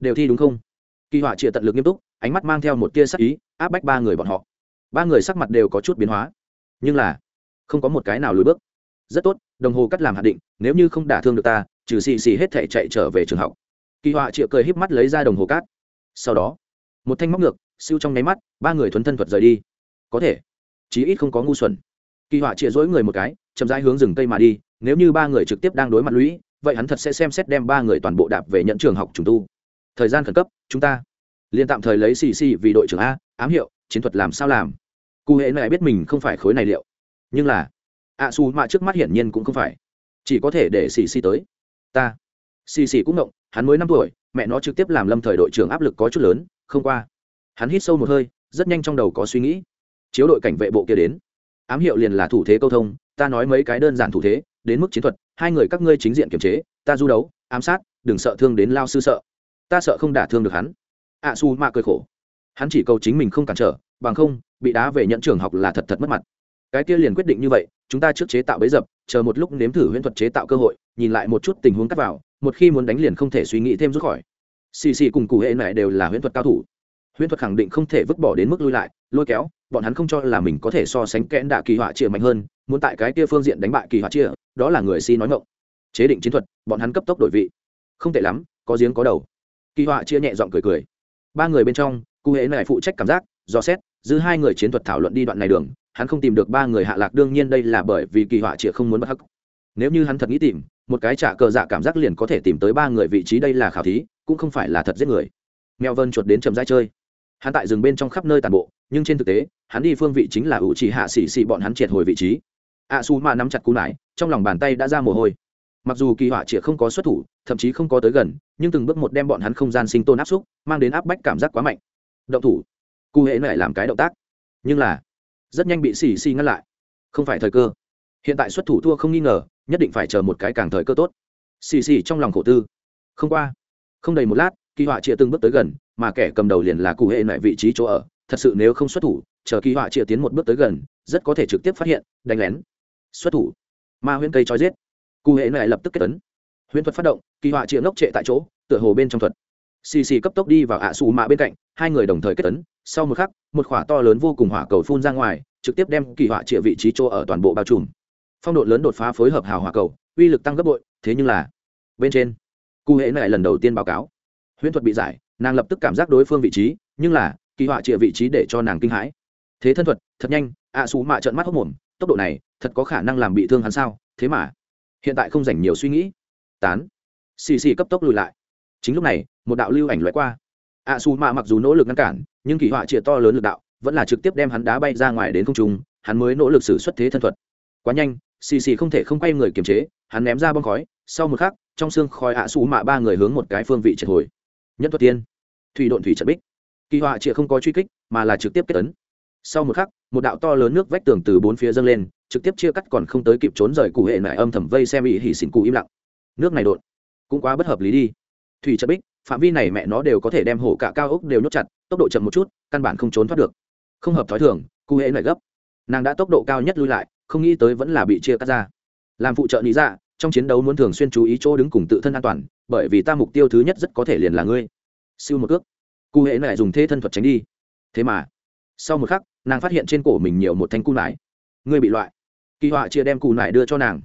Speaker 1: Đều thi đúng không? Kỳ họa chịa tận lực nghiêm túc, ánh mắt mang theo một tia sắc ý, áp bách ba người bọn họ. Ba người sắc mặt đều có chút biến hóa. Nhưng là, không có một cái nào lùi bước. Rất tốt, đồng hồ cắt làm hạt định, nếu như không đả thương được ta, trừ xì xì hết thể chạy trở về trường học. Kỳ họa chịa cười híp mắt lấy ra đồng hồ cát sau đó, một thanh móc ngược, siêu trong nháy mắt, ba người thuấn thân thuật rời đi. Có thể, chí ít không có ngu xuẩn. Kỳ họa chịa dỗi người một cái, chậm rãi hướng rừng cây mà đi, nếu như ba người trực tiếp đang đối mặt lũy vậy hắn thật sẽ xem xét đem ba người toàn bộ đạp về nhận trường học trùng tu. Thời gian khẩn cấp, chúng ta liền tạm thời lấy xì xì vì đội trưởng a, ám hiệu, chiến thuật làm sao làm. Cụ hệ này biết mình không phải khối này liệu. Nhưng là, ạ su mạ trước mắt hiển nhiên cũng không phải. Chỉ có thể để xì xì tới. Ta, xì xì cũng động hắn mới năm tuổi, mẹ nó trực tiếp làm lâm thời đội trưởng áp lực có chút lớn, không qua. Hắn hít sâu một hơi, rất nhanh trong đầu có suy nghĩ. Chiếu đội cảnh vệ bộ kia đến. Ám hiệu liền là thủ thế câu thông, ta nói mấy cái đơn giản thủ thế, đến mức chiến thuật hai người các ngươi chính diện kiềm chế ta du đấu ám sát đừng sợ thương đến lao sư sợ. Ta sợ không đả thương được hắn. Ạ à, su mạ cười khổ. Hắn chỉ cầu chính mình không cản trở bằng không bị đá về nhận trường học là thật thật mất mặt. Cái kia liền quyết định như vậy chúng ta trước chế tạo bấy dập chờ một lúc nếm thử huyễn thuật chế tạo cơ hội nhìn lại một chút tình huống cắt vào một khi muốn đánh liền không thể suy nghĩ thêm rút khỏi. Xì xì cùng cụ hệ này đều là huyễn thuật cao thủ. Huyễn thuật khẳng định không thể vứt bỏ đến mức lui lại lôi kéo bọn hắn không cho là mình có thể so sánh kẽn đạ kỳ họa chịa mạnh hơn muốn tại cái kia phương diện đánh bại kỳ họa chia, đó là người si nói ngộng chế định chiến thuật, bọn hắn cấp tốc đổi vị. Không tệ lắm, có giếng có đầu. Kỳ họa chia nhẹ giọng cười cười. Ba người bên trong cụ hệ này phụ trách cảm giác do xét, giữ hai người chiến thuật thảo luận đi đoạn này đường, hắn không tìm được ba người hạ lạc, đương nhiên đây là bởi vì kỳ họa chia không muốn bất hắc. Nếu như hắn thật nghĩ tìm, một cái trả cờ dạ cảm giác liền có thể tìm tới ba người vị trí đây là khảo thí, cũng không phải là thật giết người. Mèo vân chuột đến trầm rãi chơi. Hắn tại rừng bên trong khắp nơi tàn bộ, nhưng trên thực tế, hắn đi phương vị chính là ủ trì hạ xì xì bọn hắn triệt hồi vị trí a su mạ nắm chặt cú nải, trong lòng bàn tay đã ra mồ hôi. Mặc dù kỳ họa chỉ không có xuất thủ, thậm chí không có tới gần, nhưng từng bước một đem bọn hắn không gian sinh tồn áp xúc, mang đến áp bách cảm giác quá mạnh. Động thủ. Cụ hệ lại làm cái động tác. Nhưng là, rất nhanh bị xì xì ngăn lại. Không phải thời cơ. Hiện tại xuất thủ thua không nghi ngờ, nhất định phải chờ một cái càng thời cơ tốt. Xì xì trong lòng khổ tư. Không qua. Không đầy một lát, kỳ họa chia từng bước tới gần, mà kẻ cầm đầu liền là cụ hệ lại vị trí chỗ ở. Thật sự nếu không xuất thủ, chờ kỳ họa chia tiến một bước tới gần, rất có thể trực tiếp phát hiện, đánh lén xuất thủ. Ma huyễn cây trói giết. Cụ hệ lại lập tức kết tấn. Huyễn thuật phát động, kỳ họa chia ngốc trệ tại chỗ, tựa hồ bên trong thuật. Xì xì cấp tốc đi vào ạ xù mạ bên cạnh, hai người đồng thời kết tấn. Sau một khắc, một khỏa to lớn vô cùng hỏa cầu phun ra ngoài, trực tiếp đem kỳ họa trịa vị trí chỗ ở toàn bộ bao trùm. Phong độ lớn đột phá phối hợp hào hỏa cầu, uy lực tăng gấp bội, thế nhưng là, bên trên, cụ hệ này lần đầu tiên báo cáo. Huyễn thuật bị giải, nàng lập tức cảm giác đối phương vị trí, nhưng là, kỳ họa trịa vị trí để cho nàng kinh hãi. Thế thân thuật, thật nhanh, ạ xù mạ trợn mắt hốc mồm tốc độ này, thật có khả năng làm bị thương hắn sao? Thế mà, hiện tại không dành nhiều suy nghĩ. Tán. Xì xì cấp tốc lùi lại. Chính lúc này, một đạo lưu ảnh loại qua. Ạ xù mạ mặc dù nỗ lực ngăn cản, nhưng kỳ họa chia to lớn lực đạo vẫn là trực tiếp đem hắn đá bay ra ngoài đến không trung, hắn mới nỗ lực xử xuất thế thân thuật. Quá nhanh, xì xì không thể không quay người kiềm chế, hắn ném ra bom khói, sau một khắc, trong xương khói ạ xù mạ ba người hướng một cái phương vị triệt hồi. Nhân thuật tiên. Thủy độn thủy trận bích. Kỳ họa chia không có truy kích, mà là trực tiếp kết tấn sau một khắc, một đạo to lớn nước vách tường từ bốn phía dâng lên, trực tiếp chia cắt còn không tới kịp trốn rời cụ hệ nại âm thầm vây xem bị hỉ xỉn cụ im lặng. Nước này đột, cũng quá bất hợp lý đi. Thủy trận bích, phạm vi này mẹ nó đều có thể đem hổ cả cao ốc đều nhốt chặt, tốc độ chậm một chút, căn bản không trốn thoát được. Không hợp thói thường, cụ hệ nại gấp. Nàng đã tốc độ cao nhất lui lại, không nghĩ tới vẫn là bị chia cắt ra. Làm phụ trợ lý ra dạ, trong chiến đấu muốn thường xuyên chú ý chỗ đứng cùng tự thân an toàn, bởi vì ta mục tiêu thứ nhất rất có thể liền là ngươi. Siêu một cước. Cụ hệ nại dùng thế thân thuật tránh đi. Thế mà, sau một khắc nàng phát hiện trên cổ mình nhiều một thanh cung nải. Ngươi bị loại. Kỳ họa chia đem cù nải đưa cho nàng.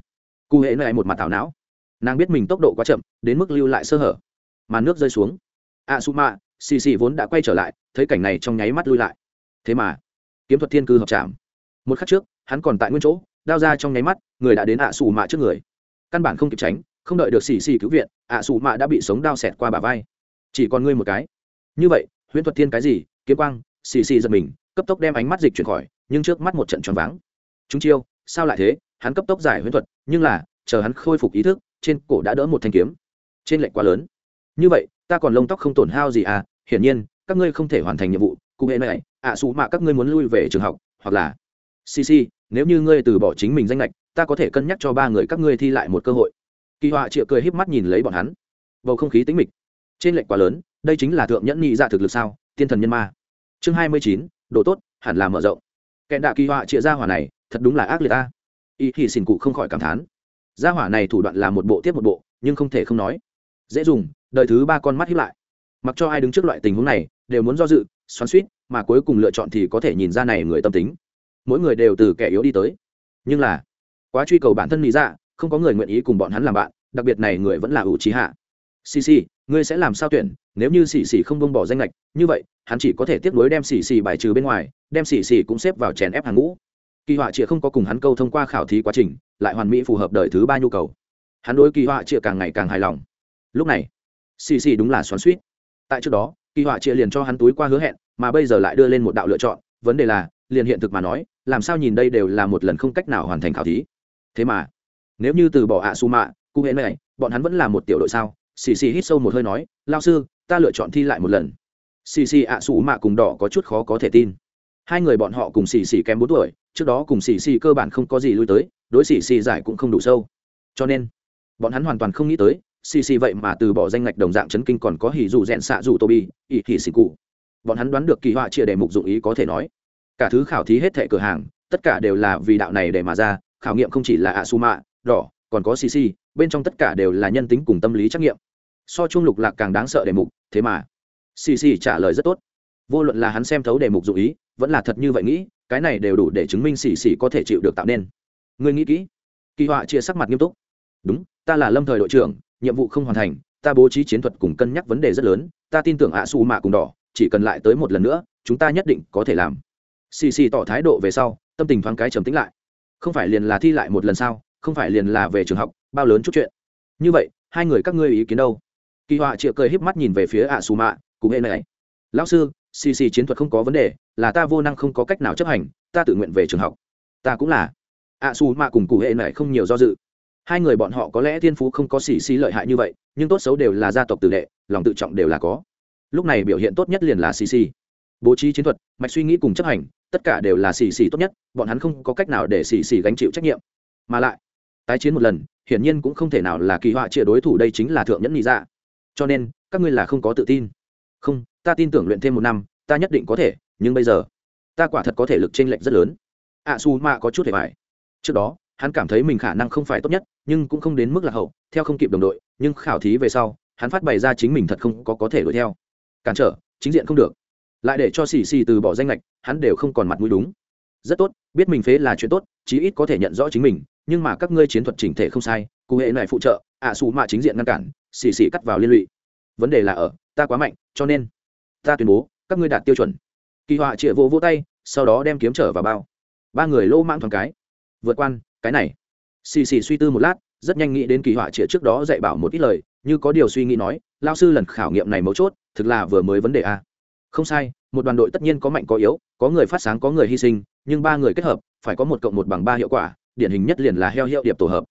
Speaker 1: Cụ hệ lại một mặt thảo não. Nàng biết mình tốc độ quá chậm, đến mức lưu lại sơ hở. Mà nước rơi xuống. À, A su ma xì xì vốn đã quay trở lại, thấy cảnh này trong nháy mắt lui lại. Thế mà, kiếm thuật thiên cư hợp chạm một khắc trước, hắn còn tại nguyên chỗ, đao ra trong nháy mắt, người đã đến ạ xù mạ trước người. Căn bản không kịp tránh, không đợi được xì xì cứu viện, ạ xù mạ đã bị sống đao xẹt qua bả vai. Chỉ còn ngươi một cái. Như vậy, huyễn thuật thiên cái gì? Kiếm quang, xì xì giật mình cấp tốc đem ánh mắt dịch chuyển khỏi, nhưng trước mắt một trận tròn váng. Chúng chiêu, sao lại thế? Hắn cấp tốc giải huyễn thuật, nhưng là, chờ hắn khôi phục ý thức, trên cổ đã đỡ một thanh kiếm. Trên lệnh quá lớn. Như vậy, ta còn lông tóc không tổn hao gì à? Hiển nhiên, các ngươi không thể hoàn thành nhiệm vụ. Cụ hệ này, ạ xù mạ các ngươi muốn lui về trường học, hoặc là cc nếu như ngươi từ bỏ chính mình danh lệch, ta có thể cân nhắc cho ba người các ngươi thi lại một cơ hội. Kỳ họa chịa cười híp mắt nhìn lấy bọn hắn. Bầu không khí tính mịch. Trên lệnh quá lớn, đây chính là thượng nhẫn nhị dạ thực lực sao? Tiên thần nhân ma. Chương hai mươi chín đồ tốt, hẳn là mở rộng. Kẹn đạ kỳ họa chịa ra hỏa này, thật đúng là ác liệt ta. Y thì xin cụ không khỏi cảm thán. Gia hỏa này thủ đoạn là một bộ tiếp một bộ, nhưng không thể không nói. Dễ dùng, đời thứ ba con mắt hiếp lại. Mặc cho ai đứng trước loại tình huống này, đều muốn do dự, xoắn suýt mà cuối cùng lựa chọn thì có thể nhìn ra này người tâm tính. Mỗi người đều từ kẻ yếu đi tới. Nhưng là, quá truy cầu bản thân lý ra dạ, không có người nguyện ý cùng bọn hắn làm bạn, đặc biệt này người vẫn là ủ trí hạ xì xì, ngươi sẽ làm sao tuyển? Nếu như xì xì không bông bỏ danh lệch như vậy, hắn chỉ có thể tiếp nối đem xì xì bài trừ bên ngoài, đem xì xì cũng xếp vào chèn ép hàng ngũ. Kỳ họa chịa không có cùng hắn câu thông qua khảo thí quá trình, lại hoàn mỹ phù hợp đời thứ ba nhu cầu. Hắn đối kỳ họa chịa càng ngày càng hài lòng. Lúc này, xì xì đúng là xoắn suýt tại trước đó, kỳ họa triệt liền cho hắn túi qua hứa hẹn, mà bây giờ lại đưa lên một đạo lựa chọn. Vấn đề là, liền hiện thực mà nói, làm sao nhìn đây đều là một lần không cách nào hoàn thành khảo thí. Thế mà, nếu như từ bỏ ạ su mạ cụ hệ này, bọn hắn vẫn là một tiểu đội sao? Xì xì hít sâu một hơi nói lao sư, ta lựa chọn thi lại một lần. Xì xì ạ su mạ cùng đỏ có chút khó có thể tin. Hai người bọn họ cùng xì xì kém bốn tuổi, trước đó cùng xì xì cơ bản không có gì lui tới, đối xì xì giải cũng không đủ sâu. Cho nên, bọn hắn hoàn toàn không nghĩ tới, xì xì vậy mà từ bỏ danh ngạch đồng dạng chấn kinh còn có hỉ dù rẽn xạ dù tô bi ỉ hỉ xì cụ. Bọn hắn đoán được kỳ họa chia đề mục dụng ý có thể nói. Cả thứ khảo thí hết thệ cửa hàng, tất cả đều là vì đạo này để mà ra, khảo nghiệm không chỉ là ạ su mạ, đỏ, còn có xì xì, bên trong tất cả đều là nhân tính cùng tâm lý trắc nghiệm so chung lục lạc càng đáng sợ đề mục, thế mà. Xì xì trả lời rất tốt. Vô luận là hắn xem thấu đề mục dụng ý, vẫn là thật như vậy nghĩ, cái này đều đủ để chứng minh xì xì có thể chịu được tạo nên. Người nghĩ kỹ. Kỳ họa chia sắc mặt nghiêm túc. Đúng, ta là lâm thời đội trưởng, nhiệm vụ không hoàn thành, ta bố trí chiến thuật cùng cân nhắc vấn đề rất lớn, ta tin tưởng ạ xù mạ cùng đỏ, chỉ cần lại tới một lần nữa, chúng ta nhất định có thể làm. Xì xì tỏ thái độ về sau, tâm tình thoáng cái trầm tính lại. Không phải liền là thi lại một lần sau không phải liền là về trường học, bao lớn chút chuyện. Như vậy, hai người các ngươi ý kiến đâu? Kỳ họa chịa cười híp mắt nhìn về phía ạ xù mạ cùng hệ này. Lão sư, xì xì chiến thuật không có vấn đề, là ta vô năng không có cách nào chấp hành, ta tự nguyện về trường học. Ta cũng là. Ạ xù mạ cùng cụ hệ này không nhiều do dự. Hai người bọn họ có lẽ thiên phú không có xì xì lợi hại như vậy, nhưng tốt xấu đều là gia tộc tử đệ, lòng tự trọng đều là có. Lúc này biểu hiện tốt nhất liền là xì xì. Bố trí chiến thuật, mạch suy nghĩ cùng chấp hành, tất cả đều là xì xì tốt nhất, bọn hắn không có cách nào để xì xì gánh chịu trách nhiệm. Mà lại, tái chiến một lần, hiển nhiên cũng không thể nào là kỳ họa chia đối thủ, đây chính là thượng nhẫn nhị dạ cho nên, các ngươi là không có tự tin. Không, ta tin tưởng luyện thêm một năm, ta nhất định có thể, nhưng bây giờ, ta quả thật có thể lực t r ê n lệch rất lớn. Ạ su mạ có chút hề vải trước đó, hắn cảm thấy mình khả năng không phải tốt nhất, nhưng cũng không đến mức là hậu, theo không kịp đồng đội, nhưng khảo thí về sau, hắn phát bày ra chính mình thật không có có thể đuổi theo. Cản trở, chính diện không được. Lại để cho xì xì từ bỏ danh lệch, hắn đều không còn mặt mũi đúng. Rất tốt, biết mình phế là chuyện tốt, chí ít có thể nhận rõ chính mình, nhưng mà các ngươi chiến thuật chỉnh thể không sai, cụ hệ này phụ trợ ạ xù mạ chính diện ngăn cản xì xì cắt vào liên lụy. Vấn đề là ở, ta quá mạnh, cho nên ta tuyên bố, các ngươi đạt tiêu chuẩn. Kỳ họa chĩa vỗ vỗ tay, sau đó đem kiếm trở vào bao. Ba người lô mang thoáng cái. Vượt quan, cái này. Xì xì suy tư một lát, rất nhanh nghĩ đến kỳ họa chĩa trước đó dạy bảo một ít lời, như có điều suy nghĩ nói, lao sư lần khảo nghiệm này mấu chốt, thực là vừa mới vấn đề a. Không sai, một đoàn đội tất nhiên có mạnh có yếu, có người phát sáng có người hy sinh, nhưng ba người kết hợp, phải có một cộng một bằng ba hiệu quả, điển hình nhất liền là heo hiệu điệp tổ hợp.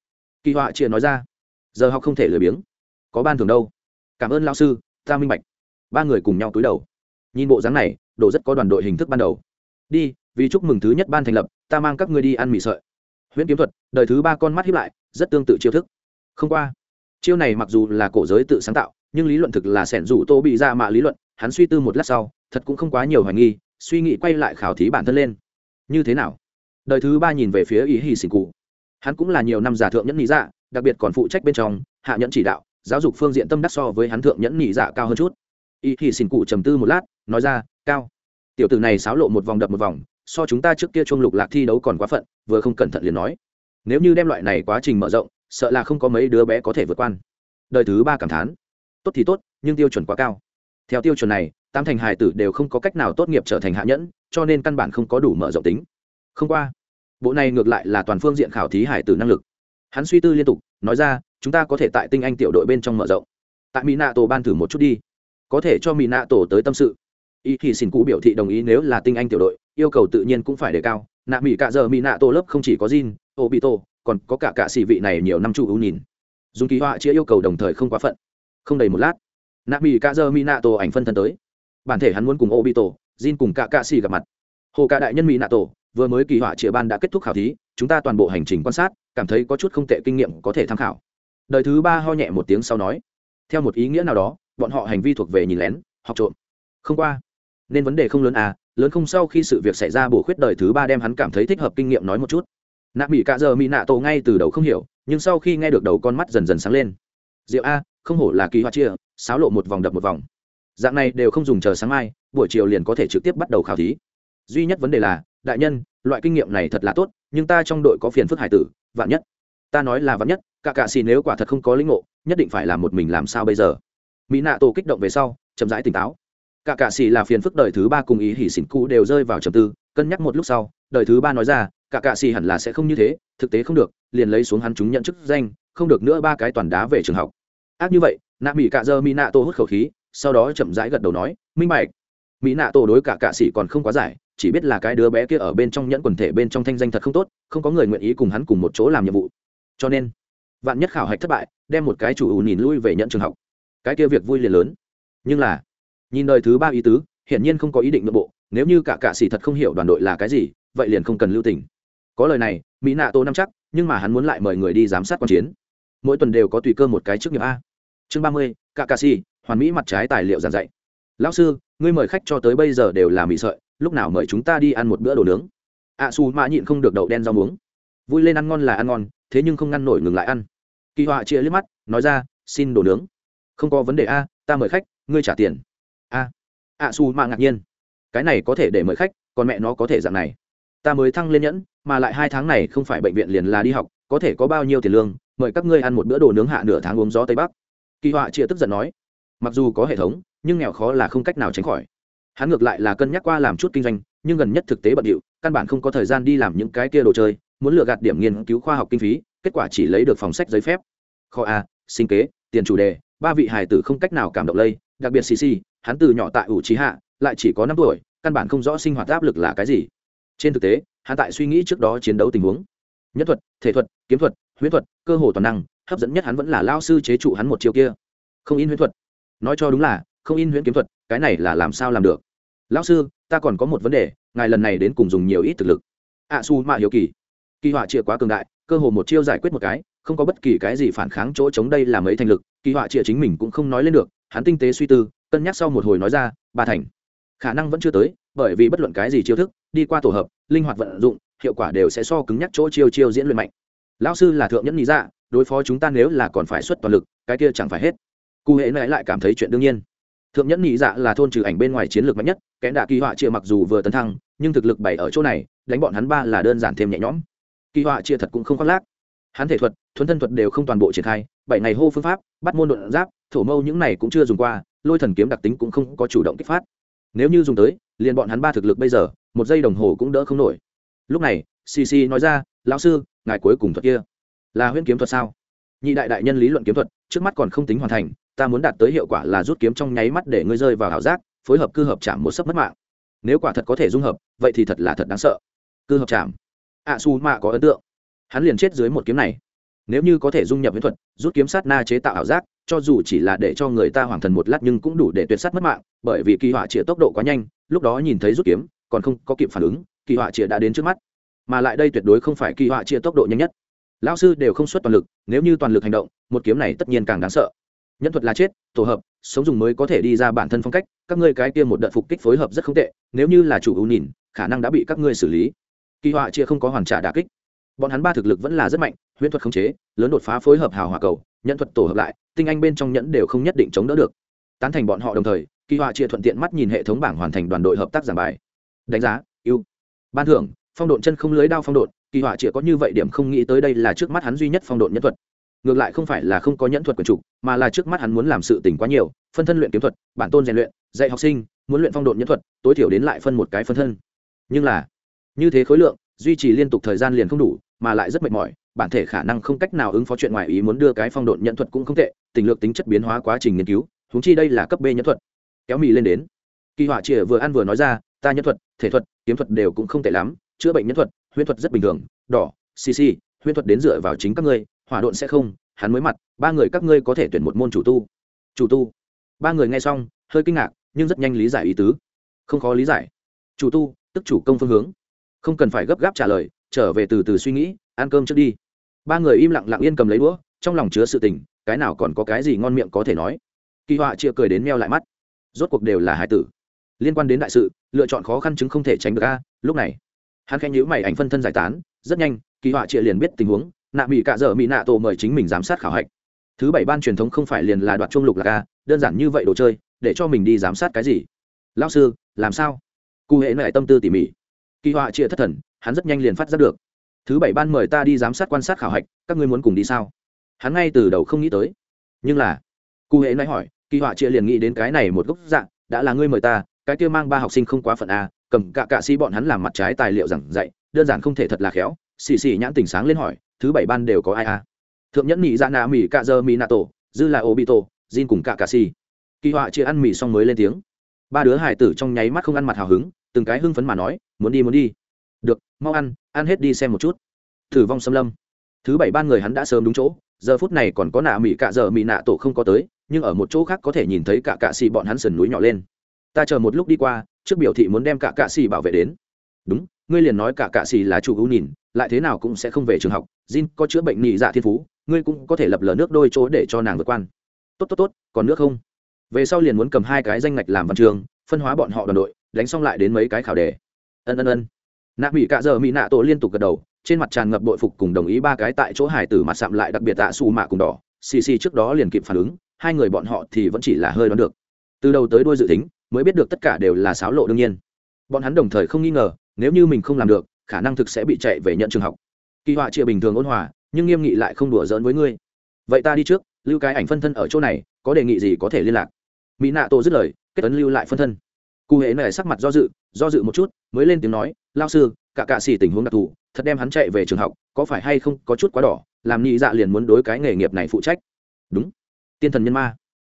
Speaker 1: Kỳ họa chia nói ra. Giờ học không thể lười biếng có ban thường đâu. Cảm ơn lao sư, ta minh bạch. Ba người cùng nhau túi đầu. Nhìn bộ dáng này, đồ rất có đoàn đội hình thức ban đầu. Đi, vì chúc mừng thứ nhất ban thành lập, ta mang các ngươi đi ăn mì sợi. Huyễn kiếm thuật, đời thứ ba con mắt hiếp lại, rất tương tự chiêu thức. Không qua. Chiêu này mặc dù là cổ giới tự sáng tạo, nhưng lý luận thực là sẻn rủ tô bị ra mạ lý luận. Hắn suy tư một lát sau, thật cũng không quá nhiều hoài nghi, suy nghĩ quay lại khảo thí bản thân lên. Như thế nào? Đời thứ ba nhìn về phía ý hì xỉn cụ. Hắn cũng là nhiều năm giả thượng nhẫn lý dạ đặc biệt còn phụ trách bên trong, hạ nhẫn chỉ đạo giáo dục phương diện tâm đắc so với hắn thượng nhẫn nhị dạ cao hơn chút. Y thì xỉn cụ trầm tư một lát, nói ra, cao, tiểu tử này xáo lộ một vòng đập một vòng, so chúng ta trước kia chuông lục lạc thi đấu còn quá phận, vừa không cẩn thận liền nói. Nếu như đem loại này quá trình mở rộng, sợ là không có mấy đứa bé có thể vượt qua. đời thứ ba cảm thán, tốt thì tốt, nhưng tiêu chuẩn quá cao. Theo tiêu chuẩn này tam thành hài tử đều không có cách nào tốt nghiệp trở thành hạ nhẫn, cho nên căn bản không có đủ mở rộng tính. Không qua, bộ này ngược lại là toàn phương diện khảo thí hải tử năng lực. Hắn suy tư liên tục, nói ra chúng ta có thể tại tinh anh tiểu đội bên trong mở rộng. Tại mỹ nạ tổ ban thử một chút đi. Có thể cho mỹ nạ tổ tới tâm sự. Ý thì xin cũ biểu thị đồng ý nếu là tinh anh tiểu đội yêu cầu tự nhiên cũng phải đề cao. Nạ mỹ cạ giờ mỹ nạ tổ lớp không chỉ có Jin, Obito, còn có cả cả xì vị này nhiều năm trụ ưu nhìn. Dùng ký họa chia yêu cầu đồng thời không quá phận. Không đầy một lát nạ mỹ cạ giờ mỹ nạ tổ ảnh phân thân tới. Bản thể hắn muốn cùng Obito, Jin cùng cả cả xì gặp mặt. Hồ cả đại nhân mỹ nạ tổ vừa mới kỳ họa chia ban đã kết thúc khảo thí chúng ta toàn bộ hành trình quan sát cảm thấy có chút không tệ kinh nghiệm có thể tham khảo đời thứ ba ho nhẹ một tiếng sau nói, theo một ý nghĩa nào đó, bọn họ hành vi thuộc về nhìn lén, học trộm. Không qua, nên vấn đề không lớn à lớn không sau khi sự việc xảy ra bổ khuyết đời thứ ba đem hắn cảm thấy thích hợp kinh nghiệm nói một chút. Nạ mỹ cạ giờ mỹ nạ tổ ngay từ đầu không hiểu, nhưng sau khi nghe được đầu con mắt dần dần sáng lên. Diệu a, không hổ là kỳ hoa chia sáo lộ một vòng đập một vòng. Dạng này đều không dùng chờ sáng mai, buổi chiều liền có thể trực tiếp bắt đầu khảo thí. Duy nhất vấn đề là, đại nhân, loại kinh nghiệm này thật là tốt, nhưng ta trong đội có phiền phức hải tử, vạn nhất ta nói là vắn nhất, cả cạ xì nếu quả thật không có lĩnh ngộ, nhất định phải làm một mình làm sao bây giờ? Mỹ nạ tổ kích động về sau, chậm rãi tỉnh táo. Cả cạ xì là phiền phức đời thứ ba cùng ý hỉ xỉn cũ đều rơi vào trầm tư, cân nhắc một lúc sau, đời thứ ba nói ra, cả cạ xì hẳn là sẽ không như thế, thực tế không được, liền lấy xuống hắn chúng nhận chức danh, không được nữa ba cái toàn đá về trường học. Ác như vậy, nạ mỹ cạ dơ mỹ nạ tổ hút khẩu khí, sau đó chậm rãi gật đầu nói, minh bạch. Mỹ nạ tổ đối cả cạ xì còn không quá giải, chỉ biết là cái đứa bé kia ở bên trong nhẫn quần thể bên trong thanh danh thật không tốt, không có người nguyện ý cùng hắn cùng một chỗ làm nhiệm vụ cho nên vạn nhất khảo hạch thất bại đem một cái chủ ủ nhìn lui về nhận trường học. Cái kia việc vui liền lớn. Nhưng là nhìn đời thứ ba ý tứ hiển nhiên không có ý định nội bộ nếu như cả cạ sĩ thật không hiểu đoàn đội là cái gì vậy liền không cần lưu tình. Có lời này mỹ nạ tô năm chắc nhưng mà hắn muốn lại mời người đi giám sát quan chiến. Mỗi tuần đều có tùy cơ một cái trước nghiệp a. Chương ba mươi cả cạ sĩ hoàn mỹ mặt trái tài liệu giảng dạy. Lão sư ngươi mời khách cho tới bây giờ đều là mỹ sợi lúc nào mời chúng ta đi ăn một bữa đồ nướng? Ạ à, xù mạ nhịn không được đậu đen rau muống. Vui lên ăn ngon là ăn ngon thế nhưng không ngăn nổi ngừng lại ăn. Kỳ họa chia liếc mắt, nói ra, xin đồ nướng. Không có vấn đề a, ta mời khách, ngươi trả tiền. A a su mạ ngạc nhiên. Cái này có thể để mời khách, còn mẹ nó có thể dạng này. Ta mới thăng lên nhẫn, mà lại hai tháng này không phải bệnh viện liền là đi học, có thể có bao nhiêu tiền lương, mời các ngươi ăn một bữa đồ nướng hạ nửa tháng uống gió tây bắc. Kỳ họa chia tức giận nói. Mặc dù có hệ thống, nhưng nghèo khó là không cách nào tránh khỏi. Hắn ngược lại là cân nhắc qua làm chút kinh doanh, nhưng gần nhất thực tế bận điệu, căn bản không có thời gian đi làm những cái kia đồ chơi muốn lừa gạt điểm nghiên cứu khoa học kinh phí, kết quả chỉ lấy được phòng sách giấy phép. Kho a, sinh kế, tiền chủ đề, ba vị hài tử không cách nào cảm động lây, đặc biệt cc hắn từ nhỏ tại ủ trí hạ lại chỉ có năm tuổi, căn bản không rõ sinh hoạt áp lực là cái gì. Trên thực tế, hắn tại suy nghĩ trước đó chiến đấu tình huống. Nhất thuật, thể thuật, kiếm thuật, huyễn thuật, cơ hồ toàn năng, hấp dẫn nhất hắn vẫn là lao sư chế trụ hắn một chiều kia. Không in huyễn thuật. Nói cho đúng là, không in huyễn kiếm thuật, cái này là làm sao làm được? Lão sư, ta còn có một vấn đề, ngài lần này đến cùng dùng nhiều ít thực lực. Ạ su mạ hiểu kỳ kỳ họa chĩa quá cường đại, cơ hồ một chiêu giải quyết một cái, không có bất kỳ cái gì phản kháng chỗ chống đây là mấy thành lực, kỳ họa chĩa chính mình cũng không nói lên được, hắn tinh tế suy tư, cân nhắc sau một hồi nói ra, ba thành. Khả năng vẫn chưa tới, bởi vì bất luận cái gì chiêu thức, đi qua tổ hợp, linh hoạt vận dụng, hiệu quả đều sẽ so cứng nhắc chỗ chiêu chiêu diễn luyện mạnh. Lão sư là thượng nhẫn lý dạ đối phó chúng ta nếu là còn phải xuất toàn lực, cái kia chẳng phải hết. Cụ hệ này lại cảm thấy chuyện đương nhiên. Thượng nhẫn nhị dạ là thôn trừ ảnh bên ngoài chiến lược mạnh nhất kẽ đạ kỳ họa chia mặc dù vừa tấn thăng, nhưng thực lực bày ở chỗ này, đánh bọn hắn ba là đơn giản thêm nhẹ nhõm kỳ họa chia thật cũng không khoác lác. Hắn thể thuật, thuấn thân thuật đều không toàn bộ triển khai, bảy ngày hô phương pháp, bắt môn đột giáp, thổ mâu những này cũng chưa dùng qua, lôi thần kiếm đặc tính cũng không có chủ động kích phát. Nếu như dùng tới, liền bọn hắn ba thực lực bây giờ, một giây đồng hồ cũng đỡ không nổi. Lúc này cc nói ra, lão sư, ngài cuối cùng thuật kia là huyễn kiếm thuật sao? Nhị đại đại nhân lý luận kiếm thuật, trước mắt còn không tính hoàn thành, ta muốn đạt tới hiệu quả là rút kiếm trong nháy mắt để ngươi rơi vào ảo giác, phối hợp cư hợp chạm một sấp mất mạng. Nếu quả thật có thể dung hợp, vậy thì thật là thật đáng sợ. Cư hợp chạm ạ su mạ có ấn tượng. Hắn liền chết dưới một kiếm này. Nếu như có thể dung nhập viễn thuật, rút kiếm sát na chế tạo ảo giác, cho dù chỉ là để cho người ta hoàng thần một lát nhưng cũng đủ để tuyệt sát mất mạng, bởi vì kỳ họa chĩa tốc độ quá nhanh, lúc đó nhìn thấy rút kiếm, còn không có kịp phản ứng, kỳ họa chĩa đã đến trước mắt. Mà lại đây tuyệt đối không phải kỳ họa chĩa tốc độ nhanh nhất. Lão sư đều không xuất toàn lực, nếu như toàn lực hành động, một kiếm này tất nhiên càng đáng sợ. Nhân thuật là chết, tổ hợp, sống dùng mới có thể đi ra bản thân phong cách, các ngươi cái kia một đợt phục kích phối hợp rất không tệ, nếu như là chủ ưu nhìn, khả năng đã bị các ngươi xử lý kỳ họa chia không có hoàn trả đà kích. Bọn hắn ba thực lực vẫn là rất mạnh huyễn thuật khống chế lớn đột phá phối hợp hào hòa cầu nhận thuật tổ hợp lại tinh anh bên trong nhẫn đều không nhất định chống đỡ được. Tán thành bọn họ đồng thời kỳ họa chia thuận tiện mắt nhìn hệ thống bảng hoàn thành đoàn đội hợp tác giảng bài. Đánh giá ưu, ban thưởng phong độn chân không lưới đao phong độn kỳ họa chia có như vậy điểm không nghĩ tới đây là trước mắt hắn duy nhất phong độn nhân thuật. Ngược lại không phải là không có nhẫn thuật quyền trục mà là trước mắt hắn muốn làm sự tỉnh quá nhiều phân thân luyện kiếm thuật bản tôn rèn luyện dạy học sinh muốn luyện phong độn nhẫn thuật tối thiểu đến lại phân một cái phân thân. Nhưng là như thế khối lượng, duy trì liên tục thời gian liền không đủ, mà lại rất mệt mỏi, bản thể khả năng không cách nào ứng phó chuyện ngoài ý muốn đưa cái phong độn nhận thuật cũng không tệ, tình lược tính chất biến hóa quá trình nghiên cứu húng chi đây là cấp b nhẫn thuật. Kéo mì lên đến. Kỳ họa chìa vừa ăn vừa nói ra, ta nhẫn thuật, thể thuật, kiếm thuật đều cũng không tệ lắm, chữa bệnh nhẫn thuật, huyễn thuật rất bình thường, đỏ cc huyễn thuật đến dựa vào chính các ngươi, hỏa độn sẽ không, hắn mới mặt, ba người các ngươi có thể tuyển một môn chủ tu. Chủ tu. Ba người nghe xong, hơi kinh ngạc, nhưng rất nhanh lý giải ý tứ. Không khó lý giải. Chủ tu, tức chủ công phương hướng không cần phải gấp gáp trả lời, trở về từ từ suy nghĩ, ăn cơm trước đi. Ba người im lặng lặng yên cầm lấy đũa, trong lòng chứa sự tình, cái nào còn có cái gì ngon miệng có thể nói. Kỳ họa chia cười đến meo lại mắt. Rốt cuộc đều là hải tử. Liên quan đến đại sự, lựa chọn khó khăn chứng không thể tránh được a, lúc này, hắn khen nhữ mày ảnh phân thân giải tán, rất nhanh, kỳ họa chia liền biết tình huống, nạ mỹ cạ dở mỹ nạ tổ mời chính mình giám sát khảo hạch. Thứ bảy ban truyền thống không phải liền là đoạt trung lục là ca đơn giản như vậy đồ chơi, để cho mình đi giám sát cái gì? Lao sư, làm sao? Cụ hệ lại tâm tư tỉ mỉ kỳ họa chia thất thần, hắn rất nhanh liền phát giác được. Thứ bảy ban mời ta đi giám sát quan sát khảo hạch, các ngươi muốn cùng đi sao? Hắn ngay từ đầu không nghĩ tới. Nhưng là, cụ hệ nói hỏi, kỳ họa chia liền nghĩ đến cái này một gốc dạng, đã là ngươi mời ta, cái kia mang ba học sinh không quá phận a cầm cạ cạ si bọn hắn làm mặt trái tài liệu giảng dạy, đơn giản không thể thật là khéo. Xì xì nhãn tỉnh sáng lên hỏi, thứ bảy ban đều có ai a thượng nhẫn nhị dạ nạ mỹ cạ dơ mỹ nạ tổ, dư là ô bị tổ, jin cùng cạ cạ si kỳ họa chia ăn mì xong mới lên tiếng. Ba đứa hải tử trong nháy mắt không ăn mặt hào hứng từng cái hưng phấn mà nói, muốn đi muốn đi. Được, mau ăn ăn hết đi xem một chút. Thử vong xâm lâm. Thứ bảy ban người hắn đã sớm đúng chỗ, giờ phút này còn có nạ mỹ cạ giờ mỹ nạ tổ không có tới, nhưng ở một chỗ khác có thể nhìn thấy cả cạ xì bọn hắn sườn núi nhỏ lên. Ta chờ một lúc đi qua, trước biểu thị muốn đem cả cạ xì bảo vệ đến. Đúng, ngươi liền nói cả cạ xì là chủ ưu nhìn, lại thế nào cũng sẽ không về trường học, Jin có chữa bệnh nhị dạ thiên phú, ngươi cũng có thể lập lờ nước đôi chỗ để cho nàng vượt quan. Tốt tốt tốt, còn nước không? Về sau liền muốn cầm hai cái danh ngạch làm văn trường, phân hóa bọn họ đoàn đội đánh xong lại đến mấy cái khảo đề. Ân ân ân. Nạ mỹ cạ giờ mỹ nạ tổ liên tục gật đầu, trên mặt tràn ngập bội phục cùng đồng ý ba cái tại chỗ hải tử mặt sạm lại đặc biệt tạ xù mạ cùng đỏ. Xì xì trước đó liền kịp phản ứng, hai người bọn họ thì vẫn chỉ là hơi đoán được. Từ đầu tới đuôi dự tính, mới biết được tất cả đều là xáo lộ đương nhiên. Bọn hắn đồng thời không nghi ngờ, nếu như mình không làm được, khả năng thực sẽ bị chạy về nhận trường học. Kỳ họa chia bình thường ôn hòa, nhưng nghiêm nghị lại không đùa giỡn với ngươi. Vậy ta đi trước, lưu cái ảnh phân thân ở chỗ này, có đề nghị gì có thể liên lạc? Mỹ nạ tổ dứt lời, kết tấn lưu lại phân thân cụ hệ này sắc mặt do dự do dự một chút, mới lên tiếng nói lao sư, cả cạ xỉ tình huống đặc thù, thật đem hắn chạy về trường học, có phải hay không có chút quá đỏ, làm nhị dạ liền muốn đối cái nghề nghiệp này phụ trách? Đúng. Tiên thần nhân ma.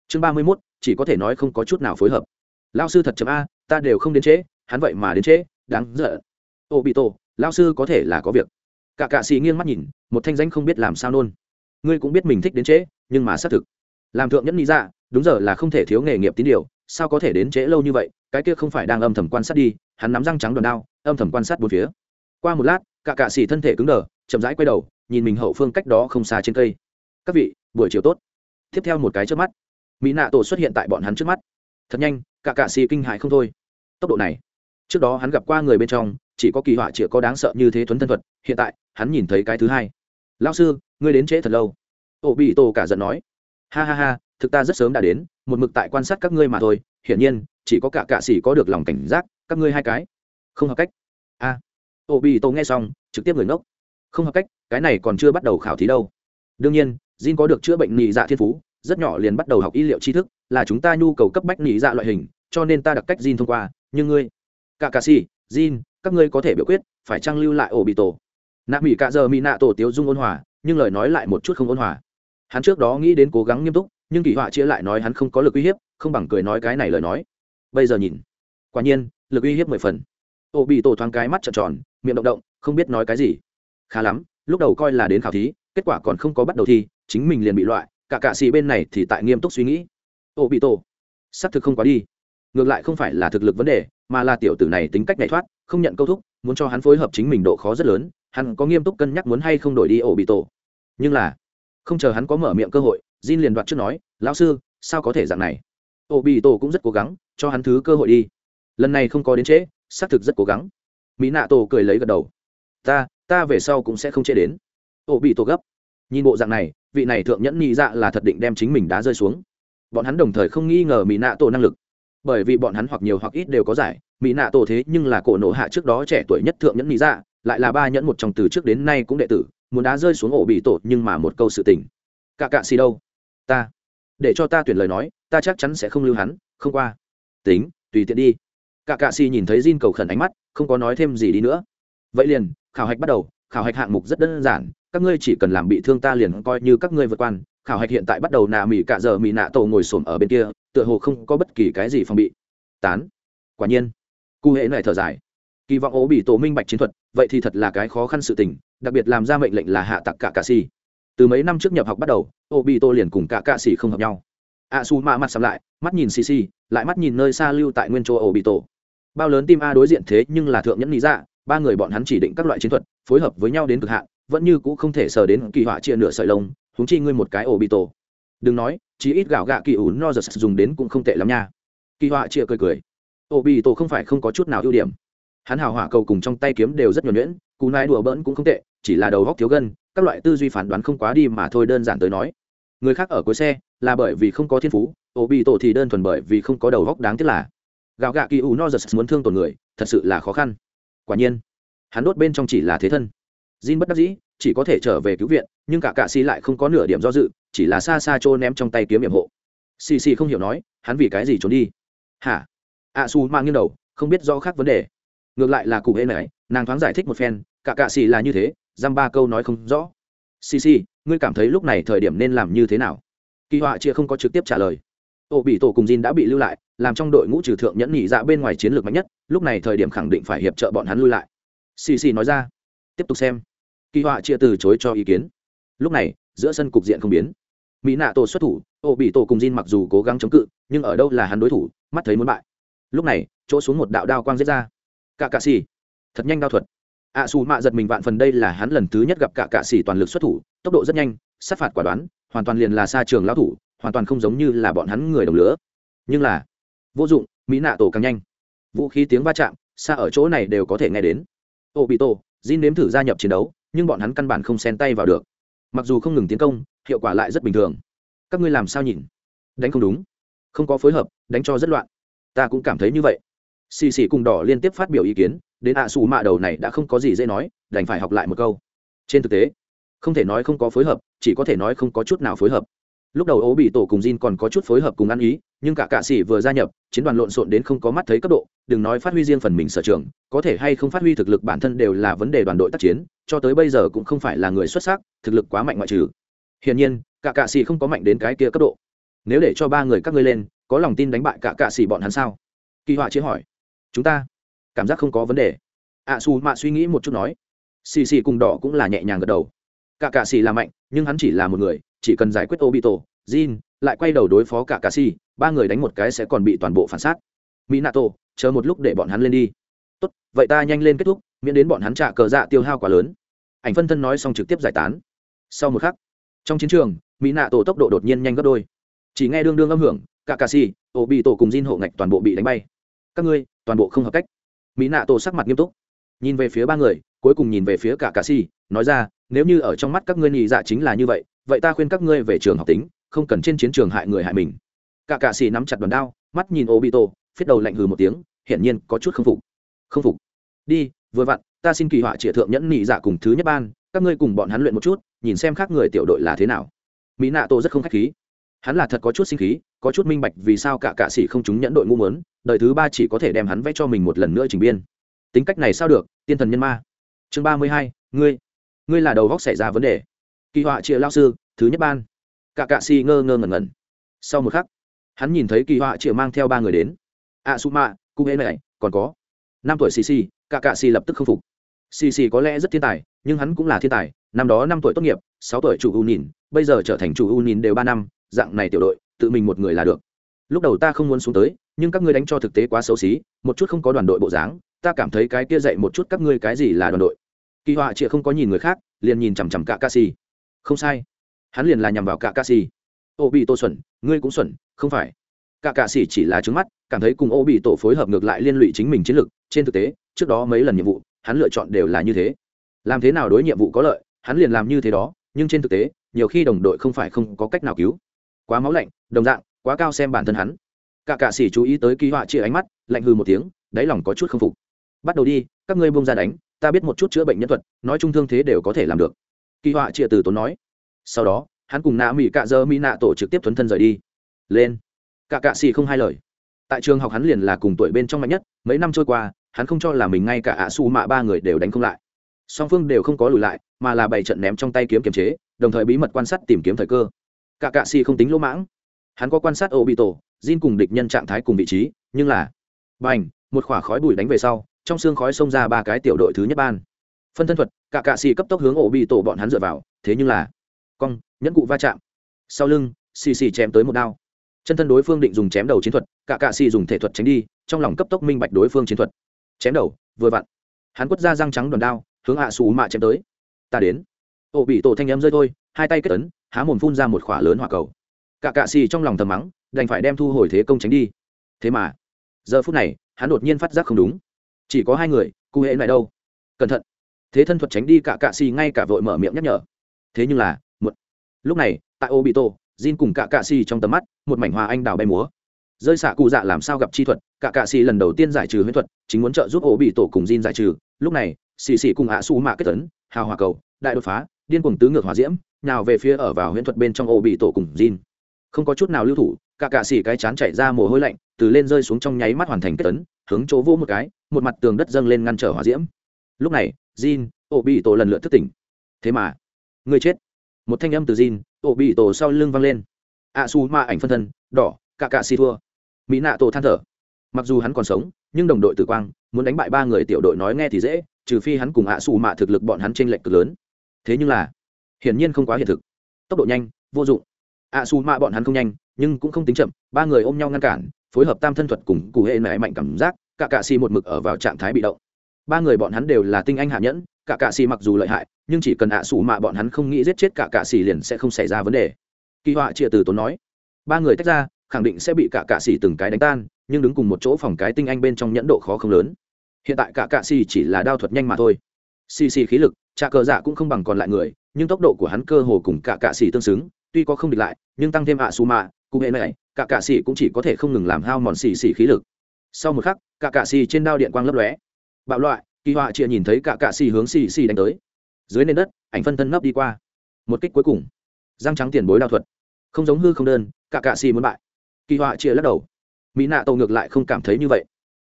Speaker 1: Chương ba mươi mốt, chỉ có thể nói không có chút nào phối hợp. Lao sư thật chấm a, ta đều không đến trễ, hắn vậy mà đến trễ, đáng giận. Ô, bị tổ lao sư có thể là có việc. Cả cạ xì nghiêng mắt nhìn, một thanh danh không biết làm sao nôn. Ngươi cũng biết mình thích đến trễ, nhưng mà xác thực, làm thượng nhất lý dạ đúng giờ là không thể thiếu nghề nghiệp tín điều sao có thể đến trễ lâu như vậy, cái kia không phải đang âm thầm quan sát đi, hắn nắm răng trắng đòn đao, âm thầm quan sát bốn phía. Qua một lát, cả cạ xỉ thân thể cứng đờ, chậm rãi quay đầu, nhìn mình hậu phương cách đó không xa trên cây. Các vị, buổi chiều tốt. Tiếp theo một cái trước mắt, mỹ nạ tổ xuất hiện tại bọn hắn trước mắt. Thật nhanh, cả cạ xì kinh hại không thôi. Tốc độ này, trước đó hắn gặp qua người bên trong, chỉ có kỳ họa chỉ có đáng sợ như thế thuấn thân thuật, hiện tại, hắn nhìn thấy cái thứ hai. Lao sư, ngươi đến trễ thật lâu. Ổ bị tổ cả giận nói. Ha ha ha, thực ta rất sớm đã đến một mực tại quan sát các ngươi mà thôi, hiển nhiên, chỉ có cả cạ xỉ có được lòng cảnh giác, các ngươi hai cái. Không hợp cách. A. À. ổ bị nghe xong, trực tiếp người ngốc. Không hợp cách, cái này còn chưa bắt đầu khảo thí đâu. Đương nhiên, Jin có được chữa bệnh nhị dạ thiên phú, rất nhỏ liền bắt đầu học y liệu tri thức, là chúng ta nhu cầu cấp bách nhị dạ loại hình, cho nên ta đặc cách Jin thông qua. Nhưng ngươi, cả cạ xỉ Jin, các ngươi có thể biểu quyết, phải trang lưu lại ổ bị tổ nạ mỹ cạ giờ mỹ nạ tổ tiếu dung ôn hòa, nhưng lời nói lại một chút không ôn hòa. Hắn trước đó nghĩ đến cố gắng nghiêm túc nhưng kỳ họa chĩa lại nói hắn không có lực uy hiếp, không bằng cười nói cái này lời nói. Bây giờ nhìn. Quả nhiên, lực uy hiếp mười phần. Ô bị tổ thoáng cái mắt trợn tròn, miệng động động, không biết nói cái gì. Khá lắm, lúc đầu coi là đến khảo thí, kết quả còn không có bắt đầu thi, chính mình liền bị loại, cả cạ xì bên này thì tại nghiêm túc suy nghĩ. Ô bị tổ, xác thực không quá đi. Ngược lại không phải là thực lực vấn đề, mà là tiểu tử này tính cách nhảy thoát, không nhận câu thúc, muốn cho hắn phối hợp chính mình độ khó rất lớn, hắn có nghiêm túc cân nhắc muốn hay không đổi đi ổ bị tổ. Nhưng là, không chờ hắn có mở miệng cơ hội Jin liền đoạt trước nói, lão sư, sao có thể dạng này? Ổ bị tổ cũng rất cố gắng, cho hắn thứ cơ hội đi. Lần này không có đến trễ, xác thực rất cố gắng. Mỹ nạ tổ cười lấy gật đầu. Ta ta về sau cũng sẽ không trễ đến. Ổ bị tổ gấp. Nhìn bộ dạng này, vị này thượng nhẫn nhị dạ là thật định đem chính mình đá rơi xuống. Bọn hắn đồng thời không nghi ngờ mỹ nạ tổ năng lực. Bởi vì bọn hắn hoặc nhiều hoặc ít đều có giải mỹ nạ tổ thế nhưng là cổ nổ hạ trước đó trẻ tuổi nhất thượng nhẫn nhị dạ lại là ba nhẫn một trong từ trước đến nay cũng đệ tử, muốn đá rơi xuống ổ bị tổ nhưng mà một câu sự tình. Cả cạ xì đâu? Ta. Để cho ta tuyển lời nói, ta chắc chắn sẽ không lưu hắn, không qua. Tính, tùy tiện đi. Cả cạ xì nhìn thấy Jin cầu khẩn ánh mắt, không có nói thêm gì đi nữa. Vậy liền, khảo hạch bắt đầu, khảo hạch hạng mục rất đơn giản, các ngươi chỉ cần làm bị thương ta liền coi như các ngươi vượt quan khảo hạch hiện tại bắt đầu nạ mỹ cả giờ mỹ nạ tổ ngồi xổm ở bên kia, tựa hồ không có bất kỳ cái gì phòng bị. Tán. Quả nhiên. Cụ hệ này thở dài. Kỳ vọng ố bị tổ minh bạch chiến thuật, vậy thì thật là cái khó khăn sự tình, đặc biệt làm ra mệnh lệnh là hạ tặc cả cạ si từ mấy năm trước nhập học bắt đầu ô bị tô liền cùng cả cạ xỉ không hợp nhau. A su mạ mặt sắm lại, mắt nhìn xì xì lại mắt nhìn nơi xa lưu tại nguyên châu ô bị tổ bao lớn tim a đối diện thế nhưng là thượng nhẫn lý dạ ba người bọn hắn chỉ định các loại chiến thuật, phối hợp với nhau đến cực hạn, vẫn như cũ không thể sờ đến kỳ họa chia nửa sợi lông húng chi ngươi một cái ổ bị tổ đừng nói, chí ít gạo gạ kỳ ủ no giật dùng đến cũng không tệ lắm nha. Kỳ họa chia cười cười. Ổ bị tổ không phải không có chút nào ưu điểm. Hắn hào hỏa cầu cùng trong tay kiếm đều rất nhuẩn nhuyễn, cú nai đùa bỡn cũng không tệ, chỉ là đầu góc thiếu gân các loại tư duy phán đoán không quá đi mà thôi đơn giản tới nói. Người khác ở cuối xe là bởi vì không có thiên phú, ổ bị tổ thì đơn thuần bởi vì không có đầu góc đáng tiếc là gạo gạ kỳ ủ no giật muốn thương tổn người, thật sự là khó khăn. Quả nhiên, hắn đốt bên trong chỉ là thế thân. Jin bất đắc dĩ, chỉ có thể trở về cứu viện, nhưng cả cạ xì lại không có nửa điểm do dự, chỉ là xa xa trô ném trong tay kiếm hiểm hộ. Xì xì không hiểu nói, hắn vì cái gì trốn đi? Hả? A su mang nghiêng đầu, không biết do khác vấn đề. Ngược lại là cụ hễ này nàng thoáng giải thích một phen, cả cạ xì là như thế dăm ba câu nói không rõ. Xì xì, ngươi cảm thấy lúc này thời điểm nên làm như thế nào? Kỳ họa chia không có trực tiếp trả lời. Ổ bị tổ cùng Jin đã bị lưu lại, làm trong đội ngũ trừ thượng nhẫn nhị dạ bên ngoài chiến lược mạnh nhất, lúc này thời điểm khẳng định phải hiệp trợ bọn hắn lui lại. Xì xì nói ra. Tiếp tục xem. Kỳ họa chia từ chối cho ý kiến. Lúc này, giữa sân cục diện không biến. Mỹ nạ tổ xuất thủ ổ bị tổ cùng Jin mặc dù cố gắng chống cự, nhưng ở đâu là hắn đối thủ, mắt thấy muốn bại. Lúc này, chỗ xuống một đạo đao quang giết ra. Cả cà xì. Thật nhanh đao thuật ạ xù mạ giật mình vạn phần đây là hắn lần thứ nhất gặp cả cạ xỉ toàn lực xuất thủ, tốc độ rất nhanh, sát phạt quả đoán, hoàn toàn liền là xa trường lao thủ, hoàn toàn không giống như là bọn hắn người đồng lửa nhưng là, vô dụng, mỹ nạ tổ càng nhanh. Vũ khí tiếng va chạm, xa ở chỗ này đều có thể nghe đến. Ô bị tổ Jin nếm thử gia nhập chiến đấu, nhưng bọn hắn căn bản không xen tay vào được. Mặc dù không ngừng tiến công, hiệu quả lại rất bình thường. Các ngươi làm sao nhìn? Đánh không đúng. Không có phối hợp, đánh cho rất loạn. Ta cũng cảm thấy như vậy. Xì xì cùng đỏ liên tiếp phát biểu ý kiến đến ạ xù mạ đầu này đã không có gì dễ nói, đành phải học lại một câu. Trên thực tế, không thể nói không có phối hợp, chỉ có thể nói không có chút nào phối hợp. Lúc đầu ố bị tổ cùng Jin còn có chút phối hợp cùng ăn ý, nhưng cả cạ sĩ vừa gia nhập, chiến đoàn lộn xộn đến không có mắt thấy cấp độ, đừng nói phát huy riêng phần mình sở trường, có thể hay không phát huy thực lực bản thân đều là vấn đề đoàn đội tác chiến, cho tới bây giờ cũng không phải là người xuất sắc, thực lực quá mạnh ngoại trừ. Hiển nhiên, cả cạ xì không có mạnh đến cái kia cấp độ. Nếu để cho ba người các ngươi lên, có lòng tin đánh bại cả cạ xì bọn hắn sao? Kỳ họa chế hỏi. Chúng ta cảm giác không có vấn đề. Ạ xù mạ suy nghĩ một chút nói, xì xì cùng đỏ cũng là nhẹ nhàng gật đầu. Cả cạ xì là mạnh, nhưng hắn chỉ là một người, chỉ cần giải quyết obito, jin, lại quay đầu đối phó cả cạ xì, ba người đánh một cái sẽ còn bị toàn bộ phản xác. Mỹ nato chờ một lúc để bọn hắn lên đi. Tốt, vậy ta nhanh lên kết thúc, miễn đến bọn hắn trả cờ dạ tiêu hao quá lớn. Ảnh phân thân nói xong trực tiếp giải tán. Sau một khắc, trong chiến trường mỹ nạ tổ tốc độ đột nhiên nhanh gấp đôi. Chỉ nghe đương đương âm hưởng, cả cà xì ổ bị tổ cùng Jin hộ ngạch toàn bộ bị đánh bay. Các ngươi, toàn bộ không hợp cách mỹ nạ tổ sắc mặt nghiêm túc. Nhìn về phía ba người, cuối cùng nhìn về phía cả cà si, nói ra, nếu như ở trong mắt các ngươi nhị dạ chính là như vậy vậy ta khuyên các ngươi về trường học tính, không cần trên chiến trường hại người hại mình. Cả cà si nắm chặt đòn đao, mắt nhìn ô bị tổ phiết đầu lạnh hừ một tiếng, hiển nhiên có chút không phục. Không phục? Đi, vừa vặn, ta xin kỳ họa trịa thượng nhẫn nhị dạ cùng thứ nhất ban, các ngươi cùng bọn hắn luyện một chút, nhìn xem khác người tiểu đội là thế nào. Mỹ nạ tổ rất không khách khí hắn là thật có chút sinh khí, có chút minh bạch vì sao cả cạ sĩ không chúng nhẫn đội ngu mớn đời thứ ba chỉ có thể đem hắn vẽ cho mình một lần nữa trình biên. Tính cách này sao được, tiên thần nhân ma. Chương ba mươi hai, ngươi. Ngươi là đầu góc xảy ra vấn đề. Kỳ họa triệu lao sư, thứ nhất ban. Cả cạ sĩ ngơ ngơ ngẩn ngẩn. Sau một khắc, hắn nhìn thấy kỳ họa triệu mang theo ba người đến. A su ma cung hễ này, còn có. Năm tuổi xì xì cả cạ xì lập tức không phục. Xì xì có lẽ rất thiên tài, nhưng hắn cũng là thiên tài, năm đó năm tuổi tốt nghiệp, sáu tuổi chủ u nhìn bây giờ trở thành chủ u nhìn đều ba năm dạng này tiểu đội, tự mình một người là được. Lúc đầu ta không muốn xuống tới, nhưng các ngươi đánh cho thực tế quá xấu xí, một chút không có đoàn đội bộ dáng, ta cảm thấy cái kia dạy một chút các ngươi cái gì là đoàn đội. Kỳ họa chịa không có nhìn người khác, liền nhìn chằm chằm cả ca si không sai. Hắn liền là nhằm vào cả ca si ô bị tô xuẩn, ngươi cũng xuẩn, không phải. Cả ca si chỉ là trứng mắt, cảm thấy cùng ô bị tổ phối hợp ngược lại liên lụy chính mình chiến lược trên thực tế, trước đó mấy lần nhiệm vụ, hắn lựa chọn đều là như thế. Làm thế nào đối nhiệm vụ có lợi, hắn liền làm như thế đó, nhưng trên thực tế, nhiều khi đồng đội không phải không có cách nào cứu quá máu lạnh, đồng dạng, quá cao xem bản thân hắn. Cả cạ sĩ chú ý tới kỳ họa chia ánh mắt, lạnh hư một tiếng, đáy lòng có chút không phục. Bắt đầu đi, các ngươi bông ra đánh, ta biết một chút chữa bệnh nhân thuật, nói chung thương thế đều có thể làm được. Kỳ họa chia từ tốn nói. Sau đó, hắn cùng nạ mỹ cạ dơ mỹ nạ tổ trực tiếp thuấn thân rời đi. Lên. Cả cạ xì không hai lời. Tại trường học hắn liền là cùng tuổi bên trong mạnh nhất, mấy năm trôi qua, hắn không cho là mình ngay cả ạ su mạ ba người đều đánh không lại. Song phương đều không có lùi lại, mà là bảy trận ném trong tay kiếm kiềm chế, đồng thời bí mật quan sát tìm kiếm thời cơ cả cạ xì không tính lỗ mãng. Hắn có quan sát ô bị tổ Jin cùng địch nhân trạng thái cùng vị trí, nhưng là, bành, một khỏa khói bụi đánh về sau, trong xương khói xông ra ba cái tiểu đội thứ nhất ban. Phân thân thuật, cả cạ xì cấp tốc hướng ổ bị tổ bọn hắn dựa vào, thế nhưng là, cong, nhẫn cụ va chạm. Sau lưng, xì xì chém tới một đao. Chân thân đối phương định dùng chém đầu chiến thuật, cả cạ xì dùng thể thuật tránh đi, trong lòng cấp tốc minh bạch đối phương chiến thuật. Chém đầu, vừa vặn. Hắn quất ra răng trắng đòn đao, hướng hạ xù mạ chém tới. Ta đến. Ổ bị tổ thanh em rơi thôi hai tay kết ấn, há mồm phun ra một khỏa lớn hỏa cầu. Cả cạ xì trong lòng thầm mắng, đành phải đem thu hồi thế công tránh đi. Thế mà, giờ phút này, hắn đột nhiên phát giác không đúng. Chỉ có hai người, cụ hễ lại đâu? Cẩn thận. Thế thân thuật tránh đi cả cạ xì, ngay cả vội mở miệng nhắc nhở. Thế nhưng là một lúc này, tại ô bị tổ Jin cùng cả cạ xì trong tầm mắt, một mảnh hoa anh đào bay múa. Rơi xạ cụ dạ làm sao gặp chi thuật, cả cạ xì lần đầu tiên giải trừ huyết thuật, chính muốn trợ giúp Ô bị tổ cùng Jin giải trừ. Lúc này, xì xì cùng hạ su mạ kết tấn hào hòa cầu, đại đột phá, điên cuồng tứ ngược hỏa diễm nào về phía ở vào huyễn thuật bên trong ổ bị tổ cùng Jin. Không có chút nào lưu thủ, cả cạ xì cái chán chảy ra mồ hôi lạnh, từ lên rơi xuống trong nháy mắt hoàn thành kết tấn, hướng chỗ vô một cái, một mặt tường đất dâng lên ngăn trở hỏa diễm. Lúc này, Jin ổ bị tổ lần lượt thức tỉnh. Thế mà, người chết. Một thanh âm từ Jin ổ bị tổ sau lưng vang lên. A su ma ảnh phân thân, đỏ, cả cạ xì thua. Mỹ nạ tổ than thở. Mặc dù hắn còn sống, nhưng đồng đội tử quang, muốn đánh bại ba người tiểu đội nói nghe thì dễ, trừ phi hắn cùng ạ su mạ thực lực bọn hắn chênh lệch cực lớn. Thế nhưng là hiển nhiên không quá hiện thực. Tốc độ nhanh, vô dụng. Ạ xù mạ bọn hắn không nhanh, nhưng cũng không tính chậm, ba người ôm nhau ngăn cản, phối hợp tam thân thuật cùng cụ hệ mẹ mạnh cảm giác, cả cạ xì một mực ở vào trạng thái bị động. Ba người bọn hắn đều là tinh anh hạ nhẫn, cả cạ xì mặc dù lợi hại, nhưng chỉ cần ạ xù mạ bọn hắn không nghĩ giết chết cả cạ xì liền sẽ không xảy ra vấn đề. Kỳ họa chia từ tốn nói. Ba người tách ra, khẳng định sẽ bị cả cạ xì từng cái đánh tan, nhưng đứng cùng một chỗ phòng cái tinh anh bên trong nhẫn độ khó không lớn. Hiện tại cả cạ xì chỉ là đao thuật nhanh mà thôi. Xì xì khí lực trà cờ dạ cũng không bằng còn lại người nhưng tốc độ của hắn cơ hồ cùng cả cạ xỉ tương xứng, tuy có không địch lại, nhưng tăng thêm ạ xù mạ cùng hệ này cả cạ xỉ cũng chỉ có thể không ngừng làm hao mòn xỉ xỉ khí lực. Sau một khắc, cả cạ xỉ trên đao điện quang lấp lóe. Bạo loại, kỳ họa chia nhìn thấy cả cạ xỉ hướng xỉ xỉ đánh tới. Dưới nền đất, ảnh phân thân ngấp đi qua. Một kích cuối cùng. Răng trắng tiền bối đao thuật. Không giống hư không đơn, cả cạ xỉ muốn bại. Kỳ họa chia lắc đầu. Mỹ nạ tổ ngược lại không cảm thấy như vậy.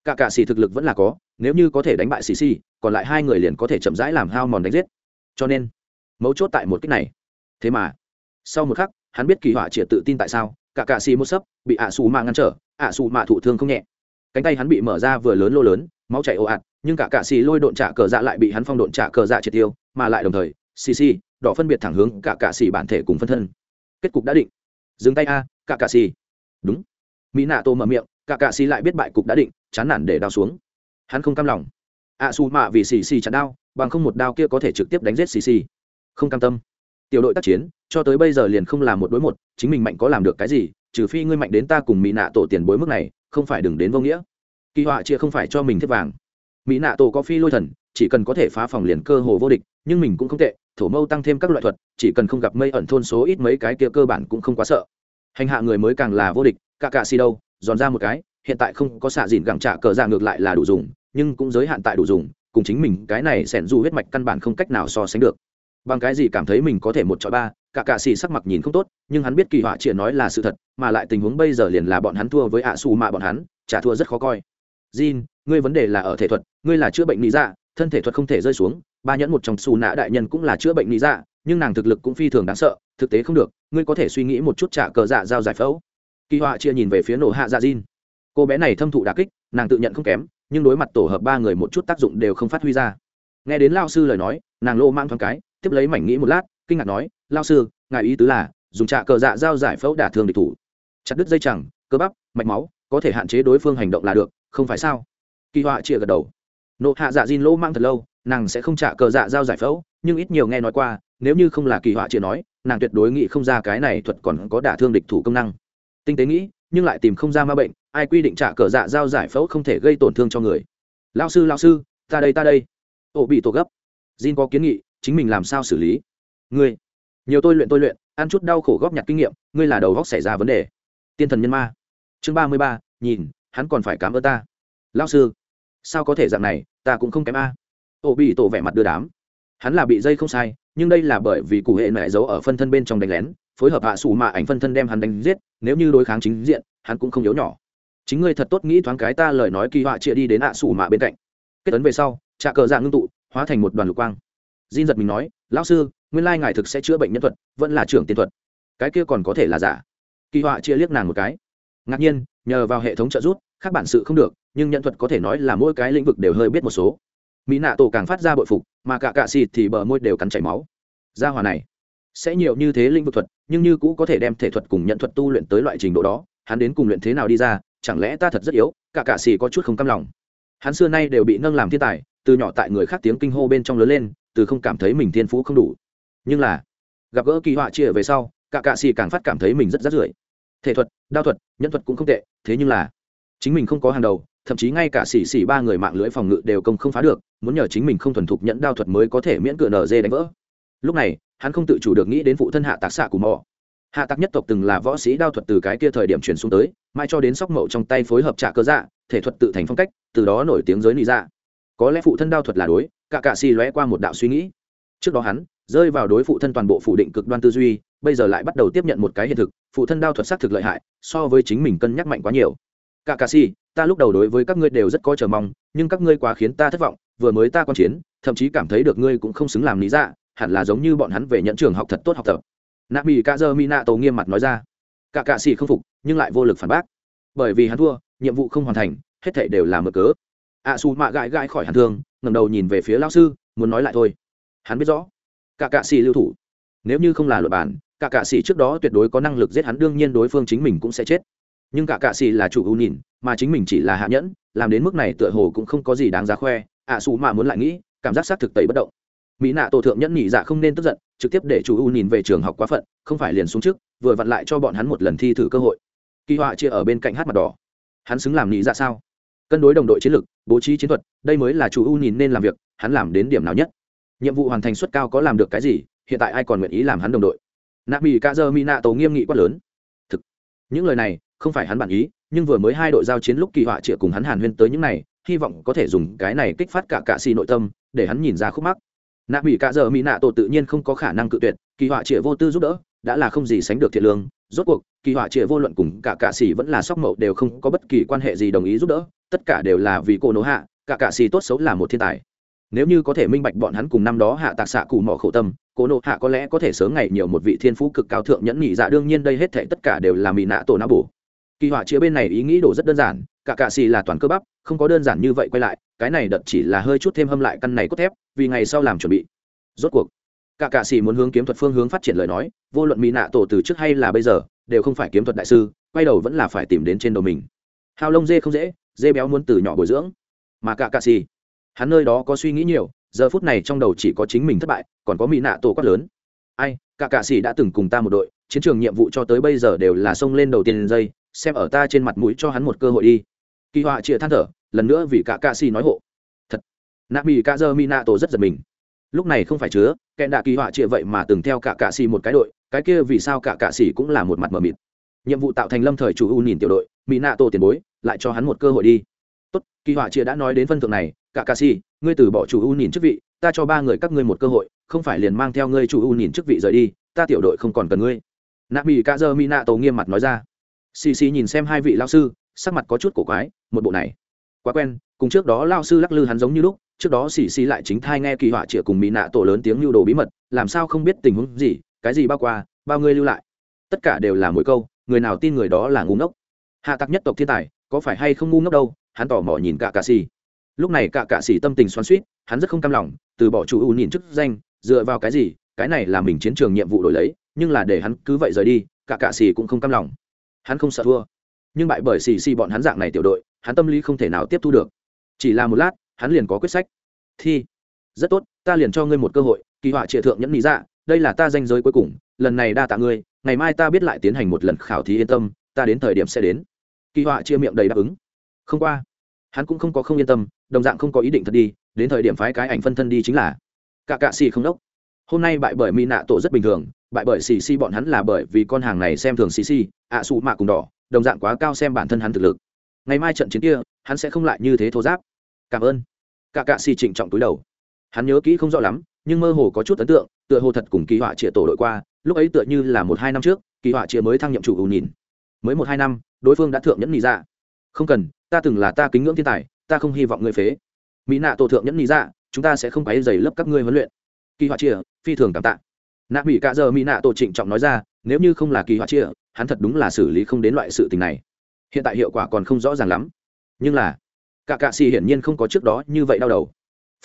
Speaker 1: Cả cạ xỉ thực lực vẫn là có, nếu như có thể đánh bại xỉ xỉ còn lại hai người liền có thể chậm rãi làm hao mòn đánh giết. Cho nên mấu chốt tại một cách này. Thế mà, sau một khắc, hắn biết kỳ họa triệt tự tin tại sao, cả cạ xì một sấp bị ạ xù mạ ngăn trở, ạ xù mạ thụ thương không nhẹ. Cánh tay hắn bị mở ra vừa lớn lô lớn, máu chảy ồ ạt, nhưng cả cạ xì lôi độn trả cờ dạ lại bị hắn phong độn trả cờ dạ triệt tiêu, mà lại đồng thời, xì xì, đỏ phân biệt thẳng hướng cả cạ xì bản thể cùng phân thân. Kết cục đã định. Dừng tay a, cả cạ xì. Đúng. Mỹ nạ tô mở miệng, cả cạ xì lại biết bại cục đã định, chán nản để đao xuống. Hắn không cam lòng. ạ xù mạ vì xì xì chặn đao bằng không một đao kia có thể trực tiếp đánh giết xì xì không cam tâm. Tiểu đội tác chiến, cho tới bây giờ liền không làm một đối một, chính mình mạnh có làm được cái gì, trừ phi ngươi mạnh đến ta cùng mỹ nạ tổ tiền bối mức này, không phải đừng đến vô nghĩa. Kỳ họa chia không phải cho mình thiết vàng. Mỹ nạ tổ có phi lôi thần, chỉ cần có thể phá phòng liền cơ hồ vô địch, nhưng mình cũng không tệ, thổ mâu tăng thêm các loại thuật, chỉ cần không gặp mây ẩn thôn số ít mấy cái kia cơ bản cũng không quá sợ. Hành hạ người mới càng là vô địch, cả cạ xì đâu giòn ra một cái, hiện tại không có xạ dìn gẳng trả cờ ra ngược lại là đủ dùng, nhưng cũng giới hạn tại đủ dùng, cùng chính mình cái này xẻn du huyết mạch căn bản không cách nào so sánh được bằng cái gì cảm thấy mình có thể một chọi ba cả cạ xì sắc mặt nhìn không tốt nhưng hắn biết kỳ họa triệt nói là sự thật mà lại tình huống bây giờ liền là bọn hắn thua với ạ xù mạ bọn hắn trả thua rất khó coi. Jin, ngươi vấn đề là ở thể thuật ngươi là chữa bệnh lý dạ thân thể thuật không thể rơi xuống ba nhẫn một trong xù nạ đại nhân cũng là chữa bệnh lý dạ nhưng nàng thực lực cũng phi thường đáng sợ thực tế không được ngươi có thể suy nghĩ một chút trả cờ dạ giao giải phẫu. Kỳ họa chia nhìn về phía nổ hạ dạ Jin. cô bé này thâm thụ đà kích nàng tự nhận không kém nhưng đối mặt tổ hợp ba người một chút tác dụng đều không phát huy ra. Nghe đến lao sư lời nói nàng lô mang thoáng cái tiếp lấy mảnh nghĩ một lát, kinh ngạc nói lao sư, ngài ý tứ là, dùng trạ cờ dạ giao giải phẫu đả thương địch thủ. Chặt đứt dây chẳng, cơ bắp, mạch máu, có thể hạn chế đối phương hành động là được, không phải sao? Kỳ họa chia gật đầu. Nộ hạ dạ diên lỗ mang thật lâu, nàng sẽ không trả cờ dạ giao giải phẫu, nhưng ít nhiều nghe nói qua, nếu như không là kỳ họa chia nói, nàng tuyệt đối nghĩ không ra cái này thuật còn có đả thương địch thủ công năng. Tinh tế nghĩ, nhưng lại tìm không ra ma bệnh, ai quy định trả cờ dạ giao giải phẫu không thể gây tổn thương cho người? Lao sư lao sư, ta đây ta đây. Ổ bị tổ gấp. Jin có kiến nghị chính mình làm sao xử lý? Ngươi, nhiều tôi luyện tôi luyện, ăn chút đau khổ góp nhặt kinh nghiệm, ngươi là đầu góc xảy ra vấn đề. Tiên thần nhân ma. Chương ba mươi ba, nhìn, hắn còn phải cảm ơn ta. Lao sư, sao có thể dạng này, ta cũng không kém a. Ô bị tổ vẻ mặt đưa đám. Hắn là bị dây không sai, nhưng đây là bởi vì cụ hệ mẹ giấu ở phân thân bên trong đánh lén, phối hợp hạ sủ mạ ảnh phân thân đem hắn đánh giết, nếu như đối kháng chính diện, hắn cũng không yếu nhỏ. Chính ngươi thật tốt nghĩ thoáng cái ta lời nói kỳ họa chia đi đến hạ sủ mạ bên cạnh. Kết ấn về sau trà cờ dạng ngưng tụ, hóa thành một đoàn lục quang. Jin giật mình nói, lão sư, nguyên lai ngài thực sẽ chữa bệnh nhân thuật, vẫn là trưởng tiên thuật. Cái kia còn có thể là giả. Kỳ họa chia liếc nàng một cái. Ngạc nhiên, nhờ vào hệ thống trợ giúp, các bản sự không được, nhưng nhân thuật có thể nói là mỗi cái lĩnh vực đều hơi biết một số. Mỹ nạ tổ càng phát ra bội phục, mà cả cạ xịt thì bờ môi đều cắn chảy máu. Gia hỏa này, sẽ nhiều như thế lĩnh vực thuật, nhưng như cũ có thể đem thể thuật cùng nhận thuật tu luyện tới loại trình độ đó, hắn đến cùng luyện thế nào đi ra, chẳng lẽ ta thật rất yếu, cả cạ xì có chút không cam lòng. Hắn xưa nay đều bị nâng làm thiên tài, từ nhỏ tại người khác tiếng kinh hô bên trong lớn lên, từ không cảm thấy mình thiên phú không đủ. Nhưng là, gặp gỡ kỳ họa chia về sau, cả cạ xì càng phát cảm thấy mình rất rát rưởi. Thể thuật, đao thuật, nhân thuật cũng không tệ, thế nhưng là, chính mình không có hàng đầu, thậm chí ngay cả xì xì ba người mạng lưới phòng ngự đều công không phá được, muốn nhờ chính mình không thuần thục nhẫn đao thuật mới có thể miễn cửa nở dê đánh vỡ. Lúc này, hắn không tự chủ được nghĩ đến phụ thân hạ tạc xạ của mò. Hạ tạc nhất tộc từng là võ sĩ đao thuật từ cái kia thời điểm chuyển xuống tới, mai cho đến sóc mậu trong tay phối hợp trả cơ dạ thể thuật tự thành phong cách, từ đó nổi tiếng giới lý dạ. Có lẽ phụ thân đao thuật là đối cả cạ xì lóe qua một đạo suy nghĩ. Trước đó hắn rơi vào đối phụ thân toàn bộ phủ định cực đoan tư duy, bây giờ lại bắt đầu tiếp nhận một cái hiện thực, phụ thân đao thuật xác thực lợi hại, so với chính mình cân nhắc mạnh quá nhiều. Cả cạ xì, ta lúc đầu đối với các ngươi đều rất có chờ mong, nhưng các ngươi quá khiến ta thất vọng, vừa mới ta quan chiến, thậm chí cảm thấy được ngươi cũng không xứng làm lý dạ hẳn là giống như bọn hắn về nhận trường học thật tốt học tập. Nạ bị ca dơ mỹ nạ tổ nghiêm mặt nói ra. Cả cạ xì không phục, nhưng lại vô lực phản bác. Bởi vì hắn thua, nhiệm vụ không hoàn thành, hết thể đều là mở cớ. Ạ xù mạ gãi gãi khỏi hàn thương ngẩng đầu nhìn về phía lão sư, muốn nói lại thôi. Hắn biết rõ, cả cạ xì lưu thủ. Nếu như không là luật bản, cả cạ xì trước đó tuyệt đối có năng lực giết hắn, đương nhiên đối phương chính mình cũng sẽ chết. Nhưng cả cạ xì là chủ ưu nhìn, mà chính mình chỉ là hạ nhẫn, làm đến mức này tựa hồ cũng không có gì đáng giá khoe. Ạ xù mà muốn lại nghĩ, cảm giác xác thực tẩy bất động. Mỹ nạ tổ thượng nhẫn nhị dạ không nên tức giận, trực tiếp để chủ ưu nhìn về trường học quá phận, không phải liền xuống trước, vừa vặn lại cho bọn hắn một lần thi thử cơ hội. Kỳ họa chia ở bên cạnh hát mặt đỏ. Hắn xứng làm nhị dạ sao? Cân đối đồng đội chiến lược, bố trí chiến thuật, đây mới là chủ u nhìn nên làm việc, hắn làm đến điểm nào nhất. Nhiệm vụ hoàn thành suất cao có làm được cái gì, hiện tại ai còn nguyện ý làm hắn đồng đội. Nạ mỹ ca dơ mi nạ tổ nghiêm nghị quát lớn. Thực, những lời này, không phải hắn bản ý, nhưng vừa mới hai đội giao chiến lúc kỳ họa chĩa cùng hắn hàn huyên tới những này, hy vọng có thể dùng cái này kích phát cả cạ xì nội tâm, để hắn nhìn ra khúc mắc. Nạ mỹ ca dơ mi nạ tổ tự nhiên không có khả năng cự tuyệt, kỳ họa chĩa vô tư giúp đỡ, đã là không gì sánh được thiện lương. Rốt cuộc, kỳ họa chĩa vô luận cùng cả cạ xì vẫn là sóc mậu đều không có bất kỳ quan hệ gì đồng ý giúp đỡ tất cả đều là vì cô nỗ hạ, cả cạ xì tốt xấu là một thiên tài. Nếu như có thể minh bạch bọn hắn cùng năm đó hạ tạc xạ cụ mỏ khổ tâm, cô nộ hạ có lẽ có thể sớm ngày nhiều một vị thiên phú cực cao thượng nhẫn nhị dạ đương nhiên đây hết thể tất cả đều là mỹ nạ tổ não bổ. Kỳ họa chia bên này ý nghĩ đổ rất đơn giản, cả cạ xì là toàn cơ bắp, không có đơn giản như vậy quay lại, cái này đợt chỉ là hơi chút thêm hâm lại căn này cốt thép, vì ngày sau làm chuẩn bị. Rốt cuộc, cả cạ xì muốn hướng kiếm thuật phương hướng phát triển lời nói, vô luận mỹ nạ tổ từ trước hay là bây giờ, đều không phải kiếm thuật đại sư, quay đầu vẫn là phải tìm đến trên đầu mình. Hao lông dê không dễ dê béo muốn từ nhỏ bồi dưỡng. Mà cả cạ xì, hắn nơi đó có suy nghĩ nhiều, giờ phút này trong đầu chỉ có chính mình thất bại, còn có mỹ nạ tổ quát lớn. Ai, cả cạ xì đã từng cùng ta một đội, chiến trường nhiệm vụ cho tới bây giờ đều là xông lên đầu tiên dây, xem ở ta trên mặt mũi cho hắn một cơ hội đi. Kỳ họa chịa than thở, lần nữa vì cả cạ xì nói hộ. Thật. Nạ mỹ cạ dơ mỹ nạ tổ rất giật mình. Lúc này không phải chứa kẻ đạ kỳ họa chịa vậy mà từng theo cả cạ xì một cái đội, cái kia vì sao cả cạ xì cũng là một mặt mờ mịt. Nhiệm vụ tạo thành lâm thời chủ u nhìn tiểu đội mỹ nạ tổ tiền bối lại cho hắn một cơ hội đi. Tốt, kỳ họa chia đã nói đến phân thượng này, cả ngươi từ bỏ chủ u nhìn chức vị, ta cho ba người các ngươi một cơ hội, không phải liền mang theo ngươi chủ u nhìn chức vị rời đi, ta tiểu đội không còn cần ngươi. Nạ mỹ cạ dơ mỹ nạ tổ nghiêm mặt nói ra. Xì xì nhìn xem hai vị lao sư, sắc mặt có chút cổ quái, một bộ này. Quá quen, cùng trước đó lao sư lắc lư hắn giống như lúc, trước đó xì xì lại chính thai nghe kỳ họa chĩa cùng mỹ nạ tổ lớn tiếng lưu đồ bí mật, làm sao không biết tình huống gì, cái gì bao qua, bao ngươi lưu lại. Tất cả đều là mỗi câu, người nào tin người đó là ngu ngốc. Hạ tặc nhất tộc thiên tài có phải hay không ngu ngốc đâu, hắn tỏ mò nhìn cả cạ xì lúc này cả cạ xì tâm tình xoắn suýt hắn rất không cam lòng, từ bỏ chủ ưu nhìn chức danh, dựa vào cái gì, cái này là mình chiến trường nhiệm vụ đổi lấy, nhưng là để hắn cứ vậy rời đi cả cạ xì cũng không cam lòng. Hắn không sợ thua. Nhưng bại bởi xì xì bọn hắn dạng này tiểu đội, hắn tâm lý không thể nào tiếp thu được. Chỉ là một lát, hắn liền có quyết sách. Thi. Rất tốt, ta liền cho ngươi một cơ hội, kỳ họa trịa thượng nhẫn lý dạ đây là ta danh giới cuối cùng, lần này đa tạ ngươi, ngày mai ta biết lại tiến hành một lần khảo thí yên tâm, ta đến thời điểm sẽ đến kỳ họa chia miệng đầy đáp ứng. Không qua, hắn cũng không có không yên tâm, đồng dạng không có ý định thật đi, đến thời điểm phái cái ảnh phân thân đi chính là. Cả cạ xì không đốc. Hôm nay bại bởi mỹ nạ tổ rất bình thường, bại bởi xì xì bọn hắn là bởi vì con hàng này xem thường xì xì, ạ xù mạ cùng đỏ, đồng dạng quá cao xem bản thân hắn thực lực. Ngày mai trận chiến kia, hắn sẽ không lại như thế thô giáp. Cảm ơn. Cả cạ xì trịnh trọng túi đầu. Hắn nhớ kỹ không rõ lắm, nhưng mơ hồ có chút ấn tượng, tựa hồ thật cùng kỳ họa trịa tổ đội qua, lúc ấy tựa như là một hai năm trước, kỳ họa trịa mới thăng nhậm chủ ưu nhìn. Mới một hai năm đối phương đã thượng nhẫn nhị ra không cần, ta từng là ta kính ngưỡng thiên tài, ta không hy vọng ngươi phế. Mỹ nạ tổ thượng nhẫn nhị ra chúng ta sẽ không phải dày lấp các ngươi huấn luyện. Kỳ họa chia phi thường cảm tạ. Nạ mỹ cả giờ mỹ nạ tổ trịnh trọng nói ra, nếu như không là kỳ họa chia hắn thật đúng là xử lý không đến loại sự tình này. Hiện tại hiệu quả còn không rõ ràng lắm. Nhưng là, cả cạ xì hiển nhiên không có trước đó như vậy đau đầu.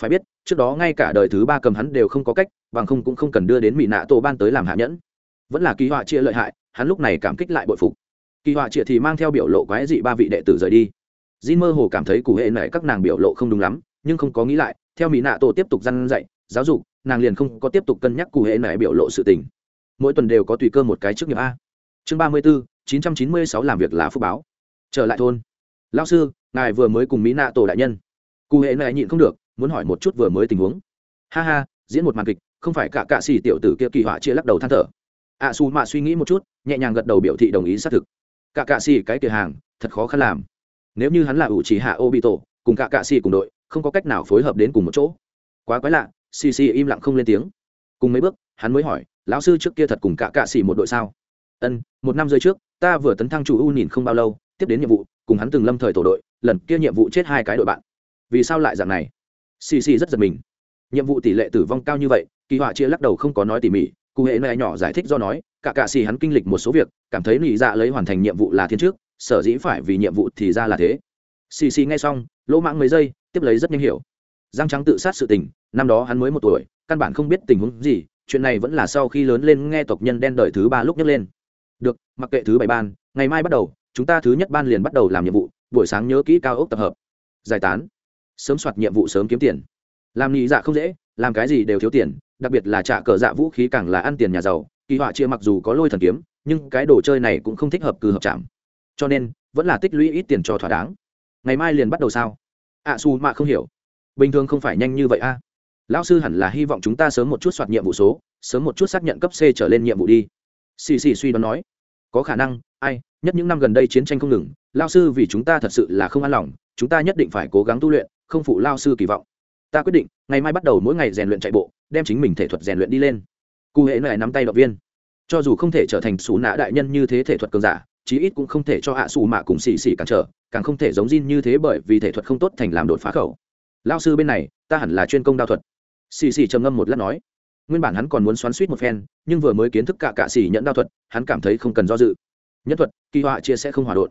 Speaker 1: Phải biết, trước đó ngay cả đời thứ ba cầm hắn đều không có cách, bằng không cũng không cần đưa đến mỹ nạ tổ ban tới làm hạ nhẫn. Vẫn là kỳ họa chia lợi hại, hắn lúc này cảm kích lại bội phục kỳ họa triệt thì mang theo biểu lộ quái dị ba vị đệ tử rời đi. Jin mơ hồ cảm thấy cụ hệ này các nàng biểu lộ không đúng lắm, nhưng không có nghĩ lại, theo mỹ nạ tổ tiếp tục răn dạy, giáo dục, nàng liền không có tiếp tục cân nhắc cụ hệ này biểu lộ sự tình. Mỗi tuần đều có tùy cơ một cái trước nghiệp a. Chương ba mươi bốn chín trăm chín mươi sáu làm việc là phúc báo. Trở lại thôn. Lao sư, ngài vừa mới cùng mỹ nạ tổ đại nhân. Cụ hệ này nhịn không được, muốn hỏi một chút vừa mới tình huống. Ha ha, diễn một màn kịch, không phải cả cạ xì tiểu tử kia kỳ họa chia lắc đầu than thở. Ạ xù mạ suy nghĩ một chút, nhẹ nhàng gật đầu biểu thị đồng ý xác thực cả cạ xì cái kia hàng, thật khó khăn làm. Nếu như hắn là ủ chỉ hạ ô bị tổ cùng cả cạ xì cùng đội, không có cách nào phối hợp đến cùng một chỗ. Quá quái lạ, xì xì im lặng không lên tiếng. Cùng mấy bước, hắn mới hỏi, lão sư trước kia thật cùng cả cạ xì một đội sao? Ân, một năm rưỡi trước, ta vừa tấn thăng chủ u nhìn không bao lâu, tiếp đến nhiệm vụ, cùng hắn từng lâm thời tổ đội, lần kia nhiệm vụ chết hai cái đội bạn. Vì sao lại dạng này? Xì xì rất giật mình. Nhiệm vụ tỷ lệ tử vong cao như vậy, kỳ họa chia lắc đầu không có nói tỉ mỉ cụ hệ này nhỏ giải thích do nói, cả cạ xì hắn kinh lịch một số việc, cảm thấy lì dạ lấy hoàn thành nhiệm vụ là thiên trước, sở dĩ phải vì nhiệm vụ thì ra là thế. Xì xì nghe xong, lỗ mãng mấy giây, tiếp lấy rất nhanh hiểu. Giang trắng tự sát sự tình, năm đó hắn mới một tuổi, căn bản không biết tình huống gì, chuyện này vẫn là sau khi lớn lên nghe tộc nhân đen đời thứ ba lúc nhấc lên. Được, mặc kệ thứ bảy ban, ngày mai bắt đầu, chúng ta thứ nhất ban liền bắt đầu làm nhiệm vụ, buổi sáng nhớ kỹ cao ốc tập hợp. Giải tán. Sớm soạt nhiệm vụ sớm kiếm tiền. Làm nhị dạ không dễ, làm cái gì đều thiếu tiền đặc biệt là trả cờ dạ vũ khí càng là ăn tiền nhà giàu kỳ họa chia mặc dù có lôi thần kiếm nhưng cái đồ chơi này cũng không thích hợp cư hợp chạm. Cho nên vẫn là tích lũy ít tiền cho thỏa đáng. Ngày mai liền bắt đầu sao? Ạ à, su mạ không hiểu. Bình thường không phải nhanh như vậy a. Lão sư hẳn là hy vọng chúng ta sớm một chút soạt nhiệm vụ số sớm một chút xác nhận cấp c trở lên nhiệm vụ đi. Xì xì suy đoán nói. Có khả năng ai nhất những năm gần đây chiến tranh không ngừng lao sư vì chúng ta thật sự là không an lòng chúng ta nhất định phải cố gắng tu luyện không phụ lao sư kỳ vọng. Ta quyết định ngày mai bắt đầu mỗi ngày rèn luyện chạy bộ đem chính mình thể thuật rèn luyện đi lên. Cụ hệ này nắm tay động viên. Cho dù không thể trở thành xù nạ đại nhân như thế thể thuật cường giả, chí ít cũng không thể cho hạ xù mạ cùng xì xì cản trở, càng không thể giống Jin như thế bởi vì thể thuật không tốt thành làm đột phá khẩu. Lao sư bên này, ta hẳn là chuyên công đao thuật. Xì xì trầm ngâm một lát nói. Nguyên bản hắn còn muốn xoắn suýt một phen, nhưng vừa mới kiến thức cả cạ xì nhận đao thuật, hắn cảm thấy không cần do dự. Nhất thuật, kỳ họa chia sẽ không hòa đột.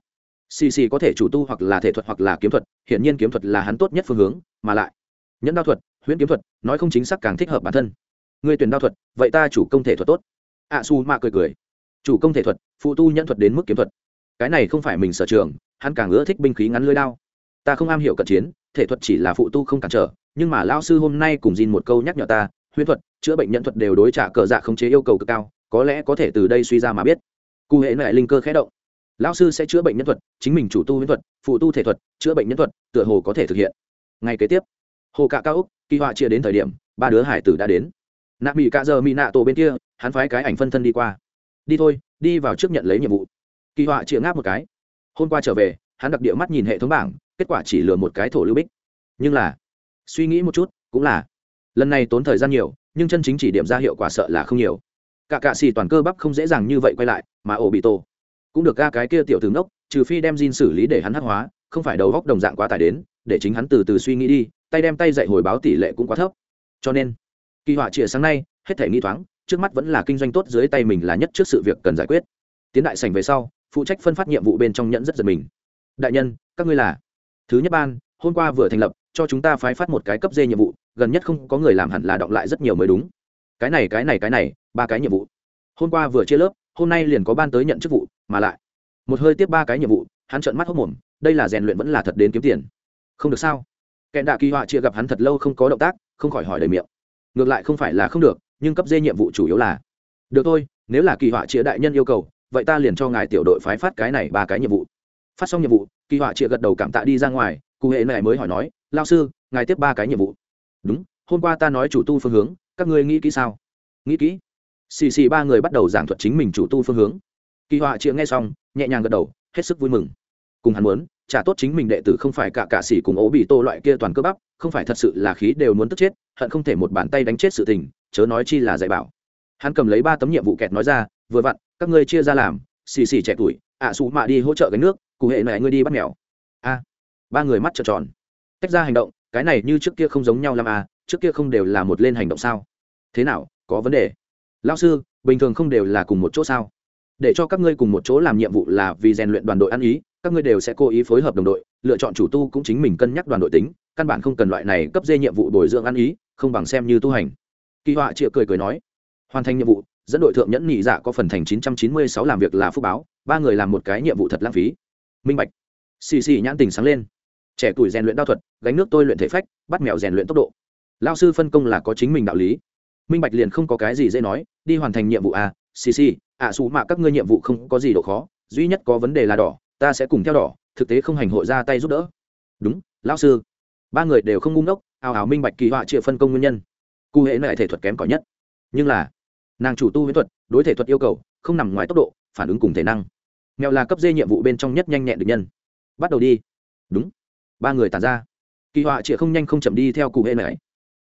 Speaker 1: Xì xì có thể chủ tu hoặc là thể thuật hoặc là kiếm thuật, hiển nhiên kiếm thuật là hắn tốt nhất phương hướng, mà lại nhẫn đao thuật huyễn kiếm thuật, nói không chính xác càng thích hợp bản thân. Người tuyển đao thuật, vậy ta chủ công thể thuật tốt. Ạ su mạ cười cười. Chủ công thể thuật, phụ tu nhận thuật đến mức kiếm thuật. Cái này không phải mình sở trường, hắn càng ưa thích binh khí ngắn lưới đao. Ta không am hiểu cận chiến, thể thuật chỉ là phụ tu không cản trở, nhưng mà lao sư hôm nay cùng Jin một câu nhắc nhở ta, huyễn thuật, chữa bệnh nhân thuật đều đối trả cờ dạ không chế yêu cầu cực cao, có lẽ có thể từ đây suy ra mà biết. Cụ hệ lại linh cơ khẽ động. Lão sư sẽ chữa bệnh nhân thuật, chính mình chủ tu huyễn thuật, phụ tu thể thuật, chữa bệnh nhân thuật, tựa hồ có thể thực hiện. Ngay kế tiếp, hồ cạ cao úc kỳ họa chia đến thời điểm, ba đứa hải tử đã đến. Nạ mỹ cạ giờ mỹ nạ tổ bên kia, hắn phái cái ảnh phân thân đi qua. Đi thôi, đi vào trước nhận lấy nhiệm vụ. Kỳ họa chia ngáp một cái. Hôm qua trở về, hắn đặc địa mắt nhìn hệ thống bảng, kết quả chỉ lừa một cái thổ lưu bích. Nhưng là, suy nghĩ một chút, cũng là, lần này tốn thời gian nhiều, nhưng chân chính chỉ điểm ra hiệu quả sợ là không nhiều. Cả cạ xì toàn cơ bắp không dễ dàng như vậy quay lại, mà ổ bị tổ cũng được ga cái kia tiểu tướng ốc trừ phi đem Jin xử lý để hắn hắc hóa, không phải đầu góc đồng dạng quá tải đến để chính hắn từ từ suy nghĩ đi, tay đem tay dạy hồi báo tỷ lệ cũng quá thấp. Cho nên, kỳ họa chĩa sáng nay, hết thể nghi thoáng, trước mắt vẫn là kinh doanh tốt dưới tay mình là nhất trước sự việc cần giải quyết. Tiến đại sảnh về sau, phụ trách phân phát nhiệm vụ bên trong nhẫn rất giật mình. Đại nhân, các ngươi là? Thứ nhất ban, hôm qua vừa thành lập, cho chúng ta phái phát một cái cấp dê nhiệm vụ, gần nhất không có người làm hẳn là đọng lại rất nhiều mới đúng. Cái này cái này cái này, ba cái nhiệm vụ. Hôm qua vừa chia lớp, hôm nay liền có ban tới nhận chức vụ, mà lại, một hơi tiếp ba cái nhiệm vụ, hắn trợn mắt hốc mồm, đây là rèn luyện vẫn là thật đến kiếm tiền không được sao? Kẻ đạ kỳ họa chia gặp hắn thật lâu không có động tác, không khỏi hỏi đầy miệng. Ngược lại không phải là không được, nhưng cấp dê nhiệm vụ chủ yếu là, được thôi, nếu là kỳ họa chia đại nhân yêu cầu, vậy ta liền cho ngài tiểu đội phái phát cái này ba cái nhiệm vụ. Phát xong nhiệm vụ, kỳ họa chia gật đầu cảm tạ đi ra ngoài, cụ hệ này mới hỏi nói, lao sư, ngài tiếp ba cái nhiệm vụ. Đúng, hôm qua ta nói chủ tu phương hướng, các ngươi nghĩ kỹ sao? Nghĩ kỹ. Xì xì ba người bắt đầu giảng thuật chính mình chủ tu phương hướng. Kỳ họa chia nghe xong, nhẹ nhàng gật đầu, hết sức vui mừng. Cùng hắn muốn chả tốt chính mình đệ tử không phải cả cả sĩ cùng ố bị tô loại kia toàn cơ bắp, không phải thật sự là khí đều muốn tức chết, hận không thể một bàn tay đánh chết sự tình, chớ nói chi là dạy bảo. Hắn cầm lấy ba tấm nhiệm vụ kẹt nói ra, vừa vặn, các ngươi chia ra làm, xì xì trẻ tuổi, ạ à xù mạ đi hỗ trợ gánh nước, cụ hệ này ngươi đi bắt mèo. A. Ba người mắt trợn tròn. Tách ra hành động, cái này như trước kia không giống nhau làm à trước kia không đều là một lên hành động sao? Thế nào, có vấn đề? Lao sư, bình thường không đều là cùng một chỗ sao? Để cho các ngươi cùng một chỗ làm nhiệm vụ là vì rèn luyện đoàn đội ăn ý các ngươi đều sẽ cố ý phối hợp đồng đội, lựa chọn chủ tu cũng chính mình cân nhắc đoàn đội tính, căn bản không cần loại này cấp dê nhiệm vụ bồi dưỡng ăn ý, không bằng xem như tu hành. Kỳ họa chịa cười cười nói, hoàn thành nhiệm vụ, dẫn đội thượng nhẫn nhị dạ có phần thành chín trăm chín mươi sáu làm việc là phúc báo, ba người làm một cái nhiệm vụ thật lãng phí. Minh bạch. Xì xì nhãn tình sáng lên. Trẻ tuổi rèn luyện đao thuật, gánh nước tôi luyện thể phách, bắt mèo rèn luyện tốc độ. Lao sư phân công là có chính mình đạo lý. Minh bạch liền không có cái gì dễ nói, đi hoàn thành nhiệm vụ à xì xì, ạ xù mạ các ngươi nhiệm vụ không có gì độ khó, duy nhất có vấn đề là đỏ ta sẽ cùng theo đỏ, thực tế không hành hội ra tay giúp đỡ. Đúng, lão sư. Ba người đều không ngu ngốc, ào ào minh bạch kỳ họa chịa phân công nguyên nhân. Cụ hệ lại thể thuật kém cỏi nhất. Nhưng là, nàng chủ tu huyễn thuật, đối thể thuật yêu cầu, không nằm ngoài tốc độ, phản ứng cùng thể năng. Mèo là cấp dê nhiệm vụ bên trong nhất nhanh nhẹn được nhân. Bắt đầu đi. Đúng. Ba người tàn ra. Kỳ họa chịa không nhanh không chậm đi theo cụ hệ này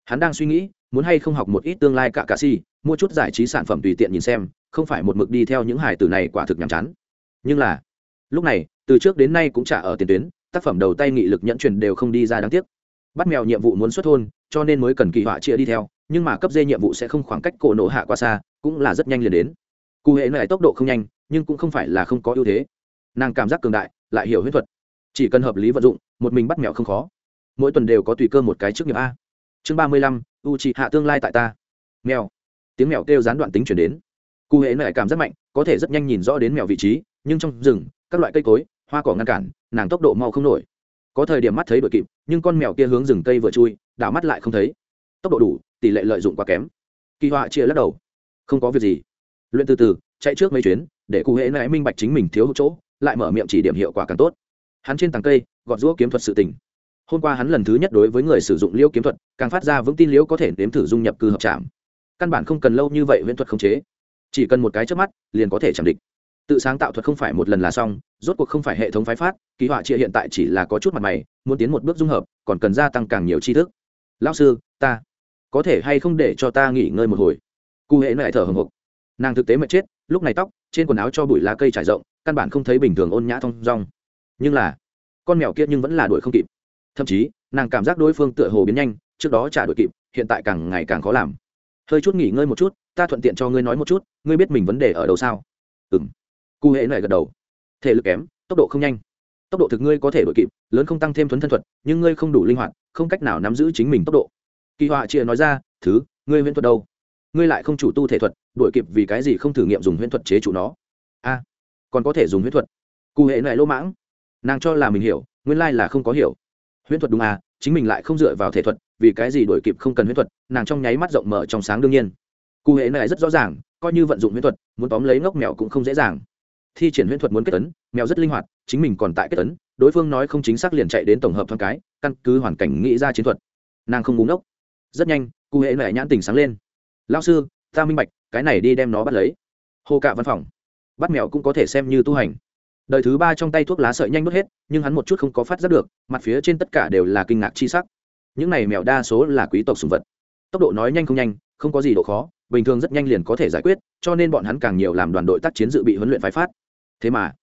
Speaker 1: hắn đang suy nghĩ, muốn hay không học một ít tương lai cả cà si, mua chút giải trí sản phẩm tùy tiện nhìn xem, không phải một mực đi theo những hải tử này quả thực nhàm chán. Nhưng là, lúc này từ trước đến nay cũng trả ở tiền tuyến, tác phẩm đầu tay nghị lực nhận truyền đều không đi ra đáng tiếc. Bắt mèo nhiệm vụ muốn xuất thôn, cho nên mới cần kỳ họa chia đi theo, nhưng mà cấp dê nhiệm vụ sẽ không khoảng cách cổ nổ hạ qua xa, cũng là rất nhanh liền đến. Cụ hệ này tốc độ không nhanh, nhưng cũng không phải là không có ưu thế. Nàng cảm giác cường đại, lại hiểu huyết thuật. Chỉ cần hợp lý vận dụng, một mình bắt mèo không khó. Mỗi tuần đều có tùy cơ một cái trước nghiệp a. Chương ba mươi lăm u trị hạ tương lai tại ta. Mèo. Tiếng mèo kêu gián đoạn tính chuyển đến. Cụ hệ này cảm rất mạnh, có thể rất nhanh nhìn rõ đến mèo vị trí, nhưng trong rừng, các loại cây cối hoa cỏ ngăn cản, nàng tốc độ mau không nổi. Có thời điểm mắt thấy đội kịp, nhưng con mèo kia hướng rừng cây vừa chui, đảo mắt lại không thấy. Tốc độ đủ, tỷ lệ lợi dụng quá kém. Kỳ họa chia lắc đầu. Không có việc gì. Luyện từ từ, chạy trước mấy chuyến, để cụ hệ này minh bạch chính mình thiếu chỗ, lại mở miệng chỉ điểm hiệu quả càng tốt. Hắn trên tàng cây, gọt rũa kiếm thuật sự tỉnh hôm qua hắn lần thứ nhất đối với người sử dụng liễu kiếm thuật, càng phát ra vững tin liễu có thể nếm thử dung nhập cư hợp trạm căn bản không cần lâu như vậy viễn thuật khống chế. Chỉ cần một cái trước mắt, liền có thể chạm địch tự sáng tạo thuật không phải một lần là xong, rốt cuộc không phải hệ thống phái phát kỳ họa chia hiện tại chỉ là có chút mặt mày, muốn tiến một bước dung hợp, còn cần gia tăng càng nhiều tri thức. Lão sư, ta, có thể hay không để cho ta nghỉ ngơi một hồi? Cụ hệ lại thở hồng hộc. Nàng thực tế mệt chết, lúc này tóc, trên quần áo cho bụi lá cây trải rộng, căn bản không thấy bình thường ôn nhã thong dong. Nhưng là, con mèo kia nhưng vẫn là đuổi không kịp. Thậm chí, nàng cảm giác đối phương tựa hồ biến nhanh, trước đó trả đuổi kịp, hiện tại càng ngày càng khó làm. Hơi chút nghỉ ngơi một chút, ta thuận tiện cho ngươi nói một chút, ngươi biết mình vấn đề ở đâu sao? Ừng cụ hệ này gật đầu. Thể lực kém, tốc độ không nhanh. Tốc độ thực ngươi có thể đội kịp, lớn không tăng thêm thuấn thân thuật, nhưng ngươi không đủ linh hoạt, không cách nào nắm giữ chính mình tốc độ. Kỳ họa chia nói ra, thứ, ngươi huyễn thuật đâu? Ngươi lại không chủ tu thể thuật đội kịp vì cái gì không thử nghiệm dùng huyễn thuật chế trụ nó? A, còn có thể dùng huyễn thuật. Cụ hệ này lỗ mãng. Nàng cho là mình hiểu, nguyên lai là không có hiểu. Huyễn thuật đúng à chính mình lại không dựa vào thể thuật, vì cái gì đổi kịp không cần huyễn thuật? Nàng trong nháy mắt rộng mở trong sáng đương nhiên. Cụ hệ này rất rõ ràng, coi như vận dụng huyễn thuật, muốn tóm lấy ngốc mèo cũng không dễ dàng thi triển huyễn thuật muốn kết tấn mèo rất linh hoạt, chính mình còn tại kết tấn đối phương nói không chính xác liền chạy đến tổng hợp thoáng cái, căn cứ hoàn cảnh nghĩ ra chiến thuật. Nàng không búng ngốc. Rất nhanh, cụ hệ lại nhãn tình sáng lên. Lao sư, ta minh bạch, cái này đi đem nó bắt lấy. Hồ cạ văn phòng. Bắt mèo cũng có thể xem như tu hành. Đời thứ ba trong tay thuốc lá sợi nhanh mất hết, nhưng hắn một chút không có phát giác được, mặt phía trên tất cả đều là kinh ngạc chi sắc. Những này mèo đa số là quý tộc sùng vật. Tốc độ nói nhanh không nhanh, không có gì độ khó, bình thường rất nhanh liền có thể giải quyết, cho nên bọn hắn càng nhiều làm đoàn đội tác chiến dự bị huấn luyện phái phát thế mà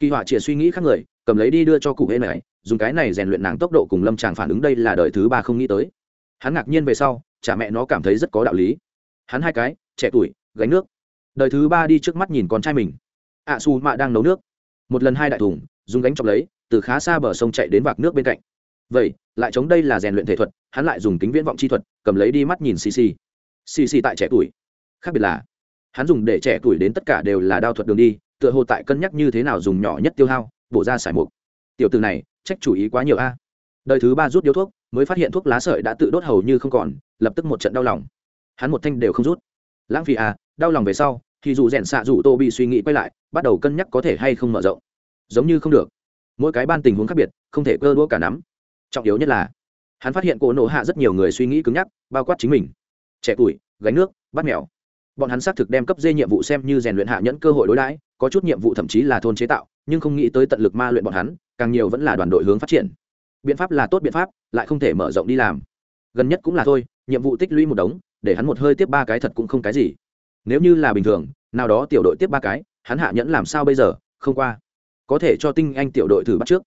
Speaker 1: kỳ họa chỉ suy nghĩ khác người cầm lấy đi đưa cho cụ hễ này dùng cái này rèn luyện nàng tốc độ cùng lâm tràng phản ứng đây là đời thứ ba không nghĩ tới. Hắn ngạc nhiên về sau cha mẹ nó cảm thấy rất có đạo lý. Hắn hai cái trẻ tuổi gánh nước. Đời thứ ba đi trước mắt nhìn con trai mình. Ạ à, su mạ đang nấu nước. Một lần hai đại thùng dùng gánh chọc lấy từ khá xa bờ sông chạy đến vạc nước bên cạnh. Vậy lại chống đây là rèn luyện thể thuật hắn lại dùng kính viễn vọng chi thuật cầm lấy đi mắt nhìn xì xì. Xì xì tại trẻ tuổi. Khác biệt là hắn dùng để trẻ tuổi đến tất cả đều là đao thuật đường đi tựa hồ tại cân nhắc như thế nào dùng nhỏ nhất tiêu hao, bổ ra sải mục. Tiểu từ này, trách chủ ý quá nhiều a. Đời thứ ba rút điếu thuốc, mới phát hiện thuốc lá sợi đã tự đốt hầu như không còn, lập tức một trận đau lòng. Hắn một thanh đều không rút. Lãng phí à đau lòng về sau, thì dù rèn xạ dù tô bị suy nghĩ quay lại, bắt đầu cân nhắc có thể hay không mở rộng. Giống như không được. Mỗi cái ban tình huống khác biệt, không thể cơ đua cả nắm. Trọng yếu nhất là, hắn phát hiện cổ nộ hạ rất nhiều người suy nghĩ cứng nhắc, bao quát chính mình. Trẻ tuổi, gánh nước, bắt mèo bọn hắn xác thực đem cấp dê nhiệm vụ xem như rèn luyện hạ nhẫn cơ hội đối đãi, có chút nhiệm vụ thậm chí là thôn chế tạo, nhưng không nghĩ tới tận lực ma luyện bọn hắn, càng nhiều vẫn là đoàn đội hướng phát triển. Biện pháp là tốt biện pháp, lại không thể mở rộng đi làm. Gần nhất cũng là thôi, nhiệm vụ tích lũy một đống, để hắn một hơi tiếp ba cái thật cũng không cái gì. Nếu như là bình thường, nào đó tiểu đội tiếp ba cái, hắn hạ nhẫn làm sao bây giờ, không qua. Có thể cho tinh anh tiểu đội thử bắt trước.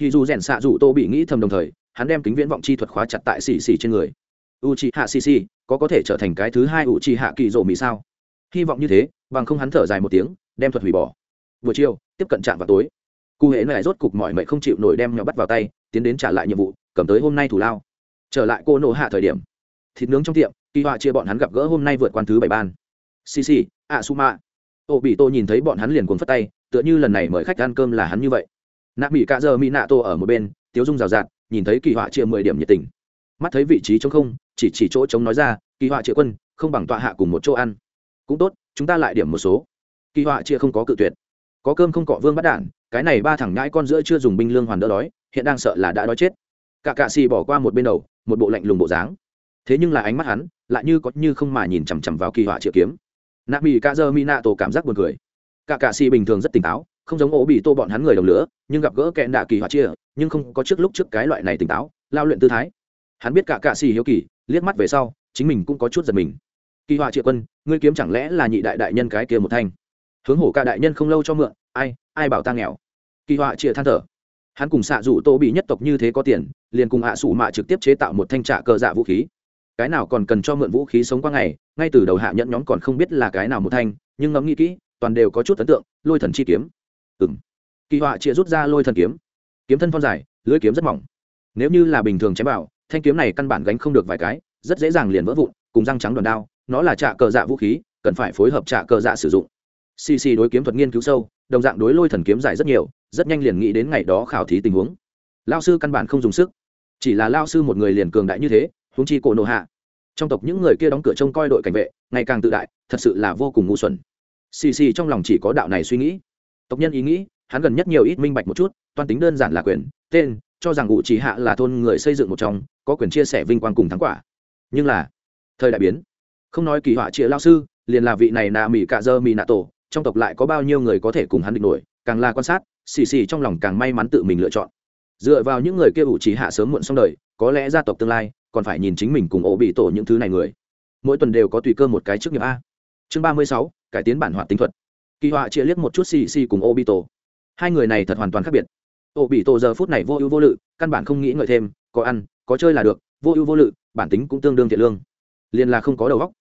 Speaker 1: Thì dù rèn xạ dù tô bị nghĩ thầm đồng thời, hắn đem kính viễn vọng chi thuật khóa chặt tại xì xì trên người u chi hạ xì có có thể trở thành cái thứ hai u chi hạ kỳ rộ mỹ sao? Hy vọng như thế, bằng không hắn thở dài một tiếng, đem thuật hủy bỏ. Buổi chiều, tiếp cận trạm vào tối. Cụ hệ này rốt cục mọi mệnh không chịu nổi đem nhỏ bắt vào tay, tiến đến trả lại nhiệm vụ, cầm tới hôm nay thủ lao. Trở lại cô nổ hạ thời điểm. Thịt nướng trong tiệm, kỳ họa chia bọn hắn gặp gỡ hôm nay vượt quan thứ bảy ban. Xì xì ạ su ma. ô bị tôi nhìn thấy bọn hắn liền cuốn phất tay, tựa như lần này mời khách ăn cơm là hắn như vậy. Nạ mỹ cạ giờ mỹ nạ tô ở một bên, tiếu dung rào rạt, nhìn thấy kỳ họa chia mười điểm nhiệt tình. Mắt thấy vị trí trống không chỉ chỉ chỗ trống nói ra, kỳ họa triệu quân, không bằng tọa hạ cùng một chỗ ăn. Cũng tốt, chúng ta lại điểm một số. Kỳ họa chia không có cự tuyệt. Có cơm không cọ vương bắt đản cái này ba thằng nhãi con giữa chưa dùng binh lương hoàn đỡ đói, hiện đang sợ là đã đói chết. Cả cạ xì bỏ qua một bên đầu, một bộ lạnh lùng bộ dáng. Thế nhưng là ánh mắt hắn lại như có như không mà nhìn chằm chằm vào kỳ họa triệu kiếm. Nạ mỹ ca dơ mỹ nạ tổ cảm giác buồn cười. Cả cạ xì bình thường rất tỉnh táo, không giống ổ bị tô bọn hắn người đồng lửa, nhưng gặp gỡ kẹn đạ kỳ họa chia nhưng không có trước lúc trước cái loại này tỉnh táo, lao luyện tư thái hắn biết cả cạ xì hiếu kỳ, liếc mắt về sau, chính mình cũng có chút giật mình. Kỳ họa triệu quân, ngươi kiếm chẳng lẽ là nhị đại đại nhân cái kia một thanh? Hướng hổ cả đại nhân không lâu cho mượn, ai ai bảo ta nghèo? Kỳ họa triệu than thở. Hắn cùng xạ dụ tô bị nhất tộc như thế có tiền, liền cùng hạ à sủ mạ trực tiếp chế tạo một thanh trạ cờ dạ vũ khí. Cái nào còn cần cho mượn vũ khí sống qua ngày, ngay từ đầu hạ nhẫn nhóm còn không biết là cái nào một thanh, nhưng ngẫm nghĩ kỹ, toàn đều có chút ấn tượng, lôi thần chi kiếm. Ừng kỳ họa chia rút ra lôi thần kiếm. Kiếm thân phong dài, lưỡi kiếm rất mỏng. Nếu như là bình thường chém bảo thanh kiếm này căn bản gánh không được vài cái, rất dễ dàng liền vỡ vụn, cùng răng trắng đòn đao, nó là trạ cờ dạ vũ khí, cần phải phối hợp trạ cờ dạ sử dụng. Cc đối kiếm thuật nghiên cứu sâu, đồng dạng đối lôi thần kiếm dài rất nhiều, rất nhanh liền nghĩ đến ngày đó khảo thí tình huống. Lao sư căn bản không dùng sức. Chỉ là lao sư một người liền cường đại như thế húng chi cổ nộ hạ. Trong tộc những người kia đóng cửa trông coi đội cảnh vệ, ngày càng tự đại, thật sự là vô cùng ngu xuẩn. Xì xì trong lòng chỉ có đạo này suy nghĩ. Tộc nhân ý nghĩ, hắn gần nhất nhiều ít minh bạch một chút, toan tính đơn giản là quyền, tên cho rằng ngụ chỉ hạ là thôn người xây dựng một trong, có quyền chia sẻ vinh quang cùng thắng quả. Nhưng là, thời đại biến. Không nói kỳ họa chia lao sư, liền là vị này nà mỹ cạ dơ mỹ nạ tổ, trong tộc lại có bao nhiêu người có thể cùng hắn địch nổi, càng là quan sát, xì xì trong lòng càng may mắn tự mình lựa chọn. Dựa vào những người kia ủ trí hạ sớm muộn xong đời, có lẽ gia tộc tương lai còn phải nhìn chính mình cùng ổ bị tổ những thứ này người. Mỗi tuần đều có tùy cơ một cái trước nghiệp a. Chương ba mươi sáu, cải tiến bản hoạt tính thuật. Kỳ họa chia liếc một chút xì xì cùng ô bị tổ. Hai người này thật hoàn toàn khác biệt ô bị tổ giờ phút này vô ưu vô lự, căn bản không nghĩ ngợi thêm, có ăn, có chơi là được, vô ưu vô lự, bản tính cũng tương đương thiện lương. Liền là không có đầu góc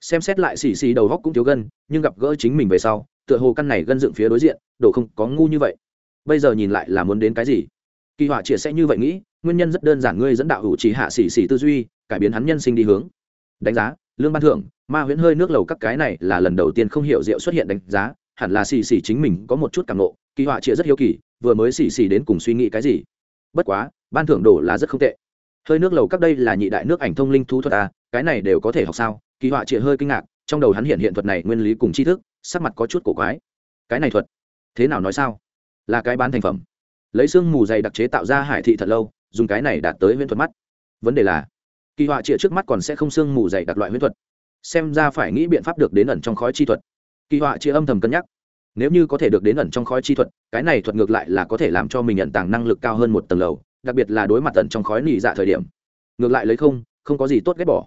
Speaker 1: xem xét lại xì xì đầu góc cũng thiếu gân, nhưng gặp gỡ chính mình về sau, tựa hồ căn này gân dựng phía đối diện đổ không có ngu như vậy. Bây giờ nhìn lại là muốn đến cái gì? Kỳ họa chia sẽ như vậy nghĩ, nguyên nhân rất đơn giản ngươi dẫn đạo hữu trí hạ xì xì tư duy, cải biến hắn nhân sinh đi hướng. Đánh giá, lương ban thưởng, ma huyễn hơi nước lầu các cái này là lần đầu tiên không hiểu rượu xuất hiện đánh giá hẳn là xì xì chính mình có một chút cảm nộ, kỳ họa chia rất hiếu kỳ, vừa mới xì xì đến cùng suy nghĩ cái gì. Bất quá, ban thưởng đổ là rất không tệ. Hơi nước lầu các đây là nhị đại nước ảnh thông linh thu thuật à cái này đều có thể học sao? Kỳ họa chia hơi kinh ngạc, trong đầu hắn hiện hiện thuật này nguyên lý cùng tri thức, sắc mặt có chút cổ quái. Cái này thuật, thế nào nói sao? Là cái bán thành phẩm. Lấy xương mù dày đặc chế tạo ra hải thị thật lâu, dùng cái này đạt tới huyễn thuật mắt. Vấn đề là, kỳ họa trịa trước mắt còn sẽ không xương mù dày đặc loại huyễn thuật. Xem ra phải nghĩ biện pháp được đến ẩn trong khói chi thuật kỳ họa chia âm thầm cân nhắc. Nếu như có thể được đến ẩn trong khói chi thuật, cái này thuật ngược lại là có thể làm cho mình nhận tàng năng lực cao hơn một tầng lầu, đặc biệt là đối mặt tận trong khói nỉ dạ thời điểm. Ngược lại lấy không không có gì tốt ghét bỏ.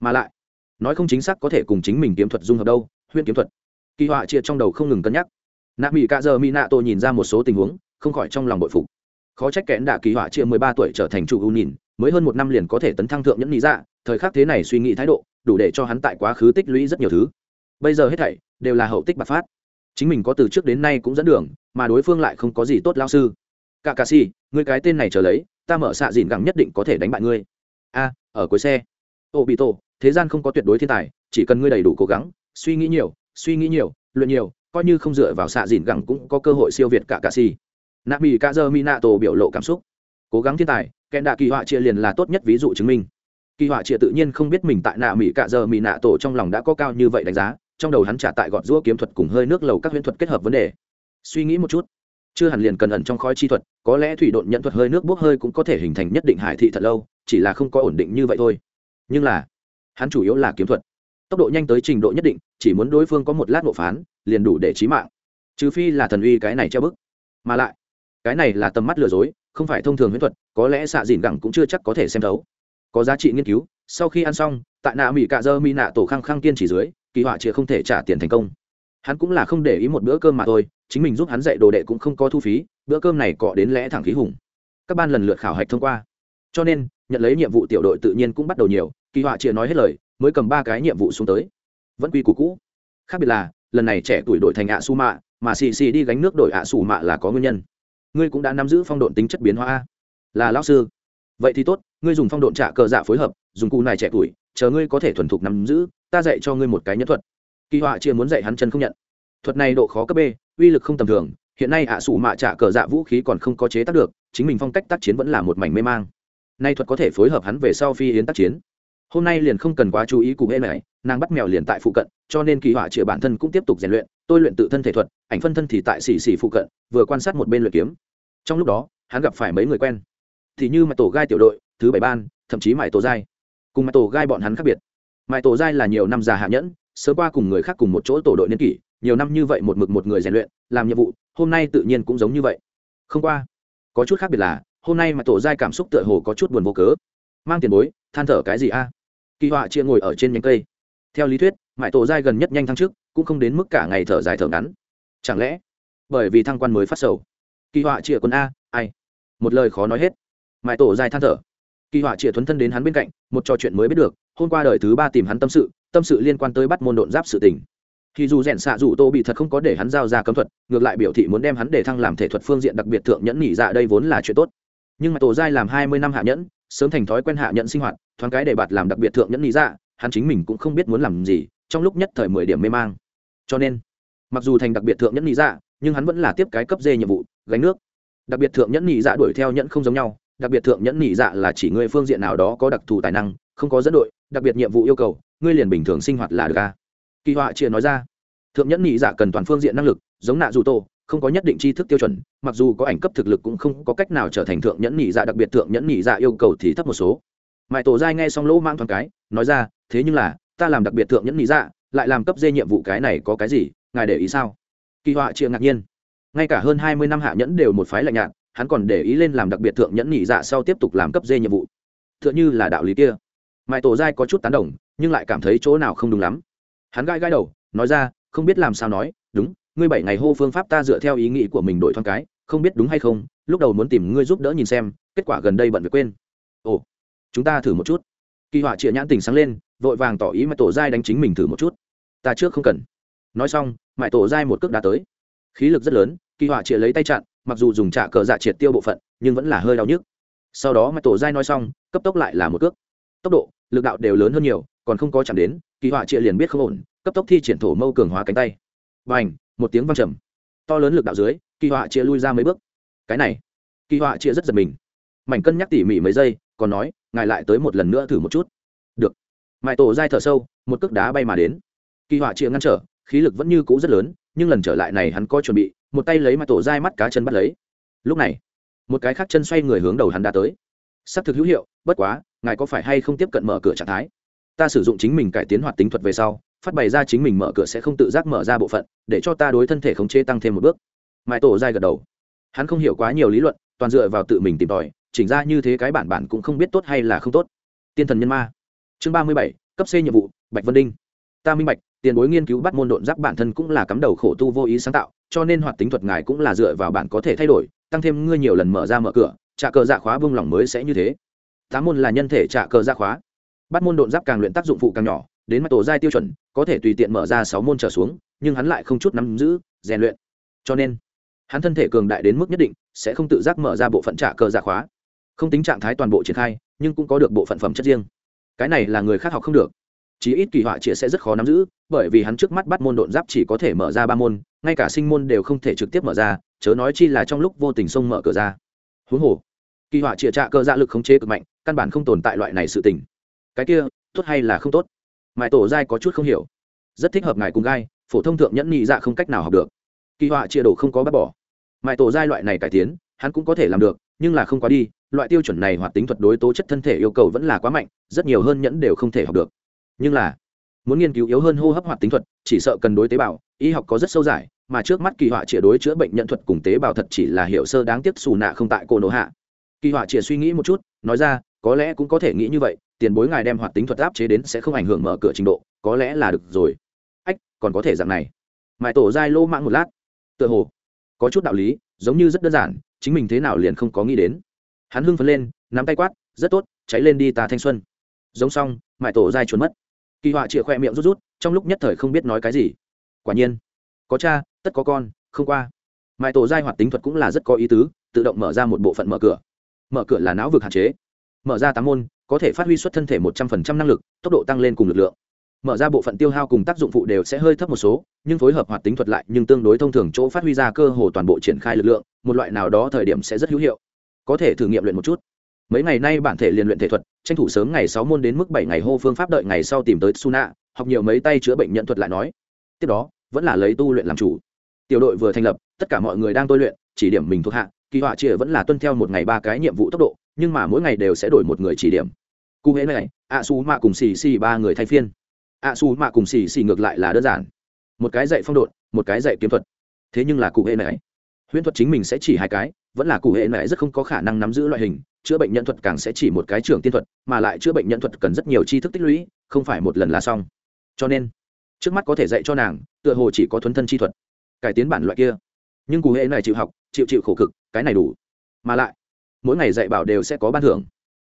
Speaker 1: Mà lại, nói không chính xác có thể cùng chính mình kiếm thuật dung hợp đâu, huyễn kiếm thuật. Kỳ họa chia trong đầu không ngừng cân nhắc. Nạ mỹ cạ giờ mỹ nạ tôi nhìn ra một số tình huống, không khỏi trong lòng bội phục. Khó trách kẽn đạ kỳ họa chia mười ba tuổi trở thành chủ ưu nhìn, mới hơn một năm liền có thể tấn thăng thượng nhẫn lý dạ thời khắc thế này suy nghĩ thái độ, đủ để cho hắn tại quá khứ tích lũy rất nhiều thứ bây giờ hết thảy đều là hậu tích bạc phát. Chính mình có từ trước đến nay cũng dẫn đường, mà đối phương lại không có gì tốt lao sư. Cả cà si người cái tên này trở lấy, ta mở xạ dìn gẳng nhất định có thể đánh bại ngươi. A, ở cuối xe. Ô, bị tổ, thế gian không có tuyệt đối thiên tài, chỉ cần ngươi đầy đủ cố gắng, suy nghĩ nhiều, suy nghĩ nhiều, luyện nhiều, coi như không dựa vào xạ dìn gẳng cũng có cơ hội siêu việt cả cà si nạp mỹ ca dơ mi nạ tổ biểu lộ cảm xúc. Cố gắng thiên tài kẹn đạ kỳ họa chia liền là tốt nhất ví dụ chứng minh. Kỳ họa chia tự nhiên không biết mình tại nạ mỹ cạ giờ mỹ nạ tổ trong lòng đã có cao như vậy đánh giá trong đầu hắn trả tại gọt giũa kiếm thuật cùng hơi nước lầu các huyễn thuật kết hợp vấn đề. Suy nghĩ một chút, chưa hẳn liền cần ẩn trong khói chi thuật, có lẽ thủy độn nhận thuật hơi nước bốc hơi cũng có thể hình thành nhất định hải thị thật lâu, chỉ là không có ổn định như vậy thôi. Nhưng là, hắn chủ yếu là kiếm thuật. Tốc độ nhanh tới trình độ nhất định, chỉ muốn đối phương có một lát nộ phán, liền đủ để trí mạng. Trừ phi là thần uy cái này treo bức. Mà lại, cái này là tầm mắt lừa dối, không phải thông thường huyễn thuật, có lẽ xạ dìn gẳng cũng chưa chắc có thể xem thấu. Có giá trị nghiên cứu, sau khi ăn xong, tại nạ mỹ cạ dơ mi nạ tổ khăng khăng kiên chỉ dưới kỳ họa chịa không thể trả tiền thành công. Hắn cũng là không để ý một bữa cơm mà thôi, chính mình giúp hắn dạy đồ đệ cũng không có thu phí, bữa cơm này cọ đến lẽ thẳng khí hùng. Các ban lần lượt khảo hạch thông qua. Cho nên, nhận lấy nhiệm vụ tiểu đội tự nhiên cũng bắt đầu nhiều, kỳ họa chịa nói hết lời, mới cầm ba cái nhiệm vụ xuống tới. Vẫn quy củ cũ. Khác biệt là, lần này trẻ tuổi đội thành ạ su mạ, mà xì xì đi gánh nước đổi ạ su mạ là có nguyên nhân. Ngươi cũng đã nắm giữ phong độn tính chất biến hóa là lão sư. Vậy thì tốt, ngươi dùng phong độn trả cờ dạ phối hợp, dùng cụ này trẻ tuổi, chờ ngươi có thể thuần thục nắm giữ ta dạy cho ngươi một cái nhân thuật. Kỳ họa chia muốn dạy hắn chân không nhận. Thuật này độ khó cấp b, uy lực không tầm thường, hiện nay ạ à sủ mạ trả cờ dạ vũ khí còn không có chế tác được, chính mình phong cách tác chiến vẫn là một mảnh mê mang. Nay thuật có thể phối hợp hắn về sau phi yến tác chiến. Hôm nay liền không cần quá chú ý cùng hệ này, nàng bắt mèo liền tại phụ cận, cho nên kỳ họa chĩa bản thân cũng tiếp tục rèn luyện, tôi luyện tự thân thể thuật, ảnh phân thân thì tại xì xì phụ cận, vừa quan sát một bên luyện kiếm. Trong lúc đó, hắn gặp phải mấy người quen. Thì như mặt tổ gai tiểu đội, thứ bảy ban, thậm chí mải tổ giai. Cùng mặt tổ gai bọn hắn khác biệt mãi tổ giai là nhiều năm già hạ nhẫn, sớm qua cùng người khác cùng một chỗ tổ đội niên kỷ, nhiều năm như vậy một mực một người rèn luyện, làm nhiệm vụ, hôm nay tự nhiên cũng giống như vậy. Không qua, có chút khác biệt là, hôm nay mà tổ giai cảm xúc tựa hồ có chút buồn vô cớ. Mang tiền bối, than thở cái gì a? Kỳ họa chia ngồi ở trên nhánh cây. Theo lý thuyết mãi tổ giai gần nhất nhanh thăng trước cũng không đến mức cả ngày thở dài thở ngắn. Chẳng lẽ, bởi vì thăng quan mới phát sầu? Kỳ họa chia quân a, ai? Một lời khó nói hết. Mãi tổ giai than thở. Kỳ họa chia thuấn thân đến hắn bên cạnh, một trò chuyện mới biết được hôm qua đời thứ ba tìm hắn tâm sự tâm sự liên quan tới bắt môn độn giáp sự tình. Thì dù rèn xạ dù tô bị thật không có để hắn giao ra cấm thuật, ngược lại biểu thị muốn đem hắn để thăng làm thể thuật phương diện đặc biệt thượng nhẫn nhị dạ đây vốn là chuyện tốt. Nhưng mà tổ giai làm hai mươi năm hạ nhẫn, sớm thành thói quen hạ nhẫn sinh hoạt, thoáng cái để bạt làm đặc biệt thượng nhẫn nhị dạ hắn chính mình cũng không biết muốn làm gì, trong lúc nhất thời mười điểm mê mang. Cho nên, mặc dù thành đặc biệt thượng nhẫn nhị dạ nhưng hắn vẫn là tiếp cái cấp dê nhiệm vụ, gánh nước. Đặc biệt thượng nhẫn nhị dạ đuổi theo nhẫn không giống nhau, đặc biệt thượng nhẫn nhị dạ là chỉ người phương diện nào đó có đặc thù tài năng không có dẫn đội, đặc biệt nhiệm vụ yêu cầu, ngươi liền bình thường sinh hoạt là được a kỳ họa chia nói ra. Thượng nhẫn nhị giả cần toàn phương diện năng lực, giống nạ dù tô không có nhất định tri thức tiêu chuẩn, mặc dù có ảnh cấp thực lực cũng không có cách nào trở thành thượng nhẫn nhị dạ đặc biệt thượng nhẫn nhị dạ yêu cầu thì thấp một số. Mãi tổ giai nghe xong lỗ mang thoáng cái, nói ra, thế nhưng là, ta làm đặc biệt thượng nhẫn nhị dạ lại làm cấp dê nhiệm vụ cái này có cái gì, ngài để ý sao? Kỳ họa chia ngạc nhiên. Ngay cả hơn hai mươi năm hạ nhẫn đều một phái lạnh nhạt, hắn còn để ý lên làm đặc biệt thượng nhẫn nhị dạ sau tiếp tục làm cấp dê nhiệm vụ. T h ư ợ n h ư là đạo lý kia mãi tổ giai có chút tán đồng, nhưng lại cảm thấy chỗ nào không đúng lắm. Hắn gai gai đầu, nói ra, không biết làm sao nói, đúng, ngươi bảy ngày hô phương pháp ta dựa theo ý nghĩ của mình đổi thoáng cái, không biết đúng hay không, lúc đầu muốn tìm ngươi giúp đỡ nhìn xem, kết quả gần đây bận việc quên. Ồ, chúng ta thử một chút. Kỳ họa chịa nhãn tình sáng lên, vội vàng tỏ ý mãi tổ dai đánh chính mình thử một chút. Ta trước không cần. Nói xong mãi tổ dai một cước đá tới. Khí lực rất lớn, kỳ họa chĩa lấy tay chặn, mặc dù dùng trả cờ dạ triệt tiêu bộ phận, nhưng vẫn là hơi đau nhức. Sau đó mãi tổ dai nói xong, cấp tốc lại là một cước. Tốc độ lực đạo đều lớn hơn nhiều, còn không có chạm đến, kỳ họa trịa liền biết không ổn, cấp tốc thi triển thổ mâu cường hóa cánh tay. B à n h một tiếng văng trầm. To lớn lực đạo dưới, kỳ họa trịa lui ra mấy bước. Cái này, kỳ họa trịa rất giật mình. Mảnh cân nhắc tỉ mỉ mấy giây, còn nói, ngài lại tới một lần nữa thử một chút. Được. Mãi tổ dai thở sâu, một cước đá bay mà đến. Kỳ họa trịa ngăn trở, khí lực vẫn như cũ rất lớn, nhưng lần trở lại này hắn có chuẩn bị, một tay lấy mãi tổ dai mắt cá chân bắt lấy. Lúc này, một cái khác chân xoay người hướng đầu hắn đã tới. S ắ c thực hữu hiệu, bất quá ngài có phải hay không tiếp cận mở cửa trạng thái? Ta sử dụng chính mình cải tiến hoạt tính thuật về sau, phát bày ra chính mình mở cửa sẽ không tự giác mở ra bộ phận, để cho ta đối thân thể khống chế tăng thêm một bước. Mãi tổ dai gật đầu. Hắn không hiểu quá nhiều lý luận, toàn dựa vào tự mình tìm tòi, chỉnh ra như thế cái bản bản cũng không biết tốt hay là không tốt. Tiên thần nhân ma. Chương ba mươi bảy, cấp c nhiệm vụ, bạch vân đinh. Ta minh bạch, tiền bối nghiên cứu bắt môn độn giáp bản thân cũng là cắm đầu khổ tu vô ý sáng tạo, cho nên hoạt tính thuật ngài cũng là dựa vào bản có thể thay đổi, tăng thêm ngươi nhiều lần mở ra mở cửa, trả cờ dạ khóa vương lỏng mới sẽ như thế tám môn là nhân thể trả cờ dạ khóa. Bắt môn độn giáp càng luyện tác dụng phụ càng nhỏ, đến mặt tổ giai tiêu chuẩn, có thể tùy tiện mở ra sáu môn trở xuống, nhưng hắn lại không chút nắm giữ, rèn luyện. Cho nên, hắn thân thể cường đại đến mức nhất định, sẽ không tự giác mở ra bộ phận trả cờ giả khóa. Không tính trạng thái toàn bộ triển khai, nhưng cũng có được bộ phận phẩm chất riêng. Cái này là người khác học không được. Chí ít kỳ họa chĩa sẽ rất khó nắm giữ, bởi vì hắn trước mắt bắt môn độn giáp chỉ có thể mở ra ba môn, ngay cả sinh môn đều không thể trực tiếp mở ra, chớ nói chi là trong lúc vô tình xông mở cửa ra. Huống hồ, kỳ họa chĩa trạ cơ dạ lực khống chế cực mạnh căn bản không tồn tại loại này sự tình. Cái kia, tốt hay là không tốt? Mãi tổ giai có chút không hiểu. Rất thích hợp ngài cùng gai, phổ thông thượng nhẫn nhị dạ không cách nào học được. Kỳ họa chia đồ không có bác bỏ. Mãi tổ giai loại này cải tiến, hắn cũng có thể làm được, nhưng là không quá đi, loại tiêu chuẩn này hoạt tính thuật đối tố chất thân thể yêu cầu vẫn là quá mạnh, rất nhiều hơn nhẫn đều không thể học được. Nhưng là, muốn nghiên cứu yếu hơn hô hấp hoạt tính thuật, chỉ sợ cần đối tế bào, y học có rất sâu dài, mà trước mắt kỳ họa chia đối chữa bệnh nhận thuật cùng tế bào thật chỉ là hiệu sơ đáng tiếc xù nạ không tại cô nổ hạ. Kỳ họa chia suy nghĩ một chút, nói ra có lẽ cũng có thể nghĩ như vậy, tiền bối ngài đem hoạt tính thuật áp chế đến sẽ không ảnh hưởng mở cửa trình độ, có lẽ là được rồi. Ách, còn có thể dạng này. Mãi tổ dai lô mạng một lát. Tựa hồ, có chút đạo lý, giống như rất đơn giản, chính mình thế nào liền không có nghĩ đến. Hắn hưng phấn lên, nắm tay quát, rất tốt, cháy lên đi ta thanh xuân. Giống xong, mãi tổ dai trốn mất. Kỳ họa chịa khoe miệng rút rút, trong lúc nhất thời không biết nói cái gì. Quả nhiên, có cha, tất có con, không qua. Mãi tổ dai hoạt tính thuật cũng là rất có ý tứ, tự động mở ra một bộ phận mở cửa. Mở cửa là não vực hạn chế mở ra tám môn, có thể phát huy xuất thân thể một trăm phần trăm năng lực, tốc độ tăng lên cùng lực lượng. Mở ra bộ phận tiêu hao cùng tác dụng phụ đều sẽ hơi thấp một số, nhưng phối hợp hoạt tính thuật lại nhưng tương đối thông thường, chỗ phát huy ra cơ hồ toàn bộ triển khai lực lượng, một loại nào đó thời điểm sẽ rất hữu hiệu. Có thể thử nghiệm luyện một chút. Mấy ngày nay bản thể liền luyện thể thuật, tranh thủ sớm ngày sáu môn đến mức bảy ngày hô phương pháp đợi ngày sau tìm tới suna, học nhiều mấy tay chữa bệnh nhận thuật lại nói. Tiếp đó, vẫn là lấy tu luyện làm chủ. Tiểu đội vừa thành lập, tất cả mọi người đang tôi luyện, chỉ điểm mình thuộc hạ, kỳ họa chia vẫn là tuân theo một ngày ba cái nhiệm vụ tốc độ nhưng mà mỗi ngày đều sẽ đổi một người chỉ điểm. Cụ hễ này, ạ xù mạ cùng xì xì ba người thay phiên. Ạ xù mạ cùng xì xì ngược lại là đơn giản. Một cái dạy phong độn, một cái dạy kiếm thuật. Thế nhưng là cụ hệ này, huyễn thuật chính mình sẽ chỉ hai cái, vẫn là cụ hệ này rất không có khả năng nắm giữ loại hình, chữa bệnh nhân thuật càng sẽ chỉ một cái trưởng tiên thuật, mà lại chữa bệnh nhân thuật cần rất nhiều tri thức tích lũy, không phải một lần là xong. Cho nên, trước mắt có thể dạy cho nàng, tựa hồ chỉ có thuấn thân chi thuật, cải tiến bản loại kia. Nhưng cụ hệ này chịu học, chịu chịu khổ cực, cái này đủ. Mà lại mỗi ngày dạy bảo đều sẽ có ban thưởng.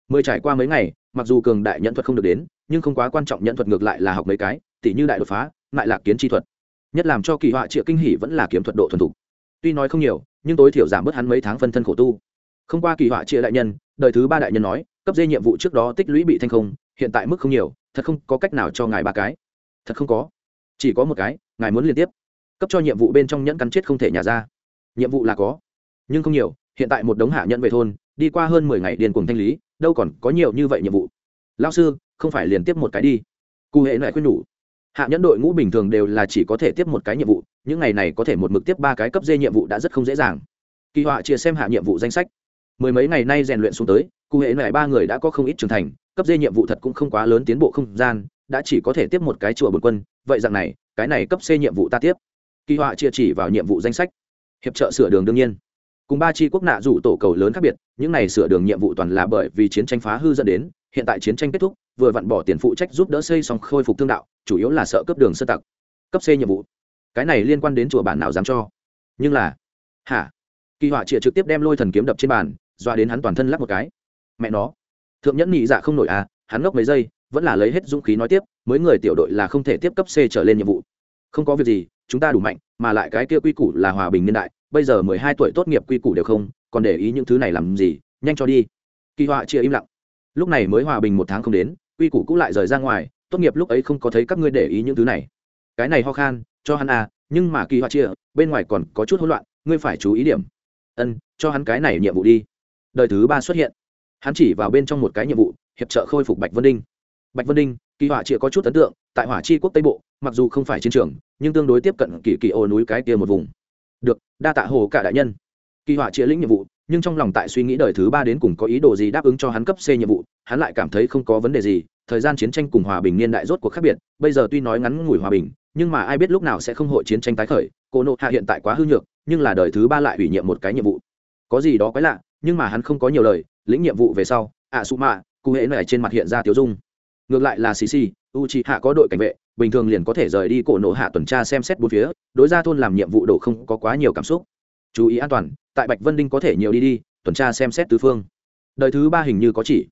Speaker 1: Mười trải qua mấy ngày, mặc dù cường đại nhận thuật không được đến, nhưng không quá quan trọng nhận thuật ngược lại là học mấy cái, tỉ như đại đột phá, lại lạc kiến chi thuật. Nhất làm cho kỳ họa triệu kinh hỷ vẫn là kiếm thuật độ thuần thục. Tuy nói không nhiều, nhưng tối thiểu giảm bớt hắn mấy tháng phân thân khổ tu. Không qua kỳ họa triệu đại nhân, đời thứ ba đại nhân nói, cấp dây nhiệm vụ trước đó tích lũy bị thanh không, hiện tại mức không nhiều, thật không có cách nào cho ngài ba cái. Thật không có. Chỉ có một cái, ngài muốn liên tiếp. Cấp cho nhiệm vụ bên trong nhẫn cắn chết không thể nhả ra. Nhiệm vụ là có, nhưng không nhiều, hiện tại một đống hạ nhẫn về thôn đi qua hơn mười ngày điền cùng thanh lý, đâu còn có nhiều như vậy nhiệm vụ. Lao sư, không phải liên tiếp một cái đi. Cụ hệ lại khuyên nhủ. Hạ nhẫn đội ngũ bình thường đều là chỉ có thể tiếp một cái nhiệm vụ, những ngày này có thể một mực tiếp ba cái cấp dê nhiệm vụ đã rất không dễ dàng. Kỳ họa chia xem hạ nhiệm vụ danh sách. Mười mấy ngày nay rèn luyện xuống tới, cụ hệ lại ba người đã có không ít trưởng thành, cấp dê nhiệm vụ thật cũng không quá lớn tiến bộ không gian, đã chỉ có thể tiếp một cái chùa bột quân, vậy dạng này, cái này cấp c nhiệm vụ ta tiếp. Kỳ họa chia chỉ vào nhiệm vụ danh sách. Hiệp trợ sửa đường đương nhiên cùng ba chi quốc nạ rủ tổ cầu lớn khác biệt, những này sửa đường nhiệm vụ toàn là bởi vì chiến tranh phá hư dẫn đến, hiện tại chiến tranh kết thúc, vừa vặn bỏ tiền phụ trách giúp đỡ xây xong khôi phục thương đạo, chủ yếu là sợ cấp đường sơ tặc, cấp c nhiệm vụ. Cái này liên quan đến chùa bản nào dám cho? Nhưng là, hả? Kỳ họa chịa trực tiếp đem lôi thần kiếm đập trên bàn doa đến hắn toàn thân lắp một cái. Mẹ nó. Thượng nhẫn nhị dạ không nổi à hắn ngốc mấy giây, vẫn là lấy hết dũng khí nói tiếp, mới người tiểu đội là không thể tiếp cấp c trở lên nhiệm vụ. Không có việc gì, chúng ta đủ mạnh, mà lại cái kia quy củ là hòa bình niên đại bây giờ mười hai tuổi tốt nghiệp quy củ đều không, còn để ý những thứ này làm gì, nhanh cho đi. Kỳ họa chia im lặng. Lúc này mới hòa bình một tháng không đến, quy củ cũng lại rời ra ngoài, tốt nghiệp lúc ấy không có thấy các ngươi để ý những thứ này. Cái này ho khan, cho hắn à nhưng mà kỳ họa chia bên ngoài còn có chút hỗn loạn, ngươi phải chú ý điểm. Ân, cho hắn cái này nhiệm vụ đi. Đời thứ ba xuất hiện. Hắn chỉ vào bên trong một cái nhiệm vụ, hiệp trợ khôi phục bạch vân đinh. Bạch vân đinh, kỳ họa chia có chút ấn tượng, tại hỏa chi quốc tây bộ, mặc dù không phải chiến trường, nhưng tương đối tiếp cận kỳ kỳ ô núi cái kia một vùng được, đa tạ hồ cả đại nhân. Kỳ họa chia lĩnh nhiệm vụ, nhưng trong lòng tại suy nghĩ đời thứ ba đến cùng có ý đồ gì đáp ứng cho hắn cấp c nhiệm vụ, hắn lại cảm thấy không có vấn đề gì, thời gian chiến tranh cùng hòa bình niên đại rốt cuộc khác biệt, bây giờ tuy nói ngắn ngủi hòa bình, nhưng mà ai biết lúc nào sẽ không hội chiến tranh tái khởi, cô nộ hạ hiện tại quá hư nhược, nhưng là đời thứ ba lại ủy nhiệm một cái nhiệm vụ. Có gì đó quái lạ, nhưng mà hắn không có nhiều lời, lĩnh nhiệm vụ về sau ạ sụ mạ cụ hệ này trên mặt hiện ra tiếu dung. Ngược lại là xì xì u c hạ có đội cảnh vệ bình thường liền có thể rời đi cổ nổ hạ tuần tra xem xét bốn phía, đối ra thôn làm nhiệm vụ đổ không có quá nhiều cảm xúc. Chú ý an toàn, tại bạch vân đinh có thể nhiều đi đi, tuần tra xem xét tứ phương. Đời thứ ba hình như có chỉ.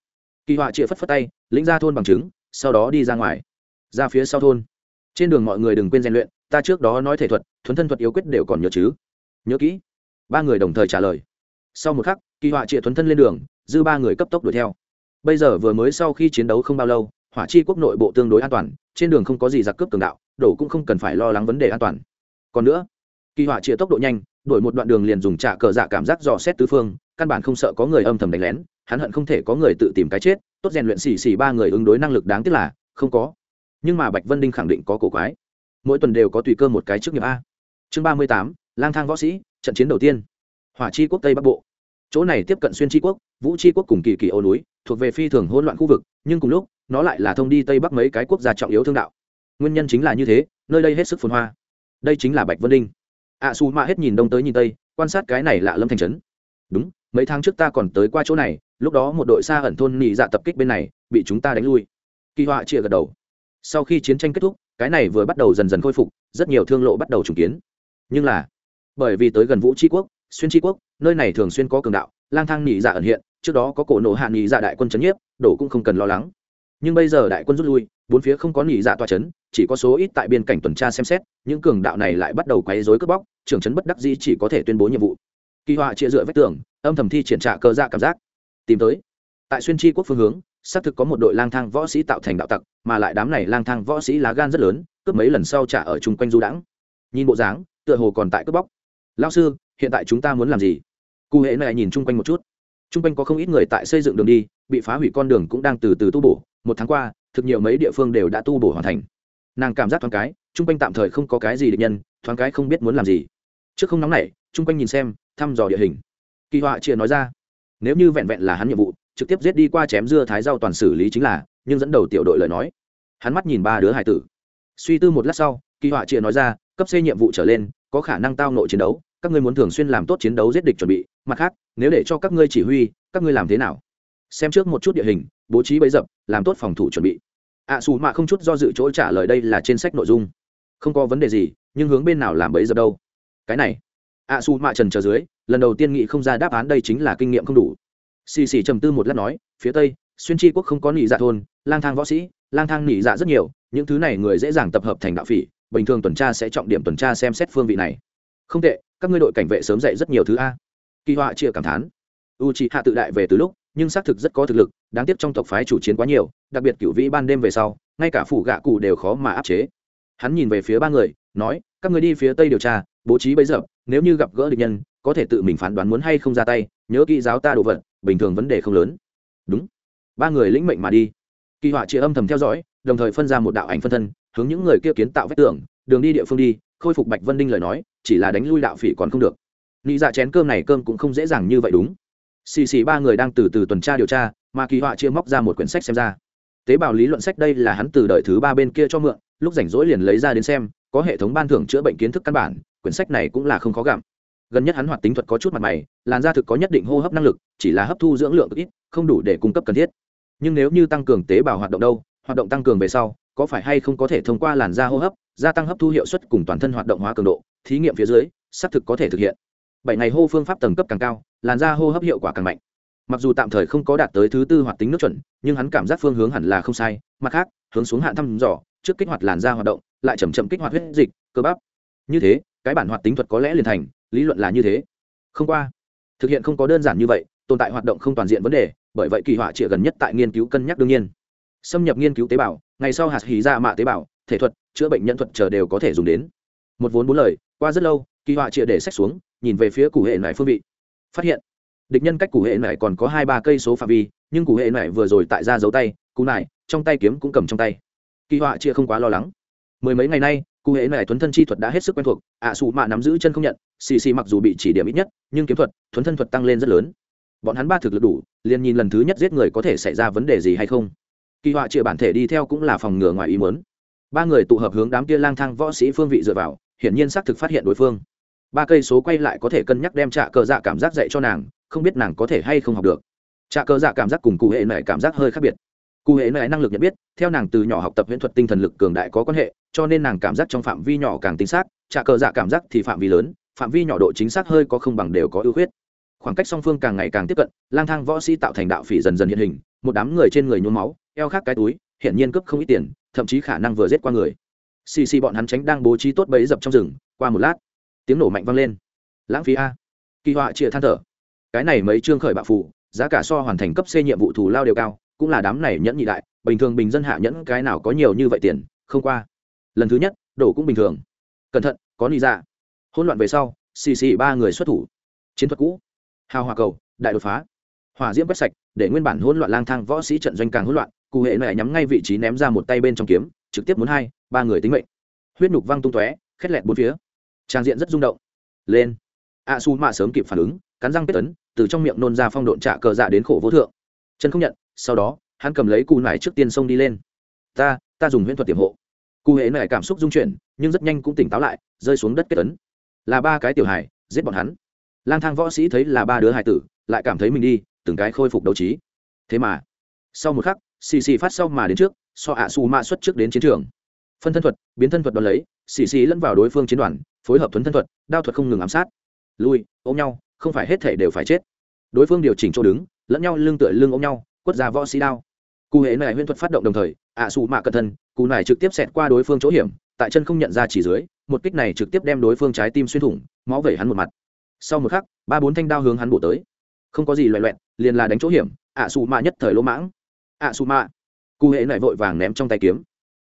Speaker 1: Kỳ họa chịa phất phất tay, lĩnh ra thôn bằng chứng, sau đó đi ra ngoài. Ra phía sau thôn. Trên đường mọi người đừng quên rèn luyện, ta trước đó nói thể thuật, thuấn thân thuật yếu quyết đều còn nhớ chứ. Nhớ kỹ. Ba người đồng thời trả lời. Sau một khắc, kỳ họa chịa thuấn thân lên đường, dư ba người cấp tốc đuổi theo. Bây giờ vừa mới sau khi chiến đấu không bao lâu, hỏa chi quốc nội bộ tương đối an toàn trên đường không có gì giặc cướp cường đạo, đổ cũng không cần phải lo lắng vấn đề an toàn. Còn nữa, kỳ họa chia tốc độ nhanh, đổi một đoạn đường liền dùng trả cờ dạ cảm giác dò xét tứ phương, căn bản không sợ có người âm thầm đánh lén, hắn hận không thể có người tự tìm cái chết, tốt rèn luyện xì xì ba người ứng đối năng lực đáng tiếc là, không có. Nhưng mà bạch vân đinh khẳng định có cổ quái. Mỗi tuần đều có tùy cơ một cái trước nghiệp a. Chương ba mươi tám, lang thang võ sĩ, trận chiến đầu tiên. Hỏa chi quốc tây bắc bộ. Chỗ này tiếp cận xuyên tri quốc, vũ tri quốc cùng kỳ kỳ ô núi thuộc về phi thường hỗn loạn khu vực nhưng cùng lúc nó lại là thông đi tây bắc mấy cái quốc gia trọng yếu thương đạo. Nguyên nhân chính là như thế nơi đây hết sức phồn hoa. Đây chính là bạch vân đinh. Ạ à, Ma mạ hết nhìn đông tới nhìn tây quan sát cái này lạ lâm thành trấn. Đúng mấy tháng trước ta còn tới qua chỗ này lúc đó một đội xa ẩn thôn nhị dạ tập kích bên này bị chúng ta đánh lui. Kỳ họa chia gật đầu. Sau khi chiến tranh kết thúc cái này vừa bắt đầu dần dần khôi phục rất nhiều thương lộ bắt đầu trùng kiến. Nhưng là bởi vì tới gần vũ tri quốc xuyên tri quốc nơi này thường xuyên có cường đạo lang thang nhị dạ ẩn hiện trước đó có cổ nổ hạ nghỉ dạ đại quân c h ấ n nhiếp, đổ cũng không cần lo lắng. Nhưng bây giờ đại quân rút lui, bốn phía không có nghỉ dạ toa c h ấ n chỉ có số ít tại biên cảnh tuần tra xem xét, những cường đạo này lại bắt đầu quấy dối cướp bóc, trưởng trấn bất đắc dĩ chỉ có thể tuyên bố nhiệm vụ. Kỳ họa chia dựa vách tường, âm thầm thi triển trạ cơ dạ cảm giác. Tìm tới. Tại xuyên tri quốc phương hướng, xác thực có một đội lang thang võ sĩ tạo thành đạo tặc, mà lại đám này lang thang võ sĩ lá gan rất lớn, cướp mấy lần sau trả ở chung quanh du đãng. Nhìn bộ dáng, tựa hồ còn tại cướp bóc. Lao sư, hiện tại chúng ta muốn làm gì? Cụ hệ này nhìn chung quanh một chút. Trung quanh có không ít người tại xây dựng đường đi, bị phá hủy con đường cũng đang từ từ tu bổ. Một tháng qua, thực nhiều mấy địa phương đều đã tu bổ hoàn thành. Nàng cảm giác thoáng cái, Trung quanh tạm thời không có cái gì định nhân, thoáng cái không biết muốn làm gì. Trước không nóng này Trung quanh nhìn xem, thăm dò địa hình. Kỳ họa chia nói ra, nếu như vẹn vẹn là hắn nhiệm vụ, trực tiếp giết đi qua chém dưa thái rau toàn xử lý chính là, nhưng dẫn đầu tiểu đội lời nói. Hắn mắt nhìn ba đứa hải tử. Suy tư một lát sau, kỳ họa chia nói ra, cấp c nhiệm vụ trở lên, có khả năng tao nội chiến đấu các ngươi muốn thường xuyên làm tốt chiến đấu giết địch chuẩn bị mặt khác nếu để cho các ngươi chỉ huy các ngươi làm thế nào? Xem trước một chút địa hình bố trí bấy dập làm tốt phòng thủ chuẩn bị. Ạ à, xù mạ không chút do dự chỗ trả lời đây là trên sách nội dung. Không có vấn đề gì nhưng hướng bên nào làm bấy dập đâu? Cái này. Ạ à, xù mạ trần chờ dưới lần đầu tiên nghị không ra đáp án đây chính là kinh nghiệm không đủ. Xì xì trầm tư một lát nói phía tây xuyên tri quốc không có nỉ dạ thôn lang thang võ sĩ lang thang nỉ dạ rất nhiều những thứ này người dễ dàng tập hợp thành đạo phỉ bình thường tuần tra sẽ trọng điểm tuần tra xem xét phương vị này không tệ, các ngươi đội cảnh vệ sớm dạy rất nhiều thứ a. Kỳ họa chia cảm thán. U chị hạ tự đại về từ lúc, nhưng xác thực rất có thực lực, đáng tiếc trong tộc phái chủ chiến quá nhiều, đặc biệt cựu vĩ ban đêm về sau, ngay cả phủ gạ cụ đều khó mà áp chế. Hắn nhìn về phía ba người, nói, các người đi phía tây điều tra, bố trí bấy giờ, nếu như gặp gỡ địch nhân, có thể tự mình phán đoán muốn hay không ra tay, nhớ kỹ giáo ta đồ vật, bình thường vấn đề không lớn. Đúng. Ba người lĩnh mệnh mà đi. Kỳ họa chia âm thầm theo dõi, đồng thời phân ra một đạo ảnh phân thân, hướng những người kia kiến tạo vách tường, đường đi địa phương đi, khôi phục bạch vân đinh lời nói chỉ là đánh lui đạo phỉ còn không được. Nghĩ dạ chén cơm này cơm cũng không dễ dàng như vậy đúng. Xì xì ba người đang từ từ tuần tra điều tra, mà kỳ họa chia móc ra một quyển sách xem ra. Tế bào lý luận sách đây là hắn từ đợi thứ ba bên kia cho mượn, lúc rảnh rỗi liền lấy ra đến xem, có hệ thống ban thưởng chữa bệnh kiến thức căn bản, quyển sách này cũng là không khó gặm. Gần nhất hắn hoạt tính thuật có chút mặt mày, làn da thực có nhất định hô hấp năng lực, chỉ là hấp thu dưỡng lượng ít, không đủ để cung cấp cần thiết. Nhưng nếu như tăng cường tế bào hoạt động đâu, hoạt động tăng cường về sau, có phải hay không có thể thông qua làn da hô hấp gia tăng hấp thu hiệu suất cùng toàn thân hoạt động hóa cường độ, thí nghiệm phía dưới, xác thực có thể thực hiện. Bảy ngày hô phương pháp tầng cấp càng cao, làn da hô hấp hiệu quả càng mạnh. Mặc dù tạm thời không có đạt tới thứ tư hoạt tính nước chuẩn, nhưng hắn cảm giác phương hướng hẳn là không sai, mặt khác, hướng xuống hạn thăm dò, trước kích hoạt làn da hoạt động, lại chầm chậm kích hoạt huyết dịch, cơ bắp. Như thế, cái bản hoạt tính thuật có lẽ liền thành, lý luận là như thế. Không qua, thực hiện không có đơn giản như vậy, tồn tại hoạt động không toàn diện vấn đề, bởi vậy kỳ họa trịa gần nhất tại nghiên cứu cân nhắc đương nhiên. Xâm nhập nghiên cứu tế bào, ngày sau hạt hí ra mạ tế bào, thể thuật chữa bệnh nhân thuật chờ đều có thể dùng đến. Một vốn bốn lời qua rất lâu kỳ họa chia để sách xuống nhìn về phía cụ hệ nải phương vị. Phát hiện địch nhân cách cụ hệ nải còn có hai ba cây số phạm vi nhưng cụ hệ nải vừa rồi tại ra giấu tay cụ nải trong tay kiếm cũng cầm trong tay. Kỳ họa chia không quá lo lắng. Mười mấy ngày nay cụ hệ nải thuấn thân chi thuật đã hết sức quen thuộc ạ à, xù mạ nắm giữ chân không nhận xì xì mặc dù bị chỉ điểm ít nhất nhưng kiếm thuật thuấn thân thuật tăng lên rất lớn. Bọn hắn ba thực lực đủ liền nhìn lần thứ nhất giết người có thể xảy ra vấn đề gì hay không. Kỳ họa chia bản thể đi theo cũng là phòng ngừa ngoài ý muốn ba người tụ hợp hướng đám kia lang thang võ sĩ phương vị dựa vào, hiển nhiên xác thực phát hiện đối phương. Ba cây số quay lại có thể cân nhắc đem trạ cờ dạ cảm giác dạy cho nàng, không biết nàng có thể hay không học được. Trạ cờ dạ cảm giác cùng cụ hệ này cảm giác hơi khác biệt. Cụ hệ này năng lực nhận biết, theo nàng từ nhỏ học tập viễn thuật tinh thần lực cường đại có quan hệ, cho nên nàng cảm giác trong phạm vi nhỏ càng tính xác, trạ cờ dạ cảm giác thì phạm vi lớn, phạm vi nhỏ độ chính xác hơi có không bằng đều có ưu khuyết. Khoảng cách song phương càng ngày càng tiếp cận, lang thang võ sĩ tạo thành đạo phỉ dần dần hiện hình, một đám người trên người nhuốm máu, eo khác cái túi hiện nhiên cướp không ít tiền, thậm chí khả năng vừa giết qua người. Xì xì bọn hắn tránh đang bố trí tốt bẫy dập trong rừng, qua một lát, tiếng nổ mạnh vang lên. Lãng phí a. Kỳ họa chịa than thở. Cái này mấy chương khởi bạo phụ giá cả so hoàn thành cấp c nhiệm vụ thù lao đều cao, cũng là đám này nhẫn nhị đại, bình thường bình dân hạ nhẫn cái nào có nhiều như vậy tiền, không qua. Lần thứ nhất đổ cũng bình thường. Cẩn thận, có ni ra dạ. hỗn loạn về sau, xì xì ba người xuất thủ. Chiến thuật cũ. Hào hòa cầu, đại đột phá. Hỏa diễm quét sạch, để nguyên bản hỗn loạn lang thang võ sĩ trận doanh càng hỗn loạn cụ hệ mẹ nhắm ngay vị trí ném ra một tay bên trong kiếm, trực tiếp muốn hai, ba người tính mệnh. Huyết nhục văng tung tóe, khét lẹt bốn phía. Trang diện rất rung động. Lên. A su mạ sớm kịp phản ứng, cắn răng kết ấn, từ trong miệng nôn ra phong độn trạ cờ dạ đến khổ vô thượng. Chân không nhận, sau đó, hắn cầm lấy cù nải trước tiên xông đi lên. Ta ta dùng huyễn thuật tiềm hộ. Cụ hệ này cảm xúc dung chuyển, nhưng rất nhanh cũng tỉnh táo lại, rơi xuống đất kết ấn. Là ba cái tiểu hài, giết bọn hắn. Lang thang võ sĩ thấy là ba đứa hài tử, lại cảm thấy mình đi, từng cái khôi phục đấu trí. Thế mà, sau một khắc xì xì phát sau mà đến trước, so ạ xù mạ xuất trước đến chiến trường. Phân thân thuật, biến thân thuật đ lấy, xì xì lẫn vào đối phương chiến đoàn, phối hợp thuấn thân thuật, đao thuật không ngừng ám sát. Lui, ôm nhau, không phải hết thể đều phải chết. Đối phương điều chỉnh chỗ đứng, lẫn nhau lưng tựa lưng ôm nhau, quất ra võ sĩ đao. Cụ hệ này huyễn thuật phát động đồng thời, ạ xù mạ cẩn thân cụ này trực tiếp xẹt qua đối phương chỗ hiểm, tại chân không nhận ra chỉ dưới, một kích này trực tiếp đem đối phương trái tim xuyên thủng, máu vẩy hắn một mặt. Sau một khắc, ba bốn thanh đao hướng hắn bổ tới. Không có gì loẹ loẹn liền là đánh chỗ hiểm, ạ xù mạ nhất thời lỗ mãng ạ Su mạ cụ hệ lại vội vàng ném trong tay kiếm.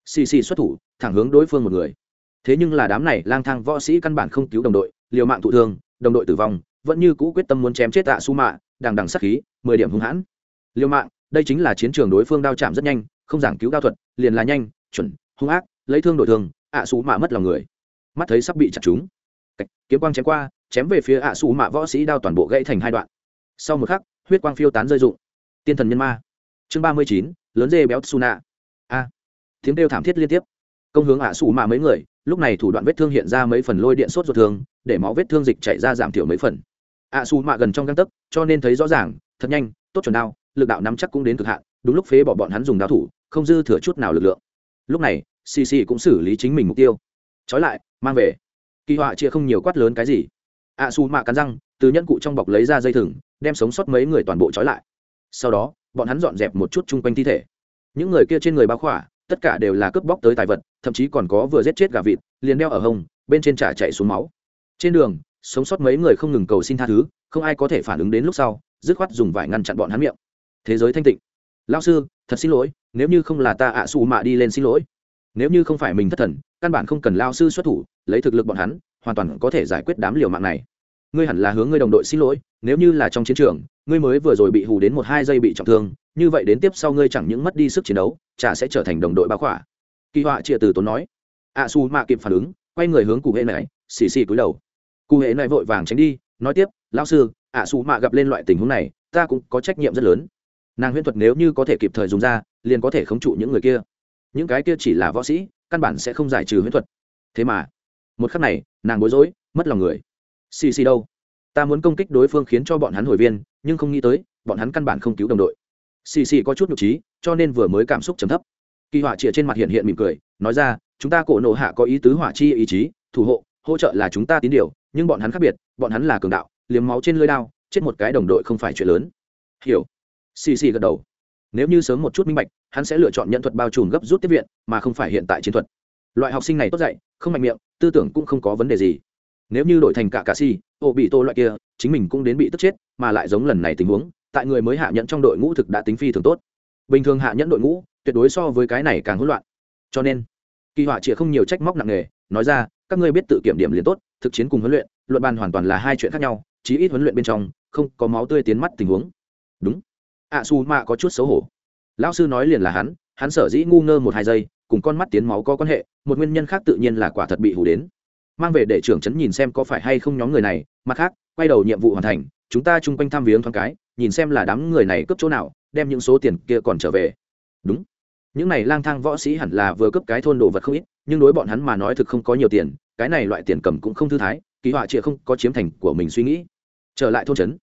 Speaker 1: Xì xì xuất thủ, thẳng hướng đối phương một người. Thế nhưng là đám này lang thang võ sĩ căn bản không cứu đồng đội, liều mạng thụ thương, đồng đội tử vong, vẫn như cũ quyết tâm muốn chém chết ạ Su mạ đằng đằng sắc khí, mười điểm hung hãn. Liều mạng, đây chính là chiến trường đối phương đao chạm rất nhanh, không giảng cứu đao thuật, liền là nhanh, chuẩn, hung ác, lấy thương đổi thương ạ Su mạ mất lòng người. Mắt thấy sắp bị chặt chúng. Kiếm quang chém qua, chém về phía ạ Su mạ võ sĩ đao toàn bộ gãy thành hai đoạn. Sau một khắc, huyết quang phiêu tán rơi rụng. Tiên thần nhân ma chương ba mươi chín, lớn dê béo su nạ a. Tiếng kêu thảm thiết liên tiếp. Công hướng ạ xù mạ mấy người, lúc này thủ đoạn vết thương hiện ra mấy phần lôi điện sốt ruột thương để máu vết thương dịch chạy ra giảm thiểu mấy phần. Ạ xù mạ gần trong găng tấc, cho nên thấy rõ ràng, thật nhanh, tốt chuẩn đao, lực đạo nắm chắc cũng đến cực hạn, đúng lúc phế bỏ bọn hắn dùng đao thủ, không dư thừa chút nào lực lượng. Lúc này, xì xì cũng xử lý chính mình mục tiêu. Trói lại, mang về. Kỳ họa chia không nhiều quát lớn cái gì. Ạ xù mạ cắn răng, từ nhân cụ trong bọc lấy ra dây thừng, đem sống sót mấy người toàn bộ trói lại. Sau đó bọn hắn dọn dẹp một chút chung quanh thi thể. Những người kia trên người bao khỏa, tất cả đều là cướp bóc tới tài vật, thậm chí còn có vừa giết chết gà vịt, liền đeo ở hông, bên trên trả chạy xuống máu. Trên đường, sống sót mấy người không ngừng cầu xin tha thứ, không ai có thể phản ứng đến lúc sau, dứt khoát dùng vải ngăn chặn bọn hắn miệng. Thế giới thanh tịnh. Lao sư, thật xin lỗi, nếu như không là ta ạ xù mạ đi lên xin lỗi. Nếu như không phải mình thất thần, căn bản không cần lao sư xuất thủ, lấy thực lực bọn hắn, hoàn toàn có thể giải quyết đám liều mạng này ngươi hẳn là hướng ngươi đồng đội xin lỗi, nếu như là trong chiến trường, ngươi mới vừa rồi bị hù đến một hai giây bị trọng thương, như vậy đến tiếp sau ngươi chẳng những mất đi sức chiến đấu, chả sẽ trở thành đồng đội báo khỏa. Kỳ họa chia từ tốn nói. Ạ xù mạ kịp phản ứng, quay người hướng cụ hệ này, xì xì cúi đầu. Cụ hệ này vội vàng tránh đi, nói tiếp, lão sư ạ xù mạ gặp lên loại tình huống này, ta cũng có trách nhiệm rất lớn. Nàng huyễn thuật nếu như có thể kịp thời dùng ra, liền có thể khống trụ những người kia. Những cái kia chỉ là võ sĩ, căn bản sẽ không giải trừ huyễn thuật. Thế mà, một khắc này, nàng bối rối, mất lòng người xì xì đâu? Ta muốn công kích đối phương khiến cho bọn hắn hồi viên, nhưng không nghĩ tới, bọn hắn căn bản không cứu đồng đội. Xì xì có chút nhục trí, cho nên vừa mới cảm xúc trầm thấp. Kỳ họa chĩa trên mặt hiện hiện mỉm cười, nói ra, chúng ta cổ nộ hạ có ý tứ hỏa chi ý chí, thủ hộ, hỗ trợ là chúng ta tín điều, nhưng bọn hắn khác biệt, bọn hắn là cường đạo, liếm máu trên lưới đao, chết một cái đồng đội không phải chuyện lớn. Hiểu. Xì xì gật đầu. Nếu như sớm một chút minh bạch, hắn sẽ lựa chọn nhận thuật bao trùm gấp rút tiếp viện, mà không phải hiện tại chiến thuật. Loại học sinh này tốt dạy, không mạnh miệng, tư tưởng cũng không có vấn đề gì nếu như đổi thành cả cà si ô bị tô loại kia chính mình cũng đến bị tức chết mà lại giống lần này tình huống tại người mới hạ nhẫn trong đội ngũ thực đã tính phi thường tốt. Bình thường hạ nhẫn đội ngũ tuyệt đối so với cái này càng hỗn loạn. Cho nên kỳ họa chỉ không nhiều trách móc nặng nề nói ra các ngươi biết tự kiểm điểm liền tốt thực chiến cùng huấn luyện luận bàn hoàn toàn là hai chuyện khác nhau chí ít huấn luyện bên trong không có máu tươi tiến mắt tình huống. Đúng. Ạ à, su mạ có chút xấu hổ. Lão sư nói liền là hắn hắn sở dĩ ngu ngơ một hai giây cùng con mắt tiến máu có quan hệ một nguyên nhân khác tự nhiên là quả thật bị hủ đến mang về để trưởng trấn nhìn xem có phải hay không nhóm người này mặt khác quay đầu nhiệm vụ hoàn thành chúng ta chung quanh thăm viếng thoáng cái nhìn xem là đám người này cướp chỗ nào đem những số tiền kia còn trở về. Đúng. Những này lang thang võ sĩ hẳn là vừa cướp cái thôn đồ vật không ít nhưng đối bọn hắn mà nói thực không có nhiều tiền cái này loại tiền cầm cũng không thư thái ký họa chịa không có chiếm thành của mình suy nghĩ. Trở lại thôn trấn.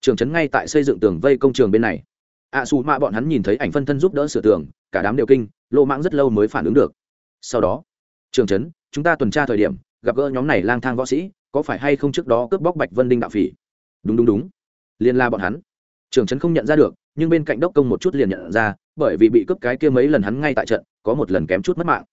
Speaker 1: Trường trấn ngay tại xây dựng tường vây công trường bên này. Ạ à, xù mạ bọn hắn nhìn thấy ảnh phân thân giúp đỡ sửa tường cả đám đều kinh lô mãng rất lâu mới phản ứng được. Sau đó trường trấn chúng ta tuần tra thời điểm gặp gỡ nhóm này lang thang võ sĩ có phải hay không trước đó cướp bóc bạch vân đinh đạo phỉ? Đúng đúng đúng. Liên la bọn hắn. Trường trấn không nhận ra được nhưng bên cạnh đốc công một chút liền nhận ra bởi vì bị cướp cái kia mấy lần hắn ngay tại trận có một lần kém chút mất mạng.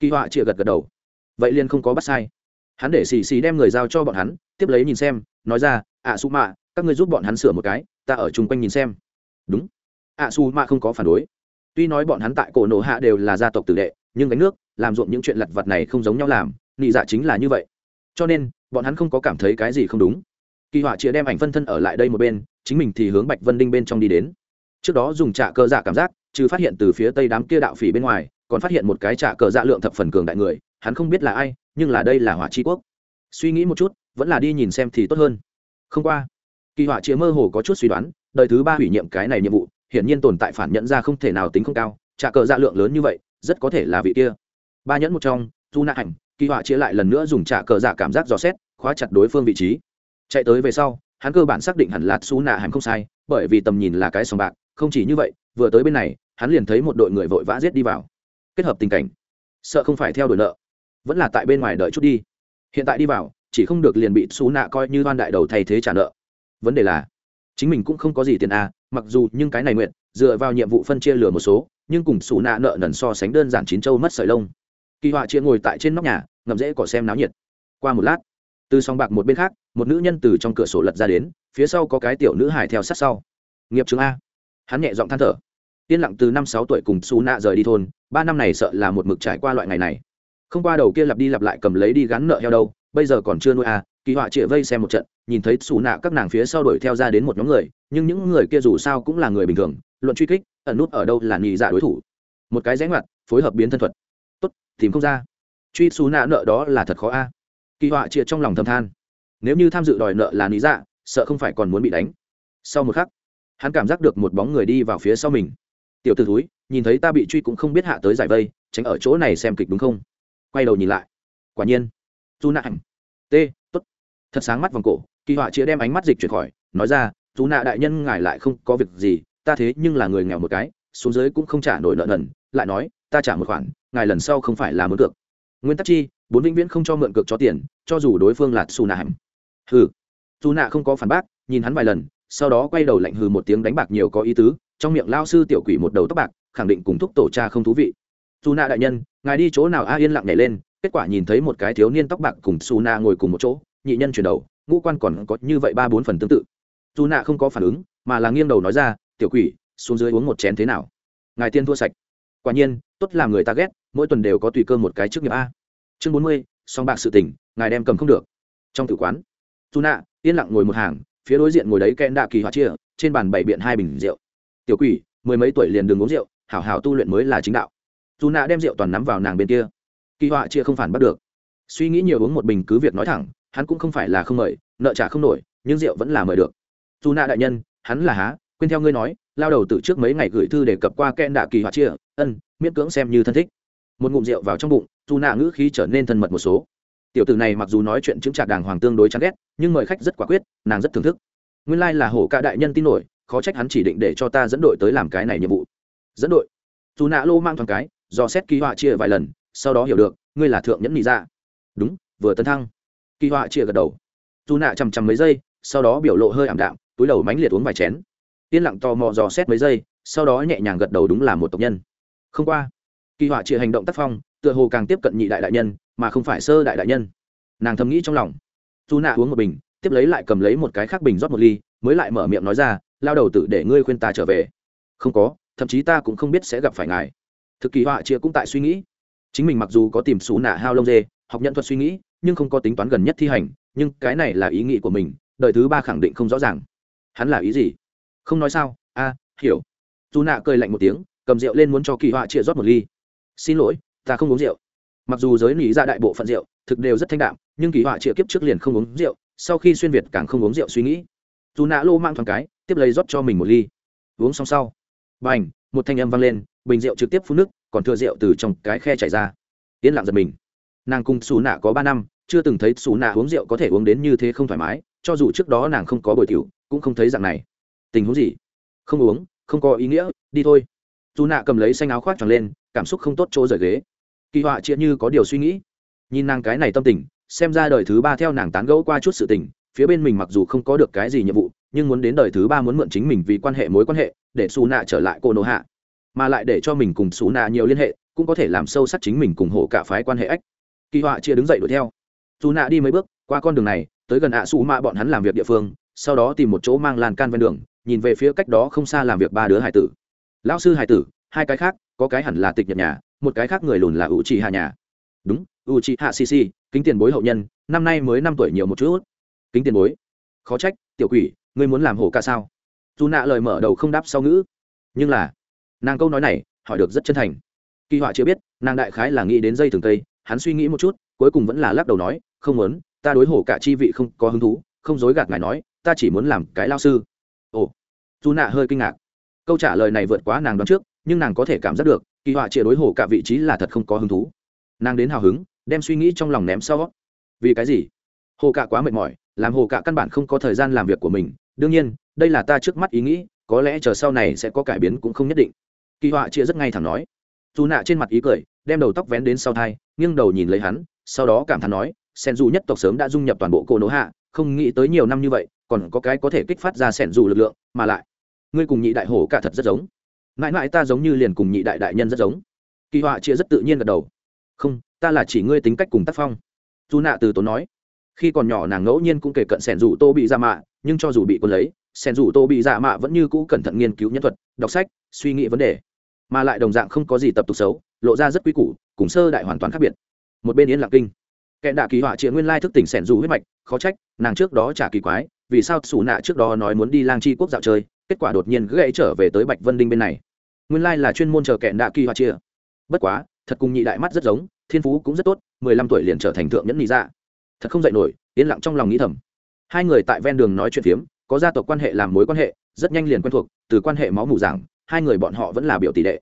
Speaker 1: Kỳ họa chịa gật gật đầu. Vậy liền không có bắt sai. Hắn để xì xì đem người giao cho bọn hắn tiếp lấy nhìn xem nói ra ạ à, su mạ các ngươi giúp bọn hắn sửa một cái ta ở chung quanh nhìn xem. Đúng. Ạ à, su mạ không có phản đối. Tuy nói bọn hắn tại cổ nổ hạ đều là gia tộc tử đệ nhưng gánh nước làm ruộng những chuyện lặt vặt này không giống nhau làm nị dạ chính là như vậy. Cho nên, bọn hắn không có cảm thấy cái gì không đúng. Kỳ họa chĩa đem ảnh phân thân ở lại đây một bên, chính mình thì hướng bạch vân đinh bên trong đi đến. Trước đó dùng trạ cơ dạ cảm giác, trừ phát hiện từ phía tây đám kia đạo phỉ bên ngoài, còn phát hiện một cái trạ cờ dạ lượng thập phần cường đại người, hắn không biết là ai, nhưng là đây là hỏa tri quốc. Suy nghĩ một chút, vẫn là đi nhìn xem thì tốt hơn. Không qua, kỳ họa chĩa mơ hồ có chút suy đoán, đời thứ ba hủy nhiệm cái này nhiệm vụ, hiển nhiên tồn tại phản nhận ra không thể nào tính không cao, trạ cờ dạ lượng lớn như vậy, rất có thể là vị kia. Ba nhẫn một trong du nạ ảnh kỳ họa chia lại lần nữa dùng trả cờ giả cảm giác dò xét, khóa chặt đối phương vị trí. Chạy tới về sau, hắn cơ bản xác định hẳn là su nạ hẳn không sai, bởi vì tầm nhìn là cái sòng bạc, không chỉ như vậy, vừa tới bên này, hắn liền thấy một đội người vội vã giết đi vào. Kết hợp tình cảnh. Sợ không phải theo đuổi nợ, vẫn là tại bên ngoài đợi chút đi. Hiện tại đi vào, chỉ không được liền bị xú nạ coi như đoan đại đầu thay thế trả nợ. Vấn đề là, chính mình cũng không có gì tiền à mặc dù nhưng cái này nguyện, dựa vào nhiệm vụ phân chia lừa một số, nhưng cùng xù nạ nợ nần so sánh đơn giản chín châu mất sợi lông kỳ họa chia ngồi tại trên nóc nhà, ngậm rễ cỏ xem náo nhiệt. Qua một lát, từ song bạc một bên khác, một nữ nhân từ trong cửa sổ lật ra đến, phía sau có cái tiểu nữ hải theo sát sau. Nghiệp trường a. Hắn nhẹ giọng than thở. Yên lặng từ năm sáu tuổi cùng xù nạ rời đi thôn, ba năm này sợ là một mực trải qua loại ngày này. Không qua đầu kia lặp đi lặp lại cầm lấy đi gắn nợ heo đâu, bây giờ còn chưa nuôi à kỳ họa chĩa vây xem một trận, nhìn thấy xù nạ các nàng phía sau đuổi theo ra đến một nhóm người, nhưng những người kia dù sao cũng là người bình thường, luận truy kích, ẩn nút ở đâu là nhị dạ đối thủ. Một cái rẽ ngoặt, phối hợp biến thân thuật tìm không ra. Truy xù nạ nợ đó là thật khó a. Kỳ họa chia trong lòng thầm than. Nếu như tham dự đòi nợ là lý dạ sợ không phải còn muốn bị đánh. Sau một khắc, hắn cảm giác được một bóng người đi vào phía sau mình. Tiểu t ử thúi, nhìn thấy ta bị truy cũng không biết hạ tới giải vây, tránh ở chỗ này xem kịch đúng không? Quay đầu nhìn lại. Quả nhiên dù nạ ảnh t t ố t thật sáng mắt vòng cổ, kỳ họa chia đem ánh mắt dịch chuyển khỏi, nói ra dù nạ đại nhân ngài lại không có việc gì, ta thế nhưng là người nghèo một cái, xuống dưới cũng không trả nổi nợ nần. Lại nói ta trả một khoản, ngài lần sau không phải là mượn cược. Nguyên tắc chi, bốn vĩnh viễn không cho mượn cược cho tiền, cho dù đối phương là xù nạ hẳn hừ. Dù nạ không có phản bác, nhìn hắn vài lần, sau đó quay đầu lạnh hừ một tiếng đánh bạc nhiều có ý tứ, trong miệng lao sư tiểu quỷ một đầu tóc bạc, khẳng định cùng thúc tổ cha không thú vị. Dù nạ đại nhân, ngài đi chỗ nào? A yên lặng nhảy lên, kết quả nhìn thấy một cái thiếu niên tóc bạc cùng su na ngồi cùng một chỗ, nhị nhân chuyển đầu, ngũ quan còn có như vậy ba bốn phần tương tự. Dù nạ không có phản ứng, mà là nghiêng đầu nói ra, tiểu quỷ, xuống dưới uống một chén thế nào? Ngài tiên thua sạch. Quả nhiên tốt làm người ta ghét, mỗi tuần đều có tùy cơ một cái trước nghiệp a. Chương bốn mươi, song bạc sự tỉnh ngài đem cầm không được. Trong tử quán dù nạ yên lặng ngồi một hàng, phía đối diện ngồi đấy kẽn đạ kỳ họa chia, trên bàn bày biện hai bình rượu. Tiểu quỷ, mười mấy tuổi liền đừng uống rượu, hảo hảo tu luyện mới là chính đạo. Dù nạ đem rượu toàn nắm vào nàng bên kia. Kỳ họa chia không phản bắt được. Suy nghĩ nhiều uống một bình cứ việc nói thẳng, hắn cũng không phải là không mời, nợ trả không nổi, nhưng rượu vẫn là mời được. Dù nạ đại nhân, hắn là há, quên theo ngươi nói, lao đầu từ trước mấy ngày gửi thư để cập qua kẽn đạ kỳ họa chia, ân miễn cưỡng xem như thân thích. Một ngụm rượu vào trong bụng, dù nạ ngữ khí trở nên thân mật một số. Tiểu tử này mặc dù nói chuyện chứng trạc đàng hoàng tương đối chán ghét, nhưng mời khách rất quả quyết, nàng rất thưởng thức. Nguyên lai là hổ ca đại nhân tin nổi, khó trách hắn chỉ định để cho ta dẫn đội tới làm cái này nhiệm vụ. Dẫn đội. Dù nạ lô mang thoáng cái, do xét kỳ họa chia vài lần, sau đó hiểu được, ngươi là thượng nhẫn nhị ra dạ. đúng, vừa tấn thăng. Kỳ họa chia gật đầu. Dù nạ chằm chằm mấy giây, sau đó biểu lộ hơi ảm đạm, túi đầu mánh liệt uống vài chén. Yên lặng tò mò dò xét mấy giây, sau đó nhẹ nhàng gật đầu đúng là một tộc nhân không qua. Kỳ họa chỉ hành động tác phong, tựa hồ càng tiếp cận nhị đại đại nhân, mà không phải sơ đại đại nhân. Nàng thầm nghĩ trong lòng. Dù nạ uống một bình, tiếp lấy lại cầm lấy một cái khác bình rót một ly, mới lại mở miệng nói ra, lao đầu tự để ngươi khuyên ta trở về. Không có, thậm chí ta cũng không biết sẽ gặp phải ngài. Thực kỳ họa chia cũng tại suy nghĩ. Chính mình mặc dù có tìm xú nạ hao lông dê, học nhận thuật suy nghĩ, nhưng không có tính toán gần nhất thi hành, nhưng cái này là ý nghĩ của mình, đời thứ ba khẳng định không rõ ràng. Hắn là ý gì? Không nói sao? A, hiểu. Dù nạ cười lạnh một tiếng cầm rượu lên muốn cho kỳ họa chia rót một ly. Xin lỗi, ta không uống rượu. Mặc dù giới nỉ ra đại bộ phận rượu, thực đều rất thanh đạm, nhưng kỳ họa chia kiếp trước liền không uống rượu, sau khi xuyên việt càng không uống rượu suy nghĩ. Dù nạ lô mang thoáng cái, tiếp lấy rót cho mình một ly. Uống xong sau b à n h một thanh âm vang lên, bình rượu trực tiếp phun nước, còn thừa rượu từ trong cái khe chảy ra. Yên lặng giật mình. Nàng cùng xù nạ có ba năm, chưa từng thấy xù nạ uống rượu có thể uống đến như thế không thoải mái, cho dù trước đó nàng không có bồi tiểu, cũng không thấy dạng này. Tình huống gì? Không uống, không có ý nghĩa, đi thôi dù nạ cầm lấy xanh áo khoác tròn lên, cảm xúc không tốt chỗ rời ghế. Kỳ họa chia như có điều suy nghĩ. Nhìn nàng cái này tâm tình, xem ra đời thứ ba theo nàng tán gẫu qua chút sự tình, phía bên mình mặc dù không có được cái gì nhiệm vụ, nhưng muốn đến đời thứ ba muốn mượn chính mình vì quan hệ mối quan hệ, để xù nạ trở lại cô nô hạ. Mà lại để cho mình cùng xù nạ nhiều liên hệ, cũng có thể làm sâu sắc chính mình cùng hộ cả phái quan hệ ách. Kỳ họa chia đứng dậy đuổi theo. Dù nạ đi mấy bước, qua con đường này, tới gần ạ xù mạ bọn hắn làm việc địa phương, sau đó tìm một chỗ mang lan can ven đường, nhìn về phía cách đó không xa làm việc ba đứa hải tử lão sư hải tử, hai cái khác, có cái hẳn là tịch nhật nhà, một cái khác người lùn là ủ trì hạ nhà. Đúng ủ trì hạ sisi, kính tiền bối hậu nhân, năm nay mới năm tuổi nhiều một chút. Kính tiền bối. Khó trách, tiểu quỷ, ngươi muốn làm hổ ca sao? Dù nạ lời mở đầu không đáp sau ngữ. Nhưng là, nàng câu nói này, hỏi được rất chân thành. Kỳ họa chưa biết, nàng đại khái là nghĩ đến dây thường tây hắn suy nghĩ một chút, cuối cùng vẫn là lắc đầu nói, không muốn, ta đối hổ cả chi vị không có hứng thú, không dối gạt ngài nói, ta chỉ muốn làm cái lao sư. Ồ, dù nạ hơi kinh ngạc câu trả lời này vượt quá nàng đoán trước, nhưng nàng có thể cảm giác được, kỳ họa chia đối hồ cả vị trí là thật không có hứng thú. Nàng đến hào hứng, đem suy nghĩ trong lòng ném sau. Vì cái gì? Hồ cả quá mệt mỏi, làm hồ cả căn bản không có thời gian làm việc của mình. Đương nhiên, đây là ta trước mắt ý nghĩ, có lẽ chờ sau này sẽ có cải biến cũng không nhất định. Kỳ họa chia rất ngay thẳng nói. Dù nạ trên mặt ý cười, đem đầu tóc vén đến sau thai, nghiêng đầu nhìn lấy hắn, sau đó cảm thán nói, sen dù nhất tộc sớm đã dung nhập toàn bộ cô nỗ hạ, không nghĩ tới nhiều năm như vậy, còn có cái có thể kích phát ra sẻn dù lực lượng, mà lại ngươi cùng nhị đại hổ cả thật rất giống. Mãi mãi ta giống như liền cùng nhị đại đại nhân rất giống. Kỳ họa chia rất tự nhiên gật đầu. Không, ta là chỉ ngươi tính cách cùng tác phong. Dù nạ từ tốn nói. Khi còn nhỏ nàng ngẫu nhiên cũng kể cận sẻn rủ tô bị ra mạ, nhưng cho dù bị quân lấy, sẻn rủ tô bị dạ mạ vẫn như cũ cẩn thận nghiên cứu nhân thuật, đọc sách, suy nghĩ vấn đề. Mà lại đồng dạng không có gì tập tục xấu, lộ ra rất quý củ, cùng sơ đại hoàn toàn khác biệt. Một bên yến lạc kinh. Kẻ đạ kỳ họa chĩa nguyên lai thức tỉnh sẻn rủ huyết mạch, khó trách, nàng trước đó trả kỳ quái, vì sao xù nạ trước đó nói muốn đi lang chi quốc dạo chơi kết quả đột nhiên gãy trở về tới bạch vân đinh bên này. Nguyên lai là chuyên môn chờ kẻ đạ kỳ hoa chia. Bất quá, thật cùng nhị đại mắt rất giống, thiên phú cũng rất tốt, mười lăm tuổi liền trở thành thượng nhẫn nhị dạ. Thật không dạy nổi, yên lặng trong lòng nghĩ thầm. Hai người tại ven đường nói chuyện phiếm, có gia tộc quan hệ làm mối quan hệ, rất nhanh liền quen thuộc, từ quan hệ máu mù giảng, hai người bọn họ vẫn là biểu tỷ đệ.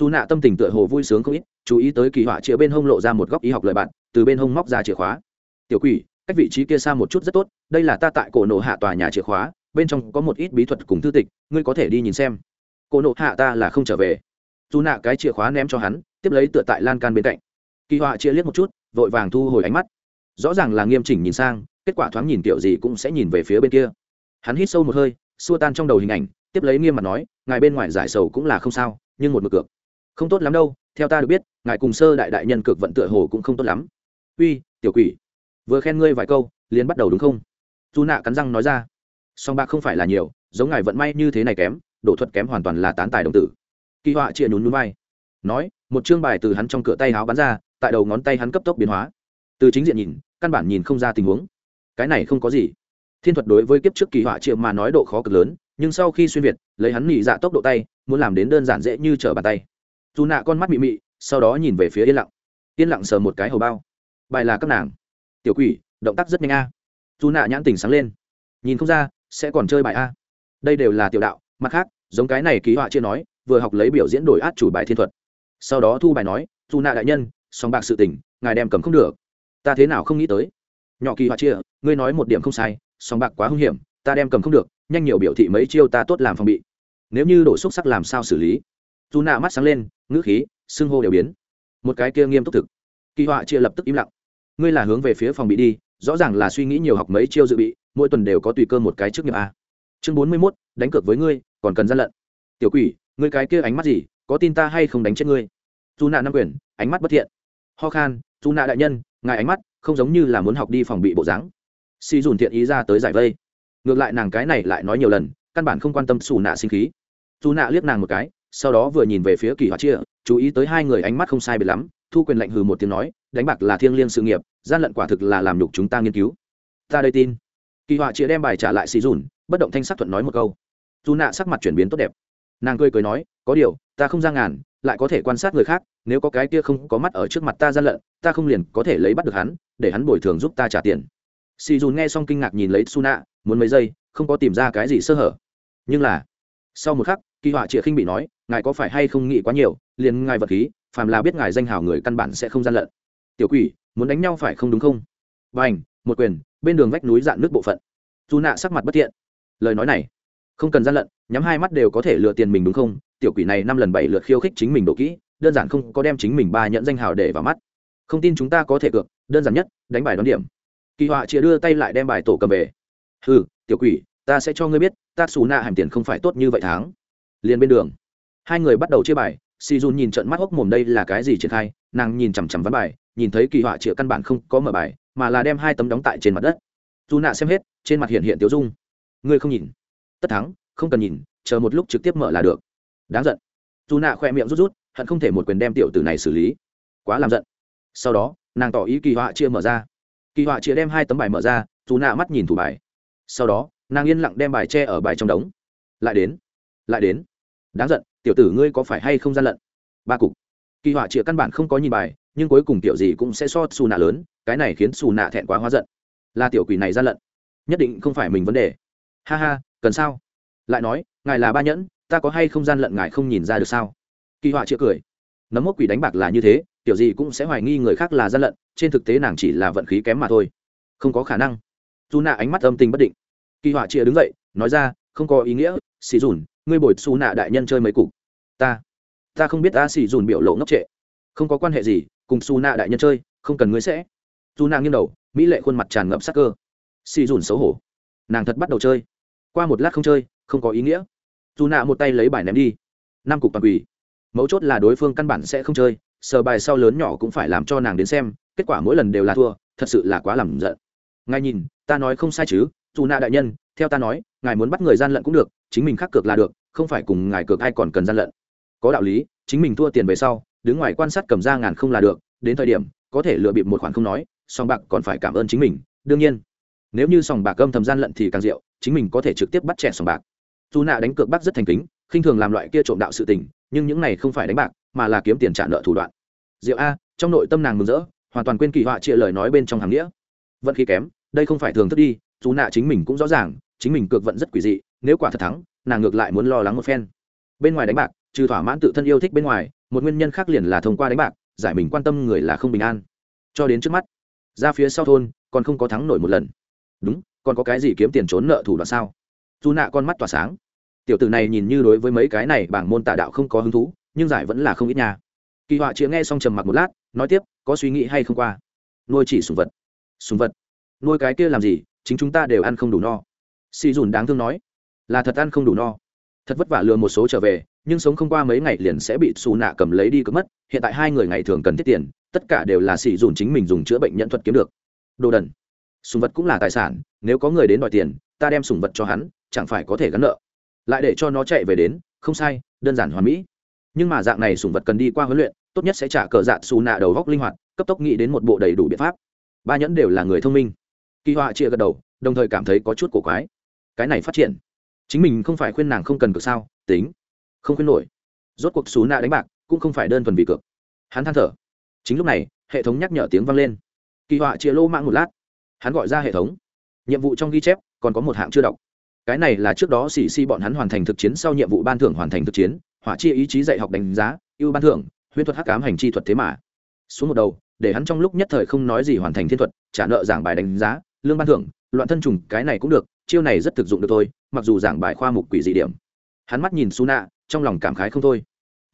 Speaker 1: Dù nạ tâm tình tựa hồ vui sướng không ít, chú ý tới kỳ họa chĩa bên hông lộ ra một góc y học lời bạn, từ bên hông móc ra chìa khóa. Tiểu quỷ, cách vị trí kia xa một chút rất tốt, đây là ta tại cổ nổ hạ tòa nhà chìa khóa bên trong có một ít bí thuật cùng thư tịch, ngươi có thể đi nhìn xem. Cô nộ hạ ta là không trở về. Dù nạ cái chìa khóa ném cho hắn, tiếp lấy tựa tại lan can bên cạnh. Kỳ họa chia liếc một chút, vội vàng thu hồi ánh mắt. Rõ ràng là nghiêm chỉnh nhìn sang, kết quả thoáng nhìn kiểu gì cũng sẽ nhìn về phía bên kia. Hắn hít sâu một hơi, xua tan trong đầu hình ảnh, tiếp lấy nghiêm mặt nói, ngài bên ngoài giải sầu cũng là không sao, nhưng một mực cược. Không tốt lắm đâu, theo ta được biết, ngài cùng sơ đại đại nhân cược vận tựa hồ cũng không tốt lắm. Uy, tiểu quỷ. Vừa khen ngươi vài câu, liền bắt đầu đúng không? Dù nạ cắn răng nói ra song bạc không phải là nhiều giống ngài vận may như thế này kém đổ thuật kém hoàn toàn là tán tài đồng tử. Kỳ họa chia nhún núi bay, nói một chương bài từ hắn trong cửa tay háo bắn ra tại đầu ngón tay hắn cấp tốc biến hóa. Từ chính diện nhìn căn bản nhìn không ra tình huống. Cái này không có gì. Thiên thuật đối với kiếp trước kỳ họa triệu mà nói độ khó cực lớn nhưng sau khi xuyên việt lấy hắn nhị dạ tốc độ tay muốn làm đến đơn giản dễ như trở bàn tay. Dù nạ con mắt mị mị sau đó nhìn về phía yên lặng. Yên lặng sờ một cái hầu bao. Bài là các nàng. Tiểu quỷ động tác rất nhanh a. Dù nạ nhãn tình sáng lên nhìn không ra, sẽ còn chơi bài a. Đây đều là tiểu đạo, mặt khác, giống cái này ký họa chưa nói, vừa học lấy biểu diễn đổi át chủ bài thiên thuật. Sau đó thu bài nói, dù nạ đại nhân, song bạc sự tình, ngài đem cầm không được. Ta thế nào không nghĩ tới? Nhỏ kỳ họa chia, ngươi nói một điểm không sai, song bạc quá hung hiểm, ta đem cầm không được, nhanh nhiều biểu thị mấy chiêu ta tốt làm phòng bị. Nếu như đổ xúc sắc làm sao xử lý? Dù nạ mắt sáng lên, ngữ khí, xưng hô đều biến. Một cái kia nghiêm túc thực. Kỳ họa chia lập tức im lặng. Ngươi là hướng về phía phòng bị đi rõ ràng là suy nghĩ nhiều học mấy chiêu dự bị, mỗi tuần đều có tùy cơ một cái trước nghiệp a. Chương bốn mươi mốt, đánh cược với ngươi, còn cần gian lận. Tiểu quỷ, ngươi cái kia ánh mắt gì, có tin ta hay không đánh chết ngươi? Dù nạ năm quyền, ánh mắt bất thiện. Ho khan dù nạ đại nhân, ngài ánh mắt không giống như là muốn học đi phòng bị bộ dáng. Si dùn thiện ý ra tới giải vây. Ngược lại nàng cái này lại nói nhiều lần, căn bản không quan tâm xù nạ sinh khí. Dù nạ liếc nàng một cái, sau đó vừa nhìn về phía kỳ họa chia, chú ý tới hai người ánh mắt không sai biệt lắm thu quyền lệnh hừ một tiếng nói, đánh bạc là thiêng liêng sự nghiệp, gian lận quả thực là làm nhục chúng ta nghiên cứu. Ta đây tin. Kỳ họa chia đem bài trả lại xì dùn, bất động thanh sắc thuận nói một câu. Dù nạ sắc mặt chuyển biến tốt đẹp. Nàng cười cười nói, có điều, ta không ra ngàn, lại có thể quan sát người khác, nếu có cái kia không có mắt ở trước mặt ta gian lận, ta không liền có thể lấy bắt được hắn, để hắn bồi thường giúp ta trả tiền. Xì dùn nghe xong kinh ngạc nhìn lấy su nạ, muốn mấy giây, không có tìm ra cái gì sơ hở. Nhưng là, sau một khắc, kỳ họa chịa khinh bị nói, ngài có phải hay không nghĩ quá nhiều, liền ngài vật khí phàm là biết ngài danh hào người căn bản sẽ không gian lận. Tiểu quỷ, muốn đánh nhau phải không đúng không? B à n h một quyền, bên đường vách núi dạn nước bộ phận. Dù nạ sắc mặt bất thiện. Lời nói này, không cần gian lận, nhắm hai mắt đều có thể lừa tiền mình đúng không? Tiểu quỷ này năm lần bảy lượt khiêu khích chính mình độ kỹ, đơn giản không có đem chính mình ba nhận danh hào để vào mắt. Không tin chúng ta có thể cược, đơn giản nhất, đánh bài đón điểm. Kỳ họa chia đưa tay lại đem bài tổ cầm về. Ừ tiểu quỷ, ta sẽ cho ngươi biết, ta xù nạ hàm tiền không phải tốt như vậy tháng. Liền bên đường, hai người bắt đầu chia bài si dun nhìn trận mắt hốc mồm đây là cái gì triển khai, nàng nhìn chằm chằm ván bài, nhìn thấy kỳ họa chĩa căn bản không có mở bài, mà là đem hai tấm đóng tại trên mặt đất. Dù nạ xem hết, trên mặt hiện hiện tiêu dung. Ngươi không nhìn. Tất thắng, không cần nhìn, chờ một lúc trực tiếp mở là được. Đáng giận. Dù nạ khoe miệng rút rút, hận không thể một quyền đem tiểu tử này xử lý. Quá làm giận. Sau đó, nàng tỏ ý kỳ họa chia mở ra. Kỳ họa chia đem hai tấm bài mở ra, dù nạ mắt nhìn thủ bài. Sau đó, nàng yên lặng đem bài tre ở bài trong đống. Lại đến. Lại đến. Đáng giận tiểu tử ngươi có phải hay không gian lận? Ba cục. Kỳ họa chĩa căn bản không có nhìn bài, nhưng cuối cùng tiểu gì cũng sẽ so xù nạ lớn, cái này khiến xù nạ thẹn quá hóa giận. Là tiểu quỷ này gian lận. Nhất định không phải mình vấn đề. Ha ha, cần sao? Lại nói, ngài là ba nhẫn, ta có hay không gian lận ngài không nhìn ra được sao? Kỳ họa chĩa cười. Nấm mốc quỷ đánh bạc là như thế tiểu gì cũng sẽ hoài nghi người khác là gian lận, trên thực tế nàng chỉ là vận khí kém mà thôi. Không có khả năng. Dù nạ ánh mắt âm tình bất định. Kỳ họa chia đứng dậy, nói ra, không có ý nghĩa, xì dùn ngươi bồi xù nạ đại nhân chơi mấy cục. Ta ta không biết ta xì dùn biểu lộ ngốc trệ. Không có quan hệ gì, cùng xù nạ đại nhân chơi, không cần ngươi sẽ. Dù nàng nghiêng đầu, mỹ lệ khuôn mặt tràn ngập sắc cơ. Xì dùn xấu hổ. Nàng thật bắt đầu chơi. Qua một lát không chơi, không có ý nghĩa. Dù nạ một tay lấy bài ném đi. Năm cục toàn quỷ. Mấu chốt là đối phương căn bản sẽ không chơi, sờ bài sau lớn nhỏ cũng phải làm cho nàng đến xem, kết quả mỗi lần đều là thua, thật sự là quá làm giận. Ngay nhìn, ta nói không sai chứ, dù nạ đại nhân, theo ta nói ngài muốn bắt người gian lận cũng được, chính mình khắc cược là được, không phải cùng ngài cược ai còn cần gian lận. Có đạo lý, chính mình thua tiền về sau, đứng ngoài quan sát cầm ra ngàn không là được, đến thời điểm, có thể lựa bịp một khoản không nói, song bạc còn phải cảm ơn chính mình. Đương nhiên, nếu như sòng bạc âm thầm gian lận thì càng rượu chính mình có thể trực tiếp bắt trẻ sòng bạc. Dù nạ đánh cược bác rất thành kính, khinh thường làm loại kia trộm đạo sự tình, nhưng những này không phải đánh bạc, mà là kiếm tiền trả nợ thủ đoạn. Rượu a, trong nội tâm nàng mừng rỡ, hoàn toàn quên kỳ họa chia lời nói bên trong hàng nghĩa. Vận khí kém, đây không phải thường thức đi, dù nạ chính mình cũng rõ ràng chính mình cược vận rất quỷ dị, nếu quả thật thắng, nàng ngược lại muốn lo lắng một phen. Bên ngoài đánh bạc, trừ thỏa mãn tự thân yêu thích bên ngoài, một nguyên nhân khác liền là thông qua đánh bạc, giải mình quan tâm người là không bình an. Cho đến trước mắt, ra phía sau thôn, còn không có thắng nổi một lần. Đúng, còn có cái gì kiếm tiền trốn nợ thủ đoạn sao? Dù nạ con mắt tỏa sáng. Tiểu tử này nhìn như đối với mấy cái này bảng môn tả đạo không có hứng thú, nhưng giải vẫn là không ít nhà kỳ họa chĩa nghe xong trầm mặc một lát, nói tiếp, có suy nghĩ hay không qua? Nuôi chỉ sùng vật. Sùng vật. Nuôi cái kia làm gì, chính chúng ta đều ăn không đủ no xì dùn đáng thương nói, là thật ăn không đủ no. Thật vất vả lừa một số trở về, nhưng sống không qua mấy ngày liền sẽ bị xù nạ cầm lấy đi cướp mất. Hiện tại hai người ngày thường cần thiết tiền, tất cả đều là xì dùn chính mình dùng chữa bệnh nhận thuật kiếm được. Đồ đần, sùng vật cũng là tài sản, nếu có người đến đòi tiền, ta đem sùng vật cho hắn, chẳng phải có thể gắn nợ. Lại để cho nó chạy về đến, không sai, đơn giản hoàn mỹ. Nhưng mà dạng này sùng vật cần đi qua huấn luyện, tốt nhất sẽ trả cờ dạ xù nạ đầu góc linh hoạt, cấp tốc nghĩ đến một bộ đầy đủ biện pháp. Ba nhẫn đều là người thông minh. Kỳ họa chia gật đầu, đồng thời cảm thấy có chút cổ quái cái này phát triển. Chính mình không phải khuyên nàng không cần cược sao? Tính. Không khuyên nổi. Rốt cuộc xú nạ đánh bạc cũng không phải đơn thuần vì cược hắn than thở. Chính lúc này, hệ thống nhắc nhở tiếng vang lên. Kỳ họa chia lô mạng một lát. Hắn gọi ra hệ thống. Nhiệm vụ trong ghi chép còn có một hạng chưa đọc. Cái này là trước đó xì xì bọn hắn hoàn thành thực chiến sau nhiệm vụ ban thưởng hoàn thành thực chiến, hỏa chia ý chí dạy học đánh giá, ưu ban thưởng, huyễn thuật hắc cám hành chi thuật thế mà. Xuống một đầu, để hắn trong lúc nhất thời không nói gì hoàn thành thiên thuật, trả nợ giảng bài đánh giá, lương ban thưởng, loạn thân trùng, cái này cũng được chiêu này rất thực dụng được thôi, mặc dù giảng bài khoa mục quỷ dị điểm. Hắn mắt nhìn su nạ trong lòng cảm khái không thôi.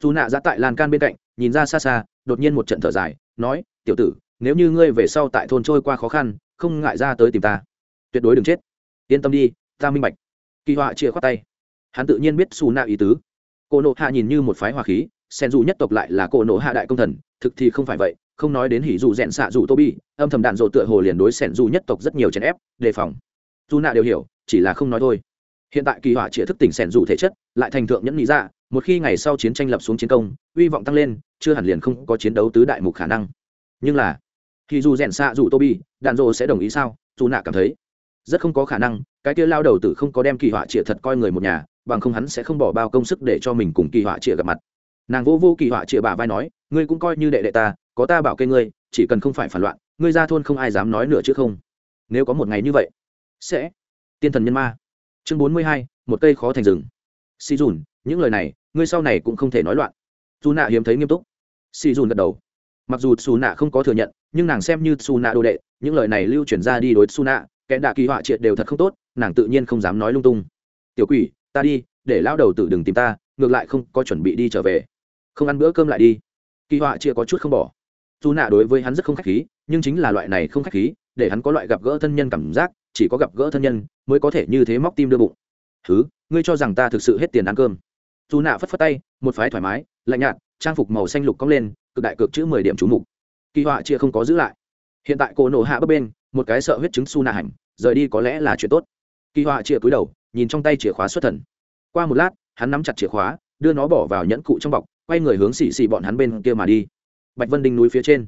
Speaker 1: Su nạ giã tại lan can bên cạnh, nhìn ra xa xa, đột nhiên một trận thở dài, nói, tiểu tử, nếu như ngươi về sau tại thôn trôi qua khó khăn, không ngại ra tới tìm ta. Tuyệt đối đừng chết. Yên tâm đi, ta minh bạch. Kỳ họa chia khoát tay. Hắn tự nhiên biết su nạ ý tứ. Cô nộ hạ nhìn như một phái hòa khí sen dù nhất tộc lại là cô nộ hạ đại công thần, thực thì không phải vậy, không nói đến hỉ dù rẽn xạ dù tô bi âm thầm đạn dộ tựa hồ liền đối sẻn dù nhất tộc rất nhiều chèn ép, đề phòng dù nạ đều hiểu, chỉ là không nói thôi. Hiện tại kỳ họa chĩa thức tỉnh sẻn dù thể chất, lại thành thượng nhẫn lý ra dạ, một khi ngày sau chiến tranh lập xuống chiến công, uy vọng tăng lên, chưa hẳn liền không có chiến đấu tứ đại mục khả năng. Nhưng là, khi dù rèn xạ dù tô bi đạn dộ sẽ đồng ý sao? Dù nạ cảm thấy, rất không có khả năng, cái kia lao đầu tử không có đem kỳ họa chĩa thật coi người một nhà, bằng không hắn sẽ không bỏ bao công sức để cho mình cùng kỳ họa chĩa gặp mặt. Nàng vô vô kỳ họa chĩa bà vai nói, ngươi cũng coi như đệ đệ ta, có ta bảo kê ngươi, chỉ cần không phải phản loạn, ngươi ra thôn không ai dám nói nữa chứ không. Nếu có một ngày như vậy sẽ. Tiên thần nhân ma. Chương bốn mươi hai, một cây khó thành rừng. Si dùn, những lời này, ngươi sau này cũng không thể nói loạn. Dù nạ hiếm thấy nghiêm túc. Si dùn gật đầu. Mặc dù xù nạ không có thừa nhận, nhưng nàng xem như xù nạ đồ đệ, những lời này lưu chuyển ra đi đối xù nạ, kẻ đạ kỳ họa triệt đều thật không tốt, nàng tự nhiên không dám nói lung tung. Tiểu quỷ, ta đi, để lao đầu tự đừng tìm ta, ngược lại không có chuẩn bị đi trở về. Không ăn bữa cơm lại đi. Kỳ họa chia có chút không bỏ. Dù nạ đối với hắn rất không khách khí, nhưng chính là loại này không khách khí để hắn có loại gặp gỡ thân nhân cảm giác, chỉ có gặp gỡ thân nhân mới có thể như thế móc tim đưa bụng. Thứ ngươi cho rằng ta thực sự hết tiền ăn cơm? Dù nạ phất phất tay, một phái thoải mái, lạnh nhạt, trang phục màu xanh lục cong lên, cực đại cực chữ mười điểm trú mục. Kỳ họa chia không có giữ lại. Hiện tại cô nổ hạ bấp bên, một cái sợ huyết chứng su nạ hành, rời đi có lẽ là chuyện tốt. Kỳ họa chia cúi đầu, nhìn trong tay chìa khóa xuất thần. Qua một lát, hắn nắm chặt chìa khóa, đưa nó bỏ vào nhẫn cụ trong bọc, quay người hướng xì xì bọn hắn bên kia mà đi. Bạch vân đình núi phía trên.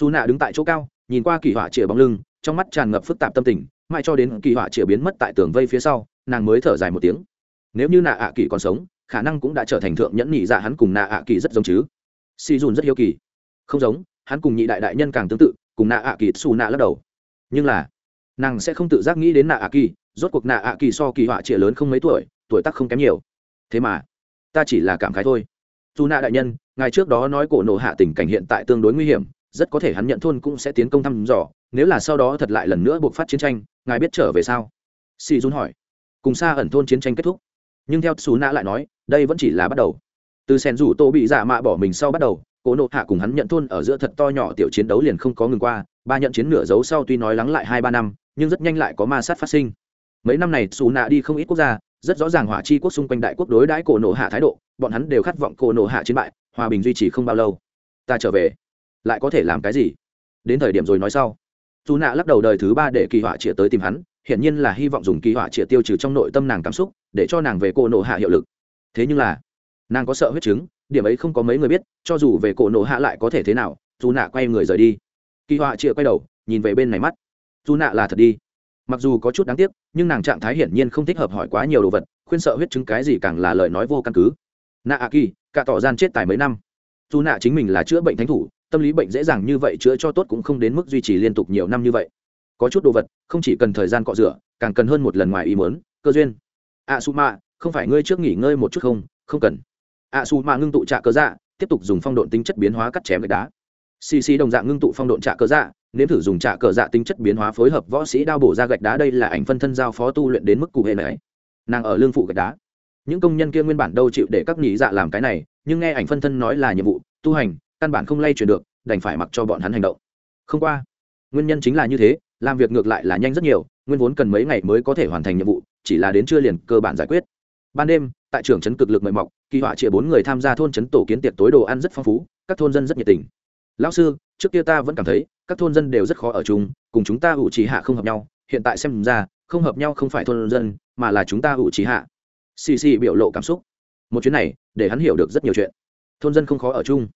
Speaker 1: Dù nạ đứng tại chỗ cao, nhìn qua kỳ họa chìa bóng lưng trong mắt tràn ngập phức tạp tâm tình, mãi cho đến kỳ họa chĩa biến mất tại tường vây phía sau, nàng mới thở dài một tiếng. Nếu như nạ ạ kỳ còn sống, khả năng cũng đã trở thành thượng nhẫn nhị dạ hắn cùng nạ ạ kỳ rất giống chứ. Si dùn rất hiếu kỳ. Không giống, hắn cùng nhị đại đại nhân càng tương tự, cùng nạ ạ kỳ xù nạ lắc đầu. Nhưng là, nàng sẽ không tự giác nghĩ đến nạ ạ kỳ rốt cuộc nạ ạ kỳ so kỳ họa chĩa lớn không mấy tuổi tuổi tác không kém nhiều. Thế mà, ta chỉ là cảm khái thôi. Dù nạ đại nhân ngài trước đó nói cổ nộ hạ tình cảnh hiện tại tương đối nguy hiểm, rất có thể hắn nhận thôn cũng sẽ tiến công thăm dò nếu là sau đó thật lại lần nữa buộc phát chiến tranh, ngài biết trở về sao? Si dun hỏi. Cùng xa ẩn thôn chiến tranh kết thúc. Nhưng theo xù nạ lại nói, đây vẫn chỉ là bắt đầu. Từ sen rủ tô bị giả mạ bỏ mình sau bắt đầu cổ nộ hạ cùng hắn nhận thôn ở giữa thật to nhỏ tiểu chiến đấu liền không có ngừng qua, ba nhận chiến nửa dấu sau tuy nói lắng lại hai ba năm, nhưng rất nhanh lại có ma sát phát sinh. Mấy năm này xù nạ đi không ít quốc gia, rất rõ ràng hỏa chi quốc xung quanh đại quốc đối đãi cổ nộ hạ thái độ, bọn hắn đều khát vọng cổ nộ hạ chiến bại, hòa bình duy trì không bao lâu. Ta trở về. Lại có thể làm cái gì? Đến thời điểm rồi nói sau dù nạ lắc đầu đời thứ ba để kỳ họa chĩa tới tìm hắn, hiển nhiên là hy vọng dùng kỳ họa chĩa tiêu trừ trong nội tâm nàng cảm xúc, để cho nàng về cổ nộ hạ hiệu lực. Thế nhưng là, nàng có sợ huyết chứng, điểm ấy không có mấy người biết, cho dù về cổ nộ hạ lại có thể thế nào, dù nạ quay người rời đi. Kỳ họa chĩa quay đầu, nhìn về bên này mắt. Dù nạ là thật đi. Mặc dù có chút đáng tiếc, nhưng nàng trạng thái hiển nhiên không thích hợp hỏi quá nhiều đồ vật, khuyên sợ huyết chứng cái gì càng là lời nói vô căn cứ. Nạ a kỳ cả tỏ gian chết tài mấy năm. Dù nạ chính mình là chữa bệnh thánh thủ tâm lý bệnh dễ dàng như vậy chữa cho tốt cũng không đến mức duy trì liên tục nhiều năm như vậy. Có chút đồ vật, không chỉ cần thời gian cọ rửa, càng cần hơn một lần ngoài ý mớn cơ duyên. A su ma không phải ngươi trước nghỉ ngơi một chút không? Không cần. A su ma ngưng tụ trạ cơ dạ tiếp tục dùng phong độn tính chất biến hóa cắt chém gạch đá. Xì xì đồng dạng ngưng tụ phong độn trạ cơ dạ nếm thử dùng trạ cờ dạ tính chất biến hóa phối hợp võ sĩ đao bổ ra gạch đá đây là ảnh phân thân giao phó tu luyện đến mức cụ hệ này. Nàng ở lương phụ gạch đá. Những công nhân kia nguyên bản đâu chịu để các nhị dạ làm cái này, nhưng nghe ảnh phân thân nói là nhiệm vụ, tu hành căn bản không lay chuyển được, đành phải mặc cho bọn hắn hành động. Không qua, nguyên nhân chính là như thế, làm việc ngược lại là nhanh rất nhiều, nguyên vốn cần mấy ngày mới có thể hoàn thành nhiệm vụ, chỉ là đến trưa liền cơ bản giải quyết. Ban đêm, tại trưởng trấn cực lực mời mọc, kỳ họa chia bốn người tham gia thôn trấn tổ kiến tiệc tối đồ ăn rất phong phú, các thôn dân rất nhiệt tình. Lão sư, trước kia ta vẫn cảm thấy, các thôn dân đều rất khó ở chung, cùng chúng ta ủ trí hạ không hợp nhau, hiện tại xem ra, không hợp nhau không phải thôn dân, mà là chúng ta ủ trí hạ. Xì xì biểu lộ cảm xúc. Một chuyến này, để hắn hiểu được rất nhiều chuyện. Thôn dân không khó ở chung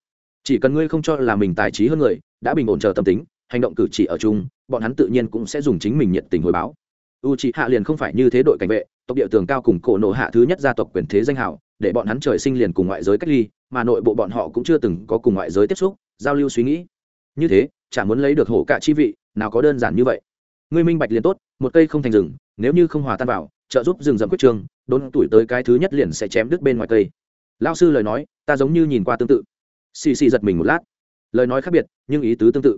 Speaker 1: chỉ cần ngươi không cho là mình tài trí hơn người, đã bình ổn chờ tâm tính, hành động cử chỉ ở chung, bọn hắn tự nhiên cũng sẽ dùng chính mình nhiệt tình hồi báo. U c hạ liền không phải như thế đội cảnh vệ, tộc địa tường cao cùng cổ nộ hạ thứ nhất gia tộc quyền thế danh hảo để bọn hắn trời sinh liền cùng ngoại giới cách ly, mà nội bộ bọn họ cũng chưa từng có cùng ngoại giới tiếp xúc, giao lưu suy nghĩ. Như thế, chả muốn lấy được hổ cả chi vị, nào có đơn giản như vậy. Ngươi minh bạch liền tốt, một cây không thành rừng, nếu như không hòa tan vào, trợ giúp rừng rậm quyết trường, đốn tuổi tới cái thứ nhất liền sẽ chém đứt bên ngoài cây. Lao sư lời nói, ta giống như nhìn qua tương tự xì xì giật mình một lát. Lời nói khác biệt, nhưng ý tứ tương tự.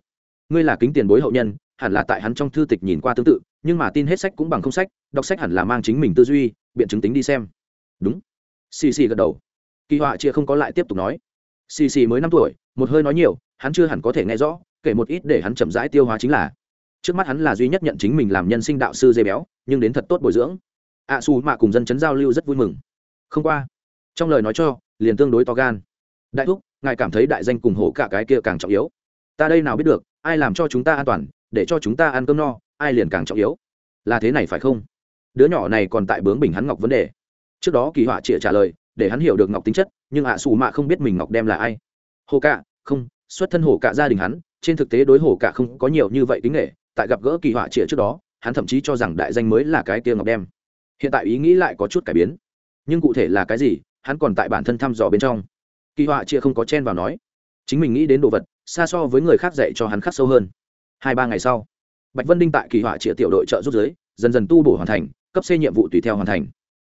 Speaker 1: Ngươi là kính tiền bối hậu nhân, hẳn là tại hắn trong thư tịch nhìn qua tương tự, nhưng mà tin hết sách cũng bằng không sách, đọc sách hẳn là mang chính mình tư duy, biện chứng tính đi xem. Đúng. Xì xì gật đầu. Kỳ họa chia không có lại tiếp tục nói. Xì xì mới năm tuổi, một hơi nói nhiều, hắn chưa hẳn có thể nghe rõ, kể một ít để hắn chậm rãi tiêu hóa chính là. Trước mắt hắn là duy nhất nhận chính mình làm nhân sinh đạo sư dây béo, nhưng đến thật tốt bồi dưỡng. Ạ xù mạ cùng dân chấn giao lưu rất vui mừng. Không qua. Trong lời nói cho, liền tương đối to gan. Đại thúc ngài cảm thấy đại danh cùng hổ cả cái kia càng trọng yếu. Ta đây nào biết được, ai làm cho chúng ta an toàn, để cho chúng ta ăn cơm no, ai liền càng trọng yếu. Là thế này phải không? Đứa nhỏ này còn tại bướng bình hắn ngọc vấn đề. Trước đó kỳ họa chịa trả lời, để hắn hiểu được ngọc tính chất, nhưng ạ xù mạ không biết mình ngọc đem là ai. Hồ cạ không, xuất thân hồ cạ gia đình hắn, trên thực tế đối hồ cạ không có nhiều như vậy tính nghệ tại gặp gỡ kỳ họa chịa trước đó, hắn thậm chí cho rằng đại danh mới là cái kia ngọc đem. Hiện tại ý nghĩ lại có chút cải biến. Nhưng cụ thể là cái gì, hắn còn tại bản thân thăm dò bên trong kỳ họa chia không có chen vào nói. Chính mình nghĩ đến đồ vật, xa so với người khác dạy cho hắn khắc sâu hơn. Hai ba ngày sau, bạch vân đinh tại kỳ họa chia tiểu đội trợ rút giới dần dần tu bổ hoàn thành, cấp c nhiệm vụ tùy theo hoàn thành.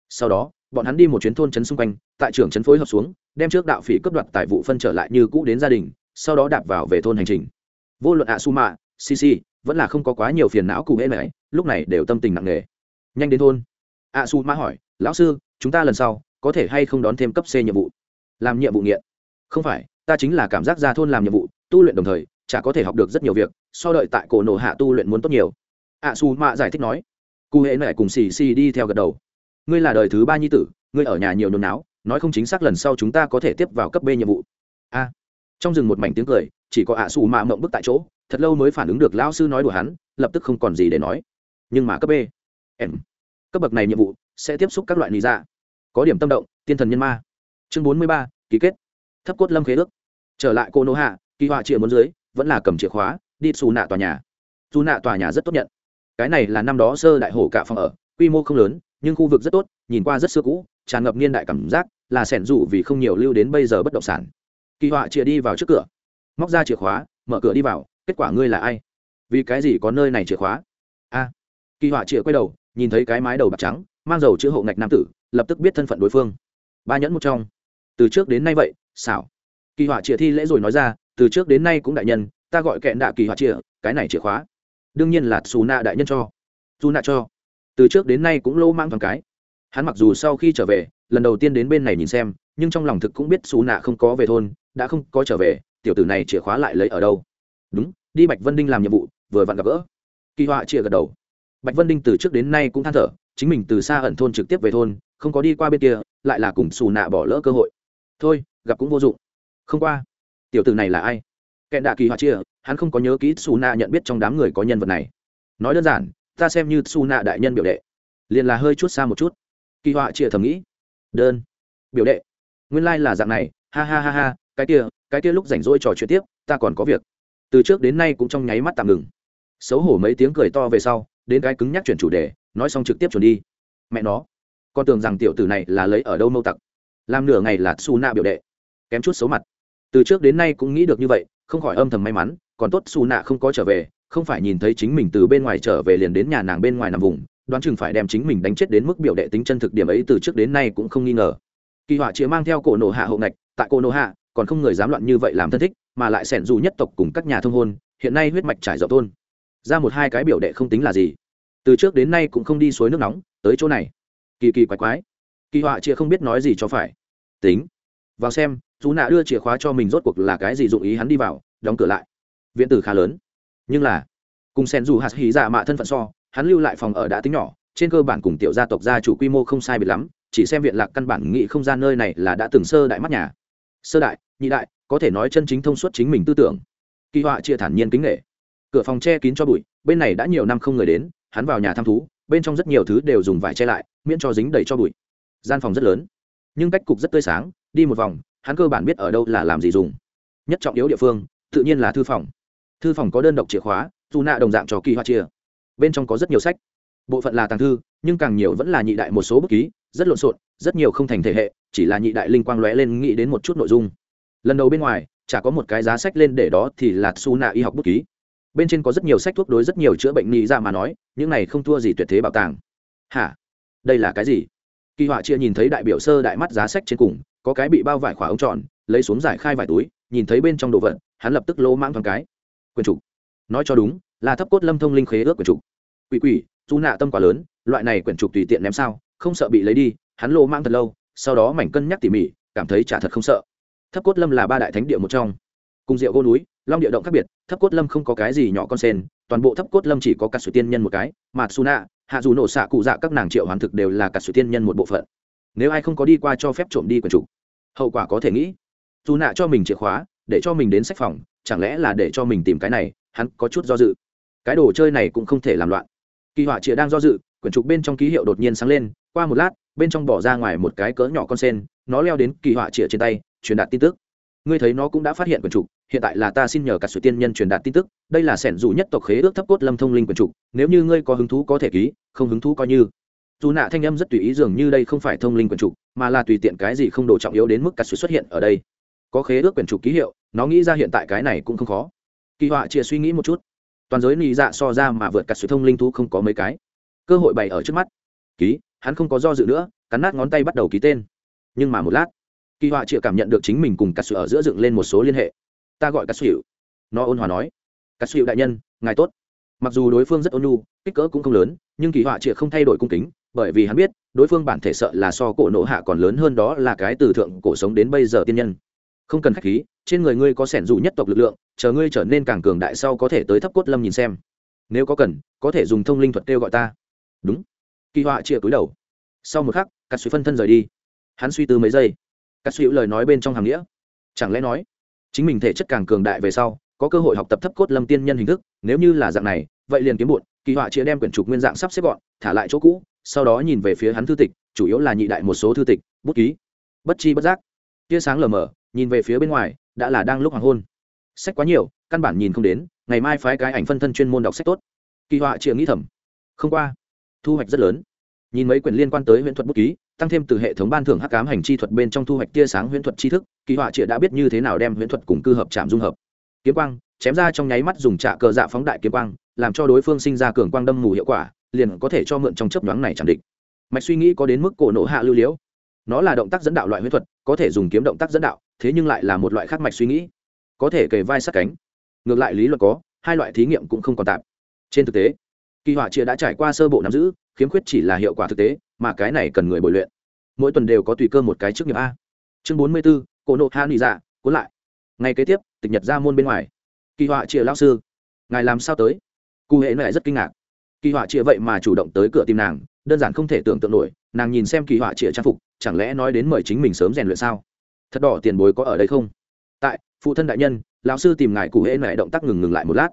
Speaker 1: Sau đó, bọn hắn đi một chuyến thôn trấn xung quanh, tại trưởng trấn phối hợp xuống, đem trước đạo phỉ cấp đoạt tài vụ phân trở lại như cũ đến gia đình, sau đó đạp vào về thôn hành trình. Vô luận ạ su mạ cc vẫn là không có quá nhiều phiền não cụ hễ này lúc này đều tâm tình nặng nề. Nhanh đến thôn. Ạ su mạ hỏi, lão sư, chúng ta lần sau có thể hay không đón thêm cấp c nhiệm vụ? Làm nhiệm vụ nghiện. Không phải, ta chính là cảm giác ra thôn làm nhiệm vụ, tu luyện đồng thời, chả có thể học được rất nhiều việc, so đợi tại cổ nổ hạ tu luyện muốn tốt nhiều. Ạ su mạ giải thích nói. Cụ hệ này cùng xì xì đi theo gật đầu. Ngươi là đời thứ ba nhi tử, ngươi ở nhà nhiều nôn não nói không chính xác lần sau chúng ta có thể tiếp vào cấp b nhiệm vụ. A. Trong rừng một mảnh tiếng cười, chỉ có ạ su mạ mộng bức tại chỗ, thật lâu mới phản ứng được lão sư nói đùa hắn, lập tức không còn gì để nói. Nhưng mà cấp b. Em. Cấp bậc này nhiệm vụ sẽ tiếp xúc các loại lý dạ. Có điểm tâm động, tiên thần nhân ma chương bốn mươi ba, ký kết. Thấp cốt lâm khế ước. Trở lại cô nô hạ, kỳ họa chìa muốn dưới, vẫn là cầm chìa khóa, đi xù nạ tòa nhà. Dù nạ tòa nhà rất tốt nhận. Cái này là năm đó sơ đại hổ cả phòng ở, quy mô không lớn, nhưng khu vực rất tốt, nhìn qua rất xưa cũ, tràn ngập niên đại cảm giác, là sẻn rủ vì không nhiều lưu đến bây giờ bất động sản. Kỳ họa chìa đi vào trước cửa. Móc ra chìa khóa, mở cửa đi vào, kết quả ngươi là ai? Vì cái gì có nơi này chìa khóa? A. Kỳ họa chìa quay đầu, nhìn thấy cái mái đầu bạc trắng, mang dầu chữ hộ ngạch nam tử, lập tức biết thân phận đối phương. Ba nhẫn một trong từ trước đến nay vậy, xảo. Kỳ họa chìa thi lễ rồi nói ra, từ trước đến nay cũng đại nhân, ta gọi kẹn đạ kỳ họa chìa, cái này chìa khóa. Đương nhiên là xù nạ đại nhân cho. Dù nạ cho. Từ trước đến nay cũng lô mang thoáng cái. Hắn mặc dù sau khi trở về, lần đầu tiên đến bên này nhìn xem, nhưng trong lòng thực cũng biết xù nạ không có về thôn, đã không có trở về, tiểu tử này chìa khóa lại lấy ở đâu. Đúng, đi bạch vân đinh làm nhiệm vụ, vừa vặn gặp gỡ. Kỳ họa chia gật đầu. Bạch vân đinh từ trước đến nay cũng than thở, chính mình từ xa ẩn thôn trực tiếp về thôn, không có đi qua bên kia, lại là cùng xù nạ bỏ lỡ cơ hội thôi, gặp cũng vô dụng. Không qua, tiểu tử này là ai? Kẻ đạ kỳ họa chia, hắn không có nhớ kỹ su na nhận biết trong đám người có nhân vật này. Nói đơn giản, ta xem như su na đại nhân biểu đệ. Liền là hơi chút xa một chút. Kỳ họa chia thầm nghĩ. Đơn. Biểu đệ. Nguyên lai、like、là dạng này. Ha ha ha ha, cái kia cái kia lúc rảnh rỗi trò chuyện tiếp, ta còn có việc. Từ trước đến nay cũng trong nháy mắt tạm ngừng. Xấu hổ mấy tiếng cười to về sau, đến cái cứng nhắc chuyển chủ đề, nói xong trực tiếp chuẩn đi. Mẹ nó. Con tưởng rằng tiểu tử này là lấy ở đâu mâu tặc làm nửa ngày là su nạ biểu đệ. Kém chút xấu mặt. Từ trước đến nay cũng nghĩ được như vậy, không khỏi âm thầm may mắn, còn tốt su nạ không có trở về, không phải nhìn thấy chính mình từ bên ngoài trở về liền đến nhà nàng bên ngoài nằm vùng, đoán chừng phải đem chính mình đánh chết đến mức biểu đệ tính chân thực điểm ấy từ trước đến nay cũng không nghi ngờ. Kỳ họa chĩa mang theo cổ nổ hạ hậu ngạch, tại cổ nổ hạ, còn không người dám loạn như vậy làm thân thích, mà lại sẻn dù nhất tộc cùng các nhà thông hôn, hiện nay huyết mạch trải rộng thôn. Ra một hai cái biểu đệ không tính là gì. Từ trước đến nay cũng không đi suối nước nóng, tới chỗ này. Kỳ kỳ quái quái kỳ họa chia không biết nói gì cho phải. Tính. Vào xem, chú nạ đưa chìa khóa cho mình rốt cuộc là cái gì dụng ý hắn đi vào, đóng cửa lại. Viện tử khá lớn. Nhưng là, cùng sen dù hạt hí dạ mạ thân phận so, hắn lưu lại phòng ở đã tính nhỏ, trên cơ bản cùng tiểu gia tộc gia chủ quy mô không sai biệt lắm, chỉ xem viện lạc căn bản nghĩ không gian nơi này là đã từng sơ đại mắt nhà. Sơ đại, nhị đại, có thể nói chân chính thông suốt chính mình tư tưởng. Kỳ họa chia thản nhiên kính nghệ cửa phòng che kín cho bụi, bên này đã nhiều năm không người đến, hắn vào nhà thăm thú, bên trong rất nhiều thứ đều dùng vải che lại, miễn cho dính đầy cho bụi gian phòng rất lớn. Nhưng cách cục rất tươi sáng, đi một vòng, hắn cơ bản biết ở đâu là làm gì dùng. Nhất trọng yếu địa phương, tự nhiên là thư phòng. Thư phòng có đơn độc chìa khóa, dù nạ đồng dạng cho kỳ hoa chia. Bên trong có rất nhiều sách. Bộ phận là tàng thư, nhưng càng nhiều vẫn là nhị đại một số bút ký, rất lộn xộn, rất nhiều không thành thể hệ, chỉ là nhị đại linh quang lóe lên nghĩ đến một chút nội dung. Lần đầu bên ngoài, chả có một cái giá sách lên để đó thì là su nạ y học bút ký. Bên trên có rất nhiều sách thuốc đối rất nhiều chữa bệnh nghĩ ra dạ mà nói, những này không thua gì tuyệt thế bảo tàng. Hả? Đây là cái gì? Kỳ họa chia nhìn thấy đại biểu sơ đại mắt giá sách trên cùng, có cái bị bao vải khỏa ống tròn, lấy xuống giải khai vải túi, nhìn thấy bên trong đồ vật, hắn lập tức lỗ mãng thoáng cái. Quyền chủ. Nói cho đúng, là thấp cốt lâm thông linh khế ước quyền chủ. Quỷ quỷ, dù nạ tâm quá lớn, loại này quyển trục tùy tiện ném sao, không sợ bị lấy đi, hắn lô mang thật lâu, sau đó mảnh cân nhắc tỉ mỉ, cảm thấy chả thật không sợ. Thấp cốt lâm là ba đại thánh địa một trong. Cùng rượu gỗ núi, long địa động khác biệt, thấp cốt lâm không có cái gì nhỏ con sen, toàn bộ thấp cốt lâm chỉ có cả suy tiên nhân một cái, mà suna hạ dù nổ xạ cụ dạ các nàng triệu hoàn thực đều là cả sự tiên nhân một bộ phận. Nếu ai không có đi qua cho phép trộm đi quần chủ, hậu quả có thể nghĩ. Dù nạ cho mình chìa khóa, để cho mình đến sách phòng, chẳng lẽ là để cho mình tìm cái này, hắn có chút do dự. Cái đồ chơi này cũng không thể làm loạn. Kỳ họa chìa đang do dự quyển trục bên trong ký hiệu đột nhiên sáng lên, qua một lát, bên trong bỏ ra ngoài một cái cỡ nhỏ con sen, nó leo đến kỳ họa chìa trên tay, truyền đạt tin tức ngươi thấy nó cũng đã phát hiện quyển trục, hiện tại là ta xin nhờ cả sự tiên nhân truyền đạt tin tức, đây là sẻn dù nhất tộc khế ước thấp cốt lâm thông linh quyển trục, nếu như ngươi có hứng thú có thể ký, không hứng thú coi như. Dù nạ thanh âm rất tùy ý dường như đây không phải thông linh quyển trục, mà là tùy tiện cái gì không đồ trọng yếu đến mức cả sự xuất hiện ở đây. Có khế ước quyển trục ký hiệu, nó nghĩ ra hiện tại cái này cũng không khó. Kỳ họa chia suy nghĩ một chút. Toàn giới lý dạ so ra mà vượt cả sự thông linh thú không có mấy cái. Cơ hội bày ở trước mắt. Ký, hắn không có do dự nữa, cắn nát ngón tay bắt đầu ký tên. Nhưng mà một lát kỳ họa chịa cảm nhận được chính mình cùng cắt sự ở giữa dựng lên một số liên hệ. Ta gọi cắt sụi nó ôn hòa nói. Cắt sụi đại nhân, ngài tốt. Mặc dù đối phương rất ôn nhu, kích cỡ cũng không lớn, nhưng kỳ họa chịa không thay đổi cung kính, bởi vì hắn biết, đối phương bản thể sợ là so cổ nộ hạ còn lớn hơn đó là cái từ thượng cổ sống đến bây giờ tiên nhân. Không cần khách khí, trên người ngươi có sẻn dù nhất tộc lực lượng, chờ ngươi trở nên càng cường đại sau có thể tới thấp cốt lâm nhìn xem. Nếu có cần, có thể dùng thông linh thuật kêu gọi ta. Đúng. Kỳ họa chĩa cúi đầu. Sau một khắc cắt suy phân thân rời đi. Hắn suy tư mấy giây cắt suy lời nói bên trong hàng nghĩa. Chẳng lẽ nói, chính mình thể chất càng cường đại về sau, có cơ hội học tập thấp cốt lâm tiên nhân hình thức, nếu như là dạng này, vậy liền kiếm bụt kỳ họa chia đem quyển trục nguyên dạng sắp xếp gọn, thả lại chỗ cũ, sau đó nhìn về phía hắn thư tịch, chủ yếu là nhị đại một số thư tịch, bút ký. Bất chi bất giác, tia sáng lờ mờ, nhìn về phía bên ngoài, đã là đang lúc hoàng hôn. Sách quá nhiều, căn bản nhìn không đến, ngày mai phái cái ảnh phân thân chuyên môn đọc sách tốt. Kỳ họa chịa nghĩ thầm. Không qua. Thu hoạch rất lớn. Nhìn mấy quyển liên quan tới huyễn thuật bút ký tăng thêm từ hệ thống ban thưởng hắc ám hành chi thuật bên trong thu hoạch tia sáng huyễn thuật tri thức, kỳ họa triệt đã biết như thế nào đem huyễn thuật cùng cư hợp chạm dung hợp. Kiếm quang, chém ra trong nháy mắt dùng trạ cờ dạ phóng đại kiếm quang, làm cho đối phương sinh ra cường quang đâm mù hiệu quả, liền có thể cho mượn trong chấp nhoáng này chẳng định mạch suy nghĩ có đến mức cổ nổ hạ lưu liễu. Nó là động tác dẫn đạo loại huyễn thuật, có thể dùng kiếm động tác dẫn đạo, thế nhưng lại là một loại khác mạch suy nghĩ. Có thể kề vai sát cánh. Ngược lại lý luận có, hai loại thí nghiệm cũng không còn tạm. Trên thực tế, kỳ họa chia đã trải qua sơ bộ nắm giữ, khiếm khuyết chỉ là hiệu quả thực tế mà cái này cần người bồi luyện. Mỗi tuần đều có tùy cơ một cái trước nghiệp a. Chương bốn mươi b ố cổ nộ hạ nghỉ dạ cuốn lại. Ngay kế tiếp, tịch nhật ra môn bên ngoài. Kỳ họa chia lao sư. Ngài làm sao tới? Cụ hệ này rất kinh ngạc. Kỳ họa chia vậy mà chủ động tới cửa tìm nàng, đơn giản không thể tưởng tượng nổi, nàng nhìn xem kỳ họa chia trang phục, chẳng lẽ nói đến mời chính mình sớm rèn luyện sao? Thật đỏ tiền bối có ở đây không? Tại, phụ thân đại nhân, lão sư tìm ngài cụ hễ mẹ động tác ngừng ngừng lại một lát.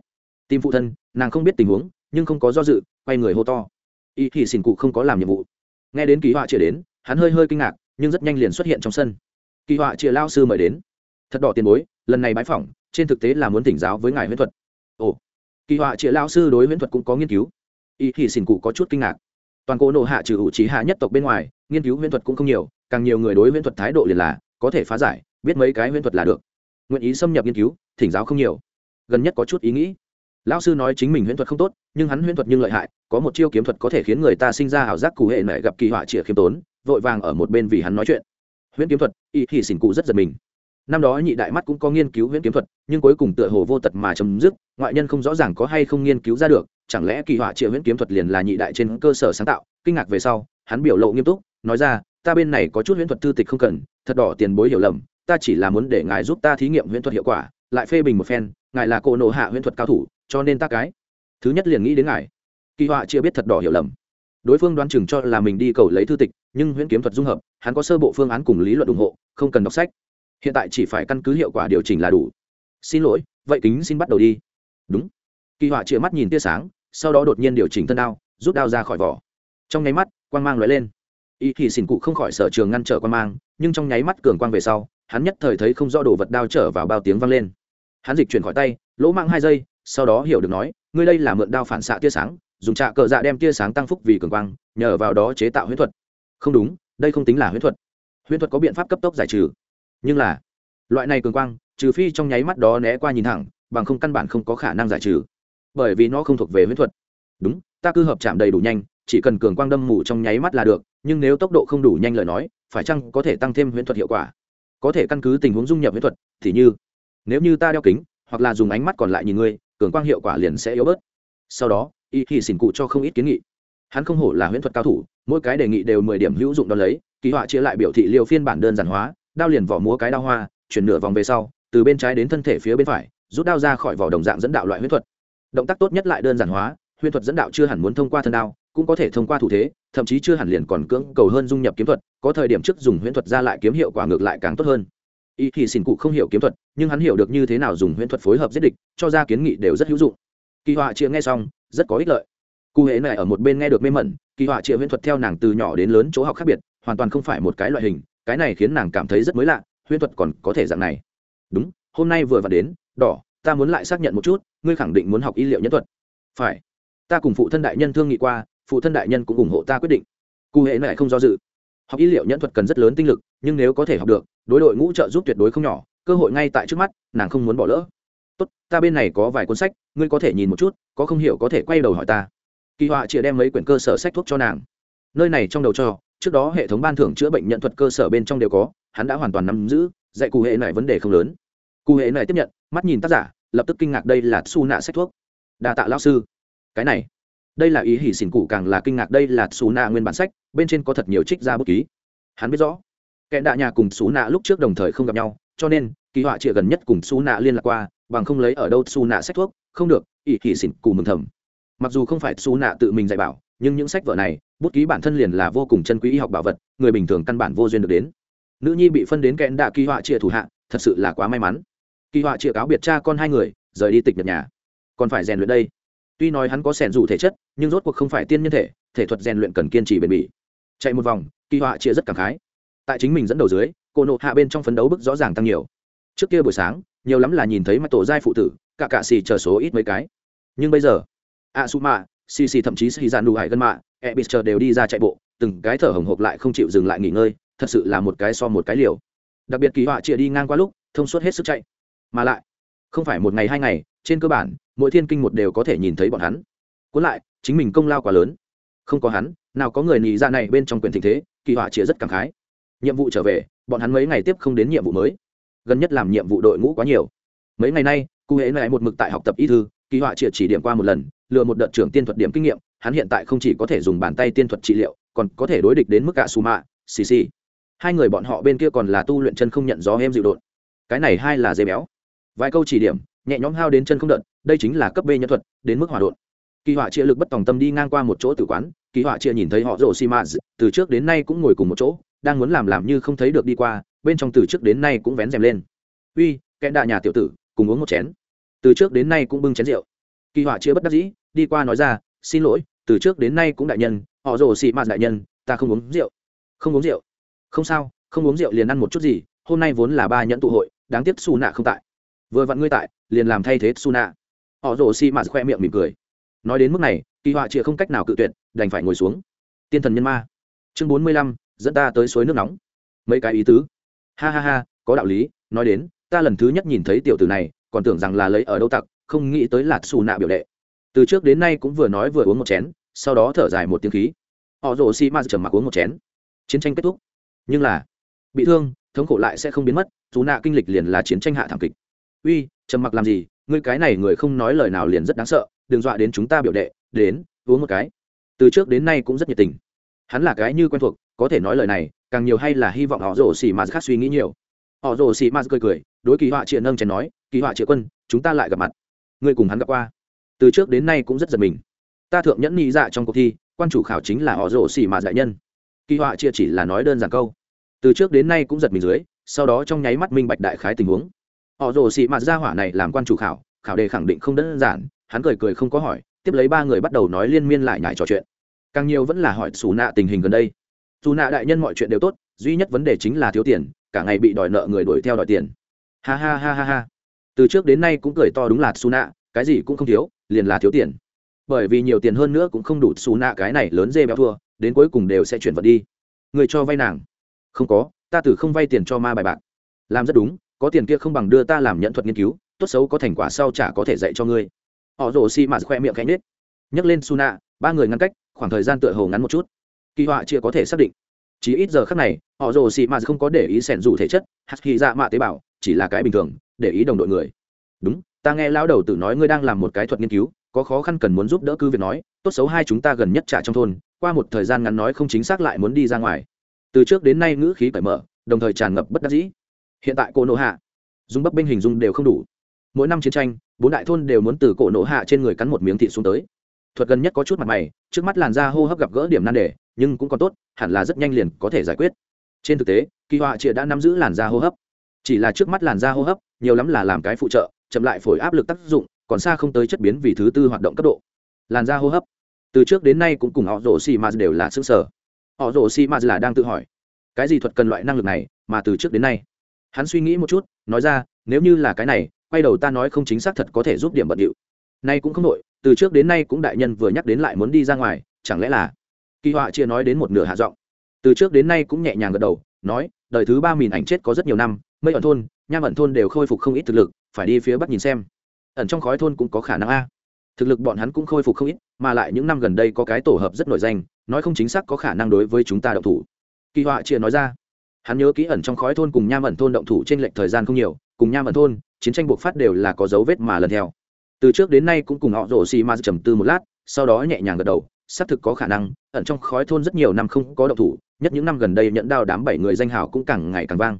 Speaker 1: Tìm phụ thân, nàng không biết tình huống, nhưng không có do dự, quay người hô to. Y thì xin cụ không có làm nhiệm vụ nghe đến kỳ họa chia đến, hắn hơi hơi kinh ngạc, nhưng rất nhanh liền xuất hiện trong sân. Kỳ họa chia lao sư mời đến. Thật đỏ tiền bối, lần này bãi phỏng, trên thực tế là muốn tỉnh giáo với ngài huyễn thuật. Ồ. Kỳ họa chia lao sư đối huyễn thuật cũng có nghiên cứu. Y thì xin cụ có chút kinh ngạc. Toàn cố nộ hạ trừ ủ trí hạ nhất tộc bên ngoài, nghiên cứu huyễn thuật cũng không nhiều, càng nhiều người đối huyễn thuật thái độ liền là, có thể phá giải, biết mấy cái huyễn thuật là được. Nguyện ý xâm nhập nghiên cứu, thỉnh giáo không nhiều. Gần nhất có chút ý nghĩ lão sư nói chính mình huyễn thuật không tốt, nhưng hắn huyễn thuật nhưng lợi hại, có một chiêu kiếm thuật có thể khiến người ta sinh ra ảo giác cụ hệ mẹ gặp kỳ họa chĩa khiêm tốn, vội vàng ở một bên vì hắn nói chuyện. Huyễn kiếm thuật, y thì xỉn cụ rất giật mình. Năm đó nhị đại mắt cũng có nghiên cứu huyễn kiếm thuật, nhưng cuối cùng tựa hồ vô tật mà chấm dứt, ngoại nhân không rõ ràng có hay không nghiên cứu ra được, chẳng lẽ kỳ họa chĩa huyễn kiếm thuật liền là nhị đại trên cơ sở sáng tạo? Kinh ngạc về sau, hắn biểu lộ nghiêm túc, nói ra, ta bên này có chút huyễn thuật thư tịch không cần, thật đỏ tiền bối hiểu lầm, ta chỉ là muốn để ngài giúp ta thí nghiệm huyễn thuật hiệu quả, lại phê bình một phen, ngài là cô nộ hạ huyễn thuật cao thủ cho nên ta cái. Thứ nhất liền nghĩ đến ngài. Kỳ họa chưa biết thật đỏ hiểu lầm. Đối phương đoán chừng cho là mình đi cầu lấy thư tịch, nhưng huyễn kiếm thuật dung hợp, hắn có sơ bộ phương án cùng lý luận ủng hộ, không cần đọc sách. Hiện tại chỉ phải căn cứ hiệu quả điều chỉnh là đủ. Xin lỗi, vậy kính xin bắt đầu đi. Đúng. Kỳ họa chĩa mắt nhìn tia sáng, sau đó đột nhiên điều chỉnh thân đao, rút đao ra khỏi vỏ. Trong nháy mắt, quang mang lóe lên. Y thì xỉn cụ không khỏi sở trường ngăn trở quang mang, nhưng trong nháy mắt cường quang về sau, hắn nhất thời thấy không rõ đồ vật đao trở vào bao tiếng vang lên. Hắn dịch chuyển khỏi tay, lỗ mang hai giây sau đó hiểu được nói, ngươi đây là mượn đao phản xạ tia sáng, dùng trạ cờ dạ đem tia sáng tăng phúc vì cường quang, nhờ vào đó chế tạo huyễn thuật. Không đúng, đây không tính là huyễn thuật. Huyễn thuật có biện pháp cấp tốc giải trừ. Nhưng là, loại này cường quang, trừ phi trong nháy mắt đó né qua nhìn thẳng, bằng không căn bản không có khả năng giải trừ. Bởi vì nó không thuộc về huyễn thuật. Đúng, ta cứ hợp chạm đầy đủ nhanh, chỉ cần cường quang đâm mù trong nháy mắt là được, nhưng nếu tốc độ không đủ nhanh lời nói, phải chăng có thể tăng thêm huyễn thuật hiệu quả? Có thể căn cứ tình huống dung nhập huyễn thuật, thì như, nếu như ta đeo kính, hoặc là dùng ánh mắt còn lại nhìn ngươi cường quang hiệu quả liền sẽ yếu bớt. Sau đó, y thì xỉn cụ cho không ít kiến nghị. Hắn không hổ là huyễn thuật cao thủ, mỗi cái đề nghị đều mười điểm hữu dụng đ ó lấy ký họa chia lại biểu thị liều phiên bản đơn giản hóa, đao liền vỏ múa cái đao hoa, chuyển nửa vòng về sau, từ bên trái đến thân thể phía bên phải, rút đao ra khỏi vỏ đồng dạng dẫn đạo loại huyễn thuật. Động tác tốt nhất lại đơn giản hóa, huyễn thuật dẫn đạo chưa hẳn muốn thông qua thân đao, cũng có thể thông qua thủ thế, thậm chí chưa hẳn liền còn cưỡng cầu hơn dung nhập kiếm thuật, có thời điểm trước dùng huyễn thuật ra lại kiếm hiệu quả ngược lại càng tốt hơn y thì xin cụ không hiểu kiếm thuật, nhưng hắn hiểu được như thế nào dùng huyễn thuật phối hợp giết địch, cho ra kiến nghị đều rất hữu dụng. Kỳ họa chia nghe xong, rất có ích lợi. Cụ hễ này ở một bên nghe được mê mẩn, kỳ họa chia huyễn thuật theo nàng từ nhỏ đến lớn chỗ học khác biệt, hoàn toàn không phải một cái loại hình, cái này khiến nàng cảm thấy rất mới lạ, huyễn thuật còn có thể dạng này. Đúng, hôm nay vừa vặn đến, đỏ, ta muốn lại xác nhận một chút, ngươi khẳng định muốn học y liệu nhân thuật. Phải. Ta cùng phụ thân đại nhân thương nghị qua, phụ thân đại nhân cũng ủng hộ ta quyết định. Cụ hệ này không do dự. Học y liệu nhân thuật cần rất lớn tinh lực, nhưng nếu có thể học được đối đội ngũ trợ giúp tuyệt đối không nhỏ, cơ hội ngay tại trước mắt, nàng không muốn bỏ lỡ. Tốt, ta bên này có vài cuốn sách, ngươi có thể nhìn một chút, có không hiểu có thể quay đầu hỏi ta. Kỳ họa chia đem mấy quyển cơ sở sách thuốc cho nàng. Nơi này trong đầu cho, trước đó hệ thống ban thưởng chữa bệnh nhận thuật cơ sở bên trong đều có, hắn đã hoàn toàn nắm giữ, dạy cụ hệ này vấn đề không lớn. Cụ hệ này tiếp nhận, mắt nhìn tác giả, lập tức kinh ngạc đây là su nạ sách thuốc. Đa tạ lao sư. Cái này, đây là ý hỉ xỉn cụ càng là kinh ngạc đây là su nạ nguyên bản sách, bên trên có thật nhiều trích ra bút ký. Hắn biết rõ kẻ đạ nhà cùng xú nạ lúc trước đồng thời không gặp nhau, cho nên, kỳ họa trịa gần nhất cùng xú nạ liên lạc qua, bằng không lấy ở đâu xú nạ sách thuốc, không được ý thị xỉn cù mừng thầm. Mặc dù không phải xú nạ tự mình dạy bảo, nhưng những sách vở này, bút ký bản thân liền là vô cùng chân quý y học bảo vật, người bình thường căn bản vô duyên được đến. Nữ nhi bị phân đến kẽn đạ kỳ họa trịa thủ hạ, thật sự là quá may mắn. Kỳ họa chịa cáo biệt cha con hai người, rời đi tịch nhật nhà. Còn phải rèn luyện đây. Tuy nói hắn có sẻn dù thể chất, nhưng rốt cuộc không phải tiên nhân thể thể thuật rèn luyện cần kiên trì bền bỉ. Chạy một vòng, kỳ họa chịa rất cảm khái tại chính mình dẫn đầu dưới, cô nộ hạ bên trong phấn đấu bức rõ ràng tăng nhiều. Trước kia buổi sáng, nhiều lắm là nhìn thấy mặt tổ giai phụ tử, cả cạ xì chờ số ít mấy cái. Nhưng bây giờ a su mạ xì xì thậm chí xì dàn đủ hải gân mạ e b chờ đều đi ra chạy bộ, từng cái thở hồng hộc lại không chịu dừng lại nghỉ ngơi, thật sự là một cái so một cái liều. Đặc biệt kỳ họa chia đi ngang qua lúc, thông suốt hết sức chạy. Mà lại, không phải một ngày hai ngày, trên cơ bản, mỗi thiên kinh một đều có thể nhìn thấy bọn hắn. Cuốn lại, chính mình công lao quá lớn. Không có hắn, nào có người nhị ra này bên trong quyền tình thế, kỳ họa chia rất cảm khái nhiệm vụ trở về, bọn hắn mấy ngày tiếp không đến nhiệm vụ mới. Gần nhất làm nhiệm vụ đội ngũ quá nhiều. Mấy ngày nay, cụ hễ lại một mực tại học tập y thư, kỳ họa triệt chỉ điểm qua một lần, lừa một đợt trưởng tiên thuật điểm kinh nghiệm, hắn hiện tại không chỉ có thể dùng bàn tay tiên thuật trị liệu, còn có thể đối địch đến mức cả su mạ xì xì hai người bọn họ bên kia còn là tu luyện chân không nhận gió em dịu đột cái này hai là dây béo. Vài câu chỉ điểm, nhẹ nhõm hao đến chân không đợt, đây chính là cấp b nhân thuật, đến mức hòa đột kỳ họa chia lực bất tòng tâm đi ngang qua một chỗ tử quán, kỳ họa chia nhìn thấy họ rổ xi mã từ trước đến nay cũng ngồi cùng một chỗ đang muốn làm làm như không thấy được đi qua, bên trong từ trước đến nay cũng vén rèm lên. Uy kẽ đạ nhà tiểu tử, cùng uống một chén. Từ trước đến nay cũng bưng chén rượu. Kỳ họa chia bất đắc dĩ, đi qua nói ra, xin lỗi, từ trước đến nay cũng đại nhân, họ rồ xị mạt đại nhân, ta không uống rượu. Không uống rượu? Không sao, không uống rượu liền ăn một chút gì, hôm nay vốn là ba nhẫn tụ hội, đáng tiếc su nạ không tại. Vừa vặn ngươi tại, liền làm thay thế su nạ họ rồ xị mạt khoe miệng mỉm cười. Nói đến mức này, kỳ họa chia không cách nào cự tuyệt, đành phải ngồi xuống. Tiên thần nhân ma. Chương bốn mươi lăm dẫn ta tới suối nước nóng. Mấy cái ý tứ. Ha ha ha, có đạo lý, nói đến, ta lần thứ nhất nhìn thấy tiểu tử này, còn tưởng rằng là lấy ở đâu tặc, không nghĩ tới là xù nạ biểu đệ. Từ trước đến nay cũng vừa nói vừa uống một chén, sau đó thở dài một tiếng khí. Họ rồ xi ma trầm mặc uống một chén. Chiến tranh kết thúc. Nhưng là, bị thương, thống khổ lại sẽ không biến mất dù nạ kinh lịch liền là chiến tranh hạ thảm kịch. Uy, trầm mặc làm gì, ngươi cái này người không nói lời nào liền rất đáng sợ, đừng dọa đến chúng ta biểu đệ, đến, uống một cái. Từ trước đến nay cũng rất nhiệt tình hắn là cái như quen thuộc, có thể nói lời này, càng nhiều hay là hy vọng họ rồ xì mà khác suy nghĩ nhiều. Họ rồ xì mà cười cười, đối kỳ họa triệt nâng chén nói, kỳ họa triệt quân, chúng ta lại gặp mặt. Ngươi cùng hắn gặp qua. Từ trước đến nay cũng rất giật mình. Ta thượng nhẫn nghĩ dạ trong cuộc thi, quan chủ khảo chính là họ rồ xì mà đại nhân. Kỳ họa chia chỉ là nói đơn giản câu. Từ trước đến nay cũng giật mình dưới, sau đó trong nháy mắt minh bạch đại khái tình huống. Họ rồ xì mà ra hỏa này làm quan chủ khảo khảo đề khẳng định không đơn giản, hắn cười cười không có hỏi, tiếp lấy ba người bắt đầu nói liên miên lại nhải trò chuyện càng nhiều vẫn là hỏi xù nạ tình hình gần đây. Dù nạ đại nhân mọi chuyện đều tốt, duy nhất vấn đề chính là thiếu tiền, cả ngày bị đòi nợ người đuổi theo đòi tiền. Ha ha ha ha ha. Từ trước đến nay cũng cười to đúng là xù nạ, cái gì cũng không thiếu, liền là thiếu tiền. Bởi vì nhiều tiền hơn nữa cũng không đủ, xù nạ cái này lớn dê béo thua, đến cuối cùng đều sẽ chuyển vật đi. Người cho vay nàng. Không có, ta từ không vay tiền cho ma bài bạc. Làm rất đúng, có tiền kia không bằng đưa ta làm nhận thuật nghiên cứu, tốt xấu có thành quả sau chả có thể dạy cho ngươi. Họ rồ xi mạt khoe miệng cánh nết nhấc lên suna ba người ngăn cách khoảng thời gian tựa hồ ngắn một chút. Kỳ họa chưa có thể xác định. Chỉ ít giờ khác này, họ rồ xì mà không có để ý sẻn dù thể chất hạt khi dạ mạ tế bào, chỉ là cái bình thường, để ý đồng đội người. Đúng, ta nghe lão đầu tự nói ngươi đang làm một cái thuật nghiên cứu, có khó khăn cần muốn giúp đỡ cứ việc nói, tốt xấu hai chúng ta gần nhất trả trong thôn, qua một thời gian ngắn nói không chính xác lại muốn đi ra ngoài. Từ trước đến nay ngữ khí cởi mở, đồng thời tràn ngập bất đắc dĩ. Hiện tại cổ nộ hạ, dùng bấp bênh hình dung đều không đủ. Mỗi năm chiến tranh, bốn đại thôn đều muốn từ cổ nộ hạ trên người cắn một miếng thịt xuống tới thuật gần nhất có chút mặt mày, trước mắt làn da hô hấp gặp gỡ điểm nan đề, nhưng cũng còn tốt, hẳn là rất nhanh liền có thể giải quyết. Trên thực tế, kỳ họa chịa đã nắm giữ làn da hô hấp. Chỉ là trước mắt làn da hô hấp, nhiều lắm là làm cái phụ trợ, chậm lại phổi áp lực tác dụng, còn xa không tới chất biến vì thứ tư hoạt động cấp độ. Làn da hô hấp. Từ trước đến nay cũng cùng họ rổ xì mà đều là xương sở. Họ rổ xì mà là đang tự hỏi, cái gì thuật cần loại năng lực này, mà từ trước đến nay. Hắn suy nghĩ một chút, nói ra, nếu như là cái này, quay đầu ta nói không chính xác thật có thể giúp điểm bận điệu. Nay cũng không đội từ trước đến nay cũng đại nhân vừa nhắc đến lại muốn đi ra ngoài, chẳng lẽ là? Kỳ họa chia nói đến một nửa hạ giọng. Từ trước đến nay cũng nhẹ nhàng gật đầu, nói, đời thứ ba mìn ảnh chết có rất nhiều năm, mây ẩn thôn, nham ẩn thôn đều khôi phục không ít thực lực, phải đi phía bắc nhìn xem. Ẩn trong khói thôn cũng có khả năng a. Thực lực bọn hắn cũng khôi phục không ít, mà lại những năm gần đây có cái tổ hợp rất nổi danh, nói không chính xác có khả năng đối với chúng ta động thủ. Kỳ họa chia nói ra. Hắn nhớ kỹ ẩn trong khói thôn cùng nham ẩn thôn động thủ trên lệnh thời gian không nhiều, cùng nham ẩn thôn, chiến tranh buộc phát đều là có dấu vết mà lần theo từ trước đến nay cũng cùng họ rổ xì ma trầm tư một lát, sau đó nhẹ nhàng gật đầu, xác thực có khả năng, ẩn trong khói thôn rất nhiều năm không có động thủ, nhất những năm gần đây nhận đao đám bảy người danh hào cũng càng ngày càng vang.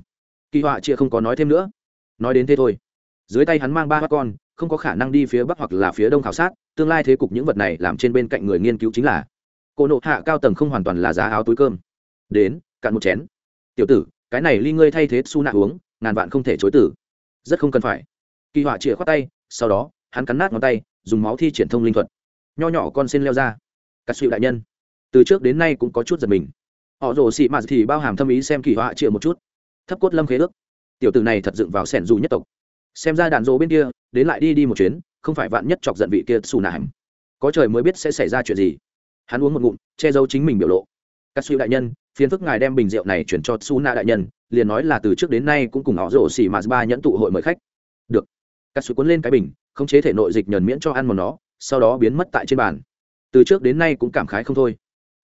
Speaker 1: Kỳ họa chia không có nói thêm nữa. Nói đến thế thôi. Dưới tay hắn mang ba con, không có khả năng đi phía bắc hoặc là phía đông khảo sát, tương lai thế cục những vật này làm trên bên cạnh người nghiên cứu chính là cô nộ hạ cao tầng không hoàn toàn là giá áo túi cơm. Đến, cạn một chén. Tiểu tử, cái này ly ngươi thay thế su nạ uống, ngàn vạn không thể chối tử. Rất không cần phải. Kỳ họa chĩa khoát tay, sau đó hắn cắn nát ngón tay, dùng máu thi triển thông linh thuật. Nho nhỏ con xin leo ra. Cắt xịu đại nhân. Từ trước đến nay cũng có chút giật mình. Họ rồ xị mạt thì bao hàm thâm ý xem kỳ họa triệu một chút. Thấp cốt lâm khế ước. Tiểu tử này thật dựng vào sẻn dù nhất tộc. Xem ra đàn rỗ bên kia, đến lại đi đi một chuyến, không phải vạn nhất chọc giận vị kia xù hẳn. có trời mới biết sẽ xảy ra chuyện gì. Hắn uống một ngụm, che giấu chính mình biểu lộ. Các suy đại nhân, phiền phức ngài đem bình rượu này chuyển cho su na đại nhân, liền nói là từ trước đến nay cũng cùng họ rổ xỉ mà ba nhẫn tụ hội mời khách. Được. Các suy cuốn lên cái bình không chế thể nội dịch nhờn miễn cho ăn một nó, sau đó biến mất tại trên bàn. Từ trước đến nay cũng cảm khái không thôi.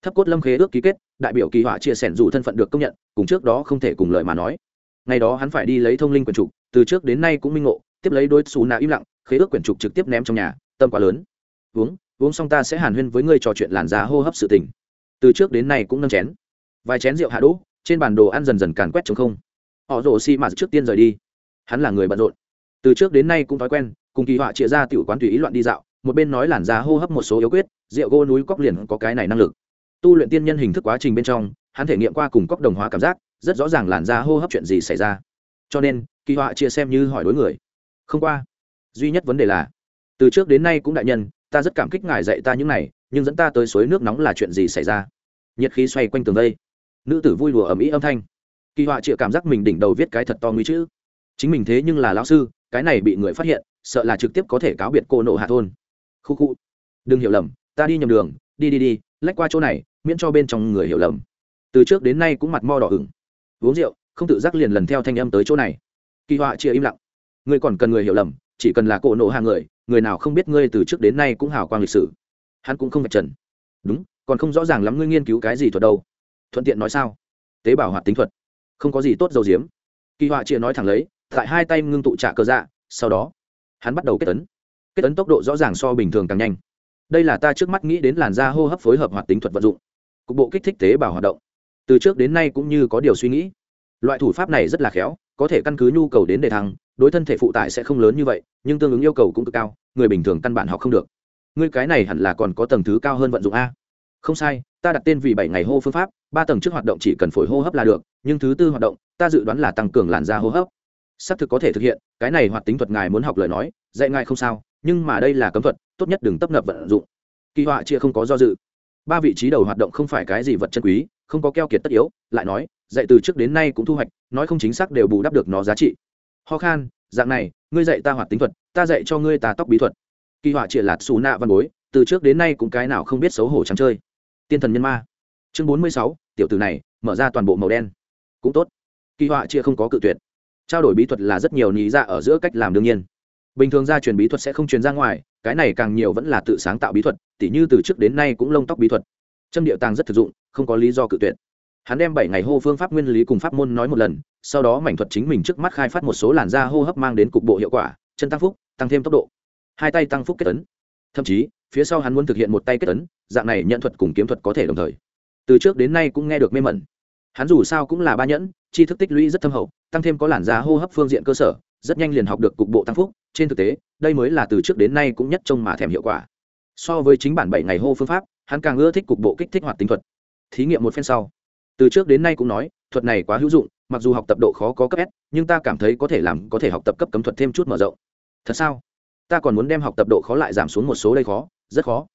Speaker 1: Thấp cốt lâm khế ước ký kết, đại biểu kỳ họa chia sẻn dù thân phận được công nhận, cùng trước đó không thể cùng lời mà nói. Ngày đó hắn phải đi lấy thông linh quyển trục, từ trước đến nay cũng minh ngộ, tiếp lấy đôi xù nạ im lặng, khế ước quyển trục trực tiếp ném trong nhà, tâm quá lớn. Uống uống xong ta sẽ hàn huyên với ngươi trò chuyện làn giá hô hấp sự tình. Từ trước đến nay cũng nâng chén. Vài chén rượu hạ đỗ trên bản đồ ăn dần dần càn quét chống không. Họ rổ xi mạt trước tiên rời đi. Hắn là người bận rộn. Từ trước đến nay cũng thói quen cùng kỳ họa chia ra tiểu quán tùy ý loạn đi dạo, một bên nói làn da hô hấp một số yếu quyết, rượu gỗ núi cóc liền có cái này năng lực. Tu luyện tiên nhân hình thức quá trình bên trong, hắn thể nghiệm qua cùng cóc đồng hóa cảm giác, rất rõ ràng làn da hô hấp chuyện gì xảy ra. Cho nên, kỳ họa chia xem như hỏi đối người. Không qua, duy nhất vấn đề là, từ trước đến nay cũng đại nhân, ta rất cảm kích ngài dạy ta những này, nhưng dẫn ta tới suối nước nóng là chuyện gì xảy ra? Nhiệt khí xoay quanh tường đây. Nữ tử vui đùa ầm ĩ âm thanh. Kỳ họa chịa cảm giác mình đỉnh đầu viết cái thật to nguy chữ. Chính mình thế nhưng là lão sư, cái này bị người phát hiện sợ là trực tiếp có thể cáo biệt cô nộ hạ thôn. Khu khu. Đừng hiểu lầm, ta đi nhầm đường, đi đi đi, lách qua chỗ này, miễn cho bên trong người hiểu lầm. Từ trước đến nay cũng mặt mo đỏ ửng. Uống rượu, không tự giác liền lần theo thanh âm tới chỗ này. Kỳ họa chia im lặng. Ngươi còn cần người hiểu lầm, chỉ cần là cổ nộ hạ người người nào không biết ngươi từ trước đến nay cũng hào quang lịch sử. Hắn cũng không vạch trần. Đúng, còn không rõ ràng lắm ngươi nghiên cứu cái gì thuật đâu. Thuận tiện nói sao? Tế bào hoạt tính thuật. Không có gì tốt dầu diếm. Kỳ họa chia nói thẳng lấy, tại hai tay ngưng tụ trả cơ dạ sau đó hắn bắt đầu kết tấn. Kết tấn tốc độ rõ ràng so bình thường càng nhanh. Đây là ta trước mắt nghĩ đến làn da hô hấp phối hợp hoạt tính thuật vận dụng. Cục bộ kích thích tế bào hoạt động. Từ trước đến nay cũng như có điều suy nghĩ. Loại thủ pháp này rất là khéo, có thể căn cứ nhu cầu đến đề thăng, đối thân thể phụ tải sẽ không lớn như vậy, nhưng tương ứng yêu cầu cũng cực cao, người bình thường căn bản học không được. Ngươi cái này hẳn là còn có tầng thứ cao hơn vận dụng a. Không sai, ta đặt tên vì bảy ngày hô phương pháp, ba tầng trước hoạt động chỉ cần phổi hô hấp là được, nhưng thứ tư hoạt động, ta dự đoán là tăng cường làn da hô hấp xác thực có thể thực hiện, cái này hoạt tính thuật ngài muốn học lời nói, dạy ngài không sao, nhưng mà đây là cấm thuật, tốt nhất đừng tấp nập vận dụng. Kỳ họa chia không có do dự. Ba vị trí đầu hoạt động không phải cái gì vật chân quý, không có keo kiệt tất yếu, lại nói, dạy từ trước đến nay cũng thu hoạch, nói không chính xác đều bù đắp được nó giá trị. Ho khan, dạng này, ngươi dạy ta hoạt tính thuật, ta dạy cho ngươi ta tóc bí thuật. Kỳ họa chia lạt xù nạ văn bối, từ trước đến nay cũng cái nào không biết xấu hổ trắng chơi. Tiên thần nhân ma. Chương bốn mươi sáu, tiểu tử này, mở ra toàn bộ màu đen. Cũng tốt. Kỳ họa chia không có cự tuyệt trao đổi bí thuật là rất nhiều lý ra ở giữa cách làm đương nhiên. Bình thường gia truyền bí thuật sẽ không truyền ra ngoài, cái này càng nhiều vẫn là tự sáng tạo bí thuật, tỉ như từ trước đến nay cũng lông tóc bí thuật. Châm điệu tàng rất thực dụng, không có lý do cự tuyệt. Hắn đem bảy ngày hô phương pháp nguyên lý cùng pháp môn nói một lần, sau đó mảnh thuật chính mình trước mắt khai phát một số làn da hô hấp mang đến cục bộ hiệu quả, chân tăng phúc, tăng thêm tốc độ. Hai tay tăng phúc kết tấn thậm chí, phía sau hắn muốn thực hiện một tay kết tấn dạng này nhận thuật cùng kiếm thuật có thể đồng thời. Từ trước đến nay cũng nghe được mê mẩn hắn dù sao cũng là ba nhẫn chi thức tích lũy rất thâm hậu, tăng thêm có làn da hô hấp phương diện cơ sở, rất nhanh liền học được cục bộ tăng phúc, trên thực tế, đây mới là từ trước đến nay cũng nhất trông mà thèm hiệu quả. So với chính bản bảy ngày hô phương pháp, hắn càng ưa thích cục bộ kích thích hoạt tính thuật. Thí nghiệm một phen sau, từ trước đến nay cũng nói, thuật này quá hữu dụng, mặc dù học tập độ khó có cấp s, nhưng ta cảm thấy có thể làm, có thể học tập cấp cấm thuật thêm chút mở rộng. Thật sao? Ta còn muốn đem học tập độ khó lại giảm xuống một số đây khó, rất khó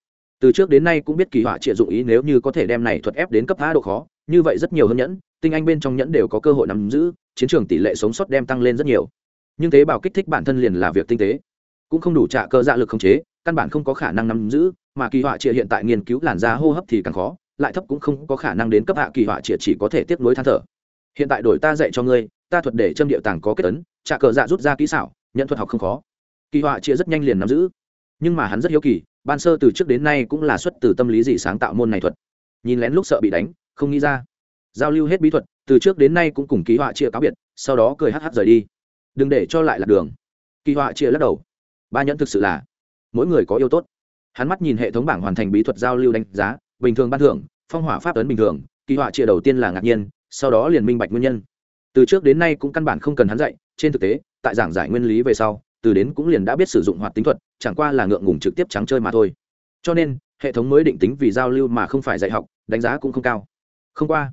Speaker 1: từ trước đến nay cũng biết kỳ họa triệt dụng ý nếu như có thể đem này thuật ép đến cấp phá độ khó, như vậy rất nhiều hơn nhẫn, tinh anh bên trong nhẫn đều có cơ hội nắm giữ, chiến trường tỷ lệ sống sót đem tăng lên rất nhiều. Nhưng tế bào kích thích bản thân liền là việc tinh tế. Cũng không đủ trả cơ dạ lực khống chế, căn bản không có khả năng nắm giữ, mà kỳ họa triệt hiện tại nghiên cứu làn da hô hấp thì càng khó, lại thấp cũng không có khả năng đến cấp hạ kỳ họa triệt chỉ có thể tiếp nối than thở. Hiện tại đổi ta dạy cho ngươi, ta thuật để châm điệu tàng có kết ấn, trả cờ dạ rút ra kỹ xảo nhận thuật học không khó. Kỳ họa triệu rất nhanh liền nắm giữ, nhưng mà hắn rất hiếu kỳ ban sơ từ trước đến nay cũng là xuất từ tâm lý gì sáng tạo môn này thuật. Nhìn lén lúc sợ bị đánh, không nghĩ ra. Giao lưu hết bí thuật, từ trước đến nay cũng cùng ký họa chia cáo biệt, sau đó cười hh rời đi. Đừng để cho lại lạc đường. Kỳ họa chia lắc đầu. Ba nhẫn thực sự là mỗi người có yêu tốt. Hắn mắt nhìn hệ thống bảng hoàn thành bí thuật giao lưu đánh giá, bình thường ban thưởng, phong hỏa pháp ấn bình thường kỳ họa chia đầu tiên là ngạc nhiên, sau đó liền minh bạch nguyên nhân. Từ trước đến nay cũng căn bản không cần hắn dạy, trên thực tế, tại giảng giải nguyên lý về sau từ đến cũng liền đã biết sử dụng hoạt tính thuật, chẳng qua là ngượng ngùng trực tiếp trắng chơi mà thôi. Cho nên, hệ thống mới định tính vì giao lưu mà không phải dạy học, đánh giá cũng không cao. Không qua,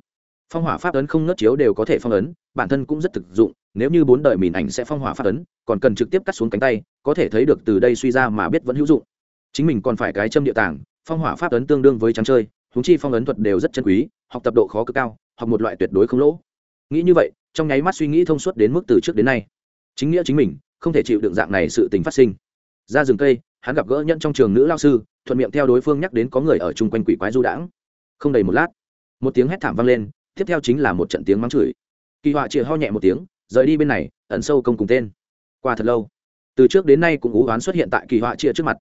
Speaker 1: phong hỏa pháp ấn không ngất chiếu đều có thể phong ấn, bản thân cũng rất thực dụng, nếu như bốn đời mìn ảnh sẽ phong hỏa pháp ấn, còn cần trực tiếp cắt xuống cánh tay, có thể thấy được từ đây suy ra mà biết vẫn hữu dụng. Chính mình còn phải cái châm địa tảng phong hỏa pháp ấn tương đương với trắng chơi húng chi phong ấn thuật đều rất chân quý, học tập độ khó cực cao, học một loại tuyệt đối không lỗ. Nghĩ như vậy, trong nháy mắt suy nghĩ thông suốt đến mức từ trước đến nay. Chính nghĩa chính mình không thể chịu đựng dạng này sự tình phát sinh. Ra rừng cây, hắn gặp gỡ nhẫn trong trường nữ lao sư, thuận miệng theo đối phương nhắc đến có người ở chung quanh quỷ quái du đãng. Không đầy một lát, một tiếng hét thảm vang lên, tiếp theo chính là một trận tiếng mắng chửi. Kỳ họa chịa ho nhẹ một tiếng, rời đi bên này, ẩn sâu công cùng tên. Qua thật lâu, từ trước đến nay cũng ú oán xuất hiện tại kỳ họa chia trước mặt.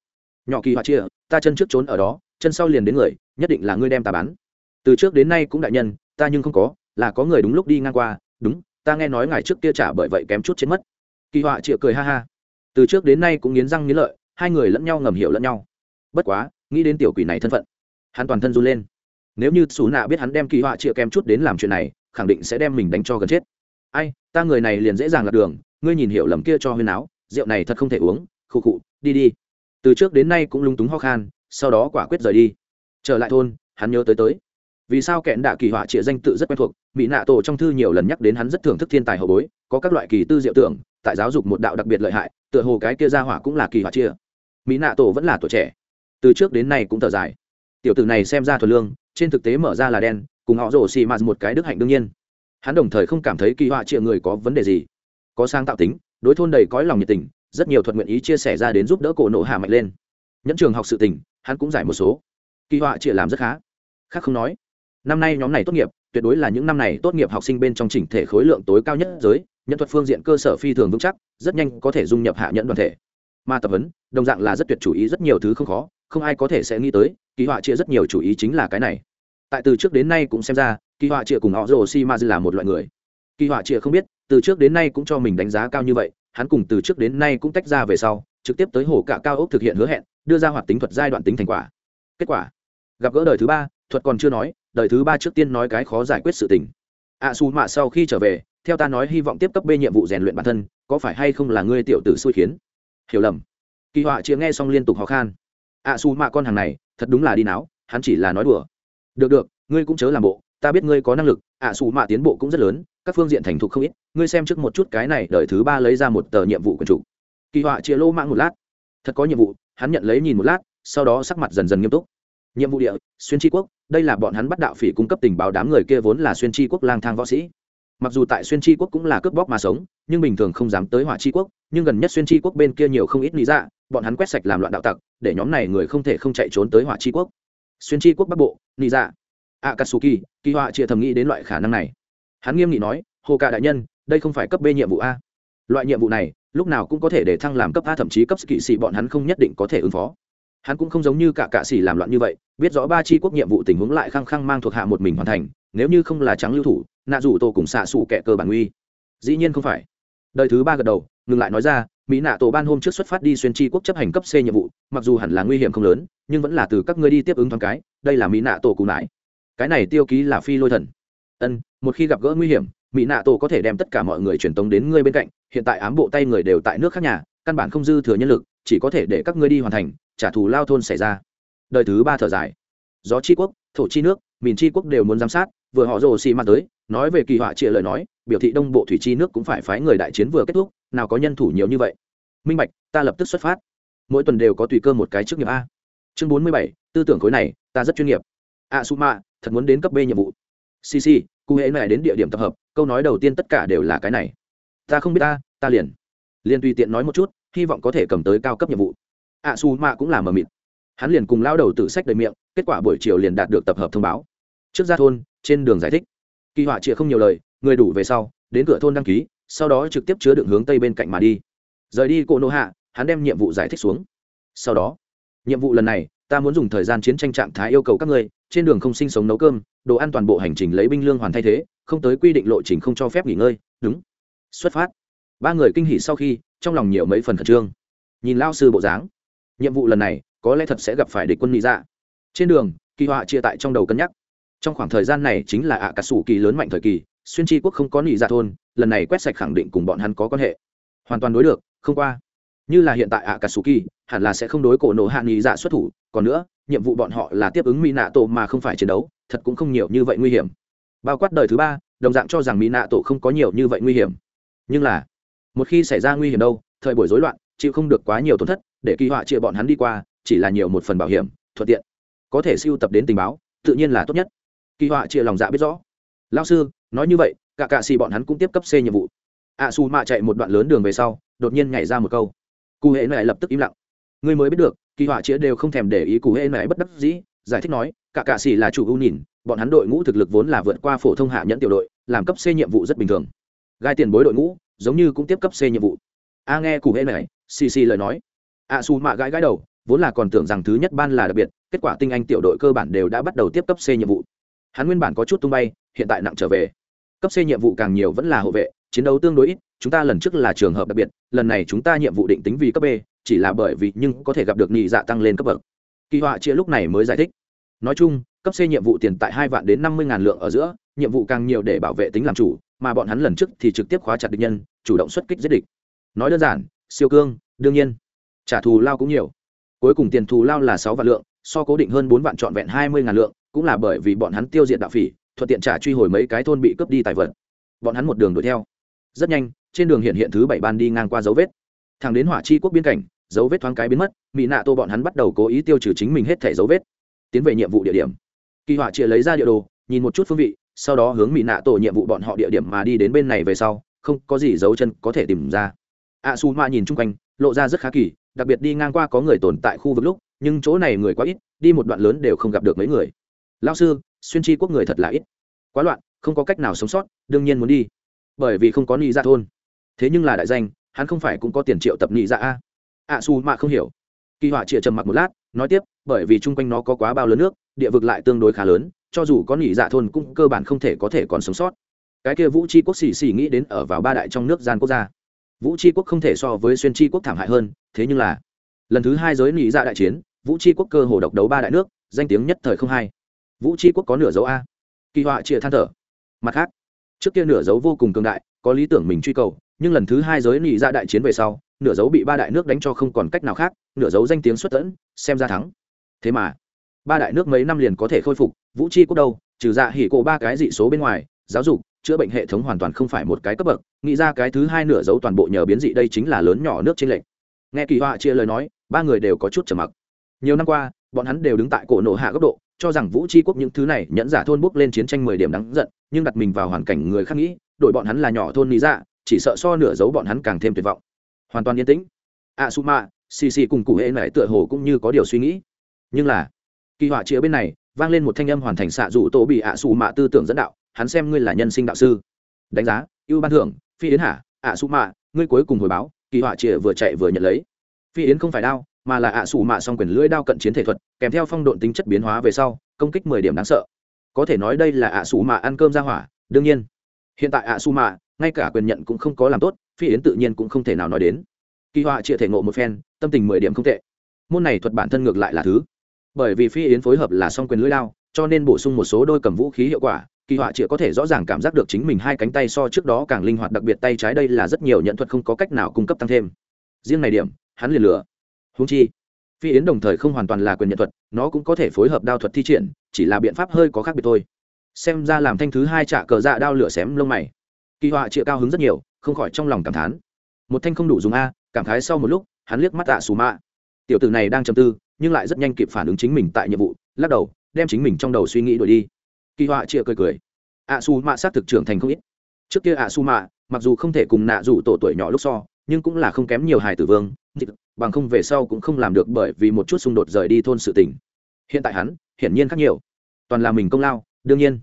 Speaker 1: Nhỏ kỳ họa chia ta chân trước trốn ở đó, chân sau liền đến người, nhất định là ngươi đem ta bán từ trước đến nay cũng đại nhân, ta nhưng không có, là có người đúng lúc đi ngang qua, đúng, ta nghe nói ngài trước kia trả bởi vậy kém chút chết mất kỳ họa chịa cười ha ha. Từ trước đến nay cũng nghiến răng nghiến lợi, hai người lẫn nhau ngầm hiểu lẫn nhau. Bất quá, nghĩ đến tiểu quỷ này thân phận, hắn toàn thân run lên. Nếu như xù nạ biết hắn đem kỳ họa chịa kém chút đến làm chuyện này, khẳng định sẽ đem mình đánh cho gần chết. Ai, ta người này liền dễ dàng lạc đường, ngươi nhìn hiểu lầm kia cho huyên áo, rượu này thật không thể uống, khụ khụ, đi đi. Từ trước đến nay cũng lung túng ho khan, sau đó quả quyết rời đi. Trở lại thôn, hắn nhớ tới tới. Vì sao kẹn đạ kỳ họa trịa danh tự rất quen thuộc, mỹ nạ tổ trong thư nhiều lần nhắc đến hắn rất thưởng thức thiên tài hậu bối, có các loại kỳ tư diệu tưởng tại giáo dục một đạo đặc biệt lợi hại, tựa hồ cái kia ra hỏa cũng là kỳ hỏa chia. Mỹ nạ tổ vẫn là tuổi trẻ. Từ trước đến nay cũng thở dài. Tiểu tử này xem ra thuần lương, trên thực tế mở ra là đen, cùng họ rổ xì mạt một cái đức hạnh đương nhiên. Hắn đồng thời không cảm thấy kỳ họa triệu người có vấn đề gì. Có sang tạo tính, đối thôn đầy cõi lòng nhiệt tình, rất nhiều thuận nguyện ý chia sẻ ra đến giúp đỡ cổ nộ hạ mạnh lên. Nhẫn trường học sự tình, hắn cũng giải một số. Kỳ họa triệu làm rất khá. Khác không nói. Năm nay nhóm này tốt nghiệp, tuyệt đối là những năm này tốt nghiệp học sinh bên trong chỉnh thể khối lượng tối cao nhất giới nhân thuật phương diện cơ sở phi thường vững chắc rất nhanh có thể dung nhập hạ nhẫn đoàn thể. Mà tập huấn đồng dạng là rất tuyệt chủ ý rất nhiều thứ không khó không ai có thể sẽ nghĩ tới kỳ họa chia rất nhiều chủ ý chính là cái này. Tại từ trước đến nay cũng xem ra kỳ họa chia cùng họ rồ si ma là một loại người. Kỳ họa chia không biết từ trước đến nay cũng cho mình đánh giá cao như vậy hắn cùng từ trước đến nay cũng tách ra về sau trực tiếp tới hồ cả cao ốc thực hiện hứa hẹn đưa ra hoạt tính thuật giai đoạn tính thành quả. Kết quả gặp gỡ đời thứ ba thuật còn chưa nói đời thứ ba trước tiên nói cái khó giải quyết sự tình. Ạ à, xù mạ sau khi trở về theo ta nói hy vọng tiếp cấp b nhiệm vụ rèn luyện bản thân có phải hay không là ngươi tiểu tử xui khiến? Hiểu lầm. Kỳ họa chia nghe xong liên tục ho khan. Ạ à, xù mạ con hàng này thật đúng là đi náo hắn chỉ là nói đùa. Được được ngươi cũng chớ làm bộ ta biết ngươi có năng lực ạ à, xù mạ tiến bộ cũng rất lớn các phương diện thành thục không ít ngươi xem trước một chút cái này đợi thứ ba lấy ra một tờ nhiệm vụ quần chủ. Kỳ họa chia lô mạng một lát. Thật có nhiệm vụ hắn nhận lấy nhìn một lát sau đó sắc mặt dần dần nghiêm túc. Nhiệm vụ địa xuyên tri quốc đây là bọn hắn bắt đạo phỉ cung cấp tình báo đám người kia vốn là xuyên tri quốc lang thang võ sĩ mặc dù tại xuyên tri quốc cũng là cướp bóc mà sống, nhưng bình thường không dám tới hỏa tri quốc, nhưng gần nhất xuyên tri quốc bên kia nhiều không ít lý dạ bọn hắn quét sạch làm loạn đạo tặc, để nhóm này người không thể không chạy trốn tới hỏa tri quốc. Xuyên tri quốc bắc bộ, lý dạ. A katsuki kỳ họa chia thầm nghĩ đến loại khả năng này. Hắn nghiêm nghị nói, hồ cả đại nhân, đây không phải cấp b nhiệm vụ a. Loại nhiệm vụ này, lúc nào cũng có thể để thăng làm cấp a, thậm chí cấp kỵ sĩ bọn hắn không nhất định có thể ứng phó. Hắn cũng không giống như cả cạ sĩ làm loạn như vậy, biết rõ ba chi quốc nhiệm vụ tình huống lại khăng khăng mang thuộc hạ một mình hoàn thành, nếu như không là trắng lưu thủ nạ dù tổ cùng xạ xù kẻ cơ bản nguy. Dĩ nhiên không phải. Đời thứ ba gật đầu, ngừng lại nói ra, mỹ nạ tổ ban hôm trước xuất phát đi xuyên tri quốc chấp hành cấp c nhiệm vụ, mặc dù hẳn là nguy hiểm không lớn, nhưng vẫn là từ các ngươi đi tiếp ứng thoáng cái, đây là mỹ nạ tổ cùng lại. Cái này tiêu ký là phi lôi thần. Ân, một khi gặp gỡ nguy hiểm, mỹ nạ tổ có thể đem tất cả mọi người truyền tống đến ngươi bên cạnh, hiện tại ám bộ tay người đều tại nước khác nhà, căn bản không dư thừa nhân lực, chỉ có thể để các ngươi đi hoàn thành, trả thù lao thôn xảy ra. Đời thứ ba thở dài. Gió tri quốc, thổ tri nước, miền tri quốc đều muốn giám sát, vừa họ rồ xì mặt tới nói về kỳ họa trịa lời nói, biểu thị đông bộ thủy chi nước cũng phải phái người đại chiến vừa kết thúc, nào có nhân thủ nhiều như vậy. Minh bạch, ta lập tức xuất phát. Mỗi tuần đều có tùy cơ một cái trước nghiệp a. Chương bốn mươi bảy, tư tưởng khối này, ta rất chuyên nghiệp. A su ma, thật muốn đến cấp b nhiệm vụ. Cc cụ hễ này đến địa điểm tập hợp, câu nói đầu tiên tất cả đều là cái này. Ta không biết ta ta liền. Liền tùy tiện nói một chút, hy vọng có thể cầm tới cao cấp nhiệm vụ. A su ma cũng là mờ mịt. Hắn liền cùng lao đầu tự sách đầy miệng, kết quả buổi chiều liền đạt được tập hợp thông báo. Trước ra thôn, trên đường giải thích kỳ họa chịa không nhiều lời, người đủ về sau, đến cửa thôn đăng ký, sau đó trực tiếp chứa đựng hướng tây bên cạnh mà đi. Rời đi cổ nô hạ, hắn đem nhiệm vụ giải thích xuống. Sau đó, nhiệm vụ lần này, ta muốn dùng thời gian chiến tranh trạng thái yêu cầu các ngươi, trên đường không sinh sống nấu cơm, đồ ăn toàn bộ hành trình lấy binh lương hoàn thay thế, không tới quy định lộ trình không cho phép nghỉ ngơi, đúng. Xuất phát. Ba người kinh hỉ sau khi, trong lòng nhiều mấy phần khẩn trương. Nhìn lao sư bộ dáng, nhiệm vụ lần này, có lẽ thật sẽ gặp phải địch quân mỹ dạ. Trên đường, kỳ họa chia tại trong đầu cân nhắc trong khoảng thời gian này chính là ạ cà sủ kỳ lớn mạnh thời kỳ, xuyên tri quốc không có nị dạ thôn, lần này quét sạch khẳng định cùng bọn hắn có quan hệ. Hoàn toàn đối được, không qua. Như là hiện tại ạ cà sủ kỳ hẳn là sẽ không đối cổ nổ hạ nị dạ xuất thủ, còn nữa, nhiệm vụ bọn họ là tiếp ứng mỹ nạ tổ mà không phải chiến đấu, thật cũng không nhiều như vậy nguy hiểm. Bao quát đời thứ ba, đồng dạng cho rằng mỹ nạ tổ không có nhiều như vậy nguy hiểm. Nhưng là, một khi xảy ra nguy hiểm đâu, thời buổi rối loạn, chịu không được quá nhiều tổn thất, để kỳ họa chia bọn hắn đi qua, chỉ là nhiều một phần bảo hiểm, thuận tiện. Có thể siêu tập đến tình báo, tự nhiên là tốt nhất kỳ họa chia lòng dạ biết rõ. Lao sư nói như vậy cả cạ xì bọn hắn cũng tiếp cấp c nhiệm vụ. A su mạ chạy một đoạn lớn đường về sau đột nhiên nhảy ra một câu. Cụ hệ mẹ lập tức im lặng. Ngươi mới biết được kỳ họa chia đều không thèm để ý cụ hệ mẹ bất đắc dĩ giải thích nói cả cạ xì là chủ ưu nhìn bọn hắn đội ngũ thực lực vốn là vượt qua phổ thông hạ nhẫn tiểu đội làm cấp c nhiệm vụ rất bình thường. Gai tiền bối đội ngũ giống như cũng tiếp cấp c nhiệm vụ. A nghe cụ hệ mẹ, xì xì lời nói. A su mạ gãi gãi đầu vốn là còn tưởng rằng thứ nhất ban là đặc biệt kết quả tinh anh tiểu đội cơ bản đều đã bắt đầu tiếp cấp c nhiệm vụ hắn nguyên bản có chút tung bay, hiện tại nặng trở về. Cấp c nhiệm vụ càng nhiều vẫn là hộ vệ, chiến đấu tương đối ít, chúng ta lần trước là trường hợp đặc biệt, lần này chúng ta nhiệm vụ định tính vì cấp b, chỉ là bởi vì nhưng có thể gặp được nhị dạ tăng lên cấp bậc. Kỳ họa chia lúc này mới giải thích. Nói chung, cấp c nhiệm vụ tiền tại hai vạn đến năm mươi ngàn lượng ở giữa, nhiệm vụ càng nhiều để bảo vệ tính làm chủ, mà bọn hắn lần trước thì trực tiếp khóa chặt địch nhân, chủ động xuất kích giết địch. Nói đơn giản, siêu cương, đương nhiên. Trả thù lao cũng nhiều. Cuối cùng tiền thù lao là sáu vạn lượng, so cố định hơn bốn vạn trọn vẹn hai mươi ngàn lượng cũng là bởi vì bọn hắn tiêu diệt đạo phỉ, thuận tiện trả truy hồi mấy cái thôn bị cướp đi tài vật. Bọn hắn một đường đuổi theo. Rất nhanh, trên đường hiện hiện thứ bảy ban đi ngang qua dấu vết. Thẳng đến hỏa chi quốc biên cảnh, dấu vết thoáng cái biến mất mỹ nạ tô bọn hắn bắt đầu cố ý tiêu trừ chính mình hết thẻ dấu vết. Tiến về nhiệm vụ địa điểm. Kỳ họa chia lấy ra địa đồ, nhìn một chút phương vị, sau đó hướng mỹ nạ tổ nhiệm vụ bọn họ địa điểm mà đi đến bên này về sau, không có gì dấu chân có thể tìm ra. A su ma nhìn chung quanh, lộ ra rất khá kỳ, đặc biệt đi ngang qua có người tồn tại khu vực lúc, nhưng chỗ này người quá ít, đi một đoạn lớn đều không gặp được mấy người lao sư, xuyên chi quốc người thật là ít. Quá loạn, không có cách nào sống sót, đương nhiên muốn đi. Bởi vì không có nị ra dạ thôn. Thế nhưng là đại danh, hắn không phải cũng có tiền triệu tập nị ra dạ a? A su mạ không hiểu. Kỳ họa chịa trầm mặc một lát, nói tiếp, bởi vì chung quanh nó có quá bao lớn nước, địa vực lại tương đối khá lớn, cho dù có nị dạ thôn cũng cơ bản không thể có thể còn sống sót. Cái kia vũ chi quốc xì xì nghĩ đến ở vào ba đại trong nước gian quốc gia. Vũ chi quốc không thể so với xuyên chi quốc thảm hại hơn, thế nhưng là lần thứ hai giới nị dạ đại chiến, vũ chi quốc cơ hồ độc đấu ba đại nước, danh tiếng nhất thời không hai vũ chi quốc có nửa dấu a kỳ họa chia than thở mặt khác trước kia nửa dấu vô cùng cường đại có lý tưởng mình truy cầu nhưng lần thứ hai giới nị ra đại chiến về sau nửa dấu bị ba đại nước đánh cho không còn cách nào khác nửa dấu danh tiếng xuất tẫn xem ra thắng thế mà ba đại nước mấy năm liền có thể khôi phục vũ chi quốc đâu trừ dạ hỉ cổ ba cái dị số bên ngoài giáo dục chữa bệnh hệ thống hoàn toàn không phải một cái cấp bậc nghĩ ra cái thứ hai nửa dấu toàn bộ nhờ biến dị đây chính là lớn nhỏ nước trên lệnh nghe kỳ họa chia lời nói ba người đều có chút trầm mặc nhiều năm qua bọn hắn đều đứng tại cổ nổ hạ góc độ cho rằng vũ tri quốc những thứ này nhẫn giả thôn bước lên chiến tranh mười điểm đáng giận, nhưng đặt mình vào hoàn cảnh người khác nghĩ, đội bọn hắn là nhỏ thôn lý dạ chỉ sợ so nửa giấu bọn hắn càng thêm tuyệt vọng. Hoàn toàn yên tĩnh. A su ma, xì xì cùng cụ hệ này tựa hồ cũng như có điều suy nghĩ. Nhưng là, kỳ họa chĩa bên này, vang lên một thanh âm hoàn thành xạ dụ tổ bị ạ su mạ tư tưởng dẫn đạo, hắn xem ngươi là nhân sinh đạo sư. Đánh giá, ưu ban thưởng, phi yến hả ạ su mạ ngươi cuối cùng hồi báo, kỳ họa chĩa vừa chạy vừa nhận lấy. Phi yến không phải đao mà là ạ à mạ song quyền lưỡi đao cận chiến thể thuật, kèm theo phong độn tính chất biến hóa về sau, công kích mười điểm đáng sợ. Có thể nói đây là ạ à mạ ăn cơm ra hỏa, đương nhiên. Hiện tại ạ à mạ, ngay cả quyền nhận cũng không có làm tốt, phi yến tự nhiên cũng không thể nào nói đến. Kỳ họa chia thể ngộ một phen, tâm tình mười điểm không tệ. Môn này thuật bản thân ngược lại là thứ. Bởi vì phi yến phối hợp là song quyền lưỡi đao, cho nên bổ sung một số đôi cầm vũ khí hiệu quả, kỳ họa chịa có thể rõ ràng cảm giác được chính mình hai cánh tay so trước đó càng linh hoạt, đặc biệt tay trái đây là rất nhiều nhận thuật không có cách nào cung cấp tăng thêm. Riêng này điểm, hắn liền lửa húng chi, phi yến đồng thời không hoàn toàn là quyền nhận thuật, nó cũng có thể phối hợp đao thuật thi triển, chỉ là biện pháp hơi có khác biệt thôi. Xem ra làm thanh thứ hai trả cờ dạ đao lửa xém lông mày. Kỳ họa chịa cao hứng rất nhiều, không khỏi trong lòng cảm thán. Một thanh không đủ dùng a, cảm khái sau một lúc, hắn liếc mắt ạ xù mạ. Tiểu tử này đang chầm tư, nhưng lại rất nhanh kịp phản ứng chính mình tại nhiệm vụ, lắc đầu, đem chính mình trong đầu suy nghĩ đổi đi. Kỳ họa chịa cười cười. Ạ xù mạ xác thực trưởng thành không ít. Trước kia ạ xù mạ, mặc dù không thể cùng nạ rủ tổ tuổi nhỏ lúc so, nhưng cũng là không kém nhiều hài tử vương bằng không về sau cũng không làm được bởi vì một chút xung đột rời đi thôn sự tình. Hiện tại hắn, hiển nhiên khác nhiều. Toàn là mình công lao, đương nhiên.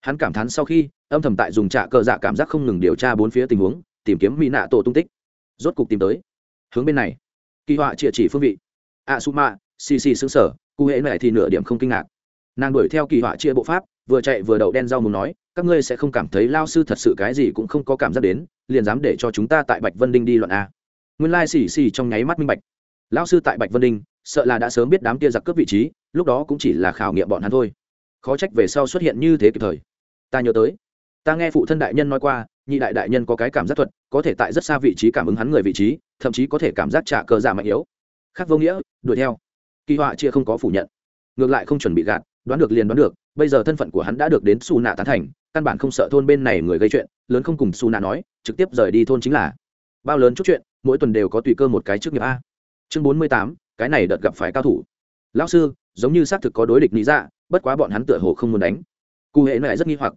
Speaker 1: Hắn cảm thán sau khi, âm thầm tại dùng trạ cờ dạ cảm giác không ngừng điều tra bốn phía tình huống, tìm kiếm mỹ nạ tổ tung tích. Rốt cục tìm tới. Hướng bên này. Kỳ họa chĩa chỉ phương vị. A su ma xì xì xứng sở cụ hệ này thì nửa điểm không kinh ngạc. Nàng đuổi theo kỳ họa chia bộ pháp, vừa chạy vừa đậu đen rau muốn nói, các ngươi sẽ không cảm thấy lao sư thật sự cái gì cũng không có cảm giác đến, liền dám để cho chúng ta tại bạch vân đinh đi loạn a nguyên lai xì xì trong nháy mắt minh bạch. Lao sư tại bạch vân đinh, sợ là đã sớm biết đám kia giặc cướp vị trí, lúc đó cũng chỉ là khảo nghiệm bọn hắn thôi. Khó trách về sau xuất hiện như thế kịp thời. Ta nhớ tới. Ta nghe phụ thân đại nhân nói qua, nhị đại đại nhân có cái cảm giác thuật, có thể tại rất xa vị trí cảm ứng hắn người vị trí, thậm chí có thể cảm giác trả cờ giả mạnh yếu. Khác vô nghĩa, đuổi theo. Kỳ họa chia không có phủ nhận. Ngược lại không chuẩn bị gạt, đoán được liền đoán được, bây giờ thân phận của hắn đã được đến xù nạ tán thành, căn bản không sợ thôn bên này người gây chuyện, lớn không cùng xù nạ nói, trực tiếp rời đi thôn chính là. Bao lớn chút chuyện mỗi tuần đều có tùy cơ một cái trước nghiệp a. Chương bốn mươi tám, cái này đợt gặp phải cao thủ. Lão sư, giống như xác thực có đối địch lý dạ bất quá bọn hắn tựa hồ không muốn đánh. Cụ hệ lại rất nghi hoặc.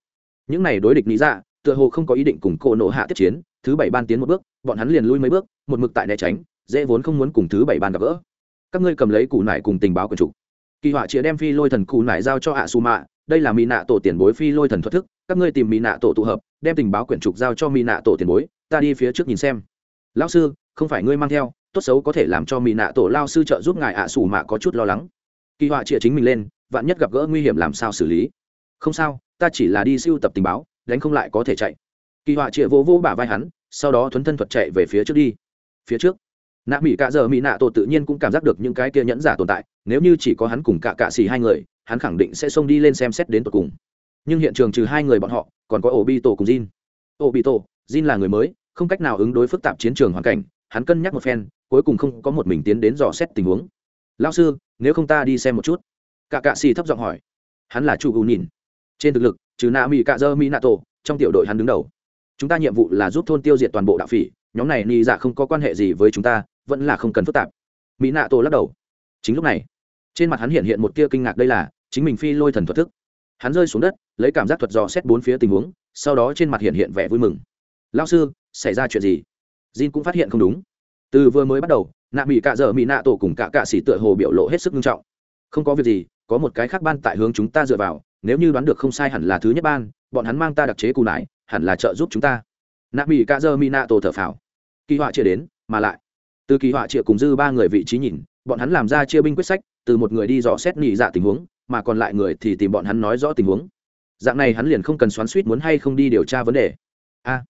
Speaker 1: Những này đối địch lý dạ tựa hồ không có ý định cùng cô nộ hạ tiếp chiến, thứ bảy ban tiến một bước, bọn hắn liền lui mấy bước, một mực tại né tránh, dễ vốn không muốn cùng thứ bảy ban gặp gỡ. Các ngươi cầm lấy củ nải cùng tình báo quần chủ. Kỳ họa chĩa đem phi lôi thần củ nải giao cho ạ su mạ đây là mỹ nạ tổ tiền bối phi lôi thần thoát thức, các ngươi tìm mỹ nạ tổ tụ hợp, đem tình báo quyển trục giao cho mỹ nạ tổ tiền bối, ta đi phía trước nhìn xem lão sư, không phải ngươi mang theo, tốt xấu có thể làm cho mỹ nạ tổ lao sư trợ giúp ngài ạ sủ mạ có chút lo lắng. Kỳ họa chĩa chính mình lên, vạn nhất gặp gỡ nguy hiểm làm sao xử lý? Không sao, ta chỉ là đi siêu tập tình báo, đánh không lại có thể chạy. Kỳ họa chĩa vô vô bả vai hắn, sau đó thuấn thân thuật chạy về phía trước đi. Phía trước, nạ mỹ cạ giờ mỹ nạ tổ tự nhiên cũng cảm giác được những cái kia nhẫn giả tồn tại, nếu như chỉ có hắn cùng cạ cạ xì hai người, hắn khẳng định sẽ xông đi lên xem xét đến tột cùng. Nhưng hiện trường trừ hai người bọn họ, còn có ổ bi tổ cùng jin. Ổ bi tổ jin là người mới không cách nào ứng đối phức tạp chiến trường hoàn cảnh, hắn cân nhắc một phen, cuối cùng không có một mình tiến đến dò xét tình huống. Lao sư, nếu không ta đi xem một chút. Cả cạ xì thấp giọng hỏi. Hắn là chủ ưu nhìn. Trên thực lực, trừ nạ mỹ cạ dơ mỹ nato trong tiểu đội hắn đứng đầu. Chúng ta nhiệm vụ là giúp thôn tiêu diệt toàn bộ đạo phỉ, nhóm này ni dạ không có quan hệ gì với chúng ta, vẫn là không cần phức tạp. Mỹ nạ tổ lắc đầu. Chính lúc này, trên mặt hắn hiện hiện một tia kinh ngạc đây là, chính mình phi lôi thần thuật thức. Hắn rơi xuống đất, lấy cảm giác thuật dò xét bốn phía tình huống, sau đó trên mặt hiện hiện vẻ vui mừng. Lao sư xảy ra chuyện gì? Jin cũng phát hiện không đúng. Từ vừa mới bắt đầu, nạ mỹ cạ dở mỹ nạ tổ cùng cả cạ xỉ tựa hồ biểu lộ hết sức nghiêm trọng. Không có việc gì, có một cái khác ban tại hướng chúng ta dựa vào, nếu như đoán được không sai hẳn là thứ nhất ban, bọn hắn mang ta đặc chế cù nải, hẳn là trợ giúp chúng ta. Nạ mỹ cạ dơ mỹ nạ tổ thở phào. Kỳ họa chia đến, mà lại. Từ kỳ họa chia cùng dư ba người vị trí nhìn, bọn hắn làm ra chia binh quyết sách, từ một người đi dò xét nhị dạ tình huống, mà còn lại người thì tìm bọn hắn nói rõ tình huống. Dạng này hắn liền không cần xoắn suýt muốn hay không đi điều tra vấn đề. A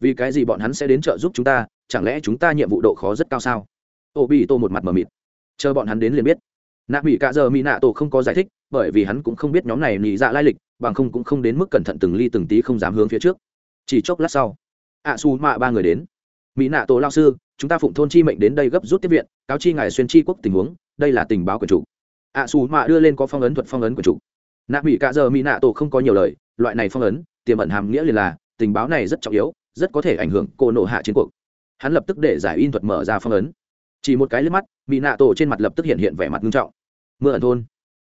Speaker 1: vì cái gì bọn hắn sẽ đến trợ giúp chúng ta, chẳng lẽ chúng ta nhiệm vụ độ khó rất cao sao? Ô bị tô một mặt mờ mịt. Chờ bọn hắn đến liền biết. Nạ bị cả giờ mỹ nạ tổ không có giải thích, bởi vì hắn cũng không biết nhóm này nhị dạ lai lịch, bằng không cũng không đến mức cẩn thận từng ly từng tí không dám hướng phía trước. Chỉ chốc lát sau, ạ su mạ ba người đến. Mỹ nạ tổ lao sư, chúng ta phụng thôn chi mệnh đến đây gấp rút tiếp viện, cáo chi ngài xuyên chi quốc tình huống, đây là tình báo của chủ. Ạ su mạ đưa lên có phong ấn thuật phong ấn của chủ. Nạ mỹ cả giờ mỹ nạ tổ không có nhiều lời, loại này phong ấn, tiềm ẩn hàm nghĩa liền là, tình báo này rất trọng yếu rất có thể ảnh hưởng cô nộ hạ chiến cuộc. Hắn lập tức để giải in thuật mở ra phong ấn. Chỉ một cái liếc mắt mỹ nạ tổ trên mặt lập tức hiện hiện vẻ mặt nghiêm trọng. Mưa ẩn thôn.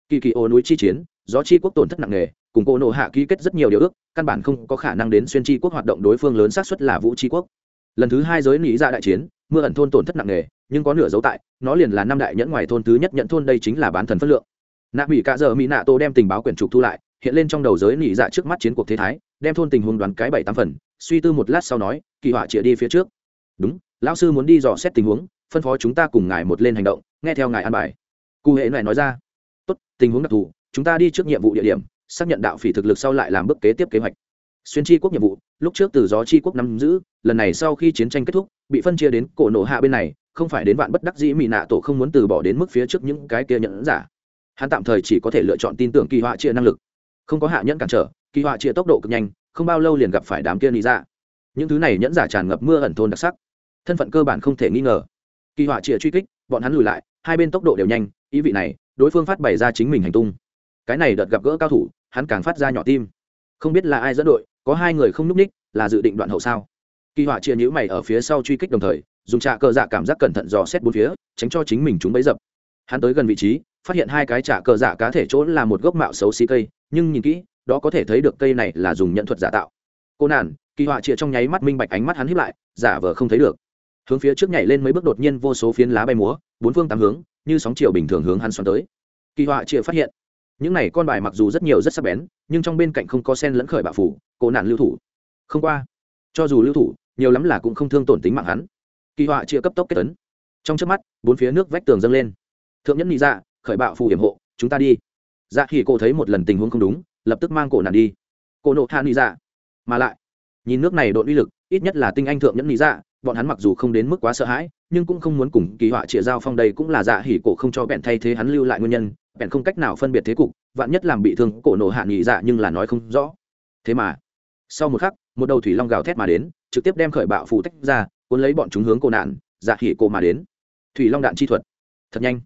Speaker 1: Kỳ kỳ ô núi chi chiến do chi quốc tổn thất nặng nề, cùng cô nộ hạ ký kết rất nhiều điều ước, căn bản không có khả năng đến xuyên chi quốc hoạt động đối phương lớn xác suất là vũ chi quốc. Lần thứ hai giới nghĩ ra dạ đại chiến, mưa ẩn thôn tổn thất nặng nề, nhưng có nửa dấu tại, nó liền là năm đại nhẫn ngoài thôn thứ nhất nhận thôn đây chính là bán thần phất lượng. Nạ mỹ cạ giờ mỹ nạ tô đem tình báo quyển trục thu lại, hiện lên trong đầu giới nỉ dạ trước mắt chiến cuộc thế thái, đem thôn tình huống đoán cái bảy tám phần suy tư một lát sau nói, kỳ họa chĩa đi phía trước. Đúng, lão sư muốn đi dò xét tình huống, phân phó chúng ta cùng ngài một lên hành động, nghe theo ngài an bài. Cụ hệ này nói ra. Tốt, tình huống đặc thù, chúng ta đi trước nhiệm vụ địa điểm, xác nhận đạo phỉ thực lực sau lại làm bước kế tiếp kế hoạch. Xuyên tri quốc nhiệm vụ, lúc trước từ gió tri quốc nắm giữ, lần này sau khi chiến tranh kết thúc, bị phân chia đến cổ nổ hạ bên này, không phải đến vạn bất đắc dĩ mỹ nạ tổ không muốn từ bỏ đến mức phía trước những cái kia nhận giả. Hắn tạm thời chỉ có thể lựa chọn tin tưởng kỳ họa chia năng lực. Không có hạ nhẫn cản trở, kỳ họa chia tốc độ cực nhanh không bao lâu liền gặp phải đám kia lý dạ. Những thứ này nhẫn giả tràn ngập mưa ẩn thôn đặc sắc. Thân phận cơ bản không thể nghi ngờ. Kỳ họa chia truy kích, bọn hắn lùi lại, hai bên tốc độ đều nhanh, ý vị này, đối phương phát bày ra chính mình hành tung. Cái này đợt gặp gỡ cao thủ, hắn càng phát ra nhỏ tim. Không biết là ai dẫn đội, có hai người không n ú c ních là dự định đoạn hậu sao? Kỳ họa chia nhữ mày ở phía sau truy kích đồng thời, dùng trạ cờ dạ cảm giác cẩn thận dò xét bốn phía, tránh cho chính mình chúng bấy dập. Hắn tới gần vị trí, phát hiện hai cái trạ cờ dạ cá thể chỗ là một gốc mạo xấu xí cây, nhưng nhìn kỹ đó có thể thấy được cây này là dùng nhận thuật giả tạo. Cô nản, kỳ họa chia trong nháy mắt minh bạch ánh mắt hắn hiếp lại, giả vờ không thấy được. Hướng phía trước nhảy lên mấy bước đột nhiên vô số phiến lá bay múa, bốn phương tám hướng, như sóng chiều bình thường hướng hắn xoắn tới. Kỳ họa chia phát hiện, những này con bài mặc dù rất nhiều rất sắc bén, nhưng trong bên cạnh không có sen lẫn khởi bạo phủ, cô nản lưu thủ. Không qua, cho dù lưu thủ, nhiều lắm là cũng không thương tổn tính mạng hắn. Kỳ họa chia cấp tốc kết tấn trong trước mắt, bốn phía nước vách tường dâng lên. Thượng nhẫn nghĩ ra dạ, khởi bạo phù hiểm hộ, chúng ta đi. Dạ khi cô thấy một lần tình huống không đúng lập tức mang cổ nạn đi. Cổ nộ hạ nghĩ dạ, mà lại nhìn nước này đội uy lực ít nhất là tinh anh thượng nhẫn nghĩ dạ, bọn hắn mặc dù không đến mức quá sợ hãi nhưng cũng không muốn cùng kỳ họa chia giao phong đây cũng là dạ hỉ cổ không cho bẹn thay thế hắn lưu lại nguyên nhân bèn không cách nào phân biệt thế cục vạn nhất làm bị thương cổ nộ hạ nị dạ nhưng là nói không rõ. Thế mà sau một khắc một đầu thủy long gào thét mà đến trực tiếp đem khởi bạo phủ tách ra cuốn lấy bọn chúng hướng cổ nạn dạ hỉ cổ mà đến. Thủy long đạn chi thuật. Thật nhanh.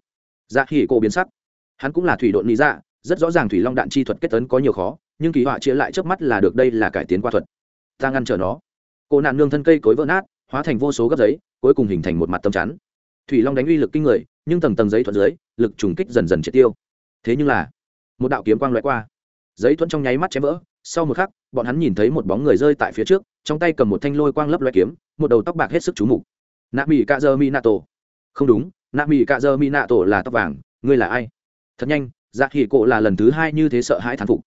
Speaker 1: Dạ hỉ cổ biến sắc. Hắn cũng là thủy độn nghĩ dạ rất rõ ràng thủy long đạn chi thuật kết tấn có nhiều khó, nhưng kỳ họa chia lại trước mắt là được đây là cải tiến qua thuật. Ta ngăn trở nó. Cô nạn nương thân cây cối vỡ nát, hóa thành vô số gấp giấy, cuối cùng hình thành một mặt tâm chắn. Thủy long đánh uy lực kinh người, nhưng tầng tầng giấy thuận dưới, lực trùng kích dần dần triệt tiêu. Thế nhưng là, một đạo kiếm quang loại qua. Giấy thuận trong nháy mắt chém vỡ, sau một khắc, bọn hắn nhìn thấy một bóng người rơi tại phía trước, trong tay cầm một thanh lôi quang lấp loại kiếm, một đầu tóc bạc hết sức chú mục. Nạ mỹ cạ dơ mi nato không đúng nạ mỹ cạ dơ mi nato là tóc vàng, ngươi là ai? Thật nhanh dạ hỉ cổ là lần thứ hai như thế sợ hãi thán phục.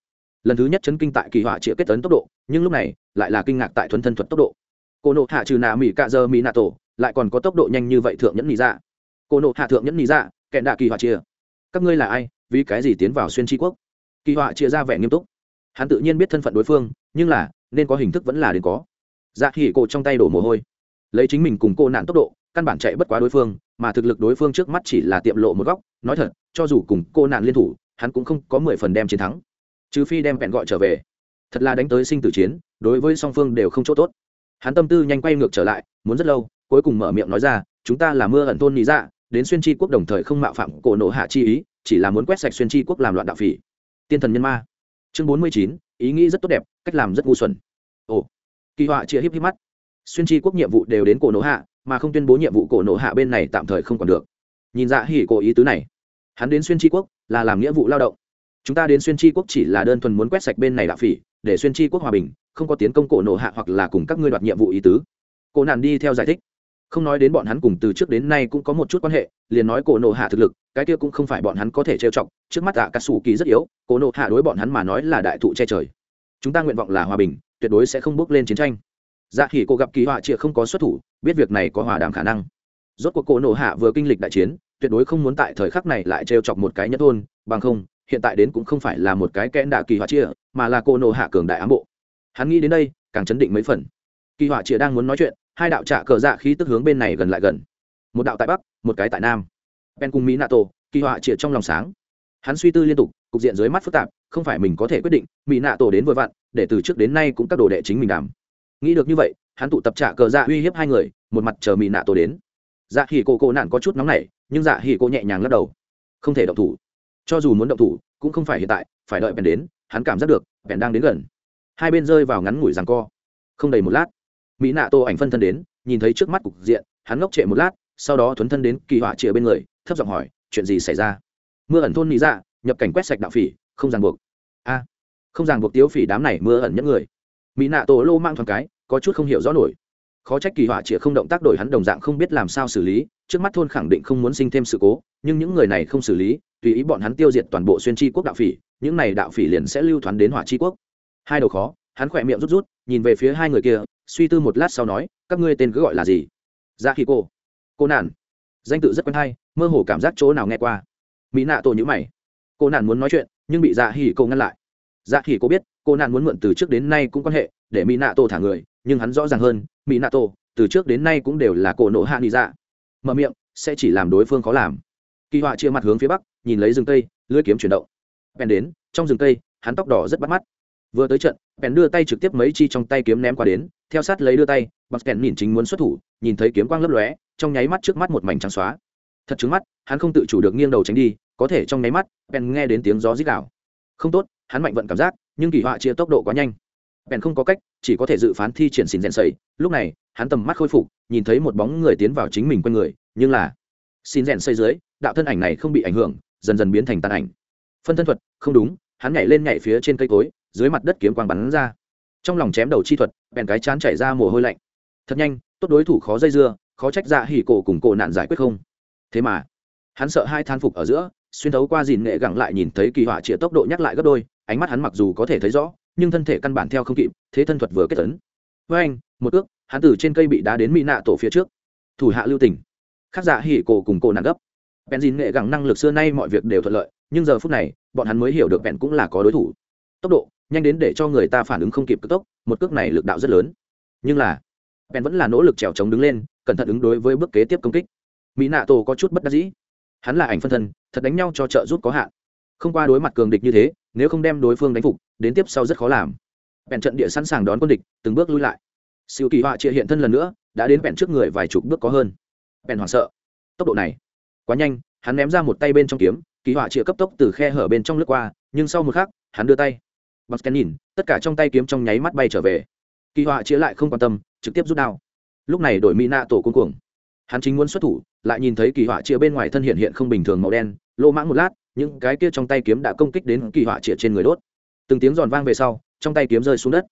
Speaker 1: Lần thứ nhất chấn kinh tại kỳ họa chĩa kết tấn tốc độ nhưng lúc này lại là kinh ngạc tại thuấn thân thuật tốc độ. Cô nộ hạ trừ nạ mỹ cạ dơ nà tổ, lại còn có tốc độ nhanh như vậy thượng nhẫn nhị dạ. Cô nộ hạ thượng nhẫn nhị dạ kẹn đạ kỳ họa chia các ngươi là ai vì cái gì tiến vào xuyên tri quốc? Kỳ họa chia ra vẻ nghiêm túc. Hắn tự nhiên biết thân phận đối phương nhưng là nên có hình thức vẫn là đến có. Dạ hỉ cổ trong tay đổ mồ hôi. Lấy chính mình cùng cô nạn tốc độ căn bản chạy bất quá đối phương mà thực lực đối phương trước mắt chỉ là tiệm lộ một góc, nói thật, cho dù cùng cô nạn liên thủ, hắn cũng không có mười phần đem chiến thắng. Trừ phi đem vẹn gọi trở về. Thật là đánh tới sinh tử chiến, đối với song phương đều không chỗ tốt. Hắn tâm tư nhanh quay ngược trở lại, muốn rất lâu, cuối cùng mở miệng nói ra, chúng ta là mưa ẩn thôn lý dạ đến xuyên tri quốc đồng thời không mạo phạm cổ nộ hạ chi ý, chỉ là muốn quét sạch xuyên tri quốc làm loạn đạo phỉ. Tiên thần nhân ma. Chương bốn mươi chín, ý nghĩ rất tốt đẹp, cách làm rất ngu xuẩn. Ồ, kỳ họa chia híp híp mắt. Xuyên tri quốc nhiệm vụ đều đến cổ nộ hạ mà không tuyên bố nhiệm vụ cổ nộ hạ bên này tạm thời không còn được. Nhìn dạ hỉ cổ ý tứ này, hắn đến xuyên tri quốc là làm nghĩa vụ lao động. Chúng ta đến xuyên tri quốc chỉ là đơn thuần muốn quét sạch bên này đạo phỉ, để xuyên tri quốc hòa bình, không có tiến công cổ nộ hạ hoặc là cùng các ngươi đoạt nhiệm vụ ý tứ. Cổ nạn đi theo giải thích. Không nói đến bọn hắn cùng từ trước đến nay cũng có một chút quan hệ, liền nói cổ nộ hạ thực lực, cái kia cũng không phải bọn hắn có thể trêu chọc, trước mắt tạ cà sủ kỳ rất yếu, cổ nộ hạ đối bọn hắn mà nói là đại thụ che trời. Chúng ta nguyện vọng là hòa bình, tuyệt đối sẽ không bước lên chiến tranh dạ khi cô gặp kỳ họa chịa không có xuất thủ, biết việc này có hòa đàm khả năng. Rốt cuộc cổ Nổ hạ vừa kinh lịch đại chiến, tuyệt đối không muốn tại thời khắc này lại trêu chọc một cái nhất thôn, bằng không, hiện tại đến cũng không phải là một cái kẽn đạ kỳ họa chia mà là cô Nổ hạ cường đại ám bộ. Hắn nghĩ đến đây, càng chấn định mấy phần. Kỳ họa chia đang muốn nói chuyện, hai đạo trạ cờ dạ khí tức hướng bên này gần lại gần. Một đạo tại bắc, một cái tại nam. Ben cùng mỹ nato kỳ họa chia trong lòng sáng. Hắn suy tư liên tục, cục diện dưới mắt phức tạp, không phải mình có thể quyết định mỹ nạ tổ đến vội vặn, để từ trước đến nay cũng các đồ đệ chính mình đảm nghĩ được như vậy, hắn tụ tập trả cờ dạ uy hiếp hai người, một mặt chờ mỹ nạ tổ đến. Dạ hỉ cô cô nạn có chút nóng nảy, nhưng dạ hỉ cô nhẹ nhàng lắc đầu. Không thể động thủ. Cho dù muốn động thủ, cũng không phải hiện tại, phải đợi bèn đến, hắn cảm giác được, bèn đang đến gần. Hai bên rơi vào ngắn ngủi rằng co. Không đầy một lát mỹ nạ tô ảnh phân thân đến, nhìn thấy trước mắt cục diện, hắn ngốc trệ một lát, sau đó thuấn thân đến kỳ họa chĩa bên người, thấp giọng hỏi, chuyện gì xảy ra? Mưa ẩn thôn mỹ dạ nhập cảnh quét sạch đạo phỉ, không ràng buộc. A, không ràng buộc tiếu phỉ đám này mưa ẩn những người mỹ nạ tổ lô mang thoáng cái có chút không hiểu rõ nổi. Khó trách kỳ họa chỉ không động tác đổi hắn đồng dạng không biết làm sao xử lý trước mắt thôn khẳng định không muốn sinh thêm sự cố nhưng những người này không xử lý tùy ý bọn hắn tiêu diệt toàn bộ xuyên tri quốc đạo phỉ những này đạo phỉ liền sẽ lưu thoán đến hỏa tri quốc. Hai đầu khó hắn khỏe miệng rút rút nhìn về phía hai người kia suy tư một lát sau nói các ngươi tên cứ gọi là gì? Dạ Ra khi cô. Cô nản, danh tự rất quen hay mơ hồ cảm giác chỗ nào nghe qua. Mỹ nạ tổ nhữ mày. Cô nản muốn nói chuyện nhưng bị dạ hỉ cô ngăn lại. Dạ hỉ cô biết cô nạn muốn mượn từ trước đến nay cũng quan hệ, để mỹ nạ tổ thả người, nhưng hắn rõ ràng hơn mỹ nạ tổ từ trước đến nay cũng đều là cổ nộ hạ nghĩ dạ. Mở miệng, sẽ chỉ làm đối phương khó làm. Kỳ họa chia mặt hướng phía bắc, nhìn lấy rừng tây lưỡi kiếm chuyển động. Bèn đến, trong rừng tây hắn tóc đỏ rất bắt mắt. Vừa tới trận, bèn đưa tay trực tiếp mấy chi trong tay kiếm ném qua đến, theo sát lấy đưa tay bật bèn nhìn chính muốn xuất thủ, nhìn thấy kiếm quang lấp lóe, trong nháy mắt trước mắt một mảnh trắng xóa. Thật trứng mắt, hắn không tự chủ được nghiêng đầu tránh đi, có thể trong nháy mắt, bèn nghe đến tiếng gió rít đảo không tốt, hắn mạnh vận cảm giác nhưng kỳ họa chia tốc độ quá nhanh. Bèn không có cách, chỉ có thể dự phán thi triển xin rèn sầy. Lúc này, hắn tầm mắt khôi phục, nhìn thấy một bóng người tiến vào chính mình quanh người, nhưng là xin rèn xây dưới, đạo thân ảnh này không bị ảnh hưởng, dần dần biến thành tàn ảnh. Phân thân thuật, không đúng, hắn nhảy lên nhảy phía trên cây cối, dưới mặt đất kiếm quang bắn ra. Trong lòng chém đầu chi thuật, bèn cái chán chảy ra mồ hôi lạnh. Thật nhanh, tốt đối thủ khó dây dưa, khó trách dạ hỉ cổ cùng cổ nạn giải quyết không. Thế mà, hắn sợ hai than phục ở giữa xuyên thấu qua dìn nghệ gẳng lại nhìn thấy kỳ họa chĩa tốc độ nhắc lại gấp đôi, ánh mắt hắn mặc dù có thể thấy rõ, nhưng thân thể căn bản theo không kịp, thế thân thuật vừa kết tấn với anh, một ước, hắn từ trên cây bị đá đến mỹ nạ tổ phía trước. Thủ hạ lưu tình. Khác dạ hỉ cổ cùng cổ nạn gấp. Bèn dìn nghệ gẳng năng lực xưa nay mọi việc đều thuận lợi, nhưng giờ phút này, bọn hắn mới hiểu được bèn cũng là có đối thủ. Tốc độ, nhanh đến để cho người ta phản ứng không kịp cực tốc, một cước này lực đạo rất lớn. Nhưng là, bèn vẫn là nỗ lực trèo chống đứng lên, cẩn thận ứng đối với bước kế tiếp công kích. Mỹ nạ tổ có chút bất đắc dĩ hắn là ảnh phân thân, thật đánh nhau cho trợ giúp có hạn. Không qua đối mặt cường địch như thế, nếu không đem đối phương đánh phục, đến tiếp sau rất khó làm. Bèn trận địa sẵn sàng đón quân địch, từng bước lui lại. Siêu kỳ họa trịa hiện thân lần nữa, đã đến bèn trước người vài chục bước có hơn. Bèn hoảng sợ. Tốc độ này, quá nhanh, hắn ném ra một tay bên trong kiếm, kỳ họa trịa cấp tốc từ khe hở bên trong lướt qua, nhưng sau một khắc, hắn đưa tay. Bằng scan nhìn, tất cả trong tay kiếm trong nháy mắt bay trở về. Kỳ họa chĩa lại không quan tâm, trực tiếp rút đao. Lúc này đổi mỹ nạ tổ cuống cuồng hắn chính muốn xuất thủ, lại nhìn thấy kỳ họa chĩa bên ngoài thân hiện hiện không bình thường màu đen, lô mãng một lát, những cái kia trong tay kiếm đã công kích đến kỳ họa chĩa trên người đốt. Từng tiếng giòn vang về sau, trong tay kiếm rơi xuống đất.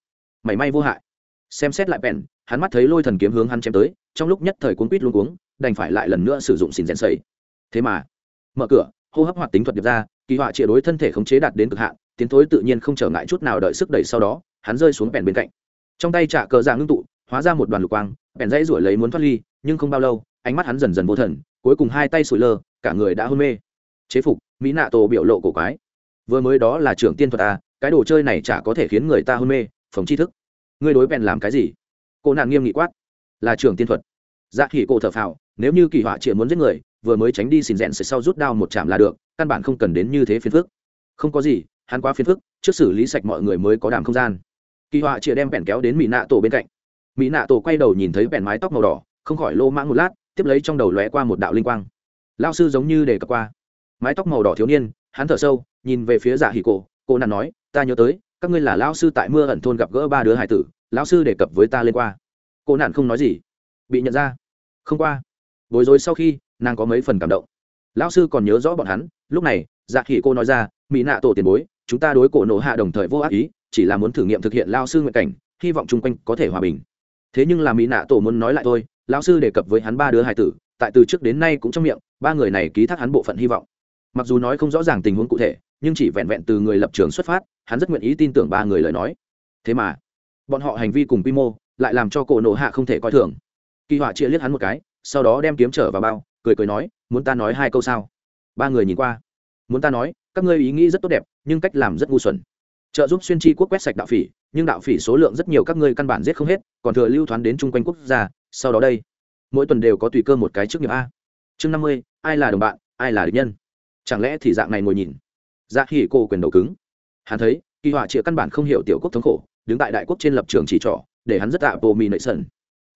Speaker 1: Mảy may vô hại. Xem xét lại bèn, hắn mắt thấy lôi thần kiếm hướng hắn chém tới, trong lúc nhất thời cuốn quýt luôn cuống, đành phải lại lần nữa sử dụng xìn rèn sầy thế mà, mở cửa, hô hấp hoạt tính thuật điệp ra, kỳ họa chĩa đối thân thể khống chế đạt đến cực hạn, tiến thối tự nhiên không trở ngại chút nào đợi sức đẩy sau đó, hắn rơi xuống bèn bên cạnh. Trong tay trả cờ dạng ngưng tụ hóa ra một đoàn lục quang, bèn dãy ruổi lấy muốn thoát ly, nhưng không bao lâu, ánh mắt hắn dần dần vô thần, cuối cùng hai tay sủi lơ, cả người đã hôn mê. Chế phục, mỹ nạ tổ biểu lộ cổ quái. Vừa mới đó là trưởng tiên thuật à cái đồ chơi này chả có thể khiến người ta hôn mê phòng tri thức. Ngươi đối bèn làm cái gì? Cô nạn nghiêm nghị quát. Là trưởng tiên thuật. Dạ khỉ cổ thở phào, nếu như kỳ họa chỉ muốn giết người, vừa mới tránh đi xin rẽn sẽ sau rút đao một chạm là được, căn bản không cần đến như thế phiền phức. Không có gì, hắn quá phiền phức, trước xử lý sạch mọi người mới có đàm không gian. Kỳ họa chĩa đem bèn kéo đến mỹ nạ tổ bên cạnh mỹ nạ tổ quay đầu nhìn thấy bèn mái tóc màu đỏ, không khỏi lô mãng một lát, tiếp lấy trong đầu lóe qua một đạo linh quang. Lao sư giống như đề cập qua. Mái tóc màu đỏ thiếu niên, hắn thở sâu, nhìn về phía giả hì hỉ cổ, cô nàn nói, ta nhớ tới, các ngươi là lao sư tại mưa ẩn thôn gặp gỡ ba đứa hải tử, lão sư đề cập với ta lên qua. Cô nạn không nói gì, bị nhận ra. Không qua. Bối rối sau khi, nàng có mấy phần cảm động. Lão sư còn nhớ rõ bọn hắn, lúc này dạ khỉ cô nói ra, mỹ nạ tổ tiền bối, chúng ta đối cổ nổ hạ đồng thời vô ác ý, chỉ là muốn thử nghiệm thực hiện lao sư nguyện cảnh, hy vọng chung quanh có thể hòa bình thế nhưng là mỹ nạ tổ muốn nói lại thôi, lão sư đề cập với hắn ba đứa hải tử, tại từ trước đến nay cũng trong miệng, ba người này ký thác hắn bộ phận hy vọng. Mặc dù nói không rõ ràng tình huống cụ thể, nhưng chỉ vẹn vẹn từ người lập trường xuất phát, hắn rất nguyện ý tin tưởng ba người lời nói. Thế mà, bọn họ hành vi cùng quy mô lại làm cho cổ nổ hạ không thể coi thường. Kỳ họa chia liếc hắn một cái, sau đó đem kiếm trở vào bao, cười cười nói, muốn ta nói hai câu sao? Ba người nhìn qua. Muốn ta nói, các ngươi ý nghĩ rất tốt đẹp, nhưng cách làm rất ngu xuẩn trợ giúp xuyên chi quốc quét sạch đạo phỉ, nhưng đạo phỉ số lượng rất nhiều các ngươi căn bản giết không hết, còn thừa lưu thoán đến chung quanh quốc gia, sau đó đây, mỗi tuần đều có tùy cơ một cái trước nghiệp a. Chương năm mươi, ai là đồng bạn, ai là địch nhân? Chẳng lẽ thì dạng này ngồi nhìn? Dạ hỉ cô quyền đầu cứng. Hắn thấy, kỳ họa chĩa căn bản không hiểu tiểu quốc thống khổ, đứng tại đại quốc trên lập trường chỉ trỏ, để hắn rất tạ bồ mì nệ sần.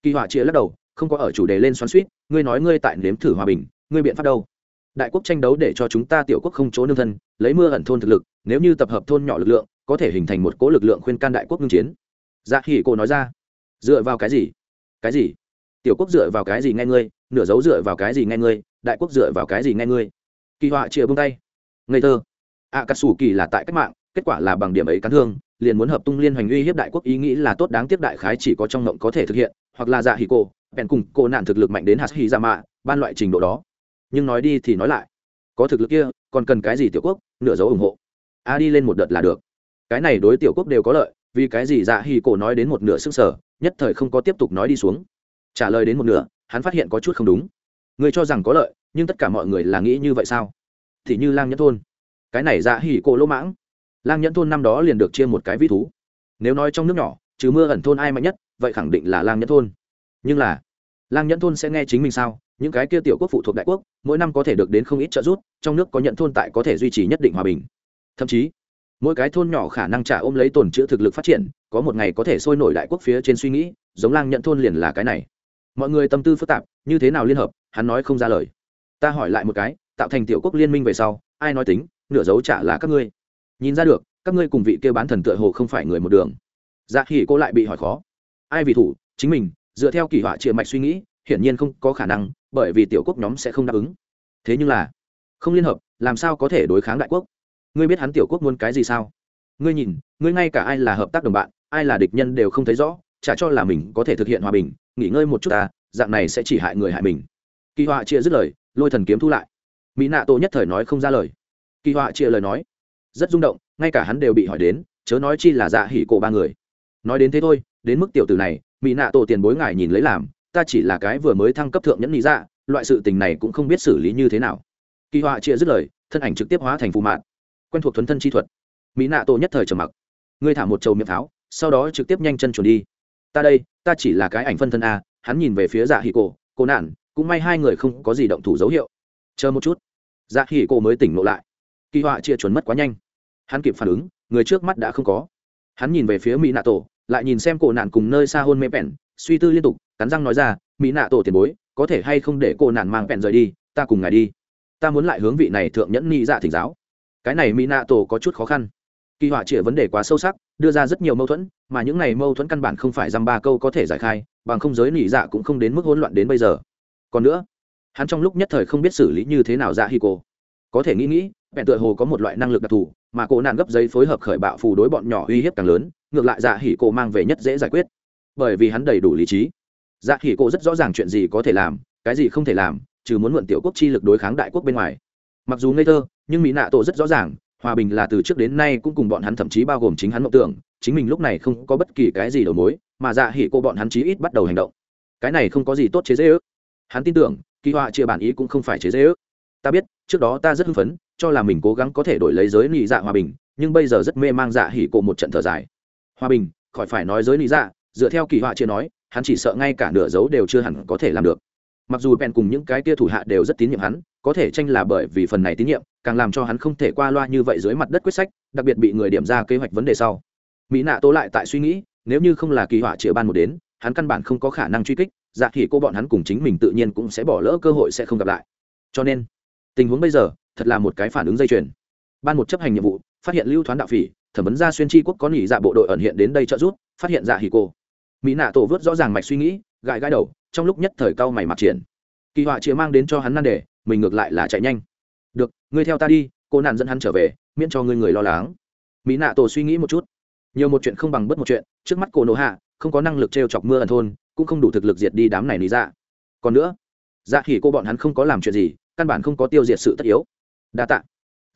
Speaker 1: Kỳ họa chĩa lắc đầu, không có ở chủ đề lên xoắn suýt ngươi nói ngươi tại nếm thử hòa bình, ngươi biện pháp đâu? Đại quốc tranh đấu để cho chúng ta tiểu quốc không chỗ nương thân, lấy mưa ẩn thôn thực lực, nếu như tập hợp thôn nhỏ lực lượng có thể hình thành một cố lực lượng khuyên can đại quốc ngưng chiến. Dạ hỉ cô nói ra, dựa vào cái gì? Cái gì? Tiểu quốc dựa vào cái gì nghe ngươi? Nửa dấu dựa vào cái gì nghe ngươi? Đại quốc dựa vào cái gì nghe ngươi? Kỳ họa chia bông tay. Ngây thơ. Ạ cà sủ kỳ là tại cách mạng, kết quả là bằng điểm ấy cắn thương liền muốn hợp tung liên hoành uy hiếp đại quốc ý nghĩ là tốt đáng tiếc đại khái chỉ có trong ngộng có thể thực hiện, hoặc là dạ hỉ cô bèn cùng cô nạn thực lực mạnh đến hạt hỉ ra mạ, ban loại trình độ đó. Nhưng nói đi thì nói lại. Có thực lực kia, còn cần cái gì tiểu quốc? Nửa dấu ủng hộ. A đi lên một đợt là được cái này đối tiểu quốc đều có lợi, vì cái gì dạ hì cổ nói đến một nửa sức sở nhất thời không có tiếp tục nói đi xuống. Trả lời đến một nửa, hắn phát hiện có chút không đúng. Người cho rằng có lợi, nhưng tất cả mọi người là nghĩ như vậy sao? Thì như lang nhẫn thôn. Cái này dạ hỉ cổ lỗ mãng. Lang nhẫn thôn năm đó liền được chia một cái vi thú. Nếu nói trong nước nhỏ, trừ mưa ẩn thôn ai mạnh nhất, vậy khẳng định là lang nhẫn thôn. Nhưng là, lang nhẫn thôn sẽ nghe chính mình sao? Những cái kia tiểu quốc phụ thuộc đại quốc, mỗi năm có thể được đến không ít trợ giúp, trong nước có nhận thôn tại có thể duy trì nhất định hòa bình. Thậm chí mỗi cái thôn nhỏ khả năng trả ôm lấy tồn chữ thực lực phát triển, có một ngày có thể sôi nổi đại quốc phía trên suy nghĩ, giống lang nhận thôn liền là cái này. Mọi người tâm tư phức tạp, như thế nào liên hợp, hắn nói không ra lời. Ta hỏi lại một cái, tạo thành tiểu quốc liên minh về sau, ai nói tính, nửa dấu trả là các ngươi. Nhìn ra được, các ngươi cùng vị kêu bán thần tựa hồ không phải người một đường. Dạ hỉ cô lại bị hỏi khó. Ai vì thủ, chính mình, dựa theo kỳ họa triệu mạch suy nghĩ, hiển nhiên không có khả năng, bởi vì tiểu quốc nhóm sẽ không đáp ứng. Thế nhưng là, không liên hợp, làm sao có thể đối kháng đại quốc? Ngươi biết hắn tiểu quốc muốn cái gì sao? Ngươi nhìn, ngươi ngay cả ai là hợp tác đồng bạn, ai là địch nhân đều không thấy rõ, chả cho là mình có thể thực hiện hòa bình, nghỉ ngơi một chút ta, dạng này sẽ chỉ hại người hại mình. Kỳ họa chia dứt lời, lôi thần kiếm thu lại. Mỹ nạ tổ nhất thời nói không ra lời. Kỳ họa chia lời nói, rất rung động, ngay cả hắn đều bị hỏi đến, chớ nói chi là dạ hỉ cổ ba người. Nói đến thế thôi, đến mức tiểu tử này, mỹ nạ tổ tiền bối ngài nhìn lấy làm, ta chỉ là cái vừa mới thăng cấp thượng nhẫn lý dạ loại sự tình này cũng không biết xử lý như thế nào. Kỳ họa chia dứt lời, thân ảnh trực tiếp hóa thành phù mạn quen thuộc thuấn thân chi thuật. Mỹ nạ tổ nhất thời trầm mặc. Ngươi thả một trầu miệng pháo sau đó trực tiếp nhanh chân chuồn đi. Ta đây, ta chỉ là cái ảnh phân thân a, hắn nhìn về phía dạ hỉ cổ cô nạn, cũng may hai người không có gì động thủ dấu hiệu. Chờ một chút. Dạ hỉ cổ mới tỉnh ngộ lại. Kỳ họa chia chuẩn mất quá nhanh. Hắn kịp phản ứng, người trước mắt đã không có. Hắn nhìn về phía mỹ nạ tổ, lại nhìn xem cổ nạn cùng nơi xa hôn mê bẹn, suy tư liên tục, cắn răng nói ra, mỹ nạ tổ tiền bối, có thể hay không để cô nạn mang bẹn rời đi, ta cùng ngài đi. Ta muốn lại hướng vị này thượng nhẫn ni dạ thỉnh giáo cái này mỹ nạ tổ có chút khó khăn. Kỳ họa chĩa vấn đề quá sâu sắc, đưa ra rất nhiều mâu thuẫn, mà những này mâu thuẫn căn bản không phải dăm ba câu có thể giải khai, bằng không giới nỉ dạ cũng không đến mức hỗn loạn đến bây giờ. Còn nữa, hắn trong lúc nhất thời không biết xử lý như thế nào dạ hi cô có thể nghĩ nghĩ, bèn tựa hồ có một loại năng lực đặc thù, mà cô nạn gấp giấy phối hợp khởi bạo phù đối bọn nhỏ uy hiếp càng lớn, ngược lại dạ hỉ cô mang về nhất dễ giải quyết. Bởi vì hắn đầy đủ lý trí. Dạ hỉ cô rất rõ ràng chuyện gì có thể làm, cái gì không thể làm, trừ muốn mượn tiểu quốc chi lực đối kháng đại quốc bên ngoài mặc dù ngây thơ, nhưng mỹ nạ tổ rất rõ ràng, hòa bình là từ trước đến nay cũng cùng bọn hắn thậm chí bao gồm chính hắn mộng tưởng, chính mình lúc này không có bất kỳ cái gì đầu mối, mà dạ hỉ cô bọn hắn chí ít bắt đầu hành động. Cái này không có gì tốt chế dễ ước. Hắn tin tưởng, kỳ họa chia bản ý cũng không phải chế dễ ước. Ta biết, trước đó ta rất hưng phấn, cho là mình cố gắng có thể đổi lấy giới nị dạ hòa bình, nhưng bây giờ rất mê mang dạ hỉ cô một trận thở dài. Hòa bình, khỏi phải nói giới nị dạ dựa theo kỳ họa chia nói, hắn chỉ sợ ngay cả nửa dấu đều chưa hẳn có thể làm được mặc dù bèn cùng những cái tia thủ hạ đều rất tín nhiệm hắn, có thể tranh là bởi vì phần này tín nhiệm, càng làm cho hắn không thể qua loa như vậy dưới mặt đất quyết sách, đặc biệt bị người điểm ra kế hoạch vấn đề sau. Mỹ nạ tố lại tại suy nghĩ, nếu như không là kỳ họa chĩa ban một đến, hắn căn bản không có khả năng truy kích dạ thì cô bọn hắn cùng chính mình tự nhiên cũng sẽ bỏ lỡ cơ hội sẽ không gặp lại. Cho nên, tình huống bây giờ, thật là một cái phản ứng dây chuyền. Ban một chấp hành nhiệm vụ, phát hiện lưu thoán đạo phỉ, thẩm vấn ra xuyên tri quốc có nghỉ dạ bộ đội ẩn hiện đến đây trợ giúp, phát hiện dạ hỉ cô. Mỹ nạ tổ vớt rõ ràng mạch suy nghĩ, gãi gãi đầu trong lúc nhất thời cao mày mặc triển. Kỳ họa chĩa mang đến cho hắn nan đề, mình ngược lại là chạy nhanh. Được, ngươi theo ta đi, cô nạn dẫn hắn trở về, miễn cho ngươi người lo lắng. Mỹ nạ tổ suy nghĩ một chút. Nhiều một chuyện không bằng bất một chuyện, trước mắt cô nộ hạ, không có năng lực t r e o chọc mưa ẩn thôn, cũng không đủ thực lực diệt đi đám này lý dạ. còn nữa dạ khỉ cô bọn hắn không có làm chuyện gì, căn bản không có tiêu diệt sự tất yếu. Đa t ạ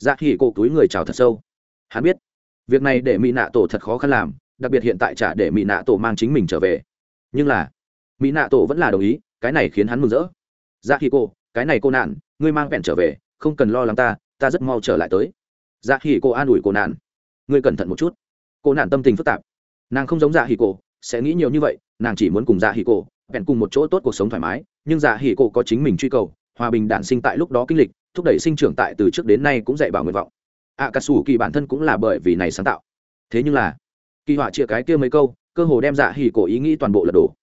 Speaker 1: dạ khỉ cô túi người chào thật sâu. Hắn biết, việc này để mỹ nạ tổ thật khó khăn làm, đặc biệt hiện tại trả để mỹ nạ tổ mang chính mình trở về. Nhưng là mỹ nạ tổ vẫn là đồng ý, cái này khiến hắn mừng rỡ. Dạ khi cô cái này cô nạn, ngươi mang vẹn trở về, không cần lo lắng ta ta rất mau trở lại tới. Dạ khi cô an ủi cô nạn. Ngươi cẩn thận một chút. Cô nạn tâm tình phức tạp. Nàng không giống dạ hỉ cổ, sẽ nghĩ nhiều như vậy, nàng chỉ muốn cùng dạ hỉ cổ, vẹn cùng một chỗ tốt cuộc sống thoải mái, nhưng dạ hỉ cổ có chính mình truy cầu, hòa bình đản sinh tại lúc đó kinh lịch, thúc đẩy sinh trưởng tại từ trước đến nay cũng dạy bảo nguyện vọng. Ạ cà sủ kỳ bản thân cũng là bởi vì này sáng tạo. Thế nhưng là, kỳ họa chia cái kia mấy câu, cơ hồ đem dạ hỉ cổ ý nghĩ toàn bộ lật đổ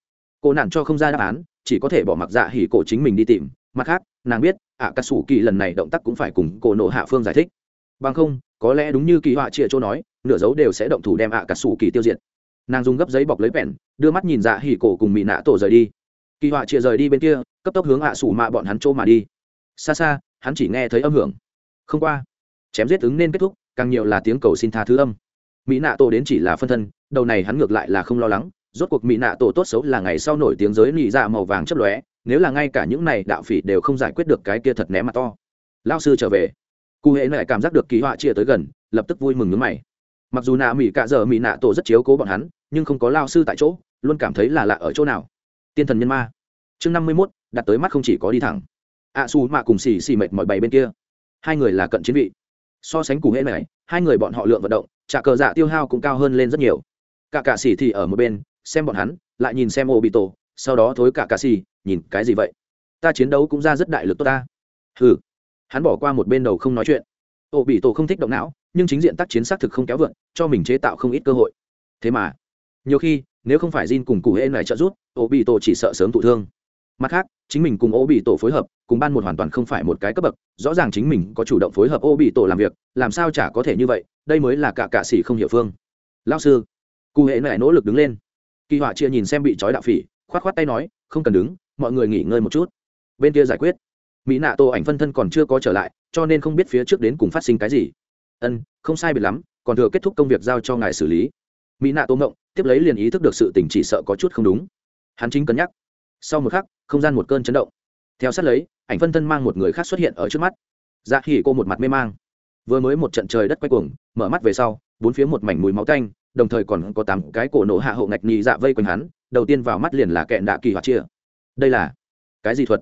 Speaker 1: cô nàng cho không ra đáp án, chỉ có thể bỏ mặc dạ hỉ cổ chính mình đi tìm. Mặt khác, nàng biết, ạ, cà sủ kỳ lần này động tác cũng phải cùng cổ nộ hạ phương giải thích. Bằng không, có lẽ đúng như kỳ họa chia chỗ nói, nửa dấu đều sẽ động thủ đem ạ cà sủ kỳ tiêu diệt. Nàng dùng gấp giấy bọc lấy pèn đưa mắt nhìn dạ hỉ cổ cùng mỹ nạ tổ rời đi. Kỳ họa chia rời đi bên kia, cấp tốc hướng ạ sủ mạ bọn hắn chỗ mà đi. Xa xa, hắn chỉ nghe thấy âm hưởng. Không qua, chém giết ứng nên kết thúc, càng nhiều là tiếng cầu xin tha thứ âm. Mỹ nạ tổ đến chỉ là phân thân, đầu này hắn ngược lại là không lo lắng rốt cuộc mỹ nạ tổ tốt xấu là ngày sau nổi tiếng giới nị dạ màu vàng chấp lóe nếu là ngay cả những này đạo phỉ đều không giải quyết được cái kia thật ném mặt to. Lao sư trở về. Cụ hệ lại cảm giác được kỳ họa chia tới gần lập tức vui mừng nước mày. Mặc dù nạ mỹ cạ giờ mỹ nạ tổ rất chiếu cố bọn hắn nhưng không có lao sư tại chỗ luôn cảm thấy là lạ ở chỗ nào. Tiên thần nhân ma. Chương năm mươi mốt đặt tới mắt không chỉ có đi thẳng. Ạ à, xù mạ cùng xì xì mệt mọi bày bên kia. Hai người là cận chiến vị. So sánh cụ hệ này hai người bọn họ lượng vận động trả cờ dạ tiêu hao cũng cao hơn lên rất nhiều. Cả cạ xì thì ở một bên xem bọn hắn lại nhìn xem ô bị tổ sau đó thối cả cà xì nhìn cái gì vậy? Ta chiến đấu cũng ra rất đại lực tốt ta. Hừ. Hắn bỏ qua một bên đầu không nói chuyện. Ô bị tổ không thích động não nhưng chính diện tác chiến xác thực không kéo vượn cho mình chế tạo không ít cơ hội. Thế mà nhiều khi nếu không phải Jin cùng cụ hễ này trợ giúp, ô bị tổ chỉ sợ sớm thụ thương. Mặt khác chính mình cùng ô bị tổ phối hợp cùng ban một hoàn toàn không phải một cái cấp bậc rõ ràng chính mình có chủ động phối hợp ô bị tổ làm việc làm sao chả có thể như vậy đây mới là cả cạ sĩ không hiểu phương. Lao sư cụ hễ này nỗ lực đứng lên kỳ họa chia nhìn xem bị trói đạo phỉ k h o á t k h o á t tay nói, không cần đứng, mọi người nghỉ ngơi một chút. Bên kia giải quyết. Mỹ nạ tổ ảnh phân thân còn chưa có trở lại, cho nên không biết phía trước đến cùng phát sinh cái gì. Ân, không sai biệt lắm, còn thừa kết thúc công việc giao cho ngài xử lý. Mỹ nạ tô mộng tiếp lấy liền ý thức được sự tình chỉ sợ có chút không đúng. Hắn chính cân nhắc. Sau một khắc, không gian một cơn chấn động. Theo sát lấy, ảnh phân thân mang một người khác xuất hiện ở trước mắt. Dạ khỉ cô một mặt mê mang. Vừa mới một trận trời đất quay cuồng, mở mắt về sau, bốn phía một mảnh mùi máu tanh đồng thời còn có tám cái cổ nổ hạ hậu ngạch nhị dạ vây quanh hắn, đầu tiên vào mắt liền là kẹn đạ kỳ hoạt chia. Đây là cái gì thuật?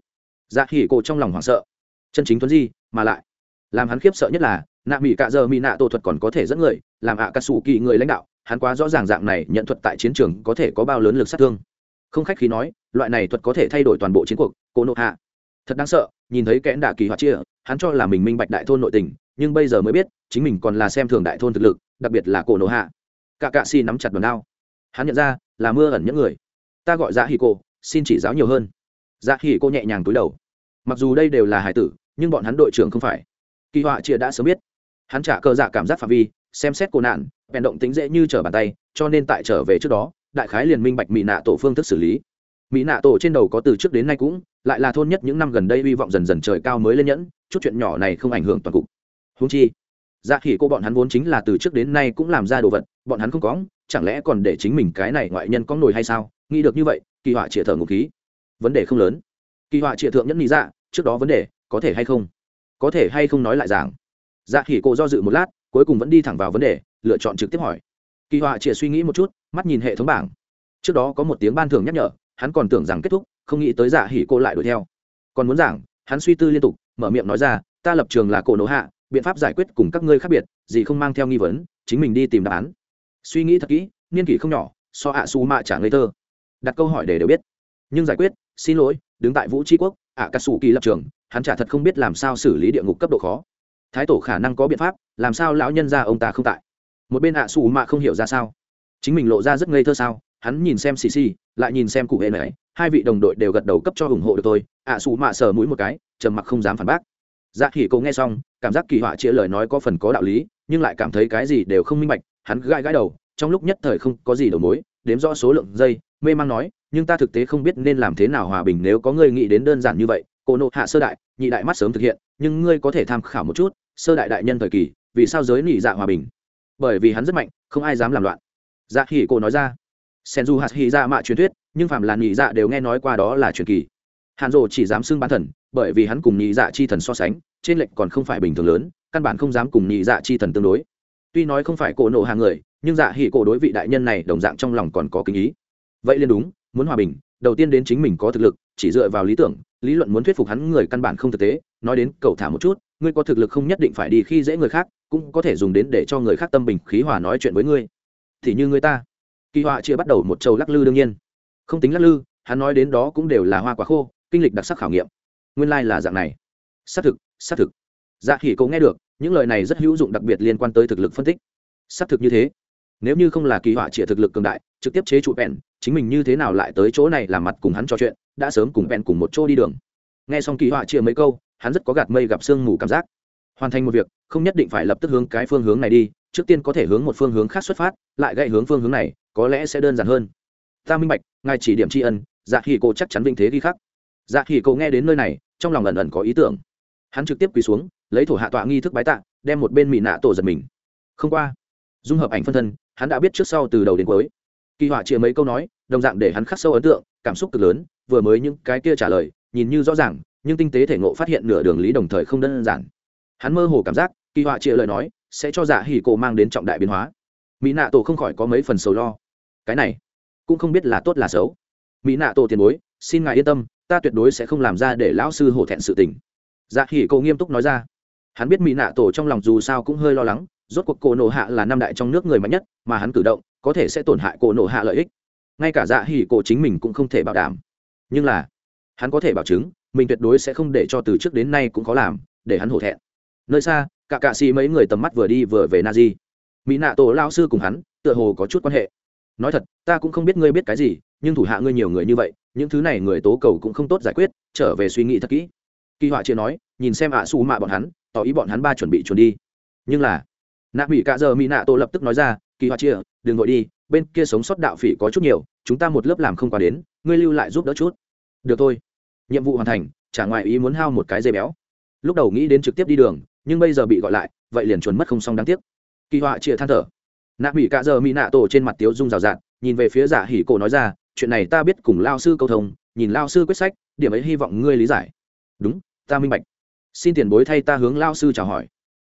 Speaker 1: Dạ hỉ cô trong lòng hoảng sợ. Chân chính thuấn di, mà lại làm hắn khiếp sợ nhất là, nạ mỹ cạ giờ mỹ nạ tổ thuật còn có thể dẫn người, làm ạ à cà sủ kỳ người lãnh đạo, hắn quá rõ ràng dạng này nhận thuật tại chiến trường có thể có bao lớn lực sát thương. Không khách khí nói, loại này thuật có thể thay đổi toàn bộ chiến cuộc cô nộ hạ. Thật đáng sợ, nhìn thấy kẽn đạ kỳ hoạt chia, hắn cho là mình minh bạch đại thôn nội tình, nhưng bây giờ mới biết, chính mình còn là xem thường đại thôn thực lực, đặc biệt là cổ nộ hạ cả cạ xì nắm chặt đòn đao. Hắn nhận ra, là mưa ẩn những người. Ta gọi dạ hì cô xin chỉ giáo nhiều hơn. Dạ hì cô nhẹ nhàng túi đầu. Mặc dù đây đều là hải tử, nhưng bọn hắn đội trưởng không phải. Kỳ họa chia đã sớm biết. Hắn trả cơ dạ cảm giác phạm vi, xem xét cô nạn, bèn động tính dễ như trở bàn tay, cho nên tại trở về trước đó, đại khái liền minh bạch mỹ nạ tổ phương thức xử lý. Mỹ nạ tổ trên đầu có từ trước đến nay cũng lại là thôn nhất những năm gần đây hy vọng dần dần trời cao mới lên nhẫn, chút chuyện nhỏ này không ảnh hưởng toàn cục. Húng chi dạ khỉ cô bọn hắn vốn chính là từ trước đến nay cũng làm ra đồ vật bọn hắn không có, chẳng lẽ còn để chính mình cái này ngoại nhân có nổi hay sao? Nghĩ được như vậy, kỳ họa chĩa thở ngụ khí. Vấn đề không lớn. Kỳ họa chĩa thượng nhẫn nghĩ dạ trước đó vấn đề, có thể hay không? Có thể hay không nói lại giảng. Dạ khỉ cô do dự một lát, cuối cùng vẫn đi thẳng vào vấn đề, lựa chọn trực tiếp hỏi. Kỳ họa chĩa suy nghĩ một chút, mắt nhìn hệ thống bảng. Trước đó có một tiếng ban thưởng nhắc nhở, hắn còn tưởng rằng kết thúc, không nghĩ tới dạ hỉ cô lại đuổi theo. Còn muốn giảng, hắn suy tư liên tục, mở miệng nói ra, ta lập trường là cổ nổ hạ, biện pháp giải quyết cùng các ngươi khác biệt, gì không mang theo nghi vấn, chính mình đi tìm đáp án suy nghĩ thật kỹ, niên kỷ không nhỏ, so ạ su mạ trả ngây thơ. Đặt câu hỏi để đều biết. Nhưng giải quyết, xin lỗi, đứng tại vũ tri quốc, ạ cà sủ kỳ lập trường, hắn trả thật không biết làm sao xử lý địa ngục cấp độ khó. Thái tổ khả năng có biện pháp, làm sao lão nhân ra ông ta không tại? Một bên ạ su mạ không hiểu ra sao. Chính mình lộ ra rất ngây thơ sao, hắn nhìn xem xì xì, lại nhìn xem cụ hệ này, hai vị đồng đội đều gật đầu cấp cho ủng hộ được tôi ạ su mạ sờ mũi một cái, trầm mặc không dám phản bác. Dạ khỉ cậu nghe xong, cảm giác kỳ họa chia lời nói có phần có đạo lý, nhưng lại cảm thấy cái gì đều không minh bạch hắn gãi gãi đầu, trong lúc nhất thời không có gì đầu mối, đếm rõ số lượng giây, mê mang nói, nhưng ta thực tế không biết nên làm thế nào hòa bình nếu có người nghĩ đến đơn giản như vậy. Cô nộ hạ sơ đại, nhị đại mắt sớm thực hiện, nhưng ngươi có thể tham khảo một chút, sơ đại đại nhân thời kỳ, vì sao giới nỉ dạ hòa bình? Bởi vì hắn rất mạnh, không ai dám làm loạn. Dạ hỉ cô nói ra. Sen du hạt hỉ dạ mạ truyền thuyết, nhưng phạm là nỉ dạ đều nghe nói qua đó là truyền kỳ. Hàn rộ chỉ dám xưng bán thần, bởi vì hắn cùng nhị dạ chi thần so sánh, trên lệnh còn không phải bình thường lớn, căn bản không dám cùng nhị dạ chi thần tương đối tuy nói không phải cổ nộ hàng người, nhưng dạ hỉ cổ đối vị đại nhân này đồng dạng trong lòng còn có kính ý. Vậy liền đúng, muốn hòa bình, đầu tiên đến chính mình có thực lực, chỉ dựa vào lý tưởng, lý luận muốn thuyết phục hắn người căn bản không thực tế. Nói đến cầu thả một chút, ngươi có thực lực không nhất định phải đi khi dễ người khác, cũng có thể dùng đến để cho người khác tâm bình khí hòa nói chuyện với ngươi. Thì như người ta. Kỳ họa chia bắt đầu một trầu lắc lư đương nhiên. Không tính lắc lư, hắn nói đến đó cũng đều là hoa quả khô, kinh lịch đặc sắc khảo nghiệm. Nguyên lai、like、là dạng này. Xác thực xác thực. Dạ khỉ cậu nghe được những lời này rất hữu dụng đặc biệt liên quan tới thực lực phân tích. Xác thực như thế. Nếu như không là kỳ họa trịa thực lực cường đại, trực tiếp chế trụ bèn chính mình như thế nào lại tới chỗ này làm mặt cùng hắn trò chuyện, đã sớm cùng bèn cùng một chỗ đi đường. Nghe xong kỳ họa chia mấy câu, hắn rất có gạt mây gặp sương mù cảm giác. Hoàn thành một việc, không nhất định phải lập tức hướng cái phương hướng này đi, trước tiên có thể hướng một phương hướng khác xuất phát, lại gậy hướng phương hướng này, có lẽ sẽ đơn giản hơn. Ta minh bạch, ngài chỉ điểm tri ân dạ khi cô chắc chắn vinh thế ghi khắc. Dạ khi cô nghe đến nơi này, trong lòng ẩn ẩn có ý tưởng hắn trực tiếp quỳ xuống, lấy thổ hạ tọa nghi thức bái tạ, đem một bên mỹ nạ tổ giật mình. Không qua, dung hợp ảnh phân thân, hắn đã biết trước sau từ đầu đến cuối. Kỳ họa chia mấy câu nói, đồng dạng để hắn khắc sâu ấn tượng, cảm xúc cực lớn, vừa mới những cái kia trả lời, nhìn như rõ ràng, nhưng tinh tế thể ngộ phát hiện nửa đường lý đồng thời không đơn giản. Hắn mơ hồ cảm giác, kỳ họa chia lời nói, sẽ cho dạ hỉ cổ mang đến trọng đại biến hóa. Mỹ nạ tổ không khỏi có mấy phần sầu lo. Cái này, cũng không biết là tốt là xấu. Mỹ nạ tổ tiền bối, xin ngài yên tâm, ta tuyệt đối sẽ không làm ra để lão sư hổ thẹn sự tình dạ hỉ cậu nghiêm túc nói ra. Hắn biết mỹ nạ tổ trong lòng dù sao cũng hơi lo lắng, rốt cuộc cổ nổ hạ là năm đại trong nước người mạnh nhất, mà hắn cử động có thể sẽ tổn hại cổ nổ hạ lợi ích. Ngay cả dạ hỉ cổ chính mình cũng không thể bảo đảm. Nhưng là, hắn có thể bảo chứng, mình tuyệt đối sẽ không để cho từ trước đến nay cũng có làm, để hắn hổ thẹn. Nơi xa, cả cạ xì mấy người tầm mắt vừa đi vừa về na di. Mỹ nạ tổ lao sư cùng hắn, tựa hồ có chút quan hệ. Nói thật, ta cũng không biết ngươi biết cái gì, nhưng thủ hạ ngươi nhiều người như vậy, những thứ này người tố cầu cũng không tốt giải quyết, trở về suy nghĩ thật kỹ kỳ họa chia nói, nhìn xem ạ xù mạ bọn hắn, tỏ ý bọn hắn ba chuẩn bị chuẩn đi. Nhưng là, nạ mỹ cạ giờ mỹ nạ tổ lập tức nói ra, kỳ họa chia, đừng vội đi, bên kia sống sót đạo phỉ có chút nhiều, chúng ta một lớp làm không qua đến, ngươi lưu lại giúp đỡ chút. Được thôi. Nhiệm vụ hoàn thành, chả ngoài ý muốn hao một cái dây béo. Lúc đầu nghĩ đến trực tiếp đi đường, nhưng bây giờ bị gọi lại, vậy liền chuẩn mất không xong đáng tiếc. Kỳ họa chia than thở. Nạ mỹ cạ giờ mỹ nạ tổ trên mặt tiếu dung rào rạt, nhìn về phía giả hỉ cổ nói ra, chuyện này ta biết cùng lao sư câu thông, nhìn lao sư quyết sách, điểm ấy hy vọng ngươi lý giải. Đúng ta minh bạch. Xin tiền bối thay ta hướng lao sư chào hỏi.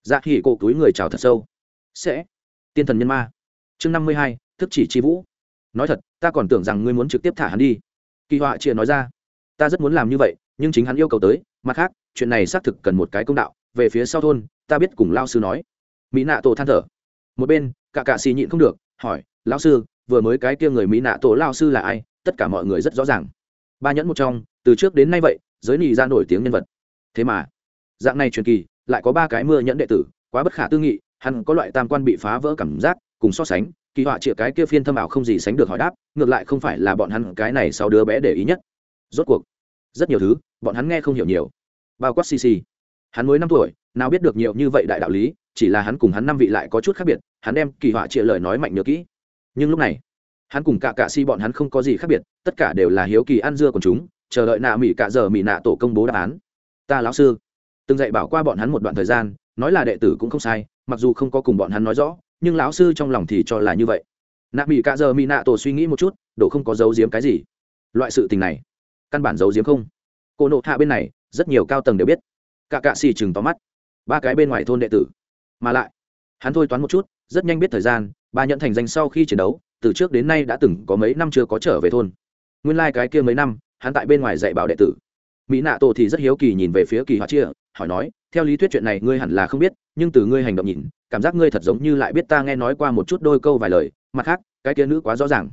Speaker 1: Dạ hỉ cổ túi người chào thật sâu. Sẽ. Tiên thần nhân ma. Chương năm mươi hai, thức chỉ chi vũ. Nói thật, ta còn tưởng rằng ngươi muốn trực tiếp thả hắn đi. Kỳ họa chia nói ra. Ta rất muốn làm như vậy, nhưng chính hắn yêu cầu tới. Mặt khác, chuyện này xác thực cần một cái công đạo. Về phía sau thôn, ta biết cùng lao sư nói. Mỹ nạ tổ than thở. Một bên, cả cạ xì nhịn không được, hỏi lao sư, vừa mới cái kia người mỹ nạ tổ lao sư là ai? Tất cả mọi người rất rõ ràng. Ba nhẫn một trong, từ trước đến nay vậy, giới nị ra nổi tiếng nhân vật thế mà. Dạng này truyền kỳ, lại có ba cái mưa nhẫn đệ tử, quá bất khả tư nghị, hắn có loại tam quan bị phá vỡ cảm giác, cùng so sánh, kỳ họa chĩa cái kia phiên thâm ảo không gì sánh được hỏi đáp, ngược lại không phải là bọn hắn cái này sau đứa bé để ý nhất. Rốt cuộc, rất nhiều thứ, bọn hắn nghe không hiểu nhiều. Bao quát cc hắn mới năm tuổi, nào biết được nhiều như vậy đại đạo lý, chỉ là hắn cùng hắn năm vị lại có chút khác biệt, hắn đem kỳ họa chĩa lời nói mạnh nhớ kỹ. Nhưng lúc này, hắn cùng cả cạ si bọn hắn không có gì khác biệt, tất cả đều là hiếu kỳ ăn dưa của chúng, chờ đợi nạ mỹ cạ giờ mỹ nạ tổ công bố đáp án ta lão sư. Từng dạy bảo qua bọn hắn một đoạn thời gian, nói là đệ tử cũng không sai, mặc dù không có cùng bọn hắn nói rõ, nhưng lão sư trong lòng thì cho là như vậy. Nạ mỹ cạ giờ mỹ nạ tổ suy nghĩ một chút đổ không có giấu giếm cái gì. Loại sự tình này, căn bản giấu giếm không. Cô nộ hạ bên này, rất nhiều cao tầng đều biết. Cả cạ xì chừng tóm mắt. Ba cái bên ngoài thôn đệ tử. Mà lại, hắn thôi toán một chút, rất nhanh biết thời gian, ba nhận thành danh sau khi chiến đấu, từ trước đến nay đã từng có mấy năm chưa có trở về thôn. Nguyên lai、like、cái kia mấy năm, hắn tại bên ngoài dạy bảo đệ tử mỹ nạ tổ thì rất hiếu kỳ nhìn về phía kỳ hoa chia, hỏi nói, theo lý thuyết chuyện này ngươi hẳn là không biết, nhưng từ ngươi hành động nhìn, cảm giác ngươi thật giống như lại biết ta nghe nói qua một chút đôi câu vài lời, mặt khác, cái kia nữ quá rõ ràng.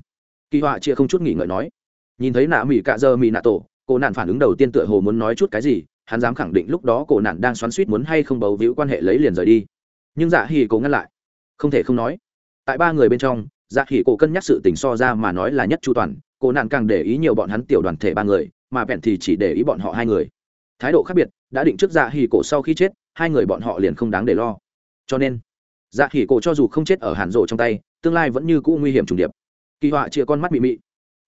Speaker 1: Kỳ hoa chia không chút nghỉ ngợi nói. Nhìn thấy nạ mỹ cạ dơ mỹ nạ tổ, cô nạn phản ứng đầu tiên tựa hồ muốn nói chút cái gì, hắn dám khẳng định lúc đó cổ nạn đang xoắn suýt muốn hay không bầu víu quan hệ lấy liền rời đi. Nhưng dạ Hỉ cổ ngăn lại. Không thể không nói. Tại ba người bên trong dạ hỉ cổ cân nhắc sự tình so ra mà nói là nhất chu toàn cổ nạn càng để ý nhiều bọn hắn tiểu đoàn thể ba người mà vẹn thì chỉ để ý bọn họ hai người. Thái độ khác biệt đã định trước dạ hỉ cổ sau khi chết, hai người bọn họ liền không đáng để lo. Cho nên dạ hỉ cổ cho dù không chết ở hàn rộ trong tay, tương lai vẫn như cũ nguy hiểm trùng điệp. Kỳ họa chia con mắt mị mị.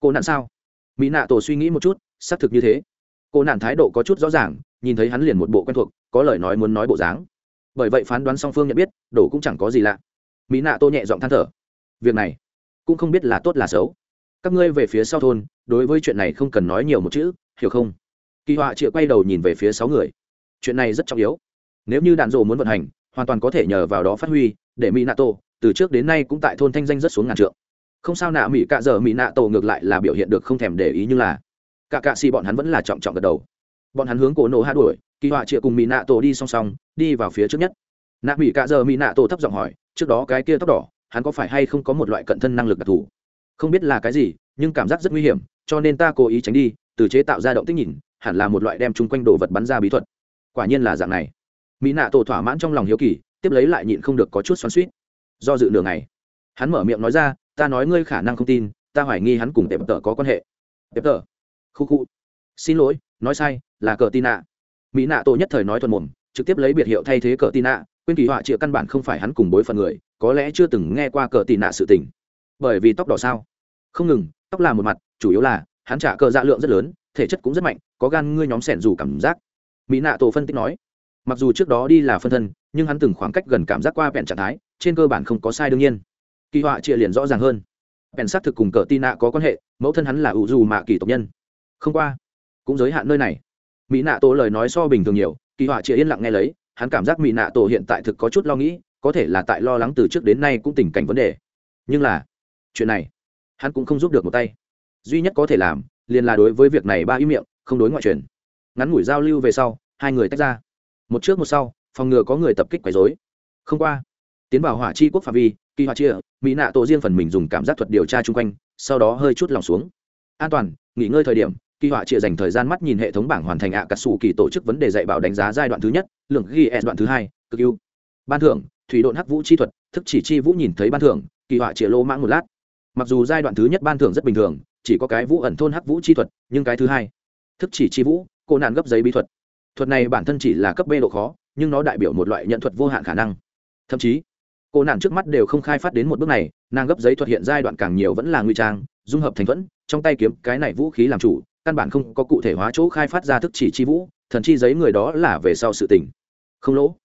Speaker 1: Cô nạn sao? Mỹ nạ tổ suy nghĩ một chút, xác thực như thế. Cô nạn thái độ có chút rõ ràng, nhìn thấy hắn liền một bộ quen thuộc, có lời nói muốn nói bộ dáng. Bởi vậy phán đoán song phương nhận biết đổ cũng chẳng có gì lạ. Mỹ nạ tô nhẹ giọng than thở. Việc này cũng không biết là tốt là xấu. Các ngươi về phía sau thôn đối với chuyện này không cần nói nhiều một chữ, hiểu không? Kỳ họa chịa quay đầu nhìn về phía sáu người. Chuyện này rất trọng yếu. Nếu như đạn dộ muốn vận hành, hoàn toàn có thể nhờ vào đó phát huy, để mỹ nạ tổ từ trước đến nay cũng tại thôn thanh danh rất xuống ngàn trượng. Không sao nạ mỹ cạ giờ mỹ nạ tổ ngược lại là biểu hiện được không thèm để ý như là, cả cạ xì bọn hắn vẫn là trọng trọng gật đầu. Bọn hắn hướng cổ nổ hạ đuổi, kỳ họa chịa cùng mỹ nạ tổ đi song song, đi vào phía trước nhất. Nạ mỹ cạ giờ mỹ nạ tổ thấp giọng hỏi, trước đó cái kia tóc đỏ, hắn có phải hay không có một loại cận thân năng lực đặc thù? Không biết là cái gì, nhưng cảm giác rất nguy hiểm cho nên ta cố ý tránh đi, từ chế tạo ra động tích nhìn, hẳn là một loại đem chung quanh đồ vật bắn ra bí thuật. Quả nhiên là dạng này. Mỹ nạ tổ thỏa mãn trong lòng hiếu kỳ, tiếp lấy lại nhịn không được có chút xoắn suýt do dự nửa ngày, hắn mở miệng nói ra, ta nói ngươi khả năng không tin, ta hoài nghi hắn cùng tệp tờ có quan hệ. Tệp tờ khu khu. Xin lỗi, nói sai, là cờ tin nạ. Mỹ nạ tổ nhất thời nói thuần mồm, trực tiếp lấy biệt hiệu thay thế cờ tin nạ, quên kỳ họa chịa căn bản không phải hắn cùng bối phận người, có lẽ chưa từng nghe qua cờ tì nạ sự tình. Bởi vì tóc đỏ sao? Không ngừng, tóc là một mặt chủ yếu là, hắn trả cờ dạ lượng rất lớn, thể chất cũng rất mạnh, có gan ngươi nhóm sẻn dù cảm giác. Mỹ nạ tổ phân tích nói, mặc dù trước đó đi là phân thân, nhưng hắn từng khoảng cách gần cảm giác qua vẹn trạng thái, trên cơ bản không có sai đương nhiên. Kỳ họa chia liền rõ ràng hơn. Vẹn xác thực cùng cờ tin nạ có quan hệ, mẫu thân hắn là ủ dù mạ kỳ tộc nhân. Không qua, cũng giới hạn nơi này. Mỹ nạ tổ lời nói so bình thường nhiều, kỳ họa chia yên lặng nghe lấy, hắn cảm giác mỹ nạ tổ hiện tại thực có chút lo nghĩ, có thể là tại lo lắng từ trước đến nay cũng tình cảnh vấn đề. Nhưng là, chuyện này, hắn cũng không giúp được một tay duy nhất có thể làm, liền là đối với việc này ba ý miệng, không đối ngoại truyền. Ngắn ngủi giao lưu về sau, hai người tách ra. Một trước một sau, phòng ngừa có người tập kích quấy dối không qua, tiến vào hỏa chi quốc phạm vi, kỳ hỏa chia, mỹ nạ tổ riêng phần mình dùng cảm giác thuật điều tra chung quanh, sau đó hơi chút lòng xuống. An toàn, nghỉ ngơi thời điểm, kỳ họa chia dành thời gian mắt nhìn hệ thống bảng hoàn thành ạ à cà sủ kỳ tổ chức vấn đề dạy bảo đánh giá giai đoạn thứ nhất, lượng ghi s đoạn thứ hai, cực ưu. Ban thưởng, thủy độn hắc vũ chi thuật, thức chỉ chi vũ nhìn thấy ban thưởng, kỳ họa chia lô mãng một lát. Mặc dù giai đoạn thứ nhất ban thưởng rất bình thường chỉ có cái vũ ẩn thôn hắc vũ chi thuật, nhưng cái thứ hai, thức chỉ chi vũ, cô nạn gấp giấy bí thuật. Thuật này bản thân chỉ là cấp b độ khó, nhưng nó đại biểu một loại nhận thuật vô hạn khả năng. Thậm chí, cô nạn trước mắt đều không khai phát đến một bước này, nàng gấp giấy thuật hiện giai đoạn càng nhiều vẫn là nguy trang, dung hợp thành thuẫn, trong tay kiếm cái này vũ khí làm chủ, căn bản không có cụ thể hóa chỗ khai phát ra thức chỉ chi vũ, thần chi giấy người đó là về sau sự tình. Không lỗ.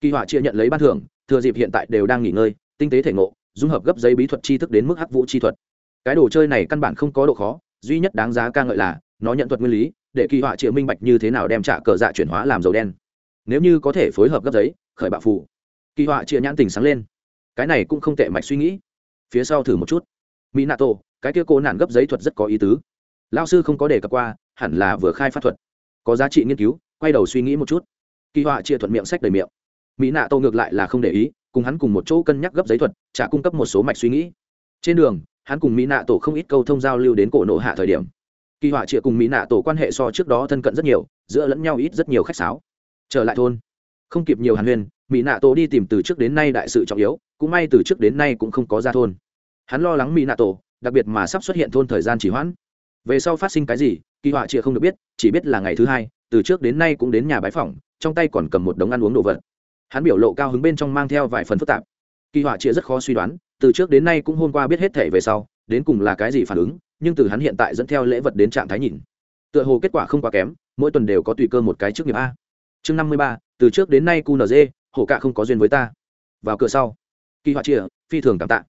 Speaker 1: Kỳ họa chia nhận lấy ban thưởng, thừa dịp hiện tại đều đang nghỉ ngơi, tinh tế thể ngộ, dung hợp gấp giấy bí thuật chi thức đến mức hắc vũ chi thuật cái đồ chơi này căn bản không có độ khó, duy nhất đáng giá ca ngợi là, nó nhận thuật nguyên lý, để kỳ họa triệu minh bạch như thế nào đem trả cờ dạ chuyển hóa làm dầu đen. Nếu như có thể phối hợp gấp giấy, khởi bạo phù, kỳ họa chia nhãn tình sáng lên. Cái này cũng không tệ mạch suy nghĩ. Phía sau thử một chút. Mỹ nato cái kia cô nản gấp giấy thuật rất có ý tứ. Lao sư không có đề cập qua, hẳn là vừa khai phát thuật. Có giá trị nghiên cứu, quay đầu suy nghĩ một chút. Kỳ họa chia thuận miệng sách đầy miệng. Mỹ nạ tô ngược lại là không để ý, cùng hắn cùng một chỗ cân nhắc gấp giấy thuật, trả cung cấp một số mạch suy nghĩ. Trên đường hắn cùng mỹ nạ tổ không ít câu thông giao lưu đến cổ nộ hạ thời điểm. Kỳ họa chịa cùng mỹ nạ tổ quan hệ so trước đó thân cận rất nhiều, giữa lẫn nhau ít rất nhiều khách sáo. Trở lại thôn, không kịp nhiều hàn huyên, mỹ nạ tổ đi tìm từ trước đến nay đại sự trọng yếu, cũng may từ trước đến nay cũng không có ra thôn. Hắn lo lắng mỹ nạ tổ, đặc biệt mà sắp xuất hiện thôn thời gian chỉ hoãn. Về sau phát sinh cái gì, kỳ họa chịa không được biết, chỉ biết là ngày thứ hai, từ trước đến nay cũng đến nhà bái phỏng, trong tay còn cầm một đống ăn uống đồ vật. Hắn biểu lộ cao hứng bên trong mang theo vài phần phức tạp. Kỳ họa chịa rất khó suy đoán từ trước đến nay cũng hôm qua biết hết thể về sau, đến cùng là cái gì phản ứng, nhưng từ hắn hiện tại dẫn theo lễ vật đến trạng thái nhìn, tựa hồ kết quả không quá kém, mỗi tuần đều có tùy cơ một cái trước nghiệp a. Chương năm mươi ba, từ trước đến nay qnz hổ cạ không có duyên với ta. Vào cửa sau, kỳ họa chia phi thường cảm tạ.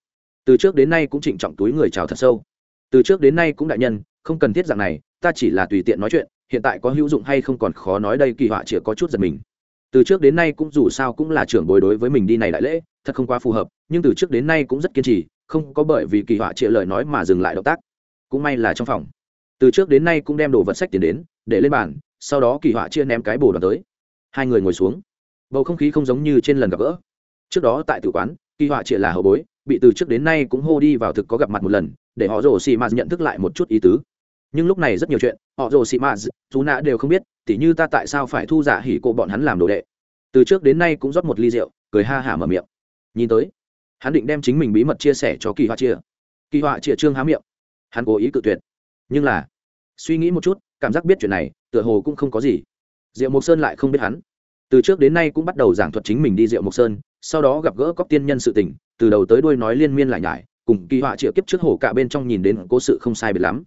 Speaker 1: Từ trước đến nay cũng trịnh trọng túi người chào thật sâu. Từ trước đến nay cũng đại nhân, không cần thiết dạng này, ta chỉ là tùy tiện nói chuyện, hiện tại có hữu dụng hay không còn khó nói đây kỳ họa chỉ có chút giật mình từ trước đến nay cũng dù sao cũng là trưởng bối đối với mình đi này đại lễ, thật không quá phù hợp, nhưng từ trước đến nay cũng rất kiên trì, không có bởi vì kỳ họa chịa lời nói mà dừng lại động tác. Cũng may là trong phòng. Từ trước đến nay cũng đem đồ vật sách tiền đến, để lên bàn, sau đó kỳ họa chia ném cái bồ đoàn tới. Hai người ngồi xuống. Bầu không khí không giống như trên lần gặp gỡ. Trước đó tại tử quán, kỳ họa chia là hậu bối, bị từ trước đến nay cũng hô đi vào thực có gặp mặt một lần, để họ rồ xì m nhận thức lại một chút ý tứ nhưng lúc này rất nhiều chuyện, họ rồ xì m dù nạ đều không biết, tỉ như ta tại sao phải thu giả hỉ cô bọn hắn làm đồ đệ. Từ trước đến nay cũng rót một ly rượu, cười ha hả mở miệng. Nhìn tới, hắn định đem chính mình bí mật chia sẻ cho kỳ họa chia kỳ họa chia trương há miệng. Hắn cố ý cự tuyệt. Nhưng là, suy nghĩ một chút, cảm giác biết chuyện này, tựa hồ cũng không có gì. Diệu mộc sơn lại không biết hắn. Từ trước đến nay cũng bắt đầu giảng thuật chính mình đi diệu mộc sơn, sau đó gặp gỡ cóc tiên nhân sự tình, từ đầu tới đuôi nói liên miên lại nhải, cùng kỳ họa triệu kiếp trước hồ cả bên trong nhìn đến cố sự không sai biệt lắm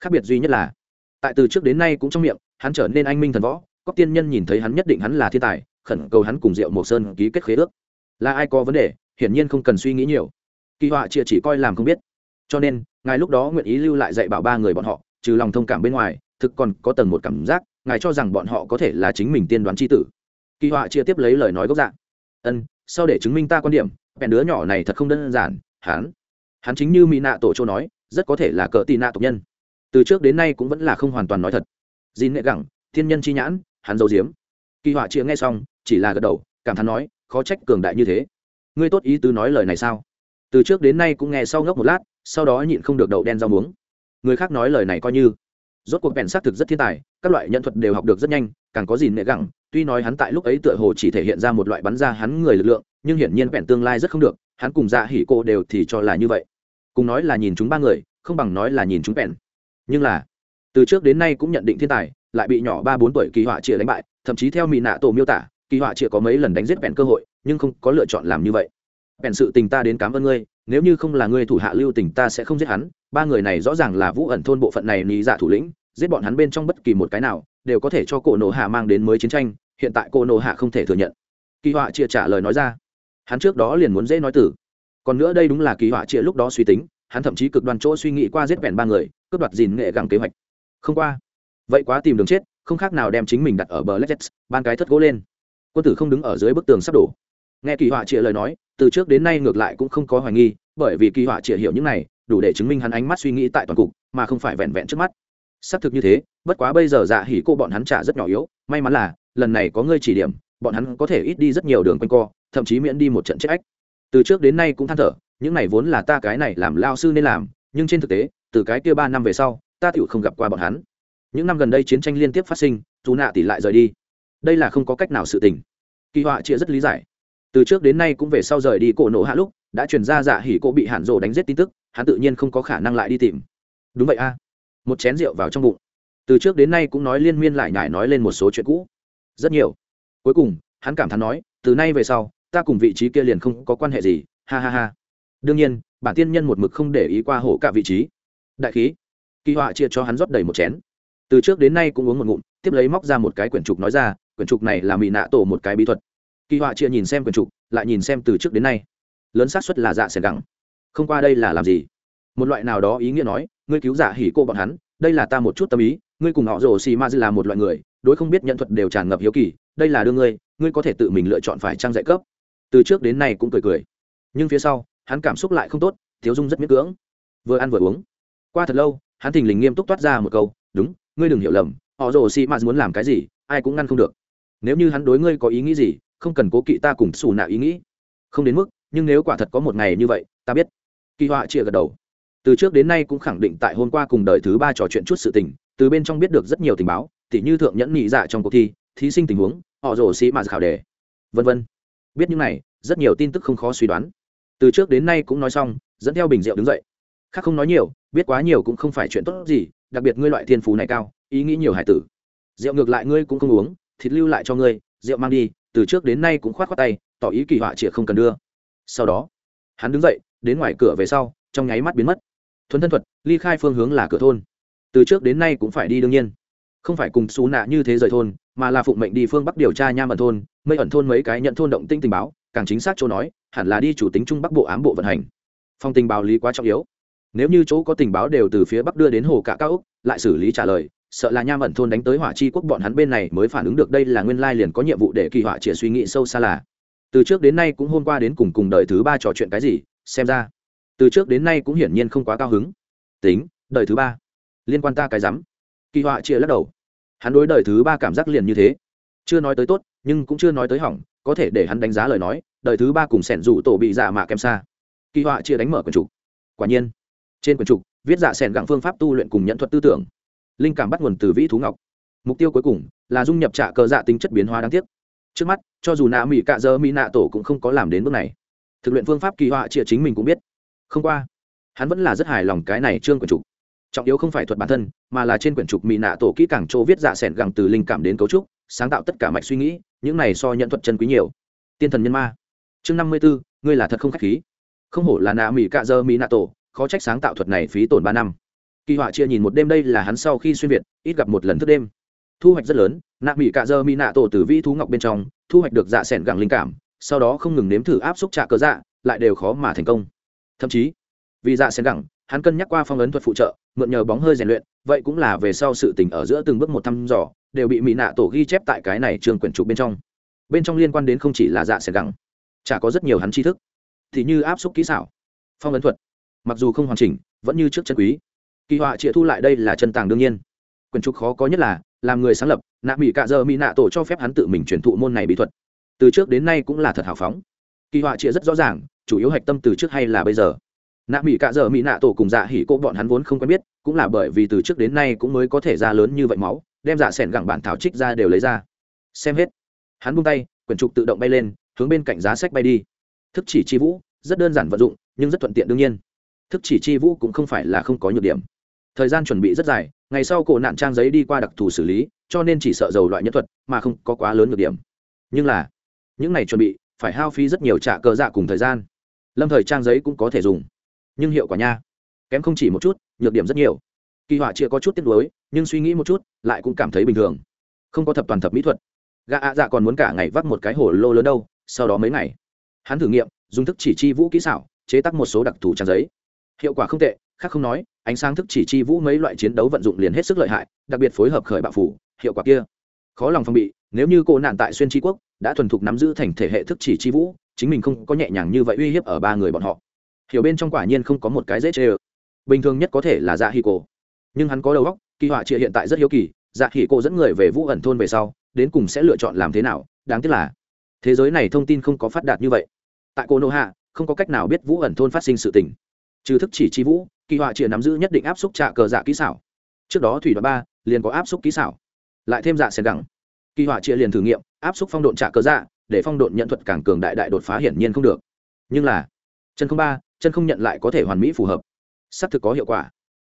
Speaker 1: khác biệt duy nhất là, tại từ trước đến nay cũng trong miệng, hắn trở nên anh minh thần võ cóc tiên nhân nhìn thấy hắn nhất định hắn là thiên tài, khẩn cầu hắn cùng diệu mộc sơn ký kết khế ước. Là ai có vấn đề, hiển nhiên không cần suy nghĩ nhiều. Kỳ họa chia chỉ coi làm không biết. Cho nên, ngài lúc đó nguyện ý lưu lại dạy bảo ba người bọn họ, trừ lòng thông cảm bên ngoài, thực còn có tầng một cảm giác, ngài cho rằng bọn họ có thể là chính mình tiên đoán c h i tử. Kỳ họa chia tiếp lấy lời nói gốc dạng ân, sau để chứng minh ta quan điểm, bèn đứa nhỏ này thật không đơn giản, hắn hắn chính như mỹ nạ tổ châu nói, rất có thể là cỡ tị nạ tộc nhân từ trước đến nay cũng vẫn là không hoàn toàn nói thật. Dìn nghệ gẳng, thiên nhân chi nhãn, hắn giấu diếm kỳ họa chia nghe xong, chỉ là gật đầu, cảm thán nói, khó trách cường đại như thế. Ngươi tốt ý tứ nói lời này sao? Từ trước đến nay cũng nghe sau ngốc một lát, sau đó nhịn không được đậu đen rau muống. Người khác nói lời này coi như. Rốt cuộc bèn xác thực rất thiên tài, các loại nhân thuật đều học được rất nhanh, càng có gì nệ gẳng, tuy nói hắn tại lúc ấy tựa hồ chỉ thể hiện ra một loại bắn ra hắn người lực lượng, nhưng hiển nhiên bèn tương lai rất không được, hắn cùng dạ hỉ cô đều thì cho là như vậy. Cùng nói là nhìn chúng ba người, không bằng nói là nhìn chúng bèn nhưng là, từ trước đến nay cũng nhận định thiên tài, lại bị nhỏ ba bốn tuổi kỳ họa chia đánh bại, thậm chí theo mỹ nạ tổ miêu tả, kỳ họa chia có mấy lần đánh giết bèn cơ hội, nhưng không có lựa chọn làm như vậy. Bèn sự tình ta đến cảm ơn ngươi, nếu như không là ngươi thủ hạ lưu tình ta sẽ không giết hắn, ba người này rõ ràng là vũ ẩn thôn bộ phận này lý dạ thủ lĩnh, giết bọn hắn bên trong bất kỳ một cái nào, đều có thể cho cổ nổ hạ mang đến mới chiến tranh, hiện tại cổ nổ hạ không thể thừa nhận. Kỳ họa chia trả lời nói ra, hắn trước đó liền muốn dễ nói từ còn nữa đây đúng là kỳ họa chia lúc đó suy tính hắn thậm chí cực đoan chỗ suy nghĩ qua giết vẹn ba người, cướp đoạt dìn nghệ gẳng kế hoạch. Không qua, vậy quá tìm đường chết, không khác nào đem chính mình đặt ở bờ lết ban cái thất gỗ lên. Quân tử không đứng ở dưới bức tường sắp đổ. Nghe kỳ họa chia lời nói, từ trước đến nay ngược lại cũng không có hoài nghi, bởi vì kỳ họa chia hiểu những này, đủ để chứng minh hắn ánh mắt suy nghĩ tại toàn cục, mà không phải vẹn vẹn trước mắt. Xác thực như thế, bất quá bây giờ dạ hỉ cô bọn hắn trả rất nhỏ yếu, may mắn là, lần này có ngươi chỉ điểm, bọn hắn có thể ít đi rất nhiều đường quanh co, thậm chí miễn đi một trận chết ách. Từ trước đến nay cũng than thở những này vốn là ta cái này làm lao sư nên làm, nhưng trên thực tế, từ cái kia ba năm về sau, ta tựu không gặp qua bọn hắn. Những năm gần đây chiến tranh liên tiếp phát sinh, dù nạ tỷ lại rời đi. Đây là không có cách nào sự tình. Kỳ họa chia rất lý giải. Từ trước đến nay cũng về sau rời đi cổ nổ hạ lúc, đã chuyển ra dạ hỉ cô bị hạn rồ đánh giết tin tức, hắn tự nhiên không có khả năng lại đi tìm. Đúng vậy a. Một chén rượu vào trong bụng. Từ trước đến nay cũng nói liên miên lại nhải nói lên một số chuyện cũ. Rất nhiều. Cuối cùng, hắn cảm thán nói, từ nay về sau, ta cùng vị trí kia liền không có quan hệ gì. Ha ha ha đương nhiên, bản tiên nhân một mực không để ý qua hổ cả vị trí. Đại khí. Kỳ họa chia cho hắn rót đầy một chén. Từ trước đến nay cũng uống một ngụm, tiếp lấy móc ra một cái quyển trục nói ra, quyển trục này là mỹ nạ tổ một cái bí thuật. Kỳ họa chia nhìn xem quyển trục, lại nhìn xem từ trước đến nay. Lớn xác suất là dạ sẻn gẳng. Không qua đây là làm gì? Một loại nào đó ý nghĩa nói, ngươi cứu giả hỉ cô bọn hắn, đây là ta một chút tâm ý, ngươi cùng họ rồ xì ma là một loại người, đối không biết nhận thuật đều tràn ngập hiếu kỳ, đây là đưa ngươi ngươi có thể tự mình lựa chọn phải trang dạy cấp. Từ trước đến nay cũng cười cười. Nhưng phía sau hắn cảm xúc lại không tốt thiếu dung rất miễn cưỡng. Vừa ăn vừa uống. Qua thật lâu, hắn thình lình nghiêm túc toát ra một câu, đúng, ngươi đừng hiểu lầm, họ rồ xì ma muốn làm cái gì, ai cũng ngăn không được. Nếu như hắn đối ngươi có ý nghĩ gì, không cần cố kỵ ta cùng xù nạ ý nghĩ. Không đến mức, nhưng nếu quả thật có một ngày như vậy, ta biết. Kỳ họa chia gật đầu. Từ trước đến nay cũng khẳng định tại hôm qua cùng đời thứ ba trò chuyện chút sự tình, từ bên trong biết được rất nhiều tình báo, tỉ như thượng nhẫn nhị dạ trong cuộc thi, thí sinh tình huống, họ rồ sĩ mạt khảo đề. Vân vân. Biết những này, rất nhiều tin tức không khó suy đoán từ trước đến nay cũng nói xong, dẫn theo bình rượu đứng dậy. Khác không nói nhiều, biết quá nhiều cũng không phải chuyện tốt gì, đặc biệt ngươi loại thiên phú này cao, ý nghĩ nhiều hải tử. Rượu ngược lại ngươi cũng không uống, thịt lưu lại cho ngươi, rượu mang đi, từ trước đến nay cũng khoát khoát tay, tỏ ý kỳ họa chĩa không cần đưa. Sau đó, hắn đứng dậy, đến ngoài cửa về sau, trong nháy mắt biến mất. Thuần thân thuật, ly khai phương hướng là cửa thôn. Từ trước đến nay cũng phải đi đương nhiên. Không phải cùng xú nạ như thế rời thôn, mà là phụng mệnh đi phương bắc điều tra nham ẩn thôn, mây ẩn thôn mấy cái nhận thôn động tinh tình báo càng chính xác chỗ nói, hẳn là đi chủ tính trung bắc bộ ám bộ vận hành. Phong tình báo lý quá trọng yếu. Nếu như chỗ có tình báo đều từ phía bắc đưa đến hồ cả cao úc, lại xử lý trả lời, sợ là nham ẩn thôn đánh tới hỏa chi quốc bọn hắn bên này mới phản ứng được đây là nguyên lai liền có nhiệm vụ để kỳ họa chỉ suy nghĩ sâu xa là. Từ trước đến nay cũng hôm qua đến cùng cùng đời thứ ba trò chuyện cái gì, xem ra. Từ trước đến nay cũng hiển nhiên không quá cao hứng. Tính đời thứ ba. Liên quan ta cái rắm. Kỳ họa chia lắc đầu. Hắn đối đời thứ ba cảm giác liền như thế. Chưa nói tới tốt nhưng cũng chưa nói tới hỏng, có thể để hắn đánh giá lời nói, đời thứ ba cùng sẻn rủ tổ bị dạ mạ kém xa. Kỳ họa chia đánh mở quần trục. Quả nhiên, trên quần trục, viết dạ sẻn gặng phương pháp tu luyện cùng nhận thuật tư tưởng. Linh cảm bắt nguồn từ vĩ thú ngọc. Mục tiêu cuối cùng là dung nhập trạ cờ dạ tính chất biến hóa đáng tiếc. Trước mắt, cho dù nạ mỹ cạ dơ mỹ nạ tổ cũng không có làm đến bước này. Thực luyện phương pháp kỳ họa chia chính mình cũng biết. Không qua, hắn vẫn là rất hài lòng cái này trương quyển trục. Trọng yếu không phải thuật bản thân, mà là trên quyển trục mỹ nạ tổ kỹ càng chỗ viết dạ s ẻ n gẳng từ linh cảm đến cấu trúc sáng tạo tất cả mạch suy nghĩ, những này so nhận thuật chân quý nhiều. Tiên thần nhân ma. Chương năm mươi bốn ngươi là thật không k h á c h khí. Không hổ là nạ mỹ cạ dơ mỹ nạ tổ, khó trách sáng tạo thuật này phí tổn ba năm. Kỳ họa chia nhìn một đêm đây là hắn sau khi xuyên việt, ít gặp một lần thức đêm. Thu hoạch rất lớn, nạ mỹ cạ dơ mỹ nạ tổ từ vĩ thú ngọc bên trong, thu hoạch được dạ s ẻ n gẳng linh cảm, sau đó không ngừng nếm thử áp xúc trạ cớ dạ lại đều khó mà thành công. Thậm chí, vì dạ s ẻ n gẳng, hắn cân nhắc qua phong ấn thuật phụ trợ, mượn nhờ bóng hơi rèn luyện, vậy cũng là về sau sự tình ở giữa từng bước một thăm dò đều bị mỹ nạ tổ ghi chép tại cái này trường quyển trục bên trong. Bên trong liên quan đến không chỉ là dạ xẻ gẳng, chả có rất nhiều hắn tri thức. Thì như áp suất kỹ xảo, phong ấn thuật, mặc dù không hoàn chỉnh, vẫn như trước chân quý. Kỳ họa chịa thu lại đây là chân tàng đương nhiên. Quyển trục khó có nhất là, làm người sáng lập, nạ mỹ cạ giờ mỹ nạ tổ cho phép hắn tự mình truyền thụ môn này bí thuật. Từ trước đến nay cũng là thật hào phóng. Kỳ họa chịa rất rõ ràng, chủ yếu hạch tâm từ trước hay là bây giờ. Nạ mỹ cạ dơ mỹ nạ tổ cùng dạ hỉ cô bọn hắn vốn không quen biết, cũng là bởi vì từ trước đến nay cũng mới có thể ra lớn như vậy máu đem dạ sẻn gẳng bản thảo trích ra đều lấy ra. Xem hết. Hắn bung tay, quyển trục tự động bay lên, hướng bên cạnh giá sách bay đi. Thức chỉ chi vũ, rất đơn giản vận dụng, nhưng rất thuận tiện đương nhiên. Thức chỉ chi vũ cũng không phải là không có nhược điểm. Thời gian chuẩn bị rất dài, ngày sau cổ nạn trang giấy đi qua đặc thù xử lý, cho nên chỉ sợ dầu loại nhất thuật mà không có quá lớn nhược điểm. Nhưng là, những này chuẩn bị, phải hao phí rất nhiều trả cờ dạ cùng thời gian. Lâm thời trang giấy cũng có thể dùng. Nhưng hiệu quả nha. Kém không chỉ một chút, nhược điểm rất nhiều. Kỳ họa chưa có chút tiếc nuối nhưng suy nghĩ một chút, lại cũng cảm thấy bình thường. Không có thập toàn thập mỹ thuật. Gã ạ dạ còn muốn cả ngày vắt một cái hổ lô lớn đâu, sau đó mấy ngày. Hắn thử nghiệm, dùng thức chỉ chi vũ kỹ xảo, chế tác một số đặc thù trang giấy. Hiệu quả không tệ, khác không nói, ánh sáng thức chỉ chi vũ mấy loại chiến đấu vận dụng liền hết sức lợi hại, đặc biệt phối hợp khởi bạo phủ, hiệu quả kia. Khó lòng phong bị, nếu như cô nạn tại xuyên tri quốc, đã thuần thục nắm giữ thành thể hệ thức chỉ chi vũ, chính mình không có nhẹ nhàng như vậy uy hiếp ở ba người bọn họ. Hiểu bên trong quả nhiên không có một cái dễ chê bình thường nhất có thể là dạ hi cổ nhưng hắn có đầu óc kỳ họa triệt hiện tại rất hiếu kỳ dạ hỉ cổ dẫn người về vũ ẩn thôn về sau, đến cùng sẽ lựa chọn làm thế nào, đáng tiếc là, thế giới này thông tin không có phát đạt như vậy. Tại cô nô hạ, không có cách nào biết vũ ẩn thôn phát sinh sự tình. Trừ thức chỉ chi vũ, kỳ họa triệt nắm giữ nhất định áp xúc trạ cờ dạ kỹ xảo. Trước đó thủy đoạn ba liền có áp xúc kỹ xảo. Lại thêm dạ xẻ gẳng. Kỳ họa triệt liền thử nghiệm, áp xúc phong độn trạ cờ dạ để phong độn nhận thuật càng cường đại đại đột phá hiển nhiên không được. Nhưng là, chân không ba, chân không nhận lại có thể hoàn mỹ phù hợp. Xác thực có hiệu quả.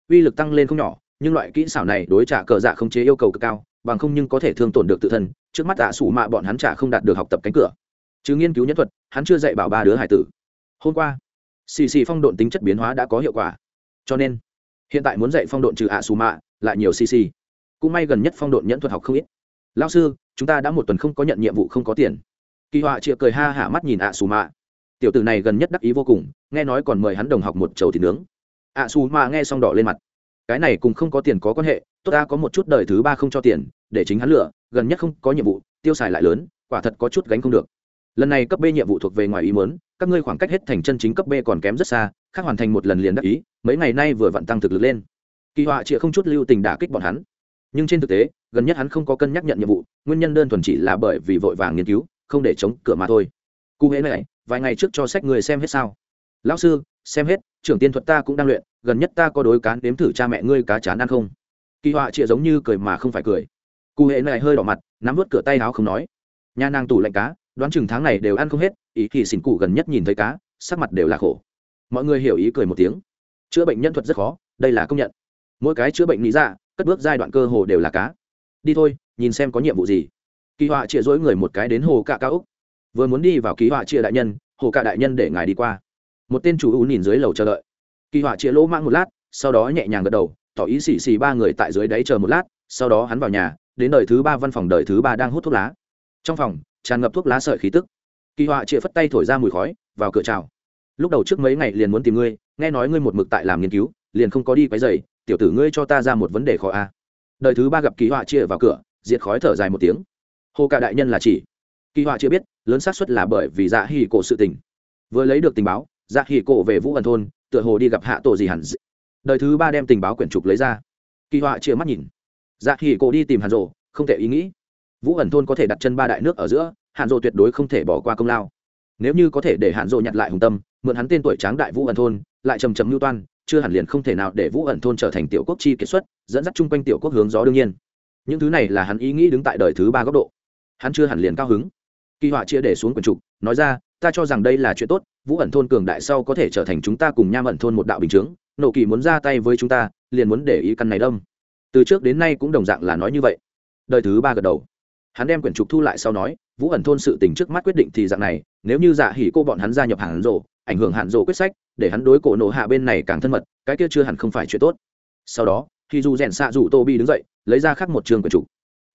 Speaker 1: Uy lực tăng lên không nhỏ nhưng loại kỹ xảo này đối trả cờ dạ không chế yêu cầu cực cao, bằng không nhưng có thể thương tổn được tự thân, trước mắt ạ sủ mạ bọn hắn trả không đạt được học tập cánh cửa. Chứ nghiên cứu nhân thuật, hắn chưa dạy bảo ba đứa hải tử. Hôm qua, xì xì phong độn tính chất biến hóa đã có hiệu quả. Cho nên, hiện tại muốn dạy phong độn trừ ạ sủ mạ, lại nhiều xì xì. Cũng may gần nhất phong độn nhẫn thuật học không ít. Lao sư, chúng ta đã một tuần không có nhận nhiệm vụ không có tiền. Kỳ họa chịa cười ha hả mắt nhìn ạ xù mạ. Tiểu tử này gần nhất đắc ý vô cùng, nghe nói còn mời hắn đồng học một chầu thịt nướng. ạ xù mạ nghe xong đỏ lên mặt cái này cùng không có tiền có quan hệ, tốt ta có một chút đời thứ ba không cho tiền, để chính hắn lựa, gần nhất không có nhiệm vụ, tiêu xài lại lớn, quả thật có chút gánh không được. Lần này cấp b nhiệm vụ thuộc về ngoài ý muốn, các ngươi khoảng cách hết thành chân chính cấp b còn kém rất xa, khác hoàn thành một lần liền đắc ý, mấy ngày nay vừa vặn tăng thực lực lên. Kỳ họa chịa không chút lưu tình đả kích bọn hắn. Nhưng trên thực tế, gần nhất hắn không có cân nhắc nhận nhiệm vụ, nguyên nhân đơn thuần chỉ là bởi vì vội vàng nghiên cứu, không để chống cửa mà thôi. Cụ hễ này, vài ngày trước cho sách người xem hết sao? Lão sư, xem hết, trưởng tiên thuật ta cũng đang luyện gần nhất ta có đối cán đếm thử cha mẹ ngươi cá chán ăn không? Kỳ họa chịa giống như cười mà không phải cười. Cụ hệ này hơi đỏ mặt, nắm vớt cửa tay áo không nói. Nhà nàng tủ lạnh cá, đoán chừng tháng này đều ăn không hết, ý thì xỉn cụ gần nhất nhìn thấy cá, sắc mặt đều là khổ. Mọi người hiểu ý cười một tiếng. Chữa bệnh nhân thuật rất khó, đây là công nhận. Mỗi cái chữa bệnh lý ra cất bước giai đoạn cơ hồ đều là cá. Đi thôi, nhìn xem có nhiệm vụ gì. Kỳ họa chia dối người một cái đến hồ cạ cao úc. Vừa muốn đi vào kỳ họa chia đại nhân, hồ cạ đại nhân để ngài đi qua. Một tên chủ u nhìn dưới lầu chờ đợi kỳ họa chia lỗ mang một lát, sau đó nhẹ nhàng gật đầu, tỏ ý xì xì ba người tại dưới đáy chờ một lát, sau đó hắn vào nhà, đến đời thứ ba văn phòng đời thứ ba đang hút thuốc lá. Trong phòng, tràn ngập thuốc lá sợi khí tức. Kỳ họa chia phất tay thổi ra mùi khói, vào cửa chào. Lúc đầu trước mấy ngày liền muốn tìm ngươi, nghe nói ngươi một mực tại làm nghiên cứu, liền không có đi quấy dày tiểu tử ngươi cho ta ra một vấn đề khó a. Đời thứ ba gặp kỳ họa chia vào cửa, diệt khói thở dài một tiếng. Hồ cả đại nhân là chỉ. Kỳ họa chưa biết, lớn xác suất là bởi vì dạ hỉ cổ sự tình. Vừa lấy được tình báo dạ hỉ cổ về vũ ẩn thôn tựa hồ đi gặp hạ tổ gì hẳn đời thứ ba đem tình báo quyển trục lấy ra. Kỳ họa chia mắt nhìn. Dạ hỉ cổ đi tìm hàn rộ không thể ý nghĩ. Vũ ẩn thôn có thể đặt chân ba đại nước ở giữa, hàn rộ tuyệt đối không thể bỏ qua công lao. Nếu như có thể để hàn rộ nhặt lại hùng tâm, mượn hắn tên tuổi tráng đại vũ ẩn thôn, lại trầm trầm mưu toan, chưa hẳn liền không thể nào để vũ ẩn thôn trở thành tiểu quốc chi kiệt xuất, dẫn dắt chung quanh tiểu quốc hướng gió đương nhiên. Những thứ này là hắn ý nghĩ đứng tại đời thứ ba góc độ. Hắn chưa hẳn liền cao hứng. Kỳ họa chia để xuống quần trục, nói ra ta cho rằng đây là chuyện tốt, vũ ẩn thôn cường đại sau có thể trở thành chúng ta cùng nham ẩn thôn một đạo bình chướng, nộ kỳ muốn ra tay với chúng ta, liền muốn để ý căn này đông từ trước đến nay cũng đồng dạng là nói như vậy. Đời thứ ba gật đầu. Hắn đem quyển trục thu lại sau nói, vũ ẩn thôn sự tình trước mắt quyết định thì dạng này, nếu như dạ hỉ cô bọn hắn gia nhập hàn rộ ảnh hưởng hàn rộ quyết sách, để hắn đối cổ nộ hạ bên này càng thân mật, cái kia chưa hẳn không phải chuyện tốt. Sau đó khi dù rèn xạ rủ tô bi đứng dậy, lấy ra khắc một trường quyển trục.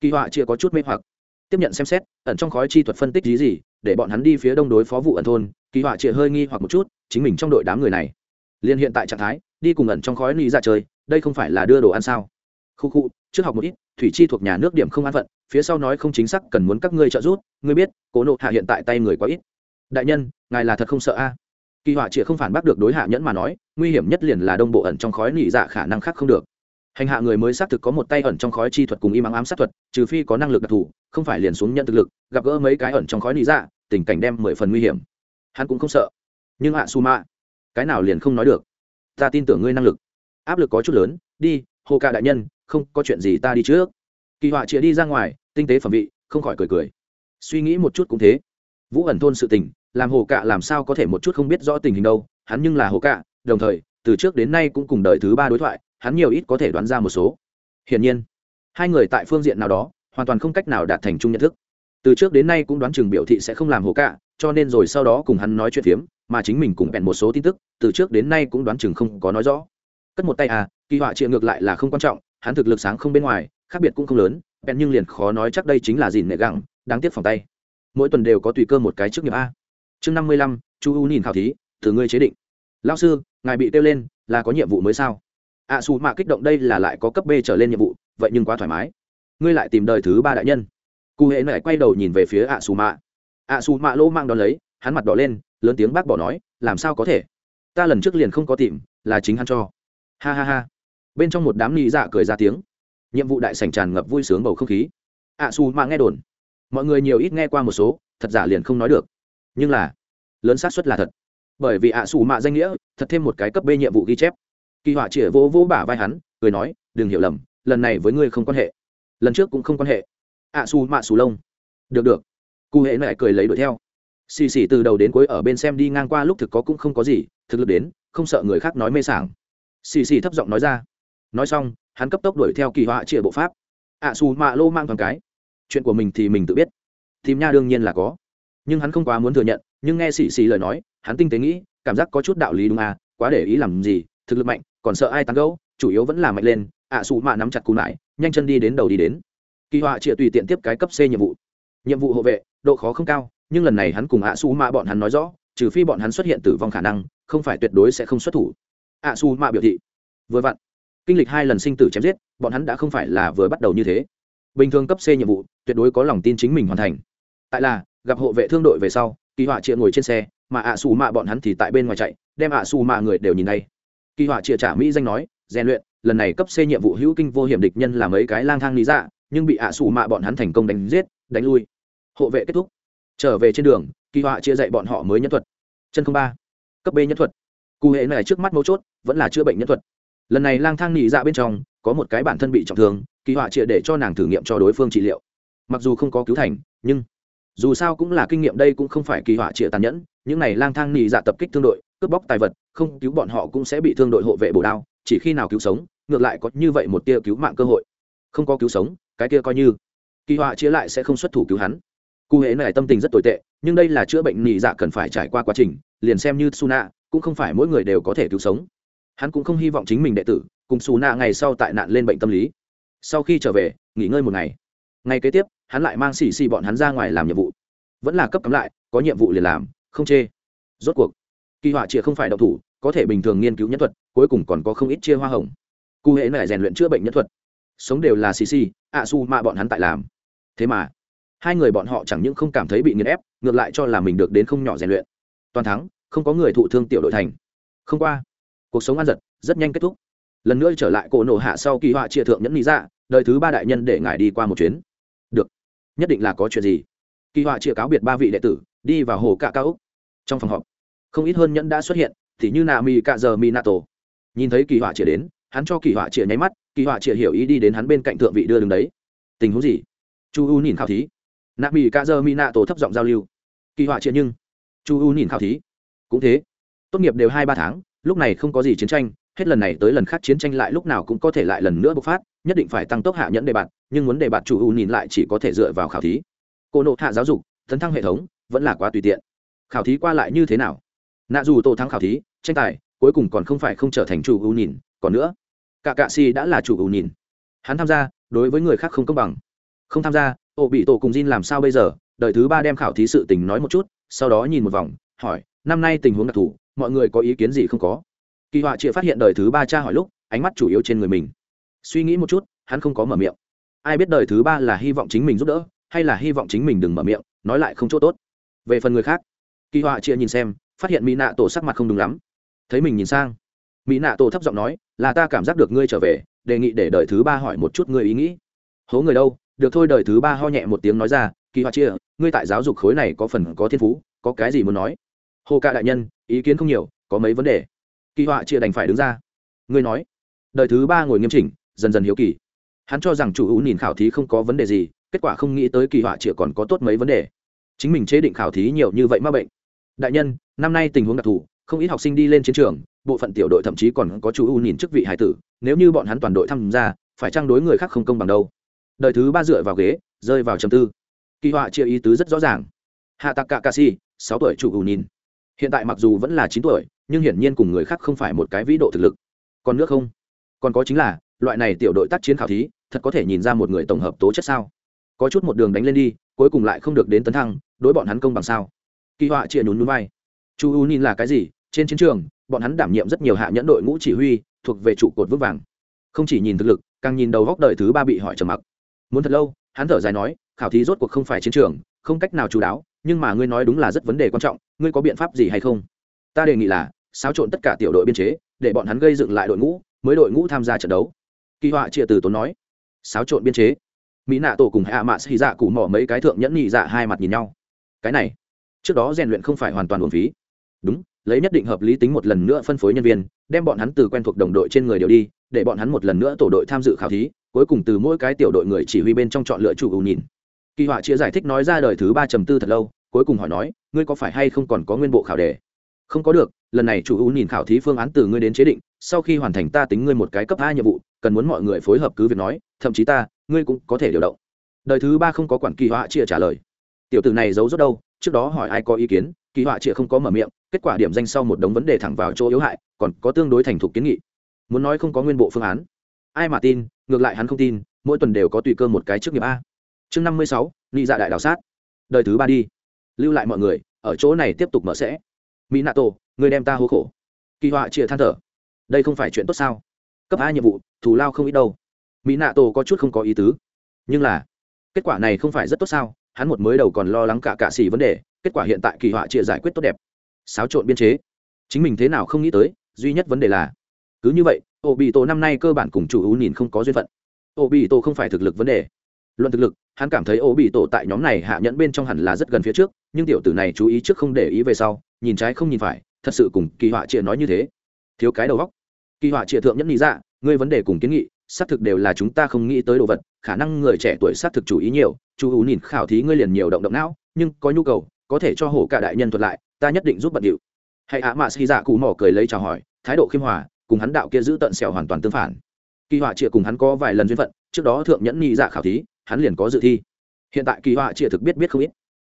Speaker 1: Kỳ họa chia có chút mê hoặc tiếp nhận xem xét, ẩn trong khói chi thuật phân tích gì gì, để bọn hắn đi phía đông đối phó vụ ẩn thôn, kỳ họa chia hơi nghi hoặc một chút, chính mình trong đội đám người này. Liên hiện tại trạng thái, đi cùng ẩn trong khói lý ra dạ chơi, đây không phải là đưa đồ ăn sao? Khu khu, trước học một ít, thủy chi thuộc nhà nước điểm không an phận, phía sau nói không chính xác, cần muốn các ngươi trợ giúp, ngươi biết, cố nộ hạ hiện tại tay người quá ít. Đại nhân, ngài là thật không sợ a? Kỳ họa chỉ không phản bác được đối hạ nhẫn mà nói, nguy hiểm nhất liền là đông bộ ẩn trong khói nị dạ khả năng khác không được hành hạ người mới xác thực có một tay ẩn trong khói chi thuật cùng im ắng ám sát thuật, trừ phi có năng lực đặc thù, không phải liền xuống nhận thực lực, gặp gỡ mấy cái ẩn trong khói lý dạ tình cảnh đem mười phần nguy hiểm. Hắn cũng không sợ. Nhưng hạ su mạ cái nào liền không nói được? Ta tin tưởng ngươi năng lực. Áp lực có chút lớn, đi, hồ ca đại nhân, không, có chuyện gì ta đi trước. Kỳ họa chĩa đi ra ngoài, tinh tế phẩm vị, không khỏi cười cười. Suy nghĩ một chút cũng thế. Vũ ẩn thôn sự tình, làm hồ cạ làm sao có thể một chút không biết rõ tình hình đâu, hắn nhưng là hồ cạ đồng thời, từ trước đến nay cũng cùng đợi thứ ba đối thoại hắn nhiều ít có thể đoán ra một số. Hiển nhiên, hai người tại phương diện nào đó, hoàn toàn không cách nào đạt thành chung nhận thức. Từ trước đến nay cũng đoán chừng biểu thị sẽ không làm hồ cạ, cho nên rồi sau đó cùng hắn nói chuyện phiếm, mà chính mình cùng bèn một số tin tức, từ trước đến nay cũng đoán chừng không có nói rõ. Cất một tay à kỳ họa chia ngược lại là không quan trọng, hắn thực lực sáng không bên ngoài, khác biệt cũng không lớn, bèn nhưng liền khó nói chắc đây chính là gì nệ gẳng đáng tiếc phòng tay. Mỗi tuần đều có tùy cơ một cái trước nghiệp a. Chương năm mươi lăm, chu u nhìn khảo thí từ ngươi chế định. Lao sư, ngài bị kêu lên, là có nhiệm vụ mới sao? Ạ xù mạ kích động đây là lại có cấp b trở lên nhiệm vụ, vậy nhưng quá thoải mái. Ngươi lại tìm đời thứ ba đại nhân. Cụ hệ lại quay đầu nhìn về phía ạ xù mạ. Ạ xù mạ lỗ mang đón lấy, hắn mặt đỏ lên, lớn tiếng bác bỏ nói, làm sao có thể? Ta lần trước liền không có tìm, là chính hắn cho. Ha ha ha. Bên trong một đám nị dạ cười ra tiếng. Nhiệm vụ đại sảnh tràn ngập vui sướng bầu không khí. Ạ xù mạ nghe đồn. Mọi người nhiều ít nghe qua một số, thật giả liền không nói được. Nhưng là, lớn xác suất là thật. Bởi vì ạ xù mạ danh nghĩa, thật thêm một cái cấp b nhiệm vụ ghi chép kỳ họa chĩa vỗ vỗ bả vai hắn, cười nói, đừng hiểu lầm, lần này với ngươi không quan hệ. Lần trước cũng không quan hệ. Ạ xù mạ xù lông. Được được. Cụ hệ lại cười lấy đuổi theo. Xì xì từ đầu đến cuối ở bên xem đi ngang qua lúc thực có cũng không có gì, thực lực đến, không sợ người khác nói mê sảng. Xì xì thấp giọng nói ra. Nói xong, hắn cấp tốc đuổi theo kỳ họa chĩa bộ pháp. Ạ xù mạ lô mang thoáng cái. Chuyện của mình thì mình tự biết. Tìm nha đương nhiên là có. Nhưng hắn không quá muốn thừa nhận, nhưng nghe xì xì lời nói, hắn tinh tế nghĩ, cảm giác có chút đạo lý đúng à quá để ý làm gì, thực lực mạnh còn sợ ai tán gấu chủ yếu vẫn là mạnh lên, ạ xù mạ nắm chặt cù nải, nhanh chân đi đến đầu đi đến. Kỳ họa chịa tùy tiện tiếp cái cấp c nhiệm vụ. Nhiệm vụ hộ vệ, độ khó không cao, nhưng lần này hắn cùng ạ xù mạ bọn hắn nói rõ, trừ phi bọn hắn xuất hiện tử vong khả năng, không phải tuyệt đối sẽ không xuất thủ. Ạ xù mạ biểu thị, vừa vặn, kinh lịch hai lần sinh tử chém giết, bọn hắn đã không phải là vừa bắt đầu như thế. Bình thường cấp c nhiệm vụ, tuyệt đối có lòng tin chính mình hoàn thành. Tại là, gặp hộ vệ thương đội về sau, kỳ họa chịa ngồi trên xe, mà ạ xù mạ bọn hắn thì tại bên ngoài chạy, đem ạ xù mạ người đều nhìn đây kỳ họa chia trả mỹ danh nói, rèn luyện, lần này cấp c nhiệm vụ hữu kinh vô hiểm địch nhân là mấy cái lang thang lý dạ nhưng bị ạ xù mạ bọn hắn thành công đánh giết, đánh lui. Hộ vệ kết thúc. Trở về trên đường, kỳ họa chia dạy bọn họ mới nhân thuật. Chân không ba. Cấp b nhân thuật. Cụ hệ này trước mắt mấu chốt, vẫn là chữa bệnh nhân thuật. Lần này lang thang nỉ dạ bên trong, có một cái bản thân bị trọng thương, kỳ họa chia để cho nàng thử nghiệm cho đối phương trị liệu. Mặc dù không có cứu thành, nhưng dù sao cũng là kinh nghiệm đây cũng không phải kỳ họa chia tàn nhẫn, những này lang thang nỉ dạ tập kích thương đội cướp bóc tài vật, không cứu bọn họ cũng sẽ bị thương đội hộ vệ bổ đao, chỉ khi nào cứu sống, ngược lại có như vậy một tia cứu mạng cơ hội. Không có cứu sống, cái kia coi như. Kỳ họa chia lại sẽ không xuất thủ cứu hắn. Cụ hệ này tâm tình rất tồi tệ, nhưng đây là chữa bệnh nhị dạ cần phải trải qua quá trình, liền xem như suna cũng không phải mỗi người đều có thể cứu sống. Hắn cũng không hy vọng chính mình đệ tử, cùng suna ngày sau tại nạn lên bệnh tâm lý. Sau khi trở về, nghỉ ngơi một ngày. Ngày kế tiếp, hắn lại mang xì xì bọn hắn ra ngoài làm nhiệm vụ. Vẫn là cấp cắm lại, có nhiệm vụ liền làm, không chê. Rốt cuộc kỳ họa chia không phải đậu thủ, có thể bình thường nghiên cứu nhân thuật, cuối cùng còn có không ít chia hoa hồng. Cụ hệ này rèn luyện chữa bệnh nhân thuật. Sống đều là xì xì, ạ su mà bọn hắn tại làm. Thế mà, hai người bọn họ chẳng những không cảm thấy bị nghiền ép, ngược lại cho là mình được đến không nhỏ rèn luyện. Toàn thắng, không có người thụ thương tiểu đội thành. Không qua, cuộc sống ăn giật, rất nhanh kết thúc. Lần nữa trở lại cổ nổ hạ sau kỳ họa chia thượng nhẫn lý ra dạ, đời thứ ba đại nhân để ngài đi qua một chuyến. Được, nhất định là có chuyện gì? Kỳ họa chia cáo biệt ba vị đệ tử, đi vào hồ cạ cao úc. Trong phòng họp không ít hơn nhẫn đã xuất hiện thì như nà mi cạ giờ mi nato nhìn thấy kỳ họa chĩa đến, hắn cho kỳ họa chĩa nháy mắt, kỳ họa chĩa hiểu ý đi đến hắn bên cạnh thượng vị đưa đứng đấy. Tình huống gì? Chu u nhìn khảo thí. Nà mi cạ giờ mi nato thấp giọng giao lưu. Kỳ họa chĩa nhưng. Chu u nhìn khảo thí. Cũng thế. Tốt nghiệp đều hai ba tháng, lúc này không có gì chiến tranh, hết lần này tới lần khác chiến tranh lại lúc nào cũng có thể lại lần nữa bộc phát, nhất định phải tăng tốc hạ nhẫn đề bạt, nhưng muốn đề bạt chủ u nhìn lại chỉ có thể dựa vào khảo thí. Cô nộ hạ giáo dục, tấn thăng hệ thống, vẫn là quá tùy tiện. Khảo thí qua lại như thế nào? Nạ dù tổ thắng khảo thí, tranh tài, cuối cùng còn không phải không trở thành chủ ưu nhìn, còn nữa, cả cạ si đã là chủ ưu nhìn. Hắn tham gia, đối với người khác không công bằng. Không tham gia ổ bị tổ cùng Jin làm sao bây giờ? Đợi thứ ba đem khảo thí sự tình nói một chút, sau đó nhìn một vòng, hỏi, năm nay tình huống đặc thù, mọi người có ý kiến gì không có? Kỳ họa chịa phát hiện đời thứ ba cha hỏi lúc, ánh mắt chủ yếu trên người mình. Suy nghĩ một chút, hắn không có mở miệng. Ai biết đời thứ ba là hy vọng chính mình giúp đỡ, hay là hy vọng chính mình đừng mở miệng, nói lại không chỗ tốt. Về phần người khác, kỳ họa chịa nhìn xem phát hiện mỹ nạ tổ sắc mặt không đúng lắm. Thấy mình nhìn sang mỹ nạ tổ thấp giọng nói, là ta cảm giác được ngươi trở về, đề nghị để đời thứ ba hỏi một chút ngươi ý nghĩ. Hố người đâu? Được thôi đời thứ ba ho nhẹ một tiếng nói ra, kỳ hoa chia, ngươi tại giáo dục khối này có phần có thiên phú, có cái gì muốn nói? Hồ ca đại nhân, ý kiến không nhiều, có mấy vấn đề. Kỳ họa chia đành phải đứng ra. Ngươi nói. Đời thứ ba ngồi nghiêm chỉnh, dần dần hiếu kỳ. Hắn cho rằng chủ hữu nhìn khảo thí không có vấn đề gì, kết quả không nghĩ tới kỳ họa chia còn có tốt mấy vấn đề. Chính mình chế định khảo thí nhiều như vậy mà bệnh đại nhân, năm nay tình huống đặc thù, không ít học sinh đi lên chiến trường, bộ phận tiểu đội thậm chí còn có chủ ưu nhìn chức vị hải tử, nếu như bọn hắn toàn đội tham gia, phải trang đối người khác không công bằng đâu? Đời thứ ba dựa vào ghế, rơi vào trầm tư. Kỳ họa chia ý tứ rất rõ ràng. Hạ tạc cạ ca si sáu tuổi chủ ưu nhìn. Hiện tại mặc dù vẫn là chín tuổi, nhưng hiển nhiên cùng người khác không phải một cái vĩ độ thực lực. Còn nước không? Còn có chính là, loại này tiểu đội tác chiến khảo thí, thật có thể nhìn ra một người tổng hợp tố chất sao? Có chút một đường đánh lên đi, cuối cùng lại không được đến tấn thăng, đối bọn hắn công bằng sao? Kỳ họa chia nhún núi vai chu u nhìn là cái gì? Trên chiến trường, bọn hắn đảm nhiệm rất nhiều hạ nhẫn đội ngũ chỉ huy, thuộc về trụ cột vững vàng. Không chỉ nhìn thực lực, càng nhìn đầu góc đời thứ ba bị hỏi trầm mặc. Muốn thật lâu, hắn thở dài nói, khảo thí rốt cuộc không phải chiến trường, không cách nào chú đáo, nhưng mà ngươi nói đúng là rất vấn đề quan trọng, ngươi có biện pháp gì hay không? Ta đề nghị là, xáo trộn tất cả tiểu đội biên chế, để bọn hắn gây dựng lại đội ngũ, mới đội ngũ tham gia trận đấu. Kỳ họa chia từ tốn nói. Xáo trộn biên chế. Mỹ nạ tổ cùng hạ mạ xì dạ cụ mỏ mấy cái thượng nhẫn nhị dạ hai mặt nhìn nhau. Cái này trước đó rèn luyện không phải hoàn toàn uổng phí. Đúng, lấy nhất định hợp lý tính một lần nữa phân phối nhân viên, đem bọn hắn từ quen thuộc đồng đội trên người đều đi, để bọn hắn một lần nữa tổ đội tham dự khảo thí, cuối cùng từ mỗi cái tiểu đội người chỉ huy bên trong chọn lựa chủ ưu nhìn. Kỳ họa chia giải thích nói ra đời thứ ba trầm tư thật lâu, cuối cùng hỏi nói, ngươi có phải hay không còn có nguyên bộ khảo đề? Không có được, lần này chủ ưu nhìn khảo thí phương án từ ngươi đến chế định, sau khi hoàn thành ta tính ngươi một cái cấp hai nhiệm vụ, cần muốn mọi người phối hợp cứ việc nói, thậm chí ta, ngươi cũng có thể điều động. Đời thứ ba không có quản kỳ họa chia trả lời. Tiểu tử này giấu rốt đâu trước đó hỏi ai có ý kiến, kỳ họa chịa không có mở miệng, kết quả điểm danh sau một đống vấn đề thẳng vào chỗ yếu hại, còn có tương đối thành thục kiến nghị. Muốn nói không có nguyên bộ phương án. Ai mà tin, ngược lại hắn không tin, mỗi tuần đều có tùy cơ một cái trước nghiệp a. Chương năm mươi sáu ly dạ đại đào sát. Đời thứ ba đi. Lưu lại mọi người, ở chỗ này tiếp tục mở sẽ. Mỹ nato người đem ta hô khổ. Kỳ họa chịa than thở. Đây không phải chuyện tốt sao? Cấp a nhiệm vụ, thù lao không ít đâu. Mỹ nato có chút không có ý tứ. Nhưng là, kết quả này không phải rất tốt sao? Hắn một mới đầu còn lo lắng cả cạ xỉ vấn đề, kết quả hiện tại kỳ họa chia giải quyết tốt đẹp. Xáo trộn biên chế. Chính mình thế nào không nghĩ tới, duy nhất vấn đề là, cứ như vậy ô bị tổ năm nay cơ bản cùng chủ ưu nhìn không có duyên phận. Ô bị tổ không phải thực lực vấn đề. Luận thực lực, hắn cảm thấy ô bị tổ tại nhóm này hạ nhẫn bên trong hẳn là rất gần phía trước, nhưng tiểu tử này chú ý trước không để ý về sau, nhìn trái không nhìn phải, thật sự cùng kỳ họa triệt nói như thế. Thiếu cái đầu góc kỳ họa triệt thượng nhẫn nghĩ ra dạ, ngươi vấn đề cùng kiến nghị, xác thực đều là chúng ta không nghĩ tới đồ vật, khả năng người trẻ tuổi xác thực chủ ý nhiều chú ưu nhìn khảo thí ngươi liền nhiều động động não, nhưng có nhu cầu, có thể cho hổ cả đại nhân thuật lại, ta nhất định giúp bận điệu. Hãy ạ, mạ xì dạ cụ mỏ cười lấy chào hỏi, thái độ khiêm hòa, cùng hắn đạo kia giữ tận sẹo hoàn toàn tương phản. Kỳ họa trịa cùng hắn có vài lần duyên phận, trước đó thượng nhẫn nhị dạ khảo thí, hắn liền có dự thi. Hiện tại kỳ họa trịa thực biết biết không ít.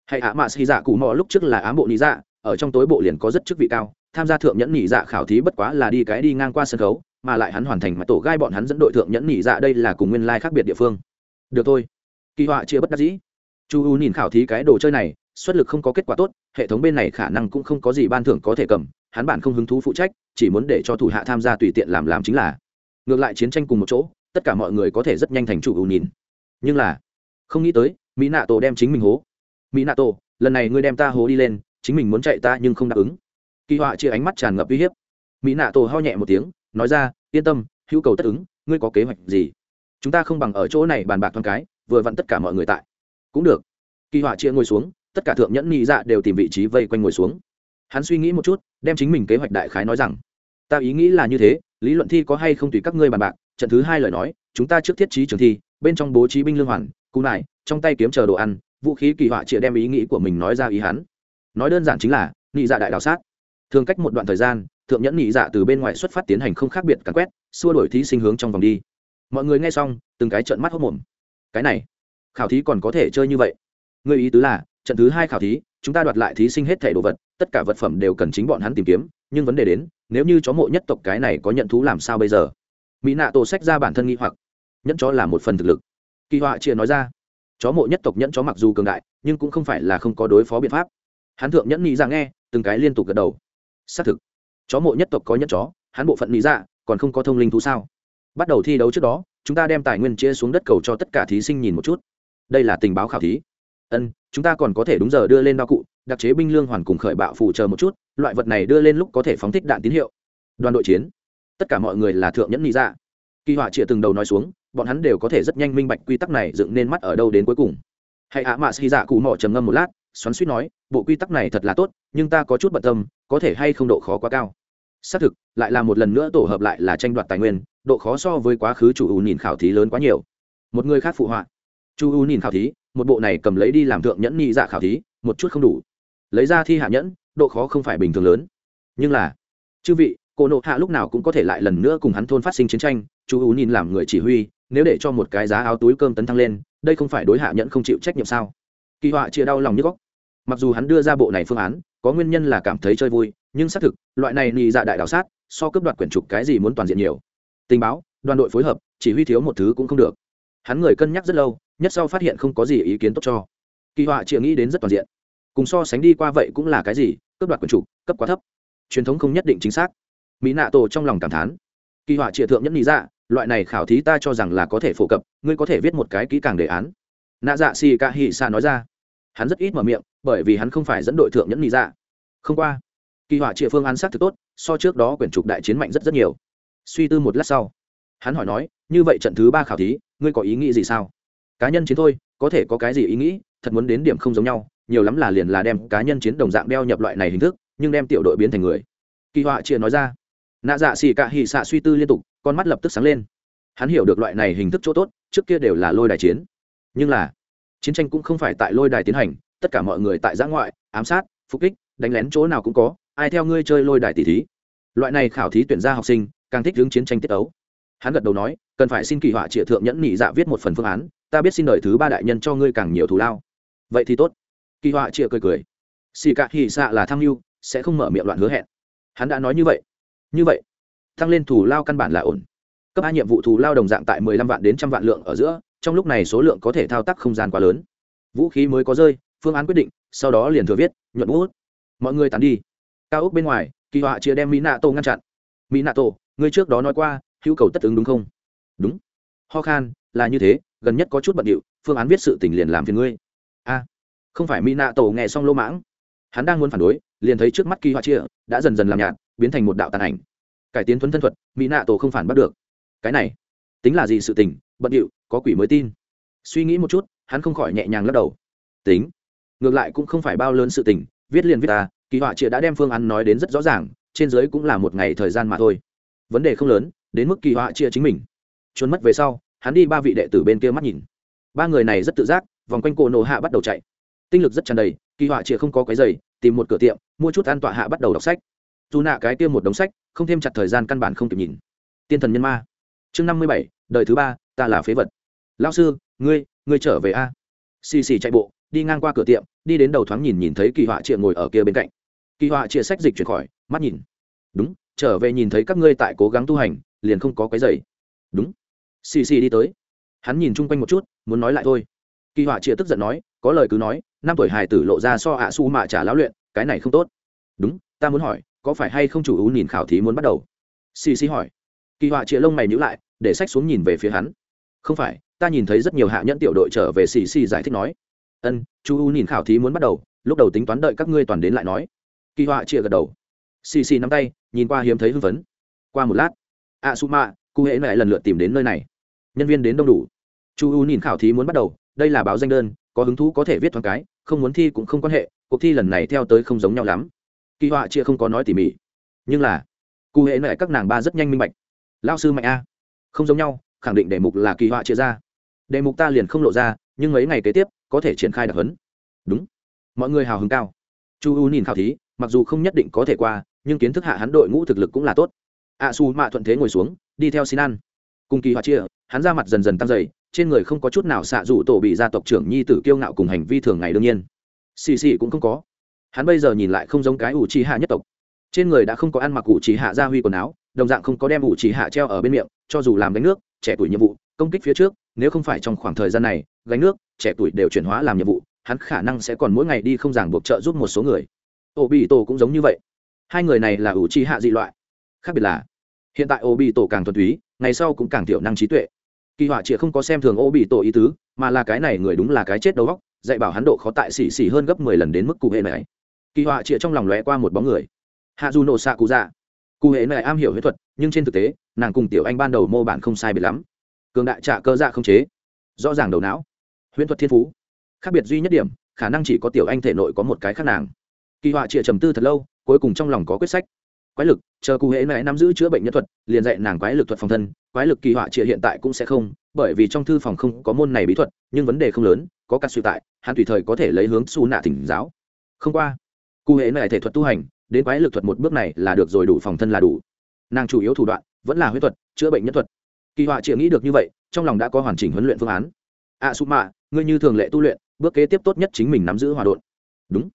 Speaker 1: Hãy ạ, mạ xì dạ cụ mỏ lúc trước là ám bộ nhị dạ ở trong tối bộ liền có rất chức vị cao, tham gia thượng nhẫn nhị dạ khảo thí bất quá là đi cái đi ngang qua sân khấu, mà lại hắn hoàn thành mà tổ gai bọn hắn dẫn đội thượng nhẫn nhị dạ đây là cùng nguyên lai khác biệt địa phương. Được thôi kỳ họa chia bất đắc dĩ. Chu u nhìn khảo thí cái đồ chơi này, xuất lực không có kết quả tốt, hệ thống bên này khả năng cũng không có gì ban thưởng có thể cầm, hắn bản không hứng thú phụ trách, chỉ muốn để cho thủ hạ tham gia tùy tiện làm làm chính là. Ngược lại chiến tranh cùng một chỗ, tất cả mọi người có thể rất nhanh thành chủ ưu nhìn. Nhưng là, không nghĩ tới mỹ nạ tổ đem chính mình hố. Mỹ nạ tổ lần này ngươi đem ta hố đi lên, chính mình muốn chạy ta nhưng không đáp ứng. Kỳ họa chia ánh mắt tràn ngập uy hiếp. Mỹ nạ tổ ho nhẹ một tiếng, nói ra, yên tâm, hữu cầu tất ứng, ngươi có kế hoạch gì? Chúng ta không bằng ở chỗ này bàn bạc thoáng cái vừa vặn tất cả mọi người tại. Cũng được. Kỳ họa chia ngồi xuống, tất cả thượng nhẫn nhị dạ đều tìm vị trí vây quanh ngồi xuống. Hắn suy nghĩ một chút, đem chính mình kế hoạch đại khái nói rằng, ta ý nghĩ là như thế, lý luận thi có hay không tùy các ngươi bàn bạc, trận thứ hai lời nói, chúng ta trước thiết trí trường thi, bên trong bố trí binh lương hoàn cung lại trong tay kiếm chờ đồ ăn, vũ khí kỳ họa chia đem ý nghĩ của mình nói ra ý hắn. Nói đơn giản chính là nhị dạ đại đào sát. Thường cách một đoạn thời gian, thượng nhẫn nhị dạ từ bên ngoài xuất phát tiến hành không khác biệt cắn quét, xua đổi thí sinh hướng trong vòng đi. Mọi người nghe xong, từng cái trận mắt hốc mồm cái này, khảo thí còn có thể chơi như vậy. Người ý tứ là, trận thứ hai khảo thí, chúng ta đoạt lại thí sinh hết thẻ đồ vật, tất cả vật phẩm đều cần chính bọn hắn tìm kiếm, nhưng vấn đề đến, nếu như chó mộ nhất tộc cái này có nhận thú làm sao bây giờ? Mỹ nạ tổ sách ra bản thân nghi hoặc, nhẫn chó là một phần thực lực. Kỳ họa chia nói ra, chó mộ nhất tộc nhẫn chó mặc dù cường đại, nhưng cũng không phải là không có đối phó biện pháp. Hắn thượng nhẫn nghĩ ra dạ nghe, từng cái liên tục gật đầu. Xác thực, chó mộ nhất tộc có nhẫn chó, hắn bộ phận nghĩ ra dạ, còn không có thông linh thú sao? Bắt đầu thi đấu trước đó chúng ta đem tài nguyên chia xuống đất cầu cho tất cả thí sinh nhìn một chút. Đây là tình báo khảo thí. Ân, chúng ta còn có thể đúng giờ đưa lên đao cụ, đặc chế binh lương hoàn cùng khởi bạo phù chờ một chút, loại vật này đưa lên lúc có thể phóng thích đạn tín hiệu. Đoàn đội chiến. Tất cả mọi người là thượng nhẫn nghĩ ra dạ. kỳ họa chĩa từng đầu nói xuống, bọn hắn đều có thể rất nhanh minh bạch quy tắc này dựng nên mắt ở đâu đến cuối cùng. Hãy ạ, mạ xì dạ cụ mỏ trầm ngâm một lát, xoắn suýt nói, bộ quy tắc này thật là tốt, nhưng ta có chút bận tâm, có thể hay không độ khó quá cao. Xác thực, lại là một lần nữa tổ hợp lại là tranh đoạt tài nguyên độ khó so với quá khứ chủ ưu nhìn khảo thí lớn quá nhiều. Một người khác phụ họa. Chu ưu nhìn khảo thí, một bộ này cầm lấy đi làm thượng nhẫn nhị dạ khảo thí, một chút không đủ. Lấy ra thi hạ nhẫn, độ khó không phải bình thường lớn. Nhưng là, chư vị, cô nộ hạ lúc nào cũng có thể lại lần nữa cùng hắn thôn phát sinh chiến tranh, chủ u nhìn làm người chỉ huy, nếu để cho một cái giá áo túi cơm tấn thăng lên, đây không phải đối hạ nhẫn không chịu trách nhiệm sao? Kỳ họa chia đau lòng như góc. Mặc dù hắn đưa ra bộ này phương án, có nguyên nhân là cảm thấy chơi vui, nhưng xác thực, loại này nhị dạ đại đảo sát, so cướp đoạt quyển trục cái gì muốn toàn diện nhiều tình báo, đoàn đội phối hợp, chỉ huy thiếu một thứ cũng không được. Hắn người cân nhắc rất lâu, nhất sau phát hiện không có gì ý kiến tốt cho. Kỳ họa chịa nghĩ đến rất toàn diện. Cùng so sánh đi qua vậy cũng là cái gì? Cướp đoạt quyền chủ, cấp quá thấp. Truyền thống không nhất định chính xác. Mỹ nạ tổ trong lòng cảm thán. Kỳ họa triệt thượng nhất lý dạ loại này khảo thí ta cho rằng là có thể phổ cập, ngươi có thể viết một cái kỹ càng đề án. Nạ dạ xì ca hì xa nói ra. Hắn rất ít mở miệng, bởi vì hắn không phải dẫn đội thượng nhẫn nghĩ dạ. Không qua. Kỳ họa triệt phương án xác thực tốt, so trước đó quyển trục đại chiến mạnh rất rất nhiều suy tư một lát sau. Hắn hỏi nói, như vậy trận thứ ba khảo thí, ngươi có ý nghĩ gì sao? Cá nhân chiến thôi, có thể có cái gì ý nghĩ? Thật muốn đến điểm không giống nhau, nhiều lắm là liền là đem cá nhân chiến đồng dạng đeo nhập loại này hình thức, nhưng đem tiểu đội biến thành người. Kỳ họa chia nói ra. Nạ dạ xì cạ hì xạ suy tư liên tục, con mắt lập tức sáng lên. Hắn hiểu được loại này hình thức chỗ tốt, trước kia đều là lôi đài chiến. Nhưng là, chiến tranh cũng không phải tại lôi đài tiến hành, tất cả mọi người tại giã ngoại, ám sát, phục kích, đánh lén chỗ nào cũng có, ai theo ngươi chơi lôi đài tỷ thí? Loại này khảo thí tuyển ra học sinh càng thích hướng chiến tranh tiết ấu. Hắn gật đầu nói, cần phải xin kỳ họa trịa thượng nhẫn nhị dạ viết một phần phương án, ta biết xin đời thứ ba đại nhân cho ngươi càng nhiều thù lao. Vậy thì tốt. Kỳ họa trịa cười cười. Xì cạ hỉ xạ là tham mưu, sẽ không mở miệng loạn hứa hẹn. Hắn đã nói như vậy. Như vậy, tăng lên thù lao căn bản là ổn. Cấp a nhiệm vụ thù lao đồng dạng tại mười lăm vạn đến trăm vạn lượng ở giữa, trong lúc này số lượng có thể thao tác không gian quá lớn. Vũ khí mới có rơi, phương án quyết định, sau đó liền thừa viết, nhuận bút. Mọi người tán đi. Cao ốc bên ngoài, kỳ họa chia đem mỹ nạ tổ ngăn chặn. Mỹ nạ tổ ngươi trước đó nói qua, hữu cầu tất ứng đúng không? Đúng. Ho khan, là như thế, gần nhất có chút bận điệu, phương án viết sự tình liền làm phiền ngươi. A, không phải mỹ nạ tổ nghe xong lô mãng. Hắn đang muốn phản đối, liền thấy trước mắt kỳ họa chia, đã dần dần làm nhạt, biến thành một đạo tàn ảnh. Cải tiến thuấn thân thuật mỹ nạ tổ không phản bắt được. Cái này, tính là gì sự tình, bận điệu, có quỷ mới tin. Suy nghĩ một chút, hắn không khỏi nhẹ nhàng lắc đầu. Tính, ngược lại cũng không phải bao lớn sự tình, viết liền viết ta, kỳ họa chia đã đem phương án nói đến rất rõ ràng, trên giới cũng là một ngày thời gian mà thôi vấn đề không lớn, đến mức kỳ họa chia chính mình. Trốn mất về sau, hắn đi ba vị đệ tử bên kia mắt nhìn. Ba người này rất tự giác, vòng quanh cổ nổ hạ bắt đầu chạy. Tinh lực rất tràn đầy, kỳ họa chia không có cái giày tìm một cửa tiệm, mua chút an tọa hạ bắt đầu đọc sách. Dù nạ cái tiêm một đống sách, không thêm chặt thời gian căn bản không kịp nhìn. Tiên thần nhân ma. Chương năm mươi bảy, đời thứ ba, ta là phế vật. Lao sư, ngươi ngươi trở về a? Xì xì chạy bộ, đi ngang qua cửa tiệm, đi đến đầu thoáng nhìn nhìn thấy kỳ họa chia ngồi ở kia bên cạnh. Kỳ họa chia sách dịch chuyển khỏi, mắt nhìn. Đúng trở về nhìn thấy các ngươi tại cố gắng tu hành, liền không có cái dày đúng. Xì xì đi tới. Hắn nhìn chung quanh một chút, muốn nói lại thôi. Kỳ họa chia tức giận nói, có lời cứ nói, năm tuổi hài tử lộ ra so ạ su mạ trả lão luyện, cái này không tốt. Đúng, ta muốn hỏi, có phải hay không chủ ú nhìn khảo thí muốn bắt đầu? Xì xì hỏi. Kỳ họa chia lông mày nhữ lại, để sách xuống nhìn về phía hắn. Không phải, ta nhìn thấy rất nhiều hạ nhẫn tiểu đội trở về xì xì giải thích nói. Ân chú u nhìn khảo thí muốn bắt đầu, lúc đầu tính toán đợi các ngươi toàn đến lại nói. Kỳ họa chia gật đầu. Xì xì nắm tay nhìn qua hiếm thấy hưng phấn. Qua một lát a su ma cụ hễ lại lần lượt tìm đến nơi này. Nhân viên đến đông đủ. Chu u nhìn khảo thí muốn bắt đầu, đây là báo danh đơn, có hứng thú có thể viết thoáng cái, không muốn thi cũng không quan hệ, cuộc thi lần này theo tới không giống nhau lắm. Kỳ họa chia không có nói tỉ mỉ. Nhưng là cụ hễ lại các nàng ba rất nhanh minh bạch. Lao sư mạnh a. Không giống nhau, khẳng định đề mục là kỳ họa chia ra. Đề mục ta liền không lộ ra, nhưng mấy ngày kế tiếp, có thể triển khai đặc hấn đúng. Mọi người hào hứng cao. Chu u nhìn khảo thí, mặc dù không nhất định có thể qua nhưng kiến thức hạ hắn đội ngũ thực lực cũng là tốt. A su mạ thuận thế ngồi xuống, đi theo xin ăn cùng kỳ họa chia, hắn ra mặt dần dần tăng dày, trên người không có chút nào xạ dụ tổ bị gia tộc trưởng nhi tử kiêu ngạo cùng hành vi thường ngày đương nhiên. Xì xì cũng không có. Hắn bây giờ nhìn lại không giống cái ủ trì hạ nhất tộc. Trên người đã không có ăn mặc ủ trì hạ gia huy quần áo, đồng dạng không có đem ủ trì hạ treo ở bên miệng, cho dù làm gánh nước, trẻ tuổi nhiệm vụ, công kích phía trước, nếu không phải trong khoảng thời gian này, gánh nước, trẻ tuổi đều chuyển hóa làm nhiệm vụ, hắn khả năng sẽ còn mỗi ngày đi không giảng buộc trợ giúp một số người. Tổ bị tổ cũng giống như vậy hai người này là ủ trì hạ dị loại. Khác biệt là, hiện tại ô bị tổ càng thuần túy, ngày sau cũng càng thiểu năng trí tuệ. Kỳ họa chỉ không có xem thường ô bị tổ ý tứ, mà là cái này người đúng là cái chết đầu góc dạy bảo hắn độ khó tại xỉ xỉ hơn gấp mười lần đến mức cụ hệ này. Kỳ họa chỉ trong lòng lóe qua một bóng người. Hạ dù nổ xạ cụ dạ. Cụ hệ này am hiểu huyết thuật, nhưng trên thực tế, nàng cùng tiểu anh ban đầu mô bản không sai biệt lắm. Cường đại trả cơ dạ không chế. Rõ ràng đầu não. Huyễn thuật thiên phú. Khác biệt duy nhất điểm, khả năng chỉ có tiểu anh thể nội có một cái khác nàng. Kỳ họa chịa trầm tư thật lâu cuối cùng trong lòng có quyết sách. Quái lực chờ cụ hệ mẹ nắm giữ chữa bệnh nhân thuật liền dạy nàng quái lực thuật phòng thân quái lực kỳ họa trịa hiện tại cũng sẽ không bởi vì trong thư phòng không có môn này bí thuật nhưng vấn đề không lớn có các suy tại hắn tùy thời có thể lấy hướng su nạ thỉnh giáo. Không qua cụ hệ mẹ thể thuật tu hành đến quái lực thuật một bước này là được rồi đủ phòng thân là đủ. Nàng chủ yếu thủ đoạn vẫn là huyết thuật chữa bệnh nhân thuật. Kỳ họa trịa nghĩ được như vậy trong lòng đã có hoàn chỉnh huấn luyện phương án. A à, su mạ ngươi như thường lệ tu luyện bước kế tiếp tốt nhất chính mình nắm giữ hòa đột đúng.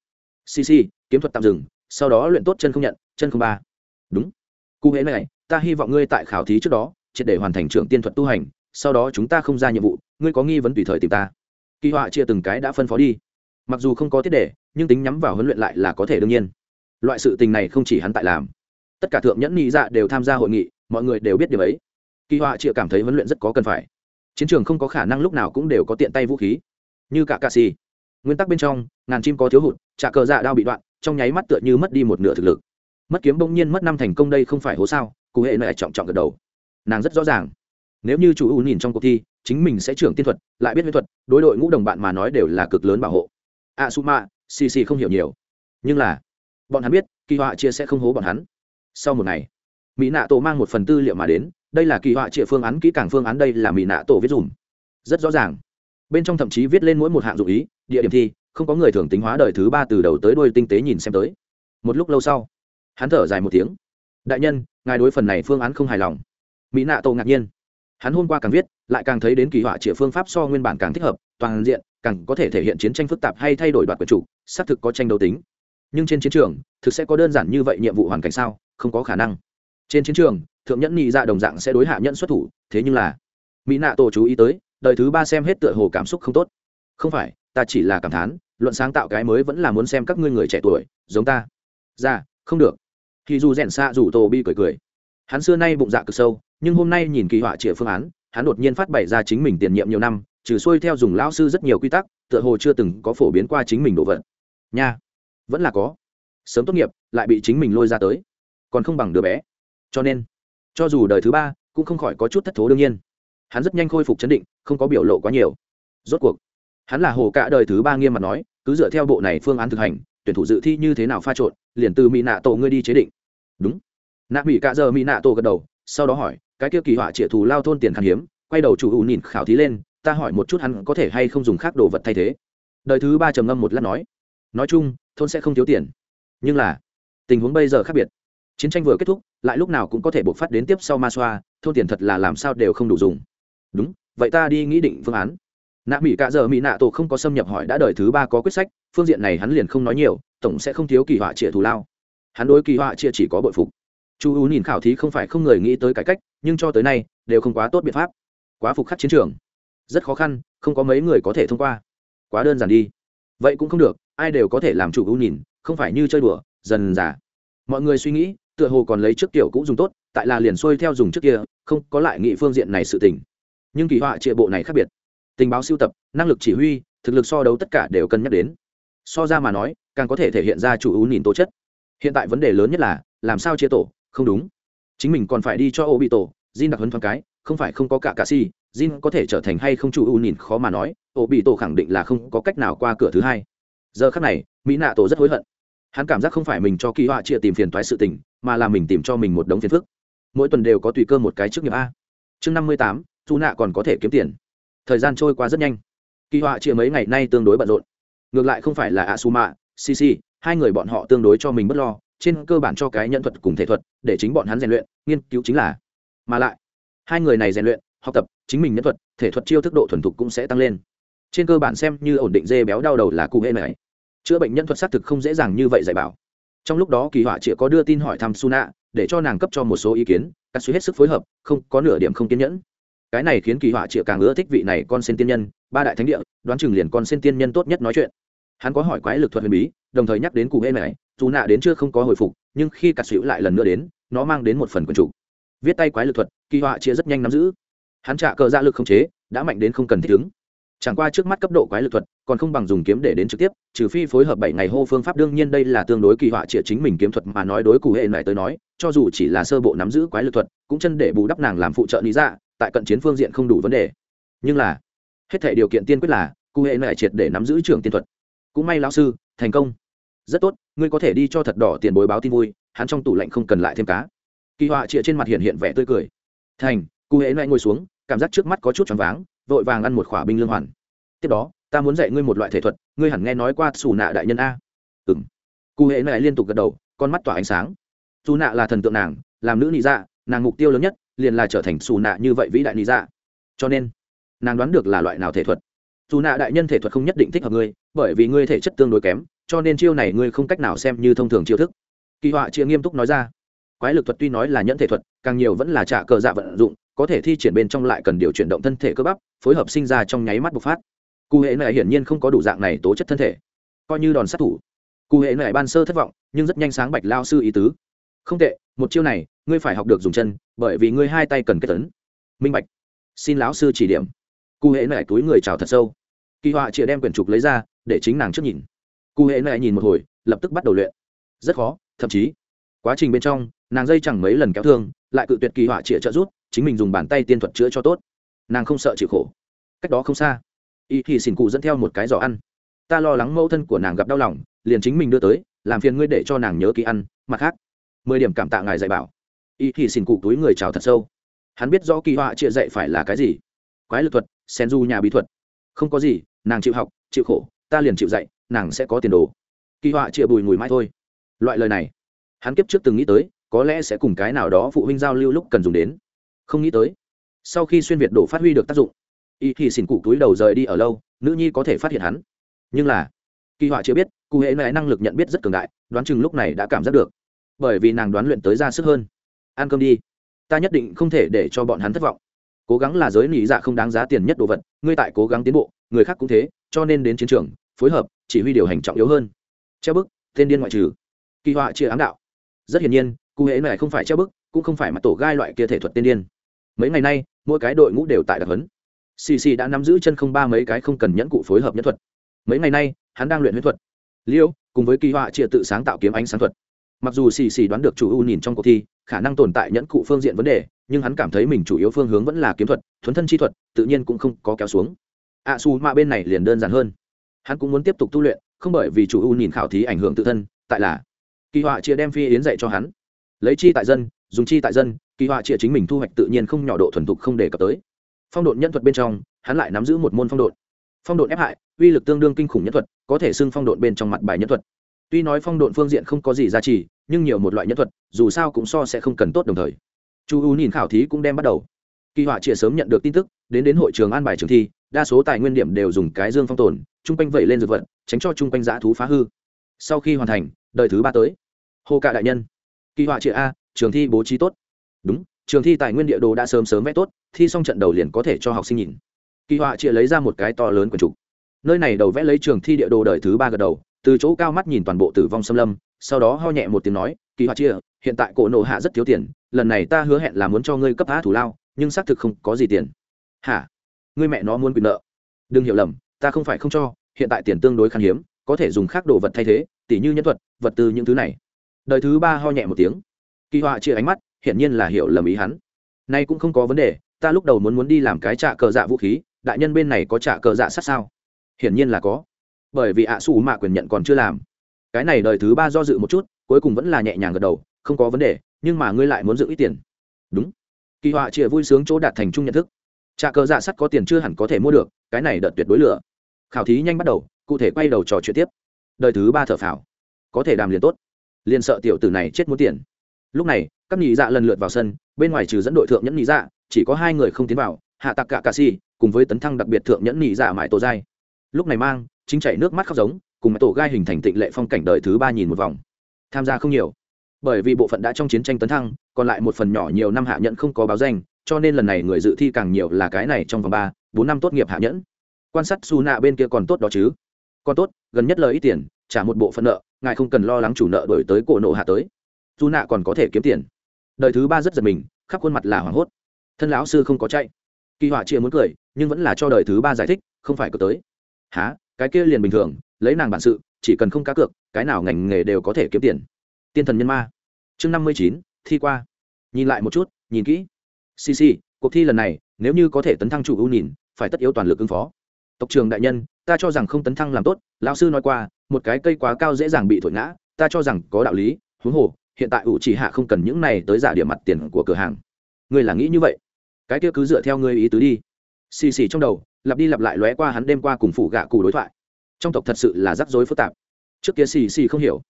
Speaker 1: Cc kiếm thuật tạm dừng sau đó luyện tốt chân không nhận, chân không ba. Đúng. Cụ hễ này, ta hy vọng ngươi tại khảo thí trước đó, triệt để hoàn thành trưởng tiên thuật tu hành, sau đó chúng ta không ra nhiệm vụ, ngươi có nghi vấn tùy thời tìm ta. Kỳ họa chia từng cái đã phân phó đi. Mặc dù không có tiết đề, nhưng tính nhắm vào huấn luyện lại là có thể đương nhiên. Loại sự tình này không chỉ hắn tại làm. Tất cả thượng nhẫn nhị dạ đều tham gia hội nghị, mọi người đều biết điều ấy. Kỳ họa chia cảm thấy huấn luyện rất có cần phải. Chiến trường không có khả năng lúc nào cũng đều có tiện tay vũ khí. Như cả ca si nguyên tắc bên trong, ngàn chim có thiếu hụt trả cờ dạ đao bị đoạn trong nháy mắt tựa như mất đi một nửa thực lực. Mất kiếm bỗng nhiên mất năm thành công đây không phải hố sao? Cụ hệ này trọng trọng gật đầu. Nàng rất rõ ràng. Nếu như chủ u nhìn trong cuộc thi, chính mình sẽ trưởng tiên thuật, lại biết huyết thuật, đối đội ngũ đồng bạn mà nói đều là cực lớn bảo hộ. A su ma xì xì không hiểu nhiều. Nhưng là, bọn hắn biết, kỳ họa chia sẽ không hố bọn hắn. Sau một ngày mỹ nạ tổ mang một phần tư liệu mà đến, đây là kỳ họa chia phương án, kỹ càng phương án đây là mỹ nạ tổ viết dùm. Rất rõ ràng. Bên trong thậm chí viết lên mỗi một hạng dụ ý, địa điểm thi không có người thường tính hóa đời thứ ba từ đầu tới đuôi tinh tế nhìn xem tới. Một lúc lâu sau, hắn thở dài một tiếng. Đại nhân, ngài đối phần này phương án không hài lòng. Mỹ nạ tổ ngạc nhiên. Hắn hôm qua càng viết, lại càng thấy đến kỳ họa chĩa phương pháp so nguyên bản càng thích hợp, toàn diện, càng có thể thể hiện chiến tranh phức tạp hay thay đổi đoạt quyền chủ, xác thực có tranh đấu tính. Nhưng trên chiến trường, thực sẽ có đơn giản như vậy nhiệm vụ hoàn cảnh sao? Không có khả năng. Trên chiến trường, thượng nhẫn nhị dạ đồng dạng sẽ đối hạ nhẫn xuất thủ, thế nhưng là, mỹ nạ tổ chú ý tới, đời thứ ba xem hết tựa hồ cảm xúc không tốt. Không phải ta chỉ là cảm thán, luận sáng tạo cái mới vẫn là muốn xem các ngươi người trẻ tuổi, giống ta. Ra không được. Thì dù rèn xa dù tô bi cười cười. Hắn xưa nay bụng dạ cực sâu, nhưng hôm nay nhìn kỳ họa chĩa phương án, hắn đột nhiên phát bày ra chính mình tiền nhiệm nhiều năm, trừ xuôi theo dùng lao sư rất nhiều quy tắc, tựa hồ chưa từng có phổ biến qua chính mình đồ vật. Nha, vẫn là có. Sớm tốt nghiệp, lại bị chính mình lôi ra tới. Còn không bằng đứa bé. Cho nên, cho dù đời thứ ba, cũng không khỏi có chút thất thố đương nhiên. Hắn rất nhanh khôi phục chấn định, không có biểu lộ quá nhiều. Rốt cuộc hắn là hồ cả đời thứ ba nghiêm mặt nói, cứ dựa theo bộ này phương án thực hành, tuyển thủ dự thi như thế nào pha trộn, liền từ mỹ nạ tổ ngươi đi chế định. Đúng. Nạ mỹ cạ giờ mỹ nạ tổ gật đầu, sau đó hỏi, cái kia kỳ họa trịa thù lao thôn tiền khan hiếm, quay đầu chủ ủ nhìn khảo thí lên, ta hỏi một chút hắn có thể hay không dùng khác đồ vật thay thế. Đời thứ ba trầm ngâm một lát nói nói chung, thôn sẽ không thiếu tiền. Nhưng là, tình huống bây giờ khác biệt. Chiến tranh vừa kết thúc, lại lúc nào cũng có thể buộc phát đến tiếp sau ma xoa, thôn tiền thật là làm sao đều không đủ dùng. Đúng, vậy ta đi nghĩ định phương án nạ mỹ cạ giờ mỹ nạ tổ không có xâm nhập hỏi đã đời thứ ba có quyết sách, phương diện này hắn liền không nói nhiều, tổng sẽ không thiếu kỳ họa trịa thù lao. Hắn đối kỳ họa chia chỉ có bội phục. Chu u nhìn khảo thí không phải không người nghĩ tới cải cách, nhưng cho tới nay, đều không quá tốt biện pháp. Quá phục khắc chiến trường. Rất khó khăn, không có mấy người có thể thông qua. Quá đơn giản đi. Vậy cũng không được, ai đều có thể làm chủ u nhìn, không phải như chơi đùa, dần giả mọi người suy nghĩ, tựa hồ còn lấy trước kiểu cũng dùng tốt, tại là liền xuôi theo dùng trước kia, không có lại nghị phương diện này sự tình. Nhưng kỳ họa trịa bộ này khác biệt tình báo siêu tập, năng lực chỉ huy, thực lực so đấu tất cả đều cân nhắc đến. So ra mà nói, càng có thể thể hiện ra chủ ưu nhìn tố chất. Hiện tại vấn đề lớn nhất là, làm sao chia tổ, không đúng. Chính mình còn phải đi cho ô bị tổ Jin đặc hấn thoáng cái, không phải không có cả cả si Jin có thể trở thành hay không chủ ưu nhìn khó mà nói ô bị tổ khẳng định là không có cách nào qua cửa thứ hai. Giờ khắc này, mỹ nạ tổ rất hối hận. Hắn cảm giác không phải mình cho kỳ họa chia tìm phiền toái sự tình, mà là mình tìm cho mình một đống phiền phức. Mỗi tuần đều có tùy cơ một cái trước nghiệp a. Chương năm mươi tám dù nạ còn có thể kiếm tiền thời gian trôi qua rất nhanh. Kỳ họa chia mấy ngày nay tương đối bận rộn. Ngược lại không phải là a su mạ cc hai người bọn họ tương đối cho mình bất lo, trên cơ bản cho cái nhận thuật cùng thể thuật, để chính bọn hắn rèn luyện, nghiên cứu chính là. Mà lại, hai người này rèn luyện, học tập, chính mình nhân thuật, thể thuật chiêu thức độ thuần thục cũng sẽ tăng lên. Trên cơ bản xem như ổn định dê béo đau đầu là cụ hê này. Chữa bệnh nhân thuật xác thực không dễ dàng như vậy dạy bảo. Trong lúc đó kỳ họa chỉ có đưa tin hỏi thăm suna, để cho nàng cấp cho một số ý kiến các suy hết sức phối hợp, không có nửa điểm không kiên nhẫn cái này khiến kỳ họa triệu càng ưa thích vị này con sen tiên nhân, ba đại thánh địa, đoán chừng liền con sen tiên nhân tốt nhất nói chuyện. Hắn có hỏi quái lực thuật huyền bí, đồng thời nhắc đến cụ hê này dù nạ đến chưa không có hồi phục, nhưng khi cặt xỉu lại lần nữa đến, nó mang đến một phần quần chủ. Viết tay quái lực thuật, kỳ họa chia rất nhanh nắm giữ. Hắn trả cờ ra lực không chế, đã mạnh đến không cần thích ứng. Chẳng qua trước mắt cấp độ quái lực thuật, còn không bằng dùng kiếm để đến trực tiếp, trừ phi phối hợp bảy ngày hô phương pháp, đương nhiên đây là tương đối kỳ họa chĩa chính mình kiếm thuật mà nói đối cụ hệ này tới nói, cho dù chỉ là sơ bộ nắm giữ quái lực thuật, cũng chân để bù đắp nàng làm phụ trợ lý dạ tại cận chiến phương diện không đủ vấn đề. Nhưng là, hết thể điều kiện tiên quyết là, cụ hệ này triệt để nắm giữ trường tiên thuật. Cũng may lão sư, thành công. Rất tốt, ngươi có thể đi cho thật đỏ tiền bối báo tin vui, hắn trong tủ lạnh không cần lại thêm cá. Kỳ họa chĩa trên mặt hiện hiện vẻ tươi cười. Thành, cụ hệ lại ngồi xuống, cảm giác trước mắt có chút choáng váng, vội vàng ăn một khỏa binh lương hoàn. Tiếp đó, ta muốn dạy ngươi một loại thể thuật, ngươi hẳn nghe nói qua xù nạ đại nhân a. Ừ m cụ hệ lại liên tục gật đầu, con mắt tỏa ánh sáng. Dù nạ là thần tượng nàng, làm nữ nị dạ nàng mục tiêu lớn nhất liền là trở thành xù nạ như vậy vĩ đại lý dạ cho nên, nàng đoán được là loại nào thể thuật. Dù nạ đại nhân thể thuật không nhất định thích hợp ngươi, bởi vì ngươi thể chất tương đối kém, cho nên chiêu này ngươi không cách nào xem như thông thường chiêu thức. Kỳ họa chia nghiêm túc nói ra. Quái lực thuật tuy nói là nhẫn thể thuật, càng nhiều vẫn là trả cờ dạ vận dụng, có thể thi triển bên trong lại cần điều chuyển động thân thể cơ bắp, phối hợp sinh ra trong nháy mắt bộc phát. Cụ hệ này hiển nhiên không có đủ dạng này tố chất thân thể. Coi như đòn sát thủ. Cụ hệ này ban sơ thất vọng, nhưng rất nhanh sáng bạch lao sư ý tứ. Không tệ một chiêu này, ngươi phải học được dùng chân, bởi vì ngươi hai tay cần kết tấn. Minh bạch. Xin lão sư chỉ điểm. Cụ hệ nại túi người chào thật sâu. Kỳ họa chịa đem quyển trục lấy ra, để chính nàng trước nhìn. Cụ hệ nại nhìn một hồi, lập tức bắt đầu luyện. Rất khó, thậm chí, quá trình bên trong, nàng dây chẳng mấy lần kéo thương, lại cự tuyệt kỳ họa chịa trợ rút chính mình dùng bàn tay tiên thuật chữa cho tốt. Nàng không sợ chịu khổ. Cách đó không xa, y thì xỉn cụ dẫn theo một cái giỏ ăn. Ta lo lắng mẫu thân của nàng gặp đau lòng, liền chính mình đưa tới, làm phiền ngươi để cho nàng nhớ ký ăn, mặt khác mười điểm cảm tạ ngài dạy bảo. Y thì xin cụ túi người chào thật sâu. Hắn biết rõ kỳ họa chĩa dạy phải là cái gì. Quái lực thuật sen du nhà bí thuật. Không có gì, nàng chịu học, chịu khổ, ta liền chịu dạy, nàng sẽ có tiền đồ. Kỳ họa chịa bùi mùi mãi thôi. Loại lời này, hắn kiếp trước từng nghĩ tới, có lẽ sẽ cùng cái nào đó phụ huynh giao lưu lúc cần dùng đến. Không nghĩ tới, sau khi xuyên việt đổ phát huy được tác dụng y thì xin cụ túi đầu rời đi ở lâu, nữ nhi có thể phát hiện hắn. Nhưng là, kỳ họa chưa biết, cụ hệ này năng lực nhận biết rất cường đại, đoán chừng lúc này đã cảm giác được bởi vì nàng đoán luyện tới ra sức hơn. Ăn cơm đi. Ta nhất định không thể để cho bọn hắn thất vọng. Cố gắng là giới nỉ dạ không đáng giá tiền nhất đồ vật, ngươi tại cố gắng tiến bộ, người khác cũng thế, cho nên đến chiến trường, phối hợp, chỉ huy điều hành trọng yếu hơn. Treo bức, tên điên ngoại trừ. Kỳ họa chia ám đạo. Rất hiển nhiên, cụ hệ này không phải treo bức, cũng không phải mặt tổ gai loại kia thể thuật tên điên. Mấy ngày nay, mỗi cái đội ngũ đều tại đặc huấn. Xì xì đã nắm giữ chân không ba mấy cái không cần nhẫn cụ phối hợp nhất thuật. Mấy ngày nay, hắn đang luyện huyết thuật. Liêu, cùng với kỳ họa chia tự sáng tạo kiếm ánh sáng thuật mặc dù xì xì đoán được chủ u nhìn trong cuộc thi khả năng tồn tại nhẫn cụ phương diện vấn đề nhưng hắn cảm thấy mình chủ yếu phương hướng vẫn là kiếm thuật thuấn thân chi thuật tự nhiên cũng không có kéo xuống. Ạ à, xù mạ bên này liền đơn giản hơn. Hắn cũng muốn tiếp tục tu luyện không bởi vì chủ u nhìn khảo thí ảnh hưởng tự thân tại là kỳ họa chia đem phi yến dạy cho hắn. Lấy chi tại dân dùng chi tại dân kỳ họa chia chính mình thu hoạch tự nhiên không nhỏ độ thuần thục không đề cập tới. Phong độn nhân thuật bên trong hắn lại nắm giữ một môn phong độn. Phong độn ép hại uy lực tương đương kinh khủng nhân thuật có thể xưng phong độn bên trong mặt bài nhân thuật tuy nói phong độn phương diện không có gì giá trị nhưng nhiều một loại nhân thuật, dù sao cũng so sẽ không cần tốt đồng thời. Chu u nhìn khảo thí cũng đem bắt đầu. Kỳ họa chia sớm nhận được tin tức, đến đến hội trường an bài trường thi, đa số tài nguyên điểm đều dùng cái dương phong tồn, chung quanh vẩy lên dược vật, tránh cho chung quanh giã thú phá hư. Sau khi hoàn thành đời thứ ba tới. Hồ cạ đại nhân. Kỳ họa chia a, trường thi bố trí tốt. Đúng, trường thi tài nguyên địa đồ đã sớm sớm vẽ tốt, thi xong trận đầu liền có thể cho học sinh nhìn. Kỳ họa chia lấy ra một cái to lớn quần trục. Nơi này đầu vẽ lấy trường thi địa đồ đời thứ ba gật đầu từ chỗ cao mắt nhìn toàn bộ tử vong xâm lâm, sau đó ho nhẹ một tiếng nói, kỳ họa chia, hiện tại cổ nộ hạ rất thiếu tiền, lần này ta hứa hẹn là muốn cho ngươi cấp á thủ lao, nhưng xác thực không có gì tiền. Hả? Ngươi mẹ nó muốn quyền nợ. Đừng hiểu lầm, ta không phải không cho, hiện tại tiền tương đối khan hiếm, có thể dùng khác đồ vật thay thế, tỉ như nhân thuật, vật tư những thứ này. Đời thứ ba ho nhẹ một tiếng. Kỳ họa chia ánh mắt, hiển nhiên là hiểu lầm ý hắn. Nay cũng không có vấn đề, ta lúc đầu muốn muốn đi làm cái trạ cờ dạ vũ khí, đại nhân bên này có trạ cờ dạ sát sao? Hiển nhiên là có bởi vì ạ xù mạ quyền nhận còn chưa làm. Cái này đời thứ ba do dự một chút, cuối cùng vẫn là nhẹ nhàng gật đầu, không có vấn đề, nhưng mà ngươi lại muốn giữ ít tiền. Đúng. Kỳ họa chia vui sướng chỗ đạt thành chung nhận thức. Trà cờ dạ sắt có tiền chưa hẳn có thể mua được, cái này đợt tuyệt đối lửa khảo thí nhanh bắt đầu, cụ thể quay đầu trò chuyện tiếp. Đời thứ ba thở phào. Có thể đàm liền tốt. Liền sợ tiểu tử này chết muốn tiền. Lúc này, các nhị dạ lần lượt vào sân, bên ngoài trừ dẫn đội thượng nhẫn nhị dạ chỉ có hai người không tiến vào, hạ tặc cả cà si, cùng với tấn thăng đặc biệt thượng nhẫn nhị dạ mãi tổ giai. Lúc này mang chính chảy nước mắt khóc giống, cùng tổ gai hình thành tịnh lệ phong cảnh đời thứ ba nhìn một vòng. Tham gia không nhiều, bởi vì bộ phận đã trong chiến tranh tấn thăng, còn lại một phần nhỏ nhiều năm hạ nhẫn không có báo danh, cho nên lần này người dự thi càng nhiều là cái này trong vòng ba, bốn năm tốt nghiệp hạ nhẫn. Quan sát su nạ bên kia còn tốt đó chứ? Còn tốt, gần nhất lời ít tiền, trả một bộ phận nợ, ngài không cần lo lắng chủ nợ đổi tới cổ nộ hạ tới. Su nạ còn có thể kiếm tiền. Đời thứ ba rất giật mình, khắp khuôn mặt là hoảng hốt. Thân lão sư không có chạy. Kỳ họa chia muốn cười, nhưng vẫn là cho đời thứ ba giải thích, không phải có tới há, cái kia liền bình thường, lấy nàng bản sự, chỉ cần không cá cược, cái nào ngành nghề đều có thể kiếm tiền. Tiên thần nhân ma. Chương năm mươi chín, thi qua. Nhìn lại một chút, nhìn kỹ. Cc cuộc thi lần này, nếu như có thể tấn thăng chủ ưu nhìn, phải tất yếu toàn lực ứng phó. Tộc trường đại nhân, ta cho rằng không tấn thăng làm tốt, lão sư nói qua, một cái cây quá cao dễ dàng bị thổi ngã, ta cho rằng có đạo lý, huống hồ, hiện tại ủ chỉ hạ không cần những này tới giả điểm mặt tiền của cửa hàng. Ngươi là nghĩ như vậy? Cái kia cứ dựa theo ngươi ý tứ đi. Xì xì trong đầu lặp đi lặp lại lóe qua hắn đêm qua cùng phủ gạ cụ đối thoại. Trong tộc thật sự là rắc rối phức tạp. Trước kia xì xì không hiểu.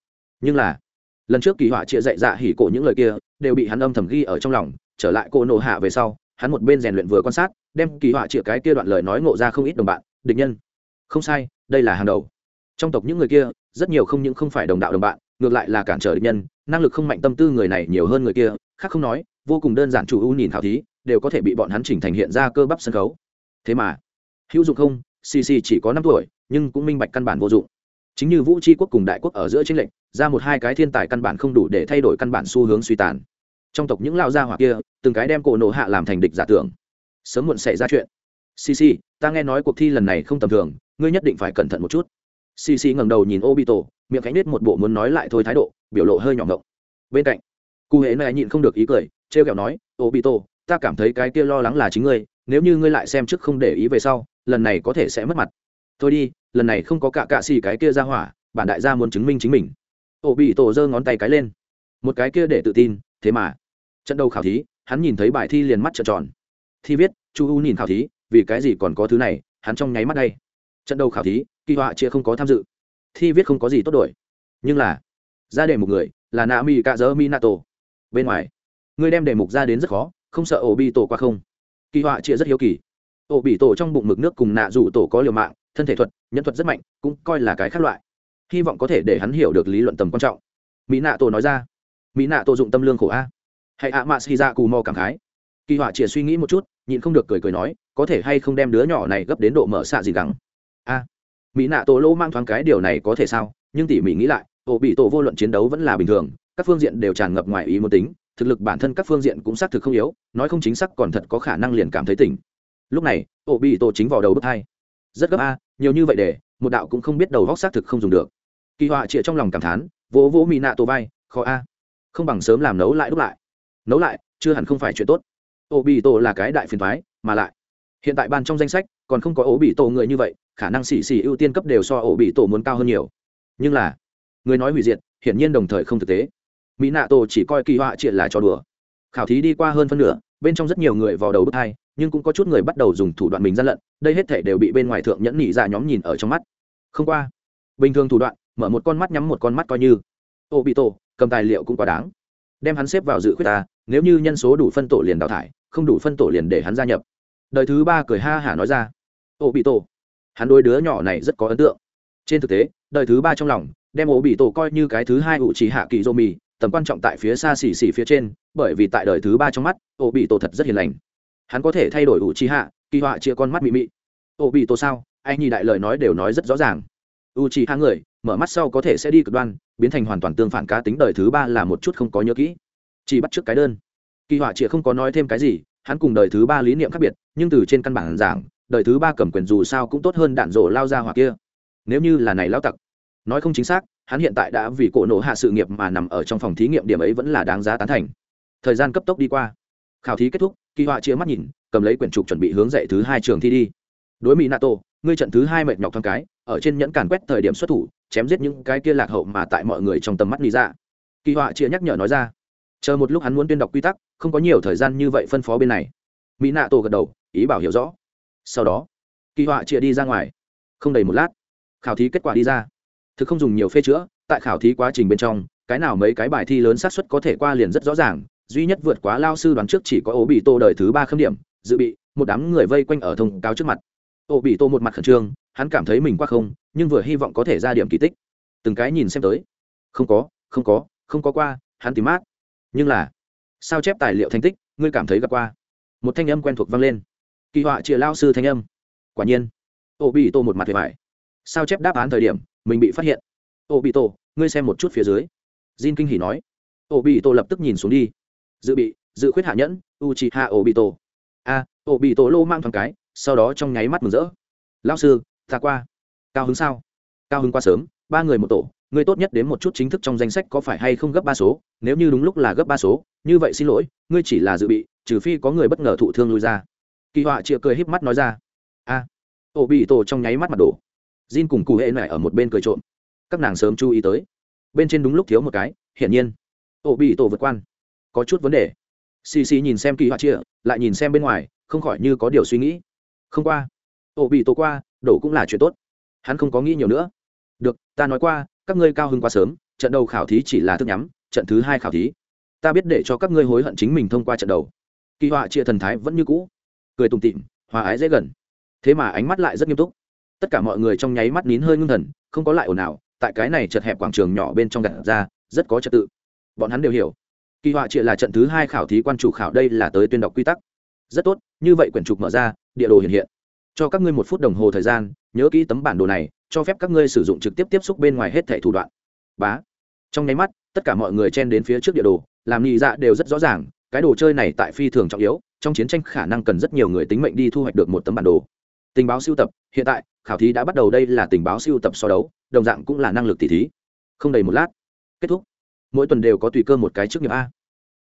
Speaker 1: Nhưng là, lần trước kỳ họa chia dạy dạ hỉ cổ những lời kia đều bị hắn âm thầm ghi ở trong lòng, trở lại cô nộ hạ về sau, hắn một bên rèn luyện vừa quan sát, đem kỳ họa chia cái kia đoạn lời nói ngộ ra không ít đồng bạn, địch nhân, không sai, đây là hàng đầu. Trong tộc những người kia, rất nhiều không những không phải đồng đạo đồng bạn, ngược lại là cản trở địch nhân, năng lực không mạnh tâm tư người này nhiều hơn người kia, khác không nói, vô cùng đơn giản chủ ưu nhìn khảo thí, đều có thể bị bọn hắn chỉnh thành hiện ra cơ bắp sân khấu. Thế mà hữu dụng không? Cc chỉ có năm tuổi, nhưng cũng minh bạch căn bản vô dụng. Chính như vũ tri quốc cùng đại quốc ở giữa chính lệnh ra một hai cái thiên tài căn bản không đủ để thay đổi căn bản xu hướng suy tàn. Trong tộc những lao gia hỏa kia, từng cái đem cổ nổ hạ làm thành địch giả tưởng. Sớm muộn xảy ra chuyện. Cc ta nghe nói cuộc thi lần này không tầm thường, ngươi nhất định phải cẩn thận một chút. Cc ngẩng đầu nhìn obito, miệng cánh nết một bộ muốn nói lại thôi thái độ, biểu lộ hơi nhỏ ngộng. Bên cạnh cụ hễ này nhịn không được ý cười, trêu kẹo nói, obito, ta cảm thấy cái kia lo lắng là chính ngươi, nếu như ngươi lại xem trước không để ý về sau lần này có thể sẽ mất mặt. Thôi đi, lần này không có cả cạ xì cái kia ra hỏa, bản đại gia muốn chứng minh chính mình. Ổ bị tổ giơ ngón tay cái lên. Một cái kia để tự tin, thế mà. Trận đầu khảo thí, hắn nhìn thấy bài thi liền mắt trợn tròn. Thi viết, chu u nhìn khảo thí, vì cái gì còn có thứ này, hắn trong nháy mắt đây. Trận đầu khảo thí, kỳ họa chia không có tham dự. Thi viết không có gì tốt đổi. Nhưng là, ra đề một người, là nạ mi cạ dơ mi nato bên ngoài ngươi đem đề mục ra đến rất khó, không sợ ổ bị tổ qua không. Kỳ họa chia rất hiếu kỳ ổ bị tổ trong bụng mực nước cùng nạ dù tổ có liều mạng, thân thể thuật, nhân thuật rất mạnh, cũng coi là cái khác loại. Hy vọng có thể để hắn hiểu được lý luận tầm quan trọng. Mỹ nạ tổ nói ra. Mỹ nạ tổ dụng tâm lương khổ a. Hãy ạ, mạ xì ra cù mò cảm khái. Kỳ họa chỉ suy nghĩ một chút, nhịn không được cười cười nói, có thể hay không đem đứa nhỏ này gấp đến độ mở xạ gì gắng? A. Mỹ nạ tổ lỗ mang thoáng cái điều này có thể sao? Nhưng tỉ mỉ nghĩ lại ổ bị tổ vô luận chiến đấu vẫn là bình thường, các phương diện đều tràn ngập ngoài ý muốn tính, thực lực bản thân các phương diện cũng xác thực không yếu, nói không chính xác còn thật có khả năng liền cảm thấy tỉnh lúc này, ổ bị tổ chính vào đầu bước hai. Rất gấp a, nhiều như vậy để, một đạo cũng không biết đầu góc xác thực không dùng được. Kỳ họa chĩa trong lòng cảm thán, vỗ vỗ mỹ nạ tổ vai, khó a. Không bằng sớm làm nấu lại đúc lại. Nấu lại, chưa hẳn không phải chuyện tốt. Ổ bị tổ là cái đại phiền thoái mà lại, hiện tại ban trong danh sách, còn không có ổ bị tổ người như vậy, khả năng xì xì ưu tiên cấp đều so ổ bị tổ muốn cao hơn nhiều. Nhưng là, người nói hủy diệt, hiển nhiên đồng thời không thực tế. Mỹ nạ tổ chỉ coi kỳ họa triệt là trò đùa. Khảo thí đi qua hơn phân nửa, bên trong rất nhiều người vào đầu bước hai nhưng cũng có chút người bắt đầu dùng thủ đoạn mình gian lận, đây hết thể đều bị bên ngoài thượng nhẫn nhị ra dạ nhóm nhìn ở trong mắt. Không qua, bình thường thủ đoạn, mở một con mắt nhắm một con mắt coi như. Ô, bị tổ, cầm tài liệu cũng quá đáng. Đem hắn xếp vào dự khuyết ta, nếu như nhân số đủ phân tổ liền đào thải, không đủ phân tổ liền để hắn gia nhập. Đời thứ ba cười ha hả nói ra. Ô, bị tổ, hắn đôi đứa nhỏ này rất có ấn tượng. Trên thực tế, đời thứ ba trong lòng, đem ô, bị tổ coi như cái thứ hai ủ trí hạ kỳ dô mì, tầm quan trọng tại phía xa xỉ xỉ phía trên, bởi vì tại đời thứ ba trong mắt, ô, bị tổ thật rất hiền lành hắn có thể thay đổi ủ trí hạ kỳ họa chia con mắt mị mị. Ô bị tổ sao? Anh nhi đại lời nói đều nói rất rõ ràng. U trí hạ người, mở mắt sau có thể sẽ đi cực đoan, biến thành hoàn toàn tương phản cá tính đời thứ ba là một chút không có nhớ kỹ. Chỉ bắt trước cái đơn. Kỳ họa chia không có nói thêm cái gì, hắn cùng đời thứ ba lý niệm khác biệt, nhưng từ trên căn bản giảng, đời thứ ba cầm quyền dù sao cũng tốt hơn đạn rổ lao ra hoặc kia. Nếu như là này lao tặc. Nói không chính xác, hắn hiện tại đã vì cổ nổ hạ sự nghiệp mà nằm ở trong phòng thí nghiệm điểm ấy vẫn là đáng giá tán thành. Thời gian cấp tốc đi qua khảo thí kết thúc, kỳ họa chia mắt nhìn, cầm lấy quyển trục chuẩn bị hướng dạy thứ hai trường thi đi. Đối mỹ nato, ngươi trận thứ hai mệt nhọc thoáng cái, ở trên nhẫn càn quét thời điểm xuất thủ, chém giết những cái kia lạc hậu mà tại mọi người trong tầm mắt lý ra dạ. kỳ họa chia nhắc nhở nói ra. Chờ một lúc hắn muốn tuyên đọc quy tắc, không có nhiều thời gian như vậy phân phó bên này. Mỹ nạ tổ gật đầu, ý bảo hiểu rõ. Sau đó, kỳ họa chia đi ra ngoài. Không đầy một lát, khảo thí kết quả đi ra. Thực không dùng nhiều phê chữa, tại khảo thí quá trình bên trong, cái nào mấy cái bài thi lớn xác suất có thể qua liền rất rõ ràng duy nhất vượt quá lao sư đoán trước chỉ có ổ bị tô đời thứ ba khâm điểm, dự bị, một đám người vây quanh ở thông cáo trước mặt. Ổ bị tô một mặt khẩn trương, hắn cảm thấy mình qua không, nhưng vừa hy vọng có thể ra điểm kỳ tích. Từng cái nhìn xem tới. Không có không có không có qua, hắn tìm mát. Nhưng là, sao chép tài liệu thành tích, ngươi cảm thấy gặp qua? Một thanh âm quen thuộc vang lên. Kỳ họa chịa lao sư thanh âm. Quả nhiên ô bị tô một mặt về vải sao chép đáp án thời điểm, mình bị phát hiện? Ô bị tô ngươi xem một chút phía dưới. Jin kinh hỉ nói. Ô bị tô lập tức nhìn xuống đi dự bị dự khuyết hạ nhẫn u chị hạ ổ bị tổ, a ổ bị tổ lô mang thoáng cái sau đó trong nháy mắt mừng rỡ. Lao sư ta qua. Cao hứng sao? Cao hứng qua sớm ba người một tổ ngươi tốt nhất đến một chút chính thức trong danh sách có phải hay không gấp ba số nếu như đúng lúc là gấp ba số như vậy xin lỗi ngươi chỉ là dự bị trừ phi có người bất ngờ thụ thương lui ra. Kỳ họa chịa cười híp mắt nói ra. A à, ổ bị tổ trong nháy mắt mặt đổ. Jin cùng cụ hệ này ở một bên cười trộm. Các nàng sớm chú ý tới. Bên trên đúng lúc thiếu một cái hiển nhiên. Ổ bị tổ vượt quan có chút vấn đề. Xì xì nhìn xem kỳ họa chia lại nhìn xem bên ngoài, không khỏi như có điều suy nghĩ. Không qua. Ổ bị tổ qua, đổ cũng là chuyện tốt. Hắn không có nghĩ nhiều nữa. Được, ta nói qua, các ngươi cao hơn quá sớm, trận đầu khảo thí chỉ là thức nhắm, trận thứ hai khảo thí. Ta biết để cho các ngươi hối hận chính mình thông qua trận đầu. Kỳ họa chia thần thái vẫn như cũ. Cười tùng tịm hòa ái dễ gần. Thế mà ánh mắt lại rất nghiêm túc. Tất cả mọi người trong nháy mắt nín hơi ngưng thần, không có lại ồn ào, tại cái này chật hẹp quảng trường nhỏ bên trong gạt ra, rất có trật tự. Bọn hắn đều hiểu kỳ họa triệt là trận thứ hai khảo thí quan chủ khảo đây là tới tuyên đọc quy tắc. Rất tốt, như vậy quyển trục mở ra, địa đồ hiện hiện. Cho các ngươi một phút đồng hồ thời gian, nhớ kỹ tấm bản đồ này, cho phép các ngươi sử dụng trực tiếp tiếp xúc bên ngoài hết thẻ thủ đoạn. Bá. Trong nháy mắt, tất cả mọi người chen đến phía trước địa đồ, làm nhị dạ đều rất rõ ràng, cái đồ chơi này tại phi thường trọng yếu, trong chiến tranh khả năng cần rất nhiều người tính mệnh đi thu hoạch được một tấm bản đồ. Tình báo siêu tập, hiện tại, khảo thí đã bắt đầu đây là tình báo siêu tập so đấu, đồng dạng cũng là năng lực tỷ thí. Không đầy một lát, kết thúc mỗi tuần đều có tùy cơ một cái trước nghiệp a.